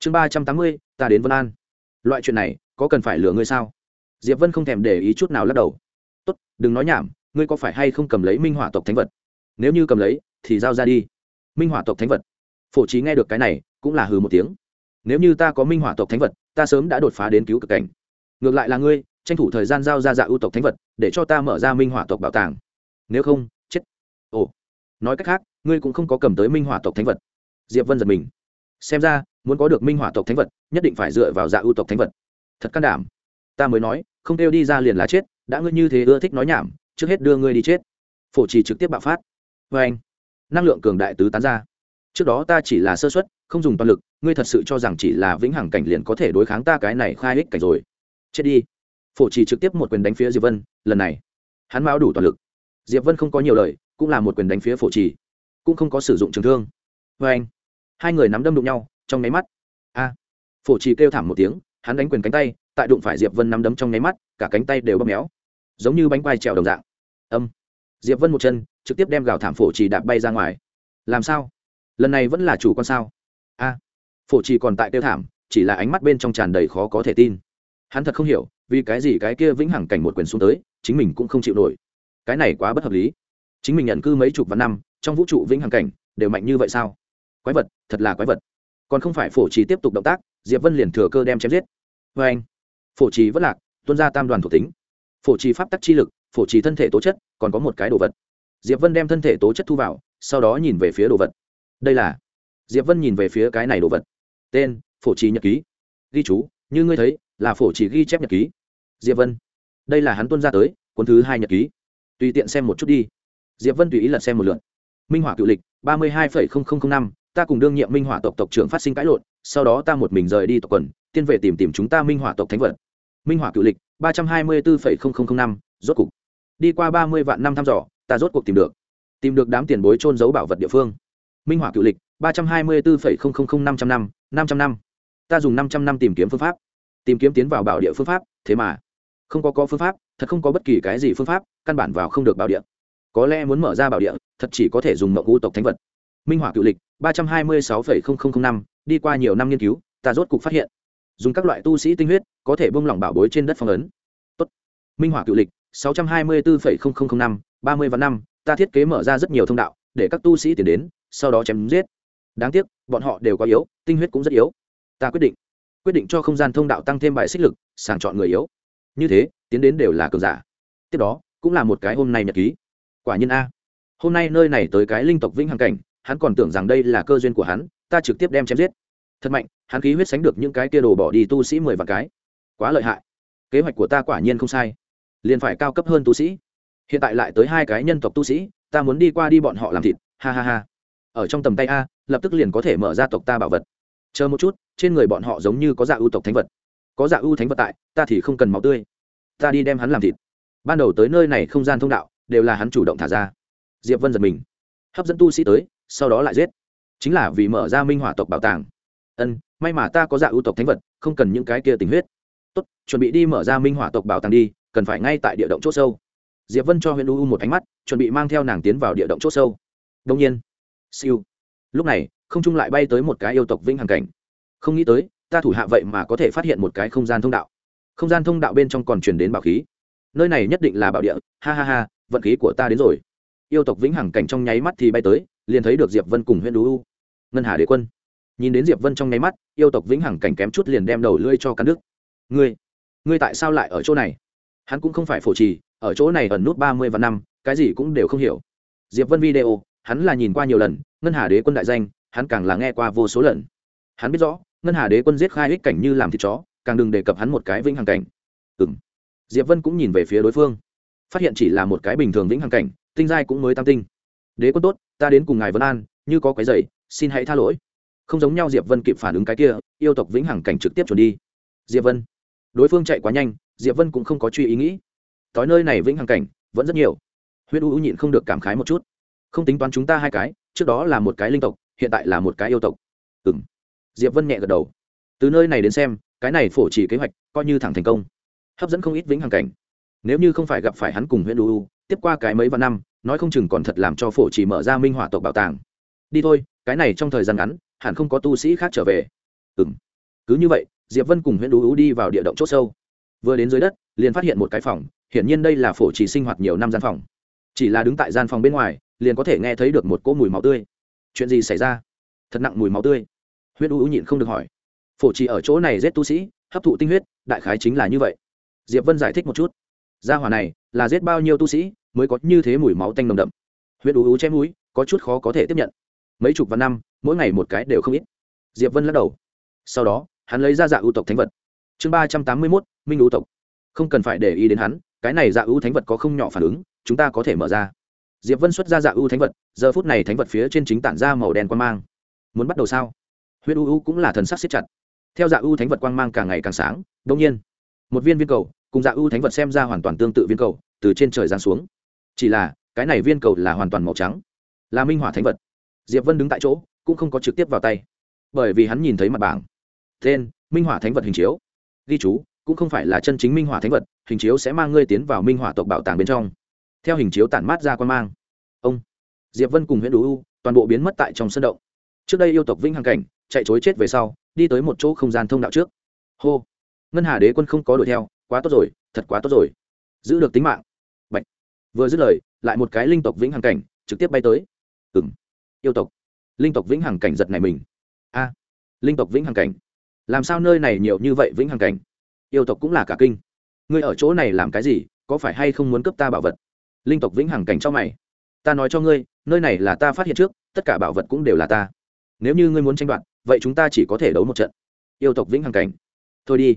chương ba trăm tám mươi, ta đến vân an. Loại chuyện này, có cần phải lừa ngươi sao? Diệp vân không thèm để ý chút nào lắc đầu. Tốt, đừng nói nhảm, ngươi có phải hay không cầm lấy minh hỏa tộc thánh vật? Nếu như cầm lấy, thì giao ra đi. Minh hỏa tộc thánh vật. Phổ trí nghe được cái này, cũng là hừ một tiếng. Nếu như ta có minh hỏa tộc thánh vật, ta sớm đã đột phá đến cứu cực cảnh. Ngược lại là ngươi, tranh thủ thời gian giao ra dạ ưu tộc thánh vật, để cho ta mở ra minh hỏa tộc bảo tàng. Nếu không, chết. Ồ. Nói cách khác, ngươi cũng không có cầm tới minh hỏa tộc thánh vật. Diệp vân giật mình. Xem ra muốn có được minh hỏa tộc thánh vật, nhất định phải dựa vào dạ ưu tộc thánh vật. Thật can đảm. Ta mới nói, không kêu đi ra liền là chết, đã ngươi như thế ưa thích nói nhảm, trước hết đưa ngươi đi chết. Phổ trì trực tiếp bạo phát. Vê anh, năng lượng cường đại tứ tán ra. Trước đó ta chỉ là sơ xuất không dùng toàn lực, ngươi thật sự cho rằng chỉ là vĩnh hằng cảnh liền có thể đối kháng ta cái này khai ích cảnh rồi. Chết đi. Phổ trì trực tiếp một quyền đánh phía diệp vân, lần này, hắn mão đủ toàn lực. Diệp vân không có nhiều lời, cũng là một quyền đánh phía phổ trì, cũng không có sử dụng trường thương. Vê anh, hai người nắm đâm đụng nhau trong nháy mắt. A. Phổ trì kêu thảm một tiếng, hắn đánh quyền cánh tay, tại đụng phải diệp vân nắm đấm trong nháy mắt, cả cánh tay đều bóp méo. Giống như bánh quai trèo đồng dạng. Âm. Diệp vân một chân, trực tiếp đem gào thảm phổ trì đạp bay ra ngoài. Làm sao? Lần này vẫn là chủ con sao? A. Phổ trì còn tại tiêu thảm, chỉ là ánh mắt bên trong tràn đầy khó có thể tin. Hắn thật không hiểu, vì cái gì cái kia vĩnh hằng cảnh một quyền xuống tới, chính mình cũng không chịu nổi. Cái này quá bất hợp lý. Chính mình nhận cư mấy chục vạn năm, trong vũ trụ vĩnh hằng cảnh, đều mạnh như vậy sao? Quái vật, thật là quái vật còn không phải phổ trì tiếp tục động tác, diệp vân liền thừa cơ đem chém giết. Vê anh, phổ trì vất lạc, tuân ra tam đoàn thuộc tính. Phổ trì pháp tắc chi lực, phổ trì thân thể tố chất, còn có một cái đồ vật. Diệp vân đem thân thể tố chất thu vào, sau đó nhìn về phía đồ vật. Đây là, diệp vân nhìn về phía cái này đồ vật. Tên, phổ trì nhật ký. Ghi chú, như ngươi thấy, là phổ trì ghi chép nhật ký. Diệp vân, đây là hắn tuân ra tới, cuốn thứ hai nhật ký. Tùy tiện xem một chút đi. Diệp vân tùy ý lật xem một lượt. Minh họa cựu lịch, ba mươi hai năm ta cùng đương nhiệm minh hỏa tộc tộc trưởng phát sinh cãi lộn, sau đó ta một mình rời đi tộc quần, tiên về tìm tìm chúng ta minh hỏa tộc thánh vật. Minh hỏa cựu lịch, ba trăm hai mươi bốn năm, rốt cục. Đi qua ba mươi vạn năm thăm dò, ta rốt cuộc tìm được. Tìm được đám tiền bối trôn giấu bảo vật địa phương. Minh hỏa cựu lịch, ba trăm hai mươi bốn năm trăm năm năm trăm năm. Ta dùng năm trăm năm tìm kiếm phương pháp. Tìm kiếm tiến vào bảo địa phương pháp, thế mà, không có có phương pháp, thật không có bất kỳ cái gì phương pháp, căn bản vào không được bảo địa. Có lẽ muốn mở ra bảo địa, thật chỉ có thể dùng mậu u tộc thánh vật minh họa cựu lịch, ba trăm hai mươi sáu năm, đi qua nhiều năm nghiên cứu, ta rốt cục phát hiện, dùng các loại tu sĩ tinh huyết, có thể bông lỏng bảo bối trên đất phong ấn. Tốt. minh họa cựu lịch, sáu trăm hai mươi bốn năm, ba mươi vạn năm, ta thiết kế mở ra rất nhiều thông đạo, để các tu sĩ tiến đến, sau đó chém giết. Đáng tiếc, bọn họ đều quá yếu, tinh huyết cũng rất yếu. Ta quyết định quyết định cho không gian thông đạo tăng thêm bài xích lực, sàng chọn người yếu. Như thế, tiến đến đều là cường giả. Tiếp đó, cũng là một cái hôm nay nhật ký. Quả nhiên a. Hôm nay nơi này tới cái linh tộc vĩnh hằng cảnh hắn còn tưởng rằng đây là cơ duyên của hắn, ta trực tiếp đem chém giết. Thật mạnh, hắn khí huyết sánh được những cái kia đồ bỏ đi tu sĩ mười vạn cái. Quá lợi hại. Kế hoạch của ta quả nhiên không sai. Liền phải cao cấp hơn tu sĩ. Hiện tại lại tới hai cái nhân tộc tu sĩ, ta muốn đi qua đi bọn họ làm thịt. Ha ha ha. Ở trong tầm tay a, lập tức liền có thể mở ra tộc ta bảo vật. Chờ một chút, trên người bọn họ giống như có dạ ưu tộc thánh vật. Có dạ ưu thánh vật tại, ta thì không cần máu tươi. Ta đi đem hắn làm thịt. Ban đầu tới nơi này không gian thông đạo, đều là hắn chủ động thả ra. Diệp vân giật mình. Hấp dẫn tu sĩ tới sau đó lại giết. Chính là vì mở ra minh hỏa tộc bảo tàng. Ân, may mà ta có dạ ưu tộc thánh vật, không cần những cái kia tình huyết. Tốt, chuẩn bị đi mở ra minh hỏa tộc bảo tàng đi, cần phải ngay tại địa động c h ỗ sâu. Diệp vân cho huyện u một ánh mắt, chuẩn bị mang theo nàng tiến vào địa động c h ỗ sâu. Đông nhiên. Siêu. Lúc này, không trung lại bay tới một cái yêu tộc vĩnh hằng cảnh. Không nghĩ tới, ta thủ hạ vậy mà có thể phát hiện một cái không gian thông đạo. Không gian thông đạo bên trong còn chuyển đến bảo khí. Nơi này nhất định là bảo địa. Ha ha ha, vận khí của ta đến rồi. Yêu tộc vĩnh hằng cảnh trong nháy mắt thì bay tới liền thấy được diệp vân cùng huyện u. Ngân hà đế quân. Nhìn đến diệp vân trong nháy mắt, yêu tộc vĩnh hằng cảnh kém chút liền đem đầu lưỡi cho cắn đức ngươi ngươi tại sao lại ở chỗ này? Hắn cũng không phải phổ trì, ở chỗ này ẩn nút ba mươi và năm, cái gì cũng đều không hiểu. Diệp vân video, hắn là nhìn qua nhiều lần, ngân hà đế quân đại danh, hắn càng là nghe qua vô số lần. Hắn biết rõ, ngân hà đế quân giết khai ích cảnh như làm thịt chó, càng đừng đề cập hắn một cái vĩnh hằng cảnh. Ừng diệp vân cũng nhìn về phía đối phương. Phát hiện chỉ là một cái bình thường vĩnh hằng cảnh, tinh giai cũng mới tam tinh đế quân tốt, ta đến cùng ngài vân an, như có cái giày xin hãy tha lỗi. Không giống nhau diệp vân kịp phản ứng cái kia, yêu tộc vĩnh hằng cảnh trực tiếp chuẩn đi. Diệp vân. Đối phương chạy quá nhanh, diệp vân cũng không có truy ý nghĩ. Tối nơi này vĩnh hằng cảnh, vẫn rất nhiều. Huyết u nhịn không được cảm khái một chút. Không tính toán chúng ta hai cái, trước đó là một cái linh tộc, hiện tại là một cái yêu tộc. Ừ m diệp vân nhẹ gật đầu. Từ nơi này đến xem, cái này phổ chỉ kế hoạch coi như thẳng thành công, hấp dẫn không ít vĩnh hằng cảnh. Nếu như không phải gặp phải hắn cùng huyết u, tiếp qua cái mấy vạn năm nói không chừng còn thật làm cho phổ chỉ mở ra minh hỏa tộc bảo tàng. Đi thôi, cái này trong thời gian ngắn, hẳn không có tu sĩ khác trở về. Ừ m cứ như vậy, diệp vân cùng huyện đú ú đi vào địa động c h ỗ sâu. Vừa đến dưới đất, liền phát hiện một cái phòng, hiển nhiên đây là phổ trì sinh hoạt nhiều năm gian phòng. Chỉ là đứng tại gian phòng bên ngoài, liền có thể nghe thấy được một cỗ mùi máu tươi. Chuyện gì xảy ra? Thật nặng mùi máu tươi. Huyết u u nhịn không được hỏi. Phổ trì ở chỗ này giết tu sĩ, hấp thụ tinh huyết, đại khái chính là như vậy. Diệp vân giải thích một chút. Gia hỏa này là giết bao nhiêu tu sĩ mới có như thế mùi máu tanh nồng đậm. Huyết u u chém mũi, có chút khó có thể tiếp nhận. Mấy chục vạn năm, mỗi ngày một cái đều không ít. Diệp vân lắc đầu. Sau đó, hắn lấy ra dạ ưu tộc thánh vật. Chương ba trăm tám mươi mốt, minh ưu tộc. Không cần phải để ý đến hắn, cái này dạ ưu thánh vật có không nhỏ phản ứng, chúng ta có thể mở ra. Diệp vân xuất ra dạ ưu thánh vật, giờ phút này thánh vật phía trên chính tản ra màu đen quan mang. Muốn bắt đầu sao? Huyết u u cũng là thần sắc siết chặt. Theo dạ ưu thánh vật quang mang càng ngày càng sáng đông nhiên, một viên viên cầu cùng dạ ưu thánh vật xem ra hoàn toàn tương tự viên cầu, từ trên trời giáng xuống chỉ là, cái này viên cầu là hoàn toàn màu trắng. Là minh hỏa thánh vật. Diệp vân đứng tại chỗ, cũng không có trực tiếp vào tay. Bởi vì hắn nhìn thấy mặt bảng. Tên, minh hỏa thánh vật hình chiếu. Ghi chú, cũng không phải là chân chính minh hỏa thánh vật, hình chiếu sẽ mang ngươi tiến vào minh hỏa tộc bảo tàng bên trong. Theo hình chiếu tản mát ra quan mang. Ông. Diệp vân cùng huyện đủ u, toàn bộ biến mất tại trong sân động. Trước đây yêu tộc vinh hằng cảnh, chạy chối chết về sau, đi tới một chỗ không gian thông đạo trước. Hô. Ngân hà đế quân không có đuổi theo, quá tốt rồi, thật quá tốt rồi. Giữ được tính mạng vừa dứt lời, lại một cái linh tộc vĩnh hằng cảnh trực tiếp bay tới. Ừ m yêu tộc. Linh tộc vĩnh hằng cảnh giật này mình. A. Linh tộc vĩnh hằng cảnh. Làm sao nơi này nhiều như vậy vĩnh hằng cảnh? Yêu tộc cũng là cả kinh. Ngươi ở chỗ này làm cái gì, có phải hay không muốn cấp ta bảo vật? Linh tộc vĩnh hằng cảnh cho mày. Ta nói cho ngươi, nơi này là ta phát hiện trước, tất cả bảo vật cũng đều là ta. Nếu như ngươi muốn tranh đoạt, vậy chúng ta chỉ có thể đấu một trận. Yêu tộc vĩnh hằng cảnh. Thôi đi.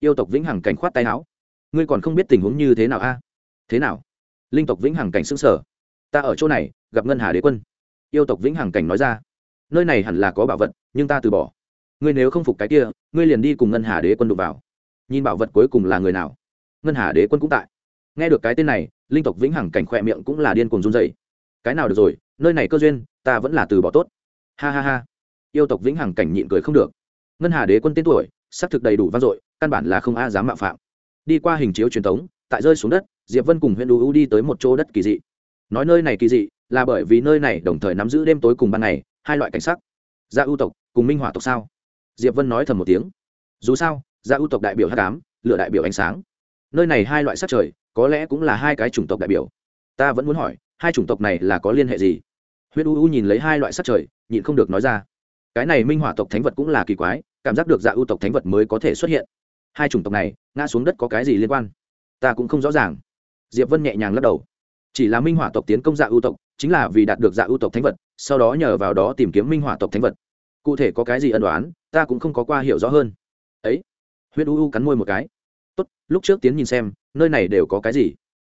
Yêu tộc vĩnh hằng cảnh khoát tay áo. Ngươi còn không biết tình huống như thế nào a? Thế nào? Linh tộc vĩnh hằng cảnh xương sở. Ta ở chỗ này, gặp ngân hà đế quân. Yêu tộc vĩnh hằng cảnh nói ra. Nơi này hẳn là có bảo vật, nhưng ta từ bỏ. Ngươi nếu không phục cái kia, ngươi liền đi cùng ngân hà đế quân đụng vào. Nhìn bảo vật cuối cùng là người nào? Ngân hà đế quân cũng tại. Nghe được cái tên này, linh tộc vĩnh hằng cảnh khỏe miệng cũng là điên cuồng run dày cái nào được rồi, nơi này cơ duyên, ta vẫn là từ bỏ tốt. Ha ha ha. Yêu tộc vĩnh hằng cảnh nhịn cười không được. Ngân hà đế quân tên tuổi xác thực đầy đủ vang dội, căn bản là không a dám mạo phạm. Đi qua hình chiếu truyền thống, tại rơi xuống đất diệp vân cùng huyện đu đi tới một chỗ đất kỳ dị. Nói nơi này kỳ dị là bởi vì nơi này đồng thời nắm giữ đêm tối cùng ban ngày, hai loại cảnh sắc. Gia ưu tộc cùng minh hỏa tộc sao? Diệp vân nói thầm một tiếng. Dù sao, gia ưu tộc đại biểu hát cám lựa đại biểu ánh sáng. Nơi này hai loại sắc trời, có lẽ cũng là hai cái chủng tộc đại biểu. Ta vẫn muốn hỏi, hai chủng tộc này là có liên hệ gì? Huyết u u nhìn lấy hai loại sắc trời, nhịn không được nói ra. Cái này minh hỏa tộc thánh vật cũng là kỳ quái, cảm giác được dạ ưu tộc thánh vật mới có thể xuất hiện. Hai chủng tộc này, ngã xuống đất có cái gì liên quan? Ta cũng không rõ ràng diệp vân nhẹ nhàng lắc đầu. Chỉ là minh hỏa tộc tiến công dạ ưu tộc, chính là vì đạt được dạ ưu tộc thánh vật, sau đó nhờ vào đó tìm kiếm minh hỏa tộc thánh vật. Cụ thể có cái gì ân đoán ta cũng không có qua hiểu rõ hơn. Ấy, huyết u u cắn môi một cái. Tốt, lúc trước tiến nhìn xem, nơi này đều có cái gì?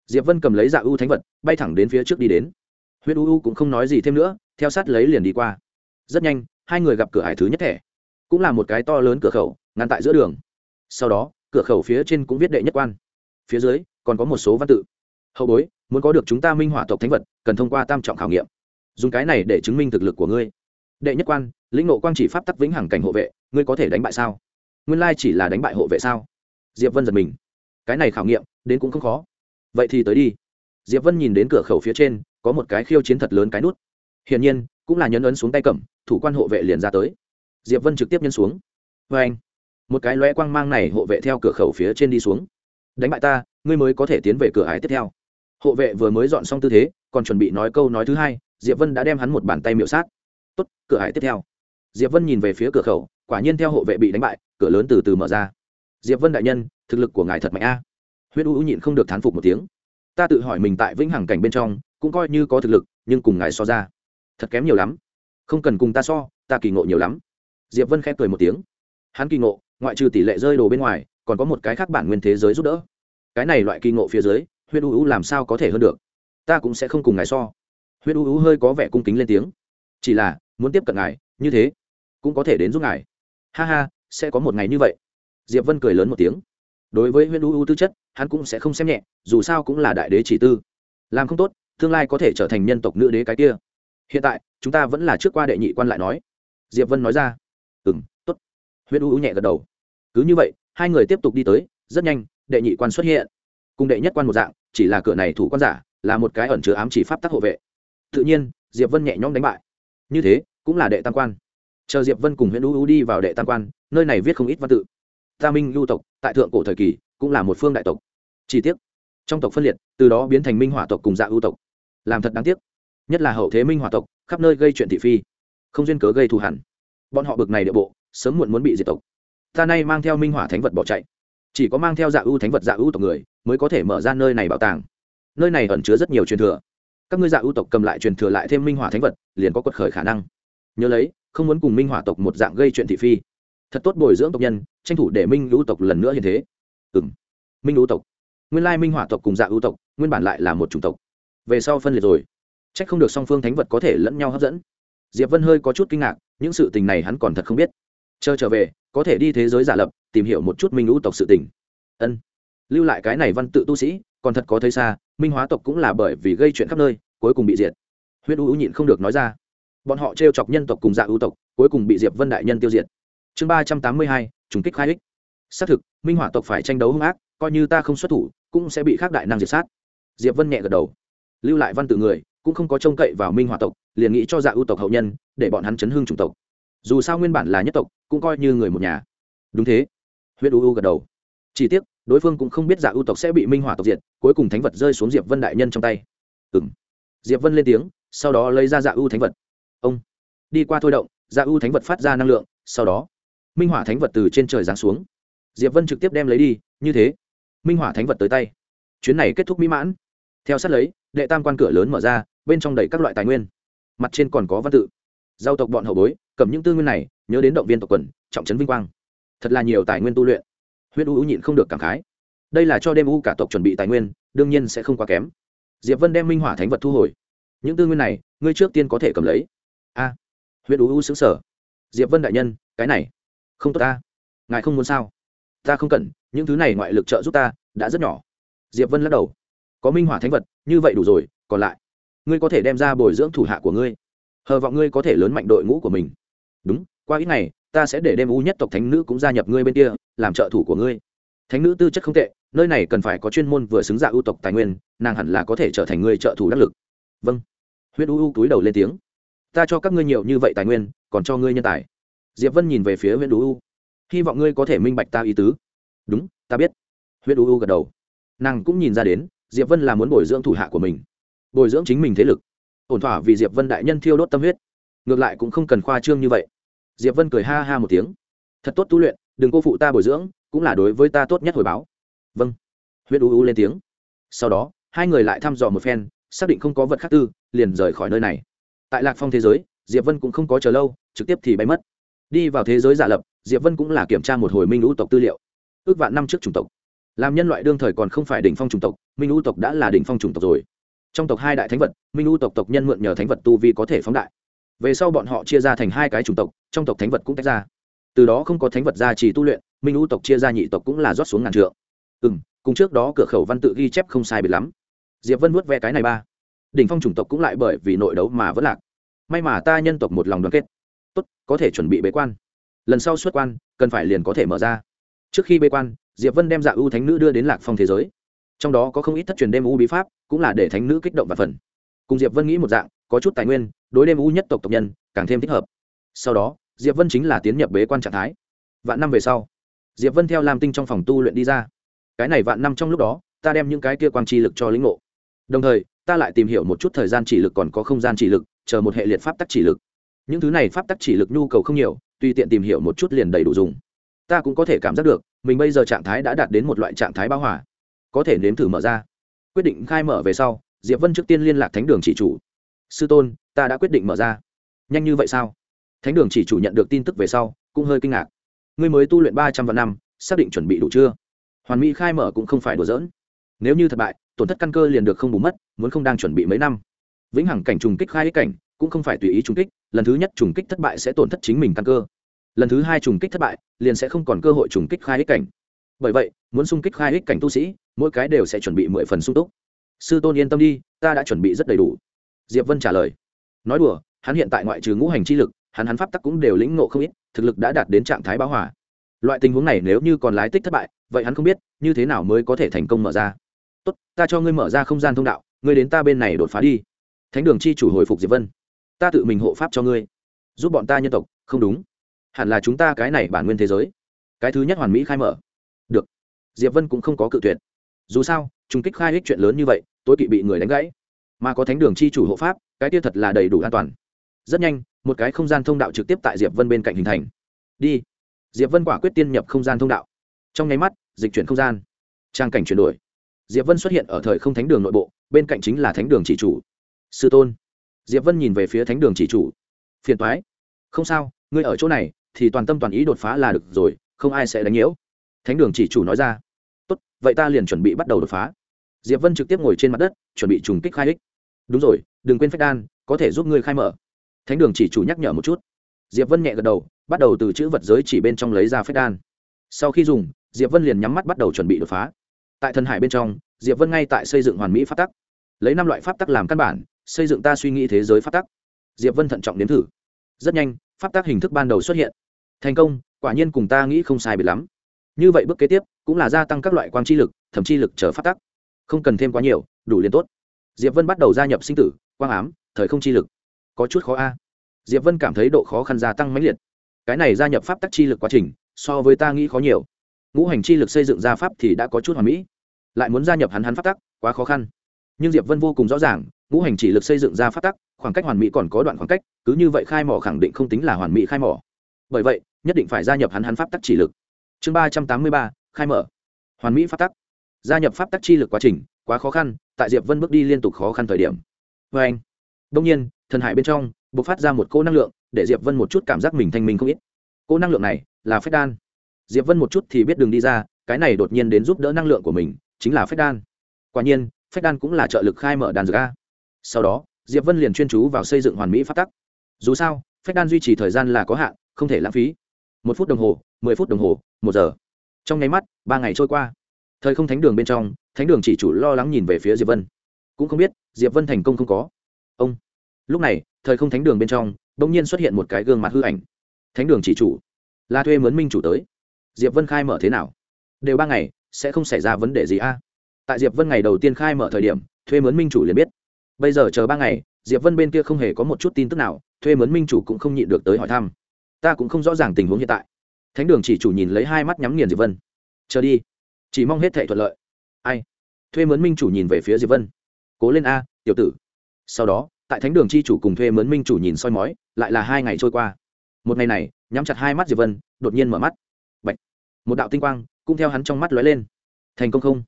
Diệp vân cầm lấy dạ u thánh vật, bay thẳng đến phía trước đi đến. Huyết u u cũng không nói gì thêm nữa, theo sát lấy liền đi qua. Rất nhanh, hai người gặp cửa hải thứ nhất thẻ. Cũng là một cái to lớn cửa khẩu, ngăn tại giữa đường. Sau đó, cửa khẩu phía trên cũng viết đệ nhất quan. Phía dưới còn có một số văn tự. Hậu bối, muốn có được chúng ta minh hỏa tộc thánh vật, cần thông qua tam trọng khảo nghiệm. Dùng cái này để chứng minh thực lực của ngươi. Đệ nhất quan, lĩnh nộ quang chỉ pháp tắc vĩnh hằng cảnh hộ vệ, ngươi có thể đánh bại sao? Nguyên lai chỉ là đánh bại hộ vệ sao? Diệp vân giật mình. Cái này khảo nghiệm, đến cũng không khó. Vậy thì tới đi. Diệp vân nhìn đến cửa khẩu phía trên, có một cái khiêu chiến thật lớn cái nút. Hiển nhiên, cũng là nhấn ấn xuống tay cầm, thủ quan hộ vệ liền ra tới. Diệp vân trực tiếp nhân xuống. Vê anh một cái lóe quang mang này hộ vệ theo cửa khẩu phía trên đi xuống. Đánh bại ta ngươi mới có thể tiến về cửa ải tiếp theo. Hộ vệ vừa mới dọn xong tư thế, còn chuẩn bị nói câu nói thứ hai, diệp vân đã đem hắn một bàn tay miệu sát. Tốt, cửa ải tiếp theo. Diệp vân nhìn về phía cửa khẩu, quả nhiên theo hộ vệ bị đánh bại, cửa lớn từ từ mở ra. Diệp vân đại nhân, thực lực của ngài thật mạnh a. Huyết u nhịn không được thán phục một tiếng. Ta tự hỏi mình tại vĩnh hằng cảnh bên trong, cũng coi như có thực lực, nhưng cùng ngài so ra, thật kém nhiều lắm. Không cần cùng ta so, ta kỳ ngộ nhiều lắm. Diệp vân khép cười một tiếng. Hắn kỳ ngộ, ngoại trừ tỷ lệ rơi đồ bên ngoài, còn có một cái khác bản nguyên thế giới giúp đỡ cái này loại kỳ ngộ phía dưới, huyết u u làm sao có thể hơn được? Ta cũng sẽ không cùng ngài so. Huyết u u hơi có vẻ cung kính lên tiếng. Chỉ là, muốn tiếp cận ngài, như thế, cũng có thể đến giúp ngài. Ha ha, sẽ có một ngày như vậy. Diệp vân cười lớn một tiếng. Đối với huyết u u tư chất, hắn cũng sẽ không xem nhẹ, dù sao cũng là đại đế chỉ tư. Làm không tốt, tương lai có thể trở thành nhân tộc nữ đế cái kia. Hiện tại, chúng ta vẫn là trước qua đệ nhị quan lại nói. Diệp vân nói ra. Ừ m t ố t huyết u u nhẹ gật đầu. Cứ như vậy, hai người tiếp tục đi tới, rất nhanh đệ nhị quan xuất hiện. Cùng đệ nhất quan một dạng, chỉ là cửa này thủ quan giả, là một cái ẩn chứa ám chỉ pháp tắc hộ vệ. Tự nhiên, diệp vân nhẹ nhõm đánh bại. Như thế, cũng là đệ tam quan. Chờ diệp vân cùng huyện u u đi vào đệ tam quan, nơi này viết không ít văn tự. Ta minh lưu tộc, tại thượng cổ thời kỳ, cũng là một phương đại tộc. Chi tiết trong tộc phân liệt, từ đó biến thành minh hỏa tộc cùng dạ ưu tộc. Làm thật đáng tiếc, nhất là hậu thế minh hỏa tộc, khắp nơi gây chuyện thị phi, không duyên cớ gây thù hẳn bọn họ bực này địa bộ, sớm muộn muốn bị diệt tộc. Ta nay mang theo minh hỏa thánh vật bỏ chạy chỉ có mang theo dạ ưu thánh vật dạ ưu tộc người mới có thể mở ra nơi này bảo tàng. Nơi này ẩn chứa rất nhiều truyền thừa. Các ngươi dạ ưu tộc cầm lại truyền thừa lại thêm minh hỏa thánh vật, liền có quật khởi khả năng. Nhớ lấy, không muốn cùng minh hỏa tộc một dạng gây chuyện thị phi. Thật tốt bồi dưỡng tộc nhân, tranh thủ để minh lũ tộc lần nữa như thế. Ừ m minh lũ tộc. Nguyên lai minh hỏa tộc cùng dạ ưu tộc, nguyên bản lại là một chủng tộc. Về sau phân liệt rồi. C h ắ c không được song phương thánh vật có thể lẫn nhau hấp dẫn. Diệp vân hơi có chút kinh ngạc, những sự tình này hắn còn thật không biết. Chờ trở về, có thể đi thế giới giả lập tìm hiểu một chút minh ngũ tộc sự tình. Ân. Lưu lại cái này văn tự tu sĩ, còn thật có thấy xa, minh hóa tộc cũng là bởi vì gây chuyện khắp nơi, cuối cùng bị diệt. Huyết u nhịn không được nói ra. Bọn họ t chọc nhân tộc cùng dạ ưu tộc, cuối cùng bị diệp vân đại nhân tiêu diệt. Chương ba trăm tám mươi hai, trùng kích khai ích. Xác thực, minh hỏa tộc phải tranh đấu hung ác, coi như ta không xuất thủ, cũng sẽ bị khác đại năng diệt sát. Diệp vân nhẹ gật đầu. Lưu lại văn tự người, cũng không có trông cậy vào minh hỏa tộc, liền nghĩ cho dạ ưu tộc hậu nhân, để bọn hắn chấn hương chủng tộc. Dù sao nguyên bản là nhất tộc, cũng coi như người một nhà. Đúng thế huyết u u gật đầu. Chỉ tiếc, đối phương cũng không biết dạ ưu tộc sẽ bị minh hỏa tộc diệt, cuối cùng thánh vật rơi xuống diệp vân đại nhân trong tay. Ừ m diệp vân lên tiếng, sau đó lấy ra dạ ưu thánh vật. Ông. Đi qua thôi động dạ ưu thánh vật phát ra năng lượng, sau đó, minh hỏa thánh vật từ trên trời giáng xuống. Diệp vân trực tiếp đem lấy đi, như thế, minh hỏa thánh vật tới tay. Chuyến này kết thúc mỹ mãn. Theo sát lấy, đệ tam quan cửa lớn mở ra, bên trong đầy các loại tài nguyên. Mặt trên còn có văn tự. Giao tộc bọn hậu bối, cầm những tư nguyên này, nhớ đến động viên tộc quần, trọng trấn vinh quang thật là nhiều tài nguyên tu luyện. Huyết u nhịn không được cảm khái. Đây là cho đêm u cả tộc chuẩn bị tài nguyên đương nhiên sẽ không quá kém. Diệp vân đem minh hỏa thánh vật thu hồi. Những tư nguyên này ngươi trước tiên có thể cầm lấy. A. À, huyết u xứng sở diệp vân đại nhân cái này không tốt ta. Ngài không muốn sao? Ta không cần những thứ này ngoại lực trợ giúp ta đã rất nhỏ. Diệp vân lắc đầu. Có minh hỏa thánh vật như vậy đủ rồi còn lại ngươi có thể đem ra bồi dưỡng thủ hạ của ngươi. Hờ vọng ngươi có thể lớn mạnh đội ngũ của mình. Đúng qua ít ngày ta sẽ để đem u nhất tộc thánh nữ cũng gia nhập ngươi bên kia, làm trợ thủ của ngươi. Thánh nữ tư chất không tệ, nơi này cần phải có chuyên môn vừa xứng dạ ưu tộc tài nguyên, nàng hẳn là có thể trở thành ngươi trợ thủ đắc lực. Vâng. Huyết u u túi đầu lên tiếng. Ta cho các ngươi nhiều như vậy tài nguyên, còn cho ngươi nhân tài. Diệp vân nhìn về phía Huyết u u. Hy vọng ngươi có thể minh bạch ta ý tứ. Đúng, ta biết. Huyết u u gật đầu. Nàng cũng nhìn ra đến, diệp vân là muốn bồi dưỡng thủ hạ của mình. Bồi dưỡng chính mình thế lực. Ổn thỏa vì diệp vân đại nhân thiêu đốt tâm huyết. Ngược lại cũng không cần khoa trương như vậy diệp vân cười ha ha một tiếng. Thật tốt tu luyện, đừng cô phụ ta bồi dưỡng, cũng là đối với ta tốt nhất hồi báo. Vâng. Huyết u u lên tiếng. Sau đó, hai người lại thăm dò một phen, xác định không có vật khác tư, liền rời khỏi nơi này. Tại lạc phong thế giới, diệp vân cũng không có chờ lâu, trực tiếp thì bay mất. Đi vào thế giới giả lập, diệp vân cũng là kiểm tra một hồi minh lũ tộc tư liệu. Ước vạn năm trước chủng tộc. Làm nhân loại đương thời còn không phải đỉnh phong chủng tộc, minh lũ tộc đã là đỉnh phong chủng tộc rồi. Trong tộc hai đại thánh vật, minh lũ tộc tộc nhân mượn nhờ thánh vật tu vi có thể phóng đại về sau bọn họ chia ra thành hai cái chủng tộc, trong tộc thánh vật cũng tách ra. Từ đó không có thánh vật gia trì tu luyện, minh U tộc chia ra nhị tộc cũng là rót xuống ngàn trượng. Ừ m cùng trước đó cửa khẩu văn tự ghi chép không sai biệt lắm. Diệp vân nuốt ve cái này ba. Đỉnh phong chủng tộc cũng lại bởi vì nội đấu mà vẫn lạc. May mà ta nhân tộc một lòng đoàn kết. Tốt, có thể chuẩn bị bế quan. Lần sau xuất quan, cần phải liền có thể mở ra. Trước khi bế quan, diệp vân đem dạ ưu thánh nữ đưa đến lạc phong thế giới. Trong đó có không ít thất truyền đêm u bí pháp, cũng là để thánh nữ kích động và phần. Cùng diệp vân nghĩ một dạng, có chút tài nguyên đối đêm u nhất tộc tộc nhân càng thêm thích hợp. Sau đó, diệp vân chính là tiến nhập bế quan trạng thái. Vạn năm về sau, diệp vân theo Lam tinh trong phòng tu luyện đi ra. Cái này vạn năm trong lúc đó, ta đem những cái kia quang chi lực cho lĩnh ngộ. Đồng thời, ta lại tìm hiểu một chút thời gian chỉ lực còn có không gian chỉ lực, chờ một hệ liệt pháp tắc chỉ lực. Những thứ này pháp tắc chỉ lực nhu cầu không nhiều, tùy tiện tìm hiểu một chút liền đầy đủ dùng. Ta cũng có thể cảm giác được, mình bây giờ trạng thái đã đạt đến một loại trạng thái bao hòa. Có thể nếm thử mở ra. Quyết định khai mở về sau, diệp vân trước tiên liên lạc thánh đường chỉ chủ. Sư tôn ta đã quyết định mở ra. Nhanh như vậy sao? Thánh đường chỉ chủ nhận được tin tức về sau, cũng hơi kinh ngạc. Ngươi mới tu luyện ba trăm vạn năm, xác định chuẩn bị đủ chưa? Hoàn mỹ khai mở cũng không phải đùa giỡn. Nếu như thất bại, tổn thất căn cơ liền được không bù mất, muốn không đang chuẩn bị mấy năm. Vĩnh hằng cảnh trùng kích khai ích cảnh, cũng không phải tùy ý trùng kích, lần thứ nhất trùng kích thất bại sẽ tổn thất chính mình căn cơ. Lần thứ hai trùng kích thất bại, liền sẽ không còn cơ hội trùng kích khai ích cảnh. Bởi vậy, muốn xung kích khai ích cảnh tu sĩ, mỗi cái đều sẽ chuẩn bị mười phần sung túc. Sư tôn yên tâm đi, ta đã chuẩn bị rất đầy đủ. Diệp vân trả lời nói đùa, hắn hiện tại ngoại trừ ngũ hành chi lực, hắn hắn pháp tắc cũng đều lĩnh ngộ không ít, thực lực đã đạt đến trạng thái báo hỏa loại tình huống này nếu như còn lái tích thất bại, vậy hắn không biết như thế nào mới có thể thành công mở ra. Tốt, ta cho ngươi mở ra không gian thông đạo, ngươi đến ta bên này đột phá đi. Thánh đường chi chủ hồi phục diệp vân. Ta tự mình hộ pháp cho ngươi. Giúp bọn ta nhân tộc, không đúng. Hẳn là chúng ta cái này bản nguyên thế giới. Cái thứ nhất hoàn mỹ khai mở. Được. Diệp vân cũng không có cự tuyệt. Dù sao, trùng kích khai ích chuyện lớn như vậy, tối kỵ bị người đánh gãy. Mà có thánh đường chi chủ hộ pháp cái kia thật là đầy đủ an toàn. Rất nhanh, một cái không gian thông đạo trực tiếp tại diệp vân bên cạnh hình thành. Đi. Diệp vân quả quyết tiên nhập không gian thông đạo. Trong nháy mắt, dịch chuyển không gian. Trang cảnh chuyển đổi. Diệp vân xuất hiện ở thời không thánh đường nội bộ, bên cạnh chính là thánh đường chỉ chủ. Sư tôn. Diệp vân nhìn về phía thánh đường chỉ chủ. Phiền toái. Không sao, ngươi ở chỗ này, thì toàn tâm toàn ý đột phá là được rồi, không ai sẽ đánh nhiễu. Thánh đường chỉ chủ nói ra. Tốt, vậy ta liền chuẩn bị bắt đầu đột phá. Diệp vân trực tiếp ngồi trên mặt đất, chuẩn bị trùng kích khai ích đúng rồi, đừng quên phách đan, có thể giúp ngươi khai mở. Thánh đường chỉ chủ nhắc nhở một chút. Diệp vân nhẹ gật đầu, bắt đầu từ chữ vật giới chỉ bên trong lấy ra phách đan. Sau khi dùng, diệp vân liền nhắm mắt bắt đầu chuẩn bị đột phá. Tại thần hải bên trong, diệp vân ngay tại xây dựng hoàn mỹ pháp tắc. Lấy năm loại pháp tắc làm căn bản, xây dựng ta suy nghĩ thế giới pháp tắc. Diệp vân thận trọng nếm thử. Rất nhanh, pháp tắc hình thức ban đầu xuất hiện. Thành công, quả nhiên cùng ta nghĩ không sai biệt lắm. Như vậy bước kế tiếp, cũng là gia tăng các loại quang chi lực thậm chi lực chờ pháp tắc. Không cần thêm quá nhiều, đủ liền tốt diệp vân bắt đầu gia nhập sinh tử, quang ám, thời không chi lực. Có chút khó a. Diệp vân cảm thấy độ khó khăn gia tăng mãnh liệt. Cái này gia nhập pháp tắc chi lực quá trình, so với ta nghĩ khó nhiều. Ngũ hành chi lực xây dựng ra pháp thì đã có chút hoàn mỹ. Lại muốn gia nhập hắn hắn pháp tắc, quá khó khăn. Nhưng diệp vân vô cùng rõ ràng, ngũ hành chỉ lực xây dựng ra pháp tắc, khoảng cách hoàn mỹ còn có đoạn khoảng cách, cứ như vậy khai mỏ khẳng định không tính là hoàn mỹ khai mỏ. Bởi vậy, nhất định phải gia nhập hắn hắn pháp tắc chỉ lực. Chương ba trăm tám mươi ba, khai mở. Hoàn mỹ pháp tắc. Gia nhập pháp tắc chi lực quá trình quá khó khăn, tại diệp vân bước đi liên tục khó khăn thời điểm. Vê anh đông nhiên, thần hải bên trong b ộ c phát ra một cô năng lượng để diệp vân một chút cảm giác mình thanh minh không ít. Cô năng lượng này là phép đan. Diệp vân một chút thì biết đường đi ra, cái này đột nhiên đến giúp đỡ năng lượng của mình, chính là phép đan. Quả nhiên phép đan cũng là trợ lực khai mở đàn dược a. Sau đó, diệp vân liền chuyên chú vào xây dựng hoàn mỹ phát tắc. Dù sao phép đan duy trì thời gian là có hạn, không thể lãng phí. Một phút đồng hồ, mười phút đồng hồ, một giờ. Trong nháy mắt, ba ngày trôi qua thời không thánh đường bên trong, thánh đường chỉ chủ lo lắng nhìn về phía diệp vân. Cũng không biết, diệp vân thành công không có. Ông. Lúc này, thời không thánh đường bên trong đ nhiên xuất hiện một cái gương mặt hư ảnh. Thánh đường chỉ chủ. Là thuê mướn minh chủ tới. Diệp vân khai mở thế nào? Đều ba ngày, sẽ không xảy ra vấn đề gì a? Tại diệp vân ngày đầu tiên khai mở thời điểm, thuê mướn minh chủ liền biết. Bây giờ chờ ba ngày, diệp vân bên kia không hề có một chút tin tức nào, thuê mướn minh chủ cũng không nhịn được tới hỏi thăm. Ta cũng không rõ ràng tình huống hiện tại. Thánh đường chỉ chủ nhìn lấy hai mắt nhắm nghiền diệp vân. Chờ đi chỉ mong hết thệ thuận lợi. Ai? Thuê mướn minh chủ nhìn về phía diệp vân. Cố lên a, tiểu tử. Sau đó, tại thánh đường chi chủ cùng thuê mướn minh chủ nhìn soi mói, lại là hai ngày trôi qua. Một ngày này, nhắm chặt hai mắt diệp vân, đột nhiên mở mắt. Bạch. một đạo tinh quang cũng theo hắn trong mắt lóe lên. Thành công không?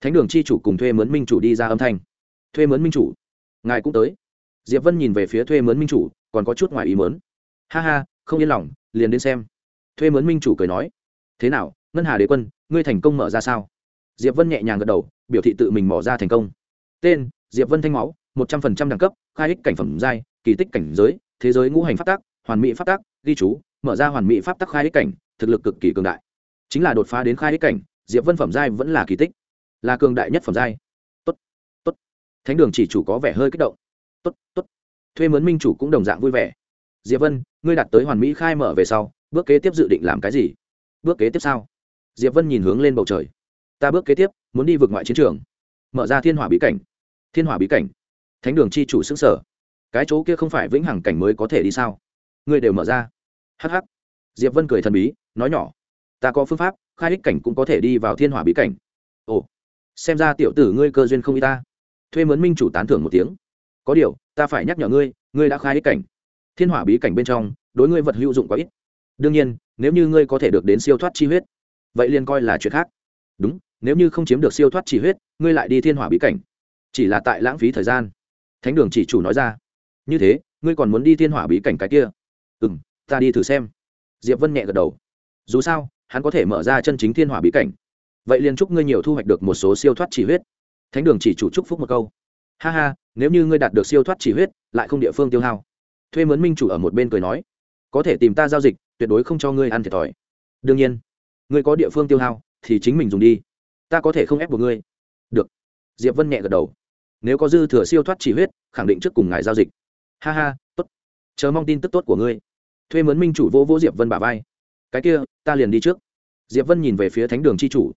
Thánh đường chi chủ cùng thuê mướn minh chủ đi ra âm thanh. Thuê mướn minh chủ, ngài cũng tới. Diệp vân nhìn về phía thuê mướn minh chủ, còn có chút ngoài ý mớn ha ha, không yên lòng, liền đến xem. Thuê mướn minh chủ cười nói, thế nào, ngân hà đế quân ngươi thành công mở ra sao? Diệp vân nhẹ nhàng gật đầu, biểu thị tự mình mỏ ra thành công. Tên, diệp vân thanh máu, một trăm phần trăm đẳng cấp, khai ích cảnh phẩm giai, kỳ tích cảnh giới, thế giới ngũ hành pháp tác hoàn mỹ pháp tác ghi chú, mở ra hoàn mỹ pháp tác khai ích cảnh, thực lực cực kỳ cường đại. Chính là đột phá đến khai ích cảnh, diệp vân phẩm giai vẫn là kỳ tích. Là cường đại nhất phẩm giai. Tốt tốt. Thánh đường chỉ chủ có vẻ hơi kích động. Tốt tốt. Thuê mướn minh chủ cũng đồng dạng vui vẻ. Diệp vân, ngươi đạt tới hoàn mỹ khai mở về sau, bước kế tiếp dự định làm cái gì? Bước kế tiếp sao? Diệp vân nhìn hướng lên bầu trời. Ta bước kế tiếp, muốn đi vượt ngoại chiến trường. Mở ra thiên hỏa bí cảnh. Thiên hỏa bí cảnh. Thánh đường chi chủ xứng sở cái chỗ kia không phải vĩnh hằng cảnh mới có thể đi sao? Ngươi đều mở ra. Hh diệp vân cười thần bí, nói nhỏ. Ta có phương pháp, khai ích cảnh cũng có thể đi vào thiên hỏa bí cảnh. Ồ. Xem ra tiểu tử ngươi cơ duyên không y ta. Thuê mướn minh chủ tán thưởng một tiếng. Có điều, ta phải nhắc nhở ngươi ngươi đã khai ích cảnh. Thiên hỏa bí cảnh bên trong, đối ngươi vật hữu dụng quá ít. Đương nhiên, nếu như ngươi có thể được đến siêu thoát chi huyết vậy liền coi là chuyện khác. Đúng, nếu như không chiếm được siêu thoát chỉ huyết, ngươi lại đi thiên hỏa bí cảnh. Chỉ là tại lãng phí thời gian. Thánh đường chỉ chủ nói ra. Như thế, ngươi còn muốn đi thiên hỏa bí cảnh cái kia? Ừ m ta đi thử xem. Diệp vân nhẹ gật đầu. Dù sao, hắn có thể mở ra chân chính thiên hỏa bí cảnh. Vậy liền chúc ngươi nhiều thu hoạch được một số siêu thoát chỉ huyết. Thánh đường chỉ chủ chúc phúc một câu. Ha ha, nếu như ngươi đạt được siêu thoát chỉ huyết, lại không địa phương tiêu hao. Thuê mướn minh chủ ở một bên cười nói. Có thể tìm ta giao dịch, tuyệt đối không cho ngươi ăn thiệt thòi. Đương nhiên ngươi có địa phương tiêu hao, thì chính mình dùng đi. Ta có thể không ép buộc ngươi. Được. Diệp vân nhẹ gật đầu. Nếu có dư thừa siêu thoát chỉ huyết, khẳng định trước cùng ngài giao dịch. Ha ha, tốt. Chờ mong tin tức tốt của ngươi. Thuê mướn minh chủ vô vô diệp vân bà vai. Cái kia, ta liền đi trước. Diệp vân nhìn về phía thánh đường c h i chủ.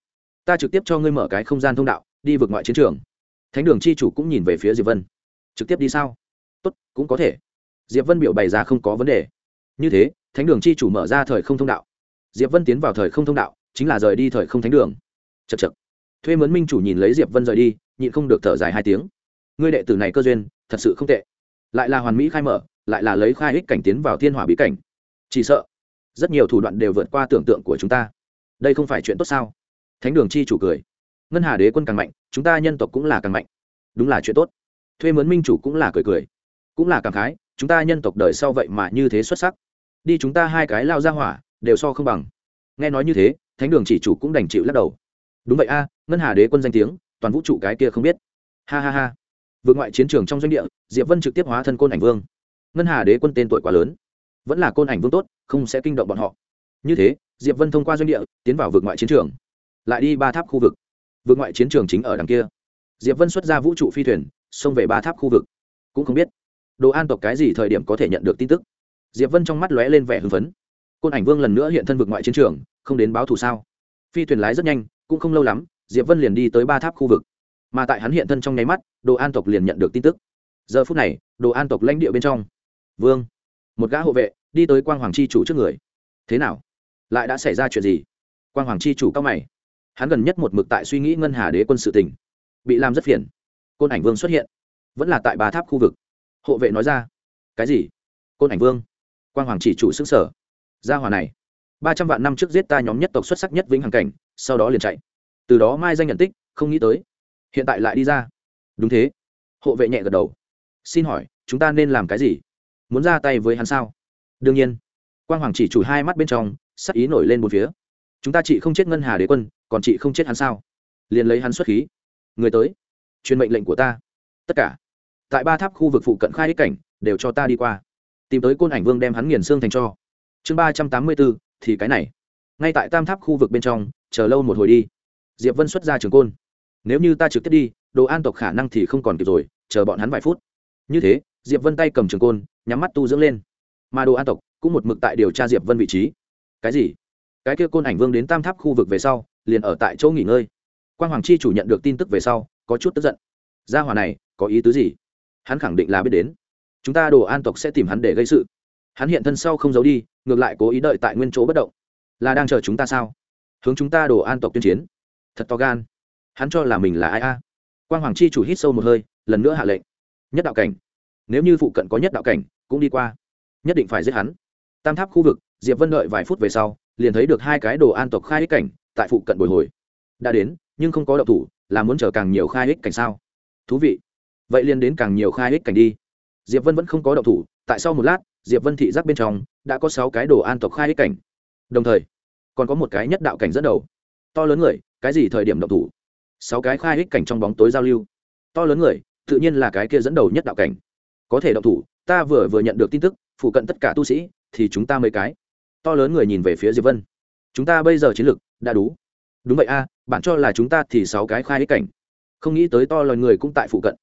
Ta trực tiếp cho ngươi mở cái không gian thông đạo, đi vượt ngoại chiến trường. Thánh đường c h i chủ cũng nhìn về phía diệp vân. Trực tiếp đi sao? Tốt, cũng có thể. Diệp vân biểu bày ra không có vấn đề. Như thế, thánh đường chi chủ mở ra thời không thông đạo diệp vân tiến vào thời không thông đạo, chính là rời đi thời không thánh đường. Chật chật thuê mướn minh chủ nhìn lấy diệp vân rời đi, nhịn không được thở dài hai tiếng. Ngươi đệ tử này cơ duyên, thật sự không tệ. Lại là hoàn mỹ khai mở, lại là lấy khai ích cảnh tiến vào thiên hỏa bí cảnh. Chỉ sợ, rất nhiều thủ đoạn đều vượt qua tưởng tượng của chúng ta. Đây không phải chuyện tốt sao? Thánh đường chi chủ cười. Ngân hà đế quân càng mạnh, chúng ta nhân tộc cũng là càng mạnh. Đúng là chuyện tốt. Thuê mướn minh chủ cũng là cười cười. Cũng là cảm khái, chúng ta nhân tộc đời sau vậy mà như thế xuất sắc. Đi chúng ta hai cái lao ra hỏa đều so không bằng. Nghe nói như thế, thánh đường chỉ chủ cũng đành chịu lắc đầu. Đúng vậy a, ngân hà đế quân danh tiếng, toàn vũ trụ cái kia không biết. Ha ha ha. Vượt ngoại chiến trường trong doanh địa, diệp vân trực tiếp hóa thân côn ảnh vương. Ngân hà đế quân tên tuổi quá lớn. Vẫn là côn ảnh vương tốt, không sẽ kinh động bọn họ. Như thế, diệp vân thông qua doanh địa, tiến vào vượt ngoại chiến trường. Lại đi ba tháp khu vực. Vượt ngoại chiến trường chính ở đằng kia. Diệp vân xuất ra vũ trụ phi thuyền, xông về ba tháp khu vực. Cũng không biết, đồ an tộc cái gì thời điểm có thể nhận được tin tức. Diệp vân trong mắt lóe lên vẻ hưng phấn côn ảnh vương lần nữa hiện thân vực ngoại chiến trường, không đến báo thù sao? Phi thuyền lái rất nhanh, cũng không lâu lắm, diệp vân liền đi tới ba tháp khu vực. Mà tại hắn hiện thân trong nháy mắt, đồ an tộc liền nhận được tin tức. Giờ phút này, đồ an tộc lãnh địa bên trong. Vương, một gã hộ vệ, đi tới quang hoàng chi chủ trước người. Thế nào? Lại đã xảy ra chuyện gì? Quang hoàng chi chủ cao mày. Hắn gần nhất một mực tại suy nghĩ ngân hà đế quân sự tình. Bị làm rất phiền. Côn ảnh vương xuất hiện. Vẫn là tại ba tháp khu vực. Hộ vệ nói ra. Cái gì? Côn ảnh vương. Quang hoàng chỉ chủ xứng sở gia hòa này. Ba trăm vạn năm trước giết ta nhóm nhất tộc xuất sắc nhất vĩnh hằng cảnh, sau đó liền chạy. Từ đó mai danh nhận tích, không nghĩ tới. Hiện tại lại đi ra. Đúng thế. Hộ vệ nhẹ gật đầu. Xin hỏi, chúng ta nên làm cái gì? Muốn ra tay với hắn sao? Đương nhiên. Quang hoàng chỉ chủ hai mắt bên trong, sắc ý nổi lên một phía. Chúng ta chỉ không chết ngân hà đế quân, còn chị không chết hắn sao? Liền lấy hắn xuất khí. Người tới. Truyền mệnh lệnh của ta. Tất cả. Tại ba tháp khu vực phụ cận khai ích cảnh, đều cho ta đi qua. Tìm tới côn ảnh vương đem hắn nghiền xương thành cho chương ba trăm tám mươi bốn, thì cái này. Ngay tại tam tháp khu vực bên trong, chờ lâu một hồi đi. Diệp vân xuất ra trường côn. Nếu như ta trực tiếp đi, đồ an tộc khả năng thì không còn kịp rồi, chờ bọn hắn vài phút. Như thế, diệp vân tay cầm trường côn, nhắm mắt tu dưỡng lên. Mà đồ an tộc cũng một mực tại điều tra diệp vân vị trí. Cái gì? Cái kia côn ảnh vương đến tam tháp khu vực về sau, liền ở tại chỗ nghỉ ngơi. Quan hoàng chi chủ nhận được tin tức về sau, có chút tức giận. Gia hòa này, có ý tứ gì? Hắn khẳng định là biết đến. Chúng ta đồ an tộc sẽ tìm hắn để gây sự hắn hiện thân sau không giấu đi, ngược lại cố ý đợi tại nguyên chỗ bất động. Là đang chờ chúng ta sao? Hướng chúng ta đổ an tộc tuyên chiến. Thật to gan. Hắn cho là mình là ai a? Quang hoàng chi chủ hít sâu một hơi, lần nữa hạ lệnh. Nhất đạo cảnh. Nếu như phụ cận có nhất đạo cảnh, cũng đi qua. Nhất định phải giết hắn. Tam tháp khu vực, diệp vân đợi vài phút về sau, liền thấy được hai cái đồ an tộc khai ích cảnh tại phụ cận bồi hồi. Đã đến, nhưng không có đậu thủ, là muốn chờ càng nhiều khai ích cảnh sao? Thú vị. Vậy liền đến càng nhiều khai ích cảnh đi. Diệp vân vẫn không có đậu thủ, tại sau một lát diệp vân thị giác bên trong, đã có sáu cái đồ an tộc khai ích cảnh. Đồng thời, còn có một cái nhất đạo cảnh dẫn đầu. To lớn người, cái gì thời điểm động thủ? Sáu cái khai ích cảnh trong bóng tối giao lưu. To lớn người, tự nhiên là cái kia dẫn đầu nhất đạo cảnh. Có thể động thủ, ta vừa vừa nhận được tin tức, phụ cận tất cả tu sĩ, thì chúng ta mấy cái. To lớn người nhìn về phía diệp vân. Chúng ta bây giờ chiến lược, đã đủ. Đúng vậy a, bạn cho là chúng ta thì sáu cái khai ích cảnh. Không nghĩ tới to lớn người cũng tại phụ cận.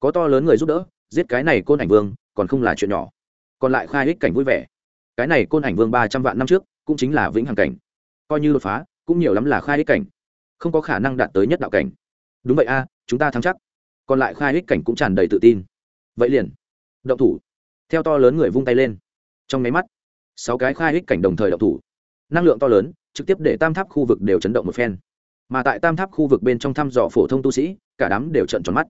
Có to lớn người giúp đỡ, giết cái này côn ảnh vương, còn không là chuyện nhỏ còn lại khai ích cảnh vui vẻ. Cái này côn ảnh vương ba trăm vạn năm trước, cũng chính là vĩnh hằng cảnh. Coi như đột phá, cũng nhiều lắm là khai ích cảnh. Không có khả năng đạt tới nhất đạo cảnh. Đúng vậy a, chúng ta thắng chắc. Còn lại khai ích cảnh cũng tràn đầy tự tin. Vậy liền. Động thủ. Theo to lớn người vung tay lên. Trong máy mắt, sáu cái khai ích cảnh đồng thời động thủ. Năng lượng to lớn, trực tiếp để tam tháp khu vực đều chấn động một phen. Mà tại tam tháp khu vực bên trong thăm dò phổ thông tu sĩ, cả đám đều trận tròn mắt.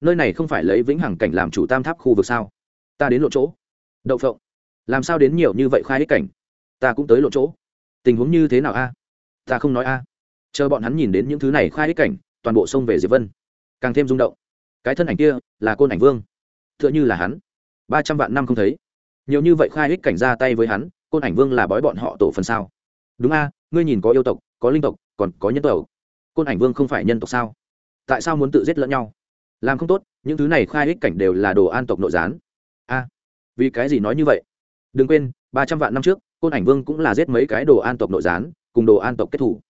Nơi này không phải lấy vĩnh hằng cảnh làm chủ tam tháp khu vực sao? Ta đến lộ chỗ đậu phộng. Làm sao đến nhiều như vậy khai ích cảnh? Ta cũng tới lộ chỗ. Tình huống như thế nào a? Ta không nói a. Chờ bọn hắn nhìn đến những thứ này khai ích cảnh, toàn bộ xông về diệp vân. Càng thêm rung động. Cái thân ảnh kia là côn ảnh vương. T h ư ợ n h ư là hắn. Ba trăm vạn năm không thấy. Nhiều như vậy khai ích cảnh ra tay với hắn, côn ảnh vương là bói bọn họ tổ phần sao? Đúng a, ngươi nhìn có yêu tộc, có linh tộc, còn có nhân tộc. Côn ảnh vương không phải nhân tộc sao? Tại sao muốn tự giết lẫn nhau? Làm không tốt, những thứ này khai ích cảnh đều là đồ an tộc nội gián. A vì cái gì nói như vậy? Đừng quên, ba trăm vạn năm trước, côn ảnh vương cũng là giết mấy cái đồ an tộc nội gián, cùng đồ an tộc kết thủ.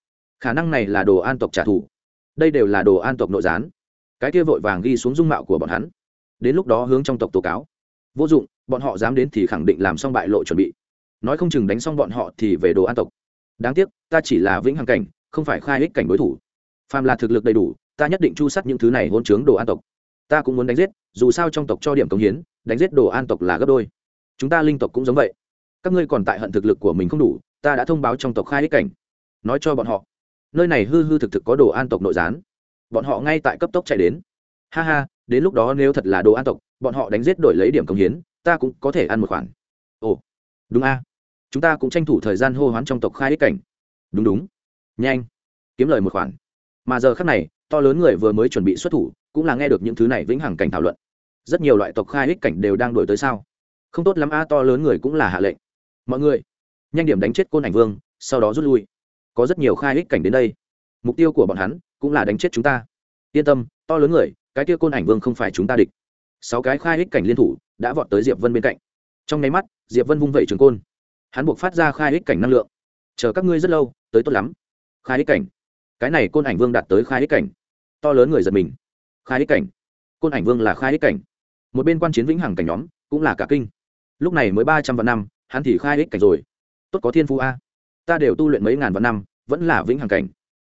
Khả năng này là đồ an tộc trả thù. Đây đều là đồ an tộc nội gián. Cái kia vội vàng ghi xuống dung mạo của bọn hắn. Đến lúc đó hướng trong tộc tố cáo. Vô dụng, bọn họ dám đến thì khẳng định làm xong bại lộ chuẩn bị. Nói không chừng đánh xong bọn họ thì về đồ an tộc. Đáng tiếc, ta chỉ là vĩnh hằng cảnh, không phải khai ích cảnh đối thủ. Phàm là thực lực đầy đủ, ta nhất định chu sắt những thứ này hôn chướng đồ an tộc. Ta cũng muốn đánh giết, dù sao trong tộc cho điểm công hiến đánh giết đồ an tộc là gấp đôi. Chúng ta linh tộc cũng giống vậy. Các ngươi còn tại hận thực lực của mình không đủ, ta đã thông báo trong tộc khai ích cảnh. Nói cho bọn họ, nơi này hư hư thực thực có đồ an tộc nội gián. Bọn họ ngay tại cấp tốc chạy đến. Ha ha, đến lúc đó nếu thật là đồ an tộc, bọn họ đánh giết đổi lấy điểm công hiến, ta cũng có thể ăn một khoản. Ồ, đúng a. Chúng ta cũng tranh thủ thời gian hô hoán trong tộc khai ích cảnh. Đúng đúng. Nhanh, kiếm lời một khoản. Mà giờ khác này, to lớn người vừa mới chuẩn bị xuất thủ, cũng là nghe được những thứ này vĩnh hằng cảnh thảo luận rất nhiều loại tộc khai hích cảnh đều đang đổi tới sao? Không tốt lắm a, to lớn người cũng là hạ lệnh. Mọi người, nhanh điểm đánh chết côn ảnh vương, sau đó rút lui. Có rất nhiều khai hích cảnh đến đây. Mục tiêu của bọn hắn cũng là đánh chết chúng ta. Yên tâm, to lớn người, cái kia côn ảnh vương không phải chúng ta địch. Sáu cái khai hích cảnh liên thủ đã vọt tới diệp vân bên cạnh. Trong nháy mắt, diệp vân vung vẩy trường côn. Hắn buộc phát ra khai hích cảnh năng lượng. Chờ các ngươi rất lâu, tới tốt lắm. Khai hích cảnh. Cái này côn ảnh vương đạt tới khai hích cảnh. To lớn người giật mình. Khai hích cảnh. Côn ảnh vương là khai hích cảnh một bên quan chiến vĩnh hằng cảnh nhóm cũng là cả kinh. Lúc này mới ba trăm vạn năm, hắn thì khai ích cảnh rồi. Tốt có thiên phú a. Ta đều tu luyện mấy ngàn vạn năm, vẫn là vĩnh hằng cảnh.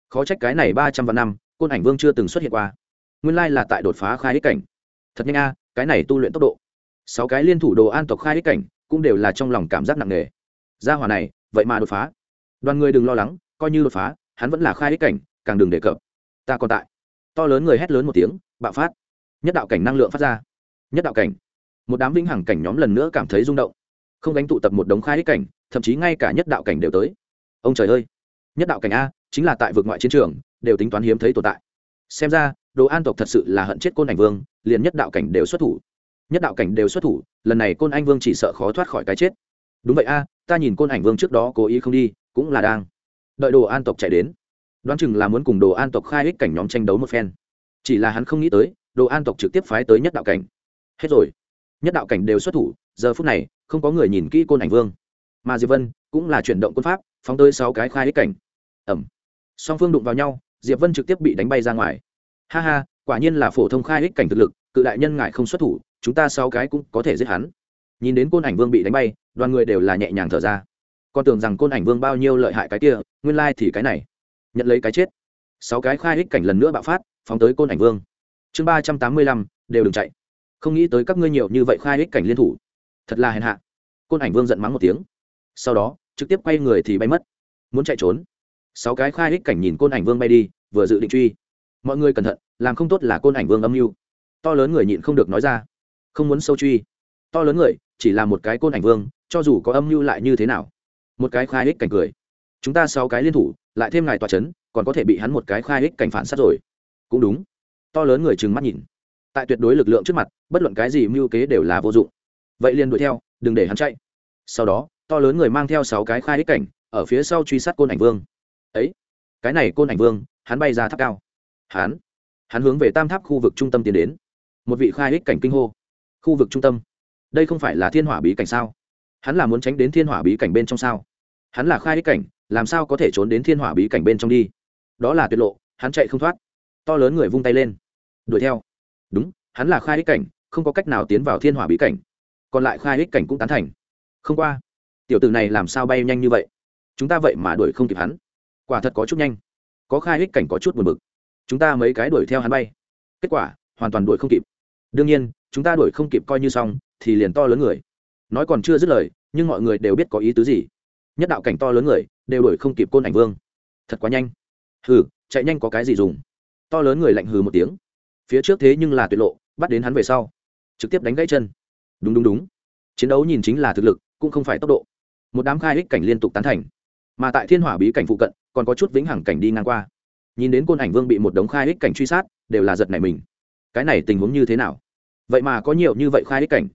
Khó trách cái này ba trăm vạn năm, côn ảnh vương chưa từng xuất hiện qua. Nguyên lai là tại đột phá khai ích cảnh. Thật nhanh a, cái này tu luyện tốc độ. Sáu cái liên thủ đồ an tộc khai ích cảnh cũng đều là trong lòng cảm giác nặng nề. Gia hòa này, vậy mà đột phá. Đoàn người đừng lo lắng, coi như đột phá, hắn vẫn là khai ích cảnh, càng đừng đề cập. Ta còn tại. To lớn người hét lớn một tiếng, bạo phát. Nhất đạo cảnh năng lượng phát ra nhất đạo cảnh. Một đám vĩnh hằng cảnh nhóm lần nữa cảm thấy rung động. Không đánh tụ tập một đống khai ích cảnh, thậm chí ngay cả nhất đạo cảnh đều tới. Ông trời ơi! Nhất đạo cảnh a, chính là tại vực ngoại chiến trường, đều tính toán hiếm thấy tồn tại. Xem ra, đồ an tộc thật sự là hận chết côn ảnh vương, liền nhất đạo cảnh đều xuất thủ. Nhất đạo cảnh đều xuất thủ, lần này côn anh vương chỉ sợ khó thoát khỏi cái chết. Đúng vậy a, ta nhìn côn ảnh vương trước đó cố ý không đi, cũng là đang đợi đồ an tộc chạy đến. Đoán chừng là muốn cùng đồ an tộc khai ích cảnh nhóm tranh đấu một phen. Chỉ là hắn không nghĩ tới, đồ an tộc trực tiếp phái tới nhất đạo cảnh hết rồi. Nhất đạo cảnh đều xuất thủ, giờ phút này, không có người nhìn kỹ côn ảnh vương. Mà diệp vân cũng là chuyển động quân pháp, phóng tới sáu cái khai ích cảnh. Ẩm song phương đụng vào nhau, diệp vân trực tiếp bị đánh bay ra ngoài. Ha ha, quả nhiên là phổ thông khai ích cảnh thực lực, cự đại nhân ngại không xuất thủ, chúng ta sáu cái cũng có thể giết hắn. Nhìn đến côn ảnh vương bị đánh bay, đoàn người đều là nhẹ nhàng thở ra. Con tưởng rằng côn ảnh vương bao nhiêu lợi hại cái kia, nguyên lai thì cái này. Nhận lấy cái chết. Sáu cái khai ích cảnh lần nữa bạo phát, phóng tới côn ảnh vương. Chương ba trăm tám mươi lăm, đều đừng chạy không nghĩ tới các ngươi nhiều như vậy khai ích cảnh liên thủ. Thật là hèn hạ. Côn ảnh vương giận mắng một tiếng. Sau đó, trực tiếp quay người thì bay mất. Muốn chạy trốn. Sáu cái khai ích cảnh nhìn côn ảnh vương bay đi, vừa dự định truy. Mọi người cẩn thận, làm không tốt là côn ảnh vương âm mưu. To lớn người nhịn không được nói ra. Không muốn sâu truy. To lớn người, chỉ là một cái côn ảnh vương, cho dù có âm mưu lại như thế nào. Một cái khai ích cảnh cười. Chúng ta sáu cái liên thủ, lại thêm ngài tòa c h ấ n còn có thể bị hắn một cái khai ích cảnh phản sát rồi. Cũng đúng. To lớn người trừng mắt nhìn tại tuyệt đối lực lượng trước mặt, bất luận cái gì mưu kế đều là vô dụng. Vậy liền đuổi theo, đừng để hắn chạy. Sau đó, to lớn người mang theo sáu cái khai ích cảnh, ở phía sau truy sát côn ảnh vương. Ấy, cái này côn ảnh vương, hắn bay ra tháp cao. Hắn hắn hướng về tam tháp khu vực trung tâm tiến đến. Một vị khai ích cảnh kinh hô. Khu vực trung tâm. Đây không phải là thiên hỏa bí cảnh sao? Hắn là muốn tránh đến thiên hỏa bí cảnh bên trong sao? Hắn là khai ích cảnh, làm sao có thể trốn đến thiên hỏa bí cảnh bên trong đi? Đó là tuyệt lộ, hắn chạy không thoát. To lớn người vung tay lên. Đuổi theo đúng, hắn là khai ích cảnh, không có cách nào tiến vào thiên hỏa bí cảnh. Còn lại khai ích cảnh cũng tán thành. Không qua, tiểu tử này làm sao bay nhanh như vậy? Chúng ta vậy mà đuổi không kịp hắn. Quả thật có chút nhanh. Có khai ích cảnh có chút buồn bực. Chúng ta mấy cái đuổi theo hắn bay. Kết quả, hoàn toàn đuổi không kịp. Đương nhiên, chúng ta đuổi không kịp coi như xong, thì liền to lớn người. Nói còn chưa dứt lời, nhưng mọi người đều biết có ý tứ gì. Nhất đạo cảnh to lớn người, đều đuổi không kịp côn ảnh vương. Thật quá nhanh. Hừ, chạy nhanh có cái gì dùng? To lớn người lạnh hừ một tiếng phía trước thế nhưng là tuyệt lộ, bắt đến hắn về sau. Trực tiếp đánh gãy chân. Đúng đúng đúng. Chiến đấu nhìn chính là thực lực, cũng không phải tốc độ. Một đám khai hích cảnh liên tục tán thành. Mà tại thiên hỏa bí cảnh phụ cận, còn có chút vĩnh hằng cảnh đi ngang qua. Nhìn đến côn ảnh vương bị một đống khai hích cảnh truy sát, đều là giật này mình. Cái này tình huống như thế nào? Vậy mà có nhiều như vậy khai hích cảnh.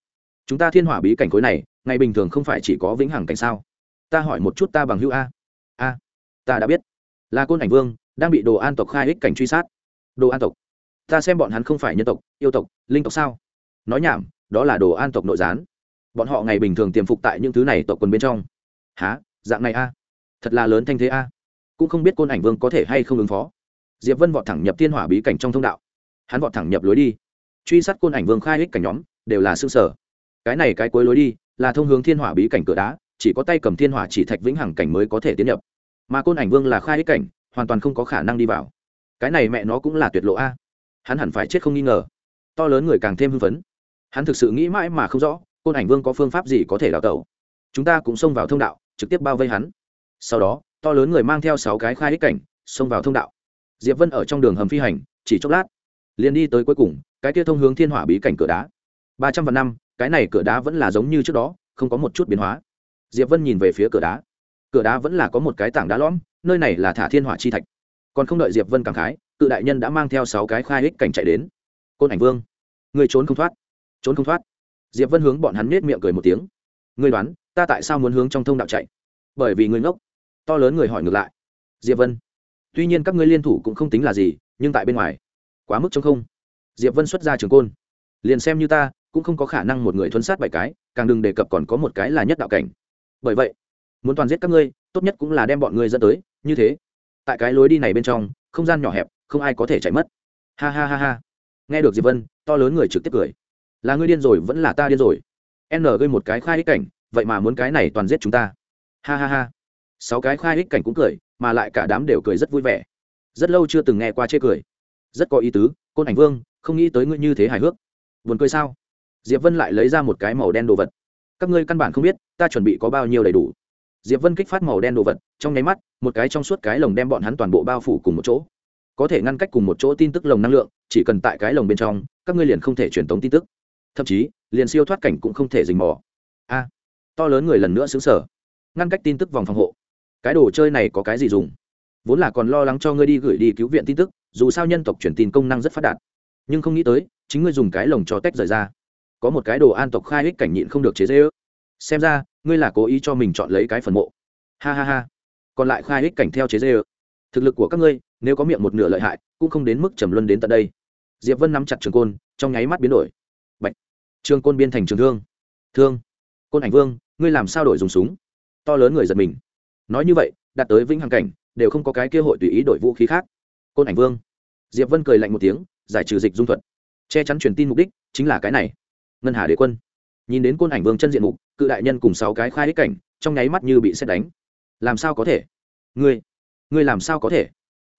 Chúng ta thiên hỏa bí cảnh khối này, ngày bình thường không phải chỉ có vĩnh hằng cảnh sao? Ta hỏi một chút ta bằng hữu a. A, ta đã biết. Là côn ảnh vương, đang bị đồ an tộc khai hích cảnh truy sát. Đồ an tộc ta xem bọn hắn không phải nhân tộc, yêu tộc, linh tộc sao? Nói nhảm, đó là đồ an tộc nội gián. Bọn họ ngày bình thường tiềm phục tại những thứ này tộc quần bên trong. Há dạng này a? Thật là lớn thanh thế a. Cũng không biết côn ảnh vương có thể hay không ứng phó. Diệp vân vọt thẳng nhập thiên hỏa bí cảnh trong thông đạo. Hắn vọt thẳng nhập lối đi. Truy sát côn ảnh vương khai hích cảnh nhóm, đều là xương sở. Cái này cái cuối lối đi, là thông hướng thiên hỏa bí cảnh cửa đá, chỉ có tay cầm thiên hỏa chỉ thạch vĩnh hằng cảnh mới có thể tiến nhập. Mà côn ảnh vương là khai hích cảnh, hoàn toàn không có khả năng đi vào. Cái này mẹ nó cũng là tuyệt lộ a hắn hẳn phải chết không nghi ngờ. To lớn người càng thêm hưng phấn. Hắn thực sự nghĩ mãi mà không rõ, côn ảnh vương có phương pháp gì có thể đào tẩu. Chúng ta cũng xông vào thông đạo, trực tiếp bao vây hắn. Sau đó, to lớn người mang theo sáu cái khai ích cảnh, xông vào thông đạo. Diệp vân ở trong đường hầm phi hành, chỉ chốc lát, liền đi tới cuối cùng, cái kia thông hướng thiên hỏa bí cảnh cửa đá. Ba trăm vạn năm, cái này cửa đá vẫn là giống như trước đó, không có một chút biến hóa. Diệp vân nhìn về phía cửa đá. Cửa đá vẫn là có một cái tảng đá lõm, nơi này là thả thiên hỏa chi thạch còn không đợi diệp vân cảm khái cự đại nhân đã mang theo sáu cái khai hích cảnh chạy đến côn ảnh vương người trốn không thoát trốn không thoát diệp vân hướng bọn hắn nết miệng cười một tiếng ngươi đoán ta tại sao muốn hướng trong thông đạo chạy bởi vì ngươi ngốc to lớn người hỏi ngược lại diệp vân tuy nhiên các ngươi liên thủ cũng không tính là gì nhưng tại bên ngoài quá mức trong không diệp vân xuất ra trường côn liền xem như ta cũng không có khả năng một người thuấn sát bảy cái càng đừng đề cập còn có một cái là nhất đạo cảnh bởi vậy muốn toàn giết các ngươi tốt nhất cũng là đem bọn ngươi dẫn tới như thế tại cái lối đi này bên trong, không gian nhỏ hẹp, không ai có thể chạy mất. Ha ha ha ha. Nghe được diệp vân, to lớn người trực tiếp cười. Là ngươi điên rồi, vẫn là ta điên rồi. N gây một cái khai ích cảnh, vậy mà muốn cái này toàn giết chúng ta. Ha ha ha. Sáu cái khai ích cảnh cũng cười, mà lại cả đám đều cười rất vui vẻ. Rất lâu chưa từng nghe qua chê cười. Rất có ý tứ, côn ảnh vương, không nghĩ tới ngươi như thế hài hước. Buồn cười sao? Diệp vân lại lấy ra một cái màu đen đồ vật. Các ngươi căn bản không biết, ta chuẩn bị có bao nhiêu đầy đủ diệp vân kích phát màu đen đồ vật, trong nháy mắt, một cái trong suốt cái lồng đem bọn hắn toàn bộ bao phủ cùng một chỗ. Có thể ngăn cách cùng một chỗ tin tức lồng năng lượng, chỉ cần tại cái lồng bên trong, các ngươi liền không thể truyền tống tin tức. Thậm chí, liền siêu thoát cảnh cũng không thể dình mò. A, to lớn người lần nữa xứng sở ngăn cách tin tức vòng phòng hộ. Cái đồ chơi này có cái gì dùng? Vốn là còn lo lắng cho ngươi đi gửi đi cứu viện tin tức, dù sao nhân tộc truyền tin công năng rất phát đạt. Nhưng không nghĩ tới, chính ngươi dùng cái lồng cho tách rời ra. Có một cái đồ an tộc khai ích cảnh nhịn không được chế dễ ước xem ra ngươi là cố ý cho mình chọn lấy cái phần mộ. Ha ha ha. Còn lại khai hích cảnh theo chế dê ơ. Thực lực của các ngươi, nếu có miệng một nửa lợi hại, cũng không đến mức trầm luân đến tận đây. Diệp vân nắm chặt trường côn, trong nháy mắt biến đổi. Bạch. trường côn biên thành trường thương. Thương. Côn ảnh vương, ngươi làm sao đổi dùng súng? To lớn người giật mình. Nói như vậy, đạt tới vĩnh hằng cảnh, đều không có cái kế hội tùy ý đổi vũ khí khác. Côn ảnh vương. Diệp vân cười lạnh một tiếng, giải trừ dịch dung thuật. Che chắn truyền tin mục đích chính là cái này. Ngân hà đế quân nhìn đến côn ảnh vương chân diện mục, cự đại nhân cùng sáu cái khai ích cảnh, trong nháy mắt như bị xét đánh. Làm sao có thể? Ngươi ngươi làm sao có thể?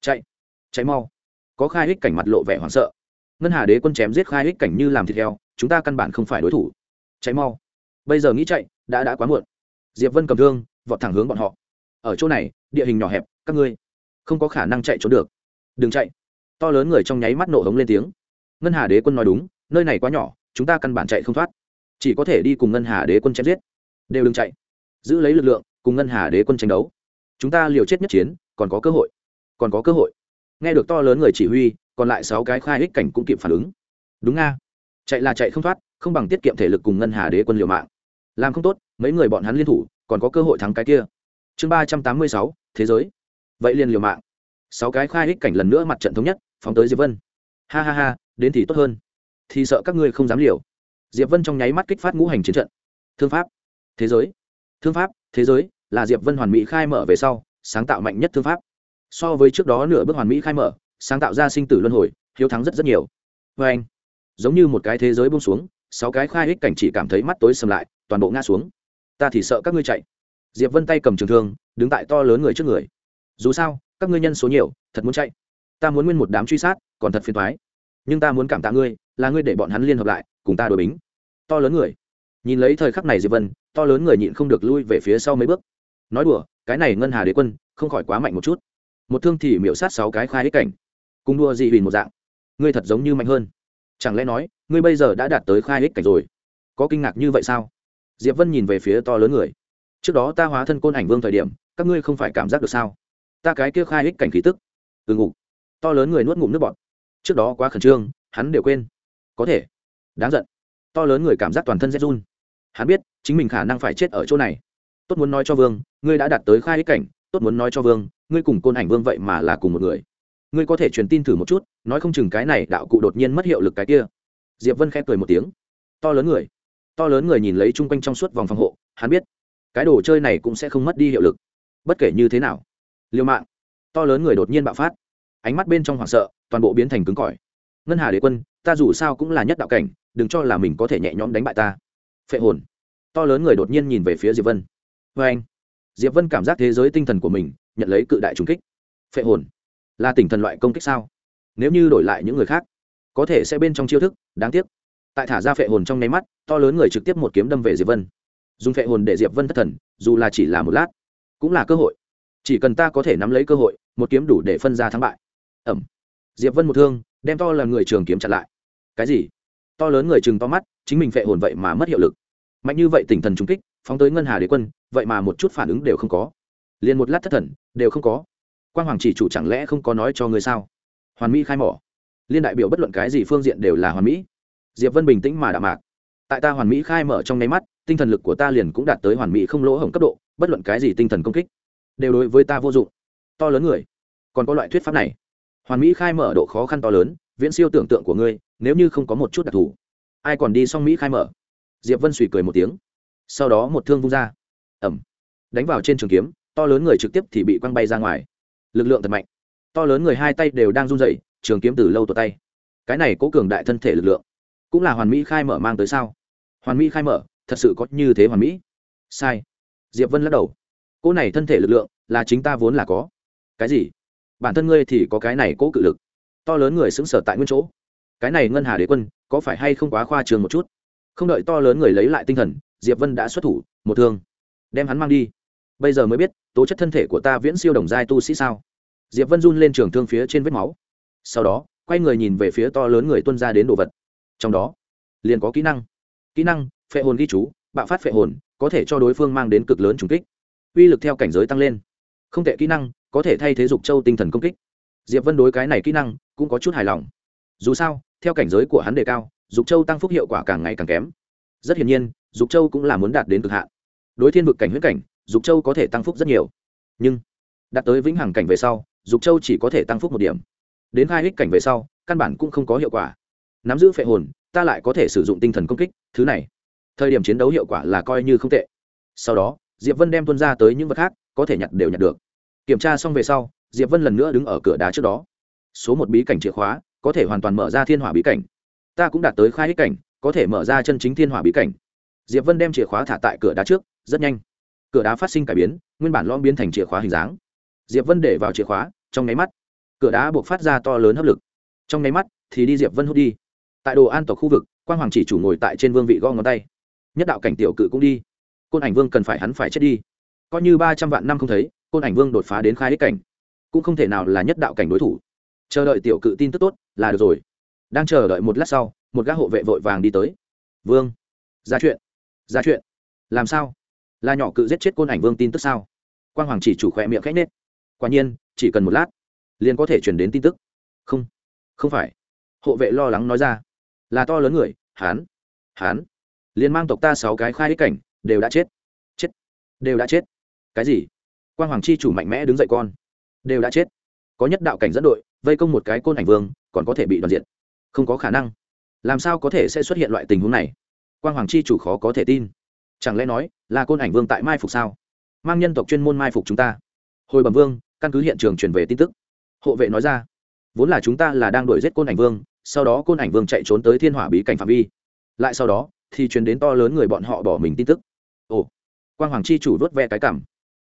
Chạy chạy mau. Có khai ích cảnh mặt lộ vẻ hoảng sợ. Ngân hà đế quân chém giết khai ích cảnh như làm thịt heo, chúng ta căn bản không phải đối thủ. Chạy mau. Bây giờ nghĩ chạy, đã đã quá muộn. Diệp vân cầm thương, vọt thẳng hướng bọn họ. Ở chỗ này, địa hình nhỏ hẹp, các ngươi không có khả năng chạy trốn được. Đừng chạy. To lớn người trong nháy mắt nổ hống lên tiếng. Ngân hà đế quân nói đúng, nơi này quá nhỏ, chúng ta căn bản chạy không thoát chỉ có thể đi cùng ngân hà đế quân chém giết. Đều đừng chạy. Giữ lấy lực lượng, cùng ngân hà đế quân tranh đấu. Chúng ta liều chết nhất chiến, còn có cơ hội. Còn có cơ hội. Nghe được to lớn người chỉ huy, còn lại sáu cái khai hích cảnh cũng kịp phản ứng. Đúng nga. Chạy là chạy không thoát, không bằng tiết kiệm thể lực cùng ngân hà đế quân liều mạng. Làm không tốt, mấy người bọn hắn liên thủ, còn có cơ hội thắng cái kia. Chương ba trăm tám mươi sáu, thế giới. Vậy liền liều mạng. Sáu cái khai hích cảnh lần nữa mặt trận thống nhất, phóng tới diệp vân. Ha ha ha, đến thì tốt hơn. Thì sợ các ngươi không dám liều diệp vân trong nháy mắt kích phát ngũ hành chiến trận. Thương pháp, thế giới. Thương pháp, thế giới là diệp vân hoàn mỹ khai mở về sau, sáng tạo mạnh nhất thương pháp. So với trước đó nửa bước hoàn mỹ khai mở, sáng tạo ra sinh tử luân hồi, hiếu thắng rất rất nhiều. Vê anh, giống như một cái thế giới bông xuống, sáu cái khai hích cảnh chỉ cảm thấy mắt tối sầm lại, toàn bộ ngã xuống. Ta thì sợ các ngươi chạy. Diệp vân tay cầm trường thương, đứng tại to lớn người trước người. Dù sao, các ngươi nhân số nhiều, thật muốn chạy. Ta muốn nguyên một đám truy sát, còn thật phiền thoái nhưng ta muốn cảm tạ ngươi, là ngươi để bọn hắn liên hợp lại cùng ta đối bính. To lớn người. Nhìn lấy thời khắc này diệp vân to lớn người nhịn không được lui về phía sau mấy bước. Nói đùa cái này ngân hà đế quân không khỏi quá mạnh một chút. Một thương thì miễu sát sáu cái khai hết cảnh. Cùng đua dị huỳnh một dạng. Ngươi thật giống như mạnh hơn. Chẳng lẽ nói ngươi bây giờ đã đạt tới khai hết cảnh rồi? Có kinh ngạc như vậy sao? Diệp vân nhìn về phía to lớn người. Trước đó ta hóa thân côn ảnh vương thời điểm các ngươi không phải cảm giác được sao? Ta cái kia khai hết cảnh khí tức. Từ ngủ, to lớn người nuốt ngụm nước bọt. Trước đó quá khẩn trương hắn đều quên. Có thể đáng giận. To lớn người cảm giác toàn thân rét run. Hắn biết, chính mình khả năng phải chết ở chỗ này. Tốt muốn nói cho vương, ngươi đã đạt tới khai ích cảnh, tốt muốn nói cho vương, ngươi cùng côn ảnh vương vậy mà là cùng một người. Ngươi có thể truyền tin thử một chút, nói không chừng cái này đạo cụ đột nhiên mất hiệu lực cái kia. Diệp vân khẽ cười một tiếng. To lớn người. To lớn người nhìn lấy chung quanh trong suốt vòng phòng hộ, hắn biết, cái đồ chơi này cũng sẽ không mất đi hiệu lực. Bất kể như thế nào liêu mạng. To lớn người đột nhiên bạo phát. Ánh mắt bên trong hoảng sợ, toàn bộ biến thành cứng cỏi. Ngân hà đế quân, ta dù sao cũng là nhất đạo cảnh đừng cho là mình có thể nhẹ nhõm đánh bại ta. Phệ hồn. To lớn người đột nhiên nhìn về phía diệp vân. Vê anh, diệp vân cảm giác thế giới tinh thần của mình nhận lấy cự đại trùng kích. Phệ hồn. Là tỉnh thần loại công kích sao? Nếu như đổi lại những người khác, có thể sẽ bên trong chiêu thức, đáng tiếc. Tại thả ra phệ hồn trong nháy mắt, to lớn người trực tiếp một kiếm đâm về diệp vân. Dùng phệ hồn để diệp vân thất thần, dù là chỉ là một lát, cũng là cơ hội. Chỉ cần ta có thể nắm lấy cơ hội, một kiếm đủ để phân ra thắng bại. Ẩm. Diệp vân một thương, đem to là người trường kiếm chặn lại. Cái gì? To lớn người chừng to mắt, chính mình phệ hồn vậy mà mất hiệu lực. Mạnh như vậy tinh thần trung kích, phóng tới ngân hà đế quân, vậy mà một chút phản ứng đều không có. Liền một lát thất thần, đều không có. Quan hoàng chỉ chủ chẳng lẽ không có nói cho người sao? Hoàn mỹ khai mỏ. Liên đại biểu bất luận cái gì phương diện đều là hoàn mỹ. Diệp vân bình tĩnh mà đạm mạc. Tại ta hoàn mỹ khai mở trong nháy mắt, tinh thần lực của ta liền cũng đạt tới hoàn mỹ không lỗ hổng cấp độ, bất luận cái gì tinh thần công kích, đều đối với ta vô dụng. To lớn người, còn có loại thuyết pháp này. Hoàn mỹ khai mở độ khó khăn to lớn, viễn siêu tưởng tượng của ngươi nếu như không có một chút đặc thù, ai còn đi xong mỹ khai mở? Diệp vân suy cười một tiếng. Sau đó một thương vung ra. Ẩm đánh vào trên trường kiếm, to lớn người trực tiếp thì bị quăng bay ra ngoài. Lực lượng thật mạnh. To lớn người hai tay đều đang run rẩy, trường kiếm từ lâu tột tay. Cái này cố cường đại thân thể lực lượng, cũng là hoàn mỹ khai mở mang tới sao? Hoàn mỹ khai mở, thật sự có như thế hoàn mỹ? Sai. Diệp vân lắc đầu. Cô này thân thể lực lượng, là chính ta vốn là có. Cái gì? Bản thân ngươi thì có cái này cố cự lực. To lớn người xứng sở tại nguyên chỗ cái này ngân hà đế quân, có phải hay không quá khoa trường một chút? Không đợi to lớn người lấy lại tinh thần, diệp vân đã xuất thủ, một thương, đem hắn mang đi. Bây giờ mới biết, tố chất thân thể của ta viễn siêu đồng giai tu sĩ sao? Diệp vân run lên trường thương phía trên vết máu. Sau đó, quay người nhìn về phía to lớn người tuân ra đến đồ vật. Trong đó, liền có kỹ năng. Kỹ năng, phệ hồn ghi chú, bạo phát phệ hồn, có thể cho đối phương mang đến cực lớn trùng kích. Uy lực theo cảnh giới tăng lên. Không tệ kỹ năng, có thể thay thế dục châu tinh thần công kích. Diệp vân đối cái này kỹ năng cũng có chút hài lòng. Dù sao theo cảnh giới của hắn đề cao, dục châu tăng phúc hiệu quả càng ngày càng kém. Rất hiển nhiên, dục châu cũng là muốn đạt đến cực hạn. Đối thiên vực cảnh huyết cảnh, dục châu có thể tăng phúc rất nhiều. Nhưng, đạt tới vĩnh hằng cảnh về sau, dục châu chỉ có thể tăng phúc một điểm. Đến hai hích cảnh về sau, căn bản cũng không có hiệu quả. Nắm giữ phệ hồn, ta lại có thể sử dụng tinh thần công kích, thứ này. Thời điểm chiến đấu hiệu quả là coi như không tệ. Sau đó, diệp vân đem tuân ra tới những vật khác, có thể nhặt đều nhặt được. Kiểm tra xong về sau, diệp vân lần nữa đứng ở cửa đá trước đó. Số một bí cảnh chìa khóa có thể hoàn toàn mở ra thiên hỏa bí cảnh. Ta cũng đạt tới khai hích cảnh, có thể mở ra chân chính thiên hỏa bí cảnh. Diệp vân đem chìa khóa thả tại cửa đá trước, rất nhanh. Cửa đá phát sinh cải biến, nguyên bản lom biến thành chìa khóa hình dáng. Diệp vân để vào chìa khóa, trong nháy mắt, cửa đá buộc phát ra to lớn hấp lực. Trong nháy mắt, thì đi diệp vân hút đi. Tại đồ an tộc khu vực quan hoàng chỉ chủ ngồi tại trên vương vị gõ ngón tay. Nhất đạo cảnh tiểu cự cũng đi. Côn ảnh vương cần phải hắn phải chết đi. Coi như ba trăm vạn năm không thấy, côn ảnh vương đột phá đến khai ích cảnh, cũng không thể nào là nhất đạo cảnh đối thủ. Chờ đợi tiểu cự tin tức tốt là được rồi. Đang chờ đợi một lát sau, một gác hộ vệ vội vàng đi tới. Vương, ra chuyện ra chuyện. Làm sao? Là nhỏ cự giết chết côn ảnh vương tin tức sao? Quan hoàng chỉ chủ khỏe miệng khẽ nết. Quả nhiên, chỉ cần một lát, liền có thể chuyển đến tin tức. Không không phải. Hộ vệ lo lắng nói ra. Là to lớn người hán hán liền mang tộc ta sáu cái khai ích cảnh, đều đã chết. Chết, đều đã chết. Cái gì? Quan hoàng chi chủ mạnh mẽ đứng dậy con. Đều đã chết. Có nhất đạo cảnh dẫn đội, vây công một cái côn ảnh vương còn có thể bị đoàn diện không có khả năng. Làm sao có thể sẽ xuất hiện loại tình huống này? Quan hoàng chi chủ khó có thể tin. Chẳng lẽ nói, là côn ảnh vương tại mai phục sao? Mang nhân tộc chuyên môn mai phục chúng ta. Hồi bẩm vương, căn cứ hiện trường truyền về tin tức. Hộ vệ nói ra, vốn là chúng ta là đang đuổi giết côn ảnh vương, sau đó côn ảnh vương chạy trốn tới thiên hỏa bí cảnh phạm vi. Lại sau đó, thì truyền đến to lớn người bọn họ bỏ mình tin tức. Ồ. Quang hoàng chi chủ vớt ve cái cảm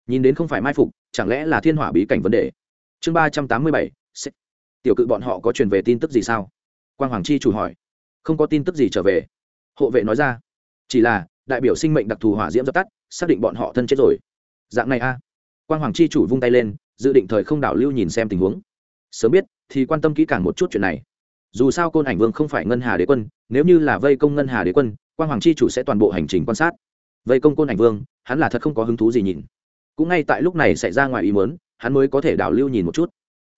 nhìn đến không phải mai phục, chẳng lẽ là thiên hỏa bí cảnh vấn đề? Chương ba trăm tám mươi bảy tiểu cự bọn họ có truyền về tin tức gì sao? Quang hoàng chi chủ hỏi. Không có tin tức gì trở về. Hộ vệ nói ra. Chỉ là, đại biểu sinh mệnh đặc thù hỏa diễm dập tắt, xác định bọn họ thân chết rồi. Dạng này a. À. quang hoàng chi chủ vung tay lên, dự định thời không đảo lưu nhìn xem tình huống. Sớm biết, thì quan tâm kỹ càng một chút chuyện này. Dù sao côn ảnh vương không phải ngân hà đế quân, nếu như là vây công ngân hà đế quân, quang hoàng chi chủ sẽ toàn bộ hành trình quan sát. Vây công côn ảnh vương, hắn là thật không có hứng thú gì nhìn. Cũng ngay tại lúc này xảy ra ngoài ý mớn hắn mới có thể đảo lưu nhìn một chút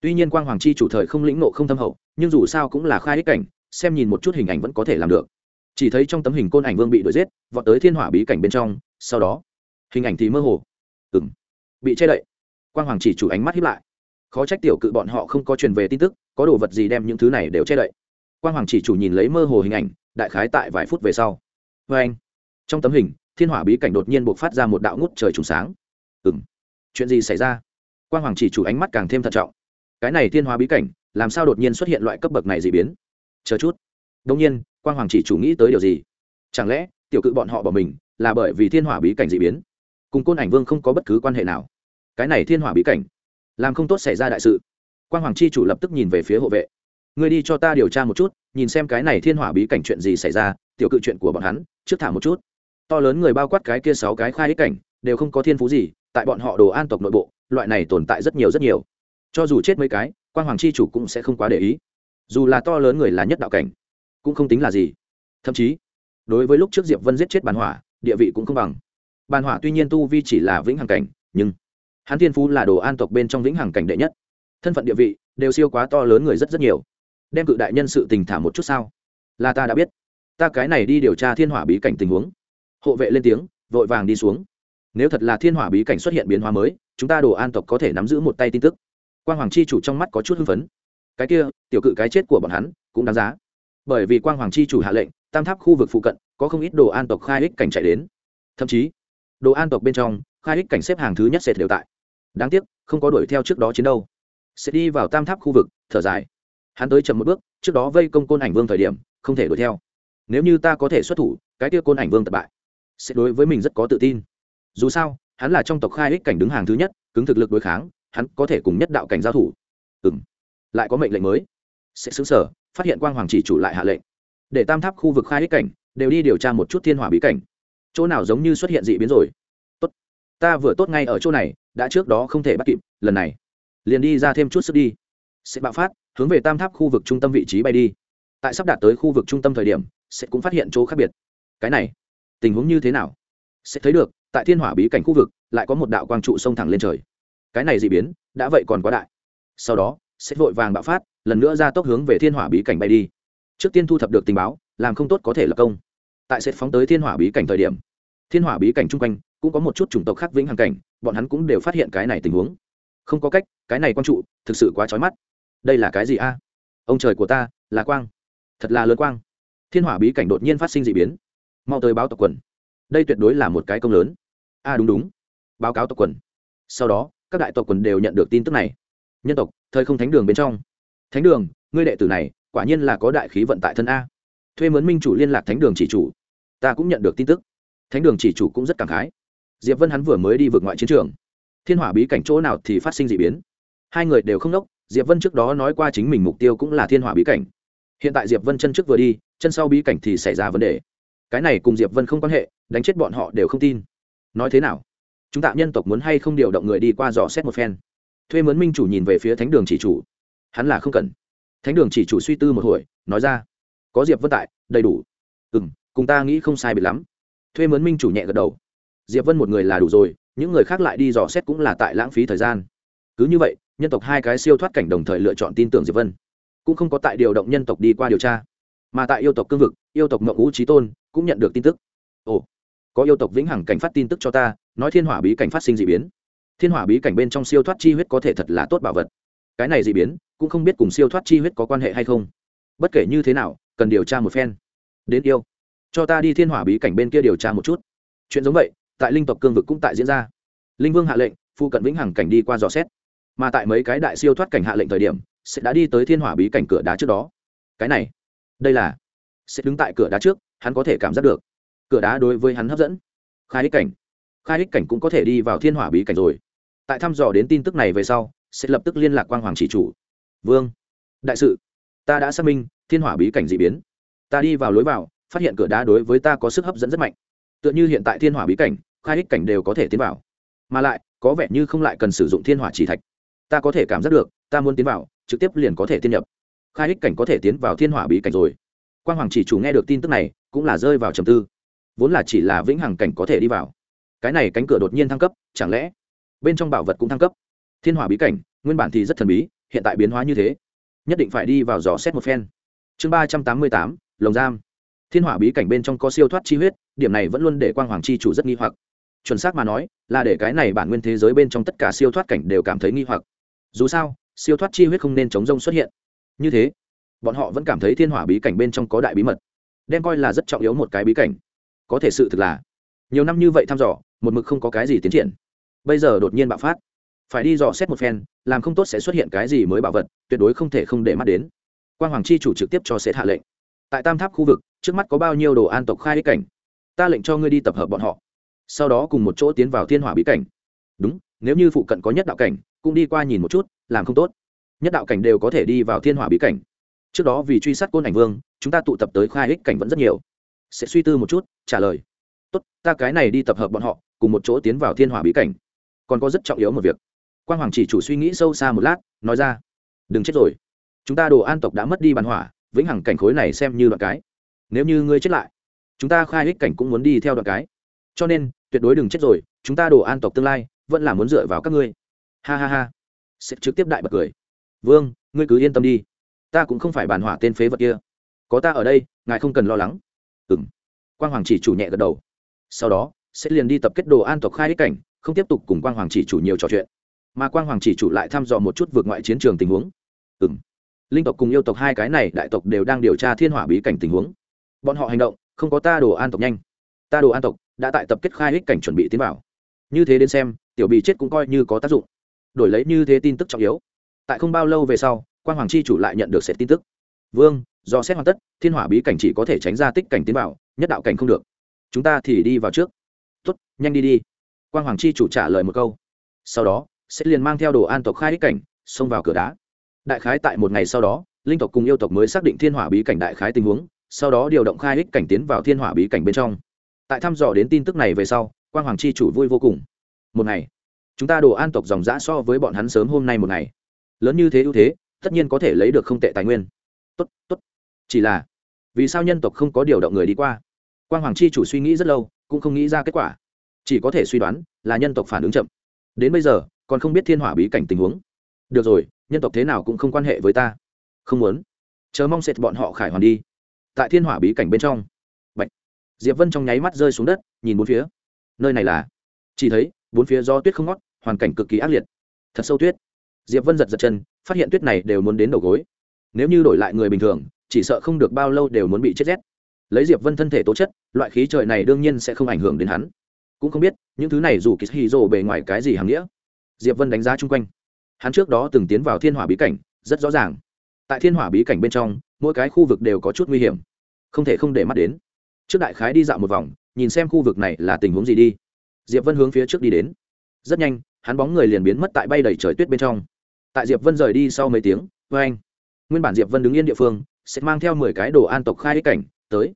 tuy nhiên quang hoàng chi chủ thời không lĩnh nộ không thâm hậu, nhưng dù sao cũng là khai ích cảnh, xem nhìn một chút hình ảnh vẫn có thể làm được. Chỉ thấy trong tấm hình côn ảnh vương bị đuổi giết, vọt tới thiên hỏa bí cảnh bên trong, sau đó, hình ảnh thì mơ hồ. Ừng bị che đậy. Quang hoàng chỉ chủ ánh mắt hiếp lại. Khó trách tiểu cự bọn họ không có truyền về tin tức, có đồ vật gì đem những thứ này đều che đậy. Quang hoàng chỉ chủ nhìn lấy mơ hồ hình ảnh, đại khái tại vài phút về sau. Vê anh, trong tấm hình, thiên hỏa bí cảnh đột nhiên buộc phát ra một đạo ngút trời trùng sáng. Ừng chuyện gì xảy ra? Quang hoàng chỉ chủ ánh mắt càng thêm thận trọng cái này thiên hỏa bí cảnh, làm sao đột nhiên xuất hiện loại cấp bậc này dị biến? Chờ chút. Đông nhiên, quang hoàng chỉ chủ nghĩ tới điều gì? Chẳng lẽ, tiểu cự bọn họ bỏ mình là bởi vì thiên hỏa bí cảnh dị biến? Cùng côn ảnh vương không có bất cứ quan hệ nào. Cái này thiên hỏa bí cảnh, làm không tốt xảy ra đại sự. Quang hoàng chi chủ lập tức nhìn về phía hộ vệ. Người đi cho ta điều tra một chút, nhìn xem cái này thiên hỏa bí cảnh chuyện gì xảy ra, tiểu cự chuyện của bọn hắn, trước thả một chút. To lớn người bao quát cái kia sáu cái khai ích cảnh, đều không có thiên phú gì, tại bọn họ đồ an tộc nội bộ, loại này tồn tại rất nhiều rất nhiều cho dù chết mấy cái quan hoàng chi chủ cũng sẽ không quá để ý. Dù là to lớn người là nhất đạo cảnh, cũng không tính là gì. Thậm chí, đối với lúc trước diệp vân giết chết bàn hỏa, địa vị cũng không bằng. Bàn hỏa tuy nhiên tu vi chỉ là vĩnh hằng cảnh, nhưng hắn thiên phú là đồ an tộc bên trong vĩnh hằng cảnh đệ nhất. Thân phận địa vị đều siêu quá to lớn người rất rất nhiều. Đem cự đại nhân sự tình thả một chút sao? Là ta đã biết. Ta cái này đi điều tra thiên hỏa bí cảnh tình huống. Hộ vệ lên tiếng, vội vàng đi xuống. Nếu thật là thiên hỏa bí cảnh xuất hiện biến hóa mới, chúng ta đồ an tộc có thể nắm giữ một tay tin tức quang hoàng chi chủ trong mắt có chút hưng phấn. Cái kia, tiểu cự cái chết của bọn hắn, cũng đáng giá. Bởi vì quang hoàng chi chủ hạ lệnh, tam tháp khu vực phụ cận, có không ít đồ an tộc khai ích cảnh chạy đến. Thậm chí, đồ an tộc bên trong, khai ích cảnh xếp hàng thứ nhất sệt đều tại. Đáng tiếc, không có đuổi theo trước đó chiến đâu sẽ đi vào tam tháp khu vực, thở dài. Hắn tới chậm một bước, trước đó vây công côn ảnh vương thời điểm, không thể đuổi theo. Nếu như ta có thể xuất thủ, cái kia côn ảnh vương tập bại. Sẽ đối với mình rất có tự tin. Dù sao, hắn là trong tộc khai ích cảnh đứng hàng thứ nhất, cứng thực lực đối kháng hắn có thể cùng nhất đạo cảnh giao thủ. Ừ m lại có mệnh lệnh mới. Sẽ xứng sở, phát hiện quang hoàng chỉ chủ lại hạ lệnh. Để tam tháp khu vực khai hết cảnh, đều đi điều tra một chút thiên hỏa bí cảnh. Chỗ nào giống như xuất hiện dị biến rồi. Tốt. Ta vừa tốt ngay ở chỗ này, đã trước đó không thể bắt kịp, lần này. Liền đi ra thêm chút sức đi. Sẽ bạo phát, hướng về tam tháp khu vực trung tâm vị trí bay đi. Tại sắp đạt tới khu vực trung tâm thời điểm, sẽ cũng phát hiện chỗ khác biệt. Cái này, tình huống như thế nào? Sẽ thấy được, tại thiên hỏa bí cảnh khu vực, lại có một đạo quang trụ sông thẳng lên trời cái này dị biến, đã vậy còn quá đại. Sau đó, sẽ vội vàng bạo phát, lần nữa ra tốc hướng về thiên hỏa bí cảnh bay đi. Trước tiên thu thập được tình báo, làm không tốt có thể lập công. Tại sẽ phóng tới thiên hỏa bí cảnh thời điểm, thiên hỏa bí cảnh chung quanh cũng có một chút chủng tộc khác vĩnh hằng cảnh, bọn hắn cũng đều phát hiện cái này tình huống. Không có cách, cái này quang trụ thực sự quá trói mắt. Đây là cái gì a? Ông trời của ta, là quang. Thật là lớn quang. Thiên hỏa bí cảnh đột nhiên phát sinh d ị biến. Mau tới báo tộc quần. Đây tuyệt đối là một cái công lớn. A, đúng đúng. Báo cáo tộc quần. Sau đó các đại tộc quần đều nhận được tin tức này. Nhân tộc, thời không thánh đường bên trong. Thánh đường, ngươi đệ tử này, quả nhiên là có đại khí vận tại thân a. Thuê mướn minh chủ liên lạc thánh đường chỉ chủ. Ta cũng nhận được tin tức. Thánh đường chỉ chủ cũng rất cảm khái. Diệp vân hắn vừa mới đi vượt ngoại chiến trường. Thiên hỏa bí cảnh chỗ nào thì phát sinh d ị biến. Hai người đều không đốc, diệp vân trước đó nói qua chính mình mục tiêu cũng là thiên hỏa bí cảnh. Hiện tại diệp vân chân trước vừa đi, chân sau bí cảnh thì xảy ra vấn đề. Cái này cùng diệp vân không quan hệ, đánh chết bọn họ đều không tin. Nói thế nào? Chúng ta nhân tộc muốn hay không điều động người đi qua dò xét một phen. Thuê mướn minh chủ nhìn về phía thánh đường chỉ chủ. Hắn là không cần. Thánh đường chỉ chủ suy tư một hồi, nói ra. Có diệp vân tại, đầy đủ. Ừ m cùng ta nghĩ không sai biệt lắm. Thuê mướn minh chủ nhẹ gật đầu. Diệp vân một người là đủ rồi, những người khác lại đi dò xét cũng là tại lãng phí thời gian. Cứ như vậy, nhân tộc hai cái siêu thoát cảnh đồng thời lựa chọn tin tưởng diệp vân. Cũng không có tại điều động nhân tộc đi qua điều tra, mà tại yêu tộc cương vực, yêu tộc mậu ngũ trí tôn cũng nhận được tin tức. Ồ, có yêu tộc vĩnh hằng cảnh phát tin tức cho ta nói thiên hỏa bí cảnh phát sinh d ị biến. Thiên hỏa bí cảnh bên trong siêu thoát chi huyết có thể thật là tốt bảo vật. Cái này d ị biến, cũng không biết cùng siêu thoát chi huyết có quan hệ hay không. Bất kể như thế nào, cần điều tra một phen. Đến yêu. Cho ta đi thiên hỏa bí cảnh bên kia điều tra một chút. Chuyện giống vậy, tại linh tộc cương vực cũng tại diễn ra. Linh vương hạ lệnh phụ cận vĩnh hằng cảnh đi qua dò xét. Mà tại mấy cái đại siêu thoát cảnh hạ lệnh thời điểm, sẽ đã đi tới thiên hỏa bí cảnh cửa đá trước đó. Cái này, đây là, sẽ đứng tại cửa đá trước, hắn có thể cảm giác được. Cửa đá đối với hắn hấp dẫn. Khai ích cảnh khai ích cảnh cũng có thể đi vào thiên hỏa bí cảnh rồi. Tại thăm dò đến tin tức này về sau, sẽ lập tức liên lạc quang hoàng chỉ chủ. Vương, đại sự. Ta đã xác minh, thiên hỏa bí cảnh d ị biến. Ta đi vào lối vào, phát hiện cửa đá đối với ta có sức hấp dẫn rất mạnh. Tựa như hiện tại thiên hỏa bí cảnh, khai ích cảnh đều có thể tiến vào. Mà lại, có vẻ như không lại cần sử dụng thiên hỏa chỉ thạch. Ta có thể cảm giác được, ta muốn tiến vào, trực tiếp liền có thể tiến nhập. Khai ích cảnh có thể tiến vào thiên hỏa bí cảnh rồi. Quang hoàng chỉ chủ nghe được tin tức này, cũng là rơi vào trầm tư. Vốn là chỉ là vĩnh hằng cảnh có thể đi vào cái này cánh cửa đột nhiên thăng cấp, chẳng lẽ bên trong bảo vật cũng thăng cấp? Thiên hỏa bí cảnh, nguyên bản thì rất thần bí, hiện tại biến hóa như thế. Nhất định phải đi vào dò xét một phen. Chương ba trăm tám mươi tám, lồng giam. Thiên hỏa bí cảnh bên trong có siêu thoát chi huyết, điểm này vẫn luôn để quang hoàng chi chủ rất nghi hoặc. Chuẩn xác mà nói, là để cái này bản nguyên thế giới bên trong tất cả siêu thoát cảnh đều cảm thấy nghi hoặc. Dù sao, siêu thoát chi huyết không nên chống rông xuất hiện. Như thế, bọn họ vẫn cảm thấy thiên hỏa bí cảnh bên trong có đại bí mật, đem coi là rất trọng yếu một cái bí cảnh. Có thể sự thực là, nhiều năm như vậy thăm dò một mực không có cái gì tiến triển. Bây giờ đột nhiên bạo phát. Phải đi dò xét một phen, làm không tốt sẽ xuất hiện cái gì mới bảo vật, tuyệt đối không thể không để mắt đến. Quan hoàng chi chủ trực tiếp cho sẽ hạ lệnh. Tại tam tháp khu vực, trước mắt có bao nhiêu đồ an tộc khai ích cảnh? Ta lệnh cho ngươi đi tập hợp bọn họ. Sau đó cùng một chỗ tiến vào thiên hỏa bí cảnh. Đúng, nếu như phụ cận có nhất đạo cảnh, cũng đi qua nhìn một chút, làm không tốt. Nhất đạo cảnh đều có thể đi vào thiên hỏa bí cảnh. Trước đó vì truy sát côn ảnh vương, chúng ta tụ tập tới khai ích cảnh vẫn rất nhiều. Sẽ suy tư một chút, trả lời. Tốt, ta cái này đi tập hợp bọn họ cùng một chỗ tiến vào thiên hỏa bí cảnh. Còn có rất trọng yếu một việc. Quang hoàng chỉ chủ suy nghĩ sâu xa một lát, nói ra, đừng chết rồi. Chúng ta đồ an tộc đã mất đi bàn hỏa, vĩnh hằng cảnh khối này xem như đoạn cái. Nếu như ngươi chết lại, chúng ta khai ích cảnh cũng muốn đi theo đoạn cái. Cho nên, tuyệt đối đừng chết rồi, chúng ta đồ an tộc tương lai vẫn là muốn dựa vào các ngươi. Ha ha ha. Sẽ trực tiếp đại bật cười. Vương, ngươi cứ yên tâm đi. Ta cũng không phải bàn hỏa tên phế vật kia. Có ta ở đây, ngài không cần lo lắng. Ừ m quang hoàng chỉ chủ nhẹ gật đầu. Sau đó sẽ liền đi tập kết đồ an tộc khai ích cảnh, không tiếp tục cùng quang hoàng chỉ chủ nhiều trò chuyện. Mà quang hoàng chỉ chủ lại thăm dò một chút vượt ngoại chiến trường tình huống. Ừ m linh tộc cùng yêu tộc hai cái này đại tộc đều đang điều tra thiên hỏa bí cảnh tình huống. Bọn họ hành động, không có ta đồ an tộc nhanh. Ta đồ an tộc đã tại tập kết khai ích cảnh chuẩn bị tiến vào. Như thế đến xem, tiểu bị chết cũng coi như có tác dụng. Đổi lấy như thế tin tức trọng yếu. Tại không bao lâu về sau quan hoàng chi chủ lại nhận được sẽ tin tức. Vương, do xét hoàn tất, thiên hỏa bí cảnh chỉ có thể tránh ra tích cảnh tiến vào, nhất đạo cảnh không được. Chúng ta thì đi vào trước tốt, nhanh đi đi. Quan hoàng chi chủ trả lời một câu. Sau đó sẽ liền mang theo đồ an tộc khai ích cảnh, xông vào cửa đá. Đại khái tại một ngày sau đó, linh tộc cùng yêu tộc mới xác định thiên hỏa bí cảnh đại khái tình huống, sau đó điều động khai ích cảnh tiến vào thiên hỏa bí cảnh bên trong. Tại thăm dò đến tin tức này về sau quan hoàng chi chủ vui vô cùng. Một ngày, chúng ta đồ an tộc dòng giã so với bọn hắn sớm hôm nay một ngày. Lớn như thế ưu thế, tất nhiên có thể lấy được không tệ tài nguyên. Tốt tốt. Chỉ là, vì sao nhân tộc không có điều động người đi qua? Quan hoàng chi chủ suy nghĩ rất lâu cũng không nghĩ ra kết quả. Chỉ có thể suy đoán là nhân tộc phản ứng chậm. Đến bây giờ, còn không biết thiên hỏa bí cảnh tình huống. Được rồi, nhân tộc thế nào cũng không quan hệ với ta. Không muốn. Chờ mong sệt bọn họ khải hoàn đi. Tại thiên hỏa bí cảnh bên trong. Bạch. diệp vân trong nháy mắt rơi xuống đất, nhìn bốn phía. Nơi này là? Chỉ thấy, bốn phía do tuyết không ngót, hoàn cảnh cực kỳ ác liệt. Thật sâu tuyết. Diệp vân giật giật chân, phát hiện tuyết này đều muốn đến đầu gối. Nếu như đổi lại người bình thường, chỉ sợ không được bao lâu đều muốn bị chết rét lấy diệp vân thân thể tố chất, loại khí trời này đương nhiên sẽ không ảnh hưởng đến hắn. Cũng không biết, những thứ này dù kỳ hì rồ bề ngoài cái gì hàm nghĩa. Diệp vân đánh giá chung quanh. Hắn trước đó từng tiến vào thiên hỏa bí cảnh, rất rõ ràng. Tại thiên hỏa bí cảnh bên trong, mỗi cái khu vực đều có chút nguy hiểm. Không thể không để mắt đến. Trước đại khái đi dạo một vòng, nhìn xem khu vực này là tình huống gì đi. Diệp vân hướng phía trước đi đến. Rất nhanh, hắn bóng người liền biến mất tại bay đầy trời tuyết bên trong. Tại diệp vân rời đi sau mấy tiếng vê anh nguyên bản diệp vân đứng yên địa phương, sẽ mang theo mười cái đồ an tộc khai cảnh, tới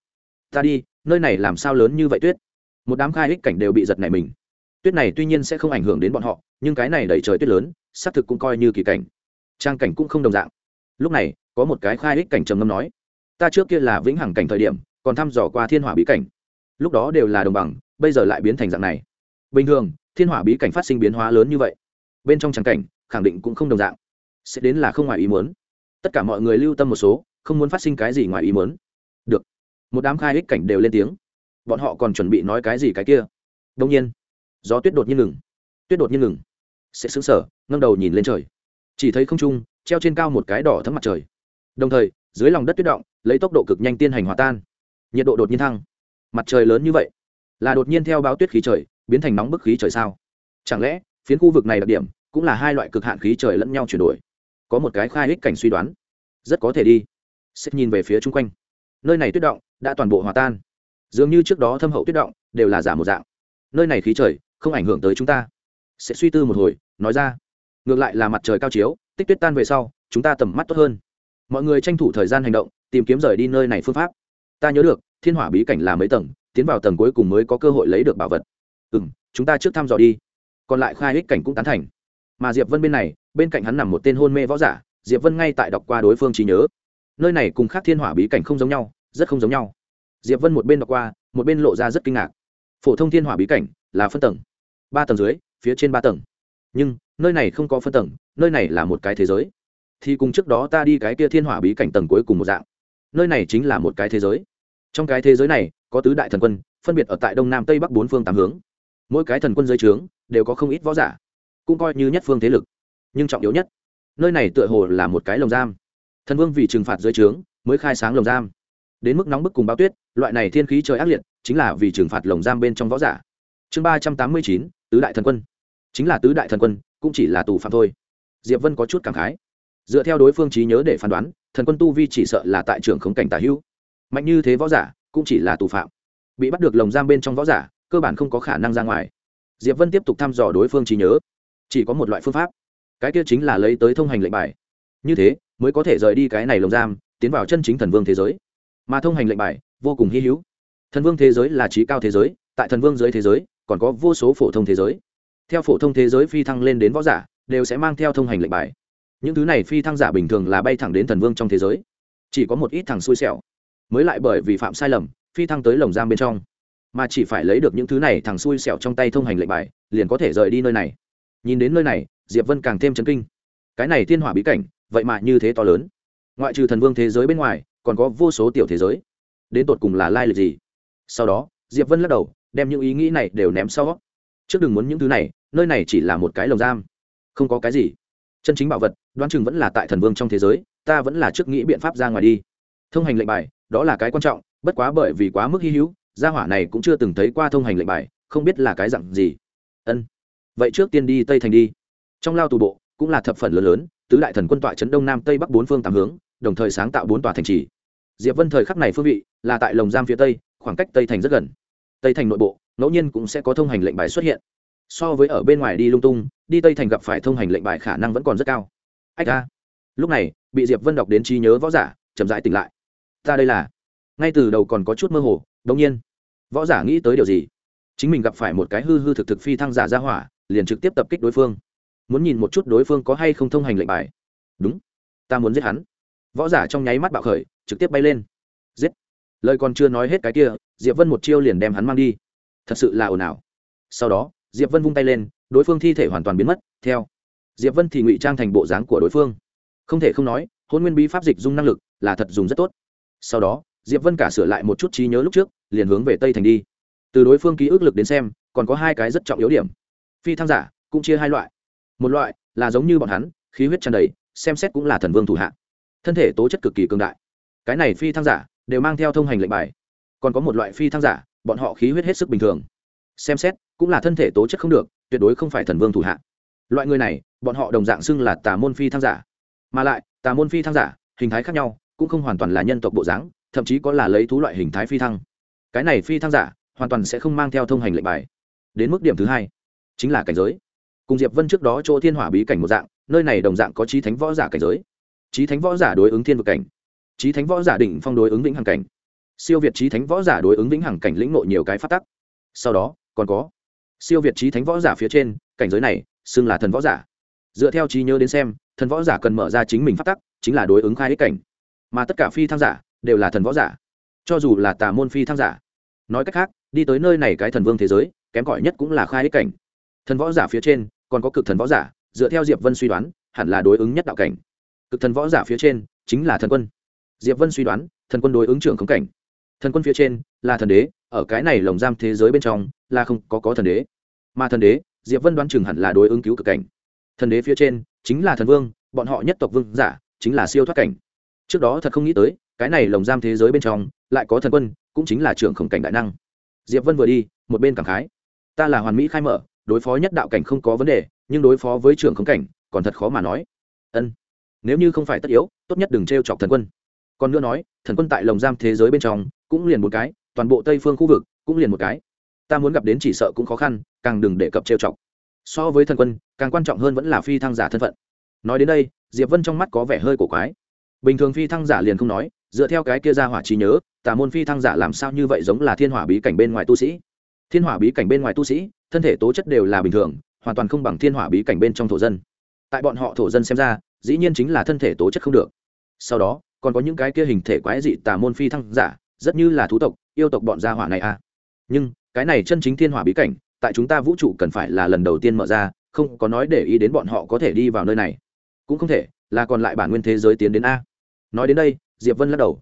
ta đi, nơi này làm sao lớn như vậy tuyết? Một đám khai ích cảnh đều bị giật này mình. Tuyết này tuy nhiên sẽ không ảnh hưởng đến bọn họ, nhưng cái này đẩy trời tuyết lớn, xác thực cũng coi như kỳ cảnh. Trang cảnh cũng không đồng dạng. Lúc này, có một cái khai ích cảnh trầm ngâm nói, ta trước kia là vĩnh hằng cảnh thời điểm, còn thăm dò qua thiên hỏa bí cảnh. Lúc đó đều là đồng bằng, bây giờ lại biến thành dạng này. Bình thường, thiên hỏa bí cảnh phát sinh biến hóa lớn như vậy, bên trong trang cảnh, khẳng định cũng không đồng dạng. Sẽ đến là không ngoài ý muốn. Tất cả mọi người lưu tâm một số, không muốn phát sinh cái gì ngoài ý muốn một đám khai ích cảnh đều lên tiếng. Bọn họ còn chuẩn bị nói cái gì cái kia? Đông nhiên, gió tuyết đột nhiên ngừng. Tuyết đột nhiên ngừng. Sẽ xứng sở ngâm đầu nhìn lên trời. Chỉ thấy không trung, treo trên cao một cái đỏ thấm mặt trời. Đồng thời, dưới lòng đất tuyết động, lấy tốc độ cực nhanh tiên hành hòa tan. Nhiệt độ đột nhiên thăng. Mặt trời lớn như vậy, là đột nhiên theo báo tuyết khí trời, biến thành nóng bức khí trời sao? Chẳng lẽ, phiến khu vực này đặc điểm, cũng là hai loại cực hạn khí trời lẫn nhau chuyển đổi? Có một cái khai ích cảnh suy đoán. Rất có thể đi. Xét nhìn về phía chung quanh. Nơi này tuyết động đã toàn bộ hòa tan. Dường như trước đó thâm hậu tuyết động đều là giả một dạng. Nơi này khí trời không ảnh hưởng tới chúng ta. Sẽ suy tư một hồi, nói ra. Ngược lại là mặt trời cao chiếu, tích tuyết tan về sau, chúng ta tầm mắt tốt hơn. Mọi người tranh thủ thời gian hành động, tìm kiếm rời đi nơi này phương pháp. Ta nhớ được, thiên hỏa bí cảnh là mấy tầng, tiến vào tầng cuối cùng mới có cơ hội lấy được bảo vật. Ừ m chúng ta trước thăm dò đi. Còn lại khai ích cảnh cũng tán thành. Mà diệp vân bên này, bên cạnh hắn nằm một tên hôn mê võ giả, diệp vân ngay tại đọc qua đối phương trí nhớ. Nơi này cùng khác thiên hỏa bí cảnh không giống nhau rất không giống nhau. Diệp vân một bên đọc qua, một bên lộ ra rất kinh ngạc. Phổ thông thiên hỏa bí cảnh là phân tầng. Ba tầng dưới, phía trên ba tầng. Nhưng, nơi này không có phân tầng, nơi này là một cái thế giới. Thì cùng trước đó ta đi cái kia thiên hỏa bí cảnh tầng cuối cùng một dạng. Nơi này chính là một cái thế giới. Trong cái thế giới này, có tứ đại thần quân, phân biệt ở tại đông nam tây bắc bốn phương tám hướng. Mỗi cái thần quân dưới trướng, đều có không ít võ giả, cũng coi như nhất phương thế lực, nhưng trọng yếu nhất, nơi này tựa hồ là một cái lồng giam. Thần vương vì trừng phạt dưới trướng, mới khai sáng lồng giam đến mức nóng bức cùng báo tuyết, loại này thiên khí trời ác liệt chính là vì trừng phạt lồng giam bên trong võ giả. Chương ba trăm tám mươi chín, tứ đại thần quân. Chính là tứ đại thần quân, cũng chỉ là tù phạm thôi. Diệp vân có chút cảm khái. Dựa theo đối phương trí nhớ để phán đoán, thần quân tu vi chỉ sợ là tại trường khống cảnh tả hữu. Mạnh như thế võ giả, cũng chỉ là tù phạm. Bị bắt được lồng giam bên trong võ giả, cơ bản không có khả năng ra ngoài. Diệp vân tiếp tục thăm dò đối phương trí nhớ. Chỉ có một loại phương pháp. Cái kia chính là lấy tới thông hành lệnh bài. Như thế, mới có thể rời đi cái này lồng giam, tiến vào chân chính thần vương thế giới mà thông hành lệnh bài, vô cùng hy hữu. Thần vương thế giới là trí cao thế giới, tại thần vương dưới thế giới, còn có vô số phổ thông thế giới. Theo phổ thông thế giới phi thăng lên đến võ giả, đều sẽ mang theo thông hành lệnh bài. Những thứ này phi thăng giả bình thường là bay thẳng đến thần vương trong thế giới. Chỉ có một ít thằng xui xẻo, mới lại bởi vì phạm sai lầm, phi thăng tới lồng giam bên trong. Mà chỉ phải lấy được những thứ này thằng xui xẻo trong tay thông hành lệnh bài, liền có thể rời đi nơi này. Nhìn đến nơi này, diệp vân càng thêm chấn kinh. Cái này thiên hỏa bí cảnh, vậy mà như thế to lớn. Ngoại trừ thần vương thế giới bên ngoài còn có vô số tiểu thế giới. Đến tột cùng là lai lịch gì? Sau đó, diệp vân lắc đầu, đem những ý nghĩ này đều ném sau. Trước đừng muốn những thứ này, nơi này chỉ là một cái lồng giam. Không có cái gì. Chân chính bảo vật, đoán chừng vẫn là tại thần vương trong thế giới, ta vẫn là trước nghĩ biện pháp ra ngoài đi. Thông hành lệnh bài, đó là cái quan trọng, bất quá bởi vì quá mức hy hữu, gia hỏa này cũng chưa từng thấy qua thông hành lệnh bài, không biết là cái dặn gì. Ân. Vậy trước tiên đi tây thành đi. Trong lao tù bộ, cũng là thập phần lớn lớn, tứ đại thần quân tọa trấn đông nam tây bắc bốn phương tám hướng, đồng thời sáng tạo bốn tòa thành trì diệp vân thời khắc này phương vị là tại lồng giam phía tây, khoảng cách tây thành rất gần. Tây thành nội bộ, ngẫu nhiên cũng sẽ có thông hành lệnh bài xuất hiện. So với ở bên ngoài đi lung tung, đi tây thành gặp phải thông hành lệnh bài khả năng vẫn còn rất cao. Ách ra lúc này, bị diệp vân đọc đến trí nhớ võ giả, chậm rãi tỉnh lại. Ta đây là. Ngay từ đầu còn có chút mơ hồ đông nhiên, võ giả nghĩ tới điều gì? Chính mình gặp phải một cái hư hư thực thực phi thăng giả ra hỏa, liền trực tiếp tập kích đối phương. Muốn nhìn một chút đối phương có hay không thông hành lệnh bài. Đúng, ta muốn giết hắn võ giả trong nháy mắt bạo khởi, trực tiếp bay lên. Giết. Lời còn chưa nói hết cái kia, diệp vân một chiêu liền đem hắn mang đi. Thật sự là ồn ào. Sau đó, diệp vân vung tay lên, đối phương thi thể hoàn toàn biến mất, theo. Diệp vân thì ngụy trang thành bộ dáng của đối phương. Không thể không nói, hôn nguyên bí pháp dịch dung năng lực là thật dùng rất tốt. Sau đó, diệp vân cả sửa lại một chút trí nhớ lúc trước, liền hướng về tây thành đi. Từ đối phương ký ức lực đến xem, còn có hai cái rất trọng yếu điểm. Phi thăng giả, cũng chia hai loại. Một loại là giống như bọn hắn, khí huyết tràn đầy, xem xét cũng là thần vương thủ hạ thân thể tố chất cực kỳ cường đại. Cái này phi thăng giả đều mang theo thông hành lệnh bài. Còn có một loại phi thăng giả, bọn họ khí huyết hết sức bình thường. Xem xét, cũng là thân thể tố chất không được, tuyệt đối không phải thần vương thủ hạ. Loại người này, bọn họ đồng dạng xưng là tà môn phi thăng giả. Mà lại, tà môn phi thăng giả, hình thái khác nhau, cũng không hoàn toàn là nhân tộc bộ dáng, thậm chí có là lấy thú loại hình thái phi thăng. Cái này phi thăng giả, hoàn toàn sẽ không mang theo thông hành lệnh bài. Đến mức điểm thứ hai, chính là cảnh giới. Cùng diệp vân trước đó chỗ thiên hỏa bí cảnh một dạng, nơi này đồng dạng có trí thánh võ giả cảnh giới trí thánh võ giả đối ứng thiên vực cảnh. Trí thánh võ giả đỉnh phong đối ứng vĩnh hằng cảnh. Siêu việt trí thánh võ giả đối ứng vĩnh hằng cảnh lĩnh nội nhiều cái phát tắc. Sau đó, còn có siêu việt trí thánh võ giả phía trên, cảnh giới này xưng là thần võ giả. Dựa theo trí nhớ đến xem, thần võ giả cần mở ra chính mình phát tắc, chính là đối ứng khai ích cảnh. Mà tất cả phi thăng giả đều là thần võ giả. Cho dù là tà môn phi thăng giả. Nói cách khác, đi tới nơi này cái thần vương thế giới, kém cỏi nhất cũng là khai ích cảnh. Thần võ giả phía trên, còn có cực thần võ giả, dựa theo diệp vân suy đoán, hẳn là đối ứng nhất đạo cảnh cực thần võ giả phía trên chính là thần quân. Diệp vân suy đoán, thần quân đối ứng trưởng khống cảnh. Thần quân phía trên là thần đế, ở cái này lồng giam thế giới bên trong là không có có thần đế. Mà thần đế, diệp vân đoán chừng hẳn là đối ứng cứu cực cảnh. Thần đế phía trên chính là thần vương, bọn họ nhất tộc vương giả chính là siêu thoát cảnh. Trước đó thật không nghĩ tới, cái này lồng giam thế giới bên trong lại có thần quân, cũng chính là trưởng khổng cảnh đại năng. Diệp vân vừa đi, một bên cảm khái. Ta là hoàn mỹ khai mở, đối phó nhất đạo cảnh không có vấn đề, nhưng đối phó với trưởng khống cảnh còn thật khó mà nói. Ân nếu như không phải tất yếu, tốt nhất đừng t r e o chọc thần quân. Còn nữa nói, thần quân tại lồng giam thế giới bên trong, cũng liền một cái, toàn bộ tây phương khu vực cũng liền một cái. Ta muốn gặp đến chỉ sợ cũng khó khăn, càng đừng để cập trêu chọc. So với thần quân, càng quan trọng hơn vẫn là phi thăng giả thân phận. Nói đến đây, diệp vân trong mắt có vẻ hơi cổ quái. Bình thường phi thăng giả liền không nói, dựa theo cái kia ra hỏa trí nhớ, tà môn phi thăng giả làm sao như vậy giống là thiên hỏa bí cảnh bên ngoài tu sĩ? Thiên hỏa bí cảnh bên ngoài tu sĩ, thân thể tố chất đều là bình thường, hoàn toàn không bằng thiên hỏa bí cảnh bên trong thổ dân. Tại bọn họ thổ dân xem ra dĩ nhiên chính là thân thể tố chất không được. Sau đó, còn có những cái kia hình thể quái dị tà môn phi thăng giả, rất như là thú tộc, yêu tộc bọn gia hỏa này à. Nhưng, cái này chân chính thiên hỏa bí cảnh, tại chúng ta vũ trụ cần phải là lần đầu tiên mở ra, không có nói để ý đến bọn họ có thể đi vào nơi này. Cũng không thể, là còn lại bản nguyên thế giới tiến đến a. Nói đến đây, diệp vân lắc đầu.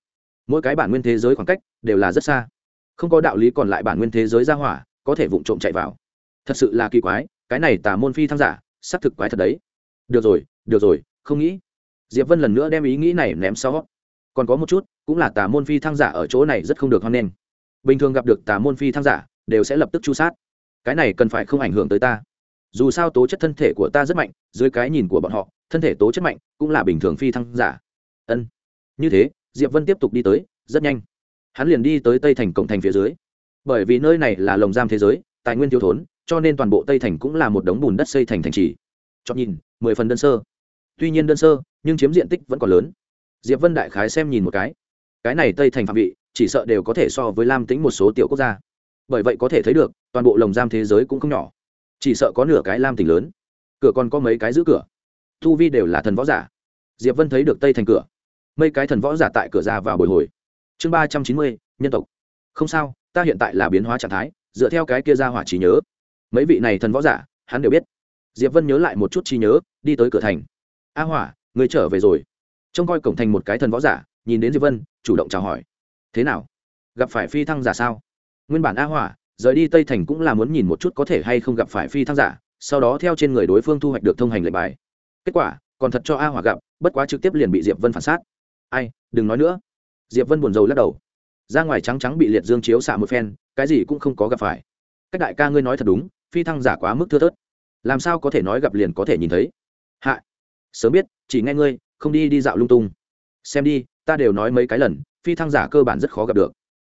Mỗi cái bản nguyên thế giới khoảng cách đều là rất xa. Không có đạo lý còn lại bản nguyên thế giới ra hỏa có thể vụng trộm chạy vào. Thật sự là kỳ quái, cái này tà môn phi thăng giả, xác thực quái thật đấy. Được rồi được rồi không nghĩ. Diệp vân lần nữa đem ý nghĩ này ném sau. Còn có một chút, cũng là tà môn phi thăng giả ở chỗ này rất không được hoan nghênh. Bình thường gặp được tà môn phi thăng giả, đều sẽ lập tức chu sát. Cái này cần phải không ảnh hưởng tới ta. Dù sao tố chất thân thể của ta rất mạnh, dưới cái nhìn của bọn họ, thân thể tố chất mạnh cũng là bình thường phi thăng giả. Ân. Như thế, diệp vân tiếp tục đi tới, rất nhanh. Hắn liền đi tới tây thành cổng thành phía dưới. Bởi vì nơi này là lồng giam thế giới, tài nguyên thiếu thốn, cho nên toàn bộ tây thành cũng là một đống bùn đất xây thành thành trì. Cho nhìn, mười phần đơn sơ tuy nhiên đơn sơ, nhưng chiếm diện tích vẫn còn lớn. Diệp vân đại khái xem nhìn một cái. Cái này tây thành phạm vị, chỉ sợ đều có thể so với lam tính một số tiểu quốc gia. Bởi vậy có thể thấy được, toàn bộ lồng giam thế giới cũng không nhỏ. Chỉ sợ có nửa cái lam tỉnh lớn. Cửa còn có mấy cái giữ cửa. Thu vi đều là thần võ giả. Diệp vân thấy được tây thành cửa. Mấy cái thần võ giả tại cửa ra vào bồi hồi. Chương ba trăm chín mươi, nhân tộc. Không sao, ta hiện tại là biến hóa trạng thái, dựa theo cái kia ra hỏa trí nhớ. Mấy vị này thần võ giả, hắn đều biết. Diệp vân nhớ lại một chút trí nhớ, đi tới cửa thành a hỏa người trở về rồi. Trông coi cổng thành một cái thần võ giả, nhìn đến diệp vân, chủ động chào hỏi. Thế nào? Gặp phải phi thăng giả sao? Nguyên bản a hỏa, rời đi tây thành cũng là muốn nhìn một chút có thể hay không gặp phải phi thăng giả, sau đó theo trên người đối phương thu hoạch được thông hành lệnh bài. Kết quả, còn thật cho a hỏa gặp, bất quá trực tiếp liền bị diệp vân phản sát ai, đừng nói nữa. Diệp vân buồn rầu lắc đầu. Ra ngoài trắng trắng bị liệt dương chiếu xạ một phen, cái gì cũng không có gặp phải. Cách đại ca ngươi nói thật đúng, phi thăng giả quá mức thưa thớt. Làm sao có thể nói gặp liền có thể nhìn thấy? Hạ sớm biết, chỉ nghe ngươi, không đi đi dạo lung tung. Xem đi, ta đều nói mấy cái lần, phi thăng giả cơ bản rất khó gặp được.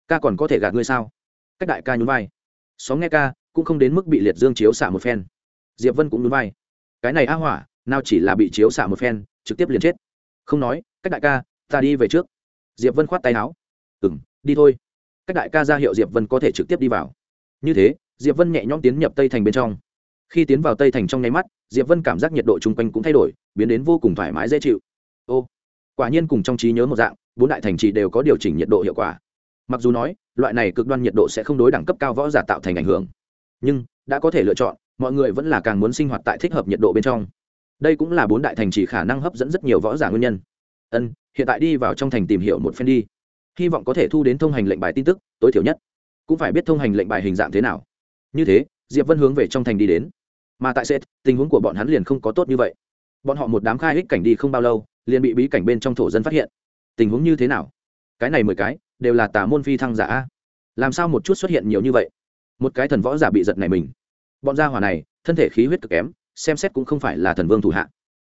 Ca còn có thể gạt ngươi sao? Cách đại ca nhún vai. Xóm nghe ca, cũng không đến mức bị liệt dương chiếu xạ một phen. Diệp vân cũng nhún vai. Cái này á hỏa, nào chỉ là bị chiếu xạ một phen, trực tiếp liền chết. Không nói, cách đại ca, ta đi về trước. Diệp vân khoát tay áo. Ừng đi thôi. Cách đại ca ra hiệu diệp vân có thể trực tiếp đi vào. Như thế, diệp vân nhẹ nhõm tiến nhập tây thành bên trong khi tiến vào tây thành trong nháy mắt, diệp vân cảm giác nhiệt độ chung quanh cũng thay đổi, biến đến vô cùng thoải mái dễ chịu. Ô, quả nhiên cùng trong trí nhớ một dạng, bốn đại thành trì đều có điều chỉnh nhiệt độ hiệu quả. Mặc dù nói, loại này cực đoan nhiệt độ sẽ không đối đẳng cấp cao võ giả tạo thành ảnh hưởng. Nhưng, đã có thể lựa chọn, mọi người vẫn là càng muốn sinh hoạt tại thích hợp nhiệt độ bên trong. Đây cũng là bốn đại thành trì khả năng hấp dẫn rất nhiều võ giả nguyên nhân. Ân, hiện tại đi vào trong thành tìm hiểu một phen đi. Hy vọng có thể thu đến thông hành lệnh bài tin tức, tối thiểu nhất. Cũng phải biết thông hành lệnh bài hình dạng thế nào. Như thế, diệp vân hướng về trong thành đi đến mà tại sệt tình huống của bọn hắn liền không có tốt như vậy. Bọn họ một đám khai hích cảnh đi không bao lâu, liền bị bí cảnh bên trong thổ dân phát hiện. Tình huống như thế nào? Cái này mười cái, đều là tà môn phi thăng giả làm sao một chút xuất hiện nhiều như vậy? Một cái thần võ giả bị giật này mình. Bọn gia hỏa này, thân thể khí huyết cực kém, xem xét cũng không phải là thần vương thủ hạ.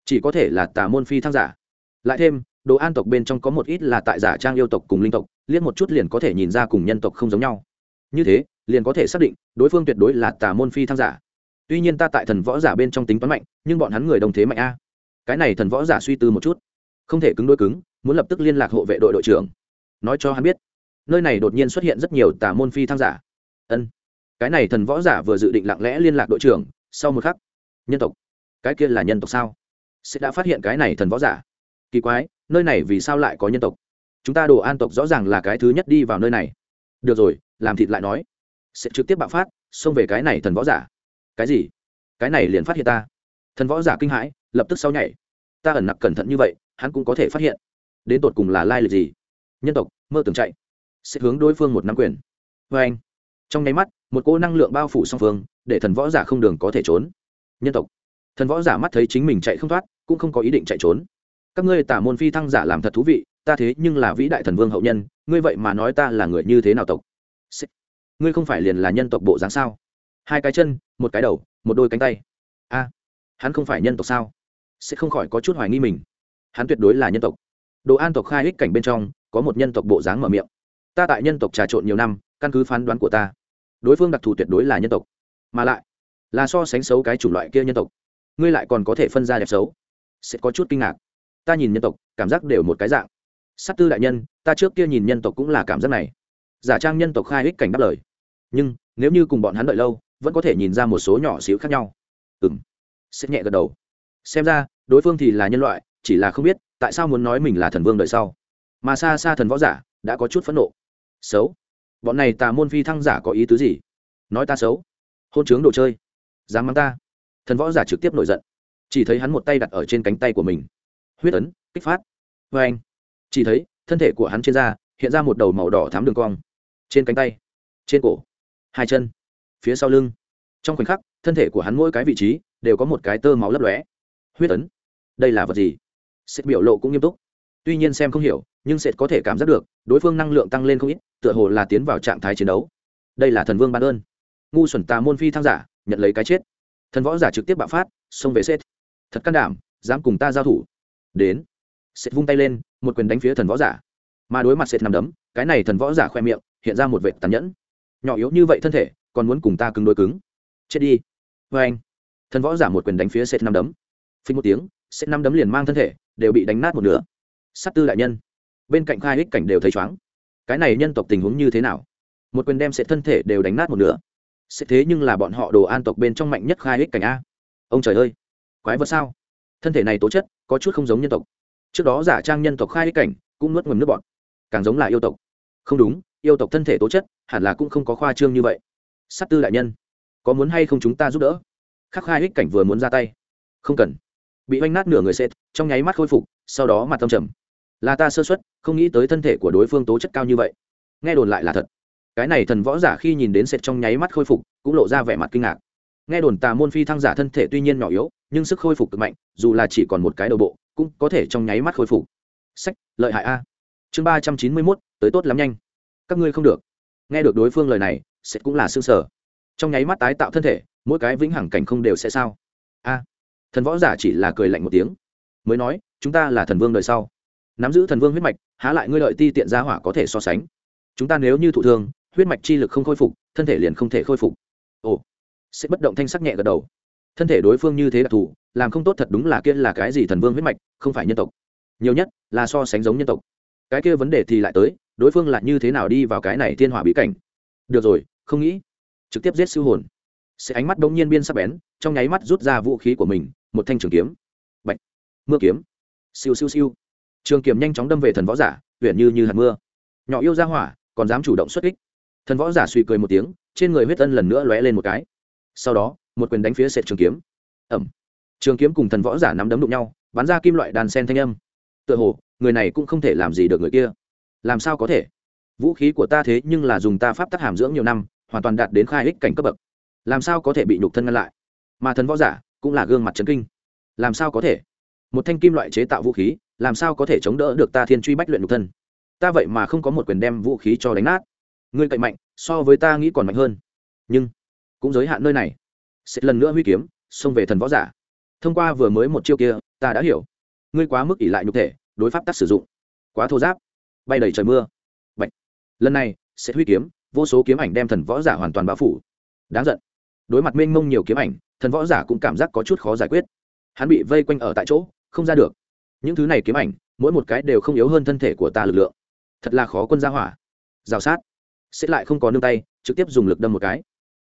Chỉ có thể là tà môn phi thăng giả. Lại thêm, đồ an tộc bên trong có một ít là tại giả trang yêu tộc cùng linh tộc, liếc một chút liền có thể nhìn ra cùng nhân tộc không giống nhau. Như thế, liền có thể xác định, đối phương tuyệt đối là tà môn phi thăng giả tuy nhiên ta tại thần võ giả bên trong tính toán mạnh, nhưng bọn hắn người đồng thế mạnh a. Cái này thần võ giả suy tư một chút. Không thể cứng đôi cứng, muốn lập tức liên lạc hộ vệ đội đội trưởng. Nói cho hắn biết. Nơi này đột nhiên xuất hiện rất nhiều tà môn phi thăng giả. Ân. Cái này thần võ giả vừa dự định lặng lẽ liên lạc đội trưởng, sau một khắc, nhân tộc. Cái kia là nhân tộc sao? Sẽ đã phát hiện cái này thần võ giả. Kỳ quái, nơi này vì sao lại có nhân tộc? Chúng ta đồ an tộc rõ ràng là cái thứ nhất đi vào nơi này. Được rồi, làm thịt lại nói. Sẽ trực tiếp bạo phát, xông về cái này thần võ giả cái gì? Cái này liền phát hiện ta. Thần võ giả kinh hãi, lập tức sau nhảy. Ta ẩn nặc cẩn thận như vậy, hắn cũng có thể phát hiện. Đến tột cùng là lai lịch gì? Nhân tộc, mơ tưởng chạy. Sẽ hướng đối phương một năm quyền. Vê anh. Trong nháy mắt, một cô năng lượng bao phủ song phương, để thần võ giả không đường có thể trốn. Nhân tộc. Thần võ giả mắt thấy chính mình chạy không thoát, cũng không có ý định chạy trốn. Các ngươi tả môn phi thăng giả làm thật thú vị, ta thế nhưng là vĩ đại thần vương hậu nhân, ngươi vậy mà nói ta là người như thế nào tộc? Ngươi không phải liền là nhân tộc bộ dáng sao? Hai cái chân, một cái đầu, một đôi cánh tay. A, hắn không phải nhân tộc sao? Sẽ không khỏi có chút hoài nghi mình. Hắn tuyệt đối là nhân tộc. Đồ an tộc khai hích cảnh bên trong, có một nhân tộc bộ dáng mở miệng. Ta tại nhân tộc trà trộn nhiều năm, căn cứ phán đoán của ta, đối phương đặc thù tuyệt đối là nhân tộc. Mà lại, là so sánh xấu cái chủng loại kia nhân tộc. Ngươi lại còn có thể phân ra đẹp xấu. Sẽ có chút kinh ngạc. Ta nhìn nhân tộc, cảm giác đều một cái dạng. S á t tư đại nhân, ta trước kia nhìn nhân tộc cũng là cảm giác này. Giả trang nhân tộc khai hích cảnh đáp lời. Nhưng, nếu như cùng bọn hắn đợi lâu vẫn có thể nhìn ra một số nhỏ xíu khác nhau. Ừ m xét nhẹ gật đầu. Xem ra, đối phương thì là nhân loại, chỉ là không biết tại sao muốn nói mình là thần vương đợi sau. Mà xa xa thần võ giả đã có chút phẫn nộ. Xấu. Bọn này tà môn phi thăng giả có ý tứ gì? Nói ta xấu. Hôn chướng đồ chơi. Dám mắng ta. Thần võ giả trực tiếp nổi giận. Chỉ thấy hắn một tay đặt ở trên cánh tay của mình. Huyết ấn, kích phát. Vê anh. Chỉ thấy, thân thể của hắn trên da hiện ra một đầu màu đỏ thám đường cong. Trên cánh tay. Trên cổ. Hai chân phía sau lưng. Trong khoảnh khắc, thân thể của hắn mỗi cái vị trí đều có một cái tơ máu lấp lóe. Huyết ấn. Đây là vật gì? Sệt biểu lộ cũng nghiêm túc. Tuy nhiên xem không hiểu, nhưng sệt có thể cảm giác được, đối phương năng lượng tăng lên không ít, tựa hồ là tiến vào trạng thái chiến đấu. Đây là thần vương ban ơn. Ngu xuẩn tà môn phi thăng giả, nhận lấy cái chết. Thần võ giả trực tiếp bạo phát, xông về sệt. Thật can đảm, dám cùng ta giao thủ. Đến. Sệt vung tay lên, một quyền đánh phía thần võ giả. Mà đối mặt sệt nằm đấm, cái này thần võ giả khoe miệng, hiện ra một vệ tàn nhẫn. Nhỏ yếu như vậy thân thể còn muốn cùng ta cứng đối cứng. Chết đi. Vê anh. Thần võ giả một quyền đánh phía sệt năm đấm. Phí một tiếng, sệt năm đấm liền mang thân thể, đều bị đánh nát một nửa. Sắt tư đại nhân. Bên cạnh khai hích cảnh đều thấy chóng. Cái này nhân tộc tình huống như thế nào? Một quyền đem sẽ thân thể đều đánh nát một nửa. Sẽ thế nhưng là bọn họ đồ an tộc bên trong mạnh nhất khai hích cảnh a. Ông trời ơi. Quái vật sao? Thân thể này tố chất, có chút không giống nhân tộc. Trước đó giả trang nhân tộc khai hích cảnh, cũng nuốt ngầm nước bọn càng giống là yêu tộc. Không đúng, yêu tộc thân thể tố chất, hẳn là cũng không có khoa trương như vậy sát tư đại nhân, có muốn hay không chúng ta giúp đỡ? Khắc khai hích cảnh vừa muốn ra tay. Không cần. Bị oanh nát nửa người sẽ trong nháy mắt khôi phục, sau đó mặt tâm trầm. Là ta sơ xuất không nghĩ tới thân thể của đối phương tố chất cao như vậy. Nghe đồn lại là thật. Cái này thần võ giả khi nhìn đến sệt trong nháy mắt khôi phục, cũng lộ ra vẻ mặt kinh ngạc. Nghe đồn tà môn phi thăng giả thân thể tuy nhiên nhỏ yếu, nhưng sức khôi phục cực mạnh, dù là chỉ còn một cái đầu bộ, cũng có thể trong nháy mắt khôi phục. Sách, lợi hại a. Chương ba trăm chín mươi mốt, tới tốt lắm nhanh. Các ngươi không được. Nghe được đối phương lời này sẽ cũng là xương sở. Trong nháy mắt tái tạo thân thể, mỗi cái vĩnh hằng cảnh không đều sẽ sao? A, thần võ giả chỉ là cười lạnh một tiếng, mới nói, chúng ta là thần vương đời sau. Nắm giữ thần vương huyết mạch, há lại ngươi lợi ti tiện gia hỏa có thể so sánh. Chúng ta nếu như thụ thương, huyết mạch chi lực không khôi phục, thân thể liền không thể khôi phục. Ồ sẽ bất động thanh sắc nhẹ gật đầu. Thân thể đối phương như thế đặc thù, làm không tốt thật đúng là kia là cái gì thần vương huyết mạch, không phải nhân tộc. Nhiều nhất là so sánh giống nhân tộc. Cái kia vấn đề thì lại tới, đối phương là như thế nào đi vào cái này thiên hỏa bí cảnh? Được rồi, không nghĩ. Trực tiếp giết siêu hồn. Sẽ ánh mắt bỗng nhiên biên sắp bén, trong nháy mắt rút ra vũ khí của mình, một thanh trường kiếm. Bạch. Mưa kiếm. Siêu siêu siêu. Trường kiếm nhanh chóng đâm về thần võ giả huyện như như hạt mưa. Nhỏ yêu ra hỏa, còn dám chủ động xuất kích. Thần võ giả suy cười một tiếng, trên người huyết ân lần nữa lóe lên một cái. Sau đó, một quyền đánh phía sệt trường kiếm. Ẩm. Trường kiếm cùng thần võ giả nắm đấm đụng nhau, bắn ra kim loại đàn sen thanh âm. Tựa hồ, người này cũng không thể làm gì được người kia. Làm sao có thể? Vũ khí của ta thế nhưng là dùng ta pháp tắc hàm dưỡng nhiều năm, hoàn toàn đạt đến khai ích cảnh cấp bậc. Làm sao có thể bị nhục thân ngăn lại? Mà thần võ giả, cũng là gương mặt trấn kinh. Làm sao có thể? Một thanh kim loại chế tạo vũ khí, làm sao có thể chống đỡ được ta thiên truy bách luyện nhục thân? Ta vậy mà không có một quyền đem vũ khí cho đánh nát. Ngươi cậy mạnh, so với ta nghĩ còn mạnh hơn. Nhưng, cũng giới hạn nơi này. Sẽ lần nữa huy kiếm, xông về thần võ giả. Thông qua vừa mới một chiêu kia, ta đã hiểu. Ngươi quá mức ỉ lại nhục thể, đối pháp tắc sử dụng. Quá thô giáp. Bay đầy trời mưa lần này, sẽ huy kiếm, vô số kiếm ảnh đem thần võ giả hoàn toàn bao phủ. Đáng giận. Đối mặt mênh mông nhiều kiếm ảnh, thần võ giả cũng cảm giác có chút khó giải quyết. Hắn bị vây quanh ở tại chỗ, không ra được. Những thứ này kiếm ảnh, mỗi một cái đều không yếu hơn thân thể của ta lực lượng. Thật là khó quân ra hỏa. Rào sát. Xếp lại không có nương tay, trực tiếp dùng lực đâm một cái.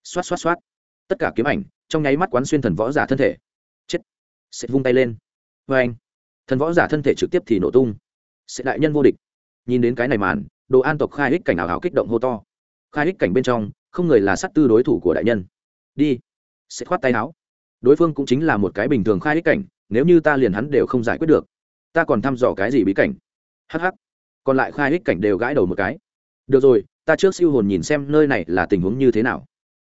Xoát xoát xoát. Tất cả kiếm ảnh, trong nháy mắt quán xuyên thần võ giả thân thể. Chết. Xếp vung tay lên. Vê anh thần võ giả thân thể trực tiếp thì nổ tung. Sẽ đại nhân vô địch. Nhìn đến cái này màn đồ an tộc khai hích cảnh ảo hảo kích động hô to. Khai hích cảnh bên trong, không người là sát tư đối thủ của đại nhân. Đi. Sẽ khoát tay áo. Đối phương cũng chính là một cái bình thường khai hích cảnh, nếu như ta liền hắn đều không giải quyết được. Ta còn thăm dò cái gì bí cảnh? Hh còn lại khai hích cảnh đều gãi đầu một cái. Được rồi, ta trước siêu hồn nhìn xem nơi này là tình huống như thế nào.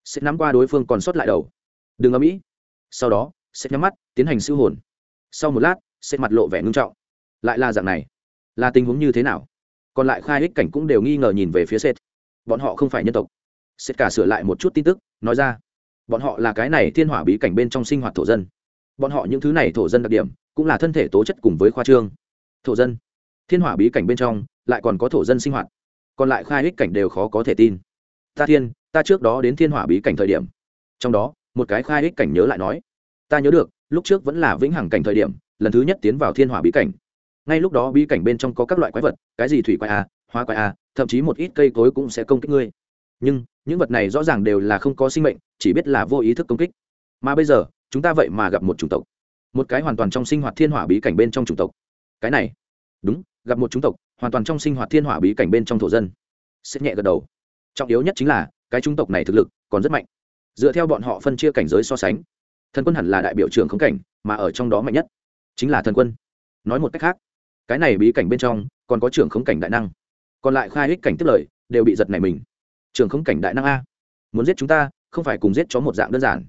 Sẽ nắm qua đối phương còn sót lại đầu. Đừng âm mỹ sau đó, sẽ nhắm mắt, tiến hành siêu hồn. Sau một lát, sẽ mặt lộ vẻ ngưng trọng. Lại là dạng này. Là tình huống như thế nào? Còn lại khai ích cảnh cũng đều nghi ngờ nhìn về phía sệt bọn họ không phải nhân tộc. Sệt cả sửa lại một chút tin tức, nói ra. Bọn họ là cái này thiên hỏa bí cảnh bên trong sinh hoạt thổ dân. Bọn họ những thứ này thổ dân đặc điểm, cũng là thân thể tố chất cùng với khoa trương. Thổ dân. Thiên hỏa bí cảnh bên trong, lại còn có thổ dân sinh hoạt. Còn lại khai ích cảnh đều khó có thể tin. Ta thiên, ta trước đó đến thiên hỏa bí cảnh thời điểm. Trong đó, một cái khai ích cảnh nhớ lại nói. Ta nhớ được, lúc trước vẫn là vĩnh hằng cảnh thời điểm, lần thứ nhất tiến vào thiên hỏa bí cảnh ngay lúc đó bí cảnh bên trong có các loại quái vật, cái gì thủy quái à, a hoa quái a thậm chí một ít cây cối cũng sẽ công kích ngươi. Nhưng, những vật này rõ ràng đều là không có sinh mệnh, chỉ biết là vô ý thức công kích. Mà bây giờ, chúng ta vậy mà gặp một chủng tộc. Một cái hoàn toàn trong sinh hoạt thiên hỏa bí cảnh bên trong chủng tộc. Cái này. Đúng, gặp một chủng tộc, hoàn toàn trong sinh hoạt thiên hỏa bí cảnh bên trong thổ dân. Xét nhẹ gật đầu. Trọng yếu nhất chính là, cái chủng tộc này thực lực còn rất mạnh. Dựa theo bọn họ phân chia cảnh giới so sánh, thần quân hẳn là đại biểu trưởng khống cảnh, mà ở trong đó mạnh nhất chính là thần quân. Nói một cách khác cái này bí cảnh bên trong, còn có trưởng khống cảnh đại năng. Còn lại khai ích cảnh tiếp lời, đều bị giật này mình. Trưởng khống cảnh đại năng a. Muốn giết chúng ta, không phải cùng giết chó một dạng đơn giản.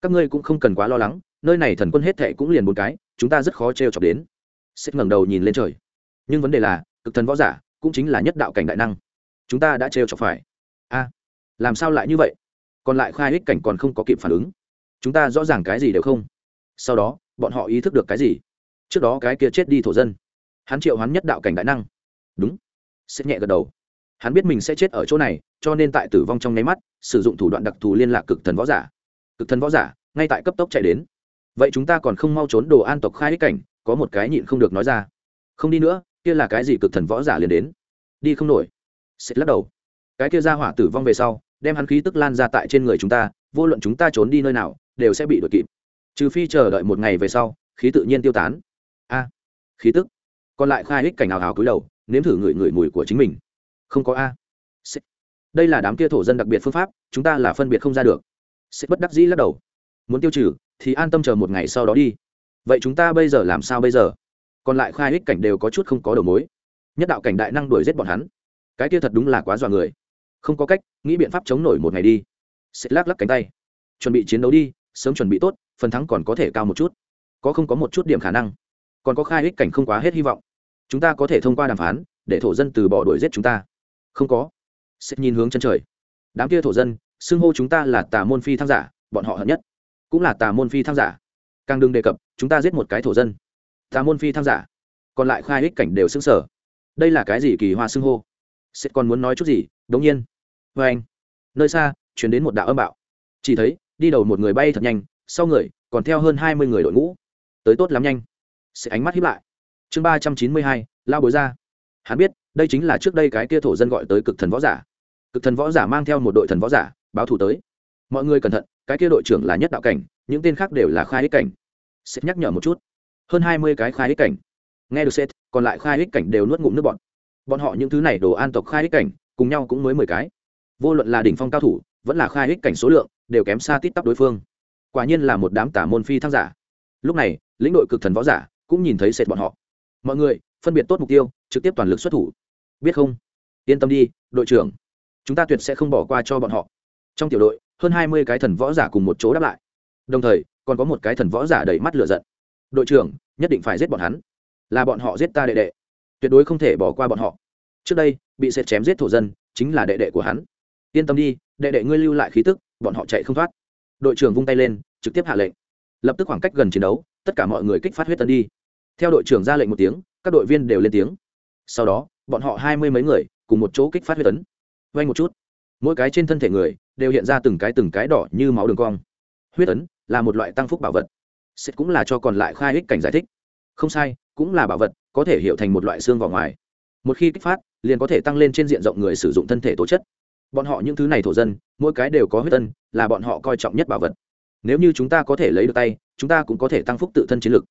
Các ngươi cũng không cần quá lo lắng, nơi này thần quân hết thệ cũng liền một cái, chúng ta rất khó t r e o chọc đến. Xếp ngẩng đầu nhìn lên trời. Nhưng vấn đề là, cực thần võ giả cũng chính là nhất đạo cảnh đại năng. Chúng ta đã t r e o chọc phải. A. Làm sao lại như vậy? Còn lại khai ích cảnh còn không có kịp phản ứng. Chúng ta rõ ràng cái gì đều không. Sau đó, bọn họ ý thức được cái gì? Trước đó cái kia chết đi thổ dân hắn triệu hắn nhất đạo cảnh đại năng. Đúng. Sẽ nhẹ gật đầu. Hắn biết mình sẽ chết ở chỗ này, cho nên tại tử vong trong nháy mắt, sử dụng thủ đoạn đặc thù liên lạc cực thần võ giả. Cực thần võ giả, ngay tại cấp tốc chạy đến. Vậy chúng ta còn không mau trốn đồ an tộc khai ích cảnh, có một cái nhịn không được nói ra. Không đi nữa, kia là cái gì cực thần võ giả liền đến. Đi không nổi. Sẽ lắc đầu. Cái kia ra hỏa tử vong về sau, đem hắn khí tức lan ra tại trên người chúng ta, vô luận chúng ta trốn đi nơi nào, đều sẽ bị đuổi kịp. Trừ phi chờ đợi một ngày về sau, khí tự nhiên tiêu tán. A. Khí tức còn lại khai ích cảnh ảo hào cúi đầu, nếm thử ngửi ngửi mùi của chính mình. Không có a. Đây là đám kia thổ dân đặc biệt phương pháp, chúng ta là phân biệt không ra được. Sếp bất đắc dĩ lắc đầu. Muốn tiêu trừ, thì an tâm chờ một ngày sau đó đi. Vậy chúng ta bây giờ làm sao bây giờ? Còn lại khai ích cảnh đều có chút không có đầu mối. Nhất đạo cảnh đại năng đuổi giết bọn hắn. Cái kia thật đúng là quá dọa người. Không có cách, nghĩ biện pháp chống nổi một ngày đi. Sếp lắc lắc cánh tay. Chuẩn bị chiến đấu đi, sớm chuẩn bị tốt, phần thắng còn có thể cao một chút. Có không có một chút điểm khả năng còn có khai ích cảnh không quá hết hy vọng. Chúng ta có thể thông qua đàm phán, để thổ dân từ bỏ đuổi giết chúng ta. Không có. Sẽ nhìn hướng chân trời. Đám kia thổ dân, xưng hô chúng ta là tà môn phi thăng giả, bọn họ hận nhất. Cũng là tà môn phi thăng giả. Càng đừng đề cập, chúng ta giết một cái thổ dân. Tà môn phi thăng giả. Còn lại khai ích cảnh đều xứng sở đây là cái gì kỳ hoa xưng hô? Sẽ còn muốn nói chút gì? Đống nhiên. Vê anh. Nơi xa, chuyển đến một đạo âm bạo. Chỉ thấy, đi đầu một người bay thật nhanh, sau người, còn theo hơn hai mươi người đội ngũ. Tới tốt lắm nhanh sẽ ánh mắt hiếp lại. Chương ba trăm chín mươi hai lao bối ra. Hắn biết, đây chính là trước đây cái kia thổ dân gọi tới cực thần võ giả. Cực thần võ giả mang theo một đội thần võ giả, báo thủ tới. Mọi người cẩn thận, cái kia đội trưởng là nhất đạo cảnh, những tên khác đều là khai ích cảnh. Sẽ nhắc nhở một chút. Hơn hai mươi cái khai ích cảnh. Nghe được xét còn lại khai ích cảnh đều nuốt ngụm nước bọn bọn họ những thứ này đồ an tộc khai ích cảnh, cùng nhau cũng mới mười cái. Vô luận là đỉnh phong cao thủ, vẫn là khai ích cảnh số lượng, đều kém xa tít tắp đối phương. Quả nhiên là một đám tả môn phi thăng giả. Lúc này, lĩnh đội cực thần võ giả cũng nhìn thấy sệt bọn họ. Mọi người, phân biệt tốt mục tiêu, trực tiếp toàn lực xuất thủ. Biết không? Yên tâm đi, đội trưởng. Chúng ta tuyệt sẽ không bỏ qua cho bọn họ. Trong tiểu đội, hơn hai mươi cái thần võ giả cùng một chỗ đáp lại. Đồng thời, còn có một cái thần võ giả đầy mắt lửa giận. Đội trưởng, nhất định phải giết bọn hắn. Là bọn họ giết ta đệ đệ. Tuyệt đối không thể bỏ qua bọn họ. Trước đây, bị sệt chém giết thổ dân, chính là đệ đệ của hắn. Yên tâm đi, đệ đệ ngươi lưu lại khí tức, bọn họ chạy không thoát. Đội trưởng vung tay lên, trực tiếp hạ lệnh. Lập tức khoảng cách gần chiến đấu, tất cả mọi người kích phát huyết tân đi theo đội trưởng ra lệnh một tiếng, các đội viên đều lên tiếng. Sau đó, bọn họ hai mươi mấy người cùng một chỗ kích phát huyết tấn vay một chút. Mỗi cái trên thân thể người đều hiện ra từng cái từng cái đỏ như máu đường cong. Huyết tấn là một loại tăng phúc bảo vật. Sẽ cũng là cho còn lại khai ích cảnh giải thích. Không sai, cũng là bảo vật, có thể hiểu thành một loại xương vào ngoài. Một khi kích phát, liền có thể tăng lên trên diện rộng người sử dụng thân thể tố chất. Bọn họ những thứ này thổ dân, mỗi cái đều có huyết tân là bọn họ coi trọng nhất bảo vật. Nếu như chúng ta có thể lấy được tay, chúng ta cũng có thể tăng phúc tự thân chiến lực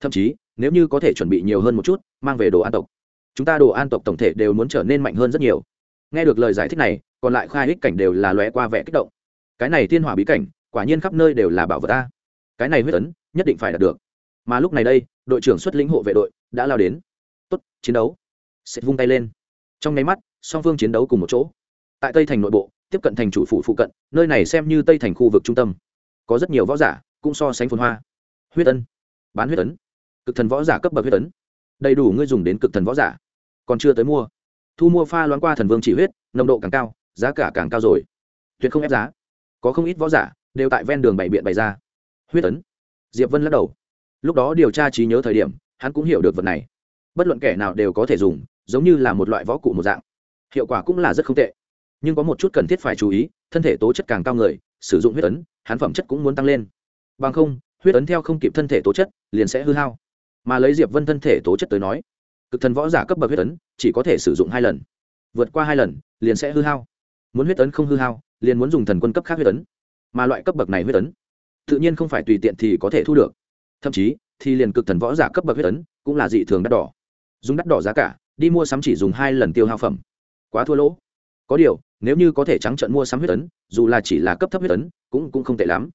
thậm chí, nếu như có thể chuẩn bị nhiều hơn một chút, mang về đồ an tộc. Chúng ta đồ an tộc tổng thể đều muốn trở nên mạnh hơn rất nhiều. Nghe được lời giải thích này, còn lại khai ích cảnh đều là lóe qua vẻ kích động. Cái này thiên hỏa bí cảnh, quả nhiên khắp nơi đều là bảo vật ta cái này huyết ấn, nhất định phải đạt được. Mà lúc này đây, đội trưởng xuất lĩnh hộ vệ đội đã lao đến. Tốt, chiến đấu. Sẽ vung tay lên. Trong nháy mắt, song phương chiến đấu cùng một chỗ. Tại tây thành nội bộ, tiếp cận thành chủ phủ phụ cận, nơi này xem như tây thành khu vực trung tâm. Có rất nhiều võ giả, cũng so sánh phồn hoa. Huyết ân bán huyết ấn cực thần võ giả cấp bậc huyết tấn, đầy đủ ngươi dùng đến cực thần võ giả. Còn chưa tới mua. Thu mua pha loáng qua thần vương chỉ huyết nồng độ càng cao giá cả càng cao rồi. Tuyệt không ép giá. Có không ít võ giả đều tại ven đường bày biện bày ra. Huyết tấn, diệp vân lắc đầu. Lúc đó điều tra trí nhớ thời điểm hắn cũng hiểu được vật này. Bất luận kẻ nào đều có thể dùng giống như là một loại võ cụ một dạng. Hiệu quả cũng là rất không tệ. Nhưng có một chút cần thiết phải chú ý thân thể tố chất càng cao người sử dụng huyết ấn hắn phẩm chất cũng muốn tăng lên. Bằng không huyết ấn theo không kịp thân thể tố chất liền sẽ hư hao mà lấy diệp vân thân thể tố chất tới nói cực thần võ giả cấp bậc huyết tấn chỉ có thể sử dụng hai lần vượt qua hai lần liền sẽ hư hao muốn huyết tấn không hư hao liền muốn dùng thần quân cấp khác huyết tấn. mà loại cấp bậc này huyết tấn, tự nhiên không phải tùy tiện thì có thể thu được thậm chí thì liền cực thần võ giả cấp bậc huyết tấn cũng là dị thường đắt đỏ dùng đắt đỏ giá cả đi mua sắm chỉ dùng hai lần tiêu hao phẩm quá thua lỗ có điều nếu như có thể trắng trận mua sắm huyết tấn, dù là chỉ là cấp thấp huyết tấn cũng cũng không tệ lắm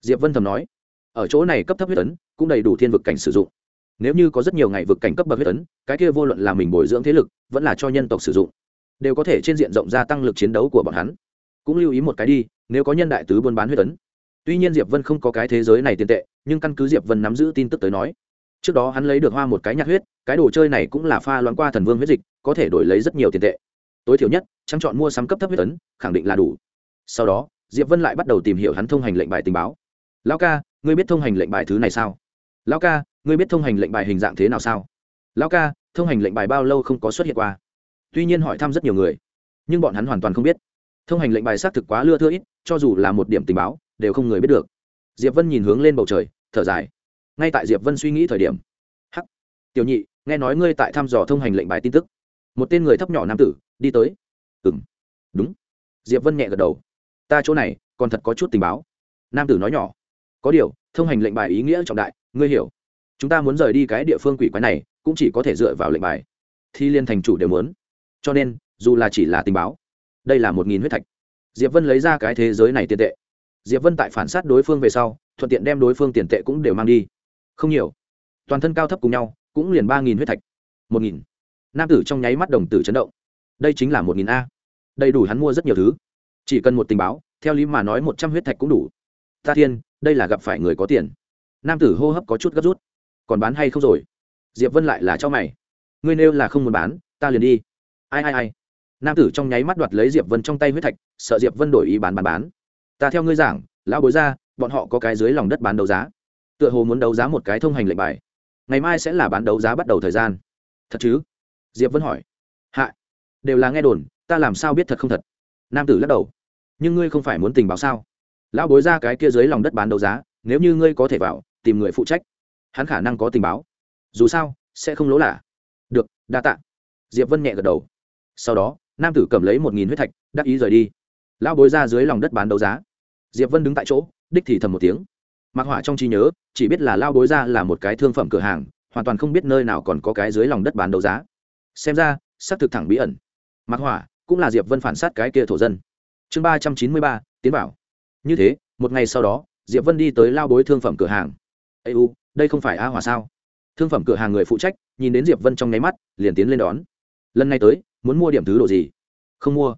diệp vân thầm nói ở chỗ này cấp thấp huyết tấn cũng đầy đủ thiên vực cảnh sử dụng nếu như có rất nhiều ngày vực cảnh cấp bậc huyết tấn, cái kia vô luận là mình bồi dưỡng thế lực vẫn là cho nhân tộc sử dụng đều có thể trên diện rộng gia tăng lực chiến đấu của bọn hắn. Cũng lưu ý một cái đi nếu có nhân đại tứ buôn bán huyết tấn. tuy nhiên diệp vân không có cái thế giới này tiền tệ nhưng căn cứ diệp vân nắm giữ tin tức tới nói trước đó hắn lấy được hoa một cái nhạt huyết cái đồ chơi này cũng là pha loãng qua thần vương huyết dịch có thể đổi lấy rất nhiều tiền tệ. Tối thiểu nhất trang chọn mua sắm cấp thấp huyết tấn, khẳng định là đủ. Sau đó diệp vân lại bắt đầu tìm hiểu hắn thông hành lệnh bài tình báo. Lão ca ngươi biết thông hành lệnh bài thứ này sao? Lão ca ngươi biết thông hành lệnh bài hình dạng thế nào sao? Lão ca, thông hành lệnh bài bao lâu không có xuất hiện qua? Tuy nhiên hỏi thăm rất nhiều người, nhưng bọn hắn hoàn toàn không biết. Thông hành lệnh bài xác thực quá lưa thưa ít, cho dù là một điểm tình báo, đều không người biết được. Diệp vân nhìn hướng lên bầu trời, thở dài. Ngay tại diệp vân suy nghĩ thời điểm, hắc, tiểu nhị, nghe nói ngươi tại thăm dò thông hành lệnh bài tin tức. Một tên người thấp nhỏ nam tử, đi tới. Ừng đúng. Diệp vân nhẹ gật đầu. Ta chỗ này, còn thật có chút tình báo. Nam tử nói nhỏ, có điều, thông hành lệnh bài ý nghĩa trọng đại, ngươi hiểu chúng ta muốn rời đi cái địa phương quỷ quái này, cũng chỉ có thể dựa vào lệnh bài. Thi liên thành chủ đều muốn. Cho nên, dù là chỉ là tình báo, đây là một nghìn huyết thạch. Diệp vân lấy ra cái thế giới này tiền tệ. Diệp vân tại phản s á t đối phương về sau, thuận tiện đem đối phương tiền tệ cũng đều mang đi. Không nhiều. Toàn thân cao thấp cùng nhau, cũng liền ba nghìn huyết thạch. Một nghìn. Nam tử trong nháy mắt đồng tử chấn động. Đây chính là một nghìn a. Đầy đủ hắn mua rất nhiều thứ. Chỉ cần một tình báo, theo lý mà nói một trăm huyết thạch cũng đủ. Ta thiên, đây là gặp phải người có tiền. Nam tử hô hấp có chút gấp rút còn bán hay không rồi? Diệp vân lại là cho mày. Ngươi nêu là không muốn bán, ta liền đi. Ai ai ai? Nam tử trong nháy mắt đoạt lấy diệp vân trong tay huyết thạch, sợ diệp vân đổi ý bán bán bán. Ta theo ngươi giảng, lão bối ra, bọn họ có cái dưới lòng đất bán đấu giá. Tựa hồ muốn đấu giá một cái thông hành lệnh bài. Ngày mai sẽ là bán đấu giá bắt đầu thời gian. Thật chứ? Diệp vân hỏi. Hạ. Đều là nghe đồn, ta làm sao biết thật không thật? Nam tử lắc đầu. Nhưng ngươi không phải muốn tình báo sao? Lão bối ra cái kia dưới lòng đất bán đấu giá, nếu như ngươi có thể vào, tìm người phụ trách hắn khả năng có tình báo. Dù sao, sẽ không lỗ lạ. Được, đa tạ. Diệp vân nhẹ gật đầu. Sau đó, nam tử cầm lấy một nghìn huyết thạch, đắc ý rời đi. Lão bối ra dưới lòng đất bán đấu giá. Diệp vân đứng tại chỗ, đích thì thầm một tiếng. Mặc hỏa trong trí nhớ, chỉ biết là lao bối ra là một cái thương phẩm cửa hàng, hoàn toàn không biết nơi nào còn có cái dưới lòng đất bán đấu giá. Xem ra xác thực thẳng bí ẩn. Mặc hỏa, cũng là diệp vân phản sát cái kia thổ dân. Chương ba trăm chín mươi ba, tiến bảo như thế, một ngày sau đó, diệp vân đi tới lao bối thương phẩm cửa hàng. Ây u đây không phải a hỏa sao? Thương phẩm cửa hàng người phụ trách, nhìn đến diệp vân trong nháy mắt, liền tiến lên đón. Lần này tới, muốn mua điểm thứ đồ gì? Không mua.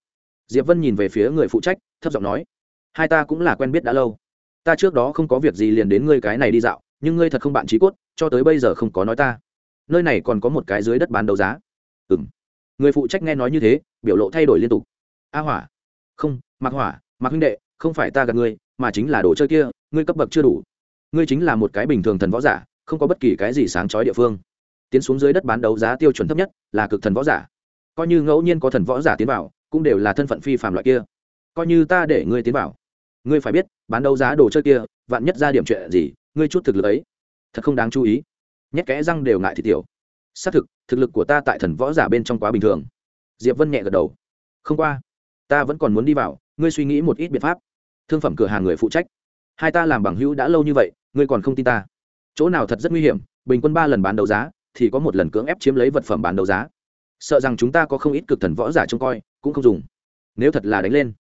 Diệp vân nhìn về phía người phụ trách, thấp giọng nói, hai ta cũng là quen biết đã lâu. Ta trước đó không có việc gì liền đến ngươi cái này đi dạo, nhưng ngươi thật không bạn trí cốt, cho tới bây giờ không có nói ta. Nơi này còn có một cái dưới đất bán đấu giá. Ừ m người phụ trách nghe nói như thế, biểu lộ thay đổi liên tục. A hỏa. Không mặc hỏa mặc huynh đệ, không phải ta gặp ngươi, mà chính là đồ chơi kia, ngươi cấp bậc chưa đủ ngươi chính là một cái bình thường thần võ giả, không có bất kỳ cái gì sáng trói địa phương. Tiến xuống dưới đất bán đấu giá tiêu chuẩn thấp nhất là cực thần võ giả. Coi như ngẫu nhiên có thần võ giả tiến vào, cũng đều là thân phận phi phạm loại kia. Coi như ta để ngươi tiến vào, ngươi phải biết, bán đấu giá đồ chơi kia, vạn nhất ra điểm chuyện gì, ngươi chút thực lực ấy, thật không đáng chú ý. Nhét kẽ răng đều ngại thì tiểu. Xác thực thực lực của ta tại thần võ giả bên trong quá bình thường. Diệp vân nhẹ gật đầu. Không qua, ta vẫn còn muốn đi vào, ngươi suy nghĩ một ít biện pháp. Thương phẩm cửa hàng người phụ trách hai ta làm bằng hữu đã lâu như vậy, ngươi còn không tin ta. Chỗ nào thật rất nguy hiểm, bình quân ba lần bán đấu giá, thì có một lần cưỡng ép chiếm lấy vật phẩm bán đấu giá. Sợ rằng chúng ta có không ít cực thần võ giả trông coi, cũng không dùng. Nếu thật là đánh lên,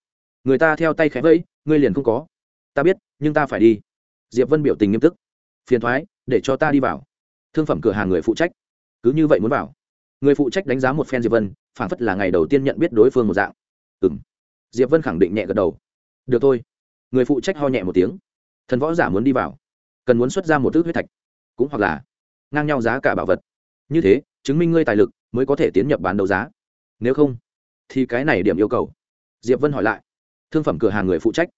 người ta theo tay khẽ vẫy, ngươi liền không có. Ta biết, nhưng ta phải đi. Diệp vân biểu tình nghiêm túc. Phiền thoái, để cho ta đi vào. Thương phẩm cửa hàng người phụ trách. Cứ như vậy muốn vào. Người phụ trách đánh giá một phen diệp vân phản phất là ngày đầu tiên nhận biết đối phương một dạng. Ừ m diệp vân khẳng định nhẹ gật đầu. Được thôi. Người phụ trách ho nhẹ một tiếng thần võ giả muốn đi vào, cần muốn xuất ra một thước huyết thạch, cũng hoặc là ngang nhau giá cả bảo vật. Như thế, chứng minh ngươi tài lực mới có thể tiến nhập bán đấu giá. Nếu không, thì cái này điểm yêu cầu. Diệp vân hỏi lại, thương phẩm cửa hàng người phụ trách,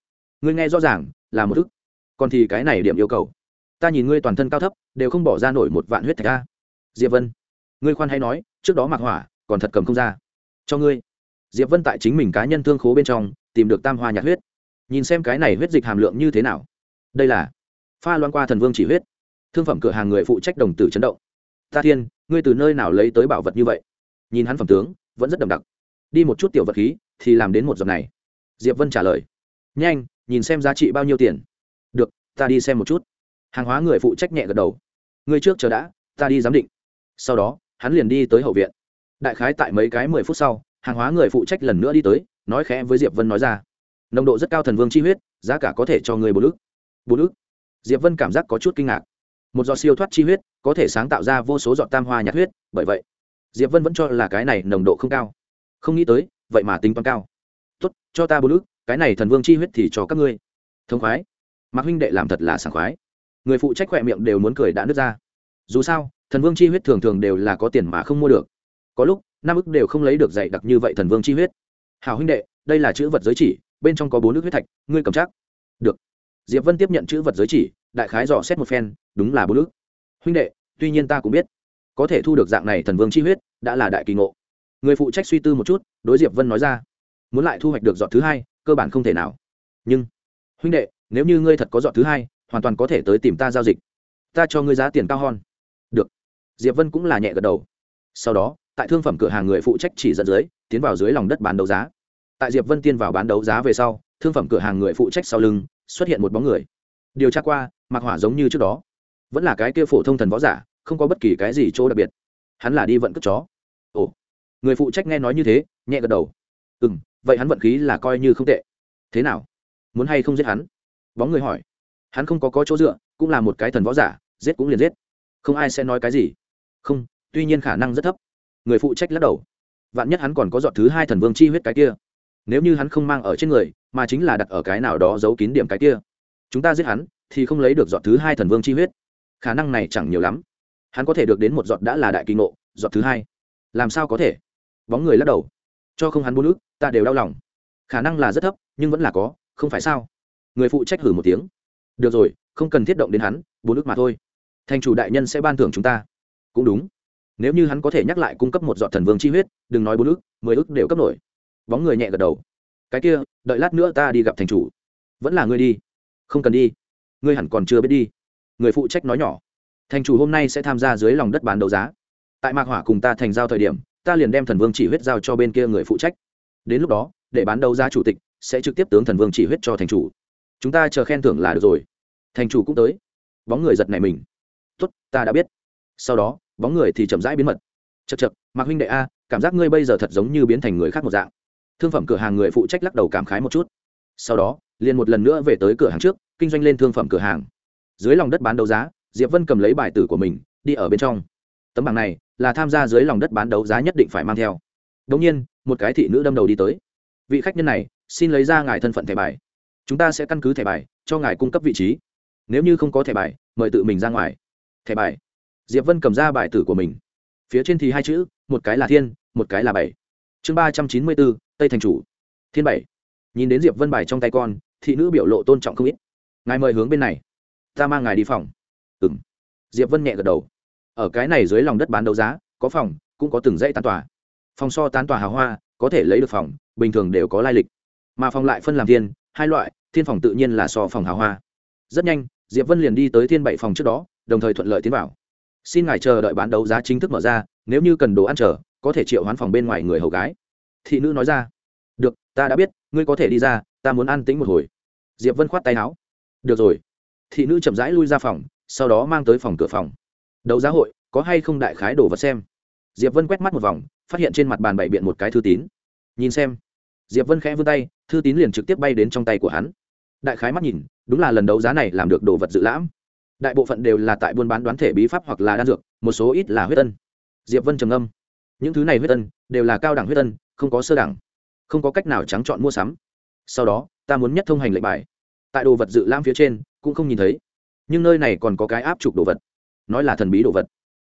ngươi nghe rõ ràng là một ức còn thì cái này điểm yêu cầu. Ta nhìn ngươi toàn thân cao thấp, đều không bỏ ra nổi một vạn huyết thạch ra diệp vân, ngươi khoan hay nói, trước đó mặc hỏa, còn thật cầm không ra. Cho ngươi. Diệp vân tại chính mình cá nhân thương khố bên trong, tìm được tam hoa nhạt huyết. Nhìn xem cái này huyết dịch hàm lượng như thế nào đây là pha loan qua thần vương chỉ huyết thương phẩm cửa hàng người phụ trách đồng tử chấn động ta thiên ngươi từ nơi nào lấy tới bảo vật như vậy nhìn hắn phẩm tướng vẫn rất đậm đặc đi một chút tiểu vật khí thì làm đến một giọt này diệp vân trả lời nhanh nhìn xem giá trị bao nhiêu tiền được ta đi xem một chút hàng hóa người phụ trách nhẹ gật đầu ngươi trước chờ đã ta đi giám định sau đó hắn liền đi tới hậu viện đại khái tại mấy cái mười phút sau hàng hóa người phụ trách lần nữa đi tới nói khẽ với diệp vân nói ra nồng độ rất cao thần vương chi huyết giá cả có thể cho người bổ ước bốn ức. Diệp vân cảm giác có chút kinh ngạc. Một giọt siêu thoát chi huyết có thể sáng tạo ra vô số giọt tam hoa nhạt huyết, bởi vậy, diệp vân vẫn cho là cái này nồng độ không cao. Không nghĩ tới, vậy mà tính toán cao. Tốt, cho ta bốn ức, cái này thần vương chi huyết thì cho các ngươi. Thông khoái. Mạc huynh đệ làm thật là sảng khoái. Người phụ trách khỏe miệng đều muốn cười đã nứt ra. Dù sao, thần vương chi huyết thường thường đều là có tiền mà không mua được. Có lúc, năm ức đều không lấy được dạy đặc như vậy thần vương chi huyết. Hào huynh đệ, đây là chữ vật giới chỉ, bên trong có bốn nước huyết thạch, ngươi cầm chắc. Được diệp vân tiếp nhận chữ vật giới chỉ, đại khái dò xét một phen, đúng là bốn lức huynh đệ, tuy nhiên ta cũng biết, có thể thu được dạng này thần vương chi huyết, đã là đại kỳ ngộ. Người phụ trách suy tư một chút, đối diệp vân nói ra, muốn lại thu hoạch được dọn thứ hai, cơ bản không thể nào. Nhưng, huynh đệ, nếu như ngươi thật có dọn thứ hai, hoàn toàn có thể tới tìm ta giao dịch. Ta cho ngươi giá tiền cao hơn. Được. Diệp vân cũng là nhẹ gật đầu. Sau đó, tại thương phẩm cửa hàng người phụ trách chỉ dẫn dưới, tiến vào dưới lòng đất bán đấu giá. Tại diệp vân tiên vào bán đấu giá về sau, thương phẩm cửa hàng người phụ trách sau lưng xuất hiện một bóng người. Điều tra qua mặc hỏa giống như trước đó. Vẫn là cái kia phổ thông thần võ giả, không có bất kỳ cái gì chỗ đặc biệt. Hắn là đi vận cất chó. Ồ. Người phụ trách nghe nói như thế, nhẹ gật đầu. Ừ m vậy hắn vận khí là coi như không tệ. Thế nào? Muốn hay không giết hắn? Bóng người hỏi. Hắn không có có chỗ dựa, cũng là một cái thần võ giả, giết cũng liền giết. Không ai sẽ nói cái gì. Không, tuy nhiên khả năng rất thấp. Người phụ trách lắc đầu. Vạn nhất hắn còn có dọn thứ hai thần vương chi huyết cái kia. Nếu như hắn không mang ở trên người mà chính là đặt ở cái nào đó giấu kín điểm cái kia. Chúng ta giết hắn, thì không lấy được giọt thứ hai thần vương chi huyết. Khả năng này chẳng nhiều lắm. Hắn có thể được đến một giọt đã là đại kinh ngộ, giọt thứ hai. Làm sao có thể? Bóng người lắc đầu. Cho không hắn bốn ước, ta đều đau lòng. Khả năng là rất thấp, nhưng vẫn là có, không phải sao? Người phụ trách hử một tiếng. Được rồi, không cần thiết động đến hắn bốn ước mà thôi. Thành chủ đại nhân sẽ ban thưởng chúng ta. Cũng đúng. Nếu như hắn có thể nhắc lại cung cấp một giọt thần vương chi huyết, đừng nói bốn ước, mười ước đều cấp nổi. Bóng người nhẹ gật đầu cái kia đợi lát nữa ta đi gặp thành chủ. Vẫn là ngươi đi. Không cần đi. Ngươi hẳn còn chưa biết đi. Người phụ trách nói nhỏ. Thành chủ hôm nay sẽ tham gia dưới lòng đất bán đấu giá. Tại mạc hỏa cùng ta thành giao thời điểm ta liền đem thần vương chỉ huyết giao cho bên kia người phụ trách. Đến lúc đó để bán đấu giá chủ tịch sẽ trực tiếp tướng thần vương chỉ huyết cho thành chủ. Chúng ta chờ khen thưởng là được rồi. Thành chủ cũng tới. Bóng người giật này mình. Tuất, ta đã biết. Sau đó bóng người thì chậm rãi biến mật. Chật chật mạc huynh đệ a cảm giác ngươi bây giờ thật giống như biến thành người khác một dạng thương phẩm cửa hàng người phụ trách lắc đầu cảm khái một chút. Sau đó, liền một lần nữa về tới cửa hàng trước, kinh doanh lên thương phẩm cửa hàng. Dưới lòng đất bán đấu giá, diệp vân cầm lấy bài tử của mình, đi ở bên trong. Tấm bảng này là tham gia dưới lòng đất bán đấu giá nhất định phải mang theo. Đống nhiên, một cái thị nữ đâm đầu đi tới. Vị khách nhân này, xin lấy ra ngài thân phận thẻ bài. Chúng ta sẽ căn cứ thẻ bài, cho ngài cung cấp vị trí. Nếu như không có thẻ bài, mời tự mình ra ngoài. Thẻ bài. Diệp vân cầm ra bài tử của mình. Phía trên thì hai chữ, một cái là thiên, một cái là bảy chương ba trăm chín mươi bốn, tây thành chủ. Thiên bảy. Nhìn đến diệp vân bài trong tay con, thị nữ biểu lộ tôn trọng không ít. Ngài mời hướng bên này. Ta mang ngài đi phòng. Ừ m diệp vân nhẹ gật đầu. Ở cái này dưới lòng đất bán đấu giá, có phòng, cũng có từng dãy tán tòa. Phòng so tán tòa hào hoa, có thể lấy được phòng, bình thường đều có lai lịch. Mà phòng lại phân làm thiên, hai loại, thiên phòng tự nhiên là so phòng hào hoa. Rất nhanh, diệp vân liền đi tới thiên bảy phòng trước đó, đồng thời thuận lợi tiến vào. Xin ngài chờ đợi bán đấu giá chính thức mở ra, nếu như cần đồ ăn chờ có thể triệu hoán phòng bên ngoài người hầu gái. Thị nữ nói ra, được, ta đã biết, ngươi có thể đi ra, ta muốn ăn tĩnh một hồi. Diệp vân khoát tay áo, được rồi. Thị nữ chậm rãi lui ra phòng, sau đó mang tới phòng cửa phòng. Đấu giá hội, có hay không đại khái đồ vật xem? Diệp vân quét mắt một vòng, phát hiện trên mặt bàn bày biện một cái thư tín. Nhìn xem, diệp vân khẽ vươn tay, thư tín liền trực tiếp bay đến trong tay của hắn. Đại khái mắt nhìn, đúng là lần đấu giá này làm được đồ vật dự lãm. Đại bộ phận đều là tại buôn bán đoán thể bí pháp hoặc là đan dược, một số ít là huyết tân diệp vân trầm âm những thứ này huyết tân đều là cao đẳng huyết tân không có sơ đẳng, không có cách nào trắng chọn mua sắm. Sau đó, ta muốn nhất thông hành lệnh bài. Tại đồ vật dự lam phía trên, cũng không nhìn thấy. Nhưng nơi này còn có cái áp chụp đồ vật. Nói là thần bí đồ vật.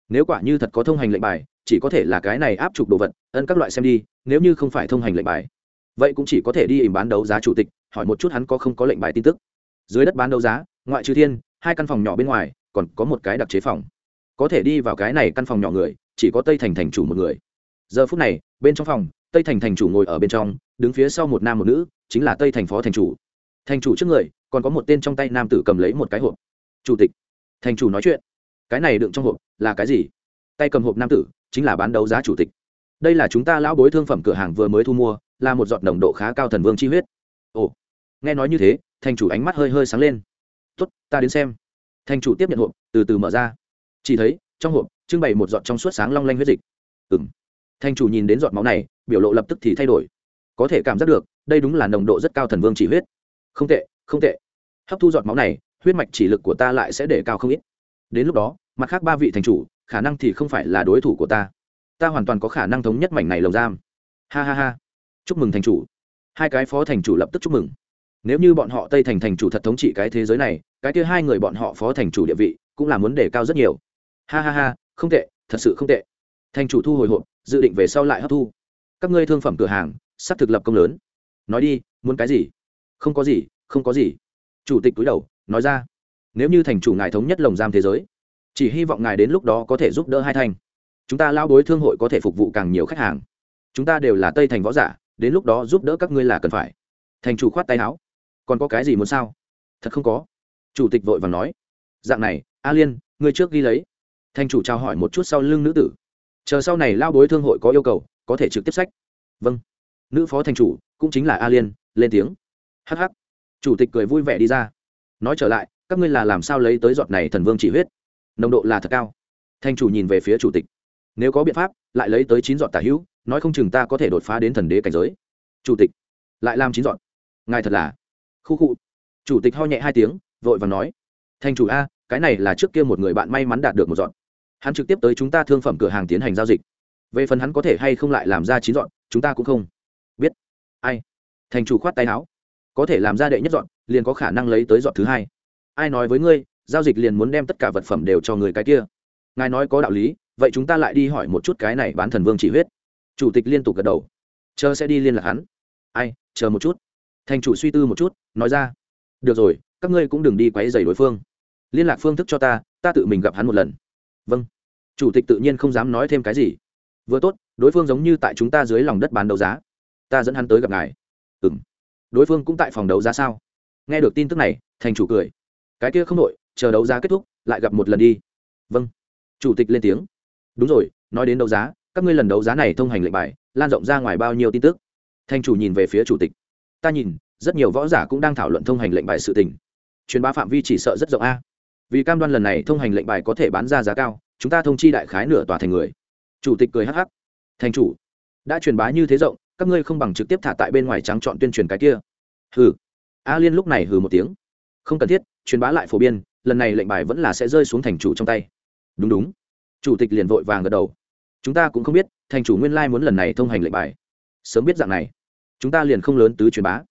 Nếu quả như thật có thông hành lệnh bài, chỉ có thể là cái này áp chụp đồ vật, ân các loại xem đi, nếu như không phải thông hành lệnh bài, vậy cũng chỉ có thể đi ìm bán đấu giá chủ tịch, hỏi một chút hắn có không có lệnh bài tin tức. Dưới đất bán đấu giá, ngoại trừ thiên, hai căn phòng nhỏ bên ngoài, còn có một cái đặc chế phòng. Có thể đi vào cái này căn phòng nhỏ người chỉ có tây thành thành chủ một người. Giờ phút này, bên trong phòng, tây thành thành chủ ngồi ở bên trong, đứng phía sau một nam một nữ, chính là tây thành phó thành chủ. Thành chủ trước người, còn có một tên trong tay nam tử cầm lấy một cái hộp. Chủ tịch, thành chủ nói chuyện. Cái này đựng trong hộp là cái gì? Tay cầm hộp nam tử, chính là bán đấu giá chủ tịch. Đây là chúng ta lão bối thương phẩm cửa hàng vừa mới thu mua, là một giọt nồng độ khá cao thần vương chi huyết. Ồ, nghe nói như thế, thành chủ ánh mắt hơi hơi sáng lên. Tốt, ta đến xem. Thành chủ tiếp nhận hộp, từ từ mở ra. Chỉ thấy, trong hộp trưng bày một giọt trong suốt sáng long lanh huyết dịch. Ừ m chủ nhìn đến giọt máu này, biểu lộ lập tức thì thay đổi. Có thể cảm giác được, đây đúng là nồng độ rất cao thần vương chỉ huyết. Không tệ không tệ. Hấp thu giọt máu này, huyết mạch chỉ lực của ta lại sẽ để cao không ít. Đến lúc đó, mặt khác ba vị thành chủ, khả năng thì không phải là đối thủ của ta. Ta hoàn toàn có khả năng thống nhất mảnh này lồng giam. Ha ha ha. Chúc mừng thành chủ. Hai cái phó thành chủ lập tức chúc mừng. Nếu như bọn họ tây thành thành chủ thật thống trị cái thế giới này, cái kia hai người bọn họ phó thành chủ địa vị cũng là muốn đề cao rất nhiều. Ha ha ha không tệ, thật sự không tệ. Thành chủ thu hồi hộp, dự định về sau lại hấp thu. Các ngươi thương phẩm cửa hàng, sắp thực lập công lớn. Nói đi, muốn cái gì? Không có gì, không có gì. Chủ tịch túi đầu, nói ra. Nếu như thành chủ ngài thống nhất lồng giam thế giới, chỉ hy vọng ngài đến lúc đó có thể giúp đỡ hai thành. Chúng ta lao đối thương hội có thể phục vụ càng nhiều khách hàng. Chúng ta đều là tây thành võ giả, đến lúc đó giúp đỡ các ngươi là cần phải. Thành chủ khoát tay áo. Còn có cái gì muốn sao? Thật không có. Chủ tịch vội vàng nói. Dạng này, a liên, ngươi trước ghi lấy. Thanh chủ trao hỏi một chút sau lưng nữ tử. Chờ sau này lao bối thương hội có yêu cầu, có thể trực tiếp sách. Vâng. Nữ phó thành chủ, cũng chính là a liên, lên tiếng. Hh chủ tịch cười vui vẻ đi ra. Nói trở lại, các ngươi là làm sao lấy tới giọt này thần vương chỉ huyết? Nồng độ là thật cao. Thanh chủ nhìn về phía chủ tịch. Nếu có biện pháp, lại lấy tới chín giọt tả hữu, nói không chừng ta có thể đột phá đến thần đế cảnh giới. Chủ tịch. Lại làm chín giọt. Ngài thật là. Khu khu. Chủ tịch ho nhẹ hai tiếng, vội và nói. Thanh chủ a cái này là trước kia một người bạn may mắn đạt được một dọn. Hắn trực tiếp tới chúng ta thương phẩm cửa hàng tiến hành giao dịch. Về phần hắn có thể hay không lại làm ra chín dọn, chúng ta cũng không biết. Ai? Thành chủ khoát tay áo. Có thể làm ra đệ nhất dọn, liền có khả năng lấy tới dọn thứ hai. Ai nói với ngươi, giao dịch liền muốn đem tất cả vật phẩm đều cho người cái kia? Ngài nói có đạo lý, vậy chúng ta lại đi hỏi một chút cái này bán thần vương chỉ huyết. Chủ tịch liên tục gật đầu. Chờ sẽ đi liên lạc hắn. Ai, chờ một chút. Thành chủ suy tư một chút, nói ra. Được rồi, các ngươi cũng đừng đi quấy dày đối phương liên lạc phương thức cho ta ta tự mình gặp hắn một lần. Vâng. Chủ tịch tự nhiên không dám nói thêm cái gì. Vừa tốt, đối phương giống như tại chúng ta dưới lòng đất bán đấu giá. Ta dẫn hắn tới gặp ngài. Ừ m đối phương cũng tại phòng đấu giá sao? Nghe được tin tức này, thành chủ cười. Cái kia không đội chờ đấu giá kết thúc, lại gặp một lần đi. Vâng. Chủ tịch lên tiếng. Đúng rồi, nói đến đấu giá, các ngươi lần đấu giá này thông hành lệnh bài, lan rộng ra ngoài bao nhiêu tin tức? Thành chủ nhìn về phía chủ tịch. Ta nhìn, rất nhiều võ giả cũng đang thảo luận thông hành lệnh bài sự tình. Truyền bá phạm vi chỉ sợ rất rộng a vì cam đoan lần này thông hành lệnh bài có thể bán ra giá cao, chúng ta thông chi đại khái nửa tòa thành người. Chủ tịch cười hắc hắc. Thành chủ, đã truyền bá như thế rộng, các ngươi không bằng trực tiếp thả tại bên ngoài trắng chọn tuyên truyền cái kia. Hừ. A liên lúc này hừ một tiếng. Không cần thiết, truyền bá lại phổ biến, lần này lệnh bài vẫn là sẽ rơi xuống thành chủ trong tay. Đúng đúng. Chủ tịch liền vội vàng gật đầu. Chúng ta cũng không biết, thành chủ nguyên lai muốn lần này thông hành lệnh bài. Sớm biết dạng này. Chúng ta liền không lớn tứ truyền bá.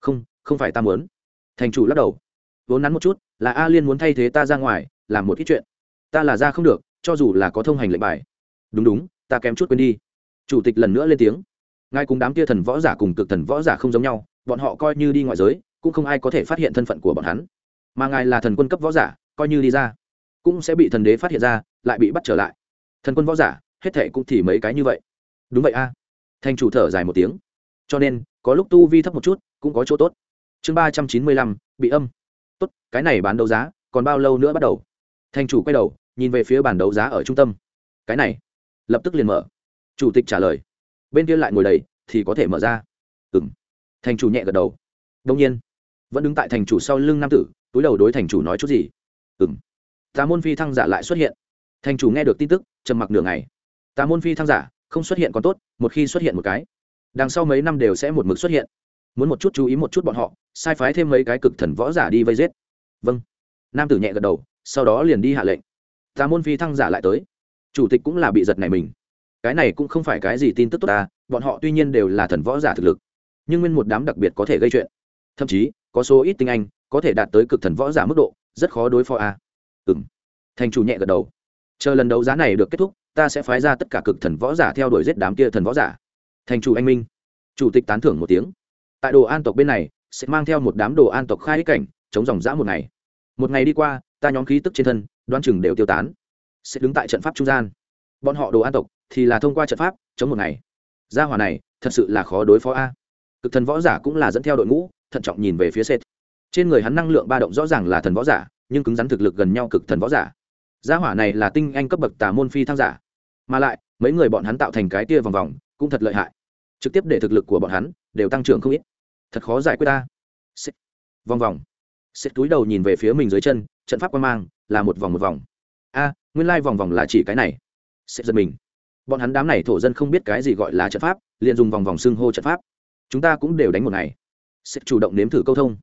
Không không phải ta muốn. Thành chủ lắc đầu vốn nắn một chút, là a liên muốn thay thế ta ra ngoài, làm một ít chuyện. Ta là ra không được, cho dù là có thông hành lệnh bài. Đúng đúng, ta kém chút quên đi. Chủ tịch lần nữa lên tiếng. Ngay cùng đám kia thần võ giả cùng cực thần võ giả không giống nhau, bọn họ coi như đi ngoại giới, cũng không ai có thể phát hiện thân phận của bọn hắn. Mà ngài là thần quân cấp võ giả, coi như đi ra, cũng sẽ bị thần đế phát hiện ra, lại bị bắt trở lại. Thần quân võ giả, hết thệ cũng thì mấy cái như vậy. Đúng vậy a. À. thành chủ thở dài một tiếng. Cho nên, có lúc tu vi thấp một chút, cũng có chỗ tốt. Chương ba trăm chín mươi lăm, bị âm tốt, cái này bán đấu giá, còn bao lâu nữa bắt đầu? Thành chủ quay đầu, nhìn về phía bàn đấu giá ở trung tâm. Cái này. Lập tức liền mở. Chủ tịch trả lời. Bên kia lại ngồi đầy, thì có thể mở ra. Ừ m thành chủ nhẹ gật đầu. Đông nhiên. Vẫn đứng tại thành chủ sau lưng nam tử, túi đầu đối thành chủ nói chút gì. Ừ m tà môn phi thăng giả lại xuất hiện. Thành chủ nghe được tin tức, trầm mặc nửa ngày. Tà môn phi thăng giả, không xuất hiện còn tốt, một khi xuất hiện một cái, đằng sau mấy năm đều sẽ một mực xuất hiện muốn một chút chú ý một chút bọn họ, sai phái thêm mấy cái cực thần võ giả đi vây giết. Vâng. Nam tử nhẹ gật đầu, sau đó liền đi hạ lệnh. Tà môn phi thăng giả lại tới. Chủ tịch cũng là bị giật này mình. Cái này cũng không phải cái gì tin tức tốt ta, bọn họ tuy nhiên đều là thần võ giả thực lực, nhưng nguyên một đám đặc biệt có thể gây chuyện. Thậm chí, có số ít tinh anh, có thể đạt tới cực thần võ giả mức độ, rất khó đối phó a. À. ừ thành chủ nhẹ gật đầu. Chờ lần đấu giá này được kết thúc, ta sẽ phái ra tất cả cực thần võ giả theo đuổi giết đám kia thần võ giả. Thành chủ anh minh. Chủ tịch tán thưởng một tiếng tại đồ an tộc bên này, sẽ mang theo một đám đồ an tộc khai ích cảnh, chống dòng dã một ngày. Một ngày đi qua, ta nhóm khí tức trên thân đoan chừng đều tiêu tán. Sẽ đứng tại trận pháp trung gian. Bọn họ đồ an tộc thì là thông qua trận pháp, chống một ngày. Gia hòa này, thật sự là khó đối phó a. Cực thần võ giả cũng là dẫn theo đội ngũ, thận trọng nhìn về phía sệt trên người hắn năng lượng ba động rõ ràng là thần võ giả, nhưng cứng rắn thực lực gần nhau cực thần võ giả. Gia hỏa này là tinh anh cấp bậc tà môn phi thăng giả. Mà lại, mấy người bọn hắn tạo thành cái tia vòng vòng, cũng thật lợi hại. Trực tiếp để thực lực của bọn hắn đều tăng trưởng không ít thật khó giải quyết ta. Xích. vòng vòng. Xếp túi đầu nhìn về phía mình dưới chân, trận pháp quan mang, là một vòng một vòng. A, nguyên lai vòng vòng là chỉ cái này. Xếp giật mình. Bọn hắn đám này thổ dân không biết cái gì gọi là trận pháp, liền dùng vòng vòng xưng hô trận pháp. Chúng ta cũng đều đánh một ngày. Xếp chủ động nếm thử câu thông.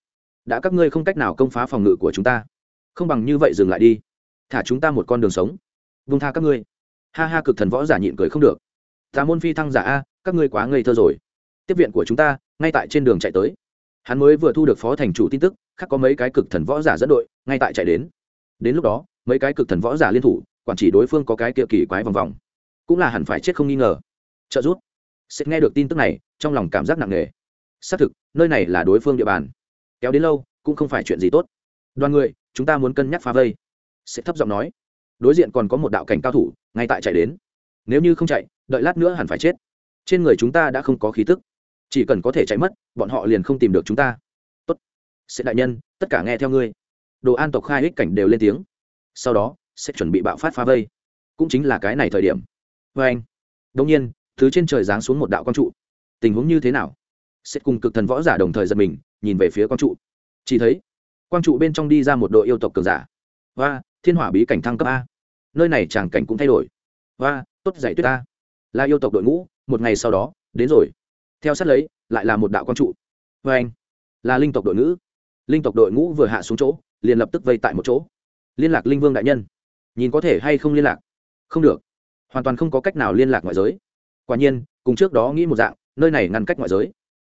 Đã các ngươi không cách nào công phá phòng ngự của chúng ta. Không bằng như vậy dừng lại đi. Thả chúng ta một con đường sống. Vung tha các ngươi. Ha ha cực thần võ giả nhịn cười không được. Tà môn phi thăng giả a, các ngươi quá ngây thơ rồi tiếp viện của chúng ta, ngay tại trên đường chạy tới. Hắn mới vừa thu được phó thành chủ tin tức, khác có mấy cái cực thần võ giả dẫn đội, ngay tại chạy đến. Đến lúc đó, mấy cái cực thần võ giả liên thủ, quản chỉ đối phương có cái kia kỳ quái vòng vòng. Cũng là hẳn phải chết không nghi ngờ. Trợ rút sẽ nghe được tin tức này, trong lòng cảm giác nặng nề. Xác thực, nơi này là đối phương địa bàn. Kéo đến lâu, cũng không phải chuyện gì tốt. Đoàn người, chúng ta muốn cân nhắc phá vây. Sẽ thấp giọng nói. Đối diện còn có một đạo cảnh cao thủ, ngay tại chạy đến. Nếu như không chạy, đợi lát nữa hẳn phải chết. Trên người chúng ta đã không có khí tức chỉ cần có thể chạy mất, bọn họ liền không tìm được chúng ta. Tốt. Sẽ đại nhân, tất cả nghe theo ngươi. Đồ an tộc khai ích cảnh đều lên tiếng. Sau đó, sẽ chuẩn bị bạo phát phá vây. Cũng chính là cái này thời điểm. Vê anh. Đông nhiên, thứ trên trời giáng xuống một đạo quang trụ. Tình huống như thế nào? Sẽ cùng cực thần võ giả đồng thời giật mình, nhìn về phía quang trụ. Chỉ thấy, quang trụ bên trong đi ra một đội yêu tộc cường giả. Và, thiên hỏa bí cảnh thăng cấp a. Nơi này tràng cảnh cũng thay đổi. Và, tốt giải tuyết a. Là yêu tộc đội ngũ, một ngày sau đó, đến rồi theo sát lấy, lại là một đạo quang trụ. Vê anh, là linh tộc đội ngũ. Linh tộc đội ngũ vừa hạ xuống chỗ, liền lập tức vây tại một chỗ. Liên lạc linh vương đại nhân. Nhìn có thể hay không liên lạc? Không được. Hoàn toàn không có cách nào liên lạc ngoại giới. Quả nhiên, cùng trước đó nghĩ một dạng, nơi này ngăn cách ngoại giới.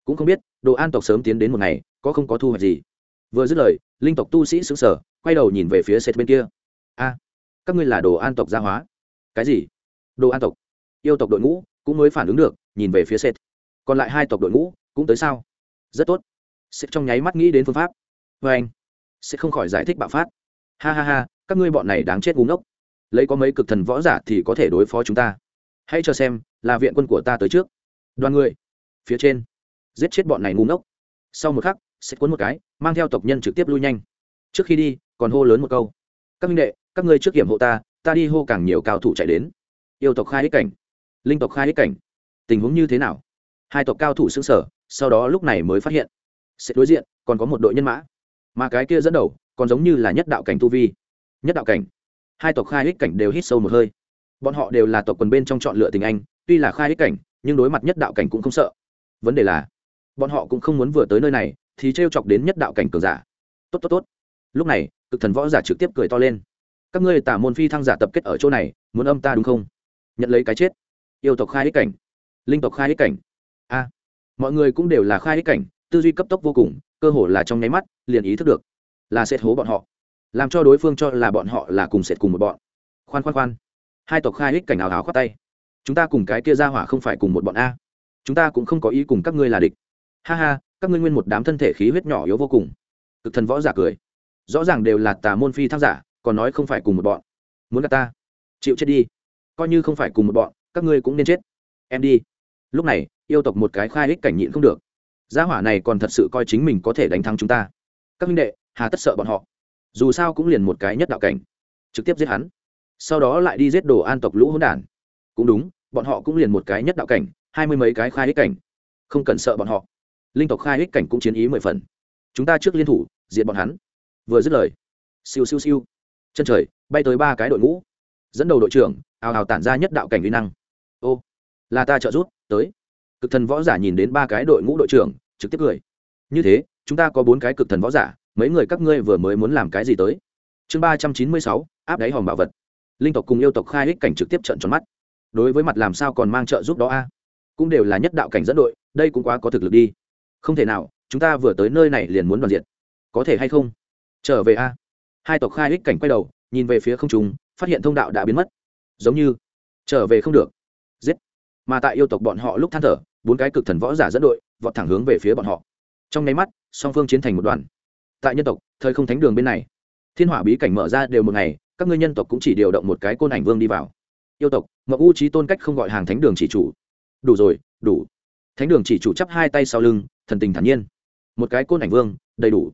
Cũng không biết, đồ an tộc sớm tiến đến một ngày, có không có thu hoạch gì. Vừa dứt lời, linh tộc tu sĩ xứng sở quay đầu nhìn về phía sệt bên kia. A, các ngươi là đồ an tộc gia hóa. Cái gì? Đồ an tộc. Yêu tộc đội ngũ cũng mới phản ứng được, nhìn về phía sệt còn lại hai tộc đội ngũ cũng tới sao? Rất tốt. Sẽ trong nháy mắt nghĩ đến phương pháp. Vê anh, sẽ không khỏi giải thích bạo phát. Ha ha ha, các ngươi bọn này đáng chết ngu ốc lấy có mấy cực thần võ giả thì có thể đối phó chúng ta. Hãy cho xem, là viện quân của ta tới trước. Đoàn người, phía trên. Giết chết bọn này ngu ngốc. Sau một khắc, sẽ cuốn một cái, mang theo tộc nhân trực tiếp lui nhanh. Trước khi đi, còn hô lớn một câu. Các minh đệ, các ngươi trước kiểm hộ ta ta đi hô càng nhiều cao thủ chạy đến. Yêu tộc khai ích cảnh. Linh tộc khai ích cảnh. Tình huống như thế nào? Hai tộc cao thủ xứng sở sau đó lúc này mới phát hiện. Sẽ đối diện, còn có một đội nhân mã. Mà cái kia dẫn đầu, còn giống như là nhất đạo cảnh tu vi. Nhất đạo cảnh. Hai tộc khai hích cảnh đều hít sâu một hơi. Bọn họ đều là tộc quần bên trong chọn lựa tình anh, tuy là khai hích cảnh, nhưng đối mặt nhất đạo cảnh cũng không sợ. Vấn đề là, bọn họ cũng không muốn vừa tới nơi này, thì t r e o chọc đến nhất đạo cảnh cường giả. Tốt tốt tốt. Lúc này, cực thần võ giả trực tiếp cười to lên. Các ngươi tả môn phi thăng giả tập kết ở chỗ này, muốn âm ta đúng không? Nhận lấy cái chết. Yêu tộc khai hích cảnh. Linh tộc khai hích cảnh a mọi người cũng đều là khai ích cảnh, tư duy cấp tốc vô cùng, cơ hồ là trong nháy mắt, liền ý thức được là sẽ hố bọn họ. Làm cho đối phương cho là bọn họ là cùng sệt cùng một bọn. Khoan khoan khoan. Hai tộc khai ích cảnh ảo áo khoát tay. Chúng ta cùng cái kia ra hỏa không phải cùng một bọn a. Chúng ta cũng không có ý cùng các ngươi là địch. Ha ha, các ngươi nguyên một đám thân thể khí huyết nhỏ yếu vô cùng. Cực thần võ giả cười. Rõ ràng đều là tà môn phi thăng giả, còn nói không phải cùng một bọn. Muốn gặp ta? Chịu chết đi. Coi như không phải cùng một bọn, các ngươi cũng nên chết. Em đi lúc này, yêu tộc một cái khai ích cảnh nhịn không được. Gia hỏa này còn thật sự coi chính mình có thể đánh thắng chúng ta. Các minh đệ, hà tất sợ bọn họ. Dù sao cũng liền một cái nhất đạo cảnh. Trực tiếp giết hắn. Sau đó lại đi giết đồ an tộc lũ hỗn đản. Cũng đúng, bọn họ cũng liền một cái nhất đạo cảnh, hai mươi mấy cái khai ích cảnh. Không cần sợ bọn họ. Linh tộc khai ích cảnh cũng chiến ý mười phần. Chúng ta trước liên thủ, diệt bọn hắn. Vừa dứt lời, siêu siêu siêu. Chân trời, bay tới ba cái đội ngũ. Dẫn đầu đội trưởng ào ào tản ra nhất đạo cảnh uy năng. Ô là ta trợ giúp, tới. Cực thần võ giả nhìn đến ba cái đội ngũ đội trưởng, trực tiếp cười. Như thế, chúng ta có bốn cái cực thần võ giả, mấy người các ngươi vừa mới muốn làm cái gì tới? Chương ba trăm chín mươi sáu, áp đáy hòm bảo vật. Linh tộc cùng yêu tộc khai hích cảnh trực tiếp trận tròn mắt. Đối với mặt làm sao còn mang trợ giúp đó a? Cũng đều là nhất đạo cảnh dẫn đội, đây cũng quá có thực lực đi. Không thể nào, chúng ta vừa tới nơi này liền muốn đoàn diện. Có thể hay không? Trở về a. Hai tộc khai hích cảnh quay đầu, nhìn về phía không trung, phát hiện thông đạo đã biến mất. Giống như, trở về không được mà tại yêu tộc bọn họ lúc than thở, bốn cái cực thần võ giả dẫn đội vọt thẳng hướng về phía bọn họ. Trong nháy mắt, song phương chiến thành một đoàn. Tại nhân tộc, thời không thánh đường bên này, thiên hỏa bí cảnh mở ra đều một ngày, các ngươi nhân tộc cũng chỉ điều động một cái côn ảnh vương đi vào. Yêu tộc, ngọc u trí tôn cách không gọi hàng thánh đường chỉ chủ. Đủ rồi, đủ. Thánh đường chỉ chủ chắp hai tay sau lưng, thần tình thản nhiên. Một cái côn ảnh vương, đầy đủ.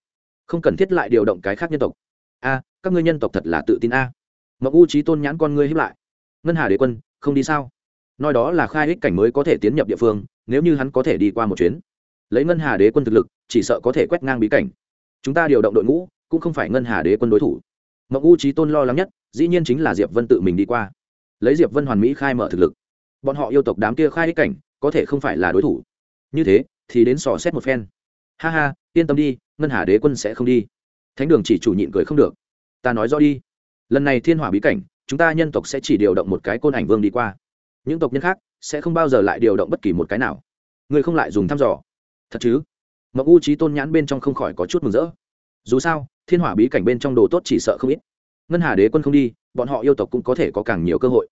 Không cần thiết lại điều động cái khác nhân tộc. A, các ngươi nhân tộc thật là tự tin a. Ngọc u trí tôn nhãn con ngươi hiếp lại. Ngân hà đế quân, không đi sao? Nói đó là khai ích cảnh mới có thể tiến nhập địa phương, nếu như hắn có thể đi qua một chuyến. Lấy ngân hà đế quân thực lực, chỉ sợ có thể quét ngang bí cảnh. Chúng ta điều động đội ngũ, cũng không phải ngân hà đế quân đối thủ. Mộng u trí tôn lo lắng nhất, dĩ nhiên chính là diệp vân tự mình đi qua. Lấy diệp vân hoàn mỹ khai mở thực lực. Bọn họ yêu tộc đám kia khai ích cảnh, có thể không phải là đối thủ. Như thế, thì đến sò xét một phen. Ha ha, yên tâm đi, ngân hà đế quân sẽ không đi. Thánh đường chỉ chủ nhịn cười không được. Ta nói rõ đi. Lần này thiên hỏa bí cảnh, chúng ta nhân tộc sẽ chỉ điều động một cái côn ảnh vương đi qua những tộc nhân khác sẽ không bao giờ lại điều động bất kỳ một cái nào. Người không lại dùng thăm dò. Thật chứ? Mậu u trí tôn nhãn bên trong không khỏi có chút mừng rỡ. Dù sao, thiên hỏa bí cảnh bên trong đồ tốt chỉ sợ không ít. Ngân hà đế quân không đi, bọn họ yêu tộc cũng có thể có càng nhiều cơ hội.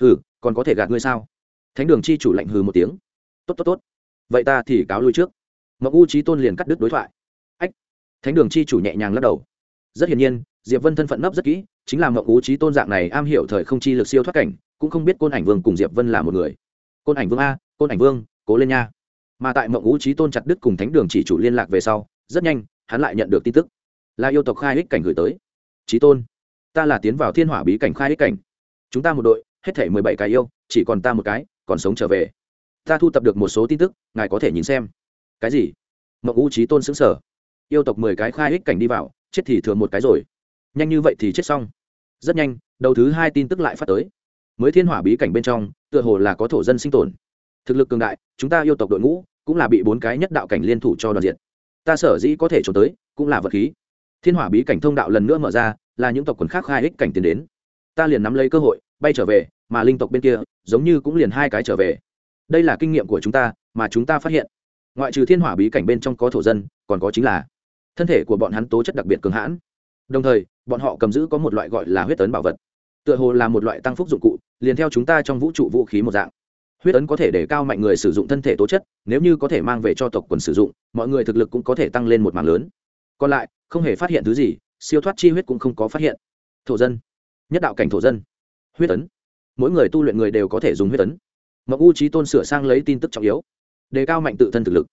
Hừ, còn có thể gạt ngươi sao? Thánh đường chi chủ lạnh hừ một tiếng. Tốt tốt tốt. Vậy ta thì cáo lui trước. Mậu u trí tôn liền cắt đứt đối thoại. Ách. Thánh đường chi chủ nhẹ nhàng lắc đầu. Rất hiển nhiên, diệp vân thân phận nấp rất kỹ, chính là mậu u trí tôn dạng này am hiểu thời không chi lực siêu thoát cảnh cũng không biết côn ảnh vương cùng diệp vân là một người côn ảnh vương a côn ảnh vương cố lên nha mà tại mộng ngũ trí tôn chặt đức cùng thánh đường chỉ chủ liên lạc về sau rất nhanh hắn lại nhận được tin tức là yêu tộc khai ích cảnh gửi tới trí tôn ta là tiến vào thiên hỏa bí cảnh khai ích cảnh chúng ta một đội hết thể mười bảy cái yêu chỉ còn ta một cái còn sống trở về ta thu tập được một số tin tức ngài có thể nhìn xem cái gì mộng u trí tôn xứng sở yêu tộc mười cái khai ích cảnh đi vào chết thì thừa một cái rồi nhanh như vậy thì chết xong rất nhanh đầu thứ hai tin tức lại phát tới mới thiên hỏa bí cảnh bên trong, tựa hồ là có thổ dân sinh tồn. Thực lực cường đại, chúng ta yêu tộc đội ngũ cũng là bị bốn cái nhất đạo cảnh liên thủ cho đoàn diện ta sở dĩ có thể trốn tới, cũng là vật khí. Thiên hỏa bí cảnh thông đạo lần nữa mở ra, là những tộc quần khác khai ích cảnh tiến đến. Ta liền nắm lấy cơ hội, bay trở về, mà linh tộc bên kia, giống như cũng liền hai cái trở về. Đây là kinh nghiệm của chúng ta, mà chúng ta phát hiện. Ngoại trừ thiên hỏa bí cảnh bên trong có thổ dân, còn có chính là thân thể của bọn hắn tố chất đặc biệt cường hãn. Đồng thời, bọn họ cầm giữ có một loại gọi là huyết tấn bảo vật tựa hồ là một loại tăng phúc dụng cụ, liền theo chúng ta trong vũ trụ vũ khí một dạng. Huyết ấn có thể để cao mạnh người sử dụng thân thể tố chất, nếu như có thể mang về cho tộc quần sử dụng, mọi người thực lực cũng có thể tăng lên một mảng lớn. Còn lại, không hề phát hiện thứ gì, siêu thoát chi huyết cũng không có phát hiện. Thổ dân. Nhất đạo cảnh thổ dân. Huyết ấn. Mỗi người tu luyện người đều có thể dùng huyết ấn. Mậu u trí tôn sửa sang lấy tin tức trọng yếu. Đề cao mạnh tự thân thực lực.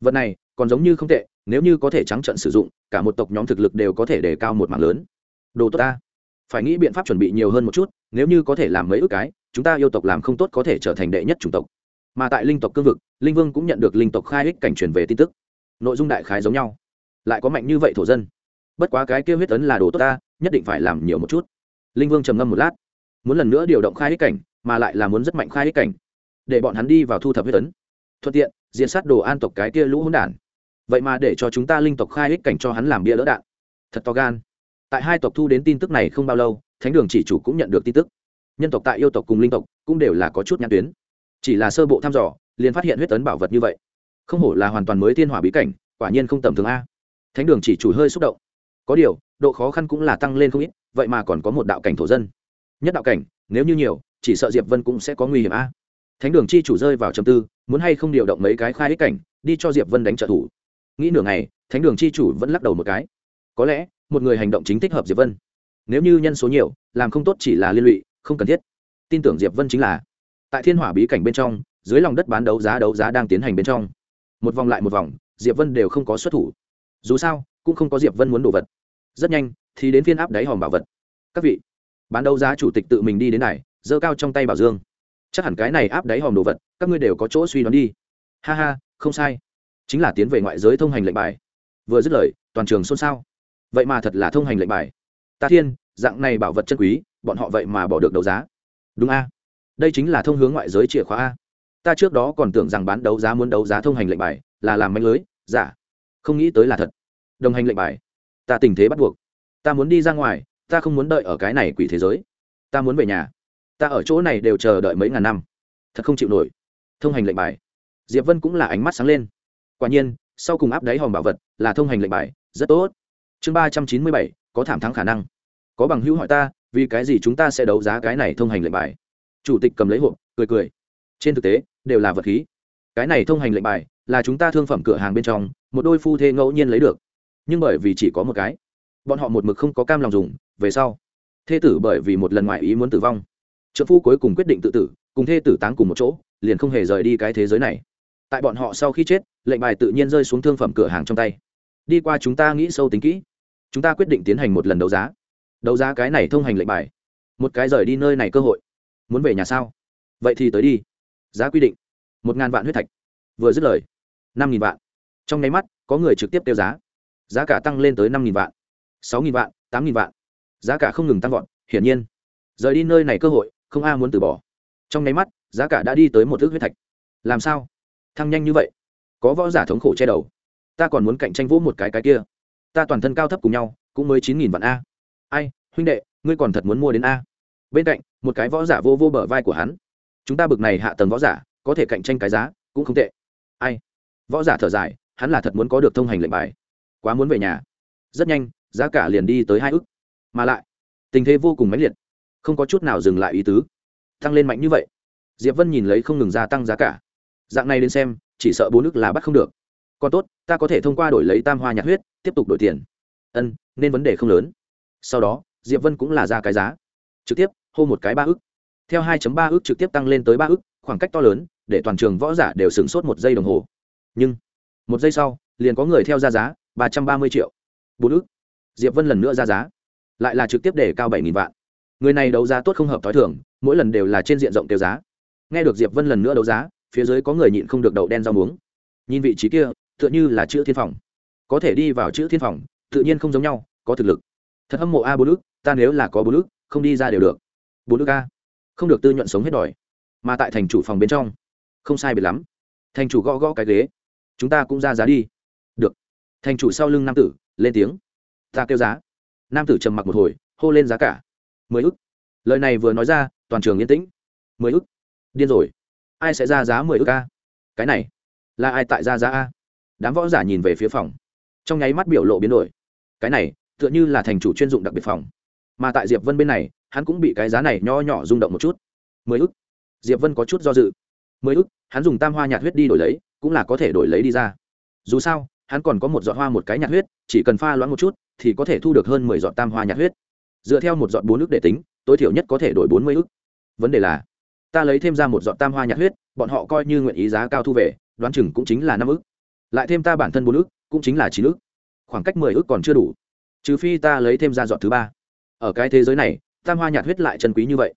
Vật này, còn giống như không tệ, nếu như có thể trắng trận sử dụng, cả một tộc nhóm thực lực đều có thể đề cao một mảng lớn. Đồ tốt ta phải nghĩ biện pháp chuẩn bị nhiều hơn một chút, nếu như có thể làm mấy ước cái, chúng ta yêu tộc làm không tốt có thể trở thành đệ nhất chủng tộc. Mà tại linh tộc cương vực, linh vương cũng nhận được linh tộc khai ích cảnh truyền về tin tức. Nội dung đại khái giống nhau. Lại có mạnh như vậy thổ dân. Bất quá cái kêu huyết tấn là đồ tốt ta, nhất định phải làm nhiều một chút. Linh vương trầm ngâm một lát. Muốn lần nữa điều động khai ích cảnh, mà lại là muốn rất mạnh khai ích cảnh. Để bọn hắn đi vào thu thập huyết tấn thuận tiện diện sát đồ an tộc cái kia lũ hỗn đản. Vậy mà để cho chúng ta linh tộc khai ích cảnh cho hắn làm bia đỡ đạn. Thật to gan tại hai tộc thu đến tin tức này không bao lâu, thánh đường chỉ chủ cũng nhận được tin tức. Nhân tộc tại yêu tộc cùng linh tộc cũng đều là có chút nhãn tuyến. Chỉ là sơ bộ thăm dò, liền phát hiện huyết tấn bảo vật như vậy. Không hổ là hoàn toàn mới thiên hỏa bí cảnh, quả nhiên không tầm thường a. Thánh đường chỉ chủ hơi xúc động. Có điều, độ khó khăn cũng là tăng lên không ít, vậy mà còn có một đạo cảnh thổ dân. Nhất đạo cảnh, nếu như nhiều, chỉ sợ diệp vân cũng sẽ có nguy hiểm a. Thánh đường chi chủ rơi vào trầm tư, muốn hay không điều động mấy cái khai ích cảnh, đi cho diệp vân đánh trợ thủ. Nghĩ nửa ngày, thánh đường chi chủ vẫn lắc đầu một cái. Có lẽ một người hành động chính thích hợp diệp vân nếu như nhân số nhiều làm không tốt chỉ là liên lụy không cần thiết tin tưởng diệp vân chính là tại thiên hỏa bí cảnh bên trong dưới lòng đất bán đấu giá đấu giá đang tiến hành bên trong một vòng lại một vòng diệp vân đều không có xuất thủ dù sao cũng không có diệp vân muốn đồ vật rất nhanh thì đến phiên áp đáy hòm bảo vật các vị bán đấu giá chủ tịch tự mình đi đến này giơ cao trong tay bảo dương chắc hẳn cái này áp đáy hòm đồ vật các ngươi đều có chỗ suy đoán đi ha ha không sai chính là tiến về ngoại giới thông hành lệnh bài vừa dứt lời toàn trường xôn xao vậy mà thật là thông hành lệnh bài. Ta thiên, dạng này bảo vật chân quý, bọn họ vậy mà bỏ được đấu giá. Đúng a. Đây chính là thông hướng ngoại giới chìa khóa a. Ta trước đó còn tưởng rằng bán đấu giá muốn đấu giá thông hành lệnh bài, là làm manh lưới. Giả không nghĩ tới là thật. Đồng hành lệnh bài. Ta tình thế bắt buộc. Ta muốn đi ra ngoài, ta không muốn đợi ở cái này quỷ thế giới. Ta muốn về nhà. Ta ở chỗ này đều chờ đợi mấy ngàn năm. Thật không chịu nổi. Thông hành lệnh bài. Diệp vân cũng là ánh mắt sáng lên. Quả nhiên, sau cùng áp đáy hòm bảo vật là thông hành lệnh bài. Rất tốt chương ba trăm chín mươi bảy, có thảm thắng khả năng. Có bằng hữu hỏi ta, vì cái gì chúng ta sẽ đấu giá cái này thông hành lệnh bài? Chủ tịch cầm lấy hộp, cười cười. Trên thực tế, đều là vật khí. Cái này thông hành lệnh bài là chúng ta thương phẩm cửa hàng bên trong, một đôi phu thê ngẫu nhiên lấy được. Nhưng bởi vì chỉ có một cái, bọn họ một mực không có cam lòng dùng, về sau, thê tử bởi vì một lần ngoại ý muốn tử vong, trợ phu cuối cùng quyết định tự tử, cùng thê tử táng cùng một chỗ, liền không hề rời đi cái thế giới này. Tại bọn họ sau khi chết, lệnh bài tự nhiên rơi xuống thương phẩm cửa hàng trong tay. Đi qua chúng ta nghĩ sâu tính kỹ chúng ta quyết định tiến hành một lần đấu giá. Đấu giá cái này thông hành lệnh bài. Một cái rời đi nơi này cơ hội. Muốn về nhà sao? Vậy thì tới đi. Giá quy định. Một ngàn vạn huyết thạch. Vừa dứt lời, năm nghìn vạn. Trong nháy mắt, có người trực tiếp tiêu giá. Giá cả tăng lên tới năm nghìn vạn. Sáu nghìn vạn, tám nghìn vạn. Giá cả không ngừng tăng vọt, hiển nhiên. Rời đi nơi này cơ hội, không a muốn từ bỏ. Trong nháy mắt, giá cả đã đi tới một thước huyết thạch. Làm sao? Thăng nhanh như vậy. Có võ giả thống khổ che đầu. Ta còn muốn cạnh tranh vỗ một cái cái kia ta toàn thân cao thấp cùng nhau, cũng mới chín nghìn vạn a. Ai, huynh đệ, ngươi còn thật muốn mua đến a. Bên cạnh, một cái võ giả vô vô bờ vai của hắn. Chúng ta bực này hạ tầng võ giả, có thể cạnh tranh cái giá, cũng không tệ. Ai? Võ giả thở dài, hắn là thật muốn có được thông hành lệnh bài. Quá muốn về nhà. Rất nhanh, giá cả liền đi tới hai ức. Mà lại, tình thế vô cùng mãnh liệt. Không có chút nào dừng lại ý tứ. Tăng lên mạnh như vậy. Diệp vân nhìn lấy không ngừng gia tăng giá cả. Dạng này đến xem, chỉ sợ bốn ức là bắt không được còn tốt, ta có thể thông qua đổi lấy tam hoa nhạc huyết, tiếp tục đổi tiền. Ân, nên vấn đề không lớn. Sau đó, diệp vân cũng là ra cái giá. Trực tiếp, hô một cái ba ức. Theo 2 ba ức trực tiếp tăng lên tới ba ức, khoảng cách to lớn, để toàn trường võ giả đều sửng sốt một giây đồng hồ. Nhưng, một giây sau, liền có người theo ra giá, ba trăm ba mươi triệu. Bốn ức. Diệp vân lần nữa ra giá. Lại là trực tiếp để cao bảy nghìn vạn. Người này đấu giá tốt không hợp t h i thường, mỗi lần đều là trên diện rộng tiêu giá. Nghe được diệp vân lần nữa đấu giá, phía dưới có người nhịn không được đậu đen rau muống. Nhìn vị trí kia tựa như là chữ thiên phòng. Có thể đi vào chữ thiên phòng, tự nhiên không giống nhau, có thực lực. Thật hâm mộ a bốn ước ta nếu là có bốn ước không đi ra đều được. Bốn ước a, không được tư nhuận sống hết đòi. Mà tại thành chủ phòng bên trong, không sai biệt lắm. Thành chủ gõ gõ cái ghế. Chúng ta cũng ra giá đi. Được. Thành chủ sau lưng nam tử, lên tiếng. Ta kêu giá. Nam tử trầm mặc một hồi, hô lên giá cả. Mười ức. Lời này vừa nói ra, toàn trường yên tĩnh. Mười ức. Điên rồi. Ai sẽ ra giá mười ức a? Cái này, là ai tại ra giá a? Đám võ giả nhìn về phía phòng. Trong nháy mắt biểu lộ biến đổi. Cái này, tựa như là thành chủ chuyên dụng đặc biệt phòng. Mà tại diệp vân bên này, hắn cũng bị cái giá này nho nhỏ rung động một chút. Mười ức. Diệp vân có chút do dự. Mười ức, hắn dùng tam hoa nhạt huyết đi đổi lấy, cũng là có thể đổi lấy đi ra. Dù sao, hắn còn có một giọt hoa một cái nhạt huyết, chỉ cần pha loãng một chút, thì có thể thu được hơn mười giọt tam hoa nhạt huyết. Dựa theo một giọt bốn ức để tính, tối thiểu nhất có thể đổi bốn mươi ức. Vấn đề là, ta lấy thêm ra một giọt tam hoa nhạt huyết, bọn họ coi như nguyện ý giá cao thu về, đoán chừng cũng chính là năm ức lại thêm ta bản thân bốn ước, cũng chính là chín ước. Khoảng cách mười ước còn chưa đủ. Trừ phi ta lấy thêm ra dọn thứ ba. Ở cái thế giới này, tam hoa nhạt huyết lại chân quý như vậy.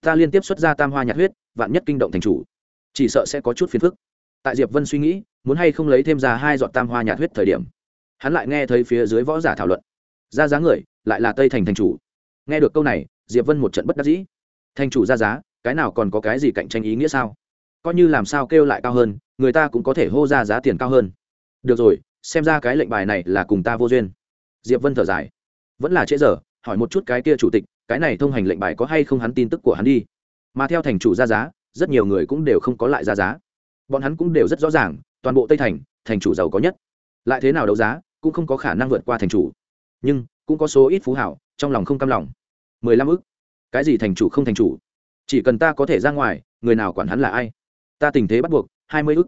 Ta liên tiếp xuất ra tam hoa nhạt huyết, vạn nhất kinh động thành chủ. Chỉ sợ sẽ có chút phiền phức. Tại diệp vân suy nghĩ, muốn hay không lấy thêm ra hai dọn tam hoa nhạt huyết thời điểm, hắn lại nghe thấy phía dưới võ giả thảo luận. Ra giá người, lại là tây thành thành chủ. Nghe được câu này, diệp vân một trận bất đắc dĩ. Thành chủ ra giá, cái nào còn có cái gì cạnh tranh ý nghĩa sao? Coi như làm sao kêu lại cao hơn, người ta cũng có thể hô ra giá tiền cao hơn được rồi, xem ra cái lệnh bài này là cùng ta vô duyên. Diệp vân thở dài. Vẫn là trễ giờ, hỏi một chút cái kia chủ tịch, cái này thông hành lệnh bài có hay không hắn tin tức của hắn đi. Mà theo thành chủ ra giá, rất nhiều người cũng đều không có lại ra giá. Bọn hắn cũng đều rất rõ ràng, toàn bộ tây thành thành chủ giàu có nhất. Lại thế nào đấu giá, cũng không có khả năng vượt qua thành chủ. Nhưng, cũng có số ít phú hảo, trong lòng không cam lòng. Mười lăm ức. Cái gì thành chủ không thành chủ? Chỉ cần ta có thể ra ngoài, người nào quản hắn là ai? Ta tình thế bắt buộc, hai mươi ức.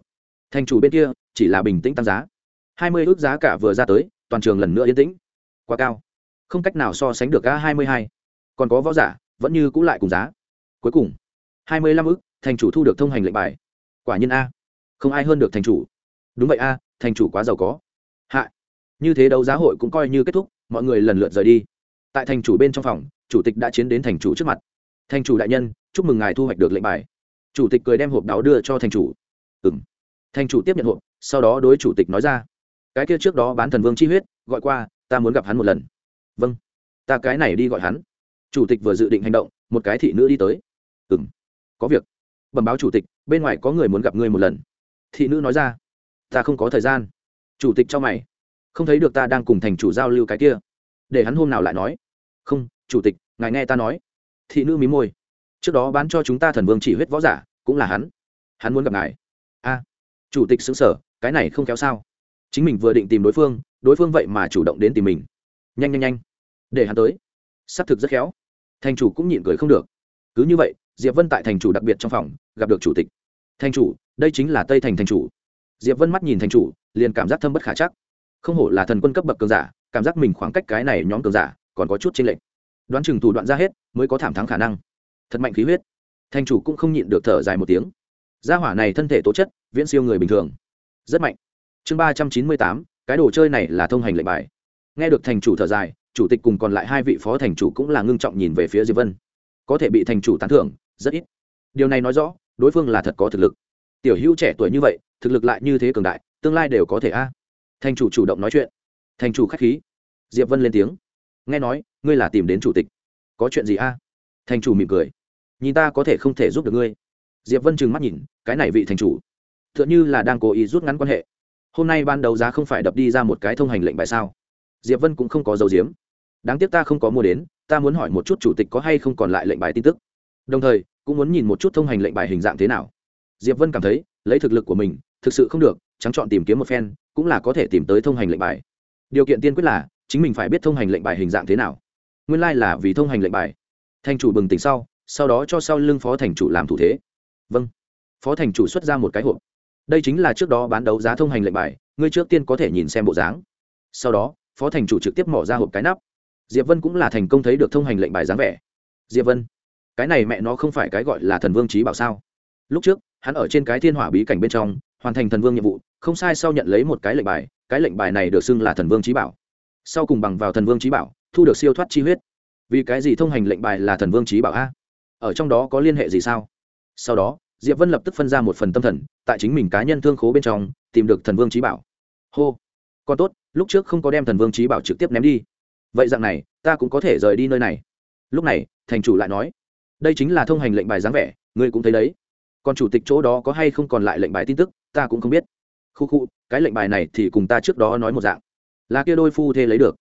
Thành chủ bên kia chỉ là bình tĩnh tăng giá. Hai mươi ức giá cả vừa ra tới, toàn trường lần nữa yên tĩnh. Quá cao. Không cách nào so sánh được a hai mươi hai. Còn có võ giả, vẫn như cũ lại cùng giá. Cuối cùng, hai mươi lăm ức thành chủ thu được thông hành lệnh bài. Quả nhiên a. Không ai hơn được thành chủ. Đúng vậy a, thành chủ quá giàu có. Hạ. Như thế đấu giá hội cũng coi như kết thúc, mọi người lần lượt rời đi. Tại thành chủ bên trong phòng, chủ tịch đã chiến đến thành chủ trước mặt. Thành chủ đại nhân, chúc mừng ngài thu hoạch được lệnh bài. Chủ tịch cười đem hộp đáo đưa cho thành chủ. Ừ m thành chủ tiếp nhận hộp sau đó đối chủ tịch nói ra, cái kia trước đó bán thần vương chi huyết, gọi qua, ta muốn gặp hắn một lần. Vâng ta cái này đi gọi hắn. Chủ tịch vừa dự định hành động, một cái thị nữ đi tới. Ừ m có việc. Bẩm báo chủ tịch, bên ngoài có người muốn gặp ngươi một lần. Thị nữ nói ra, ta không có thời gian. Chủ tịch cho mày, không thấy được ta đang cùng thành chủ giao lưu cái kia. Để hắn hôm nào lại nói, không, chủ tịch, ngài nghe ta nói. Thị nữ mí môi, trước đó bán cho chúng ta thần vương chỉ huyết võ giả, cũng là hắn. Hắn muốn gặp ngài. A. Chủ tịch xứng sở cái này không kéo sao? Chính mình vừa định tìm đối phương đối phương vậy mà chủ động đến tìm mình. Nhanh nhanh nhanh. Để hắn tới. S ắ c thực rất khéo. Thành chủ cũng nhịn cười không được. Cứ như vậy, diệp vân tại thành chủ đặc biệt trong phòng, gặp được chủ tịch. Thành chủ, đây chính là tây thành thành chủ. Diệp vân mắt nhìn thành chủ, liền cảm giác thâm bất khả chắc. Không hổ là thần quân cấp bậc cường giả, cảm giác mình khoảng cách cái này nhóm cường giả còn có chút chênh lệch. Đoán chừng thủ đoạn ra hết, mới có thảm thắng khả năng. Thật mạnh khí huyết. Thành chủ cũng không nhịn được thở dài một tiếng. Gia hỏa này thân thể tố chất, viễn siêu người bình thường rất mạnh. Chương ba trăm chín mươi tám, cái đồ chơi này là thông hành lệnh bài. Nghe được thành chủ thở dài, chủ tịch cùng còn lại hai vị phó thành chủ cũng là ngưng trọng nhìn về phía diệp vân. Có thể bị thành chủ tán thưởng, rất ít. Điều này nói rõ, đối phương là thật có thực lực. Tiểu hữu trẻ tuổi như vậy, thực lực lại như thế cường đại, tương lai đều có thể a. Thành chủ chủ động nói chuyện. Thành chủ k h á c h khí. Diệp vân lên tiếng. Nghe nói, ngươi là tìm đến chủ tịch. Có chuyện gì a? Thành chủ mỉm cười. Nhìn ta có thể không thể giúp được ngươi. Diệp vân trừng mắt nhìn, cái này vị thành chủ t h ư ợ n là đang cố ý rút ngắn quan hệ. Hôm nay ban đầu giá không phải đập đi ra một cái thông hành lệnh bài sao? Diệp vân cũng không có dấu diếm đáng tiếc ta không có mua đến, ta muốn hỏi một chút chủ tịch có hay không còn lại lệnh bài tin tức. Đồng thời, cũng muốn nhìn một chút thông hành lệnh bài hình dạng thế nào. Diệp vân cảm thấy, lấy thực lực của mình, thực sự không được, trắng chọn tìm kiếm một phen, cũng là có thể tìm tới thông hành lệnh bài. Điều kiện tiên quyết là, chính mình phải biết thông hành lệnh bài hình dạng thế nào. Nguyên lai là vì thông hành lệnh bài. Thành chủ bừng tỉnh sau sau đó cho sau lưng phó thành chủ làm thủ thế. Vâng. Phó thành chủ xuất ra một cái hộp đây chính là trước đó bán đấu giá thông hành lệnh bài, ngươi trước tiên có thể nhìn xem bộ dáng. Sau đó, phó thành chủ trực tiếp mỏ ra hộp cái nắp. Diệp vân cũng là thành công thấy được thông hành lệnh bài dáng vẻ. Diệp vân, cái này mẹ nó không phải cái gọi là thần vương trí bảo sao? Lúc trước, hắn ở trên cái thiên hỏa bí cảnh bên trong, hoàn thành thần vương nhiệm vụ, không sai sau nhận lấy một cái lệnh bài, cái lệnh bài này được xưng là thần vương trí bảo. Sau cùng bằng vào thần vương trí bảo, thu được siêu thoát chi huyết. Vì cái gì thông hành lệnh bài là thần vương trí bảo a? Ở trong đó có liên hệ gì sao? Sau đó diệp vân lập tức phân ra một phần tâm thần, tại chính mình cá nhân thương khố bên trong, tìm được thần vương trí bảo. Hô! Còn tốt, lúc trước không có đem thần vương trí bảo trực tiếp ném đi. Vậy dạng này, ta cũng có thể rời đi nơi này. Lúc này, thành chủ lại nói, đây chính là thông hành lệnh bài dáng vẻ, ngươi cũng thấy đấy. Còn chủ tịch chỗ đó có hay không còn lại lệnh bài tin tức, ta cũng không biết. Khu khu, cái lệnh bài này thì cùng ta trước đó nói một dạng. Là kia đôi phu thê lấy được.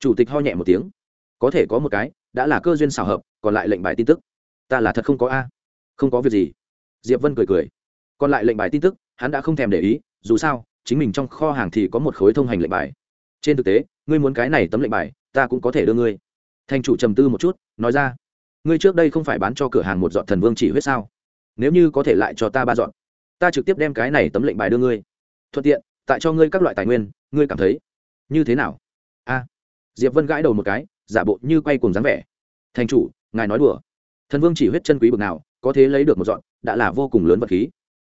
Chủ tịch ho nhẹ một tiếng. Có thể có một cái, đã là cơ duyên xảo hợp, còn lại lệnh bài tin tức. Ta là thật không có a. Không có việc gì diệp vân cười cười. Còn lại lệnh bài tin tức, hắn đã không thèm để ý, dù sao, chính mình trong kho hàng thì có một khối thông hành lệnh bài. Trên thực tế, ngươi muốn cái này tấm lệnh bài, ta cũng có thể đưa ngươi. Thành chủ trầm tư một chút, nói ra. Ngươi trước đây không phải bán cho cửa hàng một dọn thần vương chỉ huyết sao? Nếu như có thể lại cho ta ba dọn ta trực tiếp đem cái này tấm lệnh bài đưa ngươi. Thuận tiện, tại cho ngươi các loại tài nguyên, ngươi cảm thấy như thế nào? A. Diệp vân gãi đầu một cái, giả bộ như quay cùng dáng vẻ. Thành chủ, ngài nói đùa. Thần vương chỉ huyết chân quý bực nào có thế lấy được một dọn, đã là vô cùng lớn vật khí.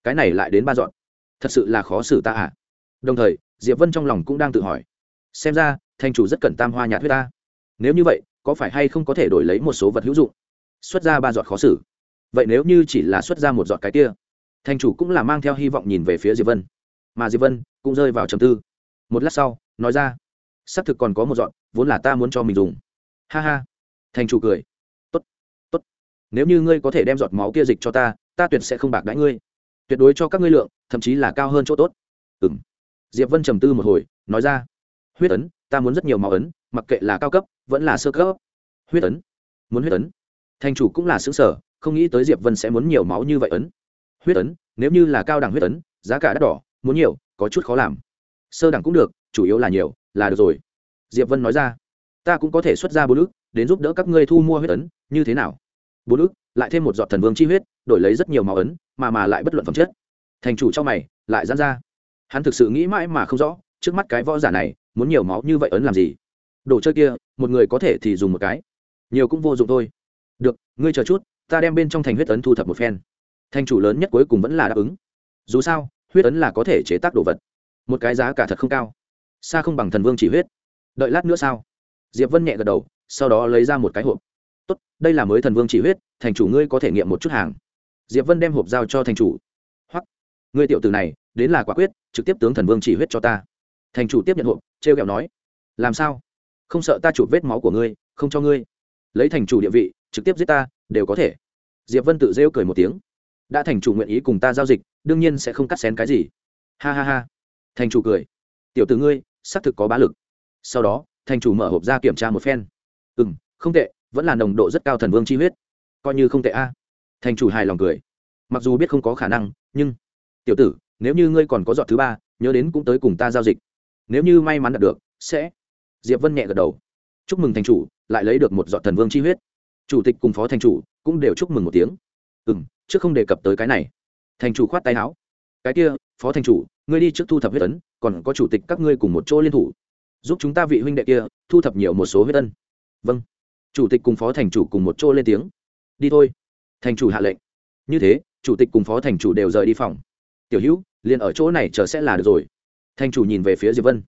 Cái này lại đến ba dọn. Thật sự là khó xử ta à. Đồng thời, diệp vân trong lòng cũng đang tự hỏi. Xem ra thành chủ rất cần tam hoa nhạt huyết ta. Nếu như vậy, có phải hay không có thể đổi lấy một số vật hữu dụng? Xuất ra ba giọt khó xử. Vậy nếu như chỉ là xuất ra một giọt cái kia thành chủ cũng là mang theo hy vọng nhìn về phía diệp vân. Mà diệp vân cũng rơi vào trầm tư. Một lát sau, nói ra, xác thực còn có một giọt vốn là ta muốn cho mình dùng. Ha ha. Thành chủ cười nếu như ngươi có thể đem giọt máu kia dịch cho ta ta tuyệt sẽ không bạc đãi ngươi. Tuyệt đối cho các ngươi lượng, thậm chí là cao hơn chỗ tốt. Ừng diệp vân trầm tư một hồi, nói ra. Huyết ấn, ta muốn rất nhiều máu ấn, mặc kệ là cao cấp, vẫn là sơ cấp. Huyết ấn. Muốn huyết ấn. Thành chủ cũng là xứng sở, không nghĩ tới diệp vân sẽ muốn nhiều máu như vậy ấn. Huyết ấn, nếu như là cao đẳng huyết ấn, giá cả đắt đỏ, muốn nhiều, có chút khó làm. Sơ đẳng cũng được, chủ yếu là nhiều, là được rồi. Diệp vân nói ra. Ta cũng có thể xuất ra bốn ước đến giúp đỡ các ngươi thu mua huyết ấn, như thế nào? Bốn ức lại thêm một giọt thần vương chi huyết, đổi lấy rất nhiều máu ấn, mà mà lại bất luận phẩm chất. Thành chủ trong mày, lại dán ra. Hắn thực sự nghĩ mãi mà không rõ, trước mắt cái võ giả này, muốn nhiều máu như vậy ấn làm gì. Đồ chơi kia, một người có thể thì dùng một cái. Nhiều cũng vô dụng thôi. Được, ngươi chờ chút, ta đem bên trong thành huyết ấn thu thập một phen. Thành chủ lớn nhất cuối cùng vẫn là đáp ứng. Dù sao, huyết ấn là có thể chế tác đồ vật. Một cái giá cả thật không cao. Xa không bằng thần vương chỉ huyết. Đợi lát nữa sao? Diệp vân nhẹ gật đầu, sau đó lấy ra một cái hộp tốt, đây là mới thần vương chỉ huyết, thành chủ ngươi có thể nghiệm một chút hàng. Diệp vân đem hộp giao cho thành chủ. Hoặc ngươi tiểu từ này, đến là quả quyết, trực tiếp tướng thần vương chỉ huyết cho ta. Thành chủ tiếp nhận hộp, trêu kẹo nói, làm sao? Không sợ ta chụp vết máu của ngươi, không cho ngươi. Lấy thành chủ địa vị, trực tiếp giết ta, đều có thể. Diệp vân tự rêu cười một tiếng. Đã thành chủ nguyện ý cùng ta giao dịch, đương nhiên sẽ không cắt xén cái gì. Ha ha ha. Thành chủ cười. Tiểu t ử ngươi, xác thực có bá lực. Sau đó, thành chủ mở hộp ra kiểm tra một phen. Ừ m không tệ vẫn là nồng độ rất cao thần vương chi huyết. Coi như không tệ a. Thành chủ hài lòng cười. Mặc dù biết không có khả năng, nhưng, tiểu tử, nếu như ngươi còn có dọn thứ ba, nhớ đến cũng tới cùng ta giao dịch. Nếu như may mắn đạt được, sẽ. Diệp vân nhẹ gật đầu. Chúc mừng thành chủ, lại lấy được một dọn thần vương chi huyết. Chủ tịch cùng phó thành chủ cũng đều chúc mừng một tiếng. Ừ m trước không đề cập tới cái này. Thành chủ khoát tay áo. Cái kia, phó thành chủ, ngươi đi trước thu thập huyết ấn, còn có chủ tịch các ngươi cùng một chỗ liên thủ. Giúp chúng ta vị huynh đệ kia thu thập nhiều một số huyết ân vâng chủ tịch cùng phó thành chủ cùng một chỗ lên tiếng. Đi thôi. Thành chủ hạ lệnh. Như thế, chủ tịch cùng phó thành chủ đều rời đi phòng. Tiểu hữu, liền ở chỗ này chờ sẽ là được rồi. Thành chủ nhìn về phía diệp vân.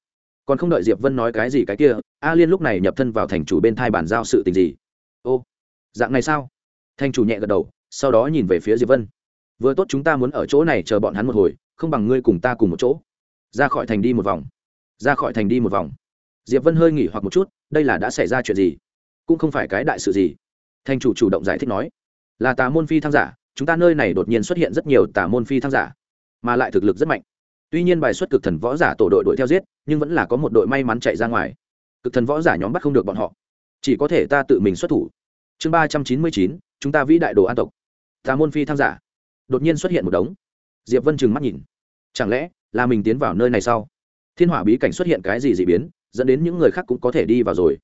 Còn không đợi diệp vân nói cái gì cái kia, a liên lúc này nhập thân vào thành chủ bên thai bàn giao sự tình gì? Ô, dạng này sao? Thành chủ nhẹ gật đầu, sau đó nhìn về phía diệp vân. Vừa tốt chúng ta muốn ở chỗ này chờ bọn hắn một hồi, không bằng ngươi cùng ta cùng một chỗ. Ra khỏi thành đi một vòng. Ra khỏi thành đi một vòng. Diệp vân hơi nghỉ hoặc một chút, đây là đã xảy ra chuyện gì? Cũng không phải cái đại sự gì. Thành chủ chủ động giải thích nói, là tà môn phi thăng giả, chúng ta nơi này đột nhiên xuất hiện rất nhiều tà môn phi thăng giả, mà lại thực lực rất mạnh. Tuy nhiên bài xuất cực thần võ giả tổ đội đuổi theo giết, nhưng vẫn là có một đội may mắn chạy ra ngoài. Cực thần võ giả nhóm bắt không được bọn họ. Chỉ có thể ta tự mình xuất thủ. Chương ba trăm chín mươi chín, chúng ta vĩ đại đồ an tộc. Tà môn phi thăng giả. Đột nhiên xuất hiện một đống. Diệp vân trừng mắt nhìn. Chẳng lẽ là mình tiến vào nơi này sau? Thiên hỏa bí cảnh xuất hiện cái gì d ị biến, dẫn đến những người khác cũng có thể đi vào rồi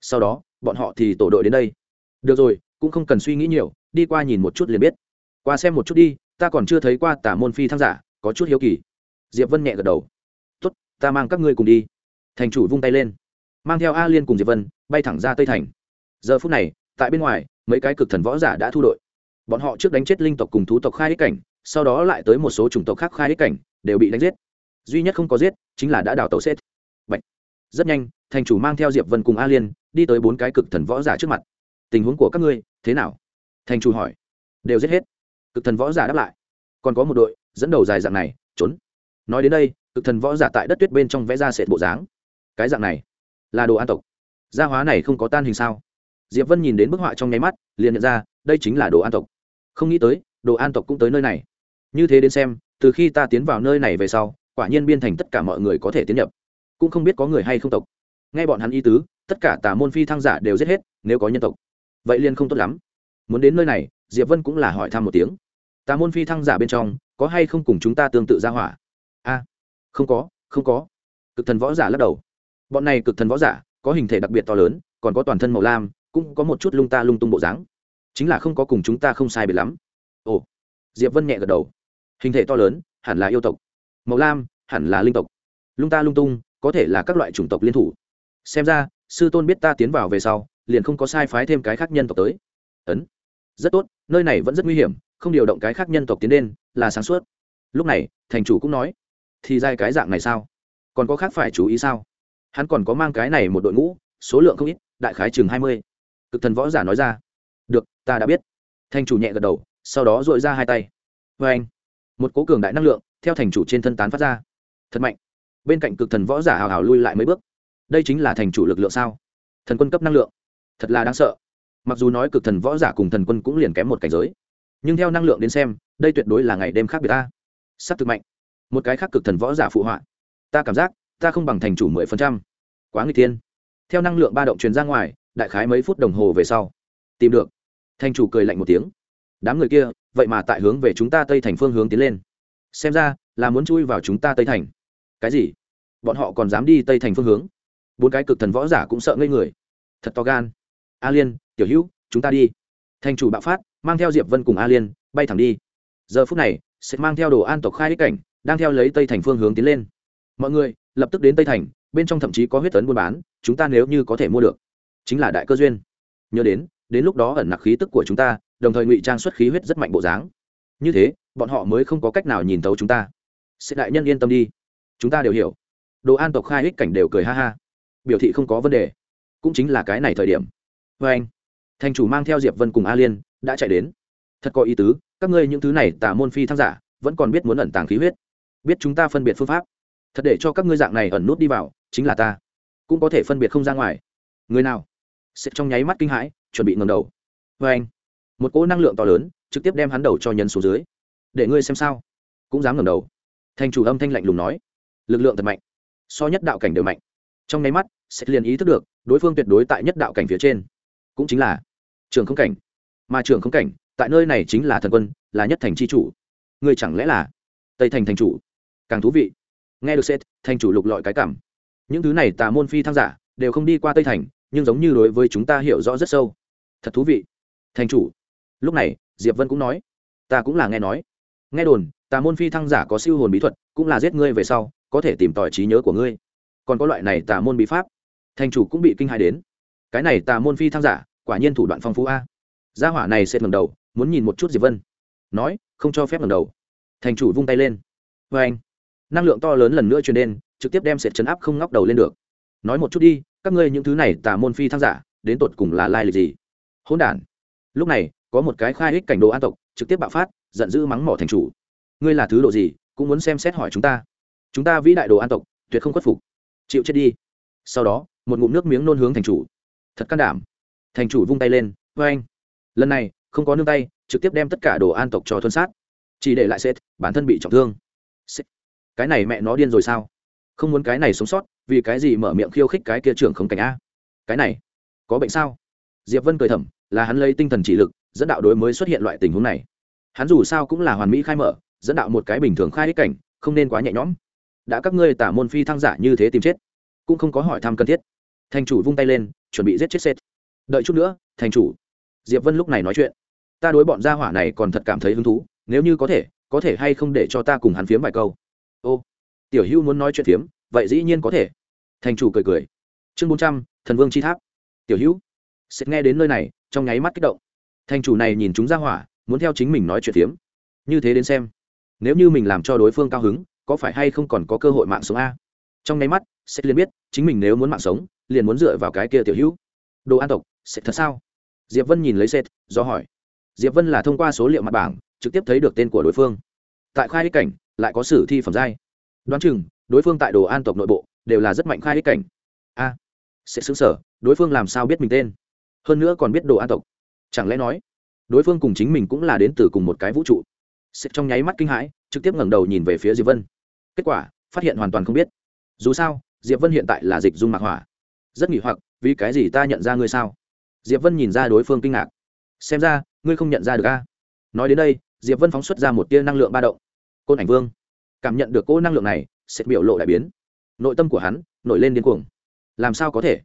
sau đó, bọn họ thì tổ đội đến đây. Được rồi, cũng không cần suy nghĩ nhiều, đi qua nhìn một chút liền biết. Qua xem một chút đi, ta còn chưa thấy qua Tả môn phi tham giả, có chút hiếu kỳ. Diệp vân nhẹ gật đầu. Tốt, ta mang các ngươi cùng đi. Thành chủ vung tay lên. Mang theo a liên cùng diệp vân, bay thẳng ra tây thành. Giờ phút này, tại bên ngoài, mấy cái cực thần võ giả đã thu đội. Bọn họ trước đánh chết linh tộc cùng thú tộc khai ích cảnh, sau đó lại tới một số chủng tộc khác khai ích cảnh, đều bị đánh giết. Duy nhất không có giết, chính là đã đào tàu xếp rất nhanh, thành chủ mang theo diệp vân cùng a liên đi tới bốn cái cực thần võ giả trước mặt. Tình huống của các ngươi thế nào? Thành chủ hỏi. Đều giết hết. Cực thần võ giả đáp lại. Còn có một đội dẫn đầu dài dạng này, trốn. Nói đến đây, cực thần võ giả tại đất tuyết bên trong vẽ ra sệt bộ dáng. Cái dạng này là đồ an tộc. Gia hóa này không có tan hình sao? Diệp vân nhìn đến bức họa trong nháy mắt, liền nhận ra đây chính là đồ an tộc. Không nghĩ tới, đồ an tộc cũng tới nơi này. Như thế đến xem, từ khi ta tiến vào nơi này về sau, quả nhiên biên thành tất cả mọi người có thể tiến nhập cũng không biết có người hay không tộc. Nghe bọn hắn y tứ, tất cả tà môn phi thăng giả đều giết hết, nếu có nhân tộc. Vậy liền không tốt lắm. Muốn đến nơi này, diệp vân cũng là hỏi thăm một tiếng. Tà môn phi thăng giả bên trong, có hay không cùng chúng ta tương tự ra hỏa? A, không có không có. Cực thần võ giả lắc đầu. Bọn này cực thần võ giả, có hình thể đặc biệt to lớn, còn có toàn thân màu lam, cũng có một chút lung ta lung tung bộ dáng. Chính là không có cùng chúng ta không sai biệt lắm. Ồ. Diệp vân nhẹ gật đầu. Hình thể to lớn, hẳn là yêu tộc. Màu lam, hẳn là linh tộc. Lung ta lung tung có thể là các loại chủng tộc liên thủ. Xem ra, sư tôn biết ta tiến vào về sau, liền không có sai phái thêm cái khác nhân tộc tới. Ấn. Rất tốt, nơi này vẫn rất nguy hiểm, không điều động cái khác nhân tộc tiến lên, là sáng suốt. Lúc này, thành chủ cũng nói, thì ra cái dạng này sao? Còn có khác phải chú ý sao? Hắn còn có mang cái này một đội ngũ, số lượng không ít, đại khái chừng hai mươi. Cực thần võ giả nói ra, được, ta đã biết. Thành chủ nhẹ gật đầu, sau đó dội ra hai tay. Vê anh một cố cường đại năng lượng, theo thành chủ trên thân tán phát ra. Thật mạnh bên cạnh cực thần võ giả hào hào lui lại mấy bước. Đây chính là thành chủ lực lượng sao? Thần quân cấp năng lượng. Thật là đáng sợ. Mặc dù nói cực thần võ giả cùng thần quân cũng liền kém một cảnh giới, nhưng theo năng lượng đến xem, đây tuyệt đối là ngày đêm khác biệt ta. S thực mạnh. Một cái khác cực thần võ giả phụ họa. Ta cảm giác, ta không bằng thành chủ mười phần trăm. Quá người tiên theo năng lượng ba động truyền ra ngoài, đại khái mấy phút đồng hồ về sau. Tìm được. Thành chủ cười lạnh một tiếng. Đám người kia, vậy mà tại hướng về chúng ta tây thành phương hướng tiến lên. Xem ra, là muốn chui vào chúng ta tây thành cái gì? Bọn họ còn dám đi tây thành phương hướng? Bốn cái cực thần võ giả cũng sợ ngây người. Thật to gan. A liên, tiểu hữu, chúng ta đi. Thành chủ bạo phát, mang theo diệp vân cùng a liên, bay thẳng đi. Giờ phút này, sẽ mang theo đồ an tộc khai ích cảnh, đang theo lấy tây thành phương hướng tiến lên. Mọi người, lập tức đến tây thành, bên trong thậm chí có huyết tấn buôn bán, chúng ta nếu như có thể mua được. Chính là đại cơ duyên. Nhớ đến đến lúc đó ẩn nặc khí tức của chúng ta, đồng thời ngụy trang xuất khí huyết rất mạnh bộ dáng. Như thế, bọn họ mới không có cách nào nhìn thấu chúng ta. Sẽ đại nhân yên tâm đi chúng ta đều hiểu. Đồ an tộc khai ích cảnh đều cười ha ha. Biểu thị không có vấn đề. Cũng chính là cái này thời điểm. Vê anh, thành chủ mang theo diệp vân cùng a liên đã chạy đến. Thật có ý tứ, các ngươi những thứ này tả môn phi thăng giả vẫn còn biết muốn ẩn tàng khí huyết. Biết chúng ta phân biệt phương pháp. Thật để cho các ngươi dạng này ẩn nút đi vào, chính là ta. Cũng có thể phân biệt không ra ngoài. Người nào? Sẽ trong nháy mắt kinh hãi, chuẩn bị ngầm đầu. Vê anh, một cỗ năng lượng to lớn trực tiếp đem hắn đầu cho nhân số dưới. Để ngươi xem sao. Cũng dám ngầm đầu. Thành chủ âm thanh lạnh lùng nói lực lượng thật mạnh, so nhất đạo cảnh đều mạnh. Trong nháy mắt, sẽ liền ý thức được, đối phương tuyệt đối tại nhất đạo cảnh phía trên. Cũng chính là trường không cảnh. Mà trường không cảnh, tại nơi này chính là thần quân, là nhất thành c h i chủ. Người chẳng lẽ là tây thành thành chủ? Càng thú vị. Nghe được xét thành chủ lục lọi cái cảm. Những thứ này tà môn phi thăng giả đều không đi qua tây thành, nhưng giống như đối với chúng ta hiểu rõ rất sâu. Thật thú vị. Thành chủ. Lúc này, diệp vân cũng nói, ta cũng là nghe nói. Nghe đồn, tà môn phi thăng giả có siêu hồn bí thuật, cũng là giết ngươi về sau có thể tìm tòi trí nhớ của ngươi. Còn có loại này tà môn bí pháp. Thành chủ cũng bị kinh hại đến. Cái này tà môn phi thăng giả, quả nhiên thủ đoạn phong phú a. Gia hỏa này sẽ ngầm đầu, muốn nhìn một chút diệp vân. Nói, không cho phép ngầm đầu. Thành chủ vung tay lên. Vê anh, năng lượng to lớn lần nữa truyền đến, trực tiếp đem sệt chấn áp không ngóc đầu lên được. Nói một chút đi, các ngươi những thứ này tà môn phi thăng giả, đến tột cùng là lai lịch gì? Hỗn đản. Lúc này, có một cái khai ích cảnh đồ an tộc, trực tiếp bạo phát, giận dữ mắng mỏ thành chủ. Ngươi là thứ độ gì, cũng muốn xem xét hỏi chúng ta chúng ta vĩ đại đồ an tộc, tuyệt không khuất phục. Chịu chết đi. Sau đó, một ngụm nước miếng nôn hướng thành chủ. Thật can đảm. Thành chủ vung tay lên vê anh lần này, không có nương tay, trực tiếp đem tất cả đồ an tộc cho thuân sát. Chỉ để lại sệt, bản thân bị trọng thương. Sệt. cái này mẹ nó điên rồi sao? Không muốn cái này sống sót, vì cái gì mở miệng khiêu khích cái kia trưởng không cảnh a? Cái này, có bệnh sao? Diệp vân cười thầm, là hắn lấy tinh thần chỉ lực, dẫn đạo đối mới xuất hiện loại tình huống này. Hắn dù sao cũng là hoàn mỹ khai mở, dẫn đạo một cái bình thường khai ích cảnh, không nên quá nhẹ nhõm đã các ngươi tả môn phi thăng giả như thế tìm chết, cũng không có hỏi thăm cần thiết. Thành chủ vung tay lên, chuẩn bị giết chết sệt đợi chút nữa, thành chủ. Diệp vân lúc này nói chuyện. Ta đối bọn gia hỏa này còn thật cảm thấy hứng thú, nếu như có thể có thể hay không để cho ta cùng hắn phiếm vài câu. Ô, tiểu hữu muốn nói chuyện phiếm, vậy dĩ nhiên có thể. Thành chủ cười cười. Chương bốn trăm, thần vương chi tháp. Tiểu hữu. Sệt nghe đến nơi này, trong nháy mắt kích động. Thành chủ này nhìn chúng gia hỏa, muốn theo chính mình nói chuyện phiếm. Như thế đến xem. Nếu như mình làm cho đối phương cao hứng có phải hay không còn có cơ hội mạng sống a? Trong nháy mắt sẽ liền biết, chính mình nếu muốn mạng sống, liền muốn dựa vào cái kia tiểu hữu. Đồ an tộc sẽ thật sao? Diệp vân nhìn lấy sệt do hỏi. Diệp vân là thông qua số liệu mặt bảng, trực tiếp thấy được tên của đối phương. Tại khai ích cảnh, lại có sử thi phẩm giai. Đoán chừng, đối phương tại đồ an tộc nội bộ, đều là rất mạnh khai ích cảnh. A. Sẽ xứng sở đối phương làm sao biết mình tên? Hơn nữa còn biết đồ an tộc. Chẳng lẽ nói, đối phương cùng chính mình cũng là đến từ cùng một cái vũ trụ? Sẽ trong nháy mắt kinh hãi, trực tiếp ngẩng đầu nhìn về phía diệp vân kết quả, phát hiện hoàn toàn không biết. Dù sao, diệp vân hiện tại là dịch dung mạc hỏa. Rất nghỉ hoặc, vì cái gì ta nhận ra ngươi sao? Diệp vân nhìn ra đối phương kinh ngạc. Xem ra, ngươi không nhận ra được a. Nói đến đây, diệp vân phóng xuất ra một tia năng lượng ba động. Côn ảnh vương. Cảm nhận được cô năng lượng này, sẽ biểu lộ đại biến. Nội tâm của hắn, nổi lên điên cuồng. Làm sao có thể?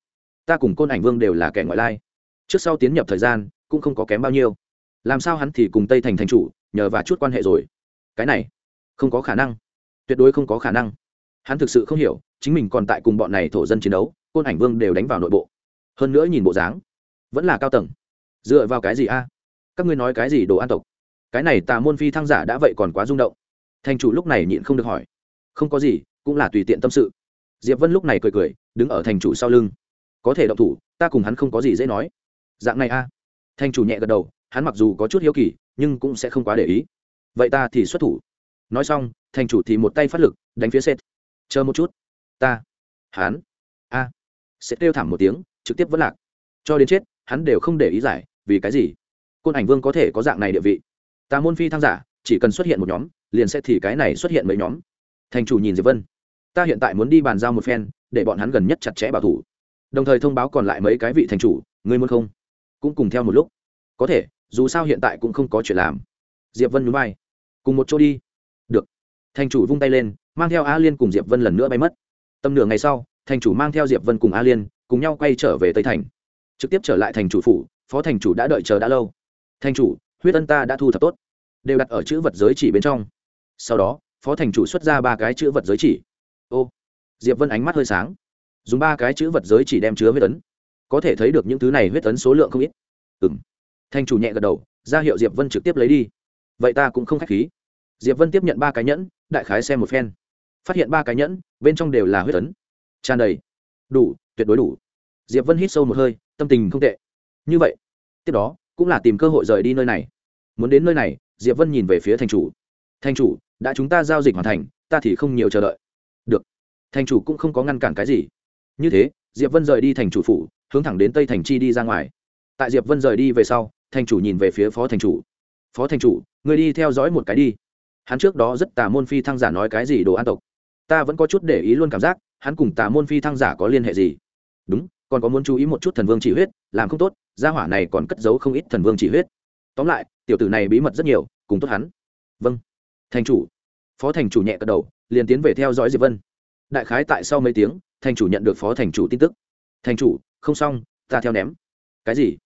Ta cùng côn ảnh vương đều là kẻ ngoại lai. Trước sau tiến nhập thời gian, cũng không có kém bao nhiêu. Làm sao hắn thì cùng tây thành thành chủ, nhờ và chút quan hệ rồi? Cái này, không có khả năng tuyệt đối không có khả năng. Hắn thực sự không hiểu, chính mình còn tại cùng bọn này thổ dân chiến đấu, côn ảnh vương đều đánh vào nội bộ. Hơn nữa nhìn bộ dáng, vẫn là cao tầng. Dựa vào cái gì a? Các ngươi nói cái gì đồ an tộc? Cái này tà môn phi thăng giả đã vậy còn quá rung động. Thành chủ lúc này nhịn không được hỏi. Không có gì, cũng là tùy tiện tâm sự. Diệp vân lúc này cười cười, đứng ở thành chủ sau lưng. Có thể động thủ, ta cùng hắn không có gì dễ nói. Dạng này a. Thành chủ nhẹ gật đầu, hắn mặc dù có chút hiếu kỳ, nhưng cũng sẽ không quá để ý. Vậy ta thì xuất thủ nói xong, thành chủ thì một tay phát lực, đánh phía sệt chờ một chút, ta, hắn. A. À. sẽ kêu thảm một tiếng, trực tiếp vẫn lạc. Cho đến chết, hắn đều không để ý giải, vì cái gì? Côn ảnh vương có thể có dạng này địa vị? Tà môn phi thăng giả, chỉ cần xuất hiện một nhóm, liền sẽ thì cái này xuất hiện mấy nhóm. Thành chủ nhìn diệp vân. Ta hiện tại muốn đi bàn giao một phen, để bọn hắn gần nhất chặt chẽ bảo thủ. Đồng thời thông báo còn lại mấy cái vị thành chủ, ngươi muốn không? Cũng cùng theo một lúc. Có thể, dù sao hiện tại cũng không có chuyện làm. Diệp vân nhún vai. Cùng một chỗ đi thành chủ vung tay lên, mang theo a liên cùng diệp vân lần nữa bay mất. Tầm nửa ngày sau, thành chủ mang theo diệp vân cùng a liên cùng nhau quay trở về tây thành. Trực tiếp trở lại thành chủ phủ, phó thành chủ đã đợi chờ đã lâu. Thành chủ, huyết ân ta đã thu thập tốt. Đều đặt ở chữ vật giới chỉ bên trong. Sau đó, phó thành chủ xuất ra ba cái chữ vật giới chỉ. Ô, diệp vân ánh mắt hơi sáng. Dùng ba cái chữ vật giới chỉ đem chứa huyết ấn. Có thể thấy được những thứ này huyết ấn số lượng không ít. Ừng thành chủ nhẹ gật đầu, ra hiệu diệp vân trực tiếp lấy đi. Vậy ta cũng không k h á c h khí diệp vân tiếp nhận ba cái nhẫn, đại khái xem một phen. Phát hiện ba cái nhẫn, bên trong đều là huyết tấn tràn đầy. Đủ, tuyệt đối đủ. Diệp vân hít sâu một hơi, tâm tình không tệ. Như vậy, tiếp đó, cũng là tìm cơ hội rời đi nơi này. Muốn đến nơi này, diệp vân nhìn về phía thành chủ. Thành chủ, đã chúng ta giao dịch hoàn thành, ta thì không nhiều chờ đợi. Được. Thành chủ cũng không có ngăn cản cái gì. Như thế, diệp vân rời đi thành chủ phủ, hướng thẳng đến tây thành chi đi ra ngoài. Tại diệp vân rời đi về sau thành chủ nhìn về phía phó thành chủ. Phó thành chủ người đi theo dõi một cái đi hắn trước đó rất tà môn phi thăng giả nói cái gì đồ an tộc. Ta vẫn có chút để ý luôn cảm giác, hắn cùng tà môn phi thăng giả có liên hệ gì? Đúng, còn có muốn chú ý một chút thần vương chỉ huyết, làm không tốt, gia hỏa này còn cất giấu không ít thần vương chỉ huyết. Tóm lại, tiểu tử này bí mật rất nhiều, cùng tốt hắn. Vâng. Thành chủ. Phó thành chủ nhẹ cất đầu, liền tiến về theo dõi diệp vân. Đại khái tại sau mấy tiếng, thành chủ nhận được phó thành chủ tin tức. Thành chủ, không xong, ta theo ném. Cái gì?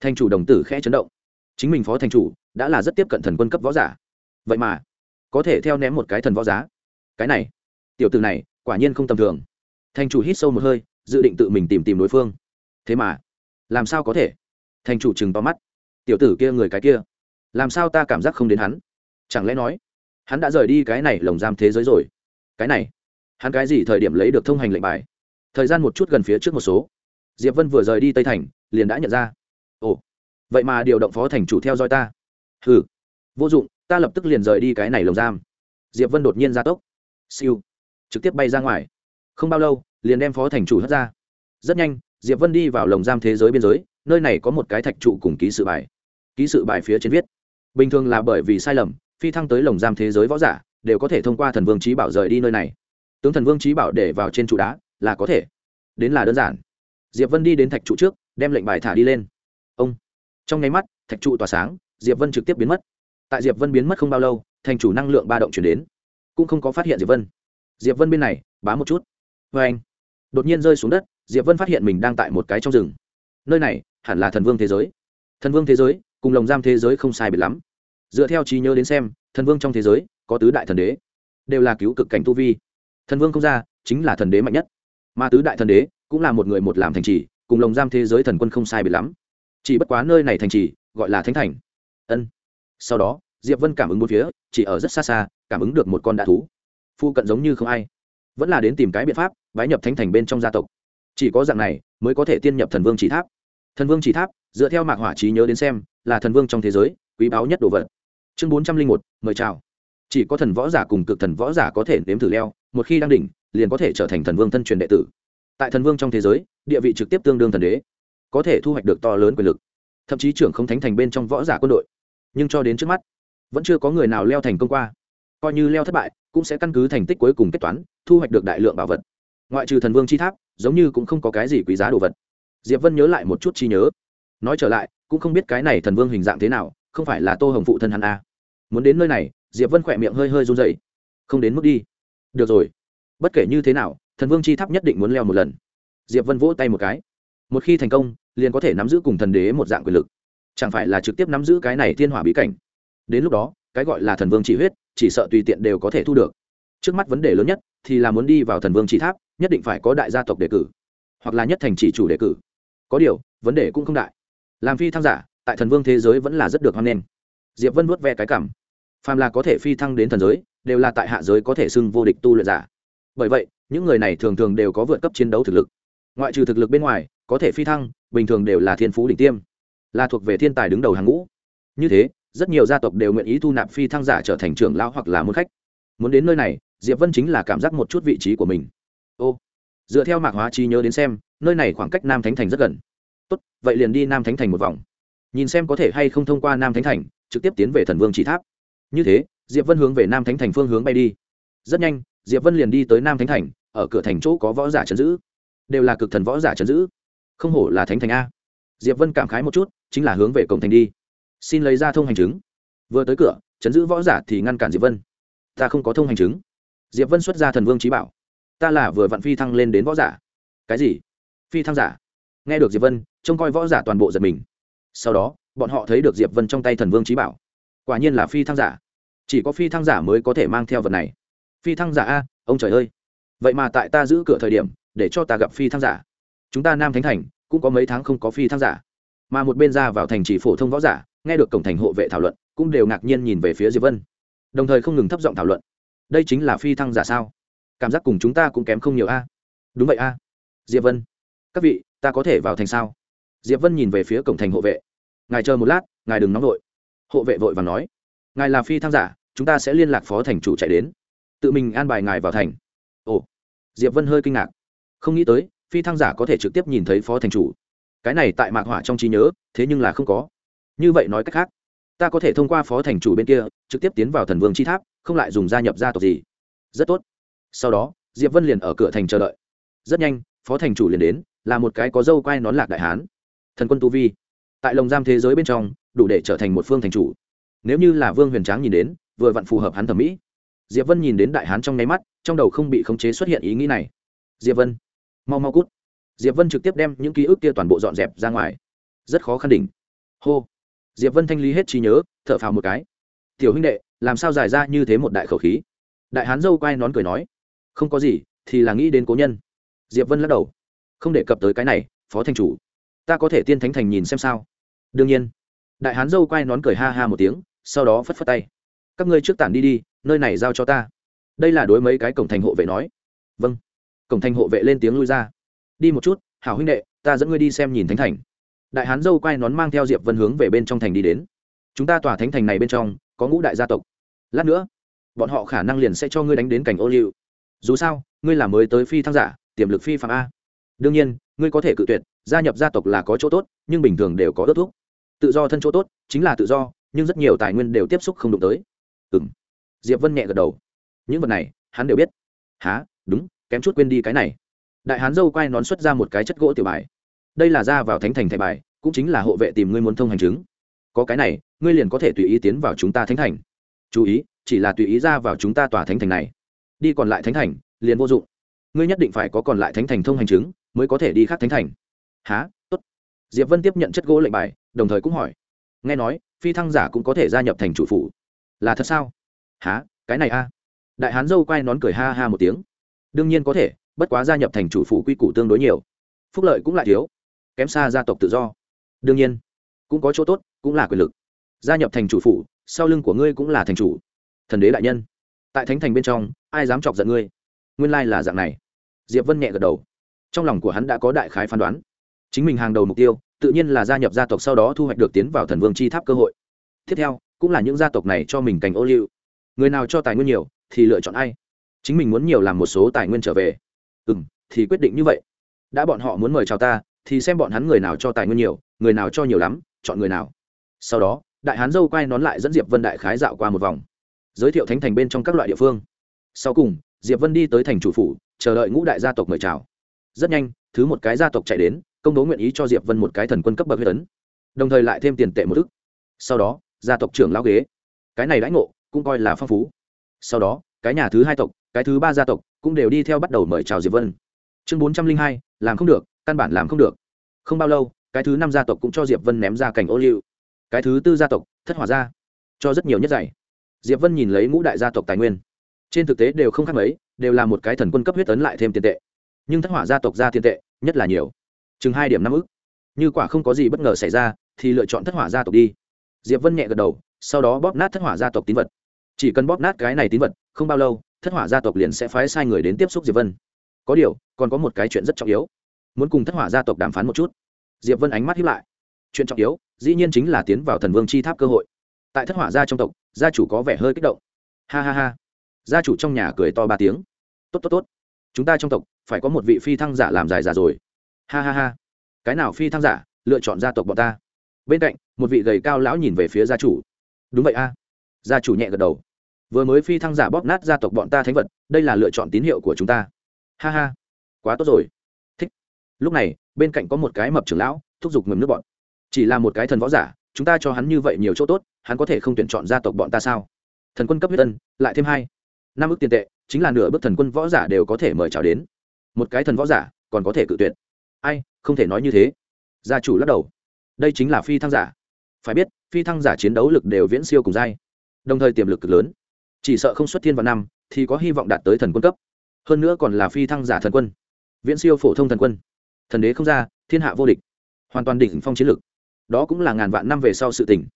Thành chủ đồng tử khẽ chấn động. Chính mình phó thành chủ, đã là rất tiếp cận thần quân cấp võ giả. Vậy mà có thể theo ném một cái thần võ giá. Cái này, tiểu tử này, quả nhiên không tầm thường. Thành chủ hít sâu một hơi, dự định tự mình tìm tìm đối phương. Thế mà, làm sao có thể? Thành chủ chừng to mắt. Tiểu tử kia người cái kia, làm sao ta cảm giác không đến hắn? Chẳng lẽ nói, hắn đã rời đi cái này lồng giam thế giới rồi? Cái này, hắn cái gì thời điểm lấy được thông hành lệnh bài? Thời gian một chút gần phía trước một số. Diệp vân vừa rời đi tây thành, liền đã nhận ra. Ồ, vậy mà điều động phó thành chủ theo dõi ta. Hừ, vô dụng ta lập tức liền rời đi cái này lồng giam. Diệp vân đột nhiên ra tốc. Siêu. Trực tiếp bay ra ngoài. Không bao lâu, liền đem phó thành chủ hất ra. Rất nhanh, diệp vân đi vào lồng giam thế giới biên giới, nơi này có một cái thạch trụ cùng ký sự bài. Ký sự bài phía trên viết, bình thường là bởi vì sai lầm, phi thăng tới lồng giam thế giới võ giả, đều có thể thông qua thần vương trí bảo rời đi nơi này. Tướng thần vương trí bảo để vào trên trụ đá, là có thể. Đến là đơn giản. Diệp vân đi đến thạch trụ trước, đem lệnh bài thả đi lên. Ông. Trong nháy mắt, thạch trụ tỏa sáng, diệp vân trực tiếp biến mất tại diệp vân biến mất không bao lâu, thành chủ năng lượng ba động chuyển đến. Cũng không có phát hiện diệp vân. Diệp vân bên này, bá một chút. Vê anh, đột nhiên rơi xuống đất, diệp vân phát hiện mình đang tại một cái trong rừng. Nơi này, hẳn là thần vương thế giới. Thần vương thế giới, cùng lồng giam thế giới không sai biệt lắm. Dựa theo trí nhớ đến xem, thần vương trong thế giới, có tứ đại thần đế. Đều là cứu cực cảnh tu vi. Thần vương không ra, chính là thần đế mạnh nhất. Mà tứ đại thần đế, cũng là một người một làm thành trì, cùng lồng giam thế giới thần quân không sai biệt lắm. Chỉ bất quá nơi này thành trì, gọi là thánh thành. Ân sau đó, diệp vân cảm ứng một phía, chỉ ở rất xa xa, cảm ứng được một con đạ thú. Phu cận giống như không ai. Vẫn là đến tìm cái biện pháp, bái nhập thánh thành bên trong gia tộc. Chỉ có dạng này, mới có thể tiên nhập thần vương chỉ tháp. Thần vương chỉ tháp, dựa theo mạc hỏa trí nhớ đến xem, là thần vương trong thế giới, quý báu nhất đồ vật. Chương bốn trăm linh một, mời chào. Chỉ có thần võ giả cùng cực thần võ giả có thể nếm thử leo, một khi đang đỉnh, liền có thể trở thành thần vương thân truyền đệ tử. Tại thần vương trong thế giới, địa vị trực tiếp tương đương thần đế, có thể thu hoạch được to lớn quyền lực. Thậm chí trưởng không thánh thành bên trong võ giả quân đội nhưng cho đến trước mắt, vẫn chưa có người nào leo thành công qua. Coi như leo thất bại, cũng sẽ căn cứ thành tích cuối cùng kết toán, thu hoạch được đại lượng bảo vật. Ngoại trừ thần vương chi tháp, giống như cũng không có cái gì quý giá đồ vật. Diệp vân nhớ lại một chút chi nhớ. Nói trở lại, cũng không biết cái này thần vương hình dạng thế nào, không phải là tô hồng phụ thân hắn a à. muốn đến nơi này, diệp vân khỏe miệng hơi hơi run dậy không đến mức đi. Được rồi. Bất kể như thế nào, thần vương chi tháp nhất định muốn leo một lần. Diệp vân vỗ tay một cái. Một khi thành công, liền có thể nắm giữ cùng thần đế một dạng quyền lực chẳng phải là trực tiếp nắm giữ cái này thiên hỏa bí cảnh. Đến lúc đó, cái gọi là thần vương chỉ huyết, chỉ sợ tùy tiện đều có thể thu được. Trước mắt vấn đề lớn nhất thì là muốn đi vào thần vương chỉ tháp, nhất định phải có đại gia tộc đề cử, hoặc là nhất thành chỉ chủ đề cử. Có điều, vấn đề cũng không đại. Làm phi thăng giả, tại thần vương thế giới vẫn là rất được hoan nghênh. Diệp vân vuốt ve cái cảm. Phàm là có thể phi thăng đến thần giới, đều là tại hạ giới có thể xưng vô địch tu luyện giả. Bởi vậy, những người này thường thường đều có vượt cấp chiến đấu thực lực. Ngoại trừ thực lực bên ngoài, có thể phi thăng, bình thường đều là thiên phú đỉnh tiêm là thuộc về thiên tài đứng đầu hàng ngũ. Như thế, rất nhiều gia tộc đều nguyện ý thu nạp phi thăng giả trở thành trưởng lão hoặc là môn khách. Muốn đến nơi này, diệp vân chính là cảm giác một chút vị trí của mình. Ô, dựa theo mạc hóa trí nhớ đến xem, nơi này khoảng cách nam thánh thành rất gần. Tốt, vậy liền đi nam thánh thành một vòng. Nhìn xem có thể hay không thông qua nam thánh thành, trực tiếp tiến về thần vương chỉ tháp. Như thế, diệp vân hướng về nam thánh thành phương hướng bay đi. Rất nhanh, diệp vân liền đi tới nam thánh thành, ở cửa thành chỗ có võ giả trấn giữ. Đều là cực thần võ giả trấn giữ. Không hổ là thánh thành a. Diệp vân cảm khái một chút chính là hướng về cổng thành đi. Xin lấy ra thông hành chứng. Vừa tới cửa, chấn giữ võ giả thì ngăn cản diệp vân. Ta không có thông hành chứng. Diệp vân xuất ra thần vương trí bảo. Ta là vừa vặn phi thăng lên đến võ giả. Cái gì? Phi thăng giả? Nghe được diệp vân, trông coi võ giả toàn bộ giật mình. Sau đó, bọn họ thấy được diệp vân trong tay thần vương trí bảo. Quả nhiên là phi thăng giả. Chỉ có phi thăng giả mới có thể mang theo vật này. Phi thăng giả a, ông trời ơi. Vậy mà tại ta giữ cửa thời điểm, để cho ta gặp phi thăng giả. Chúng ta nam thánh thành, cũng có mấy tháng không có phi thăng giả mà một bên ra vào thành chỉ phổ thông võ giả, nghe được cổng thành hộ vệ thảo luận, cũng đều ngạc nhiên nhìn về phía diệp vân. Đồng thời không ngừng thấp giọng thảo luận. Đây chính là phi thăng giả sao? Cảm giác cùng chúng ta cũng kém không nhiều a. Đúng vậy a. Diệp vân. Các vị, ta có thể vào thành sao? Diệp vân nhìn về phía cổng thành hộ vệ. Ngài chờ một lát, ngài đừng nóng vội. Hộ vệ vội và nói. Ngài là phi thăng giả, chúng ta sẽ liên lạc phó thành chủ chạy đến. Tự mình an bài ngài vào thành. Ồ. Diệp vân hơi kinh ngạc. Không nghĩ tới, phi thăng giả có thể trực tiếp nhìn thấy phó thành chủ cái này tại mạc hỏa trong trí nhớ, thế nhưng là không có. Như vậy nói cách khác, ta có thể thông qua phó thành chủ bên kia, trực tiếp tiến vào thần vương chi tháp, không lại dùng gia nhập gia tộc gì. Rất tốt. Sau đó, diệp vân liền ở cửa thành chờ đợi. Rất nhanh, phó thành chủ liền đến, là một cái có dâu quai nón lạc đại hán. Thần quân tu vi. Tại lồng giam thế giới bên trong, đủ để trở thành một phương thành chủ. Nếu như là vương huyền tráng nhìn đến, vừa vặn phù hợp hắn thẩm mỹ. Diệp vân nhìn đến đại hán trong nháy mắt, trong đầu không bị khống chế xuất hiện ý nghĩ này. Diệp vân, mau mau cút diệp vân trực tiếp đem những ký ức kia toàn bộ dọn dẹp ra ngoài. Rất khó khăn đỉnh. Hô. Diệp vân thanh lý hết trí nhớ, thở phào một cái. Tiểu huynh đệ, làm sao giải ra như thế một đại khẩu khí? Đại hán dâu quay nón cười nói. Không có gì, thì là nghĩ đến cố nhân. Diệp vân lắc đầu. Không đề cập tới cái này, phó thanh chủ. Ta có thể tiên thánh thành nhìn xem sao? Đương nhiên. Đại hán dâu quay nón cười ha ha một tiếng, sau đó phất phất tay. Các ngươi trước tản đi đi, nơi này giao cho ta. Đây là đối mấy cái cổng thành hộ vệ nói. Vâng. Cổng thành hộ vệ lên tiếng lui ra đi một chút, hảo huynh đệ, ta dẫn ngươi đi xem nhìn thánh thành. Đại hán dâu quay nón mang theo diệp vân hướng về bên trong thành đi đến. Chúng ta tỏa thánh thành này bên trong, có ngũ đại gia tộc. Lát nữa, bọn họ khả năng liền sẽ cho ngươi đánh đến cảnh ô liu. Dù sao, ngươi là mới tới phi thăng giả, tiềm lực phi phạm a. Đương nhiên, ngươi có thể cự tuyệt, gia nhập gia tộc là có chỗ tốt, nhưng bình thường đều có đốt thuốc tự do thân chỗ tốt, chính là tự do, nhưng rất nhiều tài nguyên đều tiếp xúc không đụng tới. Ừ m diệp vân nhẹ gật đầu. Những vật này, hắn đều biết. Há đúng, kém chút quên đi cái này đại hán dâu quay nón xuất ra một cái chất gỗ tiểu bài. Đây là ra vào thánh thành thẻ bài, cũng chính là hộ vệ tìm ngươi muốn thông hành chứng. Có cái này, ngươi liền có thể tùy ý tiến vào chúng ta thánh thành. Chú ý, chỉ là tùy ý ra vào chúng ta tòa thánh thành này. Đi còn lại thánh thành, liền vô dụng. Ngươi nhất định phải có còn lại thánh thành thông hành chứng, mới có thể đi khác thánh thành. Há tốt. Diệp vân tiếp nhận chất gỗ lệnh bài, đồng thời cũng hỏi. Nghe nói, phi thăng giả cũng có thể gia nhập thành chủ phủ. Là thật sao? Há cái này a. Đại hán dâu quay nón cười ha ha một tiếng. Đương nhiên có thể bất quá gia nhập thành chủ phủ quy củ tương đối nhiều. Phúc lợi cũng lại thiếu, kém xa gia tộc tự do. Đương nhiên, cũng có chỗ tốt, cũng là quyền lực. Gia nhập thành chủ phủ, sau lưng của ngươi cũng là thành chủ. Thần đế đại nhân, tại thánh thành bên trong, ai dám chọc giận ngươi? Nguyên lai là dạng này. Diệp vân nhẹ gật đầu. Trong lòng của hắn đã có đại khái phán đoán. Chính mình hàng đầu mục tiêu, tự nhiên là gia nhập gia tộc sau đó thu hoạch được tiến vào thần vương chi tháp cơ hội. Tiếp theo, cũng là những gia tộc này cho mình cành ô liu. Người nào cho tài nguyên nhiều, thì lựa chọn ai? Chính mình muốn nhiều làm một số tài nguyên trở về ừ m thì quyết định như vậy. Đã bọn họ muốn mời chào ta, thì xem bọn hắn người nào cho tài nguyên nhiều, người nào cho nhiều lắm, chọn người nào. Sau đó, đại hán dâu quay nón lại dẫn diệp vân đại khái dạo qua một vòng. Giới thiệu thánh thành bên trong các loại địa phương. Sau cùng, diệp vân đi tới thành chủ phủ, chờ đợi ngũ đại gia tộc mời chào. Rất nhanh, thứ một cái gia tộc chạy đến, công bố nguyện ý cho diệp vân một cái thần quân cấp bậc huyết tấn đồng thời lại thêm tiền tệ một thức sau đó, gia tộc trưởng lao ghế. Cái này đãi ngộ, cũng coi là phong phú. Sau đó, cái nhà thứ hai tộc cái thứ ba gia tộc cũng đều đi theo bắt đầu mời chào diệp vân. Chương bốn trăm linh hai, làm không được, căn bản làm không được. Không bao lâu, cái thứ năm gia tộc cũng cho diệp vân ném ra cảnh ô liu. Cái thứ tư gia tộc, thất hỏa gia cho rất nhiều nhất giải diệp vân nhìn lấy ngũ đại gia tộc tài nguyên. Trên thực tế đều không khác mấy, đều là một cái thần quân cấp huyết tấn lại thêm tiền tệ. Nhưng thất hỏa gia tộc ra tiền tệ, nhất là nhiều. Chừng hai điểm năm ức. Như quả không có gì bất ngờ xảy ra, thì lựa chọn thất hỏa gia tộc đi. Diệp vân nhẹ gật đầu, sau đó bóp nát thất hỏa gia tộc tín vật. Chỉ cần bóp nát cái này tín vật, không bao lâu thất hỏa gia tộc liền sẽ phái sai người đến tiếp xúc diệp vân có điều còn có một cái chuyện rất trọng yếu muốn cùng thất hỏa gia tộc đàm phán một chút diệp vân ánh mắt hiếp lại chuyện trọng yếu dĩ nhiên chính là tiến vào thần vương chi tháp cơ hội tại thất hỏa gia trong tộc gia chủ có vẻ hơi kích động ha ha ha gia chủ trong nhà cười to ba tiếng tốt tốt tốt chúng ta trong tộc phải có một vị phi thăng giả làm dài giả rồi ha ha ha cái nào phi thăng giả lựa chọn gia tộc bọn ta bên cạnh một vị gầy cao lão nhìn về phía gia chủ đúng vậy a gia chủ nhẹ gật đầu vừa mới phi thăng giả bóp nát gia tộc bọn ta thánh vật, đây là lựa chọn tín hiệu của chúng ta. Ha ha, quá tốt rồi. Thích. Lúc này, bên cạnh có một cái mập trưởng lão, thúc giục ngầm nước bọn. Chỉ là một cái thần võ giả, chúng ta cho hắn như vậy nhiều chỗ tốt, hắn có thể không tuyển chọn gia tộc bọn ta sao? Thần quân cấp huyết tân lại thêm hai. Năm ước tiền tệ, chính là nửa bước thần quân võ giả đều có thể mời chào đến. Một cái thần võ giả, còn có thể cự tuyệt. Ai, không thể nói như thế. Gia chủ lắc đầu. Đây chính là phi thăng giả. Phải biết, phi thăng giả chiến đấu lực đều viễn siêu cùng dai đồng thời tiềm lực cực lớn chỉ sợ không xuất thiên vào năm, thì có hy vọng đạt tới thần quân cấp. Hơn nữa còn là phi thăng giả thần quân. Viễn siêu phổ thông thần quân. Thần đế không ra, thiên hạ vô địch. Hoàn toàn đỉnh phong chiến lược. Đó cũng là ngàn vạn năm về sau sự tình.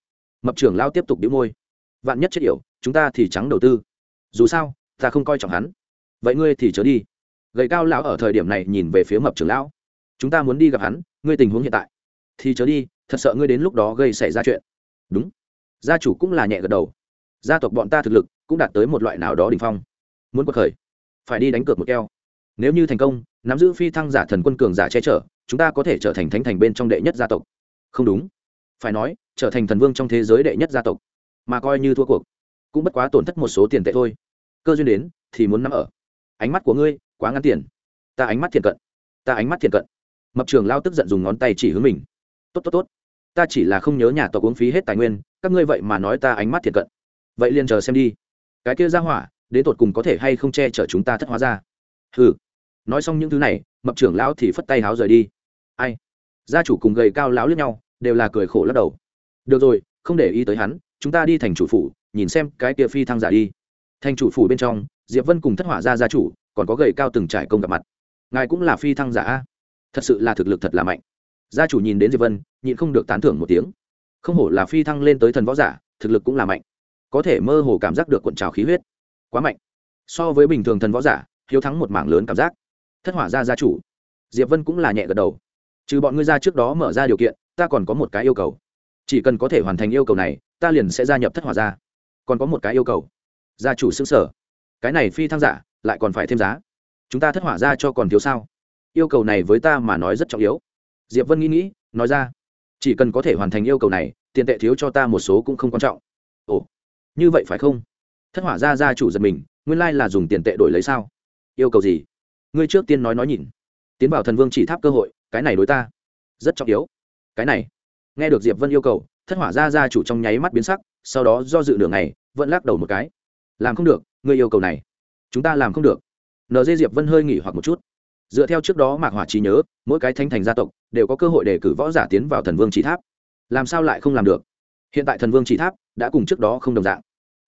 Mập trưởng lao tiếp tục đĩu môi. Vạn nhất chết yểu, chúng ta thì trắng đầu tư. Dù sao, ta không coi trọng hắn. Vậy ngươi thì chớ đi. Gầy cao lão ở thời điểm này nhìn về phía mập trưởng lão. Chúng ta muốn đi gặp hắn, ngươi tình huống hiện tại. Thì chớ đi, thật sợ ngươi đến lúc đó gây xảy ra chuyện. Đúng. Gia chủ cũng là nhẹ gật đầu. Gia tộc bọn ta thực lực cũng đạt tới một loại nào đó đ ỉ n h phong. Muốn cuộc khởi, phải đi đánh cược một keo. Nếu như thành công, nắm giữ phi thăng giả thần quân cường giả che chở, chúng ta có thể trở thành thánh thành bên trong đệ nhất gia tộc. Không đúng. Phải nói, trở thành thần vương trong thế giới đệ nhất gia tộc, mà coi như thua cuộc, cũng bất quá tổn thất một số tiền tệ thôi. Cơ duyên đến, thì muốn nắm ở. Ánh mắt của ngươi, quá ngắn tiền. Ta ánh mắt thiện cận. Ta ánh mắt thiện cận. Mập trường lao tức giận dùng ngón tay chỉ hướng mình. Tốt tốt tốt. Ta chỉ là không nhớ nhà tộc uống phí hết tài nguyên, các ngươi vậy mà nói ta ánh mắt thiện cận. Vậy liền chờ xem đi cái kia ra hỏa, đến tột cùng có thể hay không che chở chúng ta thất hóa ra? Ừ nói xong những thứ này, mập trưởng lão thì phất tay háo rời đi. Ai? Gia chủ cùng gầy cao lão lướt nhau, đều là cười khổ lắc đầu. Được rồi, không để ý tới hắn, chúng ta đi thành chủ phủ, nhìn xem cái kia phi thăng giả đi. Thành chủ phủ bên trong, diệp vân cùng thất hỏa gia gia chủ, còn có gầy cao từng trải công gặp mặt. Ngài cũng là phi thăng giả a? Thật sự là thực lực thật là mạnh. Gia chủ nhìn đến diệp vân, nhịn không được tán thưởng một tiếng. Không hổ là phi thăng lên tới thần võ giả, thực lực cũng là mạnh có thể mơ hồ cảm giác được cuộn trào khí huyết. Quá mạnh. So với bình thường thần võ giả, hiếu thắng một mảng lớn cảm giác. Thất hỏa gia gia chủ. Diệp vân cũng là nhẹ gật đầu. Trừ bọn ngươi ra trước đó mở ra điều kiện, ta còn có một cái yêu cầu. Chỉ cần có thể hoàn thành yêu cầu này, ta liền sẽ gia nhập thất hỏa gia. Còn có một cái yêu cầu. Gia chủ xứng sở. Cái này phi thăng giả, lại còn phải thêm giá. Chúng ta thất hỏa gia cho còn thiếu sao? Yêu cầu này với ta mà nói rất trọng yếu. Diệp vân nghĩ nghĩ, nói ra. Chỉ cần có thể hoàn thành yêu cầu này, tiền tệ thiếu cho ta một số cũng không quan trọng. Ồ như vậy phải không? Thất hỏa gia gia chủ giật mình, nguyên lai là dùng tiền tệ đổi lấy sao? Yêu cầu gì? Ngươi trước tiên nói nói nhìn. Tiến vào thần vương chỉ tháp cơ hội, cái này đối ta rất trọng yếu. Cái này, nghe được diệp vân yêu cầu, thất hỏa gia gia chủ trong nháy mắt biến sắc, sau đó do dự đường này vẫn lắc đầu một cái. Làm không được, ngươi yêu cầu này, chúng ta làm không được. Nd diệp vân hơi nghỉ hoặc một chút. Dựa theo trước đó mạc hỏa trí nhớ, mỗi cái thanh thành gia tộc đều có cơ hội để cử võ giả tiến vào thần vương chỉ tháp. Làm sao lại không làm được? Hiện tại thần vương chỉ tháp đã cùng trước đó không đồng dạng.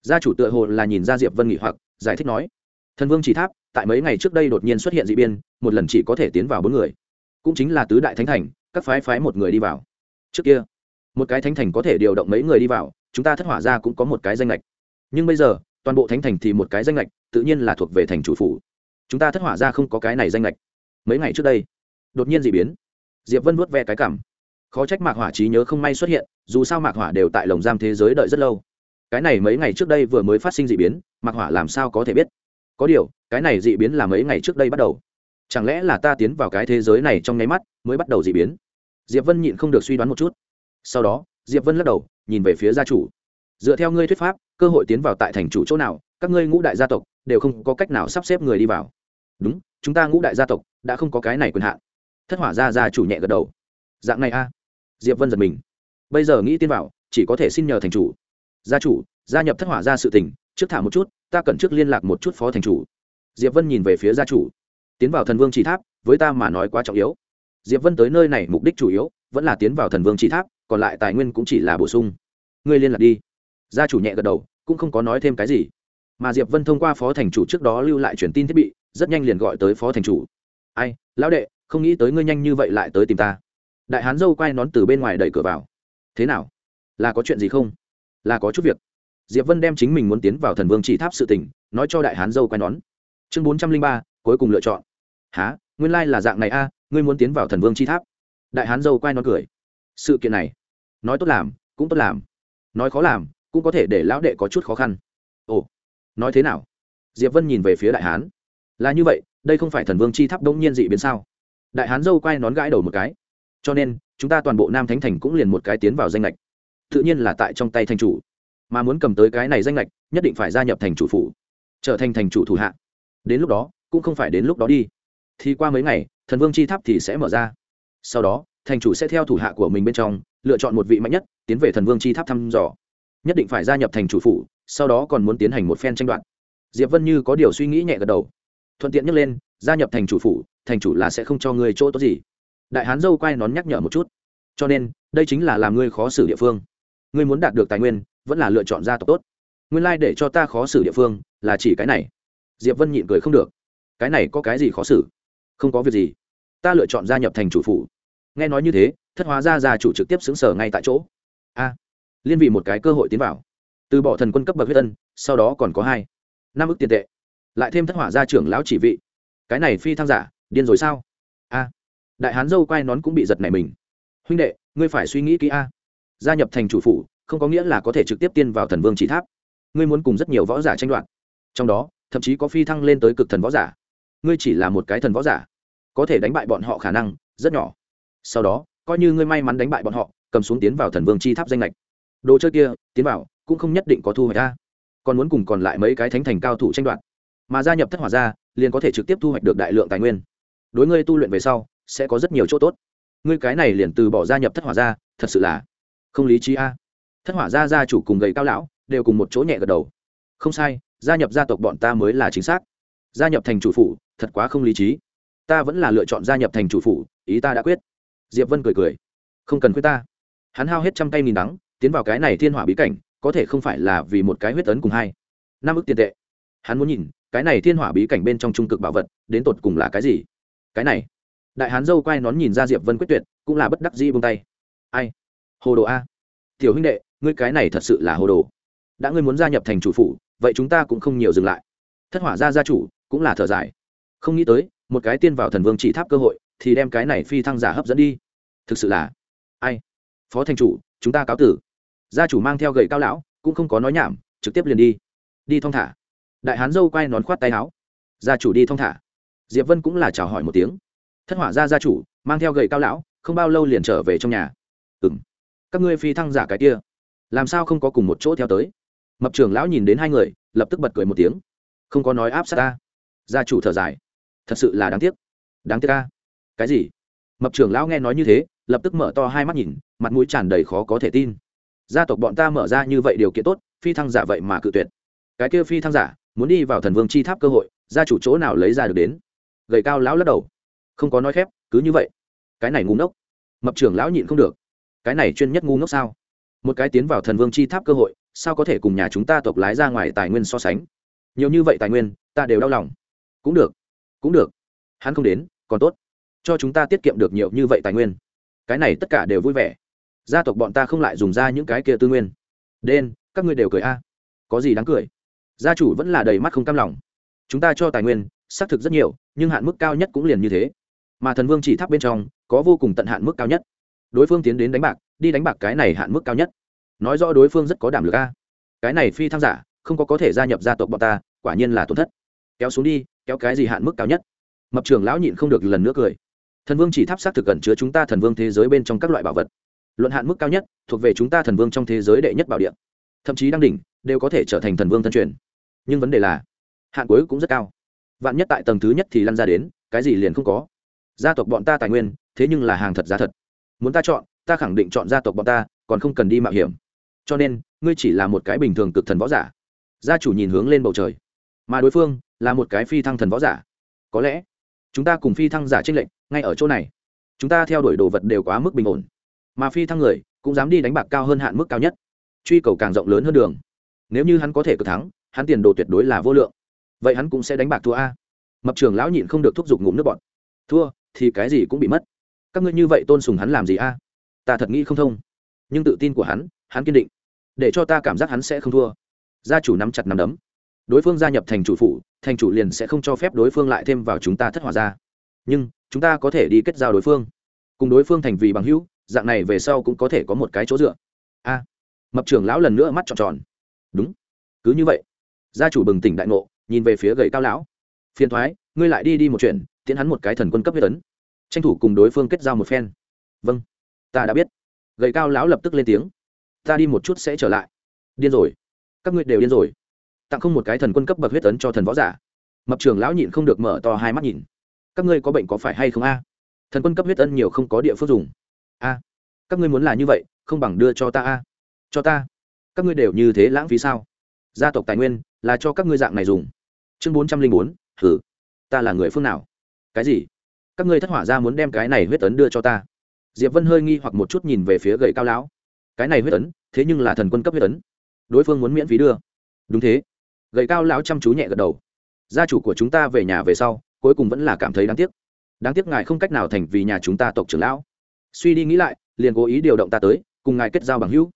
Gia chủ tựa hồ là nhìn ra diệp vân nghỉ hoặc, giải thích nói, thần vương chỉ tháp, tại mấy ngày trước đây đột nhiên xuất hiện dị biên, một lần chỉ có thể tiến vào bốn người. Cũng chính là tứ đại thánh thành, các phái phái một người đi vào. Trước kia, một cái thánh thành có thể điều động mấy người đi vào, chúng ta thất hỏa ra cũng có một cái danh lệch. Nhưng bây giờ, toàn bộ thánh thành thì một cái danh lệch, tự nhiên là thuộc về thành chủ phủ. Chúng ta thất hỏa ra không có cái này danh lệch. Mấy ngày trước đây, đột nhiên d ị biến. Diệp vân vuốt ve cái cảm khó trách mạc hỏa trí nhớ không may xuất hiện, dù sao mạc hỏa đều tại lồng giam thế giới đợi rất lâu. Cái này mấy ngày trước đây vừa mới phát sinh d ị biến, mạc hỏa làm sao có thể biết? Có điều, cái này d ị biến là mấy ngày trước đây bắt đầu. Chẳng lẽ là ta tiến vào cái thế giới này trong nháy mắt mới bắt đầu d ị biến? Diệp vân nhịn không được suy đoán một chút. Sau đó, diệp vân lắc đầu, nhìn về phía gia chủ. Dựa theo ngươi thuyết pháp, cơ hội tiến vào tại thành chủ chỗ nào, các ngươi ngũ đại gia tộc đều không có cách nào sắp xếp người đi vào. Đúng, chúng ta ngũ đại gia tộc đã không có cái này quyền hạn. Thất hỏa gia gia chủ nhẹ gật đầu. Dạng này a diệp vân giật mình. Bây giờ nghĩ tiến vào chỉ có thể xin nhờ thành chủ. Gia chủ, gia nhập thất hỏa gia sự tình, trước thả một chút, ta cần trước liên lạc một chút phó thành chủ. Diệp vân nhìn về phía gia chủ. Tiến vào thần vương chỉ tháp, với ta mà nói quá trọng yếu. Diệp vân tới nơi này mục đích chủ yếu, vẫn là tiến vào thần vương chỉ tháp, còn lại tài nguyên cũng chỉ là bổ sung. Ngươi liên lạc đi. Gia chủ nhẹ gật đầu, cũng không có nói thêm cái gì. Mà diệp vân thông qua phó thành chủ trước đó lưu lại truyền tin thiết bị, rất nhanh liền gọi tới phó thành chủ. Ai, lão đệ, không nghĩ tới ngươi nhanh như vậy lại tới tìm ta đại hán dâu quay nón từ bên ngoài đẩy cửa vào. Thế nào? Là có chuyện gì không? Là có chút việc. Diệp vân đem chính mình muốn tiến vào thần vương chỉ tháp sự tình, nói cho đại hán dâu quay nón. Chương bốn trăm linh ba, cuối cùng lựa chọn. Há nguyên lai、like、là dạng này a, ngươi muốn tiến vào thần vương chi tháp. Đại hán dâu quay nón cười. Sự kiện này, nói tốt làm, cũng tốt làm. Nói khó làm, cũng có thể để lão đệ có chút khó khăn. Ồ, nói thế nào? Diệp vân nhìn về phía đại hán. Là như vậy, đây không phải thần vương chi tháp đông nhiên dị biến sao? Đại hán dâu quay nón gãi đầu một cái cho nên, chúng ta toàn bộ nam thánh thành cũng liền một cái tiến vào danh lệch tự nhiên là tại trong tay thành chủ. Mà muốn cầm tới cái này danh lệch nhất định phải gia nhập thành chủ phủ, trở thành thành chủ thủ hạ. Đến lúc đó, cũng không phải đến lúc đó đi. Thì qua mấy ngày, thần vương chi tháp thì sẽ mở ra. Sau đó, thành chủ sẽ theo thủ hạ của mình bên trong, lựa chọn một vị mạnh nhất, tiến về thần vương chi tháp thăm dò. Nhất định phải gia nhập thành chủ phủ, sau đó còn muốn tiến hành một phen tranh đoạt. Diệp vân như có điều suy nghĩ nhẹ gật đầu. Thuận tiện nhắc lên, gia nhập thành chủ phủ, thành chủ là sẽ không cho người chỗ tốt gì đại hán dâu quay nón nhắc nhở một chút. Cho nên, đây chính là làm ngươi khó xử địa phương. Ngươi muốn đạt được tài nguyên, vẫn là lựa chọn gia tộc tốt. Nguyên lai、like、để cho ta khó xử địa phương là chỉ cái này. Diệp vân nhịn cười không được. Cái này có cái gì khó xử? Không có việc gì. Ta lựa chọn gia nhập thành chủ phủ. Nghe nói như thế, thất hóa ra gia chủ trực tiếp xứng sở ngay tại chỗ. A. Liên vị một cái cơ hội tiến vào. Từ bỏ thần quân cấp bậc huyết tân sau đó còn có hai. Năm ước tiền tệ. Lại thêm thất hỏa gia trưởng lão chỉ vị. Cái này phi thăng giả, điên rồi sao? A đại hán dâu quay nón cũng bị giật này mình. Huynh đệ, ngươi phải suy nghĩ kỹ a. Gia nhập thành chủ phủ, không có nghĩa là có thể trực tiếp tiên vào thần vương chỉ tháp. Ngươi muốn cùng rất nhiều võ giả tranh đoạt. Trong đó, thậm chí có phi thăng lên tới cực thần võ giả. Ngươi chỉ là một cái thần võ giả, có thể đánh bại bọn họ khả năng rất nhỏ. Sau đó, coi như ngươi may mắn đánh bại bọn họ, cầm xuống tiến vào thần vương chi tháp danh lệch. Đồ chơi kia, tiến vào, cũng không nhất định có thu hoạch ra còn muốn cùng còn lại mấy cái thánh thành cao thủ tranh đoạt. Mà gia nhập thất hỏa ra liền có thể trực tiếp thu hoạch được đại lượng tài nguyên. Đối ngươi tu luyện về sau sẽ có rất nhiều chỗ tốt. Ngươi cái này liền từ bỏ gia nhập thất hỏa gia, thật sự là không lý trí a. Thất hỏa gia gia chủ cùng gầy cao lão đều cùng một chỗ nhẹ gật đầu. Không sai gia nhập gia tộc bọn ta mới là chính xác. Gia nhập thành chủ phủ thật quá không lý trí. Ta vẫn là lựa chọn gia nhập thành chủ phủ ý ta đã quyết. Diệp vân cười cười. Không cần quyết ta. Hắn hao hết trăm tay nghìn đắng tiến vào cái này thiên hỏa bí cảnh có thể không phải là vì một cái huyết tấn cùng hai. Năm ức tiền tệ. Hắn muốn nhìn cái này thiên hỏa bí cảnh bên trong trung cực bảo vật đến tột cùng là cái gì? Cái này đại hán dâu quay nón nhìn ra diệp vân quyết tuyệt, cũng là bất đắc dĩ buông tay. Ai? Hồ đồ a. Tiểu huynh đệ, ngươi cái này thật sự là hồ đồ. Đã ngươi muốn gia nhập thành chủ phủ, vậy chúng ta cũng không nhiều dừng lại. Thất hỏa gia gia chủ, cũng là thở dài. Không nghĩ tới, một cái tiên vào thần vương chỉ tháp cơ hội, thì đem cái này phi thăng giả hấp dẫn đi. Thực sự là. Ai? Phó thành chủ, chúng ta cáo tử. Gia chủ mang theo gậy cao lão, cũng không có nói nhảm, trực tiếp liền đi. Đi thong thả. Đại hán dâu quay nón khoát tay áo. Gia chủ đi thong thả. Diệp vân cũng là chào hỏi một tiếng thất hỏa gia gia chủ, mang theo gậy cao lão, không bao lâu liền trở về trong nhà. Ừ m các ngươi phi thăng giả cái kia, làm sao không có cùng một chỗ theo tới? Mập trưởng lão nhìn đến hai người, lập tức bật cười một tiếng. Không có nói áp sát ta. Gia chủ thở dài. Thật sự là đáng tiếc. Đáng tiếc ta cái gì? Mập trưởng lão nghe nói như thế, lập tức mở to hai mắt nhìn, mặt mũi tràn đầy khó có thể tin. Gia tộc bọn ta mở ra như vậy điều kiện tốt, phi thăng giả vậy mà cự tuyệt. Cái kia phi thăng giả, muốn đi vào thần vương chi tháp cơ hội, gia chủ chỗ nào lấy ra được đến? Gầy cao lão lắc đầu không có nói khép, cứ như vậy. Cái này ngu ngốc. Mập trưởng lão nhịn không được. Cái này chuyên nhất ngu ngốc sao? Một cái tiến vào thần vương chi tháp cơ hội, sao có thể cùng nhà chúng ta tộc lái ra ngoài tài nguyên so sánh? Nhiều như vậy tài nguyên, ta đều đau lòng. Cũng được cũng được. Hắn không đến, còn tốt. Cho chúng ta tiết kiệm được nhiều như vậy tài nguyên. Cái này tất cả đều vui vẻ. Gia tộc bọn ta không lại dùng ra những cái kia tư nguyên. Đen, các ngươi đều cười a. Có gì đáng cười? Gia chủ vẫn là đầy mắt không cam lòng. Chúng ta cho tài nguyên, xác thực rất nhiều, nhưng hạn mức cao nhất cũng liền như thế mà thần vương chỉ tháp bên trong, có vô cùng tận hạn mức cao nhất. Đối phương tiến đến đánh bạc, đi đánh bạc cái này hạn mức cao nhất. Nói rõ đối phương rất có đảm lực a. Cái này phi thăng giả, không có có thể gia nhập gia tộc bọn ta, quả nhiên là tổn thất. Kéo xuống đi, kéo cái gì hạn mức cao nhất? Mập trưởng lão nhịn không được lần nữa cười. Thần vương chỉ tháp xác thực gần chứa chúng ta thần vương thế giới bên trong các loại bảo vật. Luận hạn mức cao nhất, thuộc về chúng ta thần vương trong thế giới đệ nhất bảo địa. Thậm chí đăng đỉnh, đều có thể trở thành thần vương thân truyền. Nhưng vấn đề là, hạn cuối cũng rất cao. Vạn nhất tại tầng thứ nhất thì lăn ra đến, cái gì liền không có gia tộc bọn ta tài nguyên, thế nhưng là hàng thật giá thật. Muốn ta chọn, ta khẳng định chọn gia tộc bọn ta, còn không cần đi mạo hiểm. Cho nên, ngươi chỉ là một cái bình thường cực thần võ giả. Gia chủ nhìn hướng lên bầu trời. Mà đối phương là một cái phi thăng thần võ giả. Có lẽ chúng ta cùng phi thăng giả tranh lệnh ngay ở chỗ này. Chúng ta theo đuổi đồ vật đều quá mức bình ổn. Mà phi thăng người cũng dám đi đánh bạc cao hơn hạn mức cao nhất. Truy cầu càng rộng lớn hơn đường. Nếu như hắn có thể cực thắng, hắn tiền đồ tuyệt đối là vô lượng. Vậy hắn cũng sẽ đánh bạc thua a. Mập trường lão nhịn không được thúc giục ngụm nước bọt. Thua thì cái gì cũng bị mất. Các ngươi như vậy tôn sùng hắn làm gì a? Ta thật nghĩ không thông. Nhưng tự tin của hắn hắn kiên định. Để cho ta cảm giác hắn sẽ không thua. Gia chủ nắm chặt nắm đấm. Đối phương gia nhập thành chủ phụ thành chủ liền sẽ không cho phép đối phương lại thêm vào chúng ta thất hòa ra nhưng, chúng ta có thể đi kết giao đối phương. Cùng đối phương thành vì bằng hữu, dạng này về sau cũng có thể có một cái chỗ dựa. A. Mập trưởng lão lần nữa mắt tròn tròn. Đúng. Cứ như vậy, gia chủ bừng tỉnh đại ngộ, nhìn về phía gầy cao lão. Phiền thoái, ngươi lại đi đi một chuyện tiến hắn một cái thần quân cấp huyết tấn tranh thủ cùng đối phương kết giao một phen. Vâng. Ta đã biết. Gầy cao lão lập tức lên tiếng. Ta đi một chút sẽ trở lại. Điên rồi. Các ngươi đều điên rồi. Tặng không một cái thần quân cấp bậc huyết tấn cho thần võ giả. Mập trường lão nhịn không được mở to hai mắt nhìn. Các ngươi có bệnh có phải hay không a? Thần quân cấp huyết ân nhiều không có địa phương dùng. A. Các ngươi muốn là như vậy, không bằng đưa cho ta a. Cho ta. Các ngươi đều như thế lãng phí sao? Gia tộc tài nguyên là cho các ngươi dạng này dùng. Chương bốn trăm linh bốn, thử. Ta là người phương nào? Cái gì? Các ngươi thất hỏa ra muốn đem cái này huyết tấn đưa cho ta. Diệp vân hơi nghi hoặc một chút nhìn về phía gậy cao lão. Cái này huyết tấn, thế nhưng là thần quân cấp huyết tấn. đối phương muốn miễn phí đưa. Đúng thế. Gậy cao lão chăm chú nhẹ gật đầu. Gia chủ của chúng ta về nhà về sau cuối cùng vẫn là cảm thấy đáng tiếc. Đáng tiếc ngài không cách nào thành vì nhà chúng ta tộc trưởng lão. Suy đi nghĩ lại liền cố ý điều động ta tới cùng ngài kết giao bằng hữu.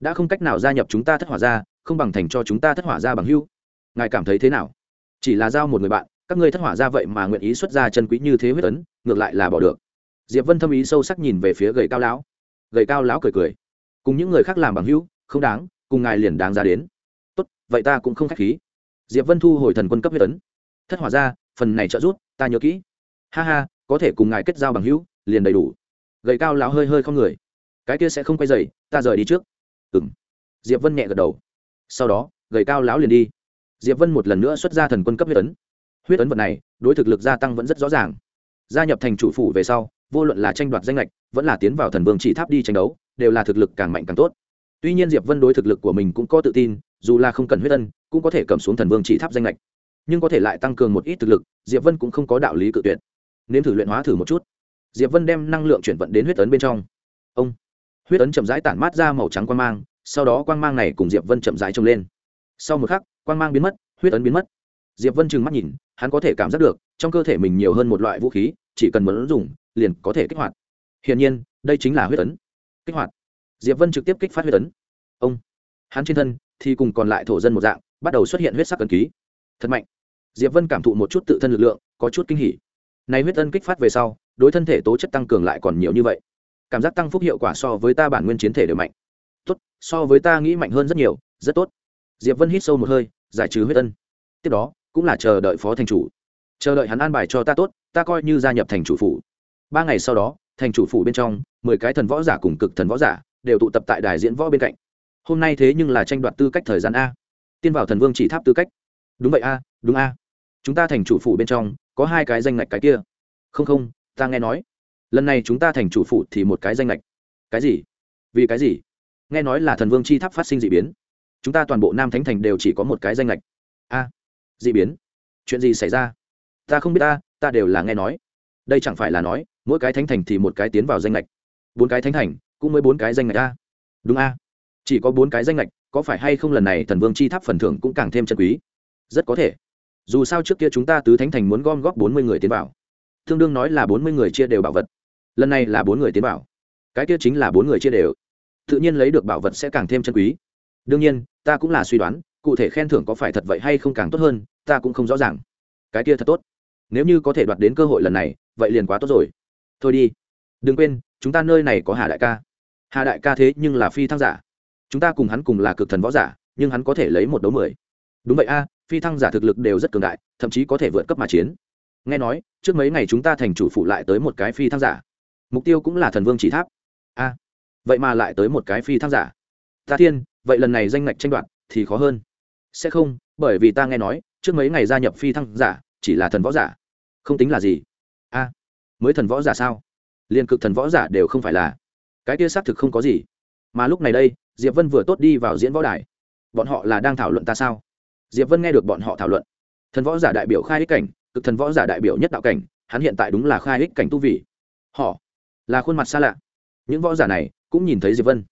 Đã không cách nào gia nhập chúng ta thất hỏa ra không bằng thành cho chúng ta thất hỏa ra bằng hữu. Ngài cảm thấy thế nào? Chỉ là giao một người bạn các ngươi thất hỏa ra vậy mà nguyện ý xuất ra chân quý như thế huyết ấn, ngược lại là bỏ được. Diệp vân thâm ý sâu sắc nhìn về phía gầy cao lão. Gầy cao lão cười cười. Cùng những người khác làm bằng hữu, không đáng, cùng ngài liền đáng ra đến. Tốt, vậy ta cũng không k h á c h khí. Diệp vân thu hồi thần quân cấp huyết ấn. Thất hỏa ra, phần này trợ giúp, ta nhớ kỹ. Ha ha, có thể cùng ngài kết giao bằng hữu, liền đầy đủ. Gầy cao lão hơi hơi không người. Cái kia sẽ không quay dày ta rời đi trước. Ừ m diệp vân nhẹ gật đầu. Sau đó, gầy cao lão liền đi. Diệp vân một lần nữa xuất ra thần quân cấp huyết ấn huyết ấn vật này, đối thực lực gia tăng vẫn rất rõ ràng. Gia nhập thành chủ phủ về sau, vô luận là tranh đoạt danh lệch, vẫn là tiến vào thần vương chỉ tháp đi tranh đấu, đều là thực lực càng mạnh càng tốt. Tuy nhiên diệp vân đối thực lực của mình cũng có tự tin, dù là không cần huyết ân cũng có thể cầm xuống thần vương chỉ tháp danh lệch. Nhưng có thể lại tăng cường một ít thực lực, diệp vân cũng không có đạo lý cự tuyệt. Nên thử luyện hóa thử một chút. Diệp vân đem năng lượng chuyển vận đến huyết ấn bên trong. Ông. Huyết ấn chậm rãi tản mát ra màu trắng quang mang, sau đó quang mang này cùng diệp vân chậm rãi trông lên. Sau một khắc, quang mang biến mất, huyết ấn biến mất. Diệp vân trừng mắt nhìn hắn có thể cảm giác được, trong cơ thể mình nhiều hơn một loại vũ khí, chỉ cần muốn dùng, liền có thể kích hoạt. Hiển nhiên, đây chính là huyết ấn. Kích hoạt. Diệp vân trực tiếp kích phát huyết ấn. Ông. Hắn trên thân thì cùng còn lại thổ dân một dạng, bắt đầu xuất hiện huyết sắc ấn ký. Thật mạnh. Diệp vân cảm thụ một chút tự thân lực lượng, có chút kinh hỉ. Này huyết ân kích phát về sau, đối thân thể tố chất tăng cường lại còn nhiều như vậy. Cảm giác tăng phúc hiệu quả so với ta bản nguyên chiến thể đều mạnh. Tốt, so với ta nghĩ mạnh hơn rất nhiều, rất tốt. Diệp vân hít sâu một hơi, giải trừ huyết ân tiếp đó cũng là chờ đợi phó thành chủ. Chờ đợi hắn an bài cho ta tốt ta coi như gia nhập thành chủ phủ. Ba ngày sau đó thành chủ phủ bên trong mười cái thần võ giả cùng cực thần võ giả đều tụ tập tại đài diễn võ bên cạnh. Hôm nay thế nhưng là tranh đoạt tư cách thời gian a. Tiên vào thần vương chỉ tháp tư cách. Đúng vậy a đúng a. Chúng ta thành chủ phủ bên trong có hai cái danh ngạch cái kia. Không không ta nghe nói. Lần này chúng ta thành chủ phủ thì một cái danh ngạch. Cái gì? Vì cái gì? Nghe nói là thần vương chi tháp phát sinh d ị biến. Chúng ta toàn bộ nam thánh thành đều chỉ có một cái danh lệch a. à, d ị biến. Chuyện gì xảy ra? Ta không biết ta ta đều là nghe nói. Đây chẳng phải là nói, mỗi cái thánh thành thì một cái tiến vào danh lệch bốn cái thánh thành, cũng mới bốn cái danh lệch a. Đúng a. Chỉ có bốn cái danh lệch có phải hay không lần này thần vương chi tháp phần thưởng cũng càng thêm chân quý? Rất có thể. Dù sao trước kia chúng ta tứ thánh thành muốn gom góp bốn mươi người tiến vào. Tương đương nói là bốn mươi người chia đều bảo vật. Lần này là bốn người tiến vào. Cái kia chính là bốn người chia đều. Tự nhiên lấy được bảo vật sẽ càng thêm chân quý. Đương nhiên, ta cũng là suy đoán cụ thể khen thưởng có phải thật vậy hay không càng tốt hơn, ta cũng không rõ ràng. Cái kia thật tốt. Nếu như có thể đoạt đến cơ hội lần này, vậy liền quá tốt rồi. Thôi đi. Đừng quên, chúng ta nơi này có hà đại ca. Hà đại ca thế nhưng là phi thăng giả. Chúng ta cùng hắn cùng là cực thần võ giả, nhưng hắn có thể lấy một đấu mười. Đúng vậy a, phi thăng giả thực lực đều rất cường đại, thậm chí có thể vượt cấp mà chiến. Nghe nói, trước mấy ngày chúng ta thành chủ phụ lại tới một cái phi thăng giả. Mục tiêu cũng là thần vương chỉ tháp. A. Vậy mà lại tới một cái phi thăng giả. Ta thiên, vậy lần này danh ngạch tranh đoạt thì khó hơn sẽ không, bởi vì ta nghe nói, trước mấy ngày gia nhập phi thăng giả, chỉ là thần võ giả. Không tính là gì. A, mới thần võ giả sao? Liên cực thần võ giả đều không phải là. Cái kia xác thực không có gì. Mà lúc này đây, diệp vân vừa tốt đi vào diễn võ đài. Bọn họ là đang thảo luận ta sao? Diệp vân nghe được bọn họ thảo luận. Thần võ giả đại biểu khai ích cảnh, cực thần võ giả đại biểu nhất đạo cảnh, hắn hiện tại đúng là khai ích cảnh tu vị. Họ, là khuôn mặt xa lạ. Những võ giả này cũng nhìn thấy diệp vân,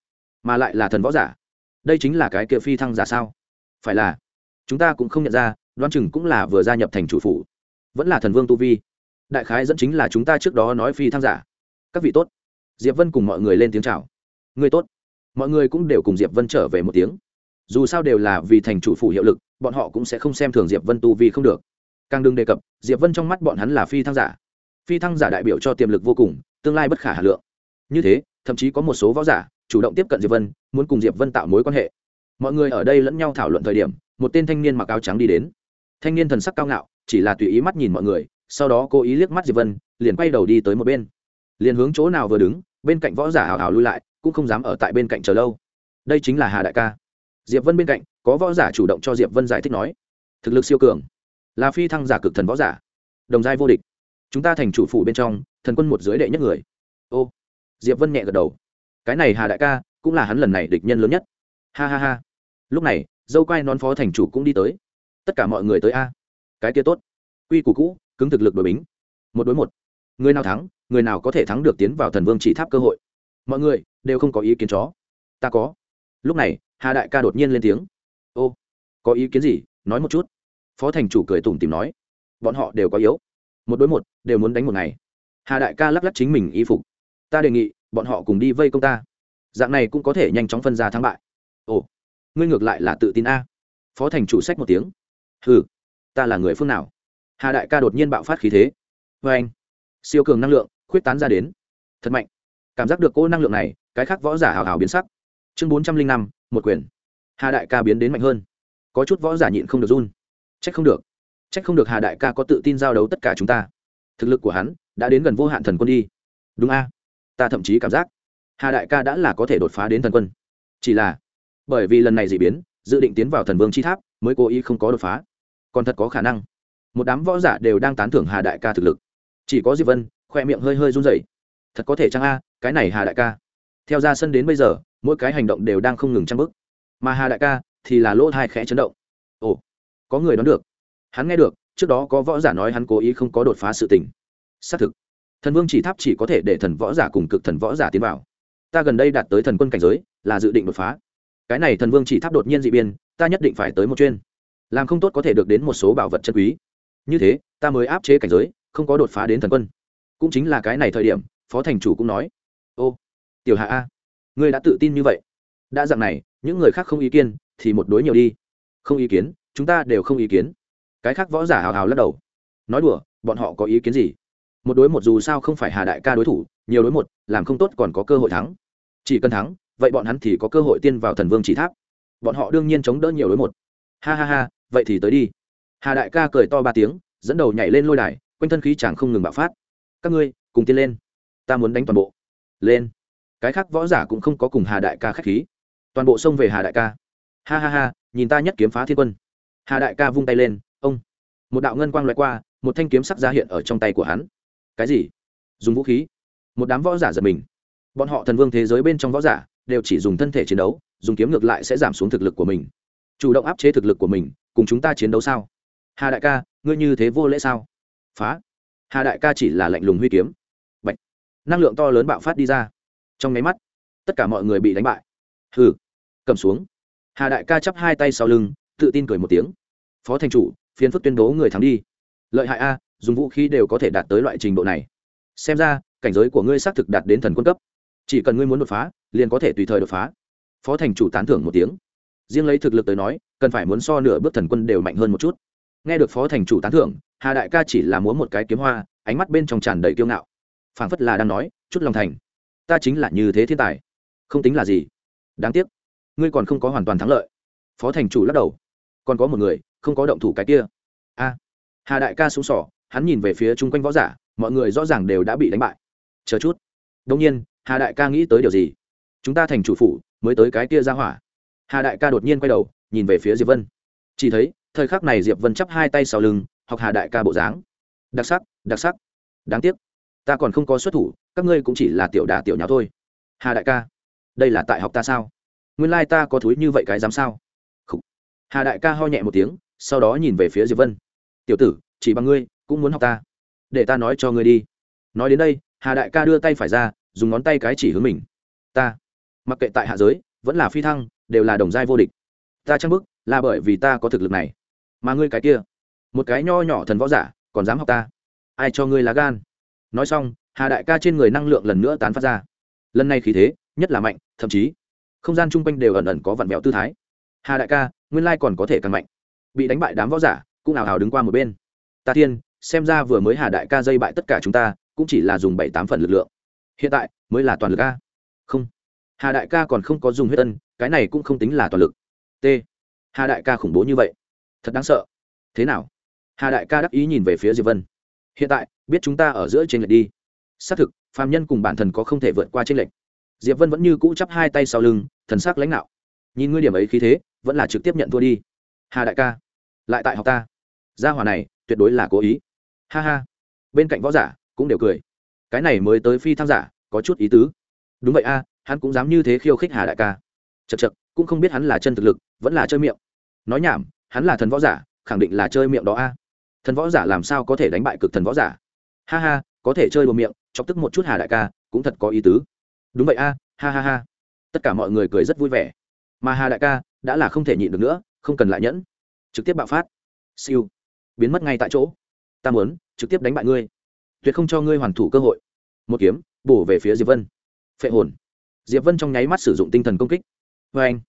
mà lại là thần võ giả. Đây chính là cái kia phi thăng giả sao? Phải là, chúng ta cũng không nhận ra đoan chừng cũng là vừa gia nhập thành chủ phủ. Vẫn là thần vương tu vi. Đại khái dẫn chính là chúng ta trước đó nói phi thăng giả. Các vị tốt. Diệp vân cùng mọi người lên tiếng chào. Người tốt. Mọi người cũng đều cùng diệp vân trở về một tiếng. Dù sao đều là vì thành chủ phủ hiệu lực, bọn họ cũng sẽ không xem thường diệp vân tu vi không được. Càng đừng đề cập, diệp vân trong mắt bọn hắn là phi thăng giả. Phi thăng giả đại biểu cho tiềm lực vô cùng, tương lai bất khả hà lượng. Như thế, thậm chí có một số võ giả chủ động tiếp cận diệp vân, muốn cùng diệp vân tạo mối quan hệ mọi người ở đây lẫn nhau thảo luận thời điểm, một tên thanh niên mặc áo trắng đi đến. Thanh niên thần sắc cao ngạo, chỉ là tùy ý mắt nhìn mọi người, sau đó cố ý liếc mắt diệp vân, liền quay đầu đi tới một bên. Liền hướng chỗ nào vừa đứng, bên cạnh võ giả hào hào lui lại, cũng không dám ở tại bên cạnh chờ lâu. Đây chính là hà đại ca. Diệp vân bên cạnh, có võ giả chủ động cho diệp vân giải thích nói, thực lực siêu cường, là phi thăng giả cực thần võ giả. Đồng giai vô địch. Chúng ta thành chủ phủ bên trong, thần quân một dưới đệ nhất người. Ô. Diệp vân nhẹ gật đầu. Cái này hà đại ca, cũng là hắn lần này địch nhân lớn nhất ha ha ha. Lúc này, dâu quai nón phó thành chủ cũng đi tới. Tất cả mọi người tới a. Cái kia tốt. Quy củ cũ, cứng thực lực đội bính. Một đối một. Người nào thắng, người nào có thể thắng được tiến vào thần vương chỉ tháp cơ hội. Mọi người đều không có ý kiến chó. Ta có. Lúc này, hà đại ca đột nhiên lên tiếng. Ô, có ý kiến gì? Nói một chút. Phó thành chủ cười tủm tìm nói. Bọn họ đều có yếu. Một đối một, đều muốn đánh một ngày. Hà đại ca lắc lắc chính mình y phục. Ta đề nghị, bọn họ cùng đi vây công ta. Dạng này cũng có thể nhanh chóng phân ra thắng bại ồ ngươi ngược lại là tự tin a. Phó thành chủ sách một tiếng. Hừ, ta là người phương nào? Hà đại ca đột nhiên bạo phát khí thế. Vê anh siêu cường năng lượng khuyết tán ra đến. Thật mạnh. Cảm giác được cô năng lượng này cái khác võ giả hào hào biến sắc. Chương bốn trăm linh năm một quyền. Hà đại ca biến đến mạnh hơn. Có chút võ giả nhịn không được run. Trách không được. Trách không được hà đại ca có tự tin giao đấu tất cả chúng ta. Thực lực của hắn đã đến gần vô hạn thần quân đi. Đúng a. Ta thậm chí cảm giác hà đại ca đã là có thể đột phá đến thần quân. Chỉ là bởi vì lần này dị biến, dự định tiến vào thần vương chi tháp, mới cố ý không có đột phá. Còn thật có khả năng. Một đám võ giả đều đang tán thưởng hà đại ca thực lực. Chỉ có diệp vân, khoe miệng hơi hơi run rẩy. Thật có thể chăng a, cái này hà đại ca. Theo ra sân đến bây giờ, mỗi cái hành động đều đang không ngừng trăng bức mà hà đại ca thì là lỗ thai khẽ chấn động. Ồ, có người đoán được. Hắn nghe được, trước đó có võ giả nói hắn cố ý không có đột phá sự tình. Xác thực. Thần vương chỉ tháp chỉ có thể để thần võ giả cùng cực thần võ giả tiến vào. Ta gần đây đạt tới thần quân cảnh giới, là dự định đột phá cái này thần vương chỉ tháp đột nhiên dị biên, ta nhất định phải tới một chuyên làm không tốt có thể được đến một số bảo vật chân quý. Như thế, ta mới áp chế cảnh giới, không có đột phá đến thần quân. Cũng chính là cái này thời điểm, phó thành chủ cũng nói. Ô, tiểu hạ a, ngươi đã tự tin như vậy. Đã dặn này, những người khác không ý kiến, thì một đối nhiều đi. Không ý kiến, chúng ta đều không ý kiến. Cái khác võ giả hào hào lắc đầu. Nói đùa, bọn họ có ý kiến gì? Một đối một dù sao không phải hà đại ca đối thủ, nhiều đối một, làm không tốt còn có cơ hội thắng. Chỉ cần thắng vậy bọn hắn thì có cơ hội tiên vào thần vương chỉ tháp. Bọn họ đương nhiên chống đỡ nhiều đối một. Ha ha ha, vậy thì tới đi. Hà đại ca cười to ba tiếng, dẫn đầu nhảy lên lôi đài, quanh thân khí chẳng không ngừng bạo phát. Các ngươi, cùng tiên lên. Ta muốn đánh toàn bộ. Lên. Cái khác võ giả cũng không có cùng hà đại ca k h á c h khí. Toàn bộ xông về hà đại ca. Ha ha ha, nhìn ta nhất kiếm phá thiên quân. Hà đại ca vung tay lên, ông. Một đạo ngân quang loại qua, một thanh kiếm sắc ra hiện ở trong tay của hắn. Cái gì? Dùng vũ khí. Một đám võ giả giật mình. Bọn họ thần vương thế giới bên trong võ giả đều chỉ dùng thân thể chiến đấu, dùng kiếm ngược lại sẽ giảm xuống thực lực của mình. Chủ động áp chế thực lực của mình, cùng chúng ta chiến đấu sao? Hà đại ca, ngươi như thế vô lễ sao? Phá. Hà đại ca chỉ là lạnh lùng huy kiếm. Bạch. năng lượng to lớn bạo phát đi ra. Trong nháy mắt, tất cả mọi người bị đánh bại. Hừ. Cầm xuống. Hà đại ca chắp hai tay sau lưng, tự tin cười một tiếng. Phó thành chủ phiến phức tuyên bố người thắng đi. Lợi hại a, dùng vũ khí đều có thể đạt tới loại trình độ này. Xem ra, cảnh giới của ngươi xác thực đạt đến thần quân cấp. Chỉ cần ngươi muốn đột phá liền có thể tùy thời đột phá. Phó thành chủ tán thưởng một tiếng. Riêng lấy thực lực tới nói, cần phải muốn so nửa bước thần quân đều mạnh hơn một chút. Nghe được phó thành chủ tán thưởng, hà đại ca chỉ là muốn một cái kiếm hoa, ánh mắt bên trong tràn đầy kiêu ngạo. Phảng phất là đang nói, chút lòng thành, ta chính là như thế thiên tài. Không tính là gì. Đáng tiếc, ngươi còn không có hoàn toàn thắng lợi. Phó thành chủ lắc đầu. Còn có một người, không có động thủ cái kia. A. Hà đại ca súng sỏ hắn nhìn về phía chung quanh võ giả, mọi người rõ ràng đều đã bị đánh bại. Chờ chút. Đông nhiên, hà đại ca nghĩ tới điều gì? Chúng ta thành chủ phủ, mới tới cái kia ra hỏa. Hà đại ca đột nhiên quay đầu, nhìn về phía diệp vân. Chỉ thấy, thời khắc này diệp vân chắp hai tay sau lưng, học hà đại ca bộ dáng. Đặc sắc đặc sắc. Đáng tiếc, ta còn không có xuất thủ, các ngươi cũng chỉ là tiểu đà tiểu nháo thôi. Hà đại ca, đây là tại học ta sao? Nguyên lai ta có thúi như vậy cái dám sao? Khủ. hà đại ca ho nhẹ một tiếng, sau đó nhìn về phía diệp vân. Tiểu tử, chỉ bằng ngươi, cũng muốn học ta. Để ta nói cho ngươi đi. Nói đến đây, hà đại ca đưa tay phải ra, dùng ngón tay cái chỉ hướng mình. Ta mặc kệ tại hạ giới, vẫn là phi thăng, đều là đồng giai vô địch. Ta trang bức, là bởi vì ta có thực lực này. Mà ngươi cái kia, một cái nho nhỏ thần võ giả, còn dám học ta? Ai cho ngươi lá gan? Nói xong, hà đại ca trên người năng lượng lần nữa tán phát ra. Lần này khí thế, nhất là mạnh, thậm chí, không gian chung quanh đều ẩn ẩn có vặn vẹo tư thái. Hà đại ca, nguyên lai còn có thể càng mạnh. Bị đánh bại đám võ giả, cũng ảo ảo đứng qua một bên. Ta thiên, xem ra vừa mới hà đại ca dây bại tất cả chúng ta, cũng chỉ là dùng bảy tám phần lực lượng. Hiện tại, mới là toàn lực a. Không hà đại ca còn không có dùng huyết tân, cái này cũng không tính là toàn lực. T. Hà đại ca khủng bố như vậy. Thật đáng sợ. Thế nào? Hà đại ca đắc ý nhìn về phía diệp vân. Hiện tại biết chúng ta ở giữa trên lệch đi. Xác thực phàm nhân cùng bản thần có không thể vượt qua trên lệch. Diệp vân vẫn như cũ chắp hai tay sau lưng thần sắc lãnh đạo. Nhìn ngươi điểm ấy khí thế vẫn là trực tiếp nhận thua đi. Hà đại ca lại tại học ta. Gia hỏa này tuyệt đối là cố ý. Ha ha. Bên cạnh võ giả cũng đều cười. Cái này mới tới phi tham giả có chút ý tứ. Đúng vậy a hắn cũng dám như thế khiêu khích hà đại ca. Chật chật cũng không biết hắn là chân thực lực, vẫn là chơi miệng. Nói nhảm, hắn là thần võ giả, khẳng định là chơi miệng đó a. Thần võ giả làm sao có thể đánh bại cực thần võ giả? Ha ha, có thể chơi đùa miệng, chọc tức một chút hà đại ca, cũng thật có ý tứ. Đúng vậy a, ha ha ha. Tất cả mọi người cười rất vui vẻ. Mà hà đại ca đã là không thể nhịn được nữa, không cần lại nhẫn. Trực tiếp bạo phát. Siêu. Biến mất ngay tại chỗ. Ta muốn trực tiếp đánh bại ngươi. Tuyệt không cho ngươi hoàn thủ cơ hội. Một kiếm, bổ về phía diệp vân. Phệ hồn diệp vân trong nháy mắt sử dụng tinh thần công kích. Vê anh,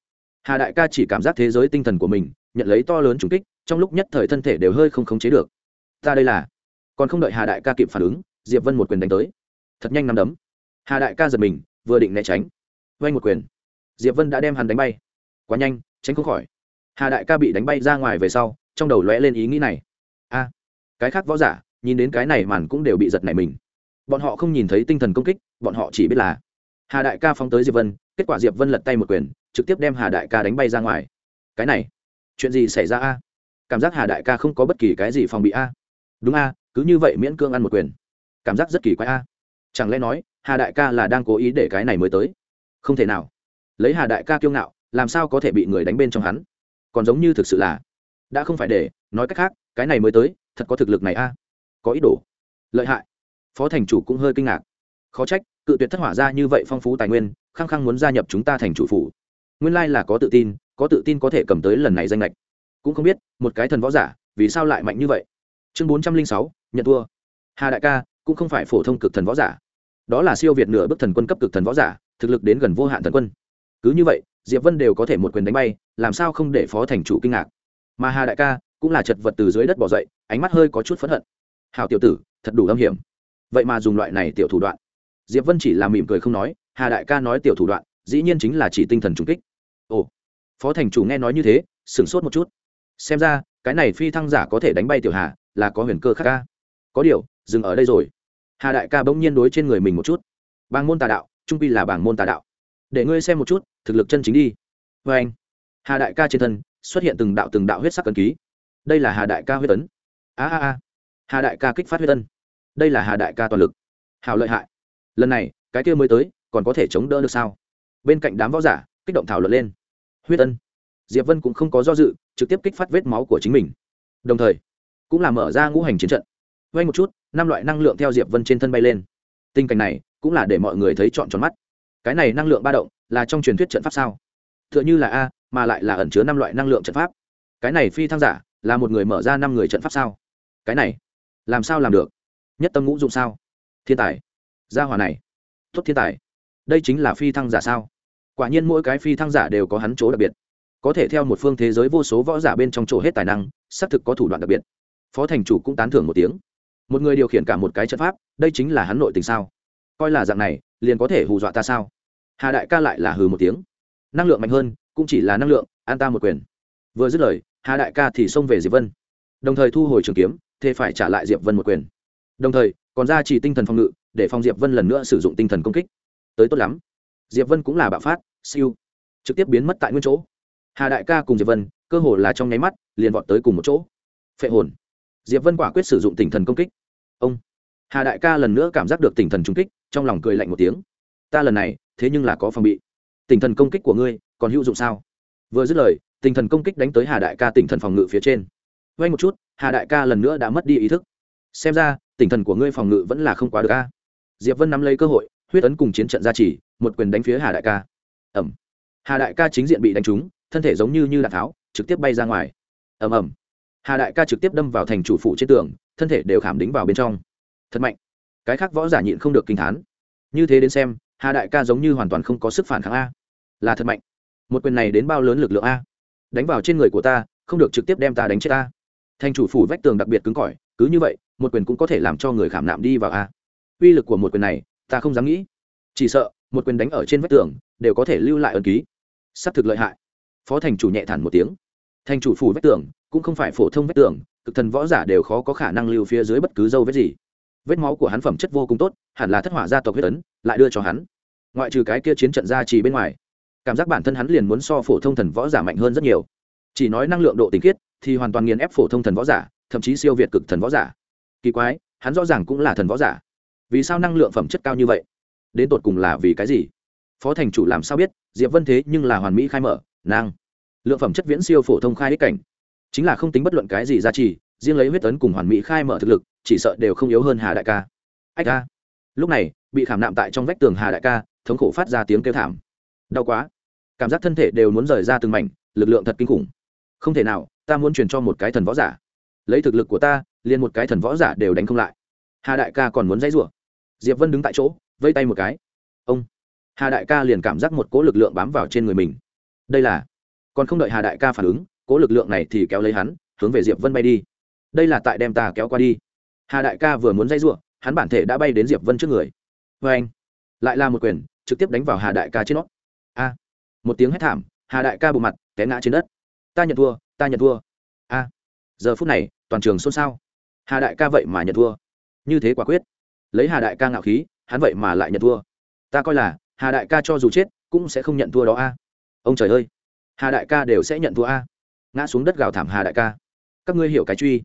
hà đại ca chỉ cảm giác thế giới tinh thần của mình, nhận lấy to lớn trùng kích, trong lúc nhất thời thân thể đều hơi không khống chế được. Ta đây là, còn không đợi hà đại ca kịp phản ứng, diệp vân một quyền đánh tới. Thật nhanh nắm đấm. Hà đại ca giật mình, vừa định né tránh. Vay một quyền. Diệp vân đã đem hắn đánh bay. Quá nhanh, tránh không khỏi. Hà đại ca bị đánh bay ra ngoài về sau, trong đầu lóe lên ý nghĩ này. A, cái khác võ giả, nhìn đến cái này màn cũng đều bị giật nảy mình. Bọn họ không nhìn thấy tinh thần công kích, bọn họ chỉ biết là hà đại ca phóng tới diệp vân, kết quả diệp vân lật tay một quyền, trực tiếp đem hà đại ca đánh bay ra ngoài. Cái này, chuyện gì xảy ra a? Cảm giác hà đại ca không có bất kỳ cái gì phòng bị a? Đúng a, cứ như vậy miễn cương ăn một quyền. Cảm giác rất kỳ quái a. Chẳng lẽ nói, hà đại ca là đang cố ý để cái này mới tới? Không thể nào. Lấy hà đại ca kiêu ngạo, làm sao có thể bị người đánh bên trong hắn? Còn giống như thực sự là, đã không phải để, nói cách khác, cái này mới tới, thật có thực lực này a. Có ý đồ. Lợi hại. Phó thành chủ cũng hơi kinh ngạc khó trách, cự tuyệt thất hỏa ra như vậy phong phú tài nguyên, khăng khăng muốn gia nhập chúng ta thành chủ phủ. Nguyên lai là có tự tin, có tự tin có thể cầm tới lần này danh lệch cũng không biết, một cái thần võ giả, vì sao lại mạnh như vậy? Chương bốn trăm linh sáu, nhận thua. Hà đại ca, cũng không phải phổ thông cực thần võ giả. Đó là siêu việt nửa bức thần quân cấp cực thần võ giả, thực lực đến gần vô hạn thần quân. Cứ như vậy, diệp vân đều có thể một quyền đánh bay, làm sao không để phó thành chủ kinh ngạc? Mà hà đại ca, cũng là chật vật từ dưới đất bỏ dậy, ánh mắt hơi có chút phẫn hận. Hào tiểu tử, thật đủ âm hiểm. Vậy mà dùng loại này tiểu thủ đoạn diệp vân chỉ là mỉm cười không nói, hà đại ca nói tiểu thủ đoạn, dĩ nhiên chính là chỉ tinh thần trùng kích. Ồ, phó thành chủ nghe nói như thế, sửng sốt một chút. Xem ra, cái này phi thăng giả có thể đánh bay tiểu hà, là có huyền cơ khác ca. Có điều, dừng ở đây rồi. Hà đại ca bỗng nhiên đối trên người mình một chút. Bảng môn tà đạo, trung pi là bảng môn tà đạo. Để ngươi xem một chút, thực lực chân chính đi. Vê anh, hà đại ca trên thân, xuất hiện từng đạo từng đạo huyết sắc cân ký. Đây là hà đại ca huyết tấn a a a. Hà đại ca kích phát huyết tân đây là hà đại ca toàn lực. Hào lợi hại lần này, cái kia mới tới, còn có thể chống đỡ được sao? Bên cạnh đám võ giả, kích động thảo luận lên. Huyết ân. Diệp vân cũng không có do dự, trực tiếp kích phát vết máu của chính mình. Đồng thời, cũng là mở ra ngũ hành chiến trận. Vay một chút, năm loại năng lượng theo diệp vân trên thân bay lên. Tình cảnh này, cũng là để mọi người thấy trọn tròn mắt. Cái này năng lượng ba động, là trong truyền thuyết trận pháp sao? T h ư ợ n h ư là a, mà lại là ẩn chứa năm loại năng lượng trận pháp. Cái này phi thăng giả, là một người mở ra năm người trận pháp sao? Cái này, làm sao làm được? Nhất tâm ngũ dụng sao? Thiên tài gia hòa này, tốt thiên tài. Đây chính là phi thăng giả sao? Quả nhiên mỗi cái phi thăng giả đều có hắn chỗ đặc biệt. Có thể theo một phương thế giới vô số võ giả bên trong chỗ hết tài năng, xác thực có thủ đoạn đặc biệt. Phó thành chủ cũng tán thưởng một tiếng. Một người điều khiển cả một cái trận pháp, đây chính là hắn nội tình sao? Coi là dạng này, liền có thể hù dọa ta sao? Hà đại ca lại là hừ một tiếng. Năng lượng mạnh hơn, cũng chỉ là năng lượng, an ta một quyền. Vừa dứt lời, hà đại ca thì xông về diệp vân. Đồng thời thu hồi trường kiếm, thế phải trả lại diệp vân một quyền. Đồng thời, còn ra chỉ tinh thần phòng ngự để phòng diệp vân lần nữa sử dụng tinh thần công kích tới tốt lắm diệp vân cũng là bạo phát siêu trực tiếp biến mất tại nguyên chỗ hà đại ca cùng diệp vân cơ hồ là trong nháy mắt liền vọt tới cùng một chỗ phệ hồn diệp vân quả quyết sử dụng tinh thần công kích ông hà đại ca lần nữa cảm giác được tinh thần trung kích trong lòng cười lạnh một tiếng ta lần này thế nhưng là có phòng bị tinh thần công kích của ngươi còn hữu dụng sao vừa dứt lời tinh thần công kích đánh tới hà đại ca tinh thần phòng ngự phía trên vay một chút hà đại ca lần nữa đã mất đi ý thức xem ra tinh thần của ngươi phòng ngự vẫn là không quá được a diệp vân nắm lấy cơ hội huyết ấn cùng chiến trận ra chỉ, một quyền đánh phía hà đại ca. Ẩm hà đại ca chính diện bị đánh trúng thân thể giống như như đạn tháo trực tiếp bay ra ngoài. Ẩm ẩm hà đại ca trực tiếp đâm vào thành chủ phụ trên tường thân thể đều khảm đính vào bên trong. Thật mạnh. Cái khác võ giả nhịn không được kinh thán. Như thế đến xem hà đại ca giống như hoàn toàn không có sức phản kháng a. Là thật mạnh. Một quyền này đến bao lớn lực lượng a? Đánh vào trên người của ta không được trực tiếp đem ta đánh chết ta thành chủ phủ vách tường đặc biệt cứng cỏi cứ như vậy một quyền cũng có thể làm cho người khảm nạm đi vào a uy lực của một quyền này, ta không dám nghĩ. Chỉ sợ, một quyền đánh ở trên vách tường, đều có thể lưu lại ẩn ký. S c thực lợi hại. Phó thành chủ nhẹ thản một tiếng. Thành chủ phủ vách tường, cũng không phải phổ thông vách tường, cực thần võ giả đều khó có khả năng lưu phía dưới bất cứ dâu vết gì. Vết máu của hắn phẩm chất vô cùng tốt, hẳn là thất hỏa gia tộc huyết ấn, lại đưa cho hắn. Ngoại trừ cái kia chiến trận gia trì bên ngoài, cảm giác bản thân hắn liền muốn so phổ thông thần võ giả mạnh hơn rất nhiều. Chỉ nói năng lượng độ tinh khiết, thì hoàn toàn nghiền ép phổ thông thần võ giả, thậm chí siêu việt cực thần võ giả. Kỳ quái, hắn rõ ràng cũng là thần võ giả vì sao năng lượng phẩm chất cao như vậy? Đến tột cùng là vì cái gì? Phó thành chủ làm sao biết? Diệp vân thế nhưng là hoàn mỹ khai mở năng lượng phẩm chất viễn siêu phổ thông khai ích cảnh. Chính là không tính bất luận cái gì giá trị riêng lấy huyết tấn cùng hoàn mỹ khai mở thực lực, chỉ sợ đều không yếu hơn hà đại ca. Ách ca lúc này, bị khảm nạm tại trong vách tường hà đại ca, thống khổ phát ra tiếng kêu thảm. Đau quá. Cảm giác thân thể đều muốn rời ra từng mảnh, lực lượng thật kinh khủng. Không thể nào, ta muốn truyền cho một cái thần võ giả. Lấy thực lực của ta, liền một cái thần võ giả đều đánh không lại. Hà đại ca còn muốn dãy rủa diệp vân đứng tại chỗ, vây tay một cái. Ông, hà đại ca liền cảm giác một cỗ lực lượng bám vào trên người mình. Đây là, còn không đợi hà đại ca phản ứng, cỗ lực lượng này thì kéo lấy hắn, hướng về diệp vân bay đi. Đây là tại đem ta kéo qua đi. Hà đại ca vừa muốn dây giụa hắn bản thể đã bay đến diệp vân trước người. Vê anh, lại là một quyền, trực tiếp đánh vào hà đại ca trên nót a, một tiếng hét thảm, hà đại ca bộ mặt, té ngã trên đất. Ta nhận thua, ta nhận thua. A, giờ phút này, toàn trường xôn xao. Hà đại ca vậy mà nhận thua. Như thế quả quyết lấy hà đại ca ngạo khí, hắn vậy mà lại nhận thua. Ta coi là, hà đại ca cho dù chết, cũng sẽ không nhận thua đó a. Ông trời ơi, hà đại ca đều sẽ nhận thua a. Ngã xuống đất gào thảm hà đại ca. Các ngươi hiểu cái truy.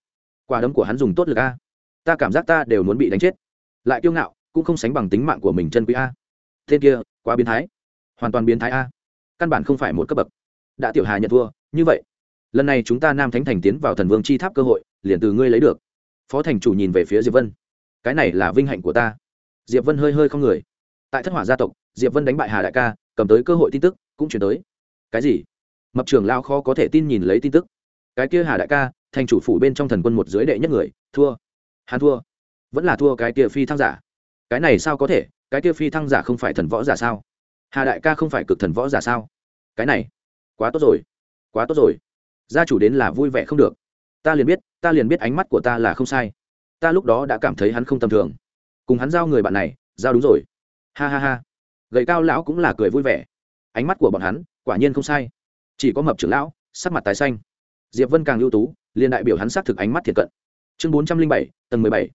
Quả đấm của hắn dùng tốt lực a. Ta cảm giác ta đều muốn bị đánh chết. Lại kiêu ngạo, cũng không sánh bằng tính mạng của mình chân quý a. Tên kia, quá biến thái. Hoàn toàn biến thái a. Căn bản không phải một cấp bậc. Đã tiểu hà nhận thua, như vậy. Lần này chúng ta nam thánh thành tiến vào thần vương chi tháp cơ hội, liền từ ngươi lấy được. Phó thành chủ nhìn về phía diệp vân cái này là vinh hạnh của ta. Diệp vân hơi hơi không người. Tại thất hỏa gia tộc, diệp vân đánh bại hà đại ca, cầm tới cơ hội tin tức, cũng chuyển tới. Cái gì? Mập trường lao khó có thể tin nhìn lấy tin tức. Cái kia hà đại ca, thành chủ phủ bên trong thần quân một dưới đệ nhất người, thua. Hắn thua. Vẫn là thua cái kia phi thăng giả. Cái này sao có thể? Cái kia phi thăng giả không phải thần võ giả sao? Hà đại ca không phải cực thần võ giả sao? Cái này, quá tốt rồi. Quá tốt rồi. Gia chủ đến là vui vẻ không được. Ta liền biết, ta liền biết ánh mắt của ta là không sai ta lúc đó đã cảm thấy hắn không tầm thường. Cùng hắn giao người bạn này, giao đúng rồi. Ha ha ha. Gầy cao lão cũng là cười vui vẻ. Ánh mắt của bọn hắn, quả nhiên không sai. Chỉ có mập trưởng lão, sắc mặt tái xanh. Diệp vân càng ưu tú, liền đại biểu hắn xác thực ánh mắt thiệt cận. Chương bốn trăm linh bảy, tầng mười bảy.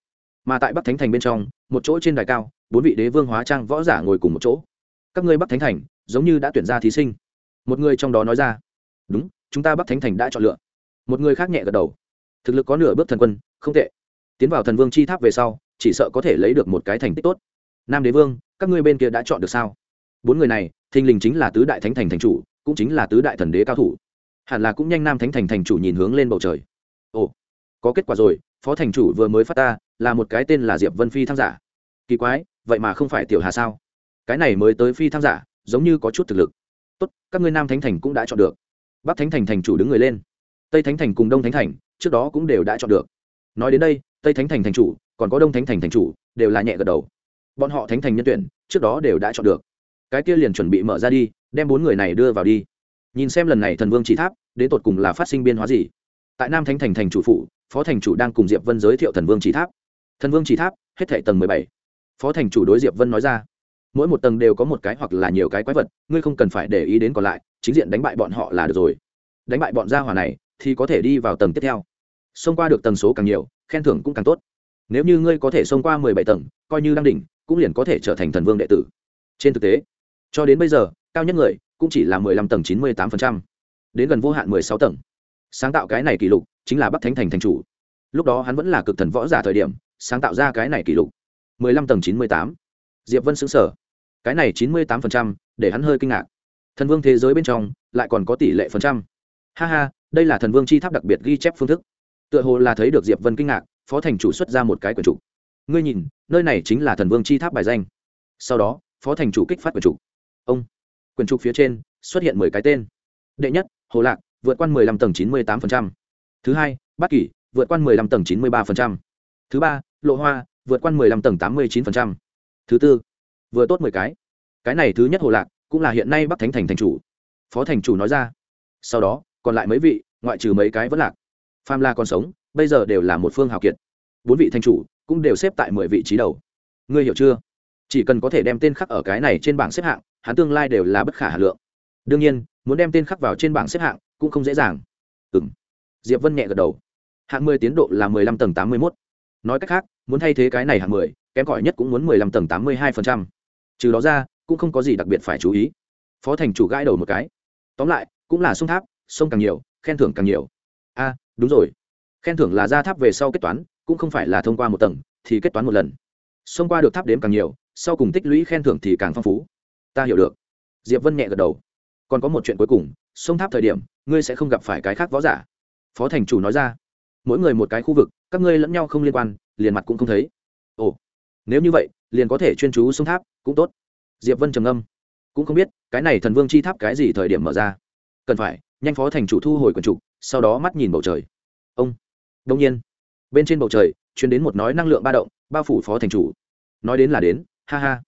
Mà tại bắc thánh thành bên trong, một chỗ trên đài cao, bốn vị đế vương hóa trang võ giả ngồi cùng một chỗ. Các ngươi bắc thánh thành, giống như đã tuyển ra thí sinh. Một người trong đó nói ra, đúng, chúng ta bắc thánh thành đã chọn lựa. Một người khác nhẹ gật đầu. Thực lực có nửa bước thần quân, không tệ tiến vào thần vương chi tháp về sau, chỉ sợ có thể lấy được một cái thành tích tốt. Nam đế vương, các ngươi bên kia đã chọn được sao? Bốn người này, thình lình chính là tứ đại thánh thành thành chủ, cũng chính là tứ đại thần đế cao thủ. Hẳn là cũng nhanh nam thánh thành thành chủ nhìn hướng lên bầu trời. Ồ, có kết quả rồi, phó thành chủ vừa mới phát ta, là một cái tên là diệp vân phi thăng giả. Kỳ quái, vậy mà không phải tiểu hà sao? Cái này mới tới phi thăng giả, giống như có chút thực lực. Tốt, các ngươi nam thánh thành cũng đã chọn được. Bắc thánh thành thành chủ đứng người lên. Tây thánh thành cùng đông thánh thành, trước đó cũng đều đã chọn được. Nói đến đây tây thánh thành thành chủ, còn có đông thánh thành thành chủ, đều là nhẹ gật đầu. Bọn họ thánh thành nhân tuyển, trước đó đều đã chọn được. Cái kia liền chuẩn bị mở ra đi, đem bốn người này đưa vào đi. Nhìn xem lần này thần vương chỉ tháp, đến tột cùng là phát sinh biên hóa gì? Tại nam thánh thành thành chủ phụ, phó thành chủ đang cùng diệp vân giới thiệu thần vương chỉ tháp. Thần vương chỉ tháp, hết thể tầng mười bảy. Phó thành chủ đối diệp vân nói ra, mỗi một tầng đều có một cái hoặc là nhiều cái quái vật, ngươi không cần phải để ý đến còn lại, chính diện đánh bại bọn họ là được rồi. Đánh bại bọn gia hỏa này, thì có thể đi vào tầng tiếp theo xông qua được tầng số càng nhiều, khen thưởng cũng càng tốt. Nếu như ngươi có thể xông qua mười bảy tầng, coi như đang đỉnh, cũng liền có thể trở thành thần vương đệ tử. Trên thực tế, cho đến bây giờ, cao nhất người cũng chỉ là mười lăm tầng chín mươi tám phần trăm, đến gần vô hạn mười sáu tầng. Sáng tạo cái này kỷ lục chính là bắc thánh thành thành chủ. Lúc đó hắn vẫn là cực thần võ giả thời điểm, sáng tạo ra cái này kỷ lục. mười lăm tầng chín mươi tám. Diệp vân xứng sở cái này chín mươi tám phần trăm, để hắn hơi kinh ngạc. Thần vương thế giới bên trong lại còn có tỷ lệ phần trăm. Ha ha, đây là thần vương chi tháp đặc biệt ghi chép phương thức tựa hồ là thấy được diệp vân kinh ngạc, phó thành chủ xuất ra một cái quyển trục ngươi nhìn, nơi này chính là thần vương chi tháp bài danh. Sau đó, phó thành chủ kích phát quyển trục ông quyển trục phía trên xuất hiện mười cái tên. Đệ nhất, hồ lạc, vượt qua mười lăm tầng chín mươi tám phần trăm. Thứ hai, bát kỷ, vượt qua mười lăm tầng chín mươi ba phần trăm. Thứ ba, lộ hoa, vượt qua mười lăm tầng tám mươi chín phần trăm. Thứ tư, vừa tốt mười cái. Cái này thứ nhất hồ lạc cũng là hiện nay bắc thánh thành thành chủ. Phó thành chủ nói ra. Sau đó, còn lại mấy vị, ngoại trừ mấy cái vẫn lạc pham la còn sống, bây giờ đều là một phương hào kiệt. Bốn vị thành chủ cũng đều xếp tại mười vị trí đầu. Ngươi hiểu chưa? Chỉ cần có thể đem tên khắc ở cái này trên bảng xếp hạng, hắn tương lai đều là bất khả hà lượng. Đương nhiên, muốn đem tên khắc vào trên bảng xếp hạng cũng không dễ dàng. Ừ m diệp vân nhẹ gật đầu. Hạng mười tiến độ là mười lăm tầng tám mươi mốt. Nói cách khác, muốn thay thế cái này hạng mười, kém cỏi nhất cũng muốn mười lăm tầng tám mươi hai phần trăm. Trừ đó ra, cũng không có gì đặc biệt phải chú ý. Phó thành chủ gãi đầu một cái. Tóm lại, cũng là sông tháp, sông càng nhiều, khen thưởng càng nhiều a đúng rồi. Khen thưởng là ra tháp về sau kết toán, cũng không phải là thông qua một tầng, thì kết toán một lần. Xông qua được tháp đếm càng nhiều, sau cùng tích lũy khen thưởng thì càng phong phú. Ta hiểu được. Diệp vân nhẹ gật đầu. Còn có một chuyện cuối cùng sông tháp thời điểm, ngươi sẽ không gặp phải cái khác võ giả. Phó thành chủ nói ra. Mỗi người một cái khu vực, các ngươi lẫn nhau không liên quan, liền mặt cũng không thấy. Ồ, nếu như vậy, liền có thể chuyên chú sông tháp, cũng tốt. Diệp vân trầm ngâm. Cũng không biết, cái này thần vương chi tháp cái gì thời điểm mở ra. Cần phải nhanh phó thành chủ thu hồi quần trục, sau đó mắt nhìn bầu trời. Ông. Đông nhiên, bên trên bầu trời chuyển đến một nói năng lượng ba động, bao phủ phó thành chủ. Nói đến là đến, ha ha.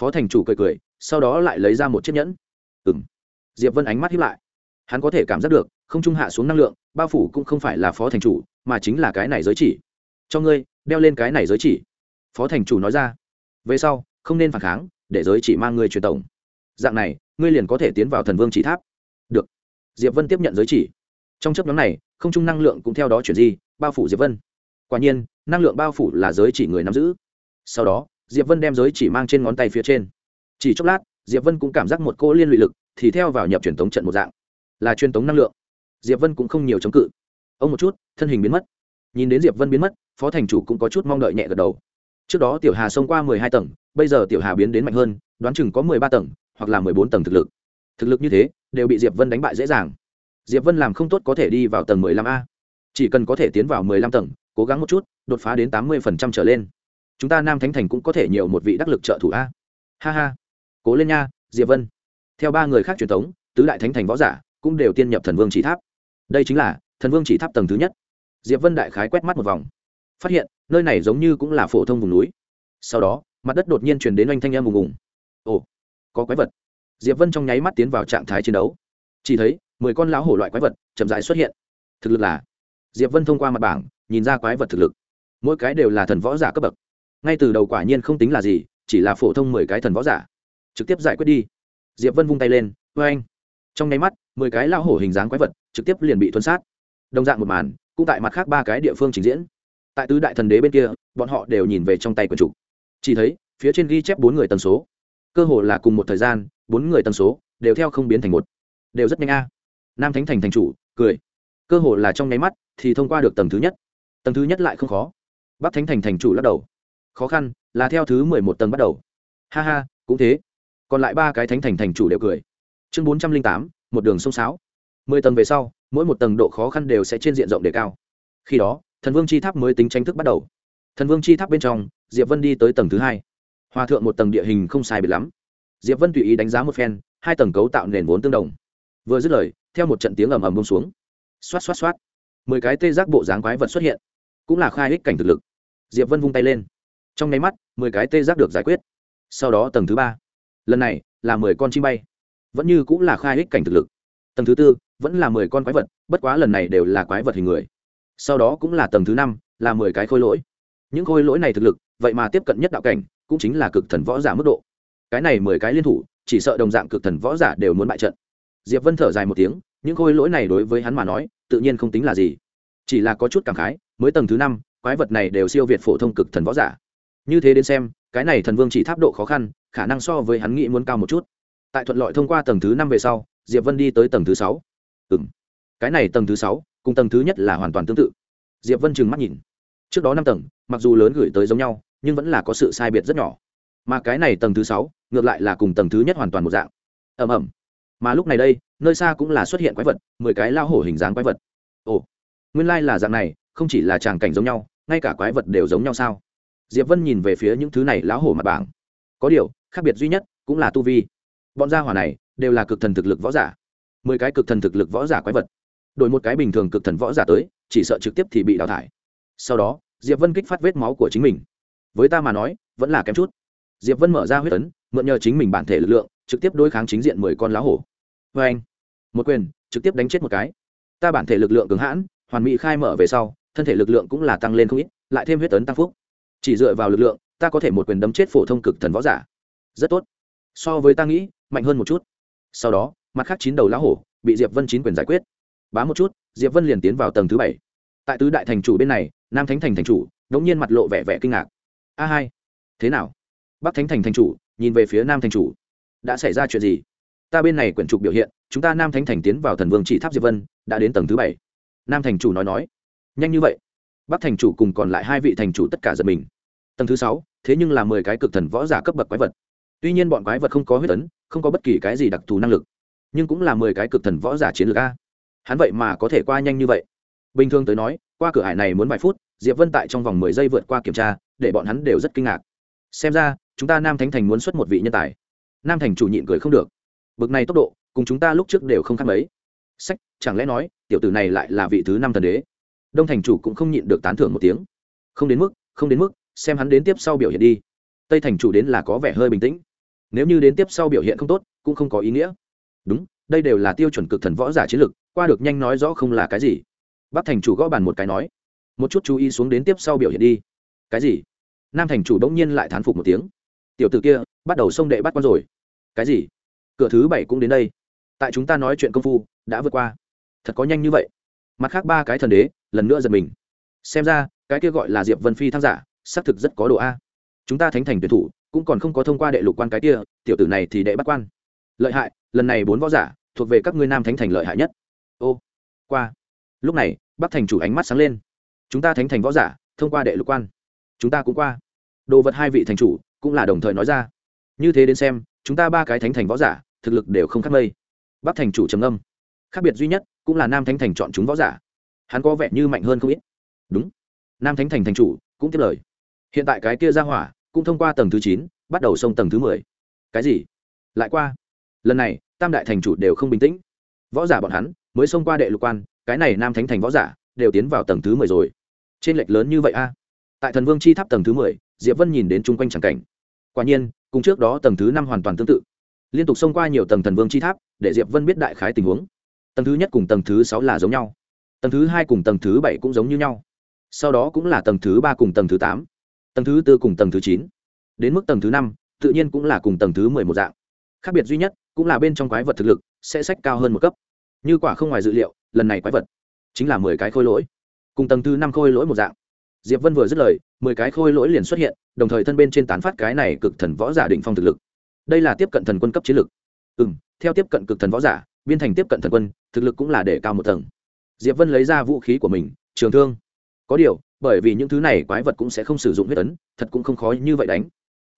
Phó thành chủ cười cười, sau đó lại lấy ra một chiếc nhẫn. Ừ m diệp vân ánh mắt hiếp lại. Hắn có thể cảm giác được, không trung hạ xuống năng lượng, bao phủ cũng không phải là phó thành chủ, mà chính là cái này giới chỉ. Cho ngươi, đeo lên cái này giới chỉ. Phó thành chủ nói ra. Về sau, không nên phản kháng, để giới chỉ mang ngươi truyền tổng. Dạng này, ngươi liền có thể tiến vào thần vương chỉ tháp. Được diệp vân tiếp nhận giới chỉ. Trong chấp nhóm này, không trung năng lượng cũng theo đó chuyển di, bao phủ diệp vân. Quả nhiên, năng lượng bao phủ là giới chỉ người nắm giữ. Sau đó, diệp vân đem giới chỉ mang trên ngón tay phía trên. Chỉ chốc lát, diệp vân cũng cảm giác một cô liên lụy lực thì theo vào nhập truyền tống trận một dạng. Là truyền tống năng lượng. Diệp vân cũng không nhiều chống cự. Ông một chút, thân hình biến mất. Nhìn đến diệp vân biến mất, phó thành chủ cũng có chút mong đợi nhẹ gật đầu. Trước đó tiểu hà xông qua mười hai tầng, bây giờ tiểu hà biến đến mạnh hơn, đoán chừng có mười ba tầng hoặc là mười bốn tầng thực lực. Thực lực như thế đều bị diệp vân đánh bại dễ dàng. Diệp vân làm không tốt có thể đi vào tầng mười lăm a. Chỉ cần có thể tiến vào mười lăm tầng, cố gắng một chút, đột phá đến tám mươi phần trăm trở lên. Chúng ta nam thánh thành cũng có thể nhiều một vị đắc lực trợ thủ a. Ha ha. Cố lên nha, diệp vân. Theo ba người khác truyền thống, tứ đại thánh thành võ giả cũng đều tiên nhập thần vương chỉ tháp. Đây chính là thần vương chỉ tháp tầng thứ nhất. Diệp vân đại khái quét mắt một vòng. Phát hiện, nơi này giống như cũng là phổ thông vùng núi. Sau đó, mặt đất đột nhiên chuyển đến oanh thanh em ùng ùng. Ồ, có quái vật diệp vân trong nháy mắt tiến vào trạng thái chiến đấu. Chỉ thấy, mười con lão hổ loại quái vật chậm rãi xuất hiện. Thực lực là, diệp vân thông qua mặt bảng, nhìn ra quái vật thực lực. Mỗi cái đều là thần võ giả cấp bậc. Ngay từ đầu quả nhiên không tính là gì, chỉ là phổ thông mười cái thần võ giả. Trực tiếp giải quyết đi. Diệp vân vung tay lên vê anh trong nháy mắt, mười cái lao hổ hình dáng quái vật trực tiếp liền bị thuấn sát. Đồng dạng một màn, cũng tại mặt khác ba cái địa phương trình diễn. Tại tứ đại thần đế bên kia, bọn họ đều nhìn về trong tay quần chủ. Chỉ thấy, phía trên ghi chép bốn người tần số. Cơ hồ là cùng một thời gian bốn người tần số đều theo không biến thành một. Đều rất nhanh a. Nam thánh thành thành chủ, cười. Cơ hồ là trong nháy mắt thì thông qua được tầng thứ nhất. Tầng thứ nhất lại không khó. Bắc thánh thành thành chủ lắc đầu. Khó khăn là theo thứ mười một tầng bắt đầu. Ha ha, cũng thế. Còn lại ba cái thánh thành thành chủ đều cười. Chương bốn trăm linh tám, một đường sông sáo. Mười tầng về sau, mỗi một tầng độ khó khăn đều sẽ trên diện rộng đề cao. Khi đó, thần vương chi tháp mới tính tranh thức bắt đầu. Thần vương chi tháp bên trong, diệp vân đi tới tầng thứ hai. Hòa thượng một tầng địa hình không sai biệt lắm diệp vân tùy ý đánh giá một phen, hai tầng cấu tạo nền vốn tương đồng. Vừa dứt lời, theo một trận tiếng ầm ầm bông xuống. Xoát xoát xoát. Mười cái tê giác bộ dáng quái vật xuất hiện. Cũng là khai ích cảnh thực lực. Diệp vân vung tay lên. Trong nháy mắt, mười cái tê giác được giải quyết. Sau đó tầng thứ ba. Lần này là mười con chim bay. Vẫn như cũng là khai ích cảnh thực lực. Tầng thứ tư vẫn là mười con quái vật, bất quá lần này đều là quái vật hình người. Sau đó cũng là tầng thứ năm, là mười cái khôi lỗi. Những khôi lỗi này thực lực, vậy mà tiếp cận nhất đạo cảnh, cũng chính là cực thần võ giả mức độ cái này mười cái liên thủ, chỉ sợ đồng dạng cực thần võ giả đều muốn bại trận. Diệp vân thở dài một tiếng, những khôi lỗi này đối với hắn mà nói, tự nhiên không tính là gì. Chỉ là có chút cảm khái, mới tầng thứ năm, quái vật này đều siêu việt phổ thông cực thần võ giả. Như thế đến xem, cái này thần vương chỉ tháp độ khó khăn, khả năng so với hắn nghĩ muốn cao một chút. Tại thuận lợi thông qua tầng thứ năm về sau, diệp vân đi tới tầng thứ sáu. Ừ m cái này tầng thứ sáu, cùng tầng thứ nhất là hoàn toàn tương tự. Diệp vân trừng mắt nhìn. Trước đó năm tầng, mặc dù lớn gửi tới giống nhau, nhưng vẫn là có sự sai biệt rất nhỏ mà cái này tầng thứ sáu, ngược lại là cùng tầng thứ nhất hoàn toàn một dạng. Ẩm ẩm mà lúc này đây, nơi xa cũng là xuất hiện quái vật, mười cái lao hổ hình dáng quái vật. Ồ, nguyên lai、like、là dạng này, không chỉ là tràng cảnh giống nhau, ngay cả quái vật đều giống nhau sao? Diệp vân nhìn về phía những thứ này lão hổ mặt bảng. Có điều, khác biệt duy nhất cũng là tu vi. Bọn gia hỏa này đều là cực thần thực lực võ giả. Mười cái cực thần thực lực võ giả quái vật. Đổi một cái bình thường cực thần võ giả tới, chỉ sợ trực tiếp thì bị đào thải. Sau đó, diệp vân kích phát vết máu của chính mình. Với ta mà nói, vẫn là kém chút diệp vân mở ra huyết ấn, mượn nhờ chính mình bản thể lực lượng, trực tiếp đối kháng chính diện mười con lá hổ. Vê anh, một quyền, trực tiếp đánh chết một cái. Ta bản thể lực lượng cường hãn, hoàn mỹ khai mở về sau, thân thể lực lượng cũng là tăng lên không ít, lại thêm huyết ấn tăng phúc. Chỉ dựa vào lực lượng, ta có thể một quyền đấm chết phổ thông cực thần võ giả. Rất tốt. So với ta nghĩ, mạnh hơn một chút. Sau đó, mặt khác chín đầu lá hổ bị diệp vân chín quyền giải quyết. Bá một chút, diệp vân liền tiến vào tầng thứ bảy. Tại tứ đại thành chủ bên này, nam thánh thành thành chủ, đống nhiên mặt lộ vẻ vẻ kinh ngạc. A hai, thế nào? Bắc thánh thành thành chủ, nhìn về phía nam thành chủ. Đã xảy ra chuyện gì? Ta bên này quyển trục biểu hiện, chúng ta nam thánh thành tiến vào thần vương chỉ tháp diệp vân, đã đến tầng thứ bảy. Nam thành chủ nói nói. Nhanh như vậy. Bắc thành chủ cùng còn lại hai vị thành chủ tất cả giật mình. Tầng thứ sáu, thế nhưng là mười cái cực thần võ giả cấp bậc quái vật. Tuy nhiên bọn quái vật không có huyết tấn không có bất kỳ cái gì đặc thù năng lực, nhưng cũng là mười cái cực thần võ giả chiến lược a. Hắn vậy mà có thể qua nhanh như vậy? Bình thường tới nói, qua cửa hải này muốn vài phút, diệp vân tại trong vòng mười giây vượt qua kiểm tra, để bọn hắn đều rất kinh ngạc. Xem ra chúng ta nam thánh thành muốn xuất một vị nhân tài. Nam thành chủ nhịn cười không được. Bực này tốc độ, cùng chúng ta lúc trước đều không khác mấy. Sách, chẳng lẽ nói, tiểu tử này lại là vị thứ năm thần đế? Đông thành chủ cũng không nhịn được tán thưởng một tiếng. Không đến mức, không đến mức, xem hắn đến tiếp sau biểu hiện đi. Tây thành chủ đến là có vẻ hơi bình tĩnh. Nếu như đến tiếp sau biểu hiện không tốt, cũng không có ý nghĩa. Đúng, đây đều là tiêu chuẩn cực thần võ giả chiến lực, qua được nhanh nói rõ không là cái gì. Bắc thành chủ gõ bàn một cái nói. Một chút chú ý xuống đến tiếp sau biểu hiện đi. Cái gì? Nam thành chủ đống nhiên lại thán phục một tiếng tiểu t ử kia, bắt đầu xông đệ bắt con rồi. Cái gì? Cửa thứ bảy cũng đến đây. Tại chúng ta nói chuyện công phu, đã vượt qua. Thật có nhanh như vậy. Mặt khác ba cái thần đế, lần nữa giật mình. Xem ra, cái kia gọi là diệp vân phi thăng giả, xác thực rất có độ a. Chúng ta thánh thành tuyển thủ, cũng còn không có thông qua đệ lục quan cái kia, tiểu tử này thì đệ bắt quan. Lợi hại, lần này bốn võ giả, thuộc về các ngươi nam thánh thành lợi hại nhất. Ô, qua. Lúc này, bắc thành chủ ánh mắt sáng lên. Chúng ta thánh thành võ giả, thông qua đệ lục quan. Chúng ta cũng qua. Đồ vật hai vị thành chủ cũng là đồng thời nói ra. Như thế đến xem, chúng ta ba cái thánh thành võ giả, thực lực đều không khác mây. Bắc thành chủ trầm âm khác biệt duy nhất, cũng là nam thánh thành chọn chúng võ giả. Hắn có vẻ như mạnh hơn không ít. Đúng. Nam thánh thành thành chủ, cũng tiếp lời. Hiện tại cái kia ra hỏa, cũng thông qua tầng thứ chín, bắt đầu xông tầng thứ mười. Cái gì? Lại qua. Lần này, tam đại thành chủ đều không bình tĩnh. Võ giả bọn hắn, mới xông qua đệ lục quan, cái này nam thánh thành võ giả, đều tiến vào tầng thứ mười rồi. Trên lệch lớn như vậy a. Tại thần vương chi tháp tầng thứ mười, diệp vân nhìn đến chung quanh tràng cảnh quả nhiên cùng trước đó tầng thứ năm hoàn toàn tương tự liên tục xông qua nhiều tầng thần vương chi tháp để diệp vân biết đại khái tình huống tầng thứ nhất cùng tầng thứ sáu là giống nhau tầng thứ hai cùng tầng thứ bảy cũng giống như nhau sau đó cũng là tầng thứ ba cùng tầng thứ tám tầng thứ tư cùng tầng thứ chín đến mức tầng thứ năm tự nhiên cũng là cùng tầng thứ mười một dạng khác biệt duy nhất cũng là bên trong quái vật thực lực sẽ sách cao hơn một cấp như quả không ngoài dự liệu lần này quái vật chính là mười cái khôi lỗi cùng tầng thứ năm khôi lỗi một dạng diệp vân vừa dứt lời, mười cái khôi lỗi liền xuất hiện, đồng thời thân bên trên tán phát cái này cực thần võ giả định phong thực lực. Đây là tiếp cận thần quân cấp chiến lực. Ừ m theo tiếp cận cực thần võ giả, biên thành tiếp cận thần quân, thực lực cũng là để cao một tầng. Diệp vân lấy ra vũ khí của mình, trường thương. Có điều, bởi vì những thứ này quái vật cũng sẽ không sử dụng huyết ấn, thật cũng không khó như vậy đánh.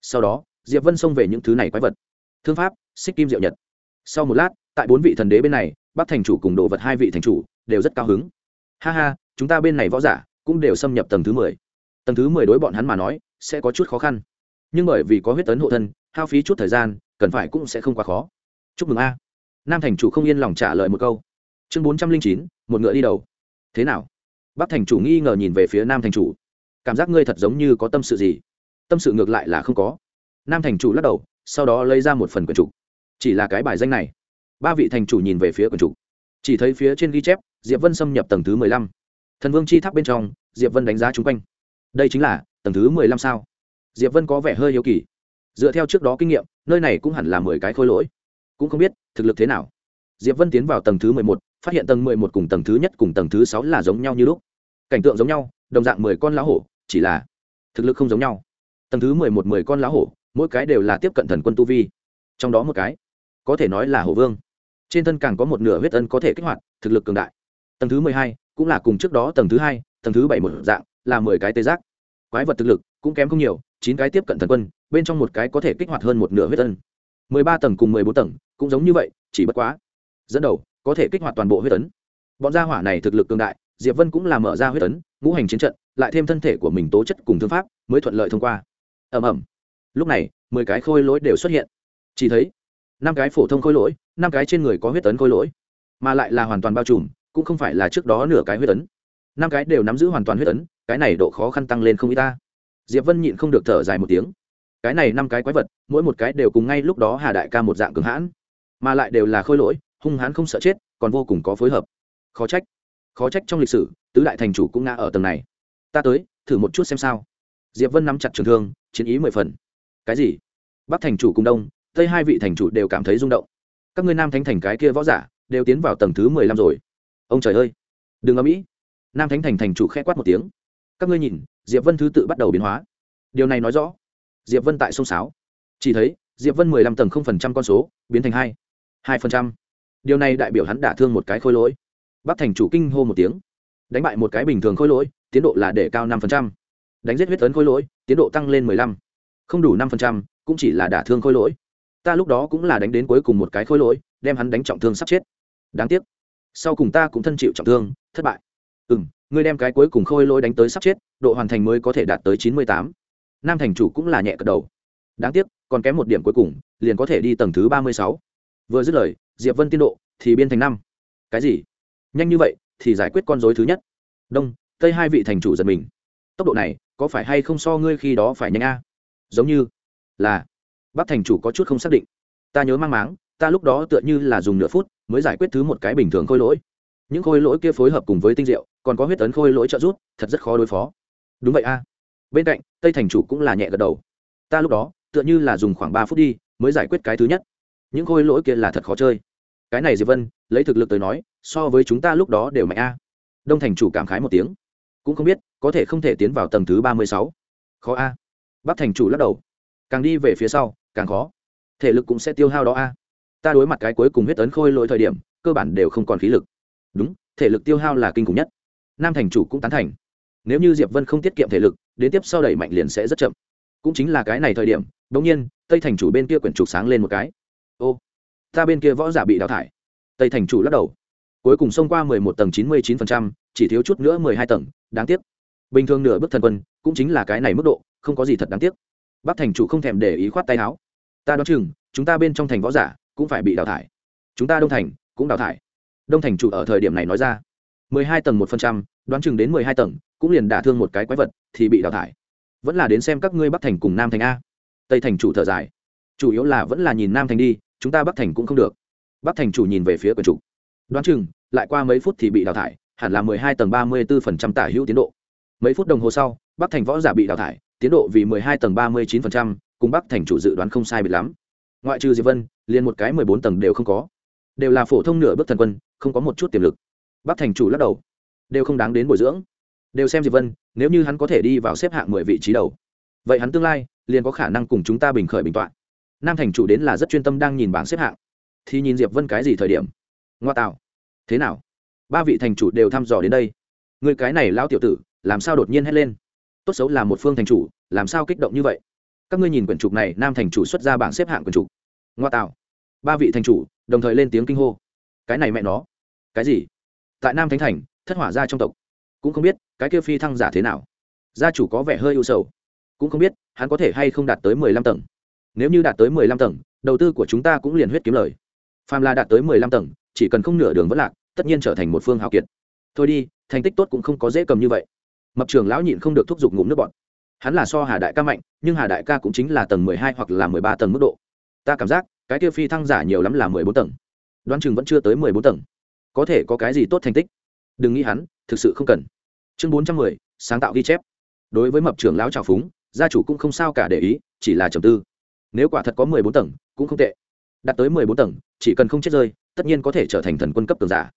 Sau đó, diệp vân xông về những thứ này quái vật. Thương pháp, xích kim diệu nhật. Sau một lát, tại bốn vị thần đế bên này bác thành chủ cùng đồ vật hai vị thành chủ đều rất cao hứng. Ha ha, chúng ta bên này võ giả cũng đều xâm nhập tầng thứ mười. Tầng thứ mười đối bọn hắn mà nói, sẽ có chút khó khăn. Nhưng bởi vì có huyết tấn hộ thân, hao phí chút thời gian, cần phải cũng sẽ không quá khó. Chúc mừng a. Nam thành chủ không yên lòng trả lời một câu. Chương bốn trăm linh chín, một ngựa đi đầu. Thế nào? Bắc thành chủ nghi ngờ nhìn về phía nam thành chủ. Cảm giác ngươi thật giống như có tâm sự gì. Tâm sự ngược lại là không có. Nam thành chủ lắc đầu, sau đó lấy ra một phần quyển trục. Chỉ là cái bài danh này. Ba vị thành chủ nhìn về phía quyển trục. Chỉ thấy phía trên ghi chép, diệp vân xâm nhập tầng thứ mười lăm thần vương chi tháp bên trong, diệp vân đánh giá chung quanh. Đây chính là tầng thứ mười lăm sao? Diệp vân có vẻ hơi hiếu kỳ. Dựa theo trước đó kinh nghiệm, nơi này cũng hẳn là mười cái khôi lỗi. Cũng không biết, thực lực thế nào? Diệp vân tiến vào tầng thứ mười một, phát hiện tầng mười một cùng tầng thứ nhất cùng tầng thứ sáu là giống nhau như lúc. Cảnh tượng giống nhau, đồng dạng mười con lá hổ, chỉ là thực lực không giống nhau. Tầng thứ mười một mười con lá hổ, mỗi cái đều là tiếp cận thần quân tu vi. Trong đó một cái, có thể nói là hổ vương. Trên thân càng có một nửa huyết ân có thể kích hoạt, thực lực cường đại. Tầng thứ mười hai cũng là cùng trước đó tầng thứ hai, tầng thứ bảy một dạng, là mười cái tê giác. Quái vật thực lực cũng kém không nhiều, chín cái tiếp cận thần quân, bên trong một cái có thể kích hoạt hơn một nửa huyết ân. Mười ba tầng cùng mười bốn tầng, cũng giống như vậy, chỉ bất quá. Dẫn đầu, có thể kích hoạt toàn bộ huyết ấn. Bọn gia hỏa này thực lực cường đại, diệp vân cũng là mở ra huyết ấn, ngũ hành chiến trận, lại thêm thân thể của mình tố chất cùng thương pháp, mới thuận lợi thông qua. Ầm ầm. Lúc này, mười cái khôi lỗi đều xuất hiện. Chỉ thấy, năm cái phổ thông khôi lỗi, năm cái trên người có huyết ấn khôi lỗi, mà lại là hoàn toàn bao trùm cũng không phải là trước đó nửa cái huyết ấn. Năm cái đều nắm giữ hoàn toàn huyết ấn, cái này độ khó khăn tăng lên không ít ta. Diệp vân nhịn không được thở dài một tiếng. Cái này năm cái quái vật, mỗi một cái đều cùng ngay lúc đó hà đại ca một dạng cường hãn, mà lại đều là khôi lỗi, hung hãn không sợ chết, còn vô cùng có phối hợp. Khó trách khó trách trong lịch sử, tứ đại thành chủ cũng ngã ở tầng này. Ta tới, thử một chút xem sao. Diệp vân nắm chặt trường thương, chiến ý mười phần. Cái gì? Bắc thành chủ cùng đông, tây hai vị thành chủ đều cảm thấy rung động. Các ngươi nam thánh thành cái kia võ giả, đều tiến vào tầng thứ mười lăm rồi ông trời ơi! Đừng âm mỹ nam thánh thành thành chủ khẽ quát một tiếng. Các ngươi nhìn, diệp vân thứ tự bắt đầu biến hóa. Điều này nói rõ. Diệp vân tại sông sáo. Chỉ thấy, diệp vân mười lăm tầng không phần trăm con số, biến thành hai hai phần trăm. Điều này đại biểu hắn đả thương một cái khôi lỗi. Bắc thành chủ kinh hô một tiếng. Đánh bại một cái bình thường khôi lỗi, tiến độ là để cao năm phần trăm. Đánh giết huyết tấn khôi lỗi, tiến độ tăng lên mười lăm. Không đủ năm phần trăm, cũng chỉ là đả thương khôi lỗi. Ta lúc đó cũng là đánh đến cuối cùng một cái khôi lỗi, đem hắn đánh trọng thương sắp chết. Đáng tiếc sau cùng ta cũng thân chịu trọng thương, thất bại. Ừ m ngươi đem cái cuối cùng khôi lỗi đánh tới sắp chết, độ hoàn thành mới có thể đạt tới chín mươi tám. Nam thành chủ cũng là nhẹ cật đầu. Đáng tiếc, còn kém một điểm cuối cùng, liền có thể đi tầng thứ ba mươi sáu. Vừa dứt lời, diệp vân tiến độ, thì biên thành năm. Cái gì? Nhanh như vậy, thì giải quyết con dối thứ nhất. Đông, tây hai vị thành chủ giật mình. Tốc độ này, có phải hay không so ngươi khi đó phải nhanh a? Giống như là, bắc thành chủ có chút không xác định. Ta nhớ mang máng ta lúc đó tựa như là dùng nửa phút mới giải quyết thứ một cái bình thường khôi lỗi. Những khôi lỗi kia phối hợp cùng với tinh diệu, còn có huyết tấn khôi lỗi trợ giúp, thật rất khó đối phó. Đúng vậy a. Bên cạnh, tây thành chủ cũng là nhẹ gật đầu. Ta lúc đó, tựa như là dùng khoảng ba phút đi, mới giải quyết cái thứ nhất. Những khôi lỗi kia là thật khó chơi. Cái này diệp vân, lấy thực lực tới nói, so với chúng ta lúc đó đều mạnh a. Đông thành chủ cảm khái một tiếng. Cũng không biết, có thể không thể tiến vào tầng thứ ba mươi sáu. Khó a. Bắc thành chủ lắc đầu. Càng đi về phía sau, càng khó. Thể lực cũng sẽ tiêu hao đó a ta đối mặt cái cuối cùng huyết tấn khôi lỗi thời điểm, cơ bản đều không còn khí lực. Đúng, thể lực tiêu hao là kinh khủng nhất. Nam thành chủ cũng tán thành. Nếu như diệp vân không tiết kiệm thể lực, đến tiếp sau đẩy mạnh liền sẽ rất chậm. Cũng chính là cái này thời điểm đ ỗ n g nhiên, tây thành chủ bên kia quyển trục sáng lên một cái. Ô, ta bên kia võ giả bị đào thải. Tây thành chủ lắc đầu. Cuối cùng xông qua mười một tầng chín mươi chín phần trăm, chỉ thiếu chút nữa mười hai tầng, đáng tiếc. Bình thường nửa bước thần quân, cũng chính là cái này mức độ, không có gì thật đáng tiếc. Bắc thành chủ không thèm để ý khoát tay áo. Ta đoán chừng, chúng ta bên trong thành võ giả cũng phải bị đào thải. Chúng ta đông thành cũng đào thải. Đông thành chủ ở thời điểm này nói ra, mười hai tầng một phần trăm, đoán chừng đến mười hai tầng, cũng liền đả thương một cái quái vật thì bị đào thải. Vẫn là đến xem các ngươi bắc thành cùng nam thành a. Tây thành chủ thở dài. Chủ yếu là vẫn là nhìn nam thành đi, chúng ta bắc thành cũng không được. Bắc thành chủ nhìn về phía quần chủ. Đoán chừng, lại qua mấy phút thì bị đào thải, hẳn là mười hai tầng ba mươi bốn phần trăm tả hữu tiến độ. Mấy phút đồng hồ sau, bắc thành võ giả bị đào thải, tiến độ vì mười hai tầng ba mươi chín phần trăm, cùng bắc thành chủ dự đoán không sai biệt lắm ngoại trừ diệp vân, liền một cái mười bốn tầng đều không có. Đều là phổ thông nửa bước thần quân, không có một chút tiềm lực. Bắc thành chủ lắc đầu. Đều không đáng đến bồi dưỡng. Đều xem diệp vân, nếu như hắn có thể đi vào xếp hạng mười vị trí đầu. Vậy hắn tương lai, liền có khả năng cùng chúng ta bình khởi bình toạn nam thành chủ đến là rất chuyên tâm đang nhìn bảng xếp hạng. Thì nhìn diệp vân cái gì thời điểm. Ngoa tạo. Thế nào? Ba vị thành chủ đều thăm dò đến đây. Người cái này lao tiểu tử, làm sao đột nhiên hét lên? Tốt xấu là một phương thành chủ, làm sao kích động như vậy? Các ngươi nhìn quyển trục này, nam thành chủ xuất ra bảng xếp hạng quyển trục. Ngoa tạo. Ba vị thành chủ, đồng thời lên tiếng kinh hô. Cái này mẹ nó. Cái gì? Tại nam thánh thành, thất hỏa ra trong tộc. Cũng không biết, cái kia phi thăng giả thế nào? Gia chủ có vẻ hơi ưu sầu. Cũng không biết, hắn có thể hay không đạt tới mười lăm tầng. Nếu như đạt tới mười lăm tầng, đầu tư của chúng ta cũng liền huyết kiếm lời. Phàm là đạt tới mười lăm tầng, chỉ cần không nửa đường vẫn lạc, tất nhiên trở thành một phương hào kiệt. Thôi đi, thành tích tốt cũng không có dễ cầm như vậy. Mập trường lão nhịn không được thúc giục ngụm nước bọn hắn là so hà đại ca mạnh, nhưng hà đại ca cũng chính là tầng mười hai hoặc là mười ba tầng mức độ. Ta cảm giác, cái kia phi thăng giả nhiều lắm là mười bốn tầng. Đoán chừng vẫn chưa tới mười bốn tầng. Có thể có cái gì tốt thành tích? Đừng nghĩ hắn, thực sự không cần. Chương bốn trăm mười, sáng tạo ghi chép. Đối với mập trưởng lão trào phúng, gia chủ cũng không sao cả để ý, chỉ là trầm tư. Nếu quả thật có mười bốn tầng, cũng không tệ. Đạt tới mười bốn tầng, chỉ cần không chết rơi, tất nhiên có thể trở thành thần quân cấp tường giả.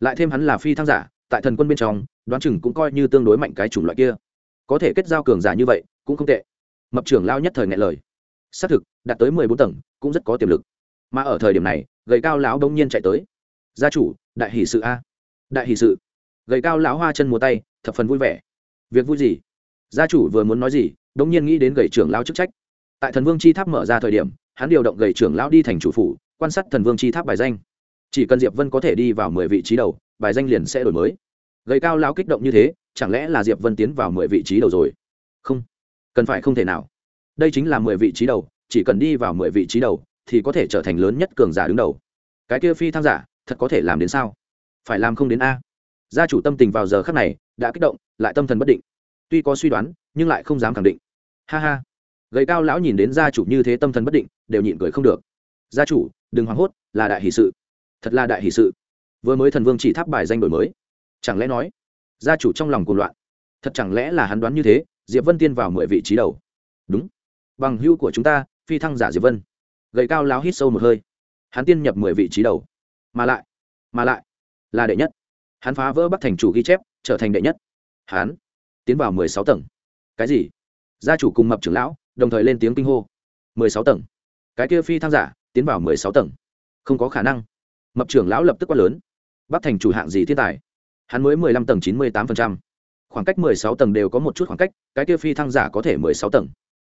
Lại thêm hắn là phi thăng giả, tại thần quân bên trong, đoán chừng cũng coi như tương đối mạnh cái chủng loại kia có thể kết giao cường giả như vậy cũng không tệ. Mập trưởng lao nhất thời ngại lời. Xác thực, đạt tới mười bốn tầng cũng rất có tiềm lực. Mà ở thời điểm này, gầy cao lão đông nhiên chạy tới. Gia chủ, đại hỷ sự a. Đại hỷ sự. Gầy cao lão hoa chân mùa tay, thập phần vui vẻ. Việc vui gì? Gia chủ vừa muốn nói gì đông nhiên nghĩ đến gầy trưởng lao chức trách. Tại thần vương chi tháp mở ra thời điểm, hắn điều động gầy trưởng lão đi thành chủ phủ, quan sát thần vương chi tháp bài danh. Chỉ cần diệp vân có thể đi vào mười vị trí đầu, bài danh liền sẽ đổi mới. Gầy cao lão kích động như thế chẳng lẽ là diệp vân tiến vào mười vị trí đầu rồi? Không. Cần phải không thể nào. Đây chính là mười vị trí đầu, chỉ cần đi vào mười vị trí đầu, thì có thể trở thành lớn nhất cường giả đứng đầu. Cái kia phi thăng giả, thật có thể làm đến sao? Phải làm không đến a. Gia chủ tâm tình vào giờ khắc này, đã kích động, lại tâm thần bất định. Tuy có suy đoán, nhưng lại không dám khẳng định. Ha ha. Gầy cao lão nhìn đến gia chủ như thế tâm thần bất định, đều nhịn cười không được. Gia chủ, đừng hoảng hốt, là đại hỷ sự. Thật là đại hỷ sự. Vừa mới thần vương chỉ tháp bài danh đổi mới. Chẳng lẽ nói gia chủ trong lòng cuồng loạn. Thật chẳng lẽ là hắn đoán như thế? Diệp vân tiên vào mười vị trí đầu. Đúng. Bằng hưu của chúng ta, phi thăng giả diệp vân. Gầy cao láo hít sâu một hơi. Hắn tiên nhập mười vị trí đầu. Mà lại mà lại là đệ nhất. Hắn phá vỡ bắc thành chủ ghi chép, trở thành đệ nhất. Hắn tiến vào mười sáu tầng. Cái gì? Gia chủ cùng mập trưởng lão, đồng thời lên tiếng kinh hô. mười sáu tầng. Cái kia phi thăng giả, tiến vào mười sáu tầng. Không có khả năng. Mập trưởng lão lập tức quát lớn. Bắc thành chủ hạng gì thiên tài? Hắn mới mười lăm tầng chín mươi tám phần trăm. Khoảng cách mười sáu tầng đều có một chút khoảng cách, cái kia phi thăng giả có thể mười sáu tầng.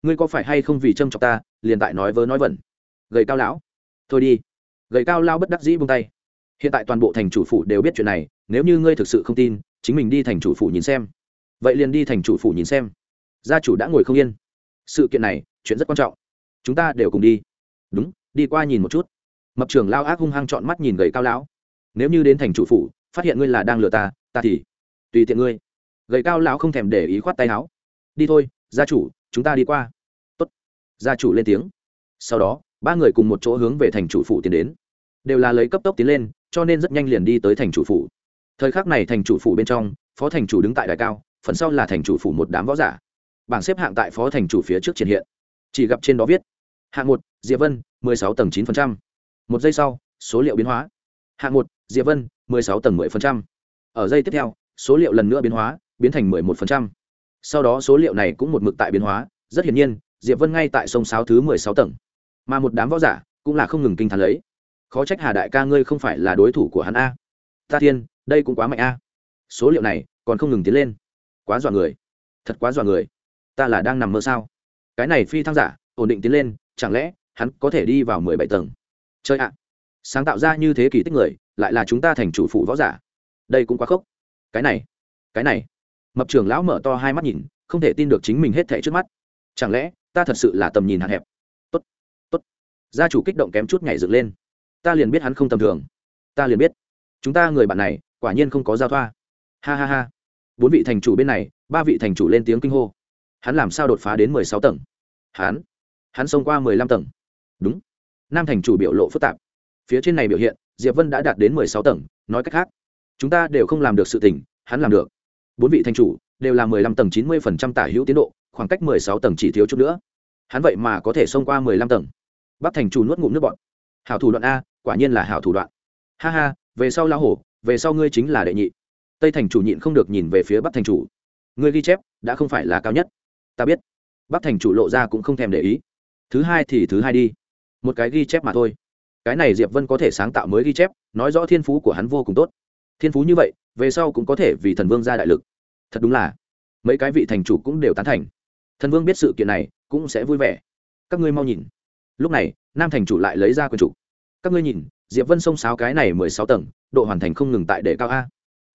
Ngươi có phải hay không vì trâm trọng ta, liền tại nói vớ nói vẩn? Gầy cao lão. Thôi đi. Gầy cao lao bất đắc dĩ buông tay. Hiện tại toàn bộ thành chủ phủ đều biết chuyện này, nếu như ngươi thực sự không tin, chính mình đi thành chủ phủ nhìn xem. Vậy liền đi thành chủ phủ nhìn xem. Gia chủ đã ngồi không yên. Sự kiện này, chuyện rất quan trọng. Chúng ta đều cùng đi. Đúng, đi qua nhìn một chút. Mập trưởng lao ác hung hăng chọn mắt nhìn gầy cao lão. Nếu như đến thành chủ phủ phát hiện ngươi là đang lừa ta ta thì tùy tiện ngươi. Gầy cao lão không thèm để ý khoát tay áo. Đi thôi, gia chủ, chúng ta đi qua. Tốt. gia chủ lên tiếng. Sau đó, ba người cùng một chỗ hướng về thành chủ phủ tiến đến. Đều là lấy cấp tốc tiến lên, cho nên rất nhanh liền đi tới thành chủ phủ. Thời khắc này thành chủ phủ bên trong, phó thành chủ đứng tại đài cao, phần sau là thành chủ phủ một đám võ giả. Bảng xếp hạng tại phó thành chủ phía trước triển hiện. Chỉ gặp trên đó viết, hạng một, diệp vân, mười sáu tầng chín phần trăm. Một giây sau, số liệu biến hóa. Hạng một, diệp vân mười sáu tầng mười phần trăm. Ở giây tiếp theo, số liệu lần nữa biến hóa, biến thành mười một phần trăm. Sau đó số liệu này cũng một mực tại biến hóa, rất hiển nhiên, diệp vân ngay tại sông sáo thứ mười sáu tầng. Mà một đám võ giả cũng là không ngừng kinh thán lấy. Khó trách hà đại ca ngươi không phải là đối thủ của hắn a. Ta thiên, đây cũng quá mạnh a. Số liệu này còn không ngừng tiến lên. Quá dọa người. Thật quá dọa người. Ta là đang nằm mơ sao? Cái này phi thăng giả, ổn định tiến lên, chẳng lẽ hắn có thể đi vào mười bảy tầng? Chơi ạ. Sáng tạo ra như thế kỳ tích người lại là chúng ta thành chủ phụ võ giả. Đây cũng quá khốc. Cái này cái này. Mập trưởng lão mở to hai mắt nhìn không thể tin được chính mình hết thẻ trước mắt. Chẳng lẽ ta thật sự là tầm nhìn hạn hẹp? Tốt, tốt, gia chủ kích động kém chút nhảy dựng lên. Ta liền biết hắn không tầm thường. Ta liền biết. Chúng ta người bạn này quả nhiên không có giao thoa. Ha ha ha. Bốn vị thành chủ bên này ba vị thành chủ lên tiếng kinh hô. Hắn làm sao đột phá đến mười sáu tầng? Hắn hắn xông qua mười lăm tầng. Đúng. Nam thành chủ biểu lộ phức tạp. Phía trên này biểu hiện diệp vân đã đạt đến mười sáu tầng, nói cách khác, chúng ta đều không làm được sự tình, hắn làm được. Bốn vị thành chủ đều là mười lăm tầng chín mươi phần trăm tả hữu tiến độ, khoảng cách mười sáu tầng chỉ thiếu chút nữa. Hắn vậy mà có thể xông qua mười lăm tầng. Bắc thành chủ nuốt ngụm nước bọn hảo thủ đoạn a, quả nhiên là hảo thủ đoạn. Ha ha, về sau lao hổ, về sau ngươi chính là đệ nhị. Tây thành chủ nhịn không được nhìn về phía bắc thành chủ. Ngươi ghi chép, đã không phải là cao nhất. Ta biết. Bắc thành chủ lộ ra cũng không thèm để ý. Thứ hai thì thứ hai đi. Một cái ghi chép mà thôi cái này diệp vân có thể sáng tạo mới ghi chép, nói rõ thiên phú của hắn vô cùng tốt. Thiên phú như vậy, về sau cũng có thể vì thần vương ra đại lực. Thật đúng là, mấy cái vị thành chủ cũng đều tán thành. Thần vương biết sự kiện này, cũng sẽ vui vẻ. Các ngươi mau nhìn. Lúc này, nam thành chủ lại lấy ra quyền chủ. Các ngươi nhìn, diệp vân xông sáo cái này mười sáu tầng, độ hoàn thành không ngừng tại đề cao a.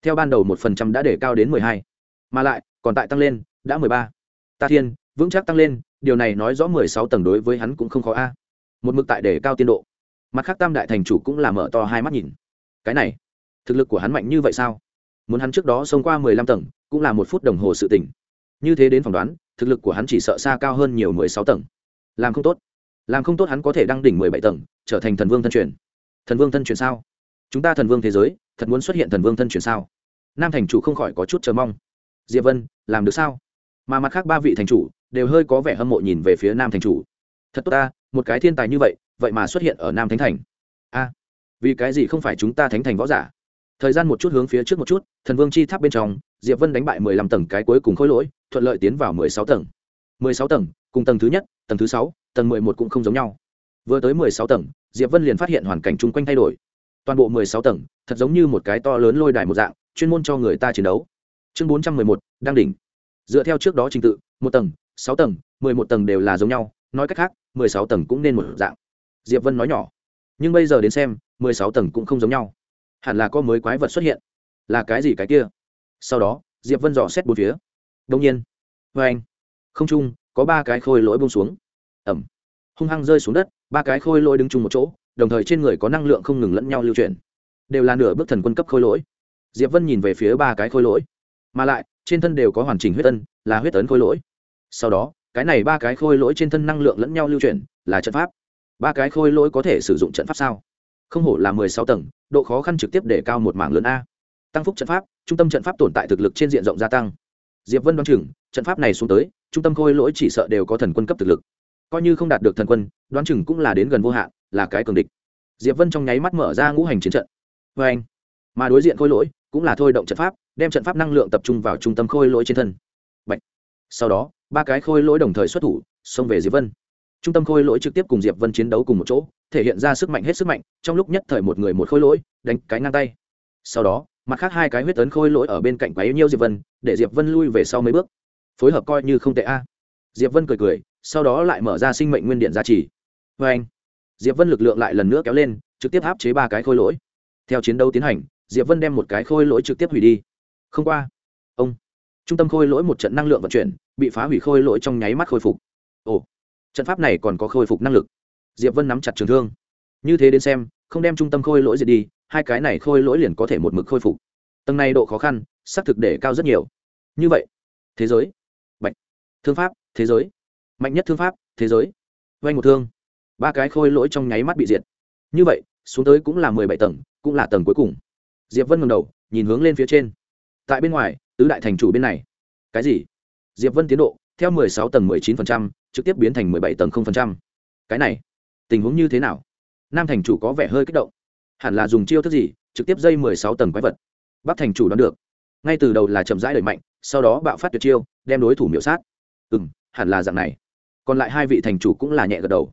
Theo ban đầu một phần trăm đã đề cao đến mười hai. Mà lại, còn tại tăng lên, đã mười ba. Ta thiên, vững chắc tăng lên, điều này nói rõ mười sáu tầng đối với hắn cũng không khó a. Một mực tại đề cao tiên độ mặt khác tam đại thành chủ cũng là mở to hai mắt nhìn. Cái này, thực lực của hắn mạnh như vậy sao? Muốn hắn trước đó xông qua mười lăm tầng, cũng là một phút đồng hồ sự tỉnh như thế đến phỏng đoán, thực lực của hắn chỉ sợ xa cao hơn nhiều mười sáu tầng. Làm không tốt. Làm không tốt hắn có thể đăng đỉnh mười bảy tầng, trở thành thần vương thân truyền. Thần vương thân truyền sao? Chúng ta thần vương thế giới, thật muốn xuất hiện thần vương thân truyền sao? Nam thành chủ không khỏi có chút chờ mong. Diệp vân, làm được sao? Mà mặt khác ba vị thành chủ, đều hơi có vẻ hâm mộ nhìn về phía nam thành chủ. Thật tốt ta, một cái thiên tài như vậy vậy mà xuất hiện ở nam thánh thành. A, vì cái gì không phải chúng ta thánh thành võ giả? Thời gian một chút hướng phía trước một chút, thần vương chi tháp bên trong, diệp vân đánh bại mười lăm tầng cái cuối cùng khối lỗi, thuận lợi tiến vào mười sáu tầng. mười sáu tầng, cùng tầng thứ nhất, tầng thứ sáu, tầng mười một cũng không giống nhau. Vừa tới mười sáu tầng, diệp vân liền phát hiện hoàn cảnh chung quanh thay đổi. Toàn bộ mười sáu tầng, thật giống như một cái to lớn lôi đài một dạng, chuyên môn cho người ta chiến đấu. Chương bốn trăm mười một đang đỉnh. Dựa theo trước đó trình tự, một tầng, sáu tầng, mười một tầng đều là giống nhau, nói cách khác, mười sáu tầng cũng nên một dạng diệp vân nói nhỏ. Nhưng bây giờ đến xem, mười sáu tầng cũng không giống nhau. Hẳn là có mới quái vật xuất hiện. Là cái gì cái kia? Sau đó, diệp vân dò xét bốn phía. Đông nhiên. Vê anh. Không trung, có ba cái khôi lỗi bông xuống. Ẩm. Hung hăng rơi xuống đất, ba cái khôi lỗi đứng chung một chỗ, đồng thời trên người có năng lượng không ngừng lẫn nhau lưu chuyển. Đều là nửa bước thần quân cấp khôi lỗi. Diệp vân nhìn về phía ba cái khôi lỗi. Mà lại, trên thân đều có hoàn chỉnh huyết tân là huyết tấn khôi lỗi. Sau đó, cái này ba cái khôi lỗi trên thân năng lượng lẫn nhau lưu chuyển, là trận pháp ba cái khôi lỗi có thể sử dụng trận pháp sao? Không hổ là mười sáu tầng, độ khó khăn trực tiếp để cao một mảng lớn a. Tăng phúc trận pháp, trung tâm trận pháp tồn tại thực lực trên diện rộng gia tăng. Diệp vân đoán chừng, trận pháp này xuống tới, trung tâm khôi lỗi chỉ sợ đều có thần quân cấp thực lực. Coi như không đạt được thần quân, đoán chừng cũng là đến gần vô hạn, là cái cường địch. Diệp vân trong nháy mắt mở ra ngũ hành chiến trận. Vê anh, mà đối diện khôi lỗi cũng là thôi động trận pháp, đem trận pháp năng lượng tập trung vào trung tâm khôi lỗi trên thân. Bạch. sau đó, ba cái khôi lỗi đồng thời xuất thủ, xông về diệp vân trung tâm khôi lỗi trực tiếp cùng diệp vân chiến đấu cùng một chỗ, thể hiện ra sức mạnh hết sức mạnh, trong lúc nhất thời một người một khôi lỗi, đánh cái ngang tay. Sau đó, mặt khác hai cái huyết tấn khôi lỗi ở bên cạnh quấy nhiêu diệp vân, để diệp vân lui về sau mấy bước. Phối hợp coi như không tệ a. Diệp vân cười cười, sau đó lại mở ra sinh mệnh nguyên điện gia trì. Vê anh, diệp vân lực lượng lại lần nữa kéo lên, trực tiếp áp chế ba cái khôi lỗi. Theo chiến đấu tiến hành, diệp vân đem một cái khôi lỗi trực tiếp hủy đi. Không qua. Ông. Trung tâm khôi lỗi một trận năng lượng vận chuyển, bị phá hủy khôi lỗi trong nháy mắt khôi phục. Ồ trận pháp này còn có khôi phục năng lực. Diệp vân nắm chặt trường thương. Như thế đến xem không đem trung tâm khôi lỗi diệt đi hai cái này khôi lỗi liền có thể một mực khôi phục. Tầng này độ khó khăn xác thực để cao rất nhiều. Như vậy thế giới. Mạnh, thương pháp thế giới. Mạnh nhất thương pháp thế giới. Vay một thương. Ba cái khôi lỗi trong nháy mắt bị diệt. Như vậy xuống tới cũng là mười bảy tầng cũng là tầng cuối cùng. Diệp vân ngầm đầu nhìn hướng lên phía trên. Tại bên ngoài tứ đại thành chủ bên này. Cái gì? Diệp vân tiến độ theo mười sáu tầng mười chín phần trăm trực tiếp biến thành mười bảy tầng không phần trăm. Cái này, tình huống như thế nào? Nam thành chủ có vẻ hơi kích động. Hẳn là dùng chiêu thức gì, trực tiếp dây mười sáu tầng quái vật. Bắc thành chủ đoán được. Ngay từ đầu là chậm rãi đẩy mạnh, sau đó bạo phát tuyệt chiêu, đem đối thủ miểu sát. Ừ m hẳn là dạng này. Còn lại hai vị thành chủ cũng là nhẹ gật đầu.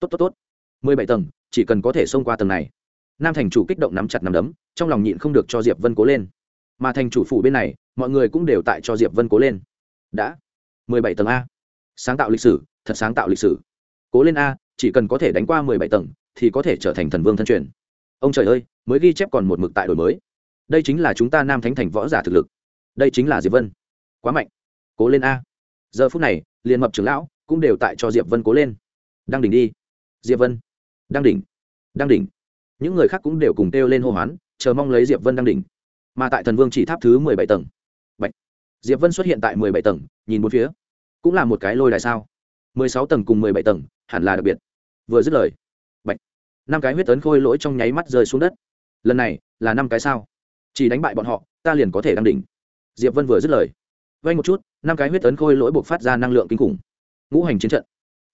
Tốt tốt tốt. mười bảy tầng, chỉ cần có thể xông qua tầng này. Nam thành chủ kích động nắm chặt nắm đấm, trong lòng nhịn không được cho diệp vân cố lên. Mà thành chủ phủ bên này, mọi người cũng đều tại cho diệp vân cố lên. Đã. mười bảy tầng a sáng tạo lịch sử, thật sáng tạo lịch sử. Cố lên a, chỉ cần có thể đánh qua mười bảy tầng, thì có thể trở thành thần vương thân truyền. Ông trời ơi, mới ghi chép còn một mực tại đổi mới. Đây chính là chúng ta nam thánh thành võ giả thực lực. Đây chính là diệp vân. Quá mạnh. Cố lên a. Giờ phút này, liền mập trưởng lão cũng đều tại cho diệp vân cố lên. Đang đỉnh đi. Diệp vân. Đang đỉnh. Đang đỉnh. Những người khác cũng đều cùng kêu lên hô hoán, chờ mong lấy diệp vân đang đỉnh. Mà tại thần vương chỉ tháp thứ mười bảy tầng. Bạch. diệp vân xuất hiện tại mười bảy tầng, nhìn bốn phía cũng là một cái lôi đài sao? Mười sáu tầng cùng mười bảy tầng, hẳn là đặc biệt. Vừa dứt lời, Bạch. năm cái huyết tấn khôi lỗi trong nháy mắt rơi xuống đất. Lần này, là năm cái sao? Chỉ đánh bại bọn họ, ta liền có thể đăng đỉnh. Diệp vân vừa dứt lời vay một chút, năm cái huyết tấn khôi lỗi buộc phát ra năng lượng kinh khủng. Ngũ hành chiến trận.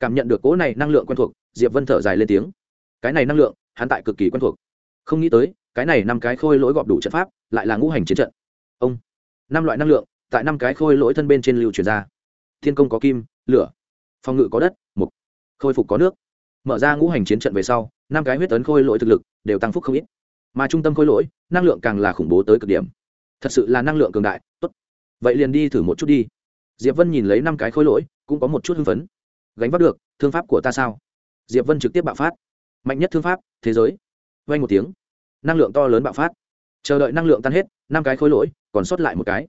Cảm nhận được cỗ này năng lượng quen thuộc, diệp vân thở dài lên tiếng. Cái này năng lượng, hắn tại cực kỳ quen thuộc. Không nghĩ tới, cái này năm cái khôi lỗi gọp đủ trận pháp, lại là ngũ hành chiến trận. Ông, năm loại năng lượng, tại năm cái khôi lỗi thân bên trên lưu truyền ra thiên công có kim, lửa, phòng ngự có đất, mục, khôi phục có nước. Mở ra ngũ hành chiến trận về sau, năm cái huyết tấn khôi lỗi thực lực đều tăng phúc không ít. Mà trung tâm khôi lỗi, năng lượng càng là khủng bố tới cực điểm. Thật sự là năng lượng cường đại, tốt. Vậy liền đi thử một chút đi. Diệp vân nhìn lấy năm cái khôi lỗi, cũng có một chút hưng phấn. Gánh vác được, thương pháp của ta sao? Diệp vân trực tiếp bạo phát. Mạnh nhất thương pháp, thế giới. Vay một tiếng. Năng lượng to lớn bạo phát. Chờ đợi năng lượng tan hết, năm cái khối lỗi, còn sót lại một cái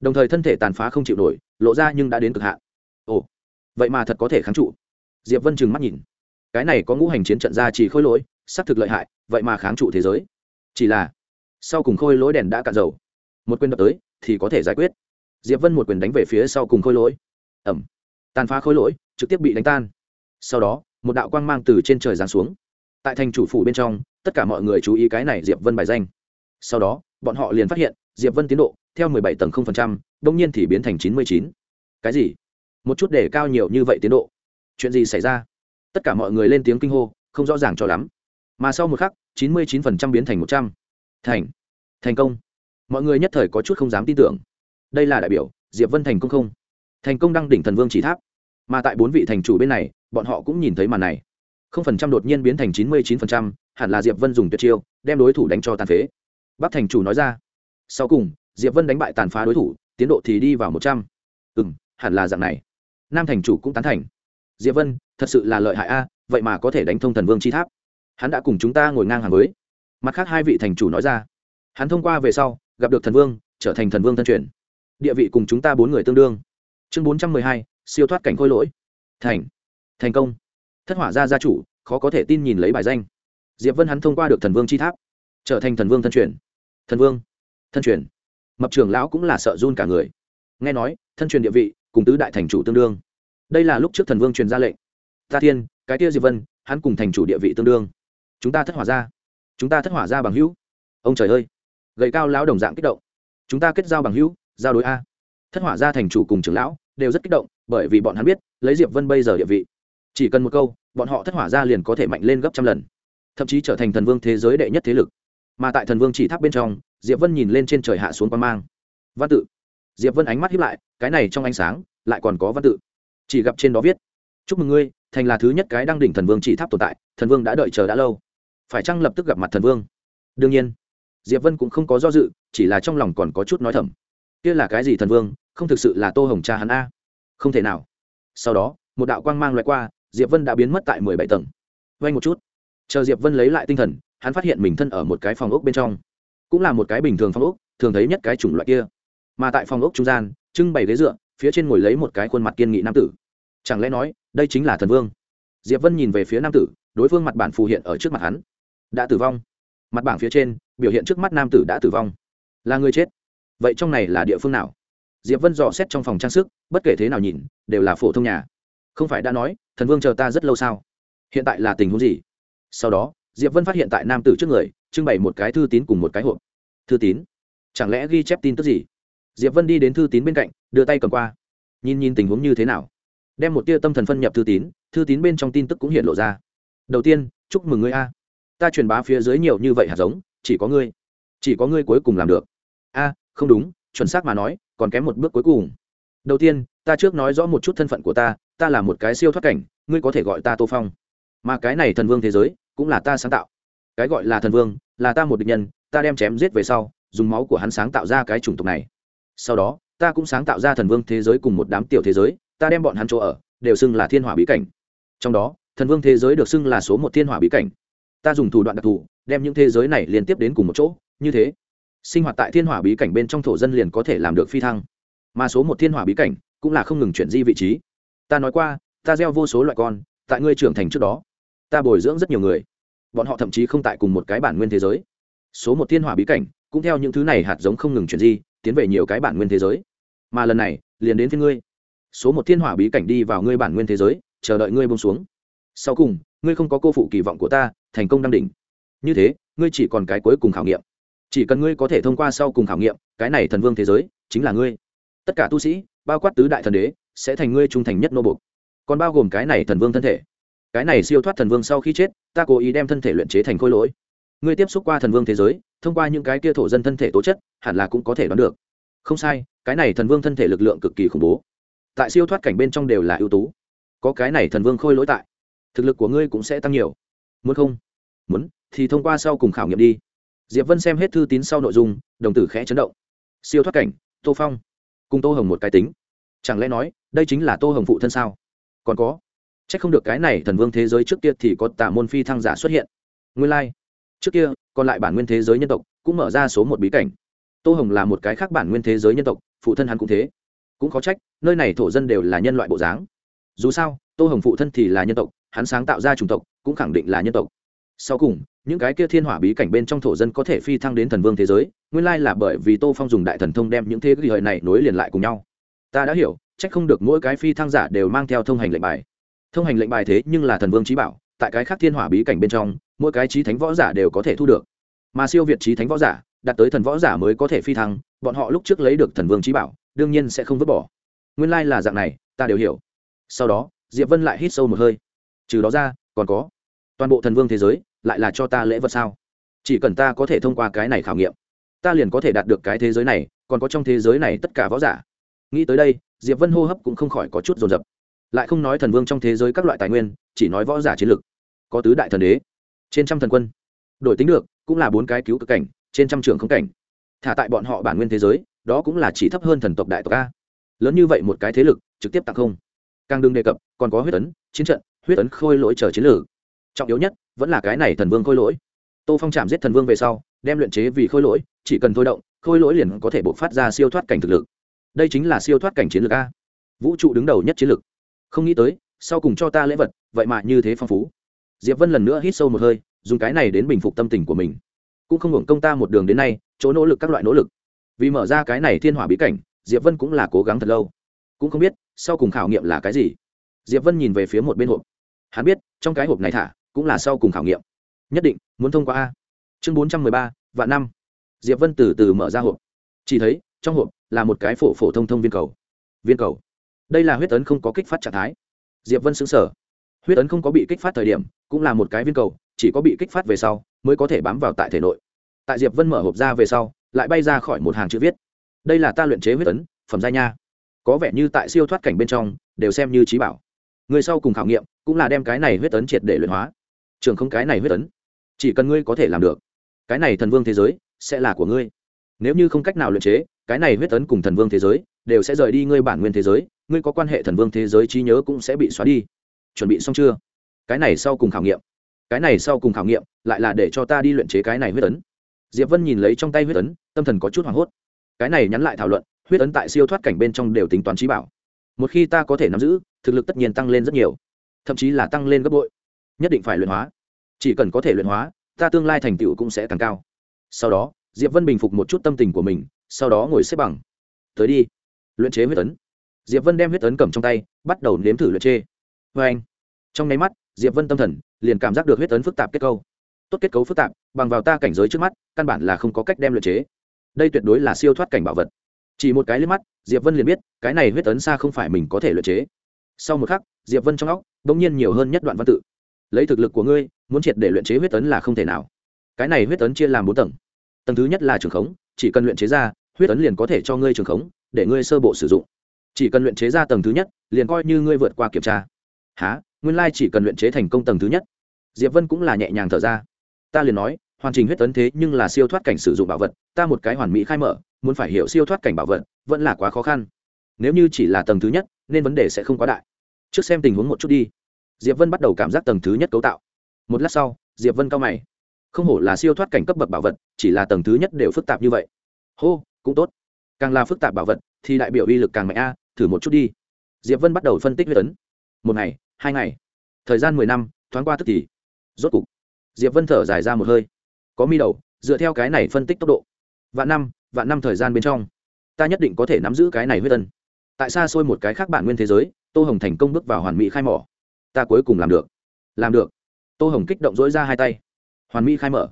đồng thời thân thể tàn phá không chịu nổi, lộ ra nhưng đã đến cực hạn. Ồ, vậy mà thật có thể kháng trụ. Diệp vân trừng mắt nhìn. Cái này có ngũ hành chiến trận ra chỉ khôi lỗi, xác thực lợi hại, vậy mà kháng trụ thế giới. Chỉ là, sau cùng khôi lỗi đèn đã cạn dầu. Một quyền đập tới, thì có thể giải quyết. Diệp vân một quyền đánh về phía sau cùng khôi lỗi. Ẩm. Tàn phá khôi lỗi, trực tiếp bị đánh tan. Sau đó, một đạo quang mang từ trên trời giáng xuống. Tại thành chủ phủ bên trong, tất cả mọi người chú ý cái này diệp vân bài danh. Sau đó, bọn họ liền phát hiện, diệp vân tiến độ theo 17 tầng 0%, đột nhiên thì biến thành 99. cái gì? Một chút để cao nhiều như vậy tiến độ. Chuyện gì xảy ra? Tất cả mọi người lên tiếng kinh hô không rõ ràng cho lắm. Mà sau một khắc chín mươi chín phần trăm biến thành một trăm. Thành. Thành công. Mọi người nhất thời có chút không dám tin tưởng. Đây là đại biểu diệp vân thành công không? Thành công đăng đỉnh thần vương chỉ tháp. Mà tại bốn vị thành chủ bên này bọn họ cũng nhìn thấy màn này. Không phần trăm đột nhiên biến thành chín mươi chín phần trăm hẳn là diệp vân dùng tuyệt chiêu đem đối thủ đánh cho tàn phế. Bắc thành chủ nói ra. Sau cùng diệp vân đánh bại tàn phá đối thủ, tiến độ thì đi vào một trăm. Ừ m hẳn là dạng này. Nam thành chủ cũng tán thành. Diệp vân, thật sự là lợi hại a, vậy mà có thể đánh thông thần vương chi tháp. Hắn đã cùng chúng ta ngồi ngang hàng với. Mặt khác hai vị thành chủ nói ra. Hắn thông qua về sau, gặp được thần vương, trở thành thần vương thân truyền. Địa vị cùng chúng ta bốn người tương đương. Chương bốn trăm mười hai, siêu thoát cảnh khôi lỗi. Thành. Thành công. Thất hỏa gia gia chủ, khó có thể tin nhìn lấy bài danh. Diệp vân hắn thông qua được thần vương chi tháp, trở thành thần vương thân truyền. Thần vương. Thân truyền mập trưởng lão cũng là sợ run cả người. Nghe nói, thân truyền địa vị, cùng tứ đại thành chủ tương đương. Đây là lúc trước thần vương truyền ra lệnh. Ta thiên, cái tia diệp vân, hắn cùng thành chủ địa vị tương đương. Chúng ta thất hỏa ra. Chúng ta thất hỏa ra bằng hữu. Ông trời ơi. Gầy cao lão đồng dạng kích động. Chúng ta kết giao bằng hữu, giao đối a. Thất hỏa ra thành chủ cùng trưởng lão đều rất kích động, bởi vì bọn hắn biết, lấy diệp vân bây giờ địa vị. Chỉ cần một câu, bọn họ thất hỏa ra liền có thể mạnh lên gấp trăm lần. Thậm chí trở thành thần vương thế giới đệ nhất thế lực mà tại thần vương chỉ tháp bên trong, diệp vân nhìn lên trên trời hạ xuống quan mang. Văn tự. Diệp vân ánh mắt hiếp lại, cái này trong ánh sáng, lại còn có văn tự. Chỉ gặp trên đó viết, chúc mừng ngươi, thành là thứ nhất cái đang đỉnh thần vương chỉ tháp tồn tại, thần vương đã đợi chờ đã lâu. Phải chăng lập tức gặp mặt thần vương? Đương nhiên. Diệp vân cũng không có do dự, chỉ là trong lòng còn có chút nói thầm. Kia là cái gì thần vương? Không thực sự là tô hồng cha hắn a. Không thể nào. Sau đó, một đạo quang mang loại qua, diệp vân đã biến mất tại mười bảy tầng. Vay một chút. Chờ diệp vân lấy lại tinh thần hắn phát hiện mình thân ở một cái phòng ốc bên trong, cũng là một cái bình thường phòng ốc, thường thấy nhất cái chủng loại kia. Mà tại phòng ốc trung gian, trưng bày ghế dựa, phía trên ngồi lấy một cái khuôn mặt kiên nghị nam tử. Chẳng lẽ nói, đây chính là thần vương? Diệp vân nhìn về phía nam tử, đối phương mặt bản phù hiện ở trước mặt hắn. Đã tử vong. Mặt bảng phía trên, biểu hiện trước mắt nam tử đã tử vong. Là người chết. Vậy trong này là địa phương nào? Diệp vân dò xét trong phòng trang sức, bất kể thế nào nhìn, đều là phổ thông nhà. Không phải đã nói, thần vương chờ ta rất lâu sao? Hiện tại là tình huống gì? Sau đó diệp vân phát hiện tại nam tử trước người, trưng bày một cái thư tín cùng một cái hộp. Thư tín? Chẳng lẽ ghi chép tin tức gì? Diệp vân đi đến thư tín bên cạnh, đưa tay cầm qua. Nhìn nhìn tình huống như thế nào? Đem một tia tâm thần phân nhập thư tín thư tín bên trong tin tức cũng hiện lộ ra. Đầu tiên, chúc mừng ngươi a. Ta truyền bá phía dưới nhiều như vậy hạt giống, chỉ có ngươi, chỉ có ngươi cuối cùng làm được. A, không đúng, chuẩn xác mà nói, còn kém một bước cuối cùng. Đầu tiên, ta trước nói rõ một chút thân phận của ta ta là một cái siêu thoát cảnh, ngươi có thể gọi ta tô phong. Mà cái này thần vương thế giới cũng là ta sáng tạo. Cái gọi là thần vương, là ta một địch nhân, ta đem chém giết về sau, dùng máu của hắn sáng tạo ra cái chủng tộc này. Sau đó, ta cũng sáng tạo ra thần vương thế giới cùng một đám tiểu thế giới, ta đem bọn hắn chỗ ở, đều xưng là thiên hỏa bí cảnh. Trong đó, thần vương thế giới được xưng là số một thiên hỏa bí cảnh. Ta dùng thủ đoạn đặc thù, đem những thế giới này liên tiếp đến cùng một chỗ, như thế. Sinh hoạt tại thiên hỏa bí cảnh bên trong thổ dân liền có thể làm được phi thăng. Mà số một thiên hỏa bí cảnh cũng là không ngừng chuyển di vị trí. Ta nói qua, ta gieo vô số loại con, tại ngươi trưởng thành trước đó ta bồi dưỡng rất nhiều người. Bọn họ thậm chí không tại cùng một cái bản nguyên thế giới. Số một thiên hỏa bí cảnh, cũng theo những thứ này hạt giống không ngừng chuyển di, tiến về nhiều cái bản nguyên thế giới. Mà lần này, liền đến với ngươi. Số một thiên hỏa bí cảnh đi vào ngươi bản nguyên thế giới, chờ đợi ngươi bông xuống. Sau cùng, ngươi không có cô phụ kỳ vọng của ta, thành công đăng đỉnh. Như thế, ngươi chỉ còn cái cuối cùng khảo nghiệm. Chỉ cần ngươi có thể thông qua sau cùng khảo nghiệm, cái này thần vương thế giới, chính là ngươi. Tất cả tu sĩ, bao quát tứ đại thần đế, sẽ thành ngươi trung thành nhất nô bục còn bao gồm cái này thần vương thân thể cái này siêu thoát thần vương sau khi chết, ta cố ý đem thân thể luyện chế thành khôi lỗi. Ngươi tiếp xúc qua thần vương thế giới, thông qua những cái kia thổ dân thân thể tố chất, hẳn là cũng có thể đoán được. Không sai, cái này thần vương thân thể lực lượng cực kỳ khủng bố. Tại siêu thoát cảnh bên trong đều là ưu tú. Có cái này thần vương khôi lỗi tại, thực lực của ngươi cũng sẽ tăng nhiều. Muốn không? Muốn, thì thông qua sau cùng khảo nghiệm đi. Diệp vân xem hết thư tín sau nội dung, đồng tử khẽ chấn động. Siêu thoát cảnh, tô phong. Cùng tô hồng một cái tính. Chẳng lẽ nói, đây chính là tô hồng phụ thân sao? Còn có chắc không được cái này thần vương thế giới trước kia thì có tà môn phi thăng giả xuất hiện. Nguyên lai、like. trước kia, còn lại bản nguyên thế giới nhân tộc cũng mở ra số một bí cảnh. Tô hồng là một cái khác bản nguyên thế giới nhân tộc, phụ thân hắn cũng thế. Cũng có trách, nơi này thổ dân đều là nhân loại bộ dáng. Dù sao, tô hồng phụ thân thì là nhân tộc, hắn sáng tạo ra chủng tộc cũng khẳng định là nhân tộc. Sau cùng, những cái kia thiên hỏa bí cảnh bên trong thổ dân có thể phi thăng đến thần vương thế giới, nguyên lai là bởi vì tô phong dùng đại thần thông đem những thế giới này nối liền lại cùng nhau. Ta đã hiểu, chắc không được mỗi cái phi thăng giả đều mang theo thông hành lệnh bài thông hành lệnh bài thế nhưng là thần vương trí bảo, tại cái khác thiên hỏa bí cảnh bên trong, mỗi cái trí thánh võ giả đều có thể thu được. Mà siêu việt trí thánh võ giả, đạt tới thần võ giả mới có thể phi thăng, bọn họ lúc trước lấy được thần vương trí bảo, đương nhiên sẽ không vứt bỏ. Nguyên lai là dạng này, ta đều hiểu. Sau đó, diệp vân lại hít sâu một hơi. Trừ đó ra, còn có. Toàn bộ thần vương thế giới, lại là cho ta lễ vật sao? Chỉ cần ta có thể thông qua cái này khảo nghiệm, ta liền có thể đạt được cái thế giới này, còn có trong thế giới này tất cả võ giả. Nghĩ tới đây, diệp vân hô hấp cũng không khỏi có chút dồn dập lại không nói thần vương trong thế giới các loại tài nguyên, chỉ nói võ giả chiến lực. Có tứ đại thần đế, trên trăm thần quân. Đổi tính được, cũng là bốn cái cứu cực cảnh, trên trăm trường không cảnh. Thả tại bọn họ bản nguyên thế giới, đó cũng là chỉ thấp hơn thần tộc đại tộc a. Lớn như vậy một cái thế lực, trực tiếp tặng không. Càng đừng đề cập, còn có huyết ấn, chiến trận, huyết ấn khôi lỗi chờ chiến lược trọng yếu nhất, vẫn là cái này thần vương khôi lỗi. Tô phong chạm giết thần vương về sau, đem luyện chế vì khôi lỗi, chỉ cần thôi động, khôi lỗi liền có thể bộc phát ra siêu thoát cảnh thực lực. Đây chính là siêu thoát cảnh chiến lược a. Vũ trụ đứng đầu nhất chiến lược không nghĩ tới, sau cùng cho ta lễ vật, vậy mà như thế phong phú. Diệp vân lần nữa hít sâu một hơi, dùng cái này đến bình phục tâm tình của mình. Cũng không hưởng công ta một đường đến nay, chỗ nỗ lực các loại nỗ lực. Vì mở ra cái này thiên hỏa bí cảnh, diệp vân cũng là cố gắng thật lâu. Cũng không biết, sau cùng khảo nghiệm là cái gì. Diệp vân nhìn về phía một bên hộp. Hắn biết, trong cái hộp này thả, cũng là sau cùng khảo nghiệm. Nhất định, muốn thông qua a. Chương bốn trăm mười ba và năm. Diệp vân từ từ mở ra hộp. Chỉ thấy, trong hộp là một cái phổ phổ thông thông viên cầu. Viên cầu đây là huyết ấn không có kích phát trạng thái. Diệp vân xứng sở huyết ấn không có bị kích phát thời điểm, cũng là một cái viên cầu, chỉ có bị kích phát về sau, mới có thể bám vào tại thể nội. Tại diệp vân mở hộp ra về sau, lại bay ra khỏi một hàng chữ viết. Đây là ta luyện chế huyết ấn, phẩm gia nha. Có vẻ như tại siêu thoát cảnh bên trong, đều xem như trí bảo. Người sau cùng khảo nghiệm, cũng là đem cái này huyết ấn triệt để luyện hóa. Trường không cái này huyết ấn, chỉ cần ngươi có thể làm được, cái này thần vương thế giới sẽ là của ngươi. Nếu như không cách nào luyện chế, cái này huyết ấn cùng thần vương thế giới đều sẽ rời đi ngươi bản nguyên thế giới ngươi có quan hệ thần vương thế giới trí nhớ cũng sẽ bị xóa đi. Chuẩn bị xong chưa? Cái này sau cùng khảo nghiệm. Cái này sau cùng khảo nghiệm, lại là để cho ta đi luyện chế cái này huyết ấn. Diệp vân nhìn lấy trong tay huyết ấn, tâm thần có chút hoảng hốt. Cái này nhắn lại thảo luận, huyết ấn tại siêu thoát cảnh bên trong đều tính toán trí bảo. Một khi ta có thể nắm giữ, thực lực tất nhiên tăng lên rất nhiều. Thậm chí là tăng lên gấp bội. Nhất định phải luyện hóa. Chỉ cần có thể luyện hóa, ta tương lai thành tựu cũng sẽ càng cao. Sau đó, diệp vân bình phục một chút tâm tình của mình, sau đó ngồi xếp bằng. Tới đi. Luyện chế huyết ấn diệp vân đem huyết ấn cầm trong tay, bắt đầu nếm thử luyện chế vê anh, trong nháy mắt, diệp vân tâm thần liền cảm giác được huyết ấn phức tạp kết cấu. Tốt kết cấu phức tạp, bằng vào ta cảnh giới trước mắt, căn bản là không có cách đem luyện chế. Đây tuyệt đối là siêu thoát cảnh bảo vật. Chỉ một cái liếc mắt, diệp vân liền biết, cái này huyết ấn xa không phải mình có thể luyện chế. Sau một khắc, diệp vân trong óc đ nhiên nhiều hơn nhất đoạn văn tự. Lấy thực lực của ngươi, muốn triệt để luyện chế huyết ấn là không thể nào. Cái này huyết ấn chia làm bốn tầng. Tầng thứ nhất là trường khống, chỉ cần luyện chế ra, huyết ấn liền có thể cho ngươi trường khống, để ngươi sơ bộ sử dụng chỉ cần luyện chế ra tầng thứ nhất, liền coi như ngươi vượt qua kiểm tra. Há nguyên lai chỉ cần luyện chế thành công tầng thứ nhất. Diệp vân cũng là nhẹ nhàng thở ra. Ta liền nói, hoàn trình huyết tấn thế nhưng là siêu thoát cảnh sử dụng bảo vật, ta một cái hoàn mỹ khai mở, muốn phải hiểu siêu thoát cảnh bảo vật, vẫn là quá khó khăn. Nếu như chỉ là tầng thứ nhất, nên vấn đề sẽ không quá đại. Trước xem tình huống một chút đi. Diệp vân bắt đầu cảm giác tầng thứ nhất cấu tạo. Một lát sau, diệp vân cao mày. Không hổ là siêu thoát cảnh cấp bậc bảo vật, chỉ là tầng thứ nhất đều phức tạp như vậy. Hô, cũng tốt càng là phức tạp bảo vật, thì đại biểu uy lực càng mạnh a, thử một chút đi. Diệp vân bắt đầu phân tích huyết ấn. Một ngày, hai ngày. Thời gian mười năm, thoáng qua tức thì. Rốt cục, diệp vân thở dài ra một hơi. Có mi đầu, dựa theo cái này phân tích tốc độ. Vạn năm vạn năm thời gian bên trong, ta nhất định có thể nắm giữ cái này huyết tân tại xa xôi một cái khác bản nguyên thế giới, tô hồng thành công bước vào hoàn mỹ khai mỏ. Ta cuối cùng làm được. Làm được. Tô hồng kích động dỗi ra hai tay. Hoàn mỹ khai mở.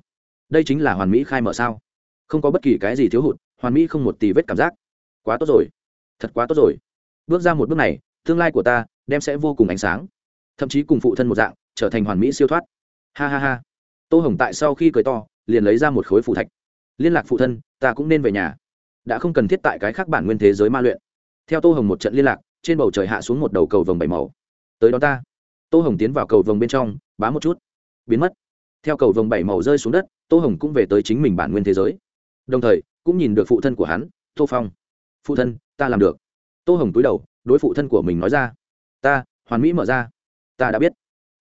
Đây chính là hoàn mỹ khai mở sao? Không có bất kỳ cái gì thiếu hụt hoàn mỹ không một tì vết cảm giác. Quá tốt rồi. Thật quá tốt rồi. Bước ra một bước này, tương lai của ta đem sẽ vô cùng ánh sáng. Thậm chí cùng phụ thân một dạng, trở thành hoàn mỹ siêu thoát. Ha ha ha. Tô hồng tại sau khi cười to, liền lấy ra một khối phụ thạch. Liên lạc phụ thân, ta cũng nên về nhà. Đã không cần thiết tại cái khác bản nguyên thế giới ma luyện. Theo tô hồng một trận liên lạc, trên bầu trời hạ xuống một đầu cầu vồng bảy màu. Tới đó ta. Tô hồng tiến vào cầu vồng bên trong, bá một chút. Biến mất. Theo cầu vồng bảy màu rơi xuống đất, tô hồng cũng về tới chính mình bản nguyên thế giới. Đồng thời cũng nhìn được phụ thân của hắn, tô phong. Phụ thân, ta làm được. Tô hồng túi đầu, đối phụ thân của mình nói ra. Ta, hoàn mỹ mở ra. Ta đã biết.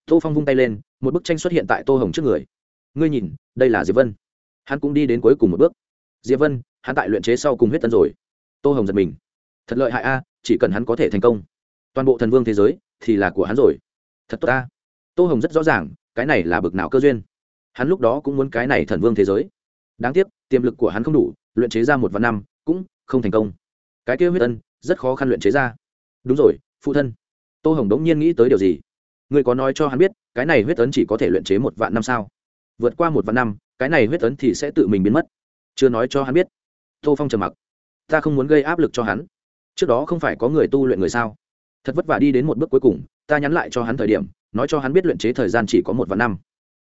Tô phong vung tay lên, một bức tranh xuất hiện tại tô hồng trước người. Ngươi nhìn, đây là diệp vân. Hắn cũng đi đến cuối cùng một bước. Diệp vân, hắn tại luyện chế sau cùng huyết tân rồi. Tô hồng giật mình. Thật lợi hại a, chỉ cần hắn có thể thành công. Toàn bộ thần vương thế giới thì là của hắn rồi. Thật tốt ta tô hồng rất rõ ràng, cái này là bực nào cơ duyên. Hắn lúc đó cũng muốn cái này thần vương thế giới. Đáng tiếc, tiềm lực của hắn không đủ luyện chế ra một vạn năm, cũng không thành công. Cái kia huyết tân rất khó khăn luyện chế ra. Đúng rồi, phụ thân. Tô hồng đống nhiên nghĩ tới điều gì? Người có nói cho hắn biết, cái này huyết ấn chỉ có thể luyện chế một vạn năm sao? Vượt qua một vạn năm, cái này huyết ấn thì sẽ tự mình biến mất. Chưa nói cho hắn biết. Tô phong trầm mặc. Ta không muốn gây áp lực cho hắn. Trước đó không phải có người tu luyện người sao? Thật vất vả đi đến một bước cuối cùng, ta nhắn lại cho hắn thời điểm, nói cho hắn biết luyện chế thời gian chỉ có một vạn năm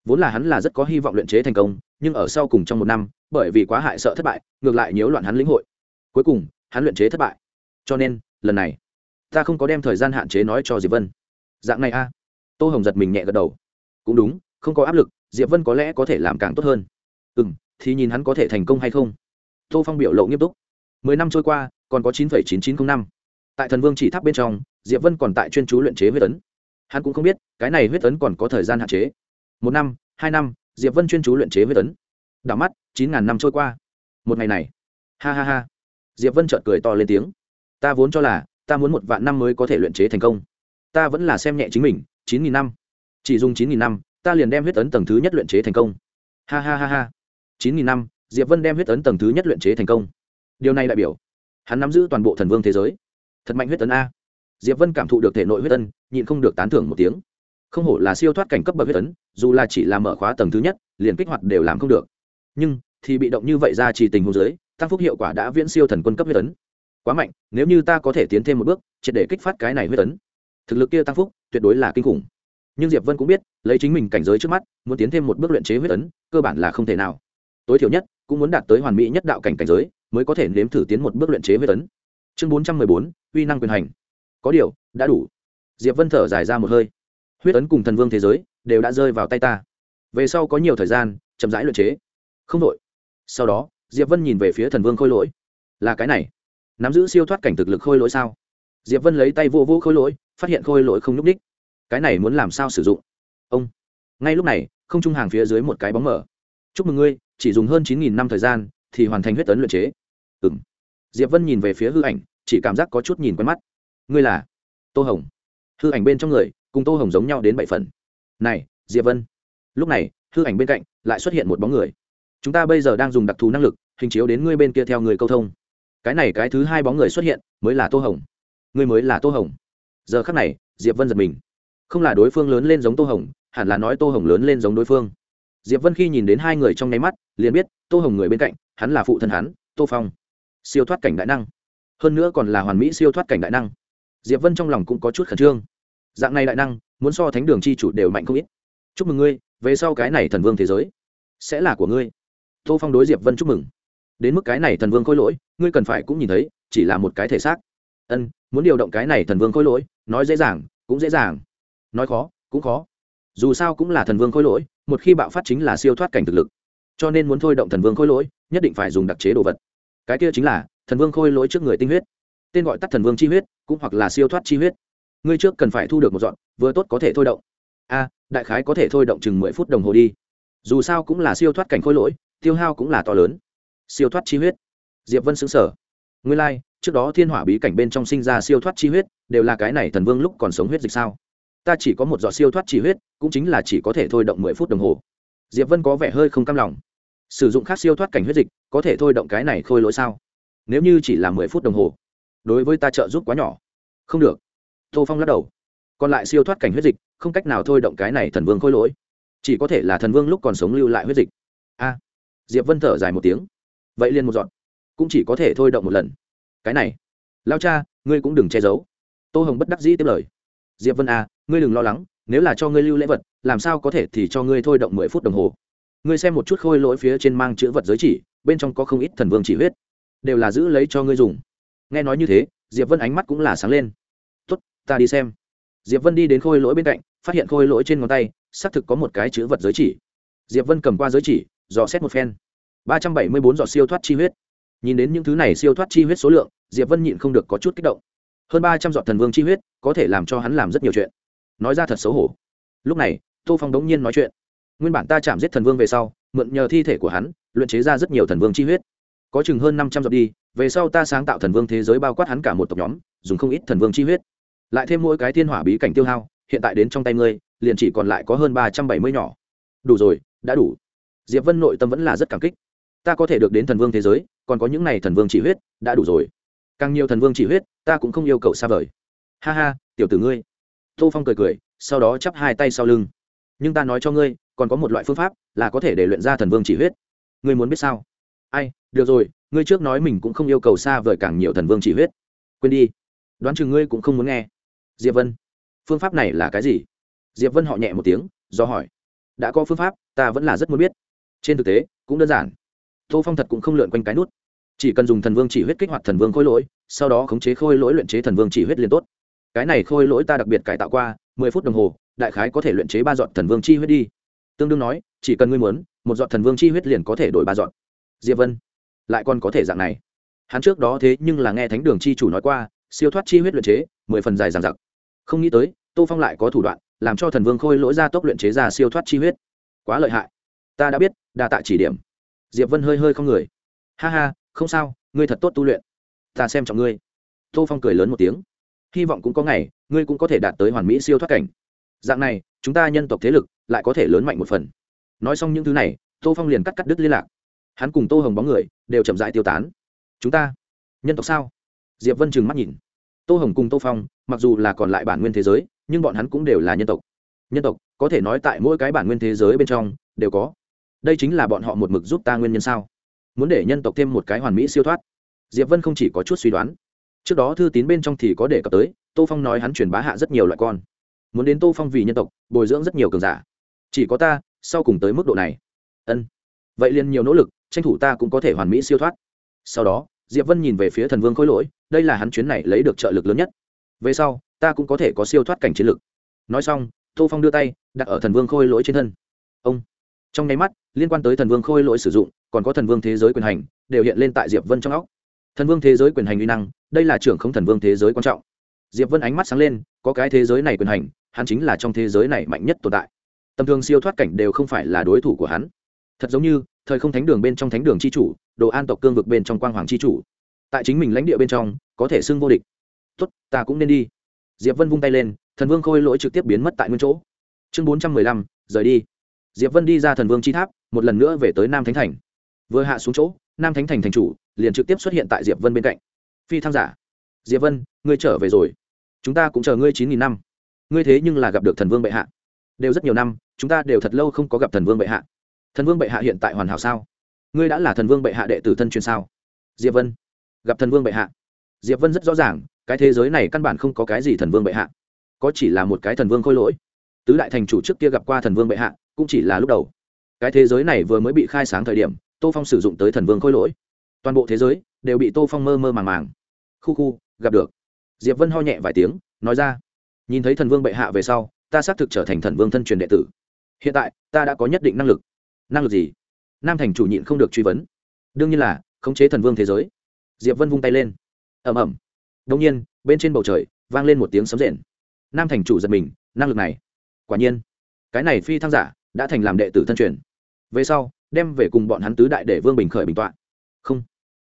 vốn là hắn là rất có hy vọng luyện chế thành công, nhưng ở sau cùng trong một năm, bởi vì quá hại sợ thất bại, ngược lại nhiễu loạn hắn lĩnh hội. Cuối cùng, hắn luyện chế thất bại. Cho nên, lần này, ta không có đem thời gian hạn chế nói cho diệp vân. Dạng này a. Tô hồng giật mình nhẹ gật đầu. Cũng đúng, không có áp lực, diệp vân có lẽ có thể làm càng tốt hơn. Ừ m thì nhìn hắn có thể thành công hay không. Tô phong biểu lộ nghiêm túc. Mười năm trôi qua, còn có chín phẩy chín chín t r ă n h năm. Tại thần vương chỉ tháp bên trong, diệp vân còn tại chuyên chú luyện chế huyết ấn. Hắn cũng không biết, cái này huyết ấn còn có thời gian hạn chế một năm, hai năm, diệp vân chuyên chú luyện chế huyết tấn. đảo mắt, chín ngàn năm trôi qua. Một ngày này. Ha ha ha. Diệp vân chợt cười to lên tiếng. Ta vốn cho là, ta muốn một vạn năm mới có thể luyện chế thành công. Ta vẫn là xem nhẹ chính mình, chín nghìn năm. Chỉ dùng chín nghìn năm, ta liền đem huyết tấn tầng thứ nhất luyện chế thành công. Ha ha ha ha. Chín nghìn năm, diệp vân đem huyết tấn tầng thứ nhất luyện chế thành công. Điều này đại biểu, hắn nắm giữ toàn bộ thần vương thế giới. Thật mạnh huyết tấn a. Diệp vân cảm thụ được thể nội huyết tân nhịn không được tán thưởng một tiếng không hổ là siêu thoát cảnh cấp bậc huyết tấn, dù là chỉ làm mở khóa tầng thứ nhất liền kích hoạt đều làm không được. Nhưng thì bị động như vậy ra chỉ tình huống giới tăng phúc hiệu quả đã viễn siêu thần quân cấp huyết tấn. quá mạnh nếu như ta có thể tiến thêm một bước triệt để kích phát cái này huyết tấn, thực lực kia tăng phúc tuyệt đối là kinh khủng. Nhưng diệp vân cũng biết lấy chính mình cảnh giới trước mắt muốn tiến thêm một bước luyện chế huyết tấn, cơ bản là không thể nào. Tối thiểu nhất cũng muốn đạt tới hoàn mỹ nhất đạo cảnh cảnh giới mới có thể nếm thử tiến một bước luyện chế huyết tấn. chương bốn trăm mười bốn uy năng quyền hành. Có điều đã đủ. Diệp vân thở dài ra một hơi huyết ấn cùng thần vương thế giới đều đã rơi vào tay ta. Về sau có nhiều thời gian, chậm rãi luyện chế. Không đội sau đó, diệp vân nhìn về phía thần vương khôi lỗi. Là cái này. Nắm giữ siêu thoát cảnh thực lực khôi lỗi sao? Diệp vân lấy tay vô vô khôi lỗi, phát hiện khôi lỗi không nhúc ních cái này muốn làm sao sử dụng? Ông. Ngay lúc này, không trung hàng phía dưới một cái bóng mở. Chúc mừng ngươi, chỉ dùng hơn chín nghìn năm thời gian thì hoàn thành huyết tấn luyện chế. Ừ m diệp vân nhìn về phía hư ảnh, chỉ cảm giác có chút nhìn quen mắt. Ngươi là tô hồng. Hư ảnh bên trong người cùng tô hồng giống nhau đến bảy phần. Này, diệp vân. Lúc này, hư ảnh bên cạnh lại xuất hiện một bóng người. Chúng ta bây giờ đang dùng đặc thù năng lực, hình chiếu đến ngươi bên kia theo người câu thông. Cái này cái thứ hai bóng người xuất hiện, mới là tô hồng. Ngươi mới là tô hồng. Giờ khắc này, diệp vân giật mình. Không là đối phương lớn lên giống tô hồng, hẳn là nói tô hồng lớn lên giống đối phương. Diệp vân khi nhìn đến hai người trong nháy mắt, liền biết tô hồng người bên cạnh, hắn là phụ thân hắn, tô phong. Siêu thoát cảnh đại năng. Hơn nữa còn là hoàn mỹ siêu thoát cảnh đại năng. Diệp vân trong lòng cũng có chút khẩn trương dạng này đại năng, muốn so thánh đường chi chủ đều mạnh không ít. Chúc mừng ngươi, về sau cái này thần vương thế giới sẽ là của ngươi. Tô phong đối diệp vân chúc mừng. Đến mức cái này thần vương khôi lỗi, ngươi cần phải cũng nhìn thấy, chỉ là một cái thể xác. Ân, muốn điều động cái này thần vương khôi lỗi, nói dễ dàng, cũng dễ dàng. Nói khó, cũng khó. Dù sao cũng là thần vương khôi lỗi, một khi bạo phát chính là siêu thoát cảnh thực lực. Cho nên muốn thôi động thần vương khôi lỗi, nhất định phải dùng đặc chế đồ vật. Cái kia chính là, thần vương khôi lỗi trước người tinh huyết. Tên gọi tắt thần vương chi huyết, cũng hoặc là siêu thoát chi huyết ngươi trước cần phải thu được một dọn vừa tốt có thể thôi động. A đại khái có thể thôi động chừng mười phút đồng hồ đi. Dù sao cũng là siêu thoát cảnh khôi lỗi tiêu hao cũng là to lớn. Siêu thoát chi huyết. Diệp vân xứng sở Ngươi lai、like, trước đó thiên hỏa bí cảnh bên trong sinh ra siêu thoát chi huyết đều là cái này thần vương lúc còn sống huyết dịch sao? Ta chỉ có một giọt siêu thoát chi huyết cũng chính là chỉ có thể thôi động mười phút đồng hồ. Diệp vân có vẻ hơi không cam lòng. Sử dụng khác siêu thoát cảnh huyết dịch có thể thôi động cái này khôi lỗi sao? Nếu như chỉ là mười phút đồng hồ đối với ta trợ giúp quá nhỏ. Không được tô phong lắc đầu. Còn lại siêu thoát cảnh huyết dịch, không cách nào thôi động cái này thần vương khôi lỗi. Chỉ có thể là thần vương lúc còn sống lưu lại huyết dịch. A. Diệp vân thở dài một tiếng. Vậy liền một dọn cũng chỉ có thể thôi động một lần. Cái này. Lao cha, ngươi cũng đừng che giấu. Tô hồng bất đắc dĩ tiếp lời. Diệp vân a ngươi đừng lo lắng, nếu là cho ngươi lưu lễ vật, làm sao có thể thì cho ngươi thôi động mười phút đồng hồ. Ngươi xem một chút khôi lỗi phía trên mang chữ vật giới chỉ, bên trong có không ít thần vương chỉ huyết. Đều là giữ lấy cho ngươi dùng. Nghe nói như thế, diệp vân ánh mắt cũng là sáng lên ta đi xem. Diệp vân đi đến khôi lỗi bên cạnh, phát hiện khôi lỗi trên ngón tay, xác thực có một cái chữ vật giới chỉ. Diệp vân cầm qua giới chỉ, dò xét một phen. Ba trăm bảy mươi bốn giọt siêu thoát chi huyết. Nhìn đến những thứ này siêu thoát chi huyết số lượng, diệp vân nhịn không được có chút kích động. Hơn ba trăm giọt thần vương chi huyết, có thể làm cho hắn làm rất nhiều chuyện. Nói ra thật xấu hổ. Lúc này, tô phong đống nhiên nói chuyện. Nguyên bản ta chạm giết thần vương về sau, mượn nhờ thi thể của hắn, luyện chế ra rất nhiều thần vương chi huyết. Có chừng hơn năm trăm giọt đi, về sau ta sáng tạo thần vương thế giới bao quát hắn cả một tộc nhóm, dùng không ít thần vương chi huyết lại thêm mỗi cái thiên hỏa bí cảnh tiêu hao, hiện tại đến trong tay ngươi, liền chỉ còn lại có hơn ba trăm bảy mươi nhỏ. Đủ rồi, đã đủ. Diệp vân nội tâm vẫn là rất cảm kích. Ta có thể được đến thần vương thế giới, còn có những n à y thần vương chỉ huyết, đã đủ rồi. Càng nhiều thần vương chỉ huyết, ta cũng không yêu cầu xa vời. Ha ha, tiểu tử ngươi. Tô phong cười cười, sau đó chắp hai tay sau lưng. Nhưng ta nói cho ngươi, còn có một loại phương pháp là có thể để luyện ra thần vương chỉ huyết. Ngươi muốn biết sao? Ai, được rồi, ngươi trước nói mình cũng không yêu cầu xa vời càng nhiều thần vương chỉ huyết. Quên đi. Đoán chừng ngươi cũng không muốn nghe diệp vân, phương pháp này là cái gì? Diệp vân họ nhẹ một tiếng, do hỏi. Đã có phương pháp, ta vẫn là rất muốn biết. Trên thực tế, cũng đơn giản. Tô phong thật cũng không lượn quanh cái nút. Chỉ cần dùng thần vương chỉ huyết kích hoạt thần vương khôi lỗi, sau đó khống chế khôi lỗi luyện chế thần vương chỉ huyết liền tốt. Cái này khôi lỗi ta đặc biệt cải tạo qua, mười phút đồng hồ, đại khái có thể luyện chế ba dọn thần vương chi huyết đi. Tương đương nói, chỉ cần ngươi muốn, một dọn thần vương chi huyết liền có thể đổi ba dọn diệp vân, lại còn có thể dạng này. Hắn trước đó thế nhưng là nghe thánh đường chi chủ nói qua, siêu thoát chi huyết luyện chế, mười phần dài dằng dặc không nghĩ tới, tô phong lại có thủ đoạn, làm cho thần vương khôi lỗi ra tốc luyện chế ra siêu thoát chi huyết. Quá lợi hại. Ta đã biết, đa tạ chỉ điểm. Diệp vân hơi hơi không người. Ha ha, không sao, ngươi thật tốt tu luyện. Ta xem trọng ngươi. Tô phong cười lớn một tiếng. Hy vọng cũng có ngày, ngươi cũng có thể đạt tới hoàn mỹ siêu thoát cảnh. Dạng này, chúng ta nhân tộc thế lực lại có thể lớn mạnh một phần. Nói xong những thứ này, tô phong liền cắt cắt đứt liên lạc. Hắn cùng tô hồng bóng người đều chậm dại tiêu tán. Chúng ta, nhân tộc sao? Diệp vân trừng mắt nhìn tô hồng cùng tô phong, mặc dù là còn lại bản nguyên thế giới, nhưng bọn hắn cũng đều là nhân tộc. Nhân tộc, có thể nói tại mỗi cái bản nguyên thế giới bên trong, đều có. Đây chính là bọn họ một mực giúp ta nguyên nhân sao? Muốn để nhân tộc thêm một cái hoàn mỹ siêu thoát. Diệp vân không chỉ có chút suy đoán. Trước đó thư tín bên trong thì có đề cập tới, tô phong nói hắn truyền bá hạ rất nhiều loại con. Muốn đến tô phong vì nhân tộc, bồi dưỡng rất nhiều cường giả. Chỉ có ta, sau cùng tới mức độ này. Ân. Vậy liền nhiều nỗ lực, tranh thủ ta cũng có thể hoàn mỹ siêu thoát. Sau đó diệp vân nhìn về phía thần vương khôi lỗi, đây là hắn chuyến này lấy được trợ lực lớn nhất. Về sau, ta cũng có thể có siêu thoát cảnh chiến lực. Nói xong, tô phong đưa tay, đặt ở thần vương khôi lỗi trên thân. Ông. Trong nháy mắt, liên quan tới thần vương khôi lỗi sử dụng, còn có thần vương thế giới quyền hành, đều hiện lên tại diệp vân trong óc. Thần vương thế giới quyền hành uy năng, đây là trưởng không thần vương thế giới quan trọng. Diệp vân ánh mắt sáng lên, có cái thế giới này quyền hành, hắn chính là trong thế giới này mạnh nhất tồn tại. Tầm thường siêu thoát cảnh đều không phải là đối thủ của hắn. Thật giống như thời không thánh đường bên trong thánh đường c h i chủ, đồ an tộc cương vực bên trong quang hoàng c h i chủ. Tại chính mình lãnh địa bên trong, có thể xưng vô địch. Tuất ta cũng nên đi. Diệp vân vung tay lên, thần vương khôi lỗi trực tiếp biến mất tại nguyên chỗ. Chương bốn trăm mười lăm, rời đi. Diệp vân đi ra thần vương chi tháp, một lần nữa về tới nam thánh thành. Vừa hạ xuống chỗ, nam thánh thành thành chủ liền trực tiếp xuất hiện tại diệp vân bên cạnh. Phi thăng giả. Diệp vân, ngươi trở về rồi. Chúng ta cũng chờ ngươi chín nghìn năm. Ngươi thế nhưng là gặp được thần vương bệ hạ. Đều rất nhiều năm, chúng ta đều thật lâu không có gặp thần vương bệ hạ thần vương bệ hạ hiện tại hoàn hảo sao? Ngươi đã là thần vương bệ hạ đệ tử thân truyền sao? Diệp vân. Gặp thần vương bệ hạ. Diệp vân rất rõ ràng, cái thế giới này căn bản không có cái gì thần vương bệ hạ. Có chỉ là một cái thần vương khôi lỗi. Tứ đại thành chủ trước kia gặp qua thần vương bệ hạ, cũng chỉ là lúc đầu. Cái thế giới này vừa mới bị khai sáng thời điểm, tô phong sử dụng tới thần vương khôi lỗi. Toàn bộ thế giới đều bị tô phong mơ mơ màng màng. Khu khu, gặp được. Diệp vân ho nhẹ vài tiếng, nói ra. Nhìn thấy thần vương bệ hạ về sau, ta xác thực trở thành thần vương thân truyền đệ tử. Hiện tại, ta đã có nhất định năng lực năng lực gì? Nam thành chủ nhịn không được truy vấn. Đương nhiên là, khống chế thần vương thế giới. Diệp vân vung tay lên. Ẩm ẩm đông nhiên, bên trên bầu trời vang lên một tiếng sấm rền. Nam thành chủ giật mình, năng lực này. Quả nhiên, cái này phi thăng giả đã thành làm đệ tử thân truyền. Về sau, đem về cùng bọn hắn tứ đại để vương bình khởi bình tọa. Không.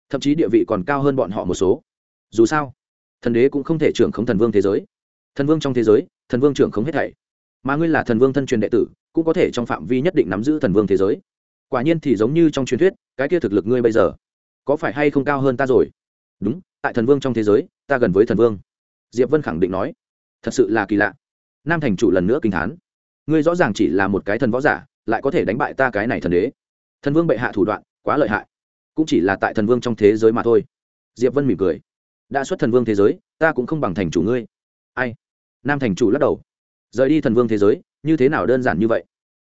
Thậm chí địa vị còn cao hơn bọn họ một số. Dù sao, thần đế cũng không thể trưởng khống thần vương thế giới. Thần vương trong thế giới, thần vương trưởng khống hết thảy mà ngươi là thần vương thân truyền đệ tử, cũng có thể trong phạm vi nhất định nắm giữ thần vương thế giới. Quả nhiên thì giống như trong truyền thuyết, cái kia thực lực ngươi bây giờ, có phải hay không cao hơn ta rồi? Đúng, tại thần vương trong thế giới, ta gần với thần vương. Diệp vân khẳng định nói. Thật sự là kỳ lạ. Nam thành chủ lần nữa kinh thán. Ngươi rõ ràng chỉ là một cái thần võ giả, lại có thể đánh bại ta cái này thần đế. Thần vương bệ hạ thủ đoạn, quá lợi hại. Cũng chỉ là tại thần vương trong thế giới mà thôi. Diệp vân mỉm cười. Đã xuất thần vương thế giới, ta cũng không bằng thành chủ ngươi. Ai? Nam thành chủ lắc đầu rời đi thần vương thế giới, như thế nào đơn giản như vậy?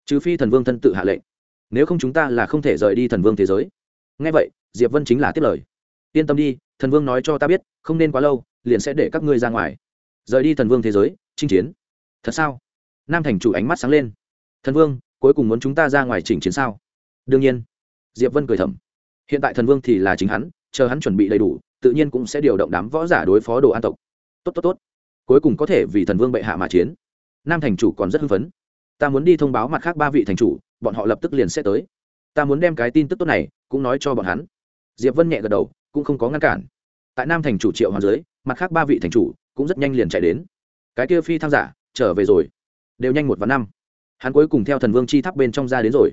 Trừ phi thần vương thân tự hạ lệnh, nếu không chúng ta là không thể rời đi thần vương thế giới. Ngay vậy, diệp vân chính là tiếp lời. Yên tâm đi, thần vương nói cho ta biết, không nên quá lâu, liền sẽ để các ngươi ra ngoài. Rời đi thần vương thế giới, chinh chiến. Thật sao? Nam thành chủ ánh mắt sáng lên. Thần vương, cuối cùng muốn chúng ta ra ngoài chỉnh chiến sao? Đương nhiên. Diệp vân cười thầm. Hiện tại thần vương thì là chính hắn, chờ hắn chuẩn bị đầy đủ, tự nhiên cũng sẽ điều động đám võ giả đối phó đồ an tộc. Tốt tốt tốt. Cuối cùng có thể vì thần vương bệ hạ mà chiến nam thành chủ còn rất hưng phấn. Ta muốn đi thông báo mặt khác ba vị thành chủ, bọn họ lập tức liền sẽ tới. Ta muốn đem cái tin tức tốt này cũng nói cho bọn hắn. Diệp vân nhẹ gật đầu, cũng không có ngăn cản. Tại nam thành chủ triệu hoàng dưới, mặt khác ba vị thành chủ cũng rất nhanh liền chạy đến. Cái kia phi tham giả, trở về rồi. Đều nhanh một và năm. Hắn cuối cùng theo thần vương chi tháp bên trong ra đến rồi.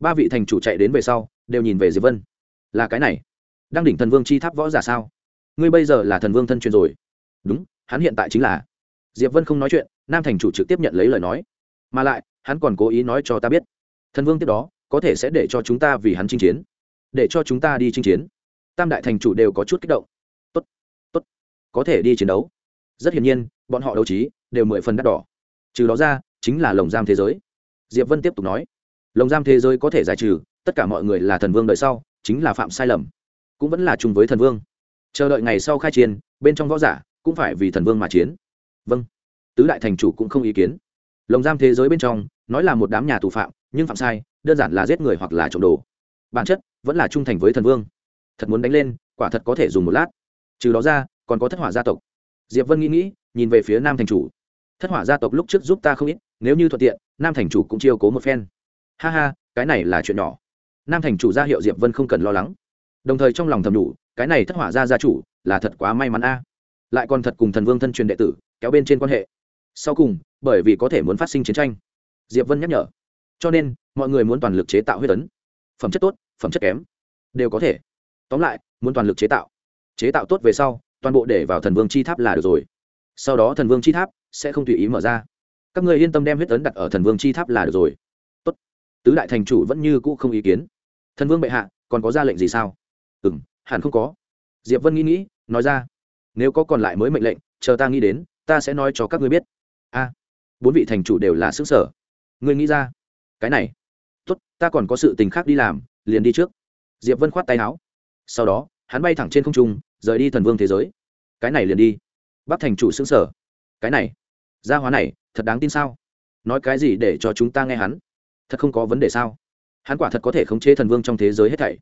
Ba vị thành chủ chạy đến về sau, đều nhìn về diệp vân. Là cái này. Đang đỉnh thần vương chi tháp võ giả sao? Ngươi bây giờ là thần vương thân truyền rồi. Đúng, hắn hiện tại chính là diệp vân không nói chuyện, nam thành chủ trực tiếp nhận lấy lời nói. Mà lại, hắn còn cố ý nói cho ta biết, thần vương tiếp đó, có thể sẽ để cho chúng ta vì hắn chinh chiến, để cho chúng ta đi chinh chiến. Tam đại thành chủ đều có chút kích động. Tốt tốt, có thể đi chiến đấu. Rất hiển nhiên, bọn họ đấu trí đều mười phần đắt đỏ. Trừ đó ra, chính là lồng giam thế giới. Diệp vân tiếp tục nói, lồng giam thế giới có thể giải trừ, tất cả mọi người là thần vương đợi sau, chính là phạm sai lầm, cũng vẫn là chung với thần vương. Chờ đợi ngày sau khai chiến, bên trong võ giả cũng phải vì thần vương mà chiến vâng. Tứ đại thành chủ cũng không ý kiến. Lồng giam thế giới bên trong, nói là một đám nhà tù phạm, nhưng phạm sai, đơn giản là giết người hoặc là trộm đồ. Bản chất, vẫn là trung thành với thần vương. Thật muốn đánh lên, quả thật có thể dùng một lát. Trừ đó ra, còn có thất hỏa gia tộc. Diệp vân nghĩ nghĩ, nhìn về phía nam thành chủ. Thất hỏa gia tộc lúc trước giúp ta không ít, nếu như thuận tiện, nam thành chủ cũng chiêu cố một phen. Ha ha, cái này là chuyện nhỏ. Nam thành chủ ra hiệu diệp vân không cần lo lắng. Đồng thời trong lòng thầm đủ, cái này thất hỏa gia gia chủ, là thật quá may mắn a. Lại còn thật cùng thần vương thân truyền đệ tử kéo bên trên quan hệ. Sau cùng, bởi vì có thể muốn phát sinh chiến tranh, diệp vân nhắc nhở. Cho nên, mọi người muốn toàn lực chế tạo huyết tấn phẩm chất tốt, phẩm chất kém, đều có thể. Tóm lại, muốn toàn lực chế tạo. Chế tạo tốt về sau, toàn bộ để vào thần vương chi tháp là được rồi. Sau đó thần vương chi tháp sẽ không tùy ý mở ra. Các người yên tâm đem huyết tấn đặt ở thần vương chi tháp là được rồi. Tốt. Tứ đại thành chủ vẫn như cũ không ý kiến. Thần vương bệ hạ, còn có ra lệnh gì sao? Ừ m hẳn không có. Diệp vân nghĩ nghĩ, nói ra. Nếu có còn lại mới mệnh lệnh, chờ ta nghĩ đến ta sẽ nói cho các ngươi biết. A, bốn vị thành chủ đều là xứ sở. Ngươi nghĩ ra. Cái này. Tốt, ta còn có sự tình khác đi làm, liền đi trước. Diệp vân khoát tay áo. Sau đó, hắn bay thẳng trên không trung, rời đi thần vương thế giới. Cái này liền đi. Bắc thành chủ xứng sở. Cái này. Gia hóa này, thật đáng tin sao? Nói cái gì để cho chúng ta nghe hắn? Thật không có vấn đề sao? Hắn quả thật có thể khống chế thần vương trong thế giới hết thảy.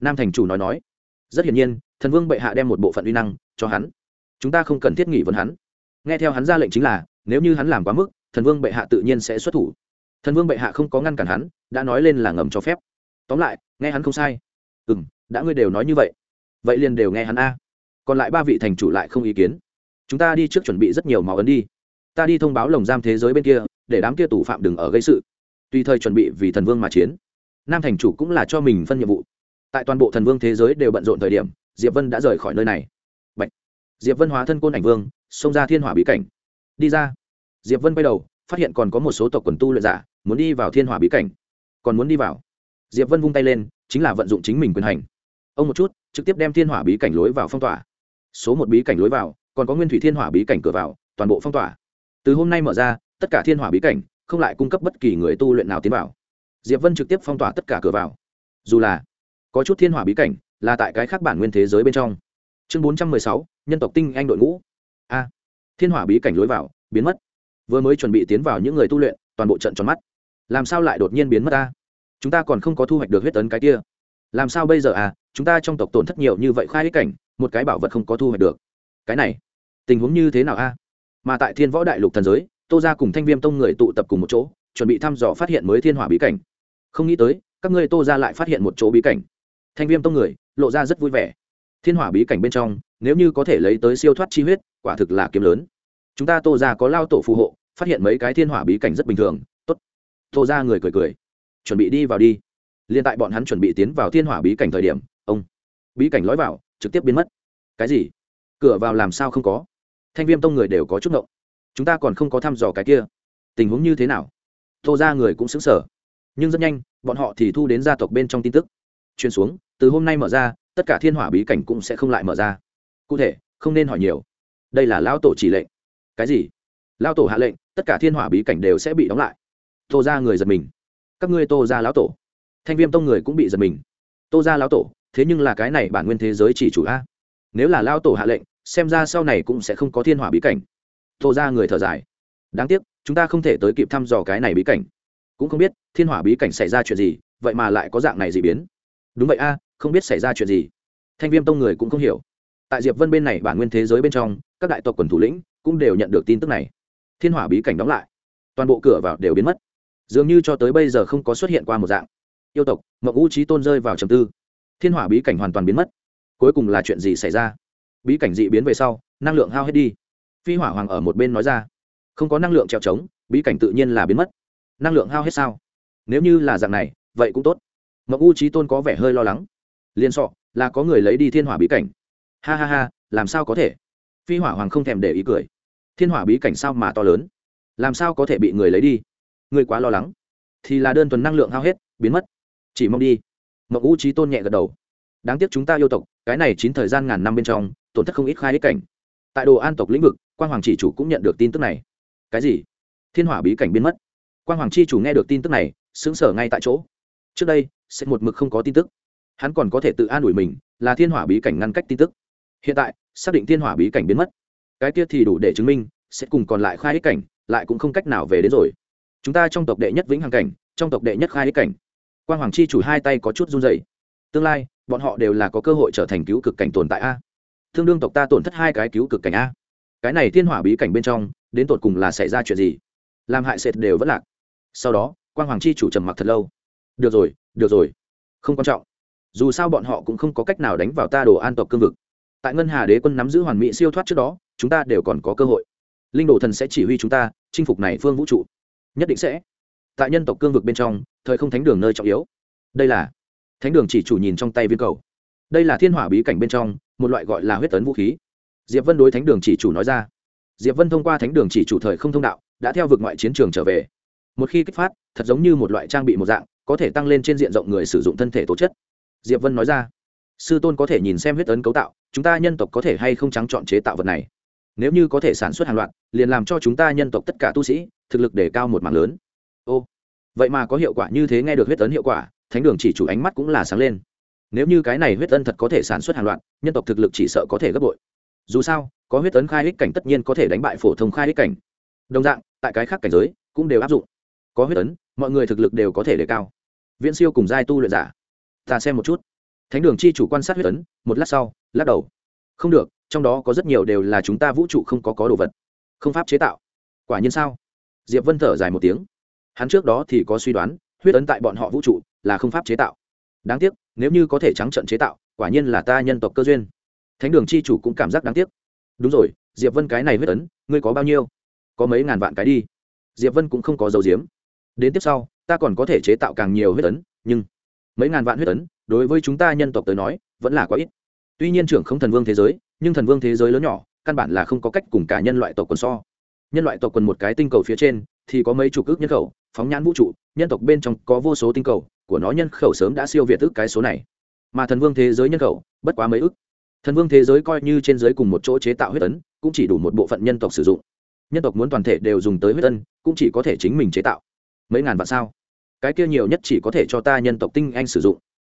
Nam thành chủ nói nói. Rất hiển nhiên, thần vương bệ hạ đem một bộ phận uy năng cho hắn. Chúng ta không cần thiết nghỉ vấn hắn nghe theo hắn ra lệnh chính là, nếu như hắn làm quá mức, thần vương bệ hạ tự nhiên sẽ xuất thủ. Thần vương bệ hạ không có ngăn cản hắn, đã nói lên là ngầm cho phép. Tóm lại, nghe hắn không sai. Ừ m đã ngươi đều nói như vậy. Vậy liền đều nghe hắn a. Còn lại ba vị thành chủ lại không ý kiến. Chúng ta đi trước chuẩn bị rất nhiều máu ấn đi. Ta đi thông báo lồng giam thế giới bên kia, để đám kia tù phạm đừng ở gây sự. Tùy thời chuẩn bị vì thần vương mà chiến. Nam thành chủ cũng là cho mình phân nhiệm vụ. Tại toàn bộ thần vương thế giới đều bận rộn thời điểm, diệp vân đã rời khỏi nơi này. Bạch. diệp vân hóa thân côn ảnh vương xông ra thiên hỏa bí cảnh. Đi ra. Diệp vân quay đầu, phát hiện còn có một số tộc quần tu luyện giả, muốn đi vào thiên hỏa bí cảnh. Còn muốn đi vào. Diệp vân vung tay lên, chính là vận dụng chính mình quyền hành. Ông một chút, trực tiếp đem thiên hỏa bí cảnh lối vào phong tỏa. Số một bí cảnh lối vào, còn có nguyên thủy thiên hỏa bí cảnh cửa vào, toàn bộ phong tỏa. Từ hôm nay mở ra, tất cả thiên hỏa bí cảnh không lại cung cấp bất kỳ người tu luyện nào tiến vào. Diệp vân trực tiếp phong tỏa tất cả cửa vào. Dù là có chút thiên hỏa bí cảnh là tại cái khác bản nguyên thế giới bên trong. Chương bốn trăm mười sáu, nhân tộc tinh anh đội ngũ a. Thiên hỏa bí cảnh lối vào, biến mất. Vừa mới chuẩn bị tiến vào những người tu luyện, toàn bộ trận tròn mắt. Làm sao lại đột nhiên biến mất ta chúng ta còn không có thu hoạch được huyết tấn cái kia. Làm sao bây giờ à chúng ta trong tộc tổn thất nhiều như vậy khai hết cảnh, một cái bảo vật không có thu hoạch được. Cái này, tình huống như thế nào a? Mà tại thiên võ đại lục thần giới, tô ra cùng thanh viêm tông người tụ tập cùng một chỗ, chuẩn bị thăm dò phát hiện mới thiên hỏa bí cảnh. Không nghĩ tới, các ngươi tô ra lại phát hiện một chỗ bí cảnh. Thanh viêm tông người, lộ ra rất vui vẻ. Thiên hỏa bí cảnh bên trong, nếu như có thể lấy tới siêu thoát chi huyết quả thực là kiếm lớn. Chúng ta tô ra có lao tổ phù hộ, phát hiện mấy cái thiên hỏa bí cảnh rất bình thường, tốt. Tô ra người cười cười. Chuẩn bị đi vào đi. Liên tại bọn hắn chuẩn bị tiến vào thiên hỏa bí cảnh thời điểm, ông. Bí cảnh lói vào, trực tiếp biến mất. Cái gì? Cửa vào làm sao không có? Thanh viêm tông người đều có chút ngộng. Chúng ta còn không có thăm dò cái kia. Tình huống như thế nào? Tô ra người cũng xứng sở nhưng rất nhanh, bọn họ thì thu đến gia tộc bên trong tin tức. Truyền xuống, từ hôm nay mở ra, tất cả thiên hỏa bí cảnh cũng sẽ không lại mở ra. Cụ thể, không nên hỏi nhiều đây là lão tổ chỉ lệnh. Cái gì? Lao tổ hạ lệnh, tất cả thiên hỏa bí cảnh đều sẽ bị đóng lại. Tô ra người giật mình. Các ngươi tô ra lão tổ. Thanh viêm tông người cũng bị giật mình. Tô ra lão tổ, thế nhưng là cái này bản nguyên thế giới chỉ chủ a. Nếu là lao tổ hạ lệnh, xem ra sau này cũng sẽ không có thiên hỏa bí cảnh. Tô ra người thở dài. Đáng tiếc, chúng ta không thể tới kịp thăm dò cái này bí cảnh. Cũng không biết, thiên hỏa bí cảnh xảy ra chuyện gì, vậy mà lại có dạng này gì biến. Đúng vậy a, không biết xảy ra chuyện gì. Thanh viêm tông người cũng không hiểu. Tại diệp vân bên này bản nguyên thế giới bên trong các đại tộc quần thủ lĩnh cũng đều nhận được tin tức này. Thiên hỏa bí cảnh đóng lại. Toàn bộ cửa vào đều biến mất. Dường như cho tới bây giờ không có xuất hiện qua một dạng. Yêu tộc mậu ngũ trí tôn rơi vào trầm tư. Thiên hỏa bí cảnh hoàn toàn biến mất. Cuối cùng là chuyện gì xảy ra? Bí cảnh dị biến về sau, năng lượng hao hết đi. Phi hỏa hoàng ở một bên nói ra. Không có năng lượng trèo trống, bí cảnh tự nhiên là biến mất. Năng lượng hao hết sao? Nếu như là dạng này, vậy cũng tốt. Mậu u trí tôn có vẻ hơi lo lắng. Liên sọ, là có người lấy đi thiên hỏa bí cảnh. Ha ha ha, làm sao có thể? Phi hỏa hoàng không thèm để ý cười. Thiên hỏa bí cảnh sao mà to lớn? Làm sao có thể bị người lấy đi? Người quá lo lắng. Thì là đơn thuần năng lượng hao hết, biến mất. Chỉ mong đi. Mậu u trí tôn nhẹ gật đầu. Đáng tiếc chúng ta yêu tộc, cái này chín thời gian ngàn năm bên trong, tổn thất không ít khai hết cảnh. Tại đồ an tộc lĩnh vực quan hoàng chỉ chủ cũng nhận được tin tức này. Cái gì? Thiên hỏa bí cảnh biến mất. Quan hoàng chi chủ nghe được tin tức này xứng sở ngay tại chỗ. Trước đây, sẽ một mực không có tin tức. Hắn còn có thể tự an ủi mình, là thiên hỏa bí cảnh ngăn cách tin tức hiện tại, xác định thiên hỏa bí cảnh biến mất. Cái kia thì đủ để chứng minh, sẽ cùng còn lại khai ích cảnh, lại cũng không cách nào về đến rồi. Chúng ta trong tộc đệ nhất vĩnh hằng cảnh, trong tộc đệ nhất khai ích cảnh. Quang hoàng chi chủ hai tay có chút run dày tương lai, bọn họ đều là có cơ hội trở thành cứu cực cảnh tồn tại a. Tương đương tộc ta tổn thất hai cái cứu cực cảnh a. Cái này thiên hỏa bí cảnh bên trong, đến tột cùng là xảy ra chuyện gì? Làm hại sệt đều vẫn lạc. Sau đó, quang hoàng chi chủ trầm mặc thật lâu. Được rồi được rồi. Không quan trọng. Dù sao bọn họ cũng không có cách nào đánh vào ta đồ an tộc cương vực tại ngân hà đế quân nắm giữ hoàn mỹ siêu thoát trước đó, chúng ta đều còn có cơ hội. Linh đồ thần sẽ chỉ huy chúng ta, chinh phục này phương vũ trụ. Nhất định sẽ. Tại nhân tộc cương vực bên trong, thời không thánh đường nơi trọng yếu. Đây là thánh đường chỉ chủ nhìn trong tay viên cầu. Đây là thiên hỏa bí cảnh bên trong, một loại gọi là huyết tấn vũ khí. Diệp vân đối thánh đường chỉ chủ nói ra. Diệp vân thông qua thánh đường chỉ chủ thời không thông đạo, đã theo vực ngoại chiến trường trở về. Một khi kích phát, thật giống như một loại trang bị một dạng, có thể tăng lên trên diện rộng người sử dụng thân thể tố chất. Diệp vân nói ra sư tôn có thể nhìn xem huyết ấn cấu tạo, chúng ta nhân tộc có thể hay không trắng chọn chế tạo vật này? Nếu như có thể sản xuất hàng loạt, liền làm cho chúng ta nhân tộc tất cả tu sĩ, thực lực để cao một mảng lớn. Ô, vậy mà có hiệu quả như thế nghe được huyết ấn hiệu quả, thánh đường chỉ chủ ánh mắt cũng là sáng lên. Nếu như cái này huyết ấn thật có thể sản xuất hàng loạt, nhân tộc thực lực chỉ sợ có thể gấp bội. Dù sao, có huyết ấn khai ích cảnh tất nhiên có thể đánh bại phổ thông khai ích cảnh. Đồng dạng, tại cái khác cảnh giới, cũng đều áp dụng. Có huyết ấn, mọi người thực lực đều có thể đề cao. Viễn siêu cùng giai tu luyện giả. Ta xem một chút thánh đường chi chủ quan sát huyết ấn, một lát sau, lắc đầu. Không được, trong đó có rất nhiều đều là chúng ta vũ trụ không có có đồ vật. Không pháp chế tạo. Quả nhiên sao? Diệp vân thở dài một tiếng. Hắn trước đó thì có suy đoán, huyết ấn tại bọn họ vũ trụ là không pháp chế tạo. Đáng tiếc, nếu như có thể trắng trận chế tạo, quả nhiên là ta nhân tộc cơ duyên. Thánh đường chi chủ cũng cảm giác đáng tiếc. Đúng rồi, diệp vân cái này huyết ấn, ngươi có bao nhiêu? Có mấy ngàn vạn cái đi. Diệp vân cũng không có dầu diếm đến tiếp sau, ta còn có thể chế tạo càng nhiều huyết ấn, nhưng mấy ngàn vạn huyết ấn đối với chúng ta nhân tộc tới nói, vẫn là quá ít. Tuy nhiên trưởng không thần vương thế giới, nhưng thần vương thế giới lớn nhỏ, căn bản là không có cách cùng cả nhân loại tộc quần so. Nhân loại tộc quần một cái tinh cầu phía trên, thì có mấy chục ước nhân khẩu, phóng nhãn vũ trụ, nhân tộc bên trong có vô số tinh cầu, của nó nhân khẩu sớm đã siêu việt ước cái số này. Mà thần vương thế giới nhân khẩu, bất quá mấy ước. Thần vương thế giới coi như trên giới cùng một chỗ chế tạo huyết tấn cũng chỉ đủ một bộ phận nhân tộc sử dụng. Nhân tộc muốn toàn thể đều dùng tới huyết tân cũng chỉ có thể chính mình chế tạo. Mấy ngàn vạn sao? Cái kia nhiều nhất chỉ có thể cho ta nhân tộc tinh anh sử dụng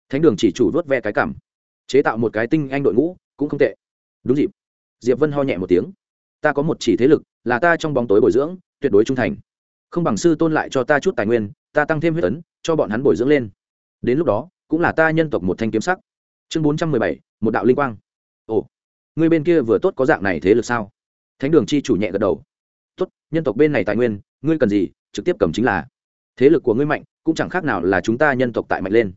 thánh đường chỉ chủ vớt ve cái cảm. Chế tạo một cái tinh anh đội ngũ, cũng không tệ. Đúng dịp. Diệp vân ho nhẹ một tiếng. Ta có một chỉ thế lực, là ta trong bóng tối bồi dưỡng, tuyệt đối trung thành. Không bằng sư tôn lại cho ta chút tài nguyên, ta tăng thêm huyết tấn cho bọn hắn bồi dưỡng lên. Đến lúc đó, cũng là ta nhân tộc một thanh kiếm sắc. Chương bốn trăm mười bảy, một đạo linh quang. Ồ, người bên kia vừa tốt có dạng này thế lực sao? Thánh đường chi chủ nhẹ gật đầu. Tốt, nhân tộc bên này tài nguyên, ngươi cần gì, trực tiếp cầm chính là. Thế lực của ngươi mạnh, cũng chẳng khác nào là chúng ta nhân tộc tại mạnh lên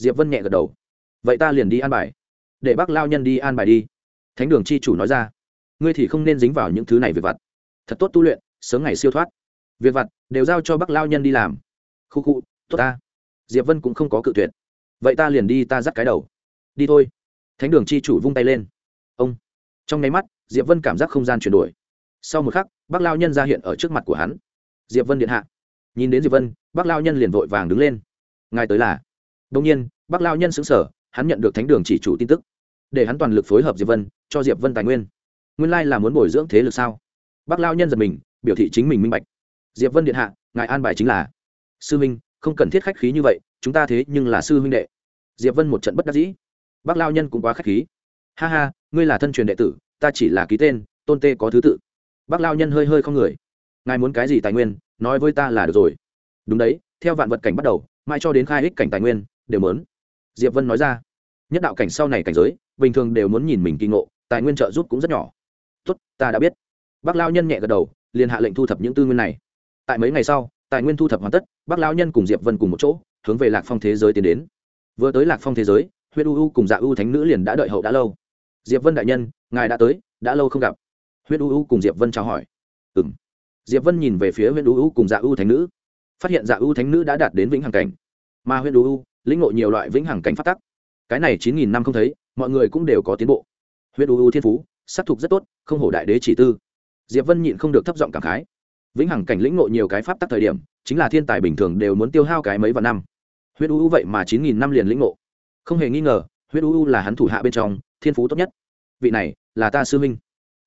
diệp vân nhẹ gật đầu. Vậy ta liền đi an bài. Để bác lao nhân đi an bài đi. Thánh đường chi chủ nói ra. Ngươi thì không nên dính vào những thứ này về vặt. Thật tốt tu luyện, sớm ngày siêu thoát. Việc vặt, đều giao cho bác lao nhân đi làm. Khu khu, tốt ta. Diệp vân cũng không có cự tuyệt. Vậy ta liền đi ta dắt cái đầu. Đi thôi. Thánh đường chi chủ vung tay lên. Ông. Trong nháy mắt, diệp vân cảm giác không gian chuyển đổi. Sau một khắc, bác lao nhân ra hiện ở trước mặt của hắn. Diệp vân điện hạ. Nhìn đến diệp vân, bác lao nhân liền vội vàng đứng lên. Ngài tới là? Đông nhiên bác lao nhân xứng sở, hắn nhận được thánh đường chỉ chủ tin tức, để hắn toàn lực phối hợp diệp vân, cho diệp vân tài nguyên. Nguyên lai là muốn bồi dưỡng thế lực sao? Bác lao nhân giật mình, biểu thị chính mình minh bạch. Diệp vân điện hạ, ngài an bài chính là, sư minh, không cần thiết khách khí như vậy, chúng ta thế nhưng là sư huynh đệ. Diệp vân một trận bất đắc dĩ. Bác lao nhân cũng quá khách khí. Ha ha, ngươi là thân truyền đệ tử, ta chỉ là ký tên, tôn tê có thứ tự. Bác lao nhân hơi hơi không người. Ngài muốn cái gì tài nguyên, nói với ta là được rồi. Đúng đấy, theo vạn vật cảnh bắt đầu, mai cho đến khai ích cảnh tài nguyên đều mớn diệp vân nói ra, nhất đạo cảnh sau này cảnh giới, bình thường đều muốn nhìn mình kỳ ngộ, tài nguyên trợ giúp cũng rất nhỏ. Tốt, ta đã biết. Bác lao nhân nhẹ gật đầu, liền hạ lệnh thu thập những tư nguyên này. Tại mấy ngày sau, tài nguyên thu thập hoàn tất, bác lao nhân cùng diệp vân cùng một chỗ, hướng về lạc phong thế giới tiến đến. Vừa tới lạc phong thế giới, huyết u u cùng dạ u thánh nữ liền đã đợi hậu đã lâu. Diệp vân đại nhân, ngài đã tới, đã lâu không gặp. Huyết u u cùng diệp vân chào hỏi. Ừ m diệp vân nhìn về phía huyết u u cùng dạ u thánh nữ. Phát hiện dạ u thánh nữ đã đạt đến vĩnh hằng cảnh. Mà huyết u u lĩnh ngộ nhiều loại vĩnh hằng cảnh phát tắc. Cái này chín nghìn năm không thấy, mọi người cũng đều có tiến bộ. Huyết u u thiên phú s á c thục rất tốt, không hổ đại đế chỉ tư. Diệp vân nhịn không được thấp giọng cảm khái. Vĩnh hằng cảnh lĩnh ngộ nhiều cái pháp tắc thời điểm, chính là thiên tài bình thường đều muốn tiêu hao cái mấy vạn năm. Huyết u u vậy mà chín nghìn năm liền lĩnh ngộ. Không hề nghi ngờ, huyết u u là hắn thủ hạ bên trong, thiên phú tốt nhất. Vị này, là ta sư minh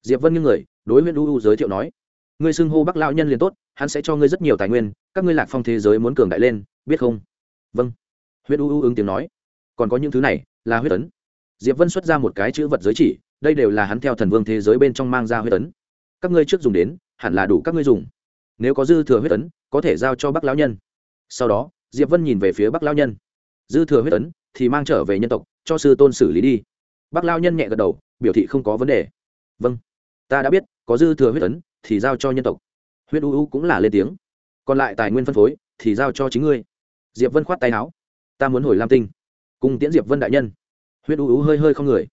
diệp vân như người, đối huyết u u giới thiệu nói. Ngươi xưng hô bắc lao nhân liền tốt, hắn sẽ cho ngươi rất nhiều tài nguyên, các ngươi lạc phong thế giới muốn cường đại lên, biết không? Vâng huyết u u ứng tiếng nói. Còn có những thứ này, là huyết tấn diệp vân xuất ra một cái chữ vật giới chỉ, đây đều là hắn theo thần vương thế giới bên trong mang ra huyết tấn các ngươi trước dùng đến, hẳn là đủ các ngươi dùng. Nếu có dư thừa huyết tấn có thể giao cho bắc lão nhân. Sau đó, diệp vân nhìn về phía bắc lão nhân. Dư thừa huyết tấn thì mang trở về nhân tộc, cho sư tôn xử lý đi. Bác lão nhân nhẹ gật đầu, biểu thị không có vấn đề. Vâng. Ta đã biết, có dư thừa huyết tấn thì giao cho nhân tộc. Huyết u u cũng là lên tiếng. Còn lại tài nguyên phân phối, thì giao cho chính ngươi. Diệp vân khoát tay áo ta muốn hồi lam tinh. Cùng tiễn diệp vân đại nhân. Huyết u u hơi hơi không người.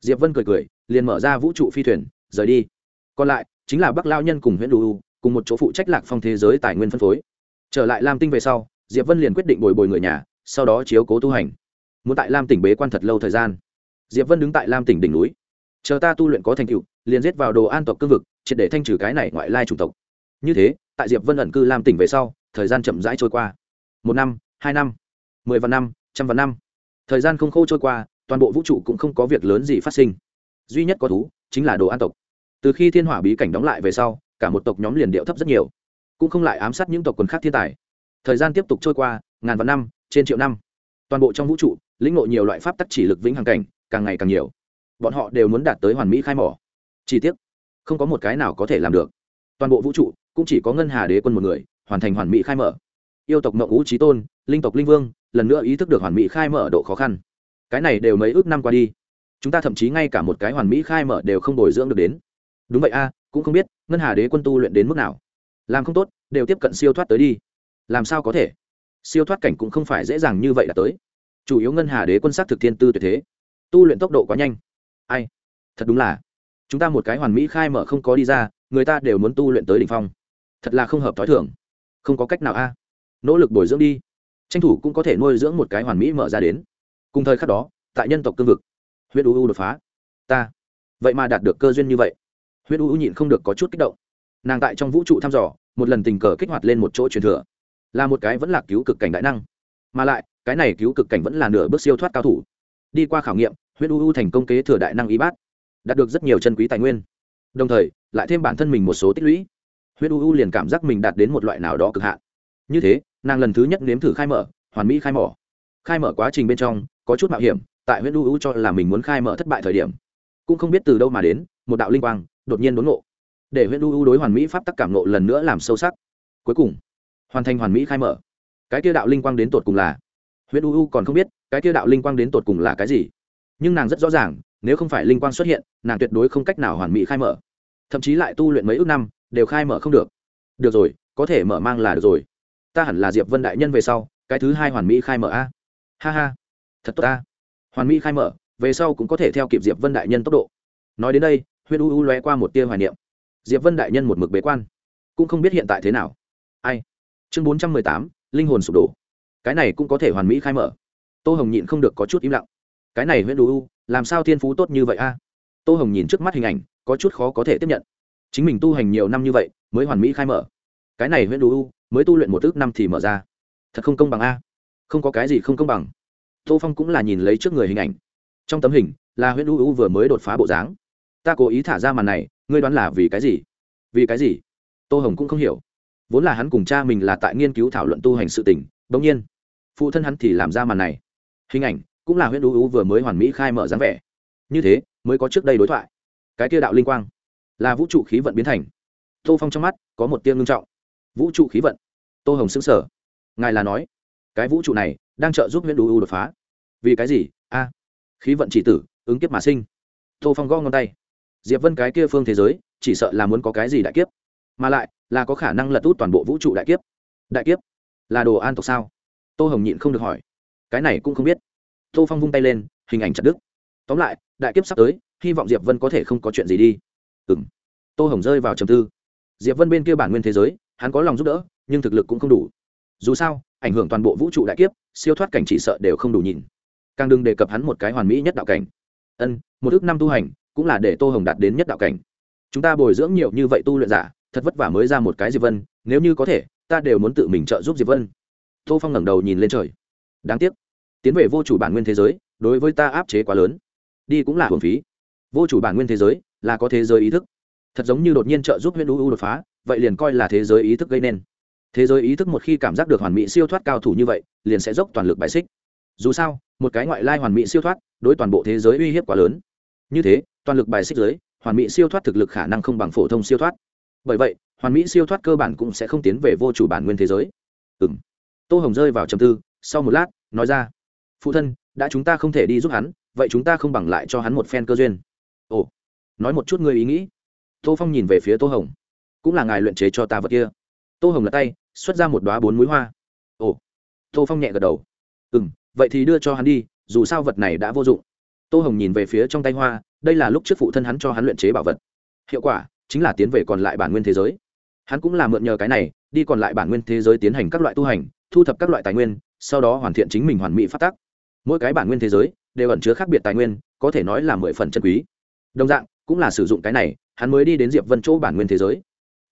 Diệp vân cười cười, liền mở ra vũ trụ phi thuyền, rời đi. Còn lại, chính là bắc lao nhân cùng huyết u u, cùng một chỗ phụ trách lạc phong thế giới tài nguyên phân phối. Trở lại lam tinh về sau, diệp vân liền quyết định bồi bồi người nhà, sau đó chiếu cố tu hành. Muốn tại lam tỉnh bế quan thật lâu thời gian. Diệp vân đứng tại lam tỉnh đỉnh núi. Chờ ta tu luyện có thành tựu, liền giết vào đồ an tộc cương vực, triệt để thanh trừ cái này ngoại lai chủng tộc. Như thế, tại diệp vân ẩn cư lam tỉnh về sau, thời gian chậm rãi trôi qua. Một năm, hai năm mười vạn năm, trăm vạn năm. Thời gian không khô trôi qua, toàn bộ vũ trụ cũng không có việc lớn gì phát sinh. Duy nhất có thú chính là đồ an tộc. Từ khi thiên hỏa bí cảnh đóng lại về sau, cả một tộc nhóm liền điệu thấp rất nhiều, cũng không lại ám sát những tộc quần khác thiên tài. Thời gian tiếp tục trôi qua, ngàn vạn năm, trên triệu năm. Toàn bộ trong vũ trụ, lĩnh ngộ nhiều loại pháp tắc chỉ lực vĩnh hằng cảnh, càng ngày càng nhiều. Bọn họ đều muốn đạt tới hoàn mỹ khai mỏ. Chi tiết không có một cái nào có thể làm được. Toàn bộ vũ trụ, cũng chỉ có ngân hà đế quân một người, hoàn thành hoàn mỹ khai mở. Yêu tộc mậu ngũ trí tôn, linh tộc linh vương lần nữa ý thức được hoàn mỹ khai mở độ khó khăn. Cái này đều mấy ước năm qua đi. Chúng ta thậm chí ngay cả một cái hoàn mỹ khai mở đều không bồi dưỡng được đến. Đúng vậy a, cũng không biết, ngân hà đế quân tu luyện đến mức nào. Làm không tốt, đều tiếp cận siêu thoát tới đi. Làm sao có thể? Siêu thoát cảnh cũng không phải dễ dàng như vậy là tới. Chủ yếu ngân hà đế quân s á c thực thiên tư tuyệt thế. Tu luyện tốc độ quá nhanh. Ai? Thật đúng là. Chúng ta một cái hoàn mỹ khai mở không có đi ra, người ta đều muốn tu luyện tới đ ỉ n h phong. Thật là không hợp t h ó i thưởng không có cách nào a. Nỗ lực bồi dưỡng đi tranh thủ cũng có thể nuôi dưỡng một cái hoàn mỹ mở ra đến. Cùng thời khắc đó, tại nhân tộc cương vực, Huyết u u đột phá. Ta. Vậy mà đạt được cơ duyên như vậy. Huyết u u nhịn không được có chút kích động. Nàng tại trong vũ trụ thăm dò, một lần tình cờ kích hoạt lên một chỗ truyền thừa. Là một cái vẫn là cứu cực cảnh đại năng. Mà lại, cái này cứu cực cảnh vẫn là nửa bước siêu thoát cao thủ. Đi qua khảo nghiệm, Huyết u u thành công kế thừa đại năng y bát, đạt được rất nhiều chân quý tài nguyên. Đồng thời, lại thêm bản thân mình một số tích lũy. Huyết u u liền cảm giác mình đạt đến một loại nào đó cực hạn như thế, nàng lần thứ nhất nếm thử khai mở, hoàn mỹ khai mỏ khai mở quá trình bên trong, có chút mạo hiểm, tại huyết u u cho là mình muốn khai mở thất bại thời điểm. Cũng không biết từ đâu mà đến, một đạo linh quang đột nhiên đốn ngộ. Để huyết u u đối hoàn mỹ pháp tắc cảm nộ lần nữa làm sâu sắc. Cuối cùng, hoàn thành hoàn mỹ khai mở. Cái tiêu đạo linh quang đến tột cùng là? Huyết u u còn không biết, cái tiêu đạo linh quang đến tột cùng là cái gì? Nhưng nàng rất rõ ràng, nếu không phải linh quang xuất hiện, nàng tuyệt đối không cách nào hoàn mỹ khai mở. Thậm chí lại tu luyện mấy ước năm, đều khai mở không được. Được rồi, có thể mở mang là được rồi ta hẳn là diệp vân đại nhân về sau, cái thứ hai hoàn mỹ khai mở a. Ha ha, thật tốt ta. Hoàn mỹ khai mở, về sau cũng có thể theo kịp diệp vân đại nhân tốc độ. Nói đến đây huyên u u lóe qua một tia hoài niệm. Diệp vân đại nhân một mực bế quan, cũng không biết hiện tại thế nào. Ai? Chương bốn trăm mười tám, linh hồn sụp đổ. Cái này cũng có thể hoàn mỹ khai mở. Tô hồng nhịn không được có chút im lặng. Cái này huyên u u, làm sao thiên phú tốt như vậy a? Tô hồng nhìn trước mắt hình ảnh, có chút khó có thể tiếp nhận. Chính mình tu hành nhiều năm như vậy, mới hoàn mỹ khai mở. Cái này huyên u u mới tu luyện một ước năm thì mở ra. Thật không công bằng a. Không có cái gì không công bằng. Tô phong cũng là nhìn lấy trước người hình ảnh. Trong tấm hình là huyện U vừa mới đột phá bộ dáng. Ta cố ý thả ra màn này, ngươi đoán là vì cái gì? Vì cái gì? Tô hồng cũng không hiểu. Vốn là hắn cùng cha mình là tại nghiên cứu thảo luận tu hành sự tình bỗng nhiên, phụ thân hắn thì làm ra màn này. Hình ảnh cũng là huyện U vừa mới hoàn mỹ khai mở dáng vẻ. Như thế, mới có trước đây đối thoại. Cái kia đạo linh quang là vũ trụ khí vận biến thành. Tô phong trong mắt có một tiêu ngưng trọng vũ trụ khí vận. Tô hồng xứng sở ngài là nói, cái vũ trụ này đang trợ giúp nguyễn đủ u đột phá. Vì cái gì? A, khí vận chỉ tử, ứng kiếp mà sinh. Tô phong gõ ngón tay. Diệp vân cái kia phương thế giới, chỉ sợ là muốn có cái gì đại kiếp. Mà lại, là có khả năng lật út toàn bộ vũ trụ đại kiếp. Đại kiếp? Là đồ an tộc sao? Tô hồng nhịn không được hỏi. Cái này cũng không biết. Tô phong vung tay lên, hình ảnh chặt đức tóm lại, đại kiếp sắp tới, hy vọng diệp vân có thể không có chuyện gì đi. Ừng tô hồng rơi vào trầm tư. Diệp vân bên kia bản nguyên thế giới hắn có lòng giúp đỡ, nhưng thực lực cũng không đủ. Dù sao, ảnh hưởng toàn bộ vũ trụ đại kiếp, siêu thoát cảnh chỉ sợ đều không đủ nhìn. Càng đừng đề cập hắn một cái hoàn mỹ nhất đạo cảnh. Ân, một ước năm tu hành, cũng là để tô hồng đạt đến nhất đạo cảnh. Chúng ta bồi dưỡng nhiều như vậy tu luyện giả, thật vất vả mới ra một cái diệp vân, nếu như có thể, ta đều muốn tự mình trợ giúp diệp vân. Tô phong ngẩng đầu nhìn lên trời. Đáng tiếc, tiến về vô chủ bản nguyên thế giới, đối với ta áp chế quá lớn. Đi cũng là hưởng phí. Vô chủ bản nguyên thế giới là có thế giới ý thức. Thật giống như đột nhiên trợ giúp huyện u u đột phá vậy liền coi là thế giới ý thức gây nên. Thế giới ý thức một khi cảm giác được hoàn mỹ siêu thoát cao thủ như vậy, liền sẽ dốc toàn lực bài xích. Dù sao, một cái ngoại lai hoàn mỹ siêu thoát, đối toàn bộ thế giới uy hiếp quá lớn. Như thế, toàn lực bài xích giới, hoàn mỹ siêu thoát thực lực khả năng không bằng phổ thông siêu thoát. Bởi vậy, hoàn mỹ siêu thoát cơ bản cũng sẽ không tiến về vô chủ bản nguyên thế giới. Ừ m tô hồng rơi vào trầm tư, sau một lát, nói ra. Phụ thân, đã chúng ta không thể đi giúp hắn, vậy chúng ta không bằng lại cho hắn một phen cơ duyên. Ồ. Nói một chút ngươi ý nghĩ. Tô phong nhìn về phía tô hồng cũng là ngài luyện chế cho ta vật kia. Tô hồng lật tay, xuất ra một đoá bốn múi hoa. Ồ. Tô phong nhẹ gật đầu. Ừ m vậy thì đưa cho hắn đi, dù sao vật này đã vô dụng. Tô hồng nhìn về phía trong tay hoa, đây là lúc trước phụ thân hắn cho hắn luyện chế bảo vật. Hiệu quả chính là tiến về còn lại bản nguyên thế giới. Hắn cũng là mượn nhờ cái này, đi còn lại bản nguyên thế giới tiến hành các loại tu hành, thu thập các loại tài nguyên, sau đó hoàn thiện chính mình hoàn mỹ phát tác mỗi cái bản nguyên thế giới đều ẩn chứa khác biệt tài nguyên, có thể nói là mười phần chân quý. Đồng dạng, cũng là sử dụng cái này, hắn mới đi đến diệp vân chỗ bản nguyên thế giới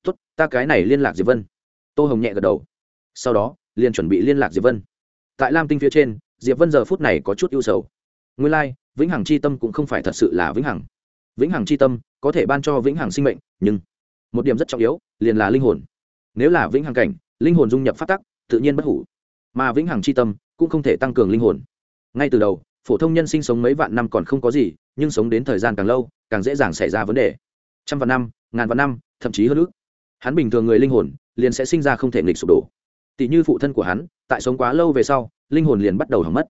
tốt ta cái này liên lạc diệp vân. Tô hồng nhẹ gật đầu. Sau đó liền chuẩn bị liên lạc diệp vân. Tại lam tinh phía trên diệp vân giờ phút này có chút ưu sầu. Nguyên lai、like, vĩnh hằng c h i tâm cũng không phải thật sự là vĩnh hằng. Vĩnh hằng c h i tâm có thể ban cho vĩnh hằng sinh mệnh nhưng một điểm rất trọng yếu liền là linh hồn. Nếu là vĩnh hằng cảnh linh hồn dung nhập phát tắc tự nhiên bất hủ. Mà vĩnh hằng c h i tâm cũng không thể tăng cường linh hồn. Ngay từ đầu phổ thông nhân sinh sống mấy vạn năm còn không có gì nhưng sống đến thời gian càng lâu càng dễ dàng xảy ra vấn đề. Trăm vạn năm ngàn vạn năm thậm chí hơn ước hắn bình thường người linh hồn liền sẽ sinh ra không thể nghịch sụp đổ. Tỷ như phụ thân của hắn, tại sống quá lâu về sau, linh hồn liền bắt đầu hỏng mất.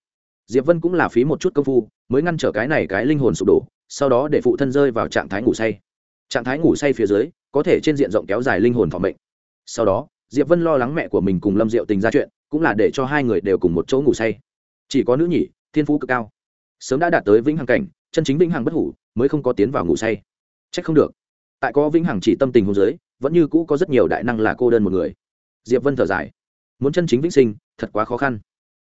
Diệp vân cũng là phí một chút công phu, mới ngăn trở cái này cái linh hồn sụp đổ, sau đó để phụ thân rơi vào trạng thái ngủ say. Trạng thái ngủ say phía dưới, có thể trên diện rộng kéo dài linh hồn phòng mệnh sau đó, diệp vân lo lắng mẹ của mình cùng lâm diệu tình ra chuyện, cũng là để cho hai người đều cùng một chỗ ngủ say. Chỉ có nữ nhỉ thiên phú cực cao. Sớm đã đạt tới vĩnh hằng cảnh, chân chính vĩnh hằng bất hủ, mới không có tiến vào ngủ say. Trách không được. Tại có vĩnh hằng chỉ tâm tình hôn giới vẫn như cũ có rất nhiều đại năng là cô đơn một người. Diệp vân thở dài. Muốn chân chính vĩnh sinh, thật quá khó khăn.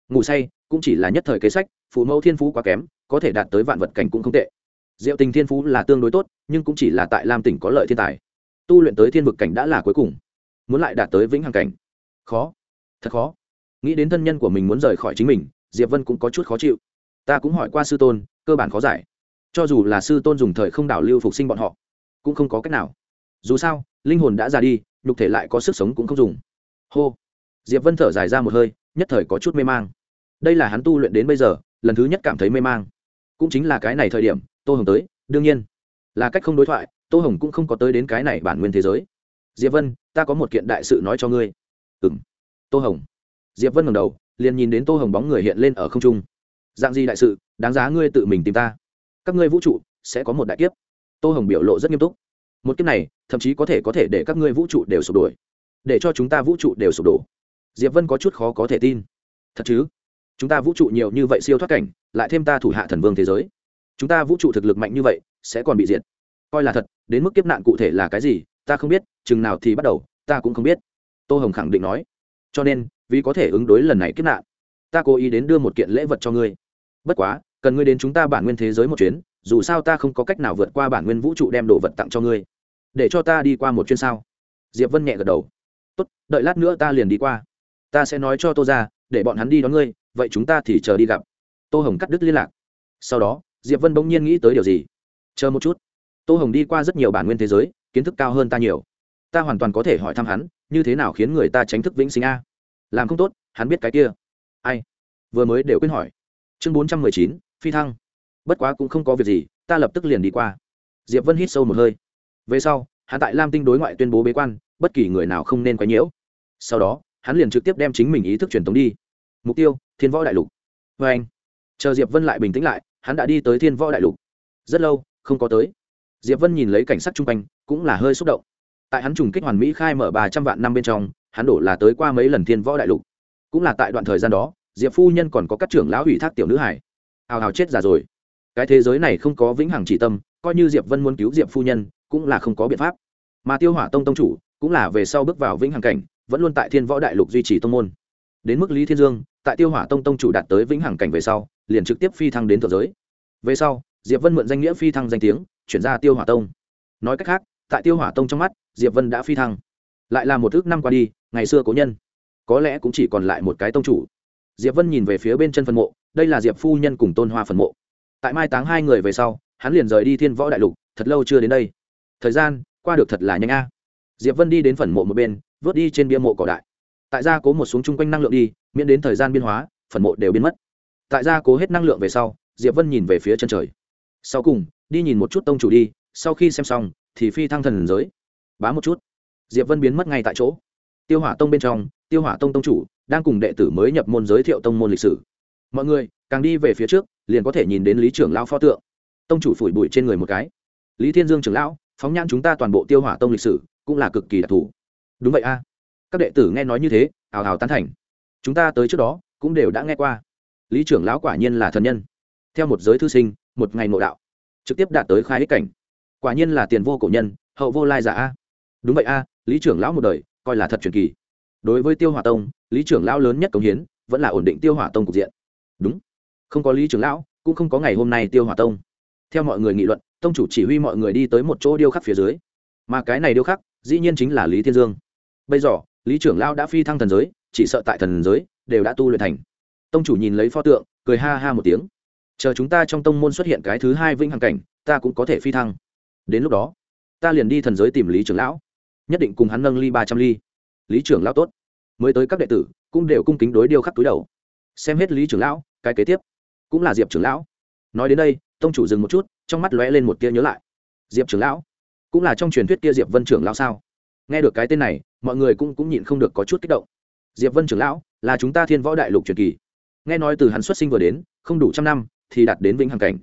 Ngủ say cũng chỉ là nhất thời kế sách phụ mẫu thiên phú quá kém, có thể đạt tới vạn vật cảnh cũng không tệ. Diệu tình thiên phú là tương đối tốt, nhưng cũng chỉ là tại lam tỉnh có lợi thiên tài. Tu luyện tới thiên vực cảnh đã là cuối cùng. Muốn lại đạt tới vĩnh hằng cảnh. Khó. Thật khó. Nghĩ đến thân nhân của mình muốn rời khỏi chính mình, diệp vân cũng có chút khó chịu. Ta cũng hỏi qua sư tôn, cơ bản khó giải. Cho dù là sư tôn dùng thời không đảo lưu phục sinh bọn họ, cũng không có cách nào dù sao, linh hồn đã già đi, nhục thể lại có sức sống cũng không dùng. Hô. Diệp vân thở dài ra một hơi, nhất thời có chút mê mang. Đây là hắn tu luyện đến bây giờ, lần thứ nhất cảm thấy mê mang. Cũng chính là cái này thời điểm, tô hồng tới, đương nhiên. Là cách không đối thoại, tô hồng cũng không có tới đến cái này bản nguyên thế giới. Diệp vân, ta có một kiện đại sự nói cho ngươi. Ừ m tô hồng. Diệp vân ngầm đầu, liền nhìn đến tô hồng bóng người hiện lên ở không trung. Dạng gì đại sự, đáng giá ngươi tự mình tìm ta. Các ngươi vũ trụ, sẽ có một đại kiếp. Tô hồng biểu lộ rất nghiêm túc một kiếp này, thậm chí có thể có thể để các ngươi vũ trụ đều sụp đổ. Để cho chúng ta vũ trụ đều sụp đổ. Diệp vân có chút khó có thể tin. Thật chứ? Chúng ta vũ trụ nhiều như vậy siêu thoát cảnh, lại thêm ta thủ hạ thần vương thế giới. Chúng ta vũ trụ thực lực mạnh như vậy, sẽ còn bị diệt. Coi là thật, đến mức kiếp nạn cụ thể là cái gì, ta không biết, chừng nào thì bắt đầu, ta cũng không biết. Tô hồng khẳng định nói. Cho nên, vì có thể ứng đối lần này kiếp nạn, ta cố ý đến đưa một kiện lễ vật cho ngươi. Bất quá, cần ngươi đến chúng ta bản nguyên thế giới một chuyến dù sao ta không có cách nào vượt qua bản nguyên vũ trụ đem đồ vật tặng cho ngươi. Để cho ta đi qua một chuyến sao? Diệp vân nhẹ gật đầu. Tốt, đợi lát nữa ta liền đi qua. Ta sẽ nói cho tô ra để bọn hắn đi đón ngươi, vậy chúng ta thì chờ đi gặp. Tô hồng cắt đứt liên lạc. Sau đó, diệp vân bỗng nhiên nghĩ tới điều gì? Chờ một chút. Tô hồng đi qua rất nhiều bản nguyên thế giới, kiến thức cao hơn ta nhiều. Ta hoàn toàn có thể hỏi thăm hắn, như thế nào khiến người ta tránh thức vĩnh sinh a? Làm không tốt, hắn biết cái kia. Ai? Vừa mới đều quên hỏi. Chương bốn trăm mười chín, phi thăng bất quá cũng không có việc gì, ta lập tức liền đi qua. Diệp vân hít sâu một hơi. Về sau, hắn tại lam tinh đối ngoại tuyên bố bế quan, bất kỳ người nào không nên quấy nhiễu. Sau đó, hắn liền trực tiếp đem chính mình ý thức truyền tống đi. Mục tiêu, thiên võ đại lục. Vê anh, chờ diệp vân lại bình tĩnh lại, hắn đã đi tới thiên võ đại lục. Rất lâu, không có tới. Diệp vân nhìn lấy cảnh sắc chung quanh, cũng là hơi xúc động. Tại hắn trùng kích hoàn mỹ khai mở ba trăm vạn năm bên trong, hắn đổ là tới qua mấy lần thiên võ đại lục. Cũng là tại đoạn thời gian đó, diệp phu nhân còn có các trưởng lão ủy thác tiểu nữ hải. Hào hào chết già rồi cái thế giới này không có vĩnh hằng chỉ tâm, coi như diệp vân muốn cứu diệp phu nhân, cũng là không có biện pháp. Mà tiêu hỏa tông tông chủ, cũng là về sau bước vào vĩnh hằng cảnh, vẫn luôn tại thiên võ đại lục duy trì tông môn. Đến mức lý thiên dương, tại tiêu hỏa tông tông chủ đạt tới vĩnh hằng cảnh về sau, liền trực tiếp phi thăng đến thượng giới. Về sau, diệp vân mượn danh nghĩa phi thăng danh tiếng, chuyển ra tiêu hỏa tông. Nói cách khác, tại tiêu hỏa tông trong mắt, diệp vân đã phi thăng. Lại là một thước năm qua đi, ngày xưa cố nhân. Có lẽ cũng chỉ còn lại một cái tông chủ. Diệp vân nhìn về phía bên chân phân mộ, đây là diệp phu nhân cùng tôn hoa phần mộ tại mai táng hai người về sau, hắn liền rời đi thiên võ đại lục, thật lâu chưa đến đây. Thời gian, qua được thật là nhanh a. Diệp vân đi đến phần mộ một bên, vớt đi trên bia mộ cỏ đại. Tại gia cố một xuống chung quanh năng lượng đi, miễn đến thời gian biên hóa, phần mộ đều biến mất. Tại gia cố hết năng lượng về sau, diệp vân nhìn về phía chân trời. Sau cùng, đi nhìn một chút tông chủ đi, sau khi xem xong, thì phi thăng thần giới. Bá một chút. Diệp vân biến mất ngay tại chỗ. Tiêu hỏa tông bên trong, tiêu hỏa tông tông chủ, đang cùng đệ tử mới nhập môn giới thiệu tông môn lịch sử. Mọi người, càng đi về phía trước liền có thể nhìn đến lý trưởng lão pho tượng. Tông chủ phủi bụi trên người một cái. Lý thiên dương trưởng lão, phóng nhãn chúng ta toàn bộ tiêu hỏa tông lịch sử, cũng là cực kỳ đặc thù. Đúng vậy a. Các đệ tử nghe nói như thế, hào hào tán thành. Chúng ta tới trước đó, cũng đều đã nghe qua. Lý trưởng lão quả nhiên là thần nhân. Theo một giới thư sinh, một ngày nội đạo, trực tiếp đạt tới khai ích cảnh. Quả nhiên là tiền vô cổ nhân, hậu vô lai giả a. Đúng vậy a, lý trưởng lão một đời, coi là thật truyền kỳ. Đối với tiêu hỏa tông, lý trưởng lão lớn nhất công hiến, vẫn là ổn định tiêu hỏa tông cục diện. Đúng không có lý trưởng lão, cũng không có ngày hôm nay tiêu hỏa tông. Theo mọi người nghị luận, tông chủ chỉ huy mọi người đi tới một chỗ điêu khắc phía dưới. Mà cái này điêu khắc, dĩ nhiên chính là lý thiên dương. Bây giờ, lý trưởng lão đã phi thăng thần giới, chỉ sợ tại thần giới, đều đã tu luyện thành. Tông chủ nhìn lấy pho tượng, cười ha ha một tiếng. Chờ chúng ta trong tông môn xuất hiện cái thứ hai vĩnh hằng cảnh, ta cũng có thể phi thăng. Đến lúc đó, ta liền đi thần giới tìm lý trưởng lão. Nhất định cùng hắn nâng ly ba trăm ly. Lý trưởng lão tốt. Mới tới các đệ tử, cũng đều cung kính đối điêu khắc túi đầu. Xem hết lý trưởng lão, cái kế tiếp cũng là diệp trưởng lão. Nói đến đây, tông chủ dừng một chút, trong mắt lóe lên một tia nhớ lại. Diệp trưởng lão? Cũng là trong truyền thuyết kia diệp vân trưởng lão sao? Nghe được cái tên này, mọi người cũng cũng nhịn không được có chút kích động. Diệp vân trưởng lão, là chúng ta thiên võ đại lục truyền kỳ. Nghe nói từ hắn xuất sinh vừa đến, không đủ trăm năm, thì đạt đến vĩnh hằng cảnh.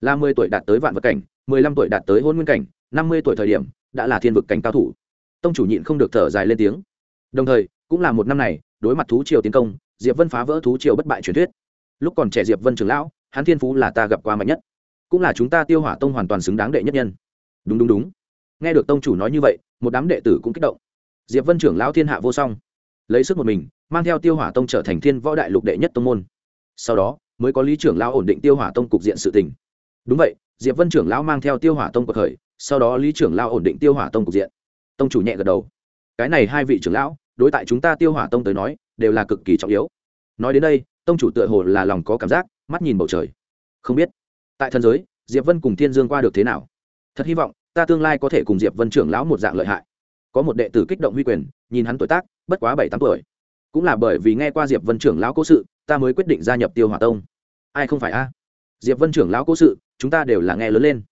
Là mười tuổi đạt tới vạn vật cảnh, mười lăm tuổi đạt tới hôn nguyên cảnh, năm mươi tuổi thời điểm, đã là thiên vực cảnh cao thủ. Tông chủ nhịn không được thở dài lên tiếng. Đồng thời, cũng là một năm này, đối mặt thú triều tiến công, diệp vân phá vỡ thú triều bất bại truyền thuyết lúc còn trẻ diệp vân trưởng lão, hắn thiên phú là ta gặp qua mạnh nhất. Cũng là chúng ta tiêu hỏa tông hoàn toàn xứng đáng đệ nhất nhân. Đúng đúng đúng. Nghe được tông chủ nói như vậy, một đám đệ tử cũng kích động. Diệp vân trưởng lão thiên hạ vô song. Lấy sức một mình, mang theo tiêu hỏa tông trở thành thiên võ đại lục đệ nhất tông môn. Sau đó, mới có lý trưởng lão ổn định tiêu hỏa tông cục diện sự tình. Đúng vậy, diệp vân trưởng lão mang theo tiêu hỏa tông cuộc khởi, sau đó lý trưởng lão ổn định tiêu hỏa tông cục diện. Tông chủ nhẹ gật đầu. Cái này hai vị trưởng lão, đối tại chúng ta tiêu hỏa tông tới nói, đều là cực kỳ trọng yếu. Nói đến đây tông chủ tựa hồ là lòng có cảm giác, mắt nhìn bầu trời. Không biết. Tại thần giới, diệp vân cùng thiên dương qua được thế nào? Thật hy vọng, ta tương lai có thể cùng diệp vân trưởng lão một dạng lợi hại. Có một đệ tử kích động huy quyền, nhìn hắn tuổi tác, bất quá bảy tám tuổi. Cũng là bởi vì nghe qua diệp vân trưởng lão cố sự, ta mới quyết định gia nhập tiêu hỏa tông. Ai không phải a? Diệp vân trưởng lão cố sự, chúng ta đều là nghe lớn lên.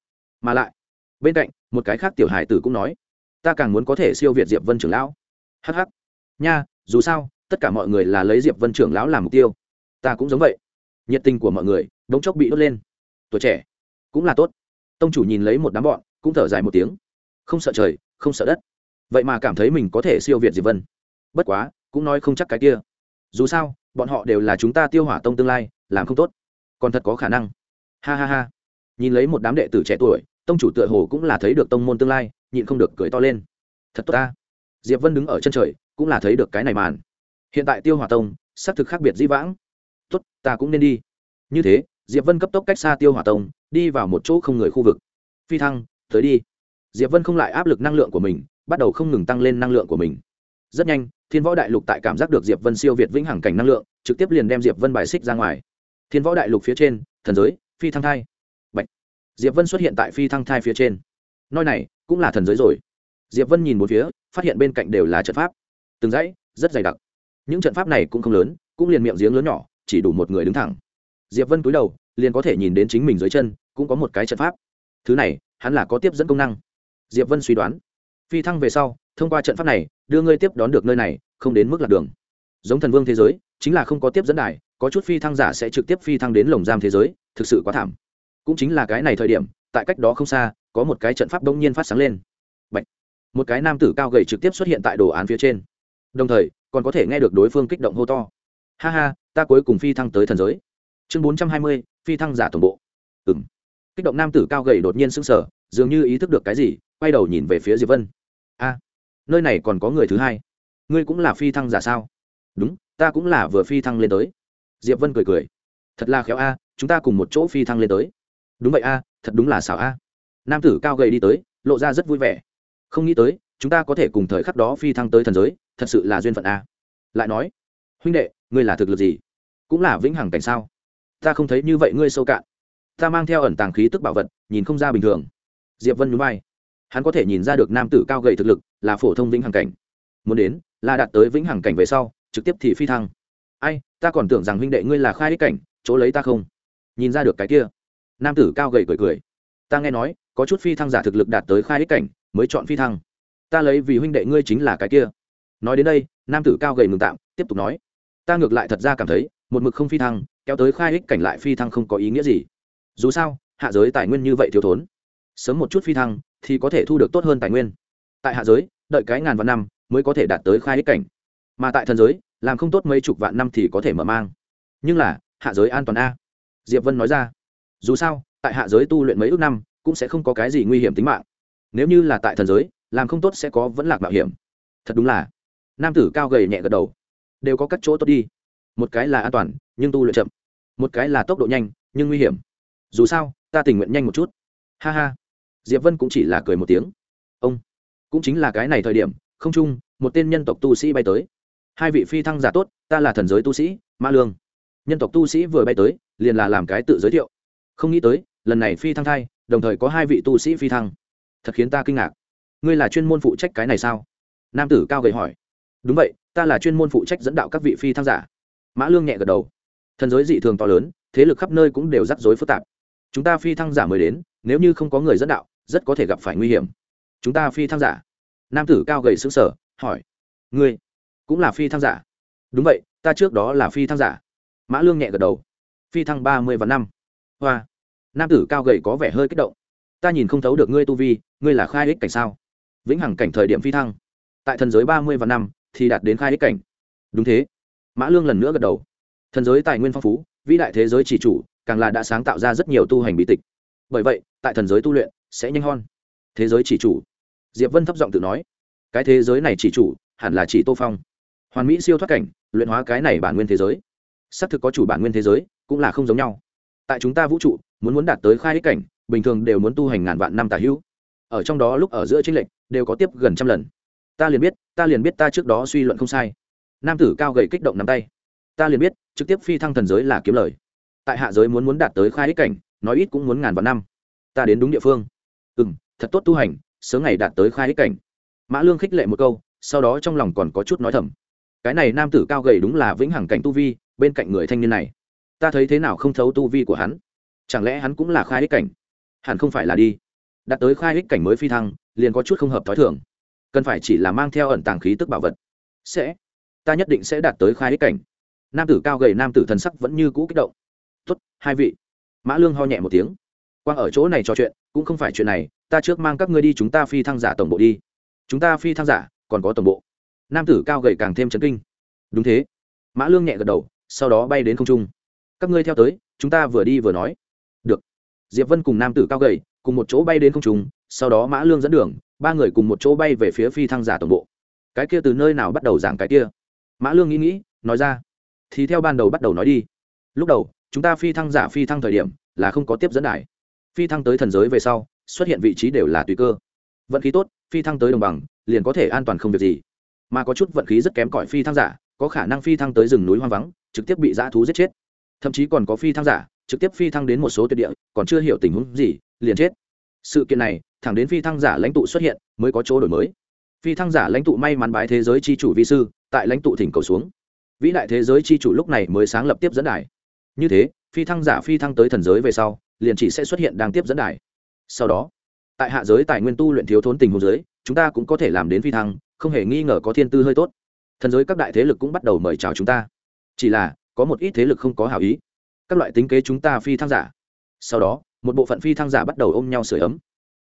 Mà lại, bên cạnh, một cái khác tiểu hải tử cũng nói, ta càng muốn có thể siêu việt diệp vân trưởng lão. Hh nha, dù sao, tất cả mọi người là lấy diệp vân trưởng lão làm mục tiêu ta cũng giống vậy. Nhiệt tình của mọi người đống chốc bị đốt lên. Tuổi trẻ cũng là tốt. Tông chủ nhìn lấy một đám bọn, cũng thở dài một tiếng. Không sợ trời, không sợ đất. Vậy mà cảm thấy mình có thể siêu việt diệp vân. Bất quá, cũng nói không chắc cái kia. Dù sao, bọn họ đều là chúng ta tiêu hỏa tông tương lai, làm không tốt. Còn thật có khả năng. Ha ha ha. Nhìn lấy một đám đệ tử trẻ tuổi, tông chủ tựa hồ cũng là thấy được tông môn tương lai, nhịn không được cười to lên. Thật tốt ta. Diệp vân đứng ở chân trời, cũng là thấy được cái này màn. Hiện tại tiêu hỏa tông xác thực khác biệt dĩ vãng tốt, ta cũng nên đi. Như thế, diệp vân cấp tốc cách xa tiêu hỏa tông, đi vào một chỗ không người khu vực. Phi thăng, tới đi. Diệp vân không lại áp lực năng lượng của mình, bắt đầu không ngừng tăng lên năng lượng của mình. Rất nhanh, thiên võ đại lục tại cảm giác được diệp vân siêu việt vĩnh hằng cảnh năng lượng, trực tiếp liền đem diệp vân bài xích ra ngoài. Thiên võ đại lục phía trên, thần giới, phi thăng thai. Bạch. diệp vân xuất hiện tại phi thăng thai phía trên. Nơi này cũng là thần giới rồi. Diệp vân nhìn một phía, phát hiện bên cạnh đều là trận pháp. Từng dãy, rất dày đặc. Những trận pháp này cũng không lớn, cũng liền miệng giếng lớn nhỏ chỉ đủ một người đứng thẳng. Diệp vân cúi đầu, liền có thể nhìn đến chính mình dưới chân, cũng có một cái trận pháp. Thứ này, hắn là có tiếp dẫn công năng. Diệp vân suy đoán. Phi thăng về sau, thông qua trận pháp này, đưa ngươi tiếp đón được nơi này, không đến mức lạc đường. Giống thần vương thế giới, chính là không có tiếp dẫn đài, có chút phi thăng giả sẽ trực tiếp phi thăng đến lồng giam thế giới, thực sự quá thảm. Cũng chính là cái này thời điểm, tại cách đó không xa, có một cái trận pháp đông nhiên phát sáng lên. Bạch. một cái nam tử cao gầy trực tiếp xuất hiện tại đồ án phía trên. Đồng thời, còn có thể nghe được đối phương kích động hô to ha ha, ta cuối cùng phi thăng tới thần giới. Chương bốn trăm hai mươi, phi thăng giả tổng bộ. Ừng kích động nam tử cao gầy đột nhiên sững sờ, dường như ý thức được cái gì, quay đầu nhìn về phía diệp vân. A, nơi này còn có người thứ hai. Ngươi cũng là phi thăng giả sao? Đúng, ta cũng là vừa phi thăng lên tới. Diệp vân cười cười. Thật là khéo a, chúng ta cùng một chỗ phi thăng lên tới. Đúng vậy a, thật đúng là xảo a. Nam tử cao gầy đi tới, lộ ra rất vui vẻ. Không nghĩ tới, chúng ta có thể cùng thời khắc đó phi thăng tới thần giới, thật sự là duyên phận a. Lại nói, huynh đệ ngươi là thực lực gì? Cũng là vĩnh hằng cảnh sao? Ta không thấy như vậy ngươi sâu cạn. Ta mang theo ẩn tàng khí tức bảo vật, nhìn không ra bình thường. Diệp vân nhún vai. Hắn có thể nhìn ra được nam tử cao gầy thực lực là phổ thông vĩnh hằng cảnh. Muốn đến, là đạt tới vĩnh hằng cảnh về sau, trực tiếp thì phi thăng. Ai, ta còn tưởng rằng huynh đệ ngươi là khai ích cảnh, chỗ lấy ta không? Nhìn ra được cái kia. Nam tử cao gầy cười cười. Ta nghe nói, có chút phi thăng giả thực lực đạt tới khai ích cảnh, mới chọn phi thăng. Ta lấy vì huynh đệ ngươi chính là cái kia. Nói đến đây, nam tử cao gầy ngừng tạm, tiếp tục nói ta ngược lại thật ra cảm thấy, một mực không phi thăng, kéo tới khai ích cảnh lại phi thăng không có ý nghĩa gì. Dù sao, hạ giới tài nguyên như vậy thiếu thốn, sớm một chút phi thăng thì có thể thu được tốt hơn tài nguyên. Tại hạ giới, đợi cái ngàn vạn năm mới có thể đạt tới khai ích cảnh. Mà tại thần giới, làm không tốt mấy chục vạn năm thì có thể mở mang. Nhưng là, hạ giới an toàn a. Diệp vân nói ra. Dù sao, tại hạ giới tu luyện mấy ước năm cũng sẽ không có cái gì nguy hiểm tính mạng. Nếu như là tại thần giới, làm không tốt sẽ có vẫn lạc mạo hiểm. Thật đúng là. Nam tử cao gầy nhẹ gật đầu đều có các chỗ tốt đi. Một cái là an toàn, nhưng tu luyện chậm. Một cái là tốc độ nhanh, nhưng nguy hiểm. Dù sao, ta tình nguyện nhanh một chút. Ha ha. Diệp vân cũng chỉ là cười một tiếng. Ông, cũng chính là cái này thời điểm, không chung, một tên nhân tộc tu sĩ bay tới. Hai vị phi thăng giả tốt, ta là thần giới tu sĩ mã lương. Nhân tộc tu sĩ vừa bay tới, liền là làm cái tự giới thiệu. Không nghĩ tới, lần này phi thăng thai, đồng thời có hai vị tu sĩ phi thăng. Thật khiến ta kinh ngạc. Ngươi là chuyên môn phụ trách cái này sao? Nam tử cao gầy hỏi. Đúng vậy ta là chuyên môn phụ trách dẫn đạo các vị phi thăng giả. Mã lương nhẹ gật đầu. Thần giới dị thường to lớn, thế lực khắp nơi cũng đều rắc rối phức tạp. Chúng ta phi thăng giả mới đến, nếu như không có người dẫn đạo, rất có thể gặp phải nguy hiểm. Chúng ta phi thăng giả. Nam tử cao gầy xứng sở hỏi. Ngươi cũng là phi thăng giả? Đúng vậy, ta trước đó là phi thăng giả. Mã lương nhẹ gật đầu. Phi thăng ba mươi và năm. Hoa. Nam tử cao gầy có vẻ hơi kích động. Ta nhìn không thấu được ngươi tu vi, ngươi là khai ích cảnh sao? Vĩnh hằng cảnh thời điểm phi thăng. Tại thần giới ba mươi và năm thì đạt đến khai ích cảnh. Đúng thế. Mã lương lần nữa gật đầu. Thần giới tài nguyên phong phú, vĩ đại thế giới chỉ chủ, càng là đã sáng tạo ra rất nhiều tu hành bí tịch. Bởi vậy, tại thần giới tu luyện sẽ nhanh hơn. Thế giới chỉ chủ. Diệp vân thấp giọng tự nói. Cái thế giới này chỉ chủ, hẳn là chỉ tô phong. Hoàn mỹ siêu thoát cảnh, luyện hóa cái này bản nguyên thế giới. Xác thực có chủ bản nguyên thế giới, cũng là không giống nhau. Tại chúng ta vũ trụ, muốn muốn đạt tới khai ích cảnh, bình thường đều muốn tu hành ngàn vạn năm tà hữu. Ở trong đó lúc ở giữa chính lệnh đều có tiếp gần trăm lần ta liền biết, ta liền biết ta trước đó suy luận không sai. Nam tử cao gầy kích động nắm tay. Ta liền biết, trực tiếp phi thăng thần giới là kiếm lời. Tại hạ giới muốn muốn đạt tới khai ích cảnh, nói ít cũng muốn ngàn vạn năm. Ta đến đúng địa phương. Ừ m thật tốt tu hành, sớm ngày đạt tới khai ích cảnh. Mã lương khích lệ một câu, sau đó trong lòng còn có chút nói thầm. Cái này nam tử cao gầy đúng là vĩnh hằng cảnh tu vi, bên cạnh người thanh niên này. Ta thấy thế nào không thấu tu vi của hắn? Chẳng lẽ hắn cũng là khai ích cảnh? Hẳn không phải là đi. Đạt tới khai ích cảnh mới phi thăng, liền có chút không hợp t h ó i thường cần phải chỉ là mang theo ẩn tàng khí tức bảo vật. Sẽ. Ta nhất định sẽ đạt tới khai ích cảnh. Nam tử cao gầy, nam tử thần sắc vẫn như cũ kích động. Tốt, hai vị. Mã lương ho nhẹ một tiếng. Quang ở chỗ này trò chuyện, cũng không phải chuyện này, ta trước mang các ngươi đi chúng ta phi thăng giả tổng bộ đi. Chúng ta phi thăng giả, còn có tổng bộ. Nam tử cao gầy càng thêm chấn kinh. Đúng thế. Mã lương nhẹ gật đầu, sau đó bay đến không trung. Các ngươi theo tới, chúng ta vừa đi vừa nói. Được. Diệp vân cùng nam tử cao gầy, cùng một chỗ bay đến không trung, sau đó mã lương dẫn đường ba người cùng một chỗ bay về phía phi thăng giả tổng bộ. Cái kia từ nơi nào bắt đầu giảng cái kia? Mã lương nghĩ nghĩ, nói ra. Thì theo ban đầu bắt đầu nói đi. Lúc đầu, chúng ta phi thăng giả phi thăng thời điểm là không có tiếp dẫn đài. Phi thăng tới thần giới về sau, xuất hiện vị trí đều là tùy cơ. Vận khí tốt, phi thăng tới đồng bằng, liền có thể an toàn không việc gì. Mà có chút vận khí rất kém cỏi phi thăng giả, có khả năng phi thăng tới rừng núi hoang vắng, trực tiếp bị dã thú giết chết. Thậm chí còn có phi thăng giả, trực tiếp phi thăng đến một số tuyệt địa, còn chưa hiểu tình huống gì, liền chết sự kiện này, thẳng đến phi thăng giả lãnh tụ xuất hiện, mới có chỗ đổi mới. Phi thăng giả lãnh tụ may mắn bái thế giới c h i chủ vi sư, tại lãnh tụ thỉnh cầu xuống. Vĩ đại thế giới c h i chủ lúc này mới sáng lập tiếp dẫn đài. Như thế, phi thăng giả phi thăng tới thần giới về sau, liền chỉ sẽ xuất hiện đang tiếp dẫn đài. Sau đó, tại hạ giới tài nguyên tu luyện thiếu thốn tình hồ giới, chúng ta cũng có thể làm đến phi thăng, không hề nghi ngờ có thiên tư hơi tốt. Thần giới các đại thế lực cũng bắt đầu mời chào chúng ta. Chỉ là, có một ít thế lực không có hảo ý. Các loại tính kế chúng ta phi thăng giả. Sau đó một bộ phận phi thăng giả bắt đầu ôm nhau sửa ấm,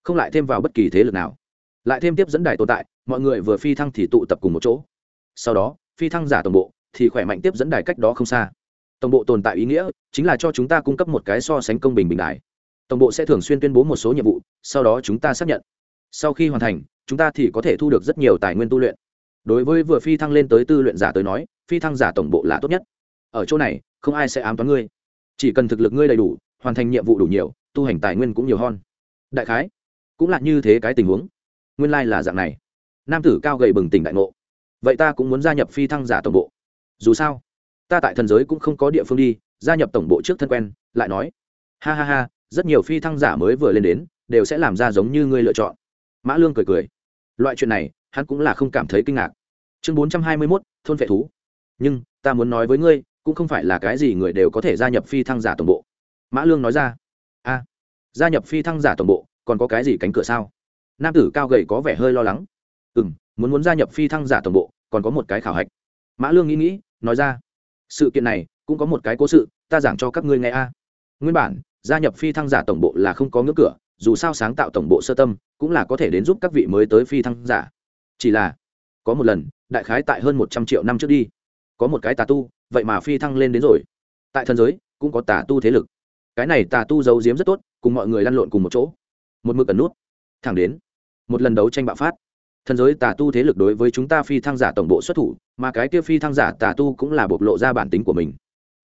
không lại thêm vào bất kỳ thế lực nào. Lại thêm tiếp dẫn đài tồn tại, mọi người vừa phi thăng thì tụ tập cùng một chỗ. Sau đó, phi thăng giả tổng bộ thì khỏe mạnh tiếp dẫn đài cách đó không xa. Tổng bộ tồn tại ý nghĩa chính là cho chúng ta cung cấp một cái so sánh công bình bình đài. Tổng bộ sẽ thường xuyên tuyên bố một số nhiệm vụ, sau đó chúng ta xác nhận. Sau khi hoàn thành, chúng ta thì có thể thu được rất nhiều tài nguyên tu luyện. Đối với vừa phi thăng lên tới tư luyện giả tới nói, phi thăng giả tổng bộ là tốt nhất. Ở chỗ này, không ai sẽ ám toán ngươi. Chỉ cần thực lực ngươi đầy đủ, hoàn thành nhiệm vụ đủ nhiều tu hành tài nguyên cũng nhiều hơn. Đại khái, cũng là như thế cái tình huống. Nguyên lai là dạng này. Nam tử cao gầy bừng tỉnh đại ngộ. Vậy ta cũng muốn gia nhập phi thăng giả tổng bộ. Dù sao, ta tại thần giới cũng không có địa phương đi, gia nhập tổng bộ trước thân quen, lại nói, ha ha ha, rất nhiều phi thăng giả mới vừa lên đến, đều sẽ làm ra giống như ngươi lựa chọn. Mã lương cười cười. Loại chuyện này, hắn cũng là không cảm thấy kinh ngạc. Chương bốn trăm hai mươi mốt, thôn vệ thú. Nhưng, ta muốn nói với ngươi, cũng không phải là cái gì người đều có thể gia nhập phi thăng giả tổng bộ. Mã lương nói ra gia nhập phi thăng giả tổng bộ, còn có cái gì cánh cửa sao? Nam tử cao gầy có vẻ hơi lo lắng. Ừ m muốn muốn gia nhập phi thăng giả tổng bộ, còn có một cái khảo hạch. Mã lương nghĩ nghĩ, nói ra. Sự kiện này, cũng có một cái cố sự, ta giảng cho các ngươi nghe a. Nguyên bản, gia nhập phi thăng giả tổng bộ là không có ngưỡng cửa, dù sao sáng tạo tổng bộ sơ tâm, cũng là có thể đến giúp các vị mới tới phi thăng giả. Chỉ là, có một lần, đại khái tại hơn một trăm triệu năm trước đi. Có một cái tà tu, vậy mà phi thăng lên đến rồi. Tại thần giới, cũng có tà tu thế lực. Cái này tà tu giấu giếm rất tốt cùng mọi người lăn lộn cùng một chỗ. Một mực ẩn nút, thẳng đến một lần đấu tranh bạo phát. Thần giới tà tu thế lực đối với chúng ta phi thăng giả tổng bộ xuất thủ, mà cái kia phi thăng giả tà tu cũng là bộc lộ ra bản tính của mình.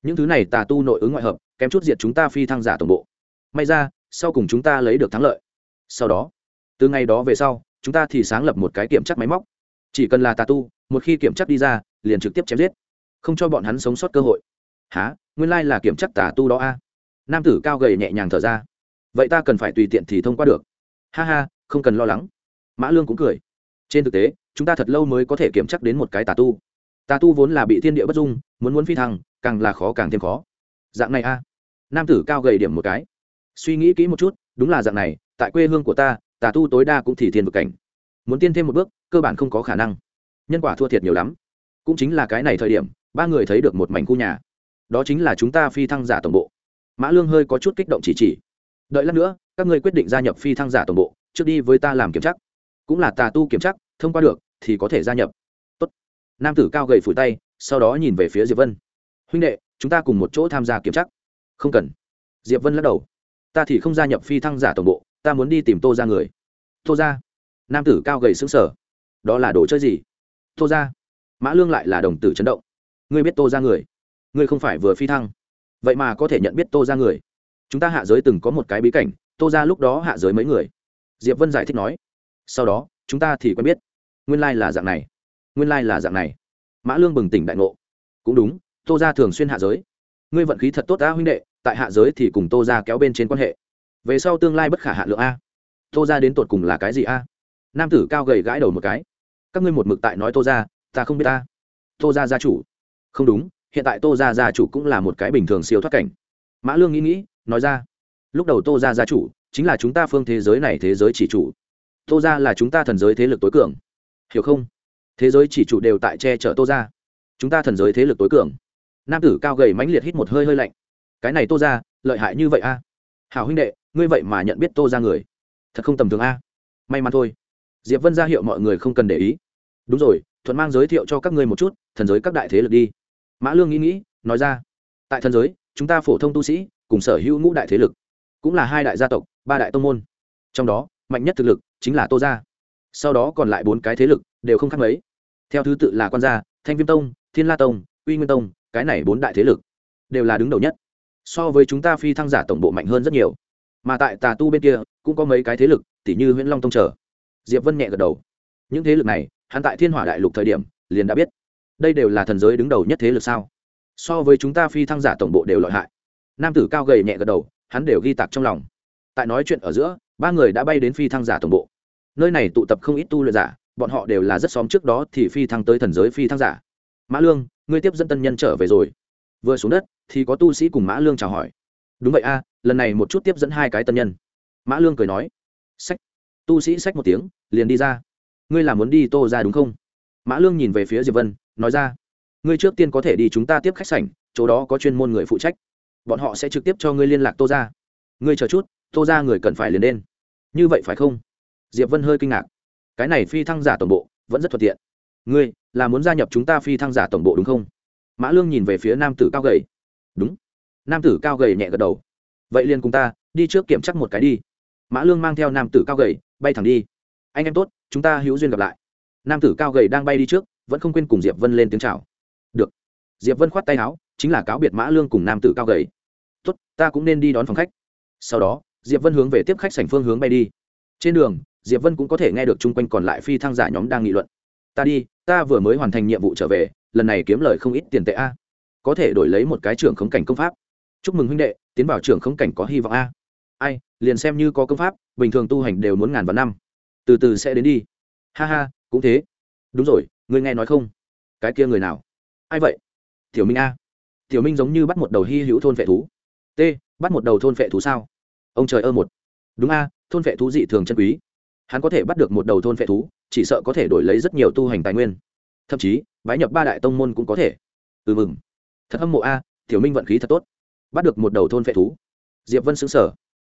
Những thứ này tà tu nội ứng ngoại hợp, kém chút diệt chúng ta phi thăng giả tổng bộ. May ra, sau cùng chúng ta lấy được thắng lợi. Sau đó, từ ngày đó về sau, chúng ta thì sáng lập một cái kiểm tra máy móc. Chỉ cần là tà tu, một khi kiểm tra đi ra, liền trực tiếp chém giết. Không cho bọn hắn sống sót cơ hội. Há nguyên lai là kiểm tra tà tu đó a. Nam tử cao gầy nhẹ nhàng thở ra vậy ta cần phải tùy tiện thì thông qua được. Ha ha, không cần lo lắng. Mã lương cũng cười. Trên thực tế, chúng ta thật lâu mới có thể kiểm chắc đến một cái tà tu. Tà tu vốn là bị thiên địa bất dung, muốn muốn phi thăng, càng là khó càng thêm khó. Dạng này a. Nam tử cao gầy điểm một cái. Suy nghĩ kỹ một chút, đúng là dạng này, tại quê hương của ta, tà tu tối đa cũng thì thiên vực cảnh. Muốn tiên thêm một bước, cơ bản không có khả năng. Nhân quả thua thiệt nhiều lắm. Cũng chính là cái này thời điểm, ba người thấy được một mảnh khu nhà. Đó chính là chúng ta phi thăng giả tổng bộ. Mã lương hơi có chút kích động chỉ chỉ đợi lát nữa, các ngươi quyết định gia nhập phi thăng giả tổng bộ, trước đi với ta làm kiểm tra. Cũng là tà tu kiểm tra, thông qua được, thì có thể gia nhập. Tốt. nam tử cao gầy phủi tay, sau đó nhìn về phía diệp vân. Huynh đệ, chúng ta cùng một chỗ tham gia kiểm tra. Không cần. Diệp vân lắc đầu. Ta thì không gia nhập phi thăng giả tổng bộ, ta muốn đi tìm tô ra người. Tô ra nam tử cao gầy xứng sở đó là đồ chơi gì? Tô ra mã lương lại là đồng tử chấn động. Ngươi biết tô ra người. Ngươi không phải vừa phi thăng. Vậy mà có thể nhận biết tô ra người chúng ta hạ giới từng có một cái bí cảnh, tô ra lúc đó hạ giới mấy người? Diệp vân giải thích nói. Sau đó, chúng ta thì quen biết. Nguyên lai là dạng này. Nguyên lai là dạng này. Mã lương bừng tỉnh đại ngộ. Cũng đúng, tô ra thường xuyên hạ giới. Ngươi vận khí thật tốt đã huynh đệ, tại hạ giới thì cùng tô ra kéo bên trên quan hệ. Về sau tương lai bất khả hạ lượng a. Tô ra đến tột cùng là cái gì a? Nam tử cao gầy gãi đầu một cái. Các ngươi một mực tại nói tô ra ta không biết ta tô ra gia chủ. Không đúng, hiện tại tô ra gia chủ cũng là một cái bình thường siêu thoát cảnh. Mã lương nghĩ nghĩ nói ra. Lúc đầu tô ra gia chủ chính là chúng ta phương thế giới này thế giới chỉ chủ. Tô ra là chúng ta thần giới thế lực tối cường. Hiểu không? Thế giới chỉ chủ đều tại che chở tô ra chúng ta thần giới thế lực tối cường. Nam tử cao gầy mãnh liệt hít một hơi hơi lạnh. Cái này tô ra lợi hại như vậy a? À? hào huynh đệ, ngươi vậy mà nhận biết tô ra người. Thật không tầm thường a. May mắn thôi. Diệp vân ra hiệu mọi người không cần để ý. Đúng rồi, thuận mang giới thiệu cho các ngươi một chút, thần giới các đại thế lực đi. Mã lương nghĩ nghĩ, nói ra. Tại thần giới, chúng ta phổ thông tu sĩ cùng sở hữu ngũ đại thế lực, cũng là hai đại gia tộc, ba đại tông môn. Trong đó, mạnh nhất thực lực chính là tô gia. Sau đó còn lại bốn cái thế lực đều không khác mấy. Theo thứ tự là quan gia, thanh viêm tông, thiên la tông uy nguyên tông, cái này bốn đại thế lực đều là đứng đầu nhất. So với chúng ta phi thăng giả tổng bộ mạnh hơn rất nhiều. Mà tại tà tu bên kia, cũng có mấy cái thế lực tỷ như nguyễn long tông trở diệp vân nhẹ gật đầu. Những thế lực này, hắn tại thiên hỏa đại lục thời điểm, liền đã biết. Đây đều là thần giới đứng đầu nhất thế lực sao? So với chúng ta phi thăng giả tổng bộ đều lợi hại nam tử cao gầy nhẹ gật đầu, hắn đều ghi tạc trong lòng. Tại nói chuyện ở giữa, ba người đã bay đến phi thăng giả tổng bộ. Nơi này tụ tập không ít tu luyện giả, bọn họ đều là rất xóm trước đó thì phi thăng tới thần giới phi thăng giả. Mã lương, ngươi tiếp dẫn tân nhân trở về rồi. Vừa xuống đất, thì có tu sĩ cùng mã lương chào hỏi. Đúng vậy a, lần này một chút tiếp dẫn hai cái tân nhân. Mã lương cười nói. Sách. Tu sĩ sách một tiếng, liền đi ra. Ngươi là muốn đi tô ra đúng không? Mã lương nhìn về phía diệp vân, nói ra. Ngươi trước tiên có thể đi chúng ta tiếp khách sảnh, chỗ đó có chuyên môn người phụ trách bọn họ sẽ trực tiếp cho ngươi liên lạc tô ra ngươi chờ chút, tô ra người cần phải liền đen như vậy phải không? Diệp vân hơi kinh ngạc. Cái này phi thăng giả tổng bộ, vẫn rất thuận tiện. Ngươi, là muốn gia nhập chúng ta phi thăng giả tổng bộ đúng không? Mã lương nhìn về phía nam tử cao gầy. Đúng. Nam tử cao gầy nhẹ gật đầu. Vậy liền cùng ta, đi trước kiểm chắc một cái đi. Mã lương mang theo nam tử cao gầy, bay thẳng đi. Anh em tốt, chúng ta hữu duyên gặp lại. Nam tử cao gầy đang bay đi trước, vẫn không quên cùng diệp vân lên tiếng chào. Được. Diệp vân khoát tay áo, chính là cáo biệt mã lương cùng nam tử cao gầy tốt, ta cũng nên đi đón phòng khách. Sau đó, diệp vân hướng về tiếp khách sảnh phương hướng bay đi. Trên đường, diệp vân cũng có thể nghe được chung quanh còn lại phi thăng giả nhóm đang nghị luận. Ta đi, ta vừa mới hoàn thành nhiệm vụ trở về, lần này kiếm lời không ít tiền tệ a. Có thể đổi lấy một cái trưởng khống cảnh công pháp. Chúc mừng huynh đệ, tiến vào trưởng khống cảnh có hy vọng a. Ai, liền xem như có công pháp, bình thường tu hành đều muốn ngàn vạn năm. Từ từ sẽ đến đi. Ha ha, cũng thế. Đúng rồi, ngươi nghe nói không? Cái kia người nào? Ai vậy? Tiểu minh a. Tiểu minh giống như bắt một đầu hy hữu thôn vệ thú t, bắt một đầu thôn vệ thú sao? Ông trời ơ một. Đúng a, thôn vệ thú dị thường chân quý. Hắn có thể bắt được một đầu thôn vệ thú, chỉ sợ có thể đổi lấy rất nhiều tu hành tài nguyên. Thậm chí, bái nhập ba đại tông môn cũng có thể. Ừ mừng. Thật hâm mộ a, tiểu minh vận khí thật tốt. Bắt được một đầu thôn vệ thú. Diệp vân xứng sở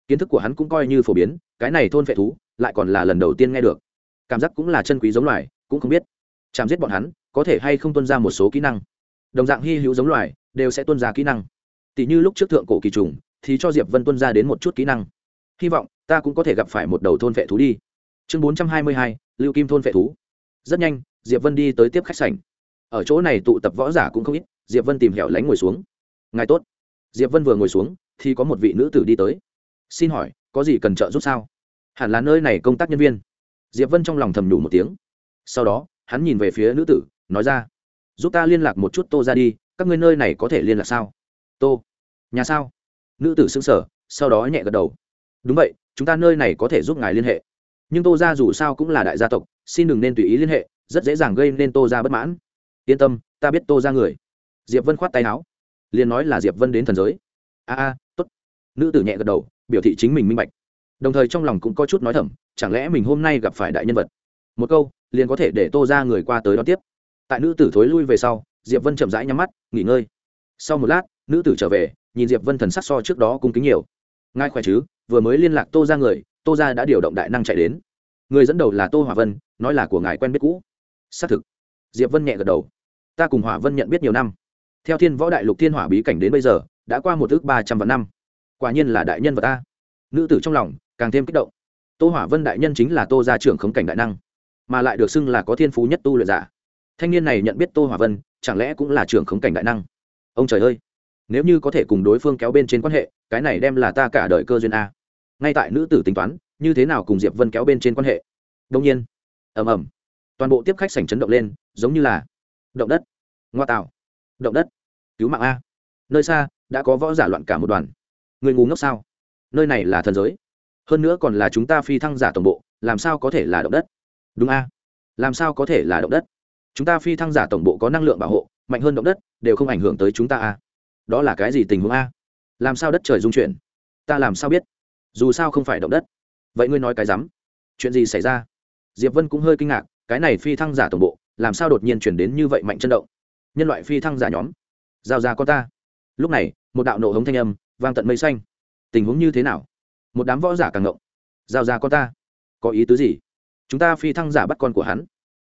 kiến thức của hắn cũng coi như phổ biến, cái này thôn vệ thú lại còn là lần đầu tiên nghe được. Cảm giác cũng là chân quý giống loài, cũng không biết. Chạm giết bọn hắn, có thể hay không tuân ra một số kỹ năng. Đồng dạng hy hữu giống loài, đều sẽ tuân ra kỹ năng tỷ như lúc trước thượng cổ kỳ trùng, thì cho diệp vân tuân ra đến một chút kỹ năng. Hy vọng, ta cũng có thể gặp phải một đầu thôn vệ thú đi. Chương bốn trăm hai mươi hai, lưu kim thôn vệ thú. Rất nhanh, diệp vân đi tới tiếp khách sảnh. Ở chỗ này tụ tập võ giả cũng không ít, diệp vân tìm hẻo lánh ngồi xuống. Ngài tốt. Diệp vân vừa ngồi xuống, thì có một vị nữ tử đi tới. Xin hỏi, có gì cần trợ giúp sao? Hẳn là nơi này công tác nhân viên. Diệp vân trong lòng thầm đủ một tiếng. Sau đó, hắn nhìn về phía nữ tử, nói ra. Giúp ta liên lạc một chút tô ra đi, các ngươi nơi này có thể liên lạc sao? Tô. Nhà sao? Nữ tử xứng sở sau đó nhẹ gật đầu. Đúng vậy, chúng ta nơi này có thể giúp ngài liên hệ. Nhưng tô ra dù sao cũng là đại gia tộc, xin đừng nên tùy ý liên hệ, rất dễ dàng gây nên tô ra bất mãn. Yên tâm, ta biết tô ra người. Diệp vân khoát tay áo, liền nói là diệp vân đến thần giới. A a, tốt. Nữ tử nhẹ gật đầu, biểu thị chính mình minh bạch. Đồng thời trong lòng cũng có chút nói thầm, chẳng lẽ mình hôm nay gặp phải đại nhân vật? Một câu, liền có thể để tô ra người qua tới đón tiếp. Tại nữ tử thối lui về sau, diệp vân chậm rãi nhắm mắt, nghỉ ngơi. Sau một lát nữ tử trở về, nhìn diệp vân thần sắc so trước đó cung kính nhiều. Ngài khỏe chứ? Vừa mới liên lạc tô ra người, tô ra đã điều động đại năng chạy đến. Người dẫn đầu là tô hòa vân, nói là của ngài quen biết cũ. Xác thực. Diệp vân nhẹ gật đầu. Ta cùng hòa vân nhận biết nhiều năm. Theo thiên võ đại lục thiên hỏa bí cảnh đến bây giờ, đã qua một ước ba trăm vạn năm. Quả nhiên là đại nhân vật ta. Nữ tử trong lòng càng thêm kích động. Tô hỏa vân đại nhân chính là tô gia trưởng khống cảnh đại năng, mà lại được xưng là có thiên phú nhất tu luyện giả. Thanh niên này nhận biết tô hỏa vân, chẳng lẽ cũng là trưởng khống cảnh đại năng? Ông trời ơi! Nếu như có thể cùng đối phương kéo bên trên quan hệ, cái này đem là ta cả đời cơ duyên a. Ngay tại nữ tử tính toán, như thế nào cùng diệp vân kéo bên trên quan hệ? Đông nhiên, ầm ầm, toàn bộ tiếp khách sảnh chấn động lên, giống như là động đất, ngoa tạo, động đất, cứu mạng a. Nơi xa, đã có võ giả loạn cả một đoàn. Người ngu ngốc sao? Nơi này là thần giới, hơn nữa còn là chúng ta phi thăng giả tổng bộ, làm sao có thể là động đất? Đúng a. Làm sao có thể là động đất? Chúng ta phi thăng giả tổng bộ có năng lượng bảo hộ, mạnh hơn động đất, đều không ảnh hưởng tới chúng ta a đó là cái gì tình huống a? Làm sao đất trời dung chuyển? Ta làm sao biết? Dù sao không phải động đất. Vậy ngươi nói cái rắm. Chuyện gì xảy ra? Diệp vân cũng hơi kinh ngạc, cái này phi thăng giả tổng bộ, làm sao đột nhiên chuyển đến như vậy mạnh chân động? Nhân loại phi thăng giả nhóm. Giao ra con ta. Lúc này, một đạo nổ hống thanh âm vang tận mây xanh. Tình huống như thế nào? Một đám võ giả càng ngộng. Giao ra con ta. Có ý tứ gì? Chúng ta phi thăng giả bắt con của hắn.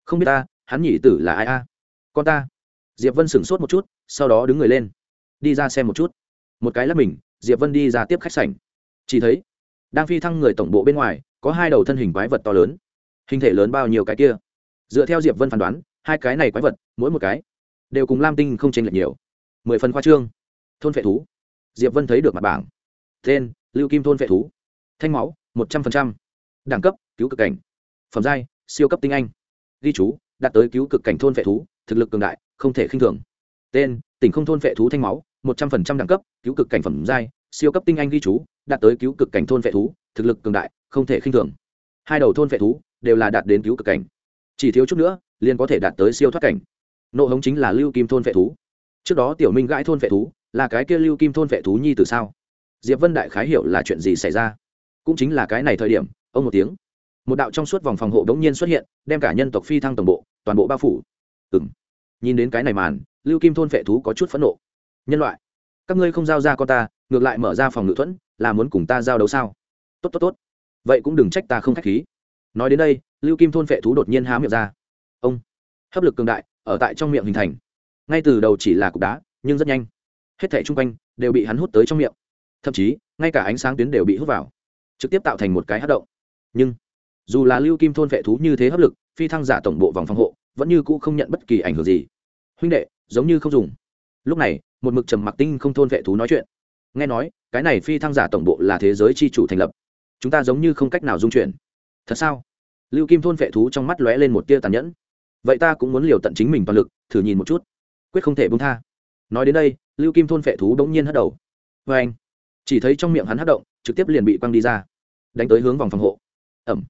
Không biết ta, hắn nhỉ tử là ai a? Con ta. Diệp vân sửng sốt một chút, sau đó đứng người lên đi ra xem một chút. Một cái lắp mình, diệp vân đi ra tiếp khách sảnh. Chỉ thấy, đang phi thăng người tổng bộ bên ngoài, có hai đầu thân hình quái vật to lớn. Hình thể lớn bao nhiêu cái kia? Dựa theo diệp vân phán đoán, hai cái này quái vật, mỗi một cái, đều cùng lam tinh không chênh lệch nhiều. Mười phần khoa trương. Thôn phệ thú. Diệp vân thấy được mặt bảng. Tên, lưu kim thôn phệ thú. Thanh máu, một trăm linh đẳng cấp, cứu cực cảnh. Phẩm giai, siêu cấp tinh anh. Ghi chú, đạt tới cứu cực cảnh thôn phệ thú, thực lực cường đại, không thể khinh thường. Tên, tỉnh không thôn phệ thú thanh máu một trăm phần trăm đẳng cấp, cứu cực cảnh phẩm giai, siêu cấp tinh anh ghi chú, đạt tới cứu cực cảnh thôn vệ thú, thực lực cường đại, không thể khinh thường. Hai đầu thôn vệ thú đều là đạt đến cứu cực cảnh. Chỉ thiếu chút nữa, liền có thể đạt tới siêu thoát cảnh. Nộ hống chính là lưu kim thôn vệ thú. Trước đó tiểu minh gãi thôn vệ thú, là cái kia lưu kim thôn vệ thú nhi từ sao? Diệp vân đại khái hiểu là chuyện gì xảy ra. Cũng chính là cái này thời điểm, ông một tiếng. Một đạo trong suốt vòng phòng hộ đ ố n g nhiên xuất hiện, đem cả nhân tộc phi thăng tổng bộ, toàn bộ bao phủ. Ừng nhìn đến cái này màn, lưu kim thôn vệ thú có chút phẫn nộ nhân loại, các ngươi không giao ra con ta, ngược lại mở ra phòng ngự thuẫn, là muốn cùng ta giao đấu sao? Tốt tốt tốt. Vậy cũng đừng trách ta không k h á c h khí. Nói đến đây, lưu kim thôn phệ thú đột nhiên há miệng ra. Ông, hấp lực cường đại, ở tại trong miệng hình thành. Ngay từ đầu chỉ là cục đá, nhưng rất nhanh. Hết thẻ chung quanh đều bị hắn hút tới trong miệng. Thậm chí, ngay cả ánh sáng tuyến đều bị hút vào, trực tiếp tạo thành một cái hát động. Nhưng, dù là lưu kim thôn vệ thú như thế hấp lực, phi thăng giả tổng bộ vòng phòng hộ, vẫn như cũ không nhận bất kỳ ảnh hưởng gì. Huynh đệ, giống như không dùng. Lúc này một mực trầm mặc tinh không thôn vệ thú nói chuyện. Nghe nói, cái này phi thăng giả tổng bộ là thế giới c h i chủ thành lập. Chúng ta giống như không cách nào dung chuyển. Thật sao? Lưu kim thôn vệ thú trong mắt lóe lên một tia tàn nhẫn. Vậy ta cũng muốn liều tận chính mình toàn lực, thử nhìn một chút. Quyết không thể bung tha. Nói đến đây, lưu kim thôn vệ thú bỗng nhiên hất đầu. Vê anh, chỉ thấy trong miệng hắn hất động, trực tiếp liền bị quăng đi ra. Đánh tới hướng vòng phòng hộ. Ẩm.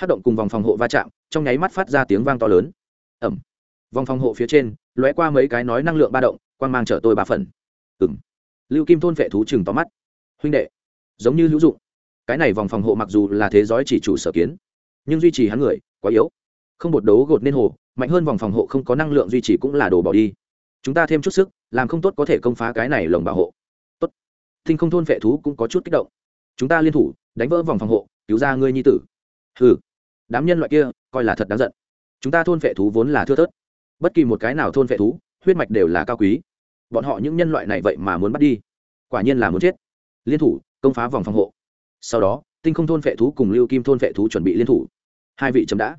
Hất động cùng vòng phòng hộ va chạm, trong nháy mắt phát ra tiếng vang to lớn. Ẩm. Vòng phòng hộ phía trên, lóe qua mấy cái nói năng lượng ba động quan mang chở tôi ba phần. Ừ m lưu kim thôn vệ thú chừng tóm mắt. Huynh đệ, giống như hữu dụng. Cái này vòng phòng hộ mặc dù là thế giới chỉ chủ sở kiến, nhưng duy trì hắn người quá yếu. Không bột đấu gột nên hồ, mạnh hơn vòng phòng hộ không có năng lượng duy trì cũng là đồ bỏ đi. Chúng ta thêm chút sức, làm không tốt có thể công phá cái này lồng bảo hộ. Tốt. Thinh không thôn vệ thú cũng có chút kích động. Chúng ta liên thủ, đánh vỡ vòng phòng hộ, cứu ra ngươi nhi tử. Hừ. Đám nhân loại kia, coi là thật đáng giận. Chúng ta thôn vệ thú vốn là thưa thớt. Bất kỳ một cái nào thôn vệ thú, huyết mạch đều là cao quý bọn họ những nhân loại này vậy mà muốn bắt đi. Quả nhiên là muốn chết. Liên thủ, công phá vòng phòng hộ. Sau đó, tinh không thôn vệ thú cùng lưu kim thôn vệ thú chuẩn bị liên thủ. Hai vị chấm đã.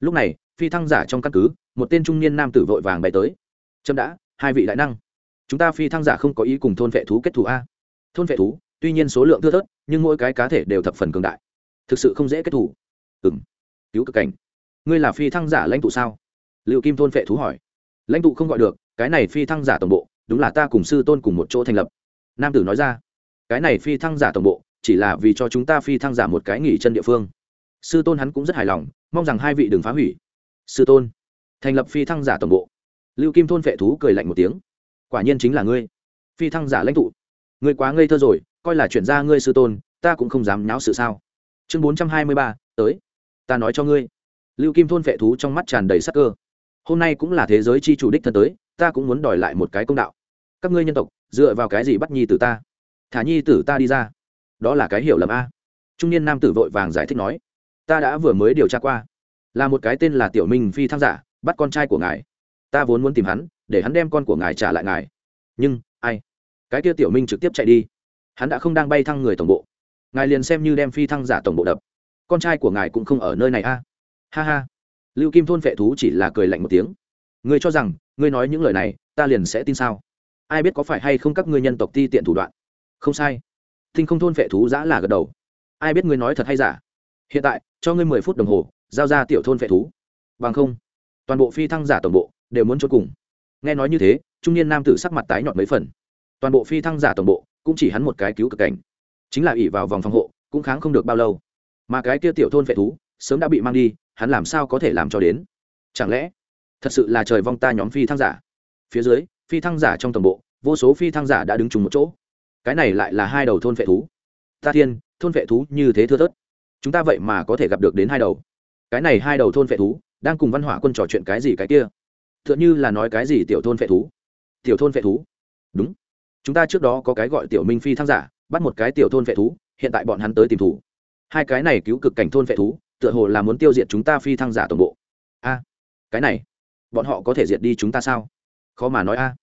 Lúc này, phi thăng giả trong căn cứ, một tên trung niên nam tử vội vàng bay tới. Chấm đã, hai vị đại năng. Chúng ta phi thăng giả không có ý cùng thôn vệ thú kết thù a. Thôn vệ thú, tuy nhiên số lượng thưa thớt, nhưng mỗi cái cá thể đều thập phần cường đại. Thực sự không dễ kết thù. Ừ m cứu cực cảnh. Ngươi là phi thăng giả lãnh tụ sao? Liệu kim thôn vệ thú hỏi. Lãnh tụ không gọi được, cái này phi thăng giả tổng bộ đúng là ta cùng sư tôn cùng một chỗ thành lập. Nam tử nói ra, cái này phi thăng giả tổng bộ, chỉ là vì cho chúng ta phi thăng giả một cái nghỉ chân địa phương. Sư tôn hắn cũng rất hài lòng, mong rằng hai vị đừng phá hủy. Sư tôn, thành lập phi thăng giả tổng bộ. Lưu kim thôn vệ thú cười lạnh một tiếng, quả nhiên chính là ngươi. Phi thăng giả lãnh tụ, ngươi quá ngây thơ rồi, coi là chuyển ra ngươi sư tôn, ta cũng không dám nháo sự sao. Chương bốn trăm hai mươi ba, tới, ta nói cho ngươi. Lưu kim thôn vệ thú trong mắt tràn đầy sắc cơ. Hôm nay cũng là thế giới chi chủ đích thân tới ta cũng muốn đòi lại một cái công đạo. Các ngươi nhân tộc, dựa vào cái gì bắt nhi tử ta? Thả nhi tử ta đi ra. Đó là cái hiểu lầm a. Trung niên nam tử vội vàng giải thích nói, ta đã vừa mới điều tra qua, là một cái tên là tiểu minh phi thăng giả, bắt con trai của ngài. Ta vốn muốn tìm hắn, để hắn đem con của ngài trả lại ngài. Nhưng, ai? Cái kia tiểu minh trực tiếp chạy đi. Hắn đã không đang bay thăng người tổng bộ. Ngài liền xem như đem phi thăng giả tổng bộ đập. Con trai của ngài cũng không ở nơi này a. Ha ha. Lưu kim thôn vệ thú chỉ là cười lạnh một tiếng. Ngươi cho rằng ngươi nói những lời này, ta liền sẽ tin sao? Ai biết có phải hay không các ngươi nhân tộc ti tiện thủ đoạn? Không sai. Thinh không thôn vệ thú giã là gật đầu. Ai biết ngươi nói thật hay giả? Hiện tại, cho ngươi mười phút đồng hồ, giao ra tiểu thôn vệ thú. Bằng không, toàn bộ phi thăng giả tổng bộ đều muốn cho cùng. Nghe nói như thế, trung niên nam tử sắc mặt tái nhọn mấy phần. Toàn bộ phi thăng giả tổng bộ cũng chỉ hắn một cái cứu cực cảnh. Chính là ỉ vào vòng phòng hộ, cũng kháng không được bao lâu. Mà cái kia tiểu thôn vệ thú sớm đã bị mang đi, hắn làm sao có thể làm cho đến? Chẳng lẽ thật sự là trời vong ta nhóm phi thăng giả. Phía dưới, phi thăng giả trong tổng bộ, vô số phi thăng giả đã đứng chung một chỗ. Cái này lại là hai đầu thôn vệ thú. Ta thiên, thôn vệ thú như thế thưa thớt. Chúng ta vậy mà có thể gặp được đến hai đầu. Cái này hai đầu thôn vệ thú đang cùng văn hỏa quân trò chuyện cái gì cái kia? T h ư ợ n như là nói cái gì tiểu thôn vệ thú? Tiểu thôn vệ thú? Đúng. Chúng ta trước đó có cái gọi tiểu minh phi thăng giả, bắt một cái tiểu thôn vệ thú, hiện tại bọn hắn tới tìm thủ. Hai cái này cứu cực cảnh thôn vệ thú, tựa hồ là muốn tiêu diệt chúng ta phi thăng giả toàn bộ. A, cái này bọn họ có thể diệt đi chúng ta sao? Khó mà nói a.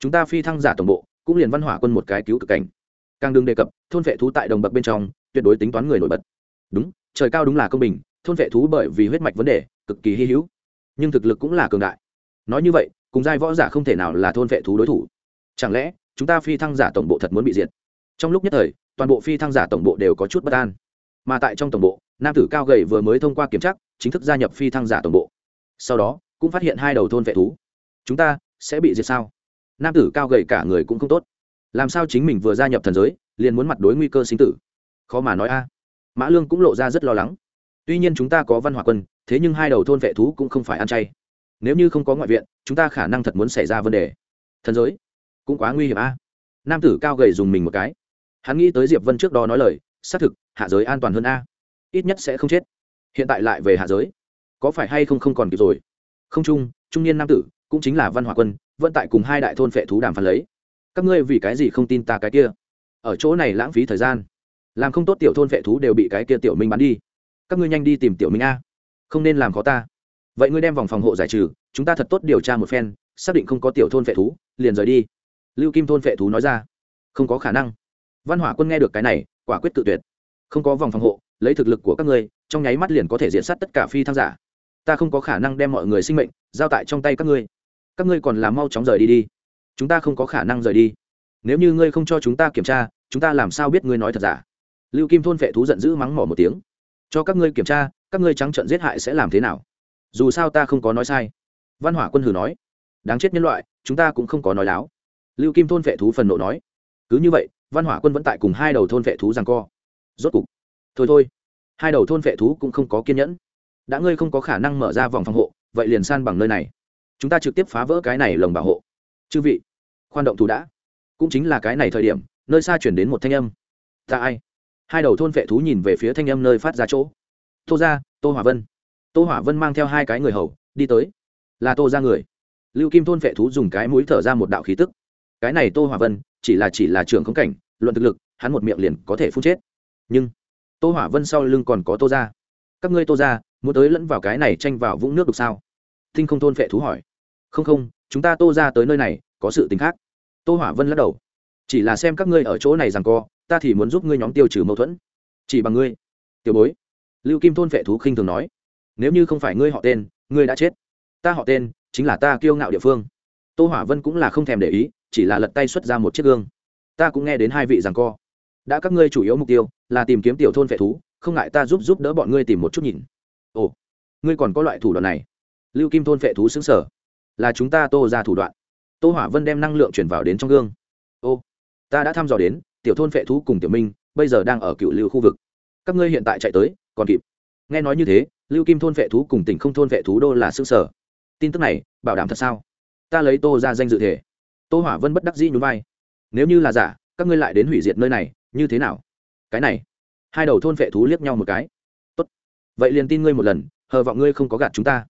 Chúng ta phi thăng giả tổng bộ, cũng liền văn hỏa quân một cái cứu cực cảnh. Càng đừng đề cập, thôn vệ thú tại đồng bậc bên trong, tuyệt đối tính toán người nổi bật. Đúng, trời cao đúng là công bình, thôn vệ thú bởi vì huyết mạch vấn đề, cực kỳ hy hữu. Nhưng thực lực cũng là cường đại. Nói như vậy, cùng giai võ giả không thể nào là thôn vệ thú đối thủ. Chẳng lẽ, chúng ta phi thăng giả tổng bộ thật muốn bị diệt? Trong lúc nhất thời, toàn bộ phi thăng giả tổng bộ đều có chút bất an. Mà tại trong tổng bộ, nam tử cao gầy vừa mới thông qua kiểm tra, chính thức gia nhập phi thăng giả tổng bộ. Sau đó cũng phát hiện hai đầu thôn vệ thú. Chúng ta sẽ bị diệt sao? Nam tử cao gầy cả người cũng không tốt. Làm sao chính mình vừa gia nhập thần giới, liền muốn mặt đối nguy cơ sinh tử? Khó mà nói a. Mã lương cũng lộ ra rất lo lắng. Tuy nhiên chúng ta có văn hóa quân, thế nhưng hai đầu thôn vệ thú cũng không phải ăn chay. Nếu như không có ngoại viện, chúng ta khả năng thật muốn xảy ra vấn đề. Thần giới cũng quá nguy hiểm a. Nam tử cao gầy dùng mình một cái. Hắn nghĩ tới diệp vân trước đó nói lời, xác thực, hạ giới an toàn hơn a. Ít nhất sẽ không chết. Hiện tại lại về hạ giới. Có phải hay không không còn kịp rồi? Không trung trung niên nam tử, cũng chính là văn hòa quân, vẫn tại cùng hai đại thôn vệ thú đàm phán lấy. Các ngươi vì cái gì không tin ta cái kia? Ở chỗ này lãng phí thời gian. Làm không tốt tiểu thôn vệ thú đều bị cái kia tiểu minh bắn đi. Các ngươi nhanh đi tìm tiểu minh a. Không nên làm khó ta. Vậy ngươi đem vòng phòng hộ giải trừ, chúng ta thật tốt điều tra một phen, xác định không có tiểu thôn vệ thú, liền rời đi. Lưu kim thôn vệ thú nói ra. Không có khả năng. Văn hỏa quân nghe được cái này, quả quyết tự tuyệt. Không có vòng phòng hộ, lấy thực lực của các ngươi, trong nháy mắt liền có thể diễn sát tất cả phi thăng giả ta không có khả năng đem mọi người sinh mệnh giao tại trong tay các ngươi. Các ngươi còn làm mau chóng rời đi đi. Chúng ta không có khả năng rời đi. Nếu như ngươi không cho chúng ta kiểm tra, chúng ta làm sao biết ngươi nói thật giả? Lưu kim thôn vệ thú giận dữ mắng mỏ một tiếng. Cho các ngươi kiểm tra, các ngươi trắng trận giết hại sẽ làm thế nào? Dù sao ta không có nói sai. Văn hỏa quân hử nói. Đáng chết nhân loại, chúng ta cũng không có nói láo. Lưu kim thôn vệ thú phần nộ nói. Cứ như vậy, văn hỏa quân vẫn tại cùng hai đầu thôn vệ thú rằng co. Rốt cục. Thôi thôi. Hai đầu thôn vệ thú cũng không có kiên nhẫn đã ngươi không có khả năng mở ra vòng phòng hộ, vậy liền san bằng nơi này. Chúng ta trực tiếp phá vỡ cái này lồng bảo hộ. Chư vị, khoan động thủ đã. Cũng chính là cái này thời điểm, nơi xa chuyển đến một thanh âm. Ta ai? Hai đầu thôn vệ thú nhìn về phía thanh âm nơi phát ra chỗ. Tô ra tô hỏa vân. Tô hỏa vân mang theo hai cái người hầu, đi tới. Là tô ra người. Lưu kim thôn vệ thú dùng cái mũi thở ra một đạo khí tức. Cái này tô hỏa vân, chỉ là chỉ là trường không cảnh, luận thực lực, hắn một miệng liền có thể phun chết. Nhưng, tô hỏa vân sau lưng còn có tô ra các ngươi tô ra, muốn tới lẫn vào cái này tranh vào vũng nước đục sao? Thinh không thôn vệ thú hỏi. Không không, chúng ta tô ra tới nơi này, có sự tình khác. Tô hỏa vân lắc đầu. Chỉ là xem các ngươi ở chỗ này rằng co, ta thì muốn giúp ngươi nhóm tiêu trừ mâu thuẫn. Chỉ bằng ngươi. Tiểu bối. Lưu kim thôn vệ thú khinh thường nói. Nếu như không phải ngươi họ tên, ngươi đã chết. Ta họ tên, chính là ta kiêu ngạo địa phương. Tô hỏa vân cũng là không thèm để ý, chỉ là lật tay xuất ra một chiếc gương. Ta cũng nghe đến hai vị rằng co. Đã các ngươi chủ yếu mục tiêu là tìm kiếm tiểu thôn vệ thú không ngại ta giúp giúp đỡ bọn ngươi tìm một chút nhìn. Ồ, ngươi còn có loại thủ đoạn này. Lưu kim thôn vệ thú xứng sở. Là chúng ta tô ra thủ đoạn. Tô hỏa vân đem năng lượng chuyển vào đến trong gương. Ô, ta đã thăm dò đến, tiểu thôn vệ thú cùng tiểu minh bây giờ đang ở cựu lưu khu vực. Các ngươi hiện tại chạy tới, còn kịp. Nghe nói như thế, lưu kim thôn vệ thú cùng tỉnh không thôn vệ thú đô là xương sở. Tin tức này, bảo đảm thật sao? Ta lấy tô ra danh dự thể. Tô hỏa vân bất đắc dĩ nhún vai. Nếu như là giả, các ngươi lại đến hủy diệt nơi này, như thế nào? Cái này hai đầu thôn vệ thú liếc nhau một cái. Tốt, vậy liền tin ngươi một lần, hờ vọng ngươi không có gạt chúng ta.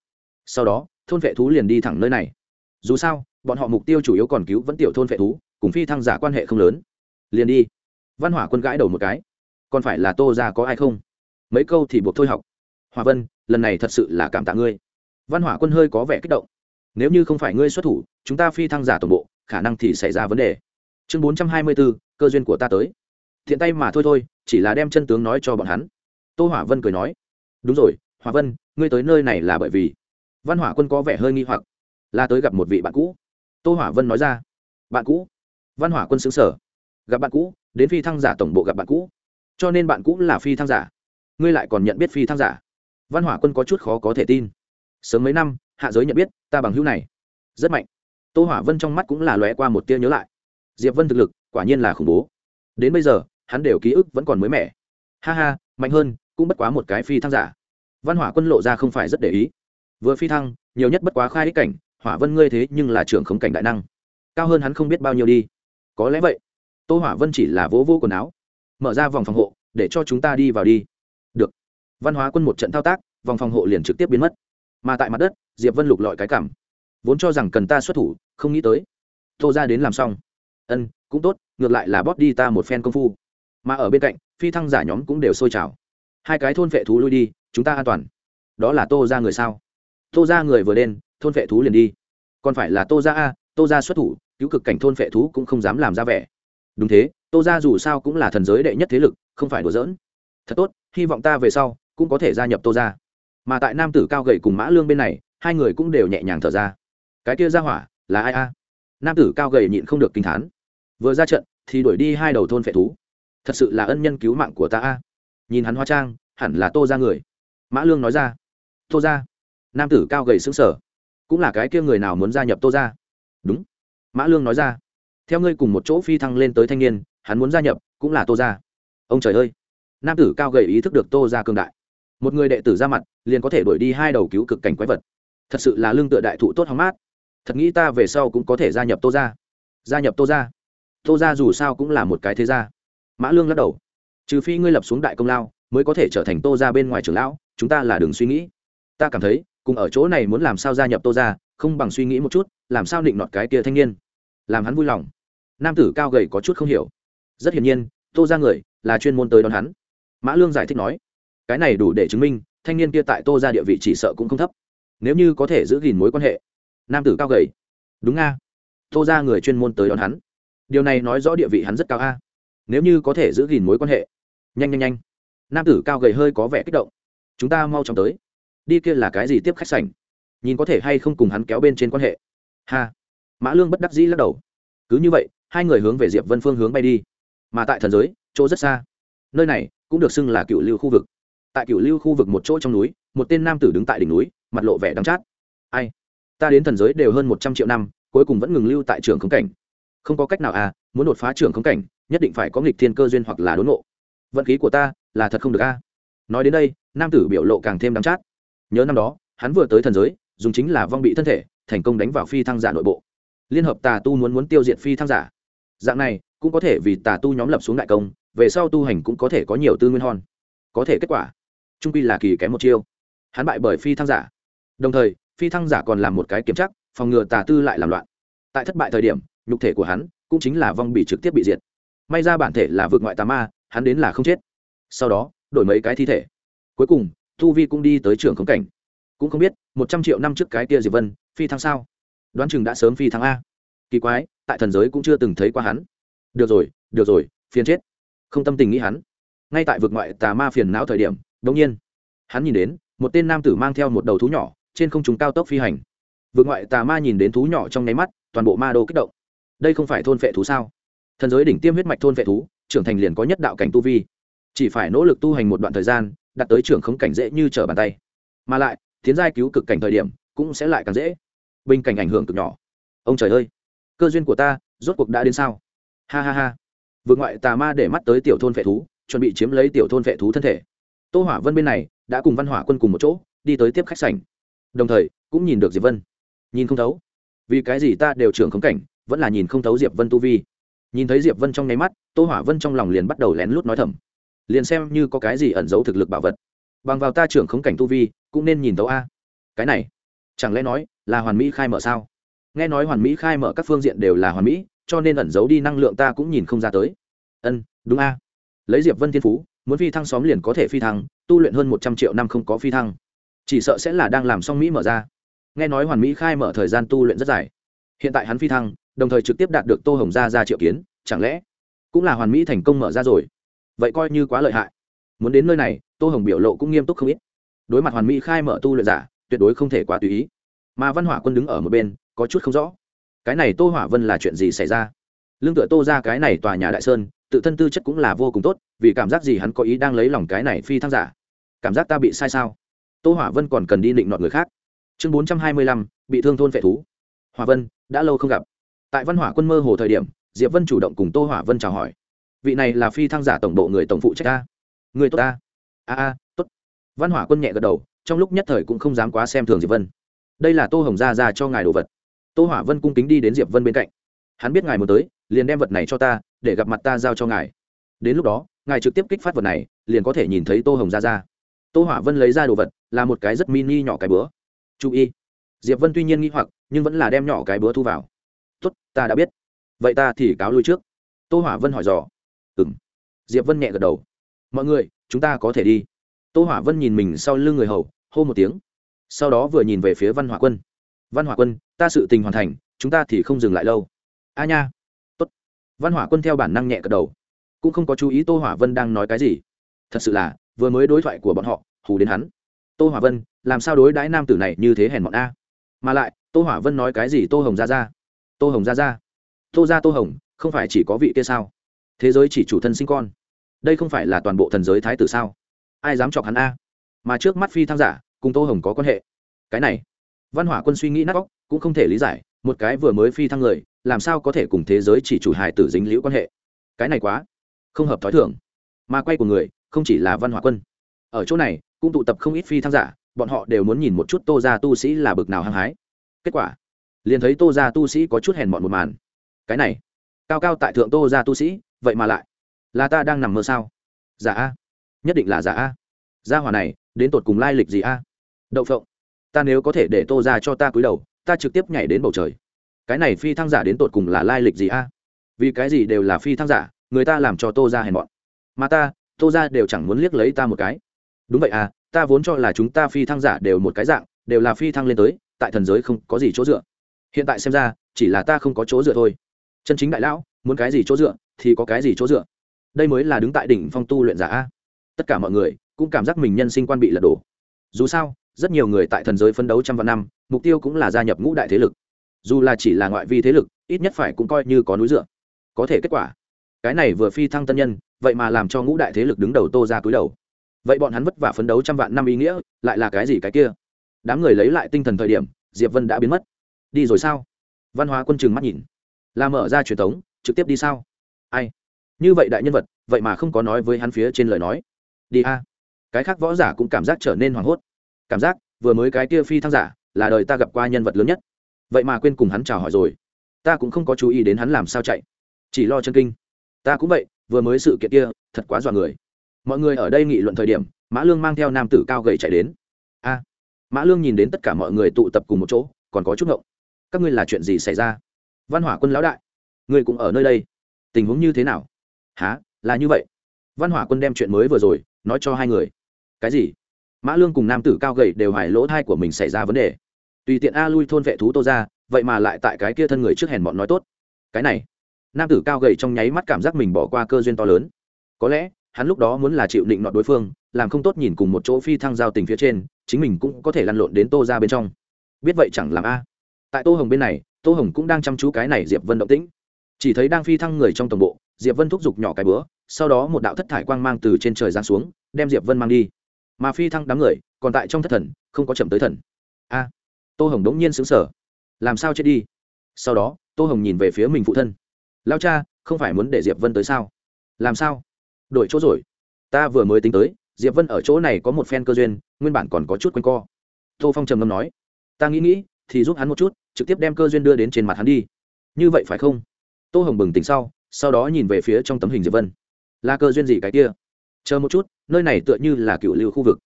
Sau đó, thôn vệ thú liền đi thẳng nơi này. Dù sao, bọn họ mục tiêu chủ yếu còn cứu vẫn tiểu thôn vệ thú, cùng phi thăng giả quan hệ không lớn. Liền đi. Văn hỏa quân gãi đầu một cái. Còn phải là tô ra có ai không? Mấy câu thì buộc thôi học. Hòa vân, lần này thật sự là cảm tạ ngươi. Văn hỏa quân hơi có vẻ kích động. Nếu như không phải ngươi xuất thủ, chúng ta phi thăng giả tổng bộ, khả năng thì xảy ra vấn đề. Chương bốn trăm hai mươi bốn, cơ duyên của ta tới thiện tay mà thôi thôi, chỉ là đem chân tướng nói cho bọn hắn. Tô hỏa vân cười nói, đúng rồi, hỏa vân, ngươi tới nơi này là bởi vì văn hỏa quân có vẻ hơi nghi hoặc, là tới gặp một vị bạn cũ. Tô hỏa vân nói ra, bạn cũ? Văn hỏa quân xứng sở gặp bạn cũ, đến phi thăng giả tổng bộ gặp bạn cũ, cho nên bạn cũ là phi thăng giả. Ngươi lại còn nhận biết phi thăng giả? Văn hỏa quân có chút khó có thể tin, sớm mấy năm, hạ giới nhận biết, ta bằng hữu này. Rất mạnh. Tô hỏa vân trong mắt cũng là lóe qua một tia nhớ lại. Diệp vân thực lực quả nhiên là khủng bố. Đến bây giờ hắn đều ký ức vẫn còn mới mẻ. Ha ha, mạnh hơn, cũng bất quá một cái phi thăng giả. Văn hỏa quân lộ ra không phải rất để ý. Vừa phi thăng, nhiều nhất bất quá khai ích cảnh, hỏa vân ngươi thế nhưng là trưởng khống cảnh đại năng. Cao hơn hắn không biết bao nhiêu đi. Có lẽ vậy, tô hỏa vân chỉ là vỗ vô quần áo, mở ra vòng phòng hộ, để cho chúng ta đi vào đi. Được. Văn hóa quân một trận thao tác, vòng phòng hộ liền trực tiếp biến mất. Mà tại mặt đất, diệp vân lục lọi cái cảm. Vốn cho rằng cần ta xuất thủ, không nghĩ tới. Tô ra đến làm xong. Ân, cũng tốt, ngược lại là bóp đi ta một phen công phu mà ở bên cạnh, phi thăng giả nhóm cũng đều sôi trào. Hai cái thôn vệ thú lui đi, chúng ta an toàn. Đó là tô ra người sao? Tô ra người vừa đen thôn vệ thú liền đi. Còn phải là tô ra a, tô ra xuất thủ, cứu cực cảnh thôn vệ thú cũng không dám làm ra vẻ. Đúng thế, tô ra dù sao cũng là thần giới đệ nhất thế lực, không phải đùa giỡn. Thật tốt, hy vọng ta về sau cũng có thể gia nhập tô ra mà tại nam tử cao gậy cùng mã lương bên này, hai người cũng đều nhẹ nhàng thở ra. Cái kia ra hỏa là ai a? Nam tử cao gầy nhịn không được kinh thán. Vừa ra trận, thì đuổi đi hai đầu thôn phệ thú thật sự là ân nhân cứu mạng của ta a. Nhìn hắn hoa trang, hẳn là tô ra người. Mã lương nói ra. Tô ra nam tử cao gầy xứng sở cũng là cái kia người nào muốn gia nhập tô ra đúng. Mã lương nói ra. Theo ngươi cùng một chỗ phi thăng lên tới thanh niên, hắn muốn gia nhập, cũng là tô ra ông trời ơi. Nam tử cao gầy ý thức được tô ra cương đại. Một người đệ tử ra mặt, liền có thể đuổi đi hai đầu cứu cực cảnh quái vật. Thật sự là lương tựa đại thụ tốt hóng mát. Thật nghĩ ta về sau cũng có thể gia nhập tô ra gia nhập tô ra tô ra dù sao cũng là một cái thế gia mã lương lắc đầu. Trừ phi ngươi lập xuống đại công lao, mới có thể trở thành tô ra bên ngoài trường lão, chúng ta là đừng suy nghĩ. Ta cảm thấy, cùng ở chỗ này muốn làm sao gia nhập tô ra không bằng suy nghĩ một chút, làm sao định nọt cái kia thanh niên. Làm hắn vui lòng. Nam tử cao gầy có chút không hiểu. Rất hiển nhiên, tô ra người là chuyên môn tới đón hắn. Mã lương giải thích nói, cái này đủ để chứng minh, thanh niên kia tại tô ra địa vị chỉ sợ cũng không thấp. Nếu như có thể giữ gìn mối quan hệ. Nam tử cao gầy. Đúng nga tô ra người chuyên môn tới đón hắn. Điều này nói rõ địa vị hắn rất cao a nếu như có thể giữ gìn mối quan hệ. Nhanh nhanh nhanh. Nam tử cao gầy hơi có vẻ kích động. Chúng ta mau chóng tới. Đi kia là cái gì tiếp khách sảnh? Nhìn có thể hay không cùng hắn kéo bên trên quan hệ. Ha. Mã lương bất đắc dĩ lắc đầu. Cứ như vậy, hai người hướng về diệp vân phương hướng bay đi. Mà tại thần giới, chỗ rất xa. Nơi này cũng được xưng là cựu lưu khu vực. Tại cựu lưu khu vực một chỗ trong núi, một tên nam tử đứng tại đỉnh núi, mặt lộ vẻ đắng chát. Ai? Ta đến thần giới đều hơn một trăm triệu năm, cuối cùng vẫn ngừng lưu tại trường khống cảnh. Không có cách nào à muốn đột phá trường khống cảnh nhất định phải có nghịch thiên cơ duyên hoặc là đốn ngộ. Vận khí của ta là thật không được a. Nói đến đây, nam tử biểu lộ càng thêm đắm chát. Nhớ năm đó, hắn vừa tới thần giới, dùng chính là vong bị thân thể, thành công đánh vào phi thăng giả nội bộ. Liên hợp tà tu muốn muốn tiêu diệt phi thăng giả. Dạng này, cũng có thể vì tà tu nhóm lập xuống đại công, về sau tu hành cũng có thể có nhiều tư nguyên hon có thể kết quả, trung pi là kỳ kém một chiêu. Hắn bại bởi phi thăng giả. Đồng thời, phi thăng giả còn làm một cái kiểm chắc, phòng ngừa tà tư lại làm loạn. Tại thất bại thời điểm, nhục thể của hắn cũng chính là vong bị trực tiếp bị diệt may ra bản thể là vượt ngoại tà ma, hắn đến là không chết. Sau đó, đổi mấy cái thi thể. Cuối cùng thu vi cũng đi tới trường khống cảnh. Cũng không biết, một trăm triệu năm trước cái kia diệp vân, phi thăng sao? Đoán chừng đã sớm phi thăng a. Kỳ quái, tại thần giới cũng chưa từng thấy qua hắn. Được rồi được rồi, phiền chết. Không tâm tình nghĩ hắn. Ngay tại vực ngoại tà ma phiền não thời điểm đông nhiên, hắn nhìn đến, một tên nam tử mang theo một đầu thú nhỏ, trên không trung cao tốc phi hành. Vực ngoại tà ma nhìn đến thú nhỏ trong nháy mắt, toàn bộ ma đô kích động. Đây không phải thôn phệ thú sao? Thần giới đỉnh tiêm huyết mạch thôn vệ thú, trưởng thành liền có nhất đạo cảnh tu vi. Chỉ phải nỗ lực tu hành một đoạn thời gian, đạt tới trưởng không cảnh dễ như trở bàn tay. Mà lại, tiến giai cứu cực cảnh thời điểm, cũng sẽ lại càng dễ. Bình cảnh ảnh hưởng cực nhỏ. Ông trời ơi, cơ duyên của ta, rốt cuộc đã đến sao? Ha ha ha. Vượt ngoại tà ma để mắt tới tiểu thôn vệ thú, chuẩn bị chiếm lấy tiểu thôn vệ thú thân thể. Tô hỏa vân bên này, đã cùng văn hỏa quân cùng một chỗ, đi tới tiếp khách sảnh. Đồng thời, cũng nhìn được diệp vân. Nhìn không thấu. Vì cái gì ta đều trưởng khống cảnh, vẫn là nhìn không thấu diệp vân tu vi nhìn thấy diệp vân trong nháy mắt, tô hỏa vân trong lòng liền bắt đầu lén lút nói thầm. Liền xem như có cái gì ẩn giấu thực lực bảo vật. Bằng vào ta trưởng khống cảnh tu vi, cũng nên nhìn tấu a. Cái này, chẳng lẽ nói là hoàn mỹ khai mở sao? Nghe nói hoàn mỹ khai mở các phương diện đều là hoàn mỹ, cho nên ẩn giấu đi năng lượng ta cũng nhìn không ra tới. Ân, đúng a. Lấy diệp vân thiên phú, muốn phi thăng xóm liền có thể phi thăng, tu luyện hơn một trăm triệu năm không có phi thăng. Chỉ sợ sẽ là đang làm xong mỹ mở ra. Nghe nói hoàn mỹ khai mở thời gian tu luyện rất dài. Hiện tại hắn phi thăng đồng thời trực tiếp đạt được tô hồng gia ra triệu kiến, chẳng lẽ cũng là hoàn mỹ thành công mở ra rồi? Vậy coi như quá lợi hại. Muốn đến nơi này, tô hồng biểu lộ cũng nghiêm túc không ít. Đối mặt hoàn mỹ khai mở tu luyện giả, tuyệt đối không thể quá tùy ý. Mà văn hỏa quân đứng ở một bên, có chút không rõ. Cái này tô hỏa vân là chuyện gì xảy ra? Lương tựa tô ra cái này tòa nhà đại sơn, tự thân tư chất cũng là vô cùng tốt, vì cảm giác gì hắn có ý đang lấy lòng cái này phi thăng giả? Cảm giác ta bị sai sao? Tô hỏa vân còn cần đi định nọt người khác. Chương bốn trăm hai mươi lăm, bị thương thôn vệ thú. Hỏa vân, đã lâu không gặp tại văn hỏa quân mơ hồ thời điểm, diệp vân chủ động cùng tô hỏa vân chào hỏi. Vị này là phi thăng giả tổng bộ người tổng phụ trách ta. Người tốt ta. A a, tốt. Văn hỏa quân nhẹ gật đầu, trong lúc nhất thời cũng không dám quá xem thường diệp vân. Đây là tô hồng gia ra cho ngài đồ vật. Tô hỏa vân cung kính đi đến diệp vân bên cạnh. Hắn biết ngài muốn tới, liền đem vật này cho ta, để gặp mặt ta giao cho ngài. Đến lúc đó, ngài trực tiếp kích phát vật này, liền có thể nhìn thấy tô hồng ra ra tô hỏa vân lấy ra đồ vật, là một cái rất mini nhỏ cái bữa. Chú ý. Diệp vân tuy nhiên nghĩ hoặc, nhưng vẫn là đem nhỏ cái bữa thu vào tốt, ta đã biết. Vậy ta thì cáo lui trước. Tô hỏa vân hỏi dò. Ừ m diệp vân nhẹ gật đầu. Mọi người, chúng ta có thể đi. Tô hỏa vân nhìn mình sau lưng người hầu, hô một tiếng. Sau đó vừa nhìn về phía văn hỏa quân. Văn hỏa quân, ta sự tình hoàn thành, chúng ta thì không dừng lại lâu. A nha. Tốt. Văn hỏa quân theo bản năng nhẹ gật đầu. Cũng không có chú ý tô hỏa vân đang nói cái gì. Thật sự là, vừa mới đối thoại của bọn họ, hù đến hắn. Tô hỏa vân, làm sao đối đãi nam tử này như thế hèn mọn a? Mà lại, tô hỏa vân nói cái gì tô hồng ra ra tô hồng ra ra. Tô ra tô hồng, không phải chỉ có vị kia sao? Thế giới chỉ chủ thân sinh con. Đây không phải là toàn bộ thần giới thái tử sao? Ai dám chọc hắn a? Mà trước mắt phi tham giả, cùng tô hồng có quan hệ. Cái này, văn hỏa quân suy nghĩ nát óc, cũng không thể lý giải, một cái vừa mới phi thăng người, làm sao có thể cùng thế giới chỉ chủ hài tử dính liễu quan hệ? Cái này quá, không hợp thói thường. Mà quay của người, không chỉ là văn hỏa quân. Ở chỗ này, cũng tụ tập không ít phi thăng giả, bọn họ đều muốn nhìn một chút tô ra tu sĩ là bực nào hăng hái. Kết quả liền thấy tô ra tu sĩ có chút hèn mọn một màn. Cái này, cao cao tại thượng tô ra tu sĩ, vậy mà lại là ta đang nằm mơ sao? Giả a, nhất định là giả a. Gia hỏa này, đến tột cùng lai lịch gì a? Đậu phộng, ta nếu có thể để tô ra cho ta cúi đầu, ta trực tiếp nhảy đến bầu trời. Cái này phi thăng giả đến tột cùng là lai lịch gì a? Vì cái gì đều là phi thăng giả, người ta làm cho tô ra hèn mọn. Mà ta, tô ra đều chẳng muốn liếc lấy ta một cái. Đúng vậy à ta vốn cho là chúng ta phi thăng giả đều một cái dạng, đều là phi thăng lên tới, tại thần giới không có gì chỗ dựa hiện tại xem ra, chỉ là ta không có chỗ dựa thôi. Chân chính đại lão, muốn cái gì chỗ dựa, thì có cái gì chỗ dựa. Đây mới là đứng tại đỉnh phong tu luyện giả a. Tất cả mọi người cũng cảm giác mình nhân sinh quan bị lật đổ. Dù sao, rất nhiều người tại thần giới phấn đấu trăm vạn năm, mục tiêu cũng là gia nhập ngũ đại thế lực. Dù là chỉ là ngoại vi thế lực, ít nhất phải cũng coi như có núi dựa. Có thể kết quả, cái này vừa phi thăng tân nhân, vậy mà làm cho ngũ đại thế lực đứng đầu tô ra cúi đầu. Vậy bọn hắn vất vả phấn đấu trăm vạn năm ý nghĩa, lại là cái gì cái kia? Đám người lấy lại tinh thần thời điểm, diệp vân đã biến mất đi rồi sao? Văn hóa quân chừng mắt nhìn. Là mở ra truyền thống, trực tiếp đi sao? Ai? Như vậy đại nhân vật, vậy mà không có nói với hắn phía trên lời nói. Đi a. Cái khác võ giả cũng cảm giác trở nên hoảng hốt. Cảm giác, vừa mới cái kia phi thăng giả, là đời ta gặp qua nhân vật lớn nhất. Vậy mà quên cùng hắn chào hỏi rồi. Ta cũng không có chú ý đến hắn làm sao chạy. Chỉ lo chân kinh. Ta cũng vậy, vừa mới sự kiện kia, thật quá dọa người. Mọi người ở đây nghị luận thời điểm, mã lương mang theo nam tử cao gầy chạy đến. A. Mã lương nhìn đến tất cả mọi người tụ tập cùng một chỗ, còn có chút ngộng các ngươi là chuyện gì xảy ra? Văn hỏa quân lão đại, ngươi cũng ở nơi đây. Tình huống như thế nào? Há là như vậy. Văn hỏa quân đem chuyện mới vừa rồi nói cho hai người. Cái gì? Mã lương cùng nam tử cao gầy đều hoài lỗ thai của mình xảy ra vấn đề. Tùy tiện a lui thôn vệ thú tô ra, vậy mà lại tại cái kia thân người trước hèn bọn nói tốt. Cái này, nam tử cao gầy trong nháy mắt cảm giác mình bỏ qua cơ duyên to lớn. Có lẽ, hắn lúc đó muốn là chịu định nọt đối phương, làm không tốt nhìn cùng một chỗ phi thăng giao tình phía trên, chính mình cũng có thể lăn lộn đến tô ra bên trong. Biết vậy chẳng làm a tại tô hồng bên này, tô hồng cũng đang chăm chú cái này diệp vân động tĩnh. Chỉ thấy đang phi thăng người trong tổng bộ, diệp vân thúc giục nhỏ cái bữa, sau đó một đạo thất thải quang mang từ trên trời giáng xuống, đem diệp vân mang đi. Mà phi thăng đám người, còn tại trong thất thần, không có chậm tới thần. A! Tô hồng đống nhiên xứng sở làm sao chết đi? Sau đó, tô hồng nhìn về phía mình phụ thân. Lao cha, không phải muốn để diệp vân tới sao? Làm sao? Đổi chỗ rồi. Ta vừa mới tính tới, diệp vân ở chỗ này có một phen cơ duyên, nguyên bản còn có chút quanh co. Tô phong trầm ngâm nói. Ta nghĩ nghĩ, thì giúp hắn một chút trực tiếp đem cơ duyên đưa đến trên mặt hắn đi. Như vậy phải không? Tô hồng bừng tỉnh sau sau đó nhìn về phía trong tấm hình diệp vân. Là cơ duyên gì cái kia? Chờ một chút, nơi này tựa như là cựu lưu khu vực.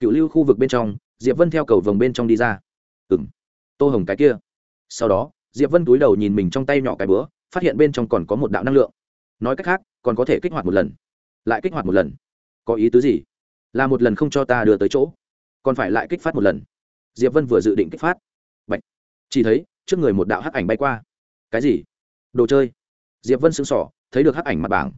Cựu lưu khu vực bên trong, diệp vân theo cầu vồng bên trong đi ra. Ừ m tô hồng cái kia. Sau đó, diệp vân túi đầu nhìn mình trong tay nhỏ cái bữa phát hiện bên trong còn có một đạo năng lượng. Nói cách khác, còn có thể kích hoạt một lần. Lại kích hoạt một lần. Có ý tứ gì? Là một lần không cho ta đưa tới chỗ. Còn phải lại kích phát một lần. Diệp vân vừa dự định kích phát chỉ thấy, trước người một đạo hắc ảnh bay qua. Cái gì? Đồ chơi. Diệp vân sững sỏ thấy được hắc ảnh mặt bảng.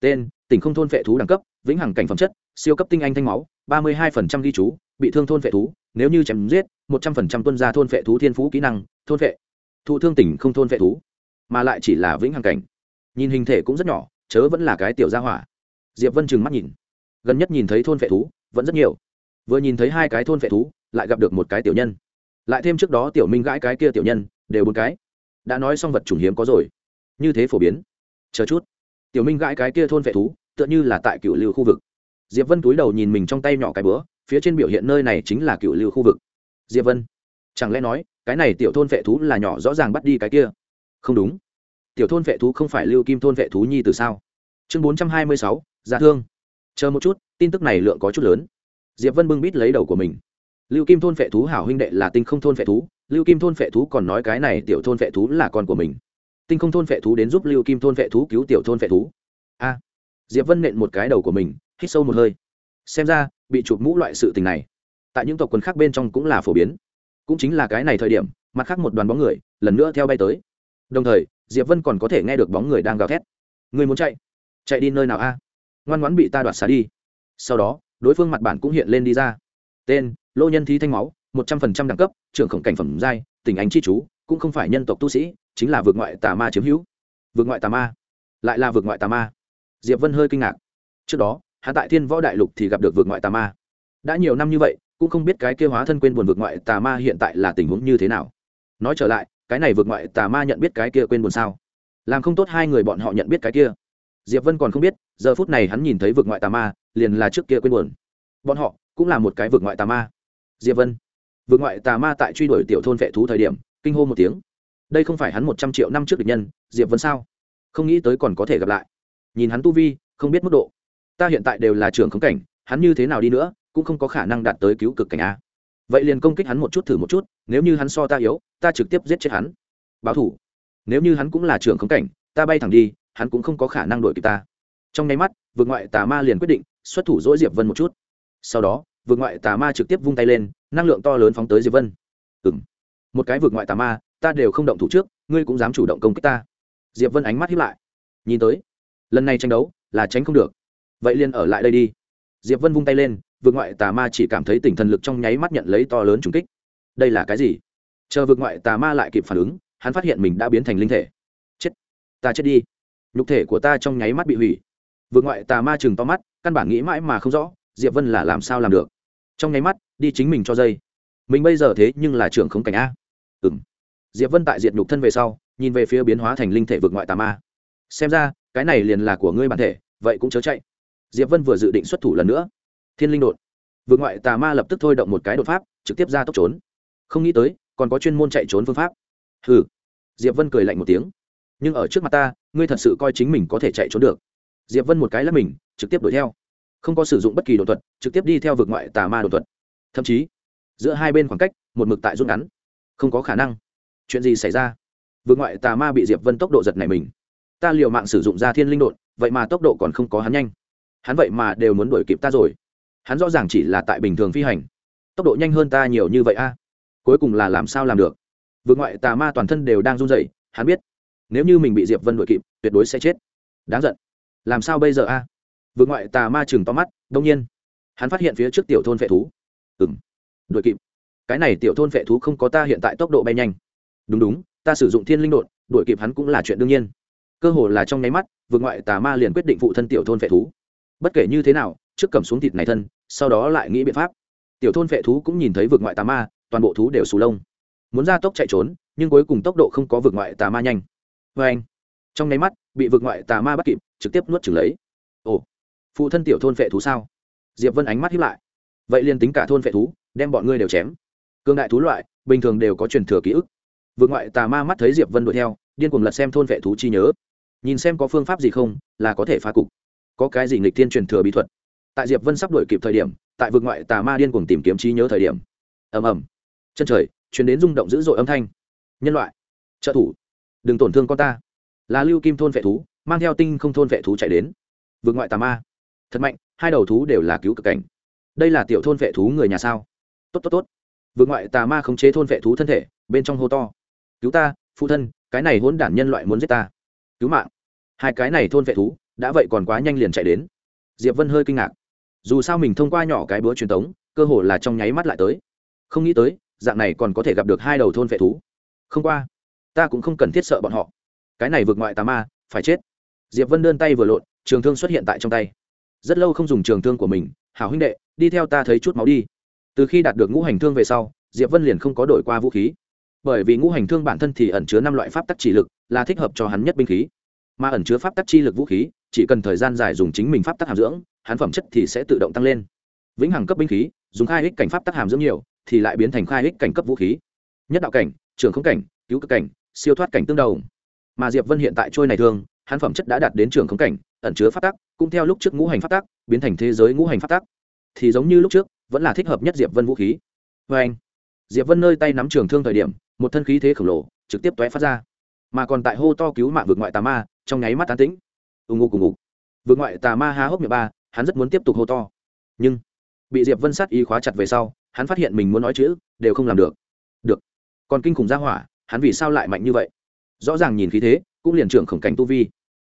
Tên, tỉnh không thôn vệ thú đẳng cấp, vĩnh hằng cảnh phẩm chất, siêu cấp tinh anh thanh máu, ba mươi hai ghi chú, bị thương thôn vệ thú, nếu như chém giết, một trăm linh tuân ra thôn vệ thú thiên phú kỹ năng, thôn vệ thụ thương tỉnh không thôn vệ thú. Mà lại chỉ là vĩnh hằng cảnh. Nhìn hình thể cũng rất nhỏ, chớ vẫn là cái tiểu gia hỏa. Diệp vân trừng mắt nhìn. Gần nhất nhìn thấy thôn vệ thú, vẫn rất nhiều. Vừa nhìn thấy hai cái thôn vệ thú, lại gặp được một cái tiểu nhân lại thêm trước đó tiểu minh gãi cái kia tiểu nhân, đều bốn cái. Đã nói xong vật chủng hiếm có rồi. Như thế phổ biến. Chờ chút. Tiểu minh gãi cái kia thôn vệ thú, tựa như là tại cựu lưu khu vực. Diệp vân túi đầu nhìn mình trong tay nhỏ cái bữa, phía trên biểu hiện nơi này chính là cựu lưu khu vực. Diệp vân, chẳng lẽ nói, cái này tiểu thôn vệ thú là nhỏ rõ ràng bắt đi cái kia? Không đúng. Tiểu thôn vệ thú không phải lưu kim thôn vệ thú nhi từ sao? Chương bốn trăm hai mươi sáu ra thương. Chờ một chút, tin tức này lượng có chút lớn. Diệp vân bưng bít lấy đầu của mình lưu kim thôn Phệ thú hảo huynh đệ là tinh không thôn Phệ thú, lưu kim thôn Phệ thú còn nói cái này tiểu thôn Phệ thú là con của mình. Tinh không thôn Phệ thú đến giúp lưu kim thôn Phệ thú cứu tiểu thôn Phệ thú. A. Diệp vân nện một cái đầu của mình, hít sâu một hơi. Xem ra, bị chụp mũ loại sự tình này, tại những tộc quần khác bên trong cũng là phổ biến. Cũng chính là cái này thời điểm, mặt khác một đoàn bóng người, lần nữa theo bay tới. Đồng thời, diệp vân còn có thể nghe được bóng người đang gào thét. Người muốn chạy? Chạy đi nơi nào a? Ngoan ngoãn bị ta đoạt xá đi. Sau đó, đối phương mặt bản cũng hiện lên đi ra. Tên lô nhân thí thanh máu, một trăm phần trăm đẳng cấp, trưởng khổng cảnh phẩm giai, tình ánh chi chú, cũng không phải nhân tộc tu sĩ, chính là vượt ngoại tà ma chiếm hữu. Vượt ngoại tà ma, lại là vượt ngoại tà ma. Diệp vân hơi kinh ngạc. Trước đó hạ tại thiên võ đại lục thì gặp được vượt ngoại tà ma. Đã nhiều năm như vậy, cũng không biết cái kêu hóa thân quên buồn vượt ngoại tà ma hiện tại là tình huống như thế nào. Nói trở lại, cái này vượt ngoại tà ma nhận biết cái kia quên buồn sao? Làm không tốt hai người bọn họ nhận biết cái kia. Diệp vân còn không biết, giờ phút này hắn nhìn thấy vượt ngoại tà ma, liền là trước kia quên buồn. Bọn họ cũng là một cái vượt ngoại tà ma diệp vân. Vượt ngoại tà ma tại truy đuổi tiểu thôn vệ thú thời điểm, kinh hô một tiếng. Đây không phải hắn một trăm triệu năm trước địch nhân, diệp vân sao? Không nghĩ tới còn có thể gặp lại. Nhìn hắn tu vi, không biết mức độ. Ta hiện tại đều là trưởng khống cảnh, hắn như thế nào đi nữa, cũng không có khả năng đạt tới cứu cực cảnh a. Vậy liền công kích hắn một chút thử một chút, nếu như hắn so ta yếu, ta trực tiếp giết chết hắn. Báo thủ. Nếu như hắn cũng là trưởng khống cảnh, ta bay thẳng đi, hắn cũng không có khả năng đuổi kịp ta. Trong nháy mắt, vượt ngoại tà ma liền quyết định, xuất thủ dỗi diệp vân một chút. Sau đó vượt ngoại tà ma trực tiếp vung tay lên, năng lượng to lớn phóng tới diệp vân. Ừ m một cái vượt ngoại tà ma, ta đều không động thủ trước, ngươi cũng dám chủ động công kích ta. Diệp vân ánh mắt hiếp lại. Nhìn tới. Lần này tranh đấu là tránh không được. Vậy liền ở lại đây đi. Diệp vân vung tay lên, vượt ngoại tà ma chỉ cảm thấy tỉnh thần lực trong nháy mắt nhận lấy to lớn trùng kích. Đây là cái gì? Chờ vượt ngoại tà ma lại kịp phản ứng, hắn phát hiện mình đã biến thành linh thể. Chết. Ta chết đi. Nhục thể của ta trong nháy mắt bị hủy. Vượt ngoại tà ma chừng to mắt, căn bản nghĩ mãi mà không rõ, diệp vân là làm sao làm được trong nháy mắt, đi chính mình cho dây. Mình bây giờ thế nhưng là trưởng không cảnh a. Ừng diệp vân tại diệt nhục thân về sau, nhìn về phía biến hóa thành linh thể vượt ngoại tà ma. Xem ra, cái này liền là của ngươi bản thể, vậy cũng chớ chạy. Diệp vân vừa dự định xuất thủ lần nữa. Thiên linh đột. Vượt ngoại tà ma lập tức thôi động một cái đột pháp, trực tiếp ra tốc trốn. Không nghĩ tới, còn có chuyên môn chạy trốn phương pháp. Hừ. Diệp vân cười lạnh một tiếng. Nhưng ở trước mặt ta, ngươi thật sự coi chính mình có thể chạy trốn được. Diệp vân một cái là mình, trực tiếp đuổi theo không có sử dụng bất kỳ đột thuật, trực tiếp đi theo vực ngoại tà ma đột thuật. Thậm chí, giữa hai bên khoảng cách, một mực tại rút ngắn. Không có khả năng. Chuyện gì xảy ra? Vực ngoại tà ma bị diệp vân tốc độ giật này mình. Ta liều mạng sử dụng ra thiên linh đột, vậy mà tốc độ còn không có hắn nhanh. Hắn vậy mà đều muốn đuổi kịp ta rồi. Hắn rõ ràng chỉ là tại bình thường phi hành. Tốc độ nhanh hơn ta nhiều như vậy a. Cuối cùng là làm sao làm được? Vượt ngoại tà ma toàn thân đều đang run rẩy, hắn biết, nếu như mình bị diệp vân đuổi kịp, tuyệt đối sẽ chết. Đáng giận. Làm sao bây giờ a? Vượt ngoại tà ma chừng to mắt, đông nhiên, hắn phát hiện phía trước tiểu thôn vệ thú. Ừng đuổi kịp. Cái này tiểu thôn vệ thú không có ta hiện tại tốc độ bay nhanh. Đúng đúng, ta sử dụng thiên linh đột đuổi kịp hắn cũng là chuyện đương nhiên. Cơ hồ là trong nháy mắt, vượt ngoại tà ma liền quyết định phụ thân tiểu thôn vệ thú. Bất kể như thế nào, trước cầm xuống thịt này thân, sau đó lại nghĩ biện pháp. Tiểu thôn vệ thú cũng nhìn thấy vượt ngoại tà ma, toàn bộ thú đều sù lông. Muốn ra tốc chạy trốn, nhưng cuối cùng tốc độ không có vượt ngoại tà ma nhanh. Vê anh trong nháy mắt, bị vượt ngoại tà ma bắt kịp, trực tiếp nuốt chừng lấy phụ thân tiểu thôn vệ thú sao? Diệp vân ánh mắt hiếp lại. Vậy liền tính cả thôn vệ thú, đem bọn ngươi đều chém. Cương đại thú loại, bình thường đều có truyền thừa ký ức. Vượt ngoại tà ma mắt thấy diệp vân đuổi theo, điên cuồng lật xem thôn vệ thú chi nhớ. Nhìn xem có phương pháp gì không, là có thể phá cục. Có cái gì nghịch thiên truyền thừa bí thuật? Tại diệp vân sắp đuổi kịp thời điểm, tại vực ngoại tà ma điên cuồng tìm kiếm trí nhớ thời điểm. Ầm ầm. Chân trời chuyển đến rung động dữ dội âm thanh. Nhân loại, trợ thủ, đừng tổn thương con ta. Là lưu kim thôn vệ thú, mang theo tinh không thôn vệ thú chạy đến. Vực ngoại tà ma thật mạnh, hai đầu thú đều là cứu cực cảnh. Đây là tiểu thôn vệ thú người nhà sao? Tốt tốt tốt. Vượt ngoại tà ma khống chế thôn vệ thú thân thể, bên trong hô to. Cứu ta, phụ thân, cái này hỗn đản nhân loại muốn giết ta. Cứu mạng. Hai cái này thôn vệ thú, đã vậy còn quá nhanh liền chạy đến. Diệp vân hơi kinh ngạc. Dù sao mình thông qua nhỏ cái búa truyền thống cơ hồ là trong nháy mắt lại tới. Không nghĩ tới, dạng này còn có thể gặp được hai đầu thôn vệ thú. Không qua, ta cũng không cần thiết sợ bọn họ. Cái này vượt ngoại tà ma, phải chết. Diệp vân đơn tay vừa lộn, trường thương xuất hiện tại trong tay rất lâu không dùng trường thương của mình, hảo huynh đệ, đi theo ta thấy chút máu đi. Từ khi đạt được ngũ hành thương về sau, diệp vân liền không có đổi qua vũ khí. Bởi vì ngũ hành thương bản thân thì ẩn chứa năm loại pháp tắc chỉ lực, là thích hợp cho hắn nhất binh khí. Mà ẩn chứa pháp tắc chi lực vũ khí, chỉ cần thời gian dài dùng chính mình pháp tắc hàm dưỡng, hắn phẩm chất thì sẽ tự động tăng lên. Vĩnh hằng cấp binh khí, dùng khai hích cảnh pháp tắc hàm dưỡng nhiều, thì lại biến thành khai hích cảnh cấp vũ khí. Nhất đạo cảnh, trường không cảnh, cứu cực cảnh, siêu thoát cảnh tương đầu mà diệp vân hiện tại trôi này thương hắn phẩm chất đã đạt đến trường không cảnh ẩn chứa pháp tắc, cũng theo lúc trước ngũ hành pháp tắc biến thành thế giới ngũ hành pháp tắc, thì giống như lúc trước, vẫn là thích hợp nhất diệp vân vũ khí. Vê anh. Diệp vân nơi tay nắm trường thương thời điểm, một thân khí thế khổng lồ trực tiếp tóe phát ra. Mà còn tại hô to cứu mạng vượt ngoại tà ma, trong nháy mắt tán tĩnh. Ù ngụ cùng ngụ vượt ngoại tà ma há hốc miệng ba, hắn rất muốn tiếp tục hô to. Nhưng, bị diệp vân sát ý khóa chặt về sau, hắn phát hiện mình muốn nói chữ, đều không làm được. Được. Còn kinh khủng ra hỏa, hắn vì sao lại mạnh như vậy? Rõ ràng nhìn khí thế, cũng liền trưởng khổng cảnh tu vi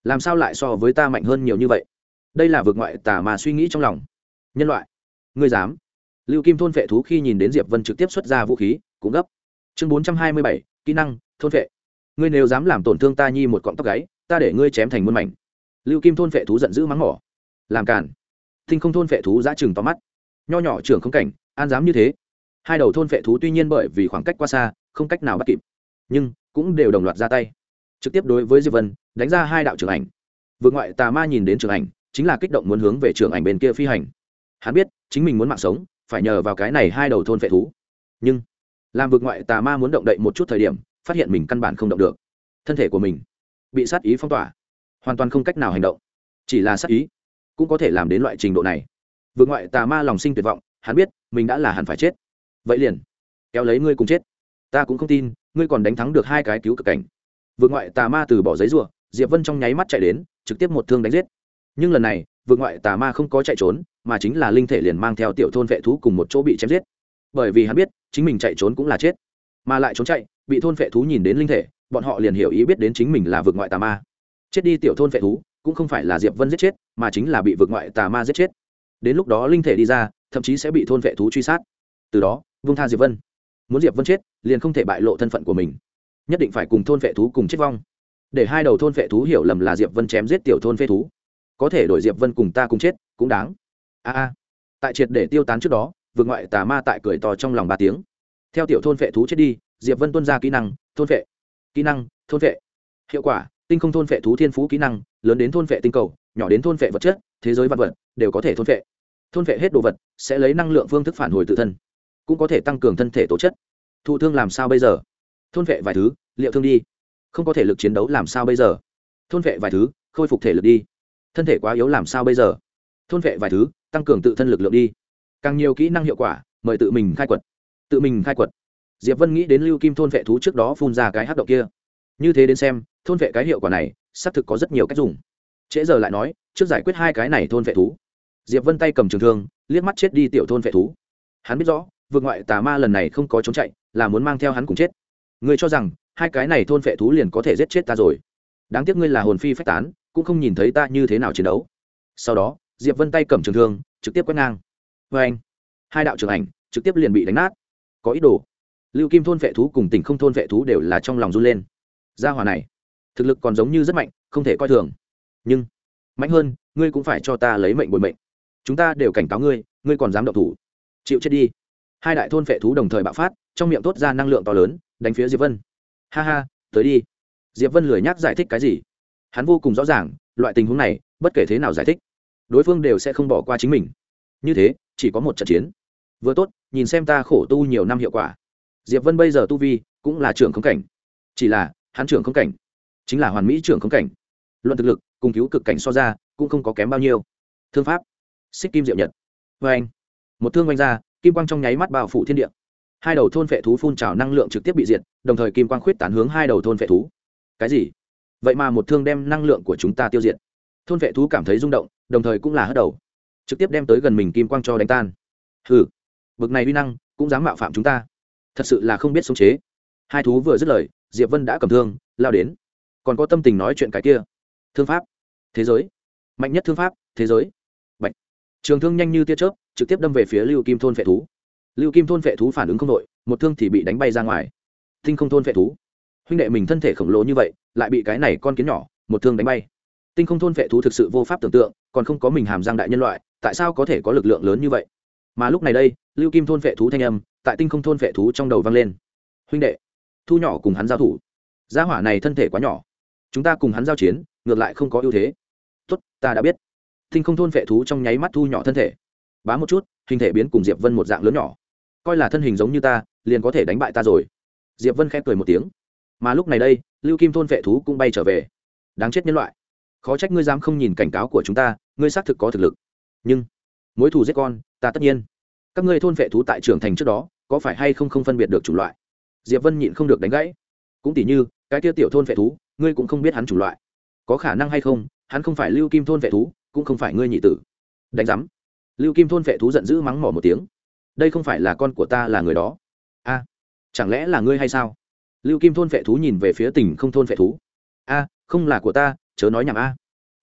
làm sao lại so với ta mạnh hơn nhiều như vậy? Đây là vượt ngoại tả mà suy nghĩ trong lòng. Nhân loại, ngươi dám. Lưu kim thôn vệ thú khi nhìn đến diệp vân trực tiếp xuất ra vũ khí, cũng gấp. Chương bốn trăm hai mươi bảy, kỹ năng, thôn vệ ngươi nếu dám làm tổn thương ta nhi một cọng tóc gáy, ta để ngươi chém thành muôn mảnh. Lưu kim thôn vệ thú giận dữ mắng mỏ. Làm càn. thinh không thôn vệ thú giã chừng to mắt. Nho nhỏ trưởng không cảnh, an dám như thế. Hai đầu thôn vệ thú tuy nhiên bởi vì khoảng cách quá xa, không cách nào bắt kịp, nhưng cũng đều đồng loạt ra tay. Trực tiếp đối với diệp vân đánh ra hai đạo trưởng ảnh. Vượt ngoại tà ma nhìn đến trưởng ảnh, chính là kích động muốn hướng về trưởng ảnh bên kia phi hành. Hắn biết, chính mình muốn mạng sống, phải nhờ vào cái này hai đầu thôn vệ thú. Nhưng, làm vượt ngoại tà ma muốn động đậy một chút thời điểm, phát hiện mình căn bản không động được. Thân thể của mình bị sát ý phong tỏa, hoàn toàn không cách nào hành động. Chỉ là sát ý cũng có thể làm đến loại trình độ này. Vượt ngoại tà ma lòng sinh tuyệt vọng, hắn biết mình đã là hẳn phải chết. Vậy liền, kéo lấy ngươi cùng chết. Ta cũng không tin, ngươi còn đánh thắng được hai cái cứu cực cảnh. Vượt ngoại tà ma từ bỏ giấy rùa diệp vân trong nháy mắt chạy đến, trực tiếp một thương đánh giết. Nhưng lần này vượt ngoại tà ma không có chạy trốn, mà chính là linh thể liền mang theo tiểu thôn vệ thú cùng một chỗ bị chém giết. Bởi vì hắn biết, chính mình chạy trốn cũng là chết. Mà lại trốn chạy, bị thôn vệ thú nhìn đến linh thể, bọn họ liền hiểu ý biết đến chính mình là vượt ngoại tà ma. Chết đi tiểu thôn vệ thú, cũng không phải là diệp vân giết chết, mà chính là bị vượt ngoại tà ma giết chết. Đến lúc đó linh thể đi ra, thậm chí sẽ bị thôn vệ thú truy sát. Từ đó, vung tha diệp vân. Muốn diệp vân chết, liền không thể bại lộ thân phận của mình. Nhất định phải cùng thôn vệ thú cùng chết vong để hai đầu thôn vệ thú hiểu lầm là diệp vân chém giết tiểu thôn phệ thú. Có thể đổi diệp vân cùng ta cùng chết, cũng đáng. A a. Tại triệt để tiêu tán trước đó vượt ngoại tà ma tại cười to trong lòng ba tiếng. Theo tiểu thôn vệ thú chết đi, diệp vân tuân ra kỹ năng, thôn vệ kỹ năng, thôn vệ hiệu quả, tinh không thôn vệ thú thiên phú kỹ năng, lớn đến thôn vệ tinh cầu, nhỏ đến thôn vệ vật chất, thế giới vật vật, đều có thể thôn vệ thôn vệ hết đồ vật, sẽ lấy năng lượng phương thức phản hồi tự thân, cũng có thể tăng cường thân thể tố chất. Thụ thương làm sao bây giờ? Thôn vệ vài thứ, liệu thương đi không có thể lực chiến đấu làm sao bây giờ? Thôn vệ vài thứ, khôi phục thể lực đi. Thân thể quá yếu làm sao bây giờ? Thôn vệ vài thứ, tăng cường tự thân lực lượng đi. Càng nhiều kỹ năng hiệu quả, mời tự mình khai quật. Tự mình khai quật. Diệp vân nghĩ đến lưu kim thôn vệ thú trước đó phun ra cái hát động kia. Như thế đến xem, thôn vệ cái hiệu quả này, xác thực có rất nhiều cách dùng. Trễ giờ lại nói, trước giải quyết hai cái này thôn vệ thú. Diệp vân tay cầm trường thương, liếc mắt chết đi tiểu thôn vệ thú. Hắn biết rõ vượt ngoại tà ma lần này không có trốn chạy, là muốn mang theo hắn cùng chết. Ngươi cho rằng hai cái này thôn vệ thú liền có thể giết chết ta rồi. Đáng tiếc ngươi là hồn phi phách tán, cũng không nhìn thấy ta như thế nào chiến đấu. Sau đó, diệp vân tay cầm trường thương, trực tiếp quét ngang. Vê anh, hai đạo trường ảnh trực tiếp liền bị đánh nát. Có ý đồ, lưu kim thôn vệ thú cùng tỉnh không thôn vệ thú đều là trong lòng run lên. Gia hòa này, thực lực còn giống như rất mạnh, không thể coi thường. Nhưng, mạnh hơn, ngươi cũng phải cho ta lấy mệnh bồi mệnh. Chúng ta đều cảnh cáo ngươi ngươi còn dám động thủ. Chịu chết đi. Hai đại thôn vệ thú đồng thời bạo phát, trong miệng tốt ra năng lượng to lớn, đánh phía diệp vân ha ha, tới đi. Diệp vân lười nhắc giải thích cái gì. Hắn vô cùng rõ ràng, loại tình huống này, bất kể thế nào giải thích, đối phương đều sẽ không bỏ qua chính mình. Như thế, chỉ có một trận chiến. Vừa tốt, nhìn xem ta khổ tu nhiều năm hiệu quả. Diệp vân bây giờ tu vi, cũng là trưởng không cảnh. Chỉ là, hắn trưởng không cảnh, chính là hoàn mỹ trưởng không cảnh. Luận thực lực, cùng cứu cực cảnh so ra, cũng không có kém bao nhiêu. Thương pháp. Xích kim diệu nhật. Vê anh một thương oanh ra, kim quang trong nháy mắt bao phủ thiên địa hai đầu thôn vệ thú phun trào năng lượng trực tiếp bị diệt, đồng thời kim quang khuyết tán hướng hai đầu thôn vệ thú. Cái gì? Vậy mà một thương đem năng lượng của chúng ta tiêu diệt. Thôn vệ thú cảm thấy rung động, đồng thời cũng là hất đầu. Trực tiếp đem tới gần mình kim quang cho đánh tan. Hừ, bực này uy năng, cũng dám mạo phạm chúng ta. Thật sự là không biết sống chế. Hai thú vừa dứt lời, diệp vân đã cầm thương, lao đến. Còn có tâm tình nói chuyện cái kia. Thương pháp. Thế giới. Mạnh nhất thương pháp, thế giới. Bạch. trường thương nhanh như tia chớp, trực tiếp đâm về phía lưu kim thôn vệ thú lưu kim thôn vệ thú phản ứng không đội, một thương thì bị đánh bay ra ngoài. Tinh không thôn vệ thú. Huynh đệ mình thân thể khổng lồ như vậy, lại bị cái này con kiến nhỏ, một thương đánh bay. Tinh không thôn vệ thú thực sự vô pháp tưởng tượng, còn không có mình hàm giang đại nhân loại, tại sao có thể có lực lượng lớn như vậy? Mà lúc này đây, lưu kim thôn vệ thú thanh âm, tại tinh không thôn vệ thú trong đầu vang lên. Huynh đệ, thu nhỏ cùng hắn giao thủ. Gia hỏa này thân thể quá nhỏ. Chúng ta cùng hắn giao chiến, ngược lại không có ưu thế. Tốt, ta đã biết. Tinh không thôn vệ thú trong nháy mắt thu nhỏ thân thể. Bá một chút, hình thể biến cùng diệp vân một dạng lớn nhỏ coi là thân hình giống như ta, liền có thể đánh bại ta rồi. Diệp vân khép cười một tiếng. Mà lúc này đây, lưu kim thôn vệ thú cũng bay trở về. Đáng chết nhân loại. Khó trách ngươi dám không nhìn cảnh cáo của chúng ta, ngươi xác thực có thực lực. Nhưng, mối thù giết con, ta tất nhiên. Các ngươi thôn vệ thú tại trưởng thành trước đó, có phải hay không không phân biệt được chủng loại? Diệp vân nhịn không được đánh gãy. Cũng tỉ như, cái tiêu tiểu thôn vệ thú, ngươi cũng không biết hắn chủng loại. Có khả năng hay không, hắn không phải lưu kim thôn vệ thú, cũng không phải ngươi nhị tử. Đánh giám. Lưu kim thôn vệ thú giận dữ mắng mỏ một tiếng đây không phải là con của ta là người đó. A, chẳng lẽ là ngươi hay sao? Lưu kim thôn vệ thú nhìn về phía tỉnh không thôn vệ thú. A, không là của ta, chớ nói nhảm a.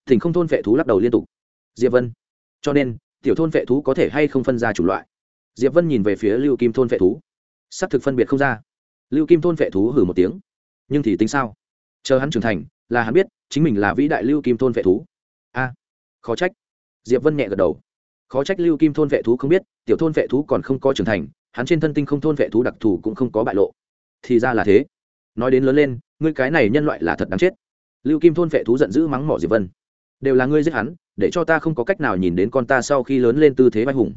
Tỉnh không thôn vệ thú lắc đầu liên tục. Diệp vân. Cho nên, tiểu thôn vệ thú có thể hay không phân ra chủng loại? Diệp vân nhìn về phía lưu kim thôn vệ thú. S ắ c thực phân biệt không ra. Lưu kim thôn vệ thú hử một tiếng. Nhưng thì tính sao? Chờ hắn trưởng thành, là hắn biết, chính mình là vĩ đại lưu kim thôn vệ thú. A, khó trách. Diệp vân nhẹ gật đầu khó trách lưu kim thôn vệ thú không biết, tiểu thôn vệ thú còn không có trưởng thành, hắn trên thân tinh không thôn vệ thú đặc thù cũng không có bại lộ. Thì ra là thế. Nói đến lớn lên, ngươi cái này nhân loại là thật đáng chết. Lưu kim thôn vệ thú giận dữ mắng mỏ diệp vân. Đều là ngươi giết hắn, để cho ta không có cách nào nhìn đến con ta sau khi lớn lên tư thế vai hùng.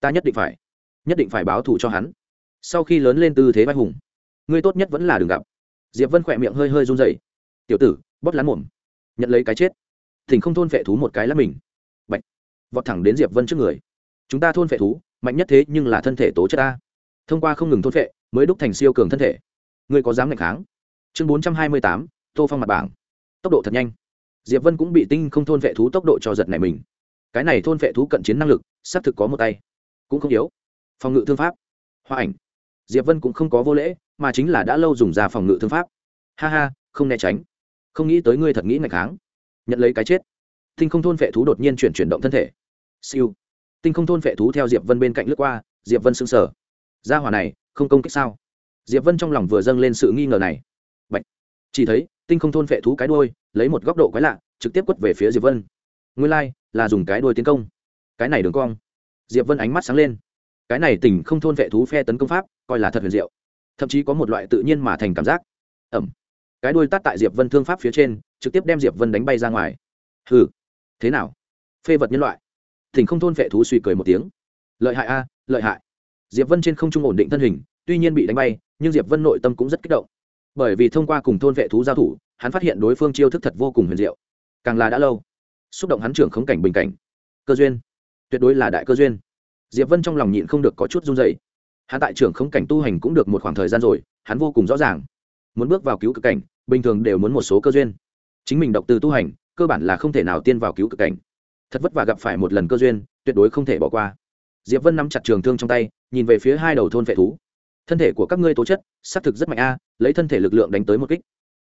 Ta nhất định phải, nhất định phải báo thù cho hắn. Sau khi lớn lên tư thế vai hùng, ngươi tốt nhất vẫn là đừng gặp. Diệp vân khỏe miệng hơi hơi run rẩy. Tiểu tử, bóp lán mồm. Nhận lấy cái chết. Thỉnh không thôn vệ thú một cái là mình vọt thẳng đến diệp vân trước người. Chúng ta thôn vệ thú, mạnh nhất thế nhưng là thân thể tố chất ta thông qua không ngừng thôn vệ mới đúc thành siêu cường thân thể. Ngươi có dám ngày kháng? Chương bốn trăm hai mươi tám, tô phong mặt bảng. Tốc độ thật nhanh. Diệp vân cũng bị tinh không thôn vệ thú tốc độ cho giật này mình. Cái này thôn vệ thú cận chiến năng lực, xác thực có một tay. Cũng không yếu. Phòng ngự thương pháp. Hoa ảnh. Diệp vân cũng không có vô lễ, mà chính là đã lâu dùng ra phòng ngự thương pháp. Ha ha, không né tránh. Không nghĩ tới ngươi thật nghĩ ngày kháng. Nhận lấy cái chết. Tinh không thôn vệ thú đột nhiên chuyển chuyển động thân thể siêu. Tinh không thôn vệ thú theo diệp vân bên cạnh lướt qua, diệp vân sững sờ. Ra hỏa này, không công kích sao? Diệp vân trong lòng vừa dâng lên sự nghi ngờ này. Bạch. chỉ thấy, tinh không thôn vệ thú cái đuôi, lấy một góc độ quái lạ, trực tiếp quất về phía diệp vân. Nguyên lai, là dùng cái đuôi tiến công. Cái này đường cong. Diệp vân ánh mắt sáng lên. Cái này tỉnh không thôn vệ thú phe tấn công pháp, coi là thật huyền diệu. Thậm chí có một loại tự nhiên mà thành cảm giác. Ẩm. Cái đuôi tát tại diệp vân thương pháp phía trên, trực tiếp đem diệp vân đánh bay ra ngoài. Hừ. Thế nào? Phê vật nhân loại thỉnh không thôn vệ thú suy cười một tiếng. Lợi hại a, lợi hại. Diệp vân trên không trung ổn định thân hình, tuy nhiên bị đánh bay, nhưng diệp vân nội tâm cũng rất kích động. Bởi vì thông qua cùng thôn vệ thú giao thủ, hắn phát hiện đối phương chiêu thức thật vô cùng huyền diệu. Càng là đã lâu, xúc động hắn trưởng khống cảnh bình cảnh. Cơ duyên. Tuyệt đối là đại cơ duyên. Diệp vân trong lòng nhịn không được có chút run dày hắn tại trưởng khống cảnh tu hành cũng được một khoảng thời gian rồi, hắn vô cùng rõ ràng. Muốn bước vào cứu cực cảnh, bình thường đều muốn một số cơ duyên. Chính mình độc từ tu hành, cơ bản là không thể nào tiên vào cứu cực cảnh thật vất vả gặp phải một lần cơ duyên, tuyệt đối không thể bỏ qua. Diệp vân nắm chặt trường thương trong tay, nhìn về phía hai đầu thôn vệ thú. Thân thể của các ngươi tố chất, xác thực rất mạnh a, lấy thân thể lực lượng đánh tới một kích.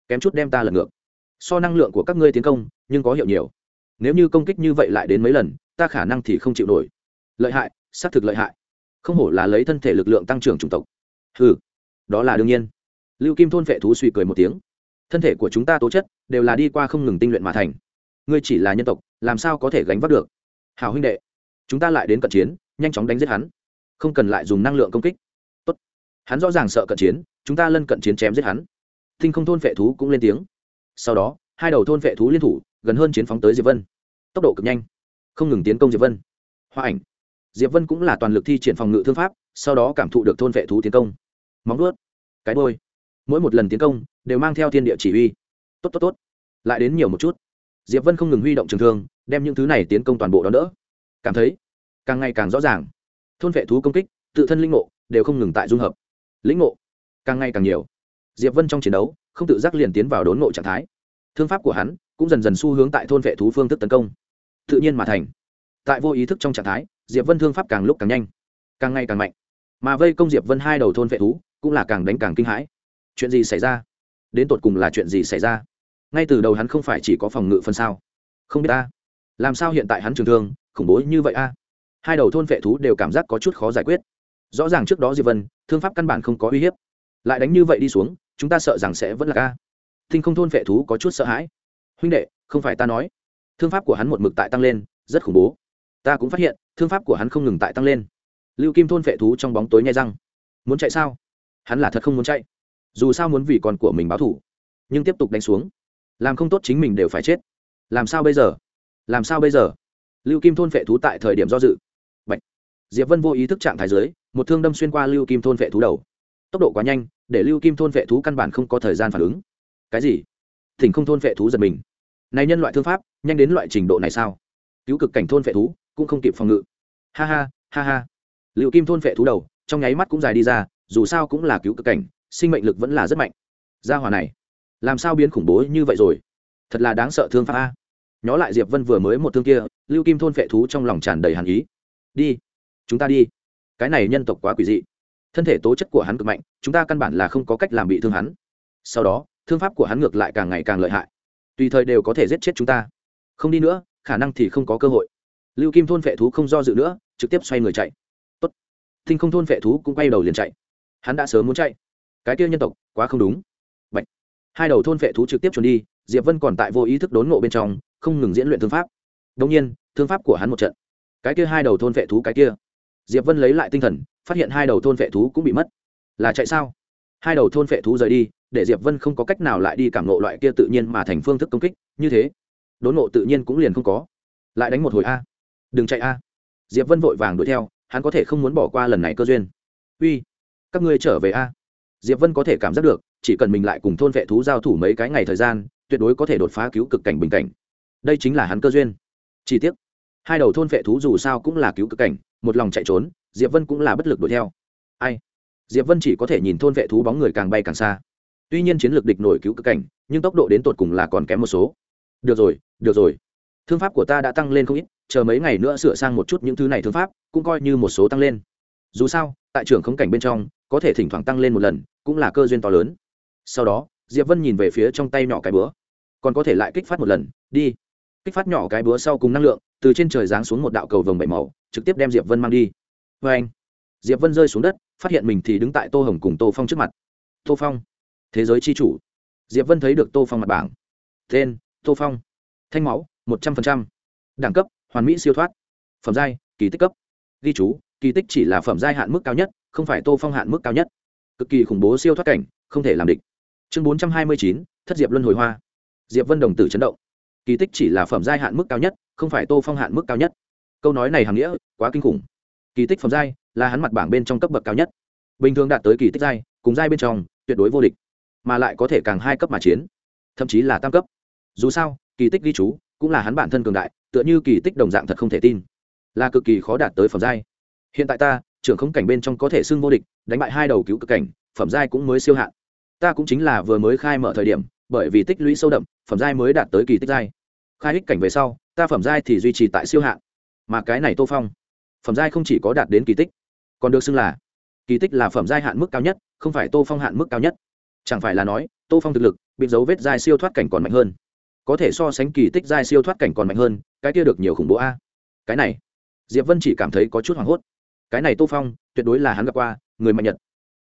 Kém chút đem ta lật ngược. So năng lượng của các ngươi tiến công, nhưng có hiệu nhiều. Nếu như công kích như vậy lại đến mấy lần, ta khả năng thì không chịu nổi. Lợi hại, xác thực lợi hại. Không hổ là lấy thân thể lực lượng tăng trưởng chủng tộc. Ừ đó là đương nhiên. Lưu kim thôn vệ thú suy cười một tiếng. Thân thể của chúng ta tố chất, đều là đi qua không ngừng tinh luyện mà thành ngươi chỉ là nhân tộc, làm sao có thể gánh vác được? Hào huynh đệ, chúng ta lại đến cận chiến, nhanh chóng đánh giết hắn. Không cần lại dùng năng lượng công kích. Tốt. hắn rõ ràng sợ cận chiến, chúng ta lân cận chiến chém giết hắn. Thinh không thôn vệ thú cũng lên tiếng. Sau đó, hai đầu thôn vệ thú liên thủ, gần hơn chiến phóng tới diệp vân. Tốc độ cực nhanh. Không ngừng tiến công diệp vân. Hoa ảnh. Diệp vân cũng là toàn lực thi triển phòng ngự thương pháp, sau đó cảm thụ được thôn vệ thú tiến công. Móng vuốt, cái đôi mỗi một lần tiến công, đều mang theo thiên địa chỉ huy. Tốt tốt tốt. Lại đến nhiều một chút diệp vân không ngừng huy động trường thương, đem những thứ này tiến công toàn bộ đó đỡ. Cảm thấy, càng ngày càng rõ ràng. Thôn vệ thú công kích, tự thân linh ngộ, đều không ngừng tại dung hợp. Lĩnh ngộ, càng ngày càng nhiều. Diệp vân trong chiến đấu, không tự giác liền tiến vào đốn ngộ trạng thái. Thương pháp của hắn cũng dần dần xu hướng tại thôn vệ thú phương thức tấn công. Tự nhiên mà thành. Tại vô ý thức trong trạng thái, diệp vân thương pháp càng lúc càng nhanh, càng ngày càng mạnh. Mà vây công diệp vân hai đầu thôn vệ thú cũng là càng đánh càng kinh hãi. Chuyện gì xảy ra? Đến tột cùng là chuyện gì xảy ra? Ngay từ đầu hắn không phải chỉ có phòng ngự phân sao. Không biết ta làm sao hiện tại hắn trường thương, khủng bố như vậy a? Hai đầu thôn vệ thú đều cảm giác có chút khó giải quyết. Rõ ràng trước đó diệp vân, thương pháp căn bản không có uy hiếp. Lại đánh như vậy đi xuống, chúng ta sợ rằng sẽ vẫn là ca thinh không thôn vệ thú có chút sợ hãi. Huynh đệ, không phải ta nói. Thương pháp của hắn một mực tại tăng lên, rất khủng bố. Ta cũng phát hiện, thương pháp của hắn không ngừng tại tăng lên. Lưu kim thôn vệ thú trong bóng tối nhai răng. Muốn chạy sao? Hắn là thật không muốn chạy. Dù sao muốn vì con của mình báo thủ nhưng tiếp tục đánh xuống làm không tốt chính mình đều phải chết. Làm sao bây giờ? Làm sao bây giờ? Lưu kim thôn vệ thú tại thời điểm do dự. Bạch. diệp vân vô ý thức trạng thái dưới, một thương đâm xuyên qua lưu kim thôn vệ thú đầu. Tốc độ quá nhanh, để lưu kim thôn vệ thú căn bản không có thời gian phản ứng. Cái gì? Thỉnh không thôn vệ thú giật mình. Này nhân loại thương pháp, nhanh đến loại trình độ này sao? Cứu cực cảnh thôn vệ thú, cũng không kịp phòng ngự. Ha ha ha ha. Lưu kim thôn vệ thú đầu, trong nháy mắt cũng dài đi ra, dù sao cũng là cứu cực cảnh, sinh mệnh lực vẫn là rất mạnh. Gia hòa này làm sao biến khủng bố như vậy rồi? Thật là đáng sợ thương pháp a. Nhó lại diệp vân vừa mới một thương kia, lưu kim thôn vệ thú trong lòng tràn đầy hàn ý. Đi, chúng ta đi. Cái này nhân tộc quá quỷ dị. Thân thể tố chất của hắn cực mạnh, chúng ta căn bản là không có cách làm bị thương hắn. Sau đó, thương pháp của hắn ngược lại càng ngày càng lợi hại. Tùy thời đều có thể giết chết chúng ta. Không đi nữa, khả năng thì không có cơ hội. Lưu kim thôn vệ thú không do dự nữa, trực tiếp xoay người chạy. Tốt. Thinh không thôn vệ thú cũng quay đầu liền chạy. Hắn đã sớm muốn chạy. Cái kia nhân tộc, quá không đúng hai đầu thôn vệ thú trực tiếp trốn đi, diệp vân còn tại vô ý thức đốn ngộ bên trong, không ngừng diễn luyện thương pháp. Đông nhiên, thương pháp của hắn một trận. Cái kia hai đầu thôn vệ thú cái kia. Diệp vân lấy lại tinh thần, phát hiện hai đầu thôn vệ thú cũng bị mất. Là chạy sao? Hai đầu thôn vệ thú rời đi, để diệp vân không có cách nào lại đi cảm nộ loại kia tự nhiên mà thành phương thức công kích, như thế, đốn nộ tự nhiên cũng liền không có. Lại đánh một hồi a. Đừng chạy a. Diệp vân vội vàng đuổi theo, hắn có thể không muốn bỏ qua lần này cơ duyên. Uy, các ngươi trở về a. Diệp vân có thể cảm giác được chỉ cần mình lại cùng thôn vệ thú giao thủ mấy cái ngày thời gian, tuyệt đối có thể đột phá cứu cực cảnh bình cảnh. Đây chính là hắn cơ duyên. Chi tiết hai đầu thôn vệ thú dù sao cũng là cứu cực cảnh, một lòng chạy trốn, diệp vân cũng là bất lực đuổi theo. Ai? Diệp vân chỉ có thể nhìn thôn vệ thú bóng người càng bay càng xa. Tuy nhiên chiến lược địch nổi cứu cực cảnh, nhưng tốc độ đến tột cùng là còn kém một số. Được rồi được rồi. Thương pháp của ta đã tăng lên không ít, chờ mấy ngày nữa sửa sang một chút những thứ này thương pháp, cũng coi như một số tăng lên. Dù sao, tại trường không cảnh bên trong, có thể thỉnh thoảng tăng lên một lần, cũng là cơ duyên to lớn sau đó, diệp vân nhìn về phía trong tay nhỏ cái búa. Còn có thể lại kích phát một lần, đi. Kích phát nhỏ cái búa sau cùng năng lượng, từ trên trời giáng xuống một đạo cầu vồng bảy màu, trực tiếp đem diệp vân mang đi. Vê anh, diệp vân rơi xuống đất, phát hiện mình thì đứng tại tô hồng cùng tô phong trước mặt. Tô phong, thế giới c h i chủ. Diệp vân thấy được tô phong mặt bảng. Tên, tô phong. Thanh máu, một trăm linh đẳng cấp, hoàn mỹ siêu thoát. Phẩm giai, kỳ tích cấp. Ghi chú, kỳ tích chỉ là phẩm giai hạn mức cao nhất, không phải tô phong hạn mức cao nhất. Cực kỳ khủng bố siêu thoát cảnh, không thể làm địch chương bốn trăm hai mươi chín, thất diệp luân hồi hoa. Diệp vân đồng tử chấn động. Kỳ tích chỉ là phẩm giai hạn mức cao nhất, không phải tô phong hạn mức cao nhất. Câu nói này hàm nghĩa, quá kinh khủng. Kỳ tích phẩm giai là hắn mặt bảng bên trong cấp bậc cao nhất. Bình thường đạt tới kỳ tích giai, cùng giai bên trong, tuyệt đối vô địch, mà lại có thể càng hai cấp mà chiến, thậm chí là tam cấp. Dù sao, kỳ tích ghi chú cũng là hắn bản thân cường đại, tựa như kỳ tích đồng dạng thật không thể tin, là cực kỳ khó đạt tới phẩm giai. Hiện tại ta, trưởng không cảnh bên trong có thể xưng vô địch, đánh bại hai đầu cứu cực cảnh, phẩm giai cũng mới siêu hạn ta cũng chính là vừa mới khai mở thời điểm, bởi vì tích lũy sâu đậm, phẩm giai mới đạt tới kỳ tích giai. Khai ích cảnh về sau, ta phẩm giai thì duy trì tại siêu hạn. Mà cái này tô phong, phẩm giai không chỉ có đạt đến kỳ tích, còn được xưng là, kỳ tích là phẩm giai hạn mức cao nhất, không phải tô phong hạn mức cao nhất. Chẳng phải là nói, tô phong thực lực, bị dấu vết giai siêu thoát cảnh còn mạnh hơn. Có thể so sánh kỳ tích giai siêu thoát cảnh còn mạnh hơn, cái kia được nhiều khủng bố a. Cái này, diệp vân chỉ cảm thấy có chút hoảng hốt. Cái này tô phong, tuyệt đối là hắn gặp qua, người mạnh nhật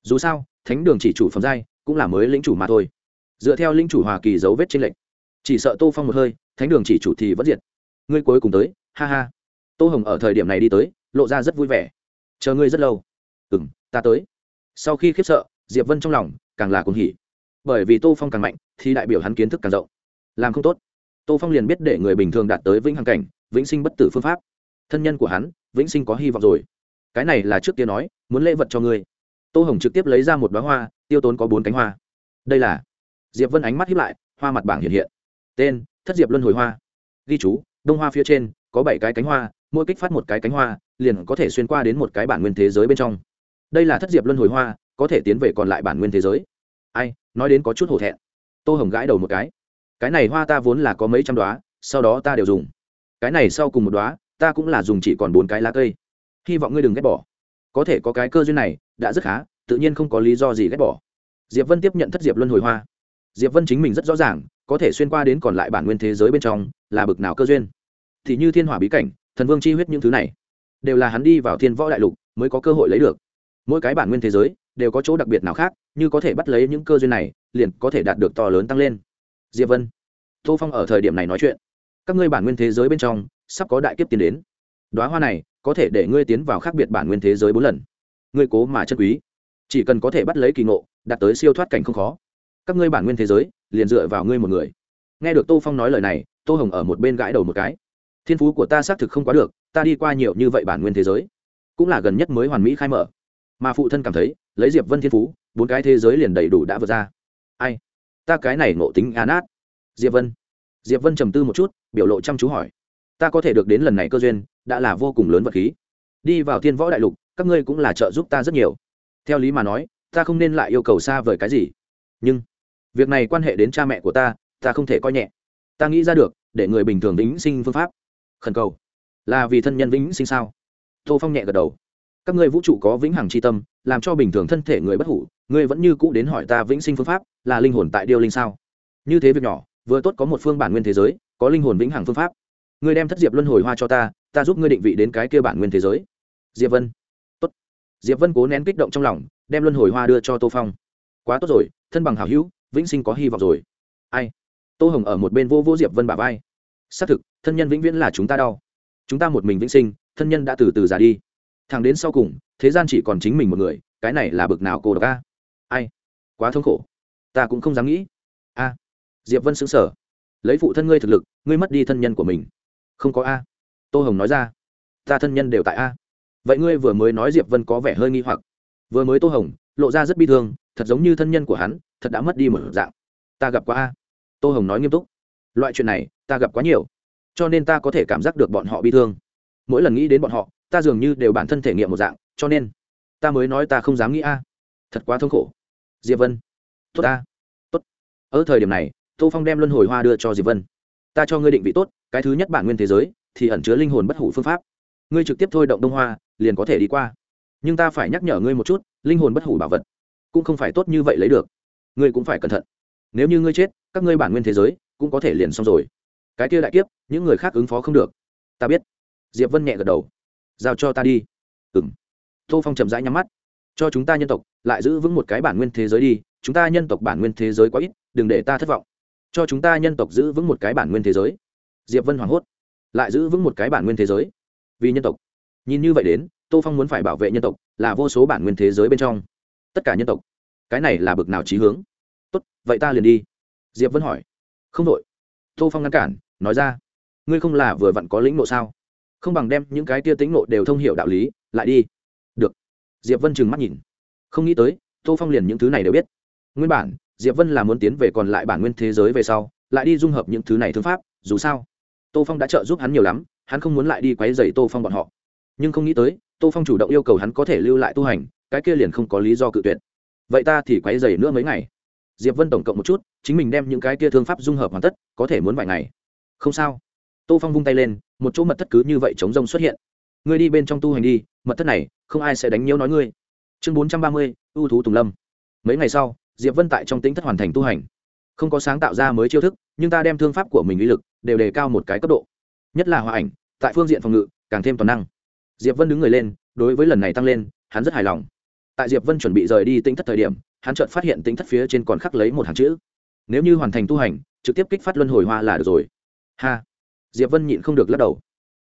dù sao, thánh đường chỉ chủ phẩm giai cũng là mới lĩnh chủ mà thôi. Dựa theo lĩnh chủ hòa kỳ dấu vết trên lệnh chỉ sợ tô phong một hơi, thánh đường chỉ chủ thì vẫn diệt. Ngươi cuối cùng tới, ha ha. Tô hồng ở thời điểm này đi tới, lộ ra rất vui vẻ. Chờ ngươi rất lâu. Ừ m ta tới. Sau khi khiếp sợ, diệp vân trong lòng càng là cuồng hỉ. Bởi vì tô phong càng mạnh, thì đại biểu hắn kiến thức càng rộng. Làm không tốt, tô phong liền biết để người bình thường đạt tới vĩnh hằng cảnh, vĩnh sinh bất tử phương pháp. Thân nhân của hắn, vĩnh sinh có hy vọng rồi. Cái này là trước kia nói, muốn lễ vật cho ngươi tô hồng trực tiếp lấy ra một bá hoa, tiêu tốn có bốn cánh hoa. Đây là diệp vân ánh mắt hiếp lại, hoa mặt bảng hiện hiện. Tên, thất diệp luân hồi hoa. Ghi chú, đông hoa phía trên, có bảy cái cánh hoa, mỗi kích phát một cái cánh hoa, liền có thể xuyên qua đến một cái bản nguyên thế giới bên trong. Đây là thất diệp luân hồi hoa, có thể tiến về còn lại bản nguyên thế giới. Ai, nói đến có chút hổ thẹn. Tô hồng gãi đầu một cái. Cái này hoa ta vốn là có mấy trăm đoá sau đó ta đều dùng. Cái này sau cùng một đoá ta cũng là dùng chỉ còn bốn cái lá cây. Hy vọng ngươi đừng ghét bỏ có thể có cái cơ duyên này, đã rất khá, tự nhiên không có lý do gì ghét bỏ. Diệp vân tiếp nhận thất diệp luân hồi hoa. Diệp vân chính mình rất rõ ràng, có thể xuyên qua đến còn lại bản nguyên thế giới bên trong, là bực nào cơ duyên. Thì như thiên hỏa bí cảnh, thần vương chi huyết những thứ này, đều là hắn đi vào thiên võ đại lục mới có cơ hội lấy được. Mỗi cái bản nguyên thế giới, đều có chỗ đặc biệt nào khác, như có thể bắt lấy những cơ duyên này, liền có thể đạt được to lớn tăng lên. Diệp vân, tô phong ở thời điểm này nói chuyện. Các ngươi bản nguyên thế giới bên trong, sắp có đại kiếp tiến đến. Đoá hoa này có thể để ngươi tiến vào khác biệt bản nguyên thế giới bốn lần. Ngươi cố mà chân quý, chỉ cần có thể bắt lấy kỳ ngộ, đạt tới siêu thoát cảnh không khó. Các ngươi bản nguyên thế giới, liền dựa vào ngươi một người. Nghe được tô phong nói lời này, tô hồng ở một bên gãi đầu một cái. Thiên phú của ta xác thực không quá được, ta đi qua nhiều như vậy bản nguyên thế giới, cũng là gần nhất mới hoàn mỹ khai mở. Mà phụ thân cảm thấy, lấy diệp vân thiên phú, bốn cái thế giới liền đầy đủ đã vượt ra. Ai? Ta cái này ngộ tính án át diệp vân. Diệp vân trầm tư một chút, biểu lộ chăm chú hỏi ta có thể được đến lần này cơ duyên, đã là vô cùng lớn vật khí. Đi vào thiên võ đại lục, các ngươi cũng là trợ giúp ta rất nhiều. Theo lý mà nói, ta không nên lại yêu cầu xa vời cái gì. Nhưng, việc này quan hệ đến cha mẹ của ta ta không thể coi nhẹ. Ta nghĩ ra được, để người bình thường vĩnh sinh phương pháp. Khẩn cầu. Là vì thân nhân vĩnh sinh sao? Tô phong nhẹ gật đầu. Các ngươi vũ trụ có vĩnh hằng c h i tâm, làm cho bình thường thân thể người bất hủ, ngươi vẫn như cũ đến hỏi ta vĩnh sinh phương pháp, là linh hồn tại điêu linh sao? Như thế việc nhỏ, vừa tốt có một phương bản nguyên thế giới, có linh hồn vĩnh hằng phương pháp ngươi đem thất diệp luân hồi hoa cho ta ta giúp ngươi định vị đến cái kia bản nguyên thế giới. Diệp vân. Tốt. Diệp vân cố nén kích động trong lòng, đem luân hồi hoa đưa cho tô phong. Quá tốt rồi, thân bằng hảo hữu, vĩnh sinh có hy vọng rồi. Ai? Tô hồng ở một bên vô vô diệp vân bà vai. Xác thực, thân nhân vĩnh viễn là chúng ta đau. Chúng ta một mình vĩnh sinh, thân nhân đã từ từ già đi. Thằng đến sau cùng, thế gian chỉ còn chính mình một người, cái này là bực nào cô độc a? Ai? Quá thống khổ. Ta cũng không dám nghĩ. A. Diệp vân xứng sở lấy phụ thân ngươi thực lực, ngươi mất đi thân nhân của mình không có a. Tô hồng nói ra. Ta thân nhân đều tại a. Vậy ngươi vừa mới nói diệp vân có vẻ hơi nghi hoặc. Vừa mới tô hồng, lộ ra rất bi thương, thật giống như thân nhân của hắn, thật đã mất đi một dạng. Ta gặp quá a. Tô hồng nói nghiêm túc. Loại chuyện này, ta gặp quá nhiều. Cho nên ta có thể cảm giác được bọn họ bi thương. Mỗi lần nghĩ đến bọn họ, ta dường như đều bản thân thể nghiệm một dạng, cho nên, ta mới nói ta không dám nghĩ a. Thật quá thương khổ. Diệp vân. Tốt a tốt. Ở thời điểm này, tô phong đem luân hồi hoa đưa cho diệp vân ta cho ngươi định vị tốt, cái thứ nhất bản nguyên thế giới, thì ẩn chứa linh hồn bất hủ phương pháp. Ngươi trực tiếp thôi động đông hoa, liền có thể đi qua. Nhưng ta phải nhắc nhở ngươi một chút, linh hồn bất hủ bảo vật cũng không phải tốt như vậy lấy được. Ngươi cũng phải cẩn thận. Nếu như ngươi chết, các ngươi bản nguyên thế giới cũng có thể liền xong rồi. Cái kia đại kiếp, những người khác ứng phó không được. Ta biết. Diệp vân nhẹ gật đầu. Giao cho ta đi. Ừ m tô phong chậm rãi nhắm mắt. Cho chúng ta nhân tộc, lại giữ vững một cái bản nguyên thế giới đi. Chúng ta nhân tộc bản nguyên thế giới quá ít, đừng để ta thất vọng cho chúng ta nhân tộc giữ vững một cái bản nguyên thế giới. Diệp vân hoảng hốt. Lại giữ vững một cái bản nguyên thế giới? Vì nhân tộc. Nhìn như vậy đến, tô phong muốn phải bảo vệ nhân tộc là vô số bản nguyên thế giới bên trong. Tất cả nhân tộc. Cái này là bực nào trí hướng? Tốt, vậy ta liền đi. Diệp vân hỏi. Không đội tô phong ngăn cản, nói ra. Ngươi không là vừa vặn có lĩnh nộ sao? Không bằng đem những cái tia tính nộ đều thông h i ể u đạo lý, lại đi. Được. Diệp vân trừng mắt nhìn. Không nghĩ tới, tô phong liền những thứ này đều biết. Nguyên bản diệp vân là muốn tiến về còn lại bản nguyên thế giới về sau, lại đi dung hợp những thứ này thương pháp, dù sao, tô phong đã trợ giúp hắn nhiều lắm, hắn không muốn lại đi quấy dày tô phong bọn họ. Nhưng không nghĩ tới, tô phong chủ động yêu cầu hắn có thể lưu lại tu hành, cái kia liền không có lý do cự tuyệt. Vậy ta thì quấy dày nữa mấy ngày. Diệp vân tổng cộng một chút, chính mình đem những cái kia thương pháp dung hợp hoàn tất, có thể muốn vài ngày. Không sao. Tô phong vung tay lên, một chỗ mật thất cứ như vậy chống rông xuất hiện. Ngươi đi bên trong tu hành đi, mật thất này, không ai sẽ đánh nhiễu nói ngươi. Chương bốn trăm ba mươi, ưu thú tùng lâm. Mấy ngày sau diệp vân tại trong tính thất hoàn thành tu hành. Không có sáng tạo ra mới chiêu thức, nhưng ta đem thương pháp của mình uy lực đều đề cao một cái cấp độ. Nhất là hòa ảnh, tại phương diện phòng ngự, càng thêm toàn năng. Diệp vân đứng người lên, đối với lần này tăng lên, hắn rất hài lòng. Tại diệp vân chuẩn bị rời đi tính thất thời điểm, hắn chợt phát hiện tính thất phía trên còn khắc lấy một hàng chữ. Nếu như hoàn thành tu hành, trực tiếp kích phát luân hồi hoa là được rồi. Ha! Diệp vân nhịn không được lắc đầu.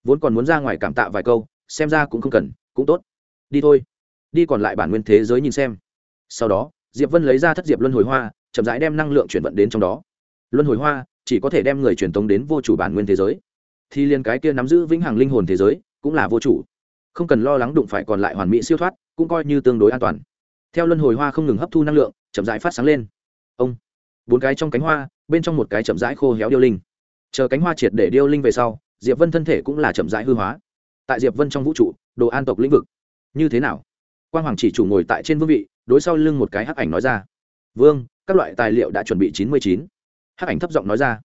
Vốn còn muốn ra ngoài cảm tạ vài câu, xem ra cũng không cần, cũng tốt. Đi thôi. Đi còn lại bản nguyên thế giới nhìn xem. Sau đó diệp vân lấy ra thất diệp luân hồi hoa, chậm rãi đem năng lượng chuyển vận đến trong đó. Luân hồi hoa chỉ có thể đem người truyền tống đến vô chủ bản nguyên thế giới. Thì liên cái kia nắm giữ vĩnh hằng linh hồn thế giới cũng là vô chủ. Không cần lo lắng đụng phải còn lại hoàn mỹ siêu thoát, cũng coi như tương đối an toàn. Theo luân hồi hoa không ngừng hấp thu năng lượng, chậm rãi phát sáng lên. Ông. Bốn cái trong cánh hoa, bên trong một cái chậm rãi khô héo điêu linh. Chờ cánh hoa triệt để điêu linh về sau, diệp vân thân thể cũng là chậm rãi hư hóa. Tại diệp vân trong vũ trụ, đồ an tộc lĩnh vực, như thế nào? Quan hoàng chỉ chủ ngồi tại trên vương vị đối sau lưng một cái hắc ảnh nói ra. Vương, các loại tài liệu đã chuẩn bị chín mươi chín. Hắc ảnh thấp giọng nói ra.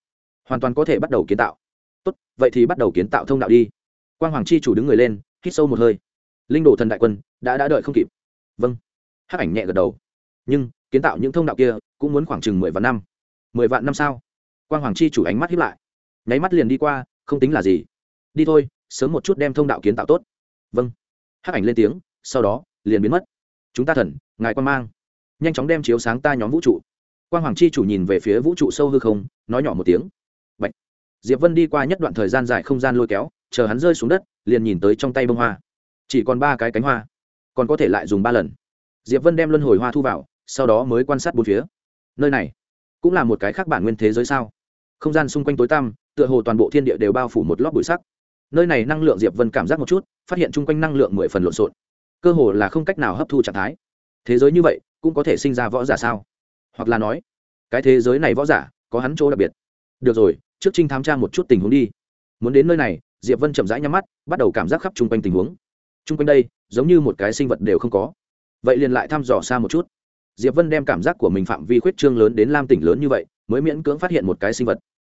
Hoàn toàn có thể bắt đầu kiến tạo. Tốt, vậy thì bắt đầu kiến tạo thông đạo đi. Quang hoàng chi chủ đứng người lên, hít sâu một hơi. Linh đồ thần đại quân, đã đã đợi không kịp. Vâng. Hắc ảnh nhẹ gật đầu. Nhưng, kiến tạo những thông đạo kia cũng muốn khoảng chừng mười vạn năm. Mười vạn năm sao? Quang hoàng chi chủ ánh mắt hiếp lại. Nháy mắt liền đi qua, không tính là gì. Đi thôi, sớm một chút đem thông đạo kiến tạo tốt. Vâng. Hắc ảnh lên tiếng, sau đó, liền biến mất chúng ta thần, ngài quan mang. Nhanh chóng đem chiếu sáng ta nhóm vũ trụ. Quang hoàng chi chủ nhìn về phía vũ trụ sâu hư không, nói nhỏ một tiếng. Bạch. diệp vân đi qua nhất đoạn thời gian dài không gian lôi kéo, chờ hắn rơi xuống đất, liền nhìn tới trong tay bông hoa. Chỉ còn ba cái cánh hoa, còn có thể lại dùng ba lần. Diệp vân đem luân hồi hoa thu vào, sau đó mới quan sát bốn phía. Nơi này cũng là một cái khác bản nguyên thế giới sao? Không gian xung quanh tối tăm, tựa hồ toàn bộ thiên địa đều bao phủ một lót bụi sắc. Nơi này năng lượng diệp vân cảm giác một chút, phát hiện chung quanh năng lượng mười phần lộn xộn cơ hồ là không cách nào hấp thu trạng thái. Thế giới như vậy, cũng có thể sinh ra võ giả sao? Hoặc là nói, cái thế giới này võ giả, có hắn chỗ đặc biệt. Được rồi, trước trinh thám tra một chút tình huống đi. Muốn đến nơi này, diệp vân chậm rãi nhắm mắt, bắt đầu cảm giác khắp chung quanh tình huống. Chung quanh đây, giống như một cái sinh vật đều không có. Vậy liền lại thăm dò xa một chút. Diệp vân đem cảm giác của mình phạm vi khuyết trương lớn đến lam tỉnh lớn như vậy, mới miễn cưỡng phát hiện một cái sinh vật.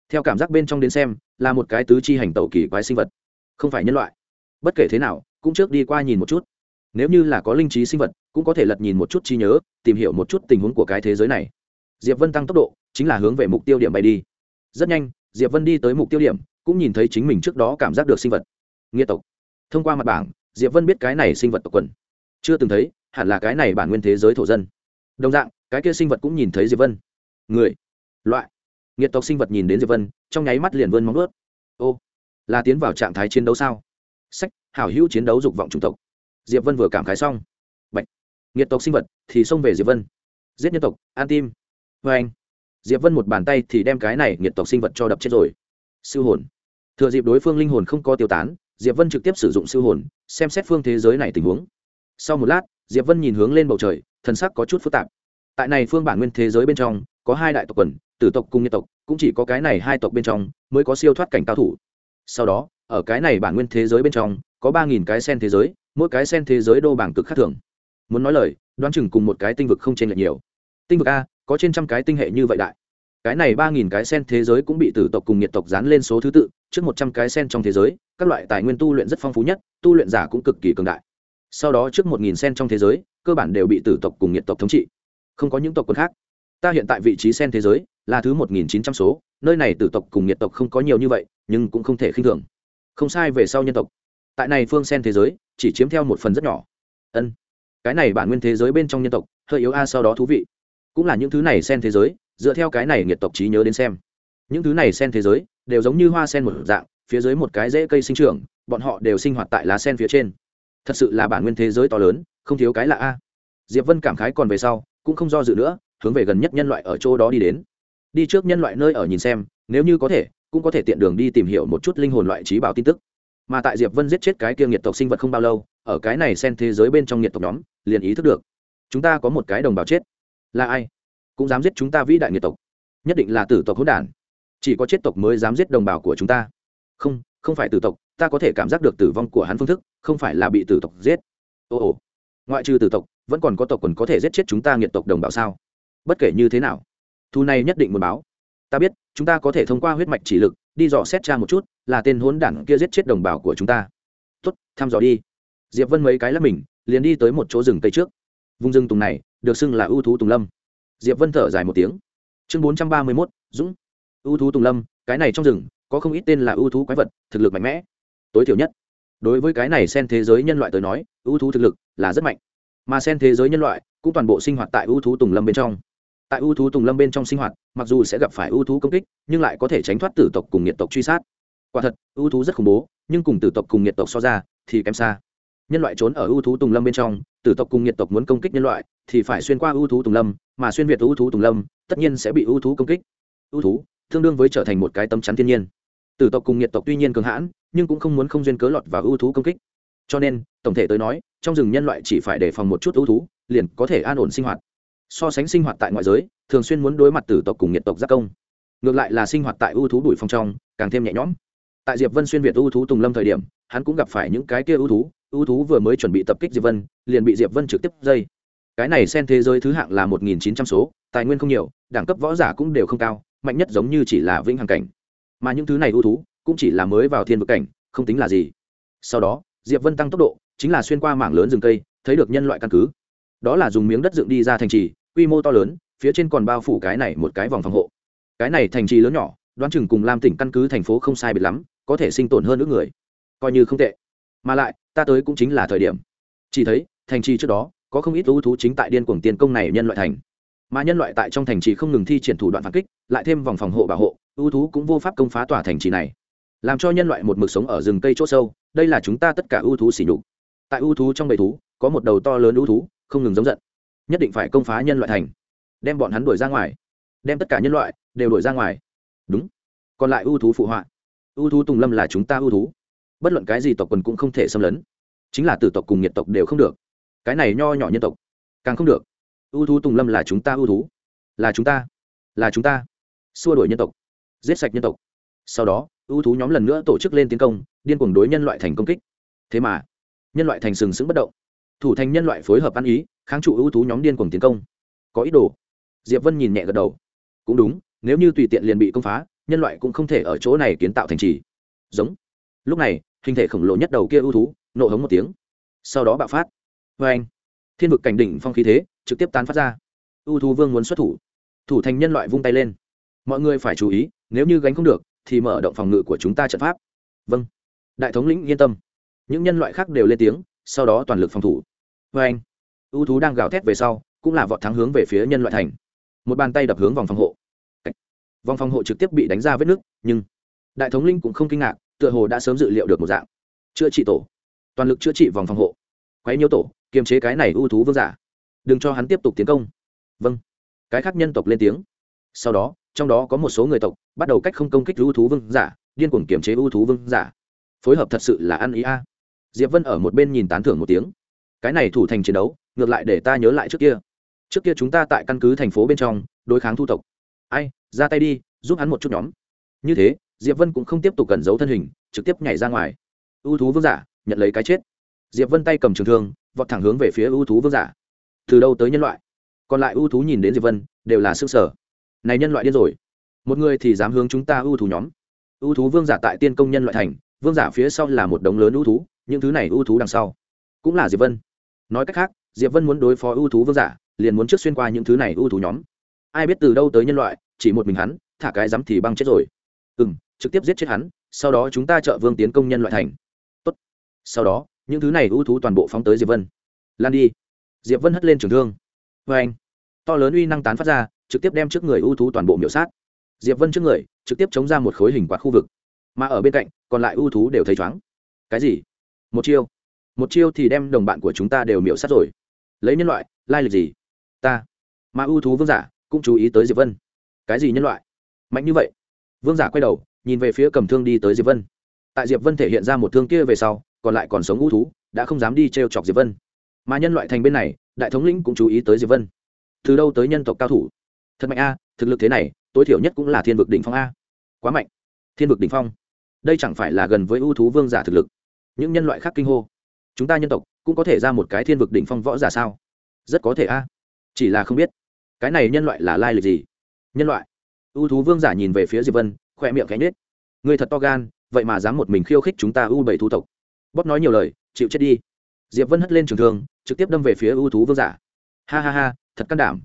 Theo cảm giác bên trong đến xem, là một cái tứ chi hành tẩu kỳ quái sinh vật. Không phải nhân loại. Bất kể thế nào, cũng trước đi qua nhìn một chút nếu như là có linh trí sinh vật, cũng có thể lật nhìn một chút trí nhớ, tìm hiểu một chút tình huống của cái thế giới này. Diệp vân tăng tốc độ, chính là hướng về mục tiêu điểm bay đi. Rất nhanh, diệp vân đi tới mục tiêu điểm, cũng nhìn thấy chính mình trước đó cảm giác được sinh vật. Nghĩa tộc. Thông qua mặt bảng, diệp vân biết cái này sinh vật tộc quần. Chưa từng thấy, hẳn là cái này bản nguyên thế giới thổ dân. Đồng dạng, cái kia sinh vật cũng nhìn thấy diệp vân. Người. Loại. Nghiệt tộc sinh vật nhìn đến diệp vân, trong nháy mắt liền vươn móng ướt ô, là tiến vào trạng thái chiến đấu sao? Sách, hảo hữu chiến đấu dục vọng chủng tộc diệp vân vừa cảm khái xong. Bạch. nghiệt tộc sinh vật thì xông về diệp vân. Giết nhân tộc an tim. Vê anh. Diệp vân một bàn tay thì đem cái này nghiệt tộc sinh vật cho đập chết rồi. Siêu hồn. Thừa dịp đối phương linh hồn không có tiêu tán, diệp vân trực tiếp sử dụng siêu hồn, xem xét phương thế giới này tình huống. Sau một lát, diệp vân nhìn hướng lên bầu trời, thần sắc có chút phức tạp. Tại này phương bản nguyên thế giới bên trong, có hai đại tộc quần, tử tộc cùng nhân tộc, cũng chỉ có cái này hai tộc bên trong mới có siêu thoát cảnh cao thủ. Sau đó, ở cái này bản nguyên thế giới bên trong, có ba nghìn cái sen thế giới mỗi cái sen thế giới đô bảng cực khác thường. Muốn nói lời, đoán chừng cùng một cái tinh vực không chênh lệch nhiều. Tinh vực a, có trên trăm cái tinh hệ như vậy đại. Cái này ba nghìn cái sen thế giới cũng bị tử tộc cùng nhiệt tộc dán lên số thứ tự, trước một trăm cái sen trong thế giới, các loại tài nguyên tu luyện rất phong phú nhất, tu luyện giả cũng cực kỳ cường đại. Sau đó trước một nghìn sen trong thế giới, cơ bản đều bị tử tộc cùng nhiệt tộc thống trị. Không có những tộc quân khác. Ta hiện tại vị trí sen thế giới là thứ một nghìn chín trăm số, nơi này tử tộc cùng nhiệt tộc không có nhiều như vậy, nhưng cũng không thể khinh thường. Không sai về sau nhân tộc tại này phương sen thế giới, chỉ chiếm theo một phần rất nhỏ. Ân, cái này bản nguyên thế giới bên trong nhân tộc, hơi yếu a, sau đó thú vị. Cũng là những thứ này sen thế giới, dựa theo cái này nghiệt tộc trí nhớ đến xem. Những thứ này sen thế giới, đều giống như hoa sen một dạng, phía dưới một cái rễ cây sinh trưởng, bọn họ đều sinh hoạt tại lá sen phía trên. Thật sự là bản nguyên thế giới to lớn, không thiếu cái là a. Diệp vân cảm khái còn về sau, cũng không do dự nữa, hướng về gần nhất nhân loại ở chỗ đó đi đến. Đi trước nhân loại nơi ở nhìn xem, nếu như có thể, cũng có thể tiện đường đi tìm hiểu một chút linh hồn loại trí bảo tin tức mà tại diệp vân giết chết cái kia nghiệt tộc sinh vật không bao lâu, ở cái này xen thế giới bên trong nhiệt tộc nhóm, liền ý thức được, chúng ta có một cái đồng bào chết. Là ai? Cũng dám giết chúng ta vĩ đại nhiệt tộc. Nhất định là tử tộc hỗn đản. Chỉ có chết tộc mới dám giết đồng bào của chúng ta. Không không phải tử tộc, ta có thể cảm giác được tử vong của hắn phương thức, không phải là bị tử tộc giết. Ồ ồ ngoại trừ tử tộc, vẫn còn có tộc quần có thể giết chết chúng ta nghiệt tộc đồng bào sao? Bất kể như thế nào thu này nhất định muốn báo. Ta biết, chúng ta có thể thông qua huyết mạch chỉ lực đi dò xét cha một chút, là tên hốn đản kia giết chết đồng bào của chúng ta. Tuất thăm dò đi. Diệp vân mấy cái lắp mình, liền đi tới một chỗ rừng cây trước. Vùng rừng tùng này, được xưng là ưu thú tùng lâm. Diệp vân thở dài một tiếng. Chương bốn trăm ba mươi mốt, dũng. Ưu thú tùng lâm, cái này trong rừng, có không ít tên là ưu thú quái vật, thực lực mạnh mẽ. Tối thiểu nhất. Đối với cái này sen thế giới nhân loại tới nói, ưu thú thực lực là rất mạnh. Mà sen thế giới nhân loại cũng toàn bộ sinh hoạt tại ưu thú tùng lâm bên trong tại ưu thú tùng lâm bên trong sinh hoạt, mặc dù sẽ gặp phải ưu thú công kích, nhưng lại có thể tránh thoát tử tộc cùng nhiệt tộc truy sát. Quả thật, ưu thú rất khủng bố, nhưng cùng tử tộc cùng nhiệt tộc so ra, thì kém xa. Nhân loại trốn ở ưu thú tùng lâm bên trong, tử tộc cùng nhiệt tộc muốn công kích nhân loại, thì phải xuyên qua ưu thú tùng lâm, mà xuyên việt ưu thú tùng lâm, tất nhiên sẽ bị ưu thú công kích. Ưu thú, tương đương với trở thành một cái tấm chắn thiên nhiên. Tử tộc cùng nhiệt tộc tuy nhiên cường hãn, nhưng cũng không muốn không duyên cớ lọt vào ưu thú công kích. Cho nên, tổng thể tới nói, trong rừng nhân loại chỉ phải đề phòng một chút ưu thú, liền có thể an ổn sinh hoạt so sánh sinh hoạt tại ngoại giới, thường xuyên muốn đối mặt tử tộc cùng nhiệt tộc giác công. Ngược lại là sinh hoạt tại ưu thú đuổi phong trong, càng thêm nhẹ nhõm. Tại diệp vân xuyên việt ưu thú tùng lâm thời điểm, hắn cũng gặp phải những cái kia ưu thú ưu thú vừa mới chuẩn bị tập kích diệp vân, liền bị diệp vân trực tiếp dây. Cái này xen thế giới thứ hạng là một nghìn chín trăm số, tài nguyên không nhiều, đẳng cấp võ giả cũng đều không cao, mạnh nhất giống như chỉ là vĩnh hằng cảnh. Mà những thứ này ưu thú cũng chỉ là mới vào thiên vực cảnh, không tính là gì. Sau đó, diệp vân tăng tốc độ, chính là xuyên qua mảng lớn rừng cây, thấy được nhân loại căn cứ. Đó là dùng miếng đất dựng đi ra thành trì quy mô to lớn, phía trên còn bao phủ cái này một cái vòng phòng hộ. Cái này thành trì lớn nhỏ, đoán chừng cùng lam tỉnh căn cứ thành phố không sai biệt lắm, có thể sinh tồn hơn nữa người. Coi như không tệ. Mà lại, ta tới cũng chính là thời điểm. Chỉ thấy, thành trì trước đó, có không ít ưu thú chính tại điên cuồng tiền công này nhân loại thành. Mà nhân loại tại trong thành trì không ngừng thi triển thủ đoạn phản kích, lại thêm vòng phòng hộ bảo hộ, ưu thú cũng vô pháp công phá tòa thành trì này. Làm cho nhân loại một mực sống ở rừng cây chỗ sâu, đây là chúng ta tất cả ưu thú xỉ nhục. Tại ưu thú trong bầy thú, có một đầu to lớn ưu thú, không ngừng giống giận nhất định phải công phá nhân loại thành, đem bọn hắn đuổi ra ngoài, đem tất cả nhân loại đều đuổi ra ngoài. Đúng. Còn lại ưu thú phụ họa. Ưu thú tùng lâm là chúng ta ưu thú. Bất luận cái gì tộc quần cũng không thể xâm lấn. Chính là tử tộc cùng nhiệt tộc đều không được. Cái này nho nhỏ nhân tộc, càng không được. Ưu thú tùng lâm là chúng ta ưu thú. Là chúng ta. Là chúng ta. Xua đuổi nhân tộc. Giết sạch nhân tộc. Sau đó, ưu thú nhóm lần nữa tổ chức lên tiến công, điên cuồng đối nhân loại thành công kích. Thế mà, nhân loại thành sừng sững bất động thủ thành nhân loại phối hợp ăn ý, kháng trụ ưu tú nhóm điên cuồng tiến công. Có ý đồ. Diệp vân nhìn nhẹ gật đầu. Cũng đúng, nếu như tùy tiện liền bị công phá, nhân loại cũng không thể ở chỗ này kiến tạo thành trì. Giống. Lúc này, hình thể khổng lồ nhất đầu kia ưu thú, nộ hống một tiếng. Sau đó bạo phát. Vê anh, thiên vực cảnh đỉnh phong khí thế, trực tiếp tán phát ra. Ưu thú vương muốn xuất thủ. Thủ thành nhân loại vung tay lên. Mọi người phải chú ý, nếu như gánh không được, thì mở động phòng ngự của chúng ta trận pháp. Vâng. Đại thống lĩnh, yên tâm. Những nhân loại khác đều lên tiếng sau đó toàn lực phòng thủ. Vê anh, ưu thú đang gào thét về sau, cũng là vọt thắng hướng về phía nhân loại thành. Một bàn tay đập hướng vòng phòng hộ. Vòng phòng hộ trực tiếp bị đánh ra vết nứt, nhưng đại thống linh cũng không kinh ngạc, tựa hồ đã sớm dự liệu được một dạng. Chữa trị tổ. Toàn lực chữa trị vòng phòng hộ. Quấy nhiêu tổ, kiềm chế cái này ưu thú vương giả. Đừng cho hắn tiếp tục tiến công. Vâng. Cái khác nhân tộc lên tiếng. Sau đó, trong đó có một số người tộc bắt đầu cách không công kích ưu thú vương giả, điên cuồng kiềm chế ưu thú vương giả. Phối hợp thật sự là ăn ý a diệp vân ở một bên nhìn tán thưởng một tiếng. Cái này thủ thành chiến đấu, ngược lại để ta nhớ lại trước kia. Trước kia chúng ta tại căn cứ thành phố bên trong, đối kháng thu tộc. Ai, ra tay đi, giúp hắn một chút nhóm. Như thế, diệp vân cũng không tiếp tục cẩn giấu thân hình, trực tiếp nhảy ra ngoài. Ưu thú vương giả, nhận lấy cái chết. Diệp vân tay cầm trường thương, vọt thẳng hướng về phía ưu thú vương giả. Từ đâu tới nhân loại? Còn lại ưu thú nhìn đến diệp vân, đều là sức sở. Này nhân loại điên rồi. Một người thì dám hướng chúng ta ưu thú nhóm. Ưu thú vương giả tại tiên công nhân loại thành, vương giả phía sau là một đống lớn ưu thú những thứ này ưu thú đằng sau. Cũng là diệp vân. Nói cách khác, diệp vân muốn đối phó ưu thú vương giả, liền muốn trước xuyên qua những thứ này ưu thú nhóm. Ai biết từ đâu tới nhân loại, chỉ một mình hắn, thả cái dám thì băng chết rồi. Ừ m trực tiếp giết chết hắn, sau đó chúng ta trợ vương tiến công nhân loại thành. Tốt. sau đó, những thứ này ưu thú toàn bộ phóng tới diệp vân. Lan đi. Diệp vân hất lên trường thương. Vê anh, to lớn uy năng tán phát ra, trực tiếp đem trước người ưu thú toàn bộ miểu sát. Diệp vân trước người, trực tiếp chống ra một khối hình quạt khu vực. Mà ở bên cạnh, còn lại ưu thú đều thấy chóng. Cái gì? Một chiêu. Một chiêu thì đem đồng bạn của chúng ta đều miễu sát rồi. Lấy nhân loại, lai lịch gì? Ta. Mà ưu thú vương giả cũng chú ý tới diệp vân. Cái gì nhân loại? Mạnh như vậy. Vương giả quay đầu, nhìn về phía cầm thương đi tới diệp vân. Tại diệp vân thể hiện ra một thương kia về sau, còn lại còn sống ưu thú, đã không dám đi t r e o chọc diệp vân. Mà nhân loại thành bên này, đại thống lĩnh cũng chú ý tới diệp vân. Từ đâu tới nhân tộc cao thủ? Thật mạnh a, thực lực thế này, tối thiểu nhất cũng là thiên vực đỉnh phong a. Quá mạnh. Thiên vực đỉnh phong. Đây chẳng phải là gần với ưu thú vương giả thực lực những nhân loại khác kinh hô. Chúng ta nhân tộc cũng có thể ra một cái thiên vực đỉnh phong võ giả sao? Rất có thể a. Chỉ là không biết. Cái này nhân loại là lai lịch gì? Nhân loại. Ưu thú vương giả nhìn về phía diệp vân khoe miệng cánh nết người thật to gan, vậy mà dám một mình khiêu khích chúng ta ưu bảy thú tộc. Bóp nói nhiều lời, chịu chết đi. Diệp vân hất lên trường thương, trực tiếp đâm về phía ưu thú vương giả. Ha ha ha, thật can đảm.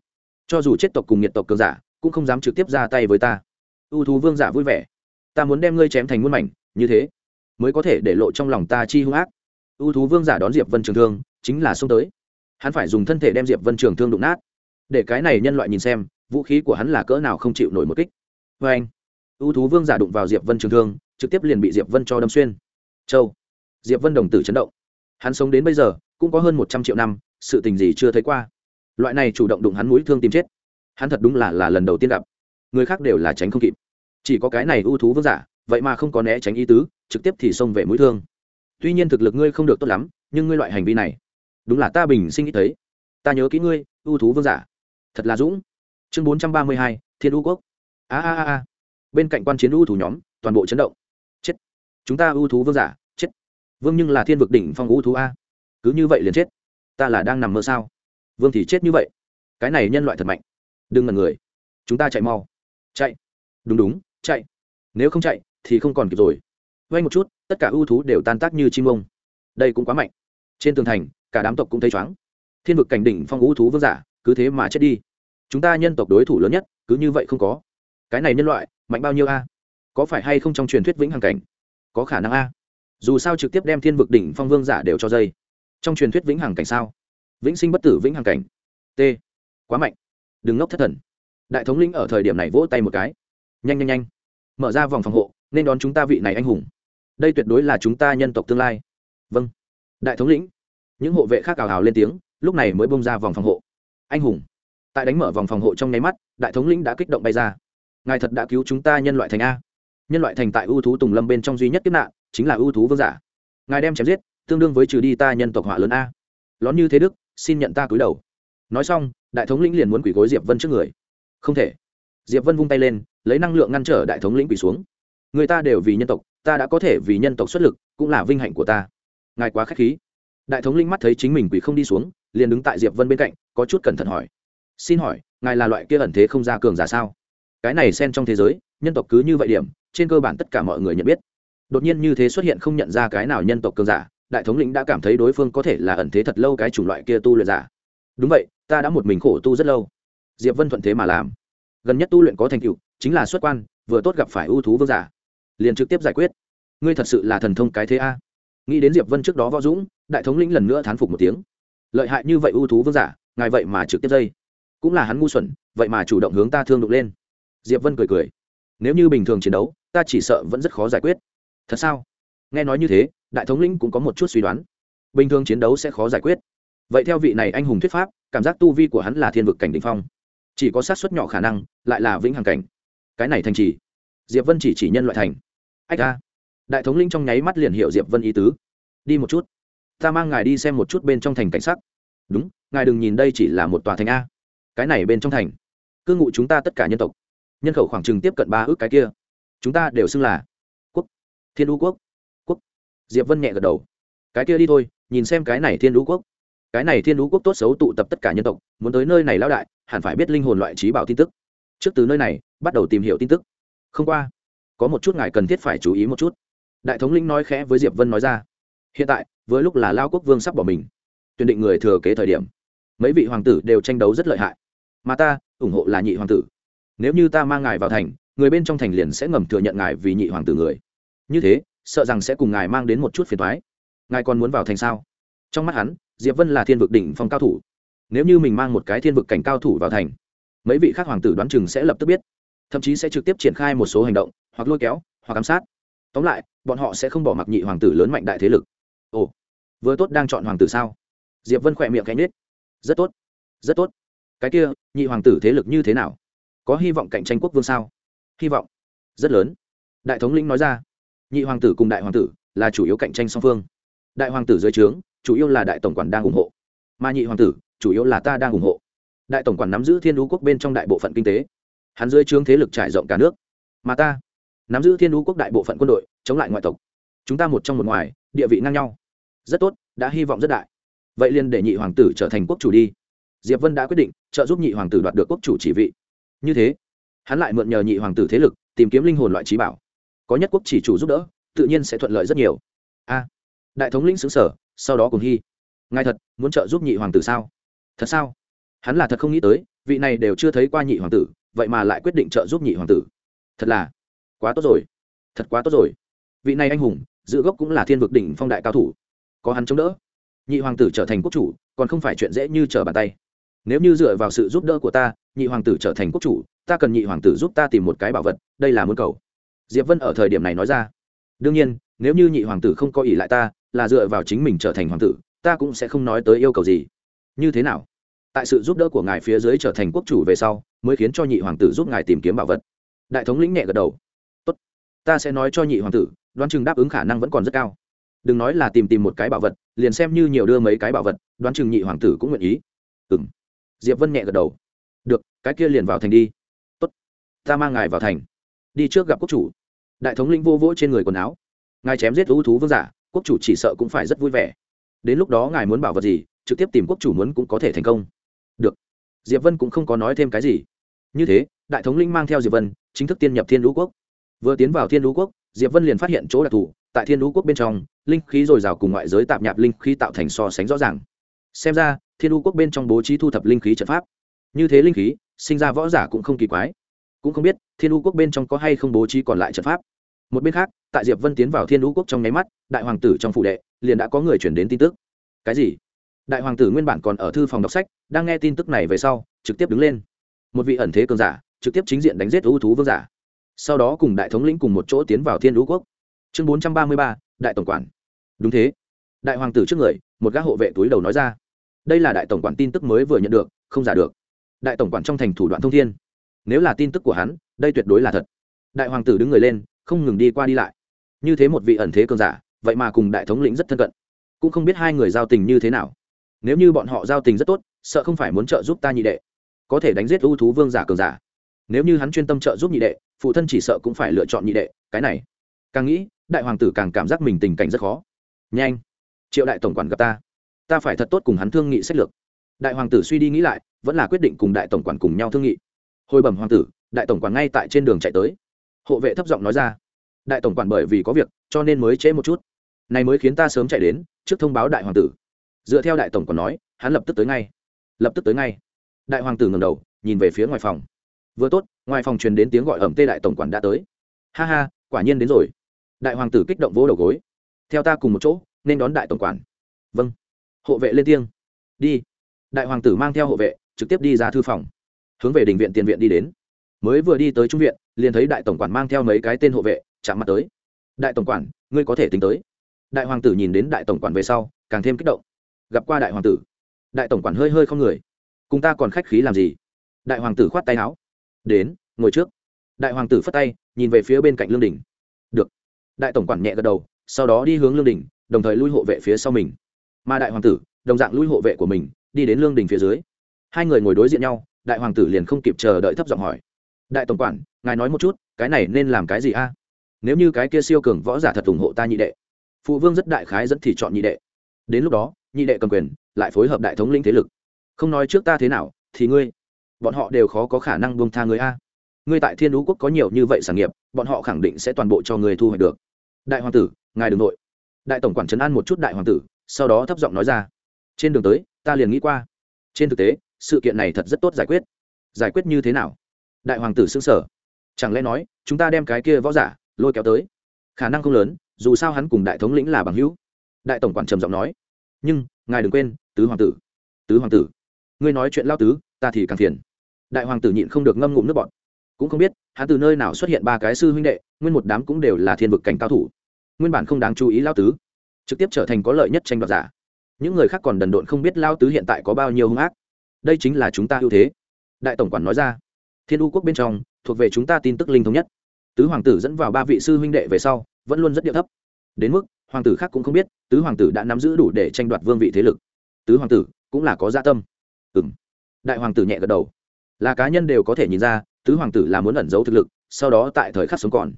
Cho dù chết tộc cùng nhiệt tộc cường giả, cũng không dám trực tiếp ra tay với ta. Ưu thú vương giả vui vẻ. Ta muốn đem ngươi chém thành muôn mảnh, như thế mới có thể để lộ trong lòng ta chi hung ác. Ưu thú vương giả đón diệp vân trường thương, chính là xông tới. Hắn phải dùng thân thể đem diệp vân trường thương đụng nát. Để cái này nhân loại nhìn xem, vũ khí của hắn là cỡ nào không chịu nổi một kích. Vê anh, ưu thú vương giả đụng vào diệp vân trường thương, trực tiếp liền bị diệp vân cho đâm xuyên. Châu, diệp vân đồng tử chấn động. Hắn sống đến bây giờ, cũng có hơn một trăm triệu năm, sự tình gì chưa thấy qua. Loại này chủ động đụng hắn mũi thương tìm chết. Hắn thật đúng là là lần đầu tiên gặp. Người khác đều là tránh không kịp. Chỉ có cái này ưu thú vương giả vậy mà không có né tránh ý tứ, trực tiếp thì xông về mũi thương. Tuy nhiên thực lực ngươi không được tốt lắm, nhưng ngươi loại hành vi này, đúng là ta bình sinh nghĩ thấy. Ta nhớ kỹ ngươi, ưu thú vương giả. Thật là dũng. Chương bốn trăm ba mươi hai, thiên ưu quốc. A a a a. Bên cạnh quan chiến ưu thú nhóm, toàn bộ chấn động. Chết. Chúng ta ưu thú vương giả, chết. Vương nhưng là thiên vực đỉnh phong ưu thú a. Cứ như vậy liền chết. Ta là đang nằm mơ sao? Vương thì chết như vậy. Cái này nhân loại thật mạnh. Đừng ngần người. Chúng ta chạy mau. Chạy. Đúng đúng, chạy. Nếu không chạy thì không còn kịp rồi. Vay một chút, tất cả ưu thú đều tan tác như chim ông. Đây cũng quá mạnh. Trên tường thành, cả đám tộc cũng thấy chóng thiên vực cảnh đỉnh phong ưu thú vương giả, cứ thế mà chết đi. Chúng ta nhân tộc đối thủ lớn nhất, cứ như vậy không có. Cái này nhân loại, mạnh bao nhiêu a? Có phải hay không trong truyền thuyết vĩnh hằng cảnh? Có khả năng a. Dù sao trực tiếp đem thiên vực đỉnh phong vương giả đều cho dây. Trong truyền thuyết vĩnh hằng cảnh sao? Vĩnh sinh bất tử vĩnh hằng cảnh. T. Quá mạnh. Đừng ngốc thất thần. Đại thống lĩnh ở thời điểm này vỗ tay một cái. Nhanh nhanh nhanh. Mở ra vòng phòng hộ nên đón chúng ta vị này anh hùng. Đây tuyệt đối là chúng ta nhân tộc tương lai. Vâng. Đại thống lĩnh, những hộ vệ khác ảo hào lên tiếng, lúc này mới bông ra vòng phòng hộ. Anh hùng. Tại đánh mở vòng phòng hộ trong nháy mắt, đại thống lĩnh đã kích động bay ra. Ngài thật đã cứu chúng ta nhân loại thành a. Nhân loại thành tại ưu thú tùng lâm bên trong duy nhất kiếp nạn, chính là ưu thú vương giả. Ngài đem chém giết, tương đương với trừ đi ta nhân tộc họa lớn a. Lón như thế đức, xin nhận ta cúi đầu. Nói xong, đại thống lĩnh liền muốn quỷ gối diệp vân trước người. Không thể. Diệp vân vung tay lên, lấy năng lượng ngăn trở đại thống lĩnh quỷ xuống người ta đều vì nhân tộc, ta đã có thể vì nhân tộc xuất lực, cũng là vinh hạnh của ta. Ngài quá k h á c h khí. Đại thống lĩnh mắt thấy chính mình quỷ không đi xuống, liền đứng tại diệp vân bên cạnh, có chút cẩn thận hỏi. Xin hỏi, ngài là loại kia ẩn thế không ra cường giả sao? Cái này xen trong thế giới, nhân tộc cứ như vậy điểm, trên cơ bản tất cả mọi người nhận biết. Đột nhiên như thế xuất hiện không nhận ra cái nào nhân tộc cường giả, đại thống lĩnh đã cảm thấy đối phương có thể là ẩn thế thật lâu cái chủng loại kia tu luyện giả. Đúng vậy, ta đã một mình khổ tu rất lâu. Diệp vân thuận thế mà làm. Gần nhất tu luyện có thành tựu, chính là xuất quan, vừa tốt gặp phải ưu thú vương giả liền trực tiếp giải quyết. Ngươi thật sự là thần thông cái thế a. Nghĩ đến diệp vân trước đó võ dũng, đại thống lĩnh lần nữa thán phục một tiếng. Lợi hại như vậy ưu thú vương giả, ngài vậy mà trực tiếp dây. Cũng là hắn ngu xuẩn, vậy mà chủ động hướng ta thương đục lên. Diệp vân cười cười. Nếu như bình thường chiến đấu, ta chỉ sợ vẫn rất khó giải quyết. Thật sao? Nghe nói như thế, đại thống lĩnh cũng có một chút suy đoán. Bình thường chiến đấu sẽ khó giải quyết. Vậy theo vị này anh hùng thuyết pháp, cảm giác tu vi của hắn là thiên vực cảnh đ ỉ n h phong. Chỉ có sát xuất nhỏ khả năng, lại là vĩnh hằng cảnh. Cái này thành trì. Diệp vân chỉ chỉ nhân loại thành ách a đại thống linh trong nháy mắt liền hiệu diệp vân ý tứ. Đi một chút. Ta mang ngài đi xem một chút bên trong thành cảnh sắc. Đúng, ngài đừng nhìn đây chỉ là một tòa thành a. Cái này bên trong thành. Cư ngụ chúng ta tất cả nhân tộc. Nhân khẩu khoảng chừng tiếp cận ba ước cái kia. Chúng ta đều xưng là quốc. Thiên đũ quốc. Quốc. Diệp vân nhẹ gật đầu. Cái kia đi thôi, nhìn xem cái này thiên đũ quốc. Cái này thiên đũ quốc tốt xấu tụ tập tất cả nhân tộc, muốn tới nơi này lão đại, hẳn phải biết linh hồn loại trí bảo tin tức. Trước từ nơi này, bắt đầu tìm hiểu tin tức. Không qua có một chút ngài cần thiết phải chú ý một chút. Đại thống linh nói khẽ với diệp vân nói ra. Hiện tại với lúc là lao quốc vương sắp bỏ mình. Tuyển định người thừa kế thời điểm, mấy vị hoàng tử đều tranh đấu rất lợi hại. Mà ta, ủng hộ là nhị hoàng tử. Nếu như ta mang ngài vào thành, người bên trong thành liền sẽ ngầm thừa nhận ngài vì nhị hoàng tử người. Như thế, sợ rằng sẽ cùng ngài mang đến một chút phiền thoái ngài còn muốn vào thành sao? Trong mắt hắn, diệp vân là thiên vực đỉnh phong cao thủ. Nếu như mình mang một cái thiên vực cảnh cao thủ vào thành, mấy vị khác hoàng tử đoán chừng sẽ lập tức biết thậm chí sẽ trực tiếp triển khai một số hành động, hoặc lôi kéo, hoặc ám sát. Tóm lại, bọn họ sẽ không bỏ mặc nhị hoàng tử lớn mạnh đại thế lực. Ồ, vừa tốt đang chọn hoàng tử sao? Diệp vân khỏe miệng cánh nết rất tốt rất tốt. Cái kia, nhị hoàng tử thế lực như thế nào? Có hy vọng cạnh tranh quốc vương sao? Hy vọng. Rất lớn. Đại thống lĩnh nói ra. Nhị hoàng tử cùng đại hoàng tử là chủ yếu cạnh tranh song phương. Đại hoàng tử dưới trướng, chủ yếu là đại tổng quản đang ủng hộ. Mà nhị hoàng tử, chủ yếu là ta đang ủng hộ. Đại tổng quản nắm giữ thiên đũ quốc bên trong đại bộ phận kinh tế hắn dưới trướng thế lực trải rộng cả nước. Mà ta, nắm giữ thiên đũ quốc đại bộ phận quân đội, chống lại ngoại tộc. Chúng ta một trong một ngoài, địa vị ngang nhau. Rất tốt, đã hy vọng rất đại. Vậy liền để nhị hoàng tử trở thành quốc chủ đi. Diệp vân đã quyết định, trợ giúp nhị hoàng tử đoạt được quốc chủ chỉ vị. Như thế, hắn lại mượn nhờ nhị hoàng tử thế lực, tìm kiếm linh hồn loại trí bảo. Có nhất quốc chỉ chủ giúp đỡ, tự nhiên sẽ thuận lợi rất nhiều. A, đại thống lĩnh xứ sở, sau đó cùng hy. Ngài thật, muốn trợ giúp nhị hoàng tử sao? Thật sao? Hắn là thật không nghĩ tới, vị này đều chưa thấy qua nhị hoàng tử vậy mà lại quyết định trợ giúp nhị hoàng tử. Thật là quá tốt rồi. Thật quá tốt rồi. Vị này anh hùng, giữ gốc cũng là thiên vực đỉnh phong đại cao thủ. Có hắn chống đỡ, nhị hoàng tử trở thành quốc chủ, còn không phải chuyện dễ như trở bàn tay. Nếu như dựa vào sự giúp đỡ của ta, nhị hoàng tử trở thành quốc chủ, ta cần nhị hoàng tử giúp ta tìm một cái bảo vật, đây là muốn cầu. Diệp vân ở thời điểm này nói ra. Đương nhiên, nếu như nhị hoàng tử không có ỷ lại ta, là dựa vào chính mình trở thành hoàng tử, ta cũng sẽ không nói tới yêu cầu gì. Như thế nào? Tại sự giúp đỡ của ngài phía dưới trở thành quốc chủ về sau, mới khiến cho nhị hoàng tử giúp ngài tìm kiếm bảo vật. Đại thống lĩnh nhẹ gật đầu. Tốt. Ta sẽ nói cho nhị hoàng tử, đoán chừng đáp ứng khả năng vẫn còn rất cao. Đừng nói là tìm tìm một cái bảo vật, liền xem như nhiều đưa mấy cái bảo vật, đoán chừng nhị hoàng tử cũng nguyện ý. Ừ m diệp vân nhẹ gật đầu. Được, cái kia liền vào thành đi. Tốt. Ta mang ngài vào thành. Đi trước gặp quốc chủ. Đại thống lĩnh vô vỗ trên người quần áo. Ngài chém giết ưu thú vương giả, quốc chủ chỉ sợ cũng phải rất vui vẻ. Đến lúc đó ngài muốn bảo vật gì, trực tiếp tìm quốc chủ muốn cũng có thể thành công được. Diệp vân cũng không có nói thêm cái gì. Như thế, đại thống linh mang theo diệp vân, chính thức tiên nhập thiên lũ quốc. Vừa tiến vào thiên lũ quốc, diệp vân liền phát hiện chỗ đặc thù, tại thiên lũ quốc bên trong, linh khí dồi dào cùng ngoại giới tạp nhạp linh khí tạo thành so sánh rõ ràng. Xem ra, thiên lũ quốc bên trong bố trí thu thập linh khí trận pháp. Như thế linh khí, sinh ra võ giả cũng không kỳ quái. Cũng không biết, thiên lũ quốc bên trong có hay không bố trí còn lại trận pháp. Một bên khác, tại diệp vân tiến vào thiên lũ quốc trong nháy mắt, đại hoàng tử trong phủ đệ, liền đã có người chuyển đến tin tức. Cái gì? Đại hoàng tử nguyên bản còn ở thư phòng đọc sách, đang nghe tin tức này về sau, trực tiếp đứng lên. Một vị ẩn thế cường giả, trực tiếp chính diện đánh giết ưu thú vương giả. Sau đó cùng đại thống lĩnh cùng một chỗ tiến vào thiên lũ quốc. Chương bốn trăm ba mươi ba, đại tổng quản. Đúng thế. Đại hoàng tử trước người, một gác hộ vệ túi đầu nói ra. Đây là đại tổng quản tin tức mới vừa nhận được, không giả được. Đại tổng quản trong thành thủ đoạn thông thiên. Nếu là tin tức của hắn, đây tuyệt đối là thật. Đại hoàng tử đứng người lên, không ngừng đi qua đi lại. Như thế một vị ẩn thế cường giả, vậy mà cùng đại thống lĩnh rất thân cận. Cũng không biết hai người giao tình như thế nào nếu như bọn họ giao tình rất tốt, sợ không phải muốn trợ giúp ta nhị đệ. Có thể đánh giết ưu thú vương giả cường giả. Nếu như hắn chuyên tâm trợ giúp nhị đệ, phụ thân chỉ sợ cũng phải lựa chọn nhị đệ, cái này. Càng nghĩ, đại hoàng tử càng cảm giác mình tình cảnh rất khó. Nhanh, triệu đại tổng quản gặp ta. Ta phải thật tốt cùng hắn thương nghị sách lược. Đại hoàng tử suy đi nghĩ lại, vẫn là quyết định cùng đại tổng quản cùng nhau thương nghị. Hồi bẩm hoàng tử, đại tổng quản ngay tại trên đường chạy tới. Hộ vệ thấp giọng nói ra. Đại tổng quản bởi vì có việc, cho nên mới trễ một chút. Này mới khiến ta sớm chạy đến, trước thông báo đại hoàng tử dựa theo đại tổng quản nói, hắn lập tức tới ngay. Lập tức tới ngay. Đại hoàng tử ngầm đầu, nhìn về phía ngoài phòng. Vừa tốt, ngoài phòng truyền đến tiếng gọi ẩm tê đại tổng quản đã tới. Ha ha, quả nhiên đến rồi. Đại hoàng tử kích động vỗ đầu gối. Theo ta cùng một chỗ, nên đón đại tổng quản vâng. Hộ vệ lên tiếng. Đi. Đại hoàng tử mang theo hộ vệ, trực tiếp đi ra thư phòng. Hướng về đình viện tiền viện đi đến. Mới vừa đi tới trung viện, liền thấy đại tổng quản mang theo mấy cái tên hộ vệ, chạm mặt tới. Đại tổng quản ngươi có thể tính tới. Đại hoàng tử nhìn đến đại tổng quản về sau, càng thêm kích động gặp qua đại hoàng tử. Đại tổng quản hơi hơi không người. Cùng ta còn khách khí làm gì? Đại hoàng tử khoát tay áo. Đến, ngồi trước. Đại hoàng tử phất tay, nhìn về phía bên cạnh lương đình. Được. Đại tổng quản nhẹ gật đầu, sau đó đi hướng lương đình, đồng thời lui hộ vệ phía sau mình. Mà đại hoàng tử, đồng dạng lui hộ vệ của mình, đi đến lương đình phía dưới. Hai người ngồi đối diện nhau, đại hoàng tử liền không kịp chờ đợi thấp giọng hỏi. Đại tổng quản, ngài nói một chút, cái này nên làm cái gì a? Nếu như cái kia siêu cường võ giả thật ủng hộ ta nhị đệ. Phụ vương rất đại khái dẫn thì chọn nhị đệ. Đến lúc đó nhị đệ cầm quyền, lại phối hợp đại thống lĩnh thế lực. Không nói trước ta thế nào, thì ngươi, bọn họ đều khó có khả năng buông tha người a. Ngươi tại thiên đú quốc có nhiều như vậy sản nghiệp, bọn họ khẳng định sẽ toàn bộ cho người thu hoạch được. Đại hoàng tử, ngài đ ừ n g nội. Đại tổng quản trấn an một chút đại hoàng tử, sau đó thấp giọng nói ra. Trên đường tới, ta liền nghĩ qua. Trên thực tế, sự kiện này thật rất tốt giải quyết. Giải quyết như thế nào? Đại hoàng tử xưng sở chẳng lẽ nói, chúng ta đem cái kia võ giả lôi kéo tới? Khả năng không lớn, dù sao hắn cùng đại thống lĩnh là bằng hữu. Đại tổng quản trầm giọng nói nhưng ngài đừng quên, tứ hoàng tử. Tứ hoàng tử. Ngươi nói chuyện lao tứ, ta thì càng phiền. Đại hoàng tử nhịn không được ngâm ngụm nước bọn cũng không biết, hắn từ nơi nào xuất hiện ba cái sư huynh đệ, nguyên một đám cũng đều là thiên vực cảnh cao thủ. Nguyên bản không đáng chú ý lao tứ, trực tiếp trở thành có lợi nhất tranh đoạt giả. Những người khác còn đần độn không biết lao tứ hiện tại có bao nhiêu hung ác. Đây chính là chúng ta ưu thế. Đại tổng quản nói ra. Thiên u quốc bên trong, thuộc về chúng ta tin tức linh thống nhất. Tứ hoàng tử dẫn vào ba vị sư huynh đệ về sau, vẫn luôn rất điệu thấp. Đến mức hoàng tử khác cũng không biết, tứ hoàng tử đã nắm giữ đủ để tranh đoạt vương vị thế lực. Tứ hoàng tử cũng là có gia dạ tâm. Ừ m đại hoàng tử nhẹ gật đầu. Là cá nhân đều có thể nhìn ra, tứ hoàng tử là muốn ẩn giấu thực lực, sau đó tại thời khắc sống còn.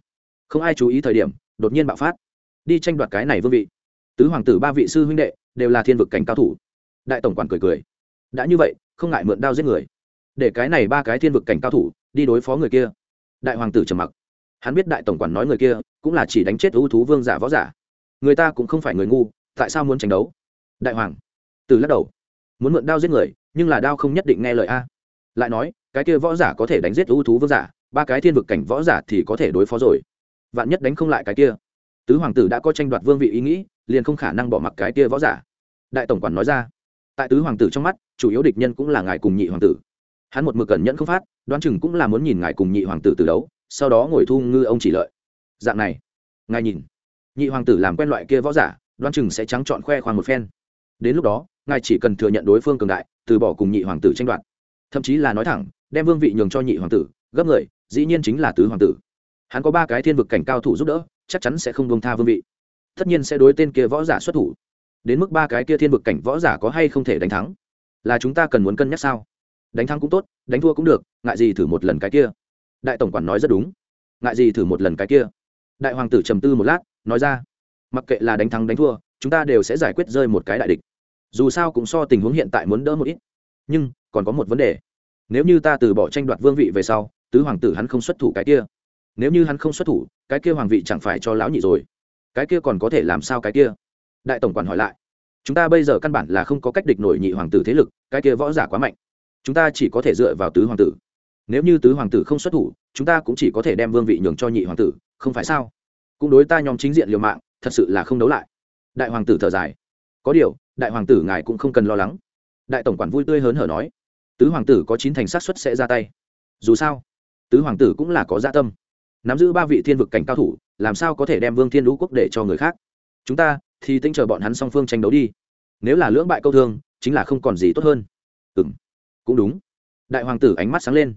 Không ai chú ý thời điểm, đột nhiên bạo phát. Đi tranh đoạt cái này vương vị. Tứ hoàng tử ba vị sư huynh đệ đều là thiên vực cảnh cao thủ. Đại tổng quản cười cười. Đã như vậy, không ngại mượn đao giết người. Để cái này ba cái thiên vực cảnh cao thủ đi đối phó người kia. Đại hoàng tử trầm mặc. Hắn biết đại tổng quản nói người kia cũng là chỉ đánh chết ưu thú vương giả võ giả người ta cũng không phải người ngu, tại sao muốn tranh đấu? Đại hoàng, từ lắc đầu. Muốn mượn đao giết người, nhưng là đao không nhất định nghe lời a. Lại nói, cái kia võ giả có thể đánh giết ưu thú vương giả, ba cái thiên vực cảnh võ giả thì có thể đối phó rồi. Vạn nhất đánh không lại cái kia. Tứ hoàng tử đã có tranh đoạt vương vị ý nghĩ, liền không khả năng bỏ mặc cái kia võ giả. Đại tổng quản nói ra. Tại tứ hoàng tử trong mắt, chủ yếu địch nhân cũng là ngài cùng nhị hoàng tử. Hắn một mực cẩn nhẫn không phát, đoán chừng cũng là muốn nhìn ngài cùng nhị hoàng tử từ đấu, sau đó ngồi thu ngư ông chỉ lợi. Dạng này. Ngài nhìn nhị hoàng tử làm quen loại kia võ giả Đoan chừng sẽ trắng chọn khoe khoang một phen. Đến lúc đó, ngài chỉ cần thừa nhận đối phương cường đại, từ bỏ cùng nhị hoàng tử tranh đoạt. Thậm chí là nói thẳng, đem vương vị nhường cho nhị hoàng tử, gấp người, dĩ nhiên chính là tứ hoàng tử. Hắn có ba cái thiên vực cảnh cao thủ giúp đỡ, chắc chắn sẽ không bông tha vương vị. Tất nhiên sẽ đối tên kia võ giả xuất thủ. Đến mức ba cái kia thiên vực cảnh võ giả có hay không thể đánh thắng? Là chúng ta cần muốn cân nhắc sao? Đánh thắng cũng tốt, đánh thua cũng được, ngại gì thử một lần cái kia. Đại tổng quản nói rất đúng. Ngại gì thử một lần cái kia. Đại hoàng tử trầm tư một lát nói ra, mặc kệ là đánh thắng đánh thua, chúng ta đều sẽ giải quyết rơi một cái đại địch. Dù sao cũng so tình huống hiện tại muốn đỡ một ít. Nhưng, còn có một vấn đề. Nếu như ta từ bỏ tranh đoạt vương vị về sau, tứ hoàng tử hắn không xuất thủ cái kia. Nếu như hắn không xuất thủ, cái kia hoàng vị chẳng phải cho lão nhị rồi. Cái kia còn có thể làm sao cái kia? Đại tổng quản hỏi lại. Chúng ta bây giờ căn bản là không có cách địch nổi nhị hoàng tử thế lực, cái kia võ giả quá mạnh. Chúng ta chỉ có thể dựa vào tứ hoàng tử. Nếu như tứ hoàng tử không xuất thủ, chúng ta cũng chỉ có thể đem vương vị nhường cho nhị hoàng tử, không phải sao? Cũng đối ta nhóm chính diện liều mạng, thật sự là không đấu lại. Đại hoàng tử thở dài. Có điều, đại hoàng tử ngài cũng không cần lo lắng. Đại tổng quản vui tươi hớn hở nói. Tứ hoàng tử có chín thành sát xuất sẽ ra tay. Dù sao, tứ hoàng tử cũng là có gia dạ tâm. Nắm giữ ba vị thiên vực cảnh cao thủ, làm sao có thể đem vương thiên lũ quốc để cho người khác? Chúng ta thì tính chờ bọn hắn song phương tranh đấu đi. Nếu là lưỡng bại câu thương, chính là không còn gì tốt hơn. Ừ m cũng đúng. Đại hoàng tử ánh mắt sáng lên.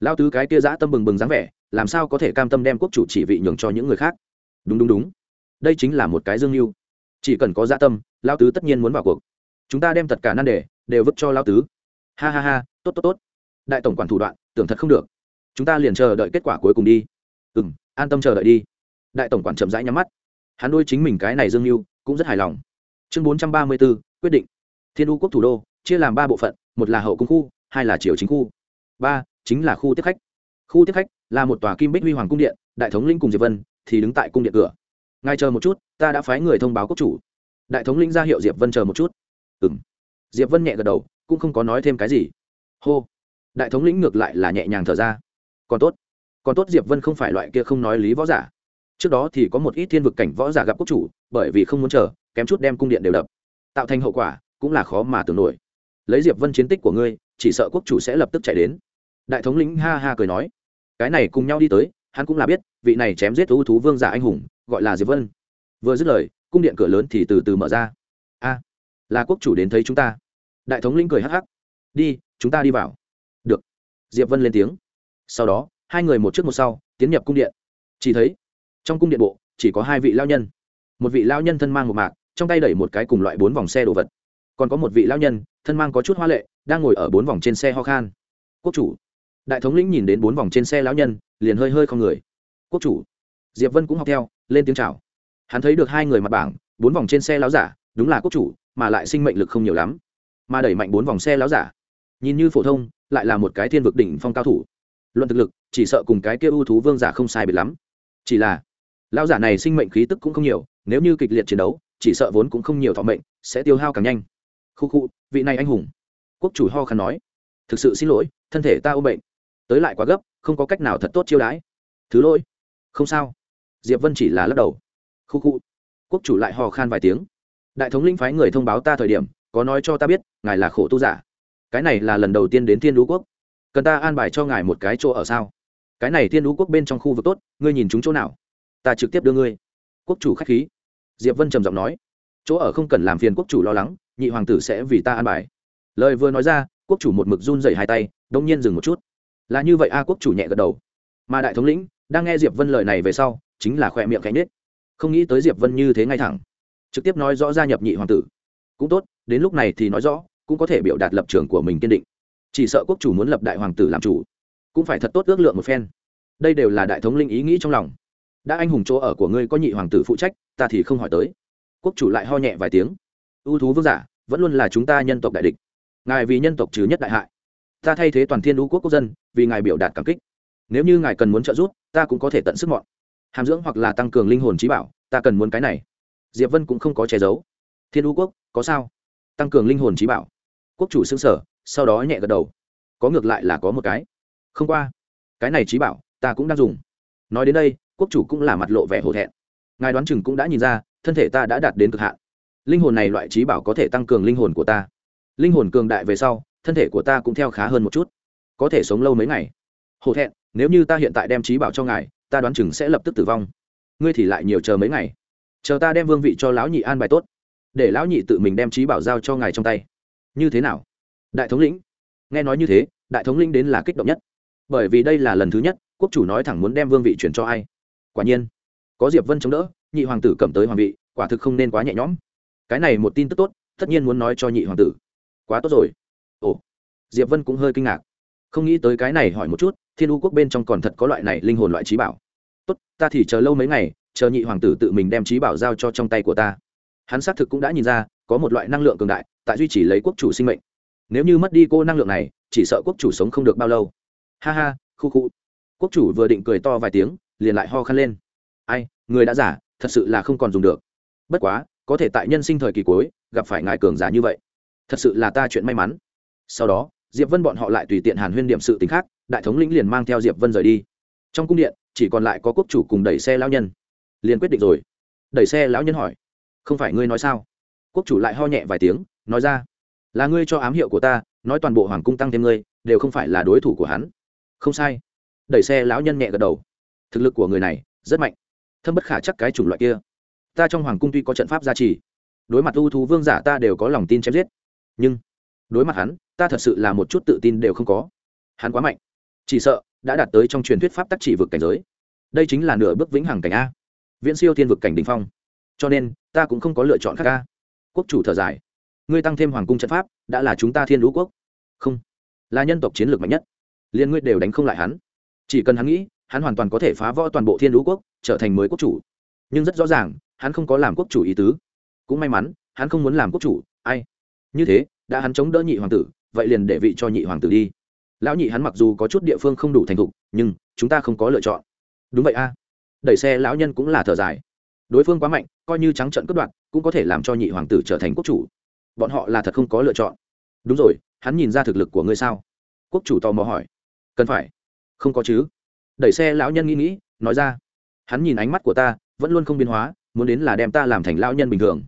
Lao tứ cái kia giã tâm bừng bừng dáng vẻ, làm sao có thể cam tâm đem quốc chủ chỉ vị nhường cho những người khác? Đúng đúng đúng. Đây chính là một cái dương mưu. Chỉ cần có dạ tâm lao tứ tất nhiên muốn vào cuộc. Chúng ta đem tất cả nan đề đều vứt cho lao tứ. Ha ha ha, tốt tốt tốt. Đại tổng quản thủ đoạn, tưởng thật không được. Chúng ta liền chờ đợi kết quả cuối cùng đi. Ừ m an tâm chờ đợi đi. Đại tổng quản chậm rãi nhắm mắt. Hắn đôi chính mình cái này dương mưu cũng rất hài lòng. Chương bốn trăm ba mươi b ố quyết định. Thiên u quốc thủ đô, chia làm ba bộ phận, một là hậu cung khu, hai là triều chính khu. Ba, chính là khu tiếp khách. Khu tiếp khách là một tòa kim bích huy hoàng cung điện, đại thống linh cùng diệp vân thì đứng tại cung điện cửa. Ngài chờ một chút, ta đã phái người thông báo quốc chủ. Đại thống linh ra hiệu diệp vân chờ một chút. Ừ m diệp vân nhẹ gật đầu, cũng không có nói thêm cái gì. Hô. Đại thống lĩnh ngược lại là nhẹ nhàng thở ra. Còn tốt. Còn tốt diệp vân không phải loại kia không nói lý võ giả. Trước đó thì có một ít thiên vực cảnh võ giả gặp quốc chủ, bởi vì không muốn chờ, kém chút đem cung điện đều đập. Tạo thành hậu quả, cũng là khó mà tưởng nổi. Lấy diệp vân chiến tích của ngươi, chỉ sợ quốc chủ sẽ lập tức chạy đến. Đại thống lĩnh ha ha cười nói. Cái này cùng nhau đi tới hắn cũng là biết, vị này chém giết thú thú vương giả anh hùng, gọi là diệp vân. Vừa dứt lời, cung điện cửa lớn thì từ từ mở ra. A, là quốc chủ đến thấy chúng ta. Đại thống lĩnh cười hắc hắc. Đi, chúng ta đi vào. Được. Diệp vân lên tiếng. Sau đó, hai người một trước một sau, tiến nhập cung điện. Chỉ thấy, trong cung điện bộ, chỉ có hai vị lao nhân. Một vị lao nhân thân mang một mạc, trong tay đẩy một cái cùng loại bốn vòng xe đồ vật. Còn có một vị lao nhân, thân mang có chút hoa lệ, đang ngồi ở bốn vòng trên xe ho khan. Quốc chủ. Đại thống lĩnh nhìn đến bốn vòng trên xe lão nhân liền hơi hơi không người. Quốc chủ. Diệp vân cũng học theo, lên tiếng chào. Hắn thấy được hai người mặt bảng, bốn vòng trên xe láo giả, đúng là quốc chủ, mà lại sinh mệnh lực không nhiều lắm. Mà đẩy mạnh bốn vòng xe láo giả. Nhìn như phổ thông, lại là một cái thiên vực đỉnh phong cao thủ. Luận thực lực, chỉ sợ cùng cái kia ưu thú vương giả không sai biệt lắm. Chỉ là, lão giả này sinh mệnh khí tức cũng không nhiều, nếu như kịch liệt chiến đấu, chỉ sợ vốn cũng không nhiều thọ mệnh, sẽ tiêu hao càng nhanh. Khu khu, vị này anh hùng. Quốc chủ ho khăn nói. Thực sự xin lỗi, thân thể ta ôm bệnh tới lại quá gấp, không có cách nào thật tốt chiêu đãi. Thứ lỗi. Không sao. Diệp vân chỉ là lắc đầu. Khu khu. Quốc chủ lại hò khan vài tiếng. Đại thống linh phái người thông báo ta thời điểm, có nói cho ta biết, ngài là khổ tu giả. Cái này là lần đầu tiên đến thiên đũ quốc. Cần ta an bài cho ngài một cái chỗ ở sao? Cái này thiên đũ quốc bên trong khu vực tốt, ngươi nhìn chúng chỗ nào? Ta trực tiếp đưa ngươi. Quốc chủ k h á c h khí. Diệp vân trầm giọng nói. Chỗ ở không cần làm phiền quốc chủ lo lắng, nhị hoàng tử sẽ vì ta an bài. Lời vừa nói ra, quốc chủ một mực run dày hai tay, đông nhiên dừng một chút là như vậy a quốc chủ nhẹ gật đầu. Mà đại thống lĩnh đang nghe diệp vân lời này về sau, chính là khỏe miệng cánh nết không nghĩ tới diệp vân như thế ngay thẳng. Trực tiếp nói rõ gia nhập nhị hoàng tử. Cũng tốt, đến lúc này thì nói rõ, cũng có thể biểu đạt lập trường của mình kiên định. Chỉ sợ quốc chủ muốn lập đại hoàng tử làm chủ, cũng phải thật tốt ước lượng một phen. Đây đều là đại thống linh ý nghĩ trong lòng. Đã anh hùng chỗ ở của ngươi có nhị hoàng tử phụ trách, ta thì không hỏi tới. Quốc chủ lại ho nhẹ vài tiếng. Ưu thú vương giả, vẫn luôn là chúng ta nhân tộc đại địch. Ngài vì nhân tộc trừ nhất đại hại ta thay thế toàn thiên đũ quốc quốc dân, vì ngài biểu đạt cảm kích. Nếu như ngài cần muốn trợ giúp, ta cũng có thể tận sức mọn. Hàm dưỡng hoặc là tăng cường linh hồn trí bảo, ta cần muốn cái này. Diệp vân cũng không có che giấu. Thiên đũ quốc, có sao? Tăng cường linh hồn trí bảo. Quốc chủ xương sở, sau đó nhẹ gật đầu. Có ngược lại là có một cái. Không qua. Cái này trí bảo, ta cũng đang dùng. Nói đến đây, quốc chủ cũng là mặt lộ vẻ hổ thẹn. Ngài đoán chừng cũng đã nhìn ra, thân thể ta đã đạt đến cực hạn. Linh hồn này loại trí bảo có thể tăng cường linh hồn của ta. Linh hồn cường đại về sau thân thể của ta cũng theo khá hơn một chút. Có thể sống lâu mấy ngày. Hổ thẹn, nếu như ta hiện tại đem trí bảo cho ngài, ta đoán chừng sẽ lập tức tử vong. Ngươi thì lại nhiều chờ mấy ngày. Chờ ta đem vương vị cho lão nhị an bài tốt. Để lão nhị tự mình đem trí bảo giao cho ngài trong tay. Như thế nào? Đại thống lĩnh. Nghe nói như thế, đại thống lĩnh đến là kích động nhất. Bởi vì đây là lần thứ nhất, quốc chủ nói thẳng muốn đem vương vị chuyển cho ai. Quả nhiên, có diệp vân chống đỡ, nhị hoàng tử cầm tới hoàng vị, quả thực không nên quá nhẹ nhõm. Cái này một tin tức tốt, tất nhiên muốn nói cho nhị hoàng tử. Quá tốt rồi diệp vân cũng hơi kinh ngạc. Không nghĩ tới cái này hỏi một chút, thiên u quốc bên trong còn thật có loại này linh hồn loại trí bảo. Tốt, ta thì chờ lâu mấy ngày, chờ nhị hoàng tử tự mình đem trí bảo giao cho trong tay của ta. Hắn xác thực cũng đã nhìn ra, có một loại năng lượng cường đại, tại duy trì lấy quốc chủ sinh mệnh. Nếu như mất đi cô năng lượng này, chỉ sợ quốc chủ sống không được bao lâu. Ha ha, khu khu. Quốc chủ vừa định cười to vài tiếng, liền lại ho khăn lên. Ai, người đã giả, thật sự là không còn dùng được. Bất quá, có thể tại nhân sinh thời kỳ cuối, gặp phải ngài cường giả như vậy. Thật sự là ta chuyện may mắn. Sau đó diệp vân bọn họ lại tùy tiện hàn huyên điểm sự t khác, đại thống lĩnh liền mang theo diệp vân rời đi. Trong cung điện, chỉ còn lại có quốc chủ cùng đẩy xe lão nhân. Liền quyết định rồi. Đẩy xe lão nhân hỏi, không phải ngươi nói sao? Quốc chủ lại ho nhẹ vài tiếng, nói ra, là ngươi cho ám hiệu của ta, nói toàn bộ hoàng cung tăng thêm ngươi, đều không phải là đối thủ của hắn. Không sai. Đẩy xe lão nhân nhẹ gật đầu. Thực lực của người này rất mạnh, thâm bất khả chắc cái chủng loại kia. Ta trong hoàng cung tuy có trận pháp gia trì, đối mặt ưu thú vương giả ta đều có lòng tin chém giết. Nhưng đối mặt hắn, ta thật sự là một chút tự tin đều không có. Hắn quá mạnh. Chỉ sợ, đã đạt tới trong truyền thuyết pháp tắc chỉ vực cảnh giới. Đây chính là nửa bước vĩnh hằng cảnh a. Viễn siêu thiên vực cảnh đình phong. Cho nên, ta cũng không có lựa chọn khác a. Quốc chủ thở dài. Ngươi tăng thêm hoàng cung trận pháp, đã là chúng ta thiên lũ quốc. Không. Là nhân tộc chiến lược mạnh nhất. Liên ngươi đều đánh không lại hắn. Chỉ cần hắn nghĩ, hắn hoàn toàn có thể phá vỡ toàn bộ thiên lũ quốc, trở thành mới quốc chủ. Nhưng rất rõ ràng, hắn không có làm quốc chủ ý tứ. Cũng may mắn, hắn không muốn làm quốc chủ, ai? Như thế đã hắn chống đỡ nhị hoàng tử, vậy liền để vị cho nhị hoàng tử đi. Lão nhị hắn mặc dù có chút địa phương không đủ thành thục, nhưng chúng ta không có lựa chọn. Đúng vậy a. Đẩy xe lão nhân cũng là thở dài. Đối phương quá mạnh, coi như trắng trận cướp đoạt, cũng có thể làm cho nhị hoàng tử trở thành quốc chủ. Bọn họ là thật không có lựa chọn. Đúng rồi, hắn nhìn ra thực lực của ngươi sao? Quốc chủ tò mò hỏi. Cần phải. Không có chứ. Đẩy xe lão nhân nghĩ nghĩ, nói ra. Hắn nhìn ánh mắt của ta, vẫn luôn không biến hóa, muốn đến là đem ta làm thành lão nhân bình thường.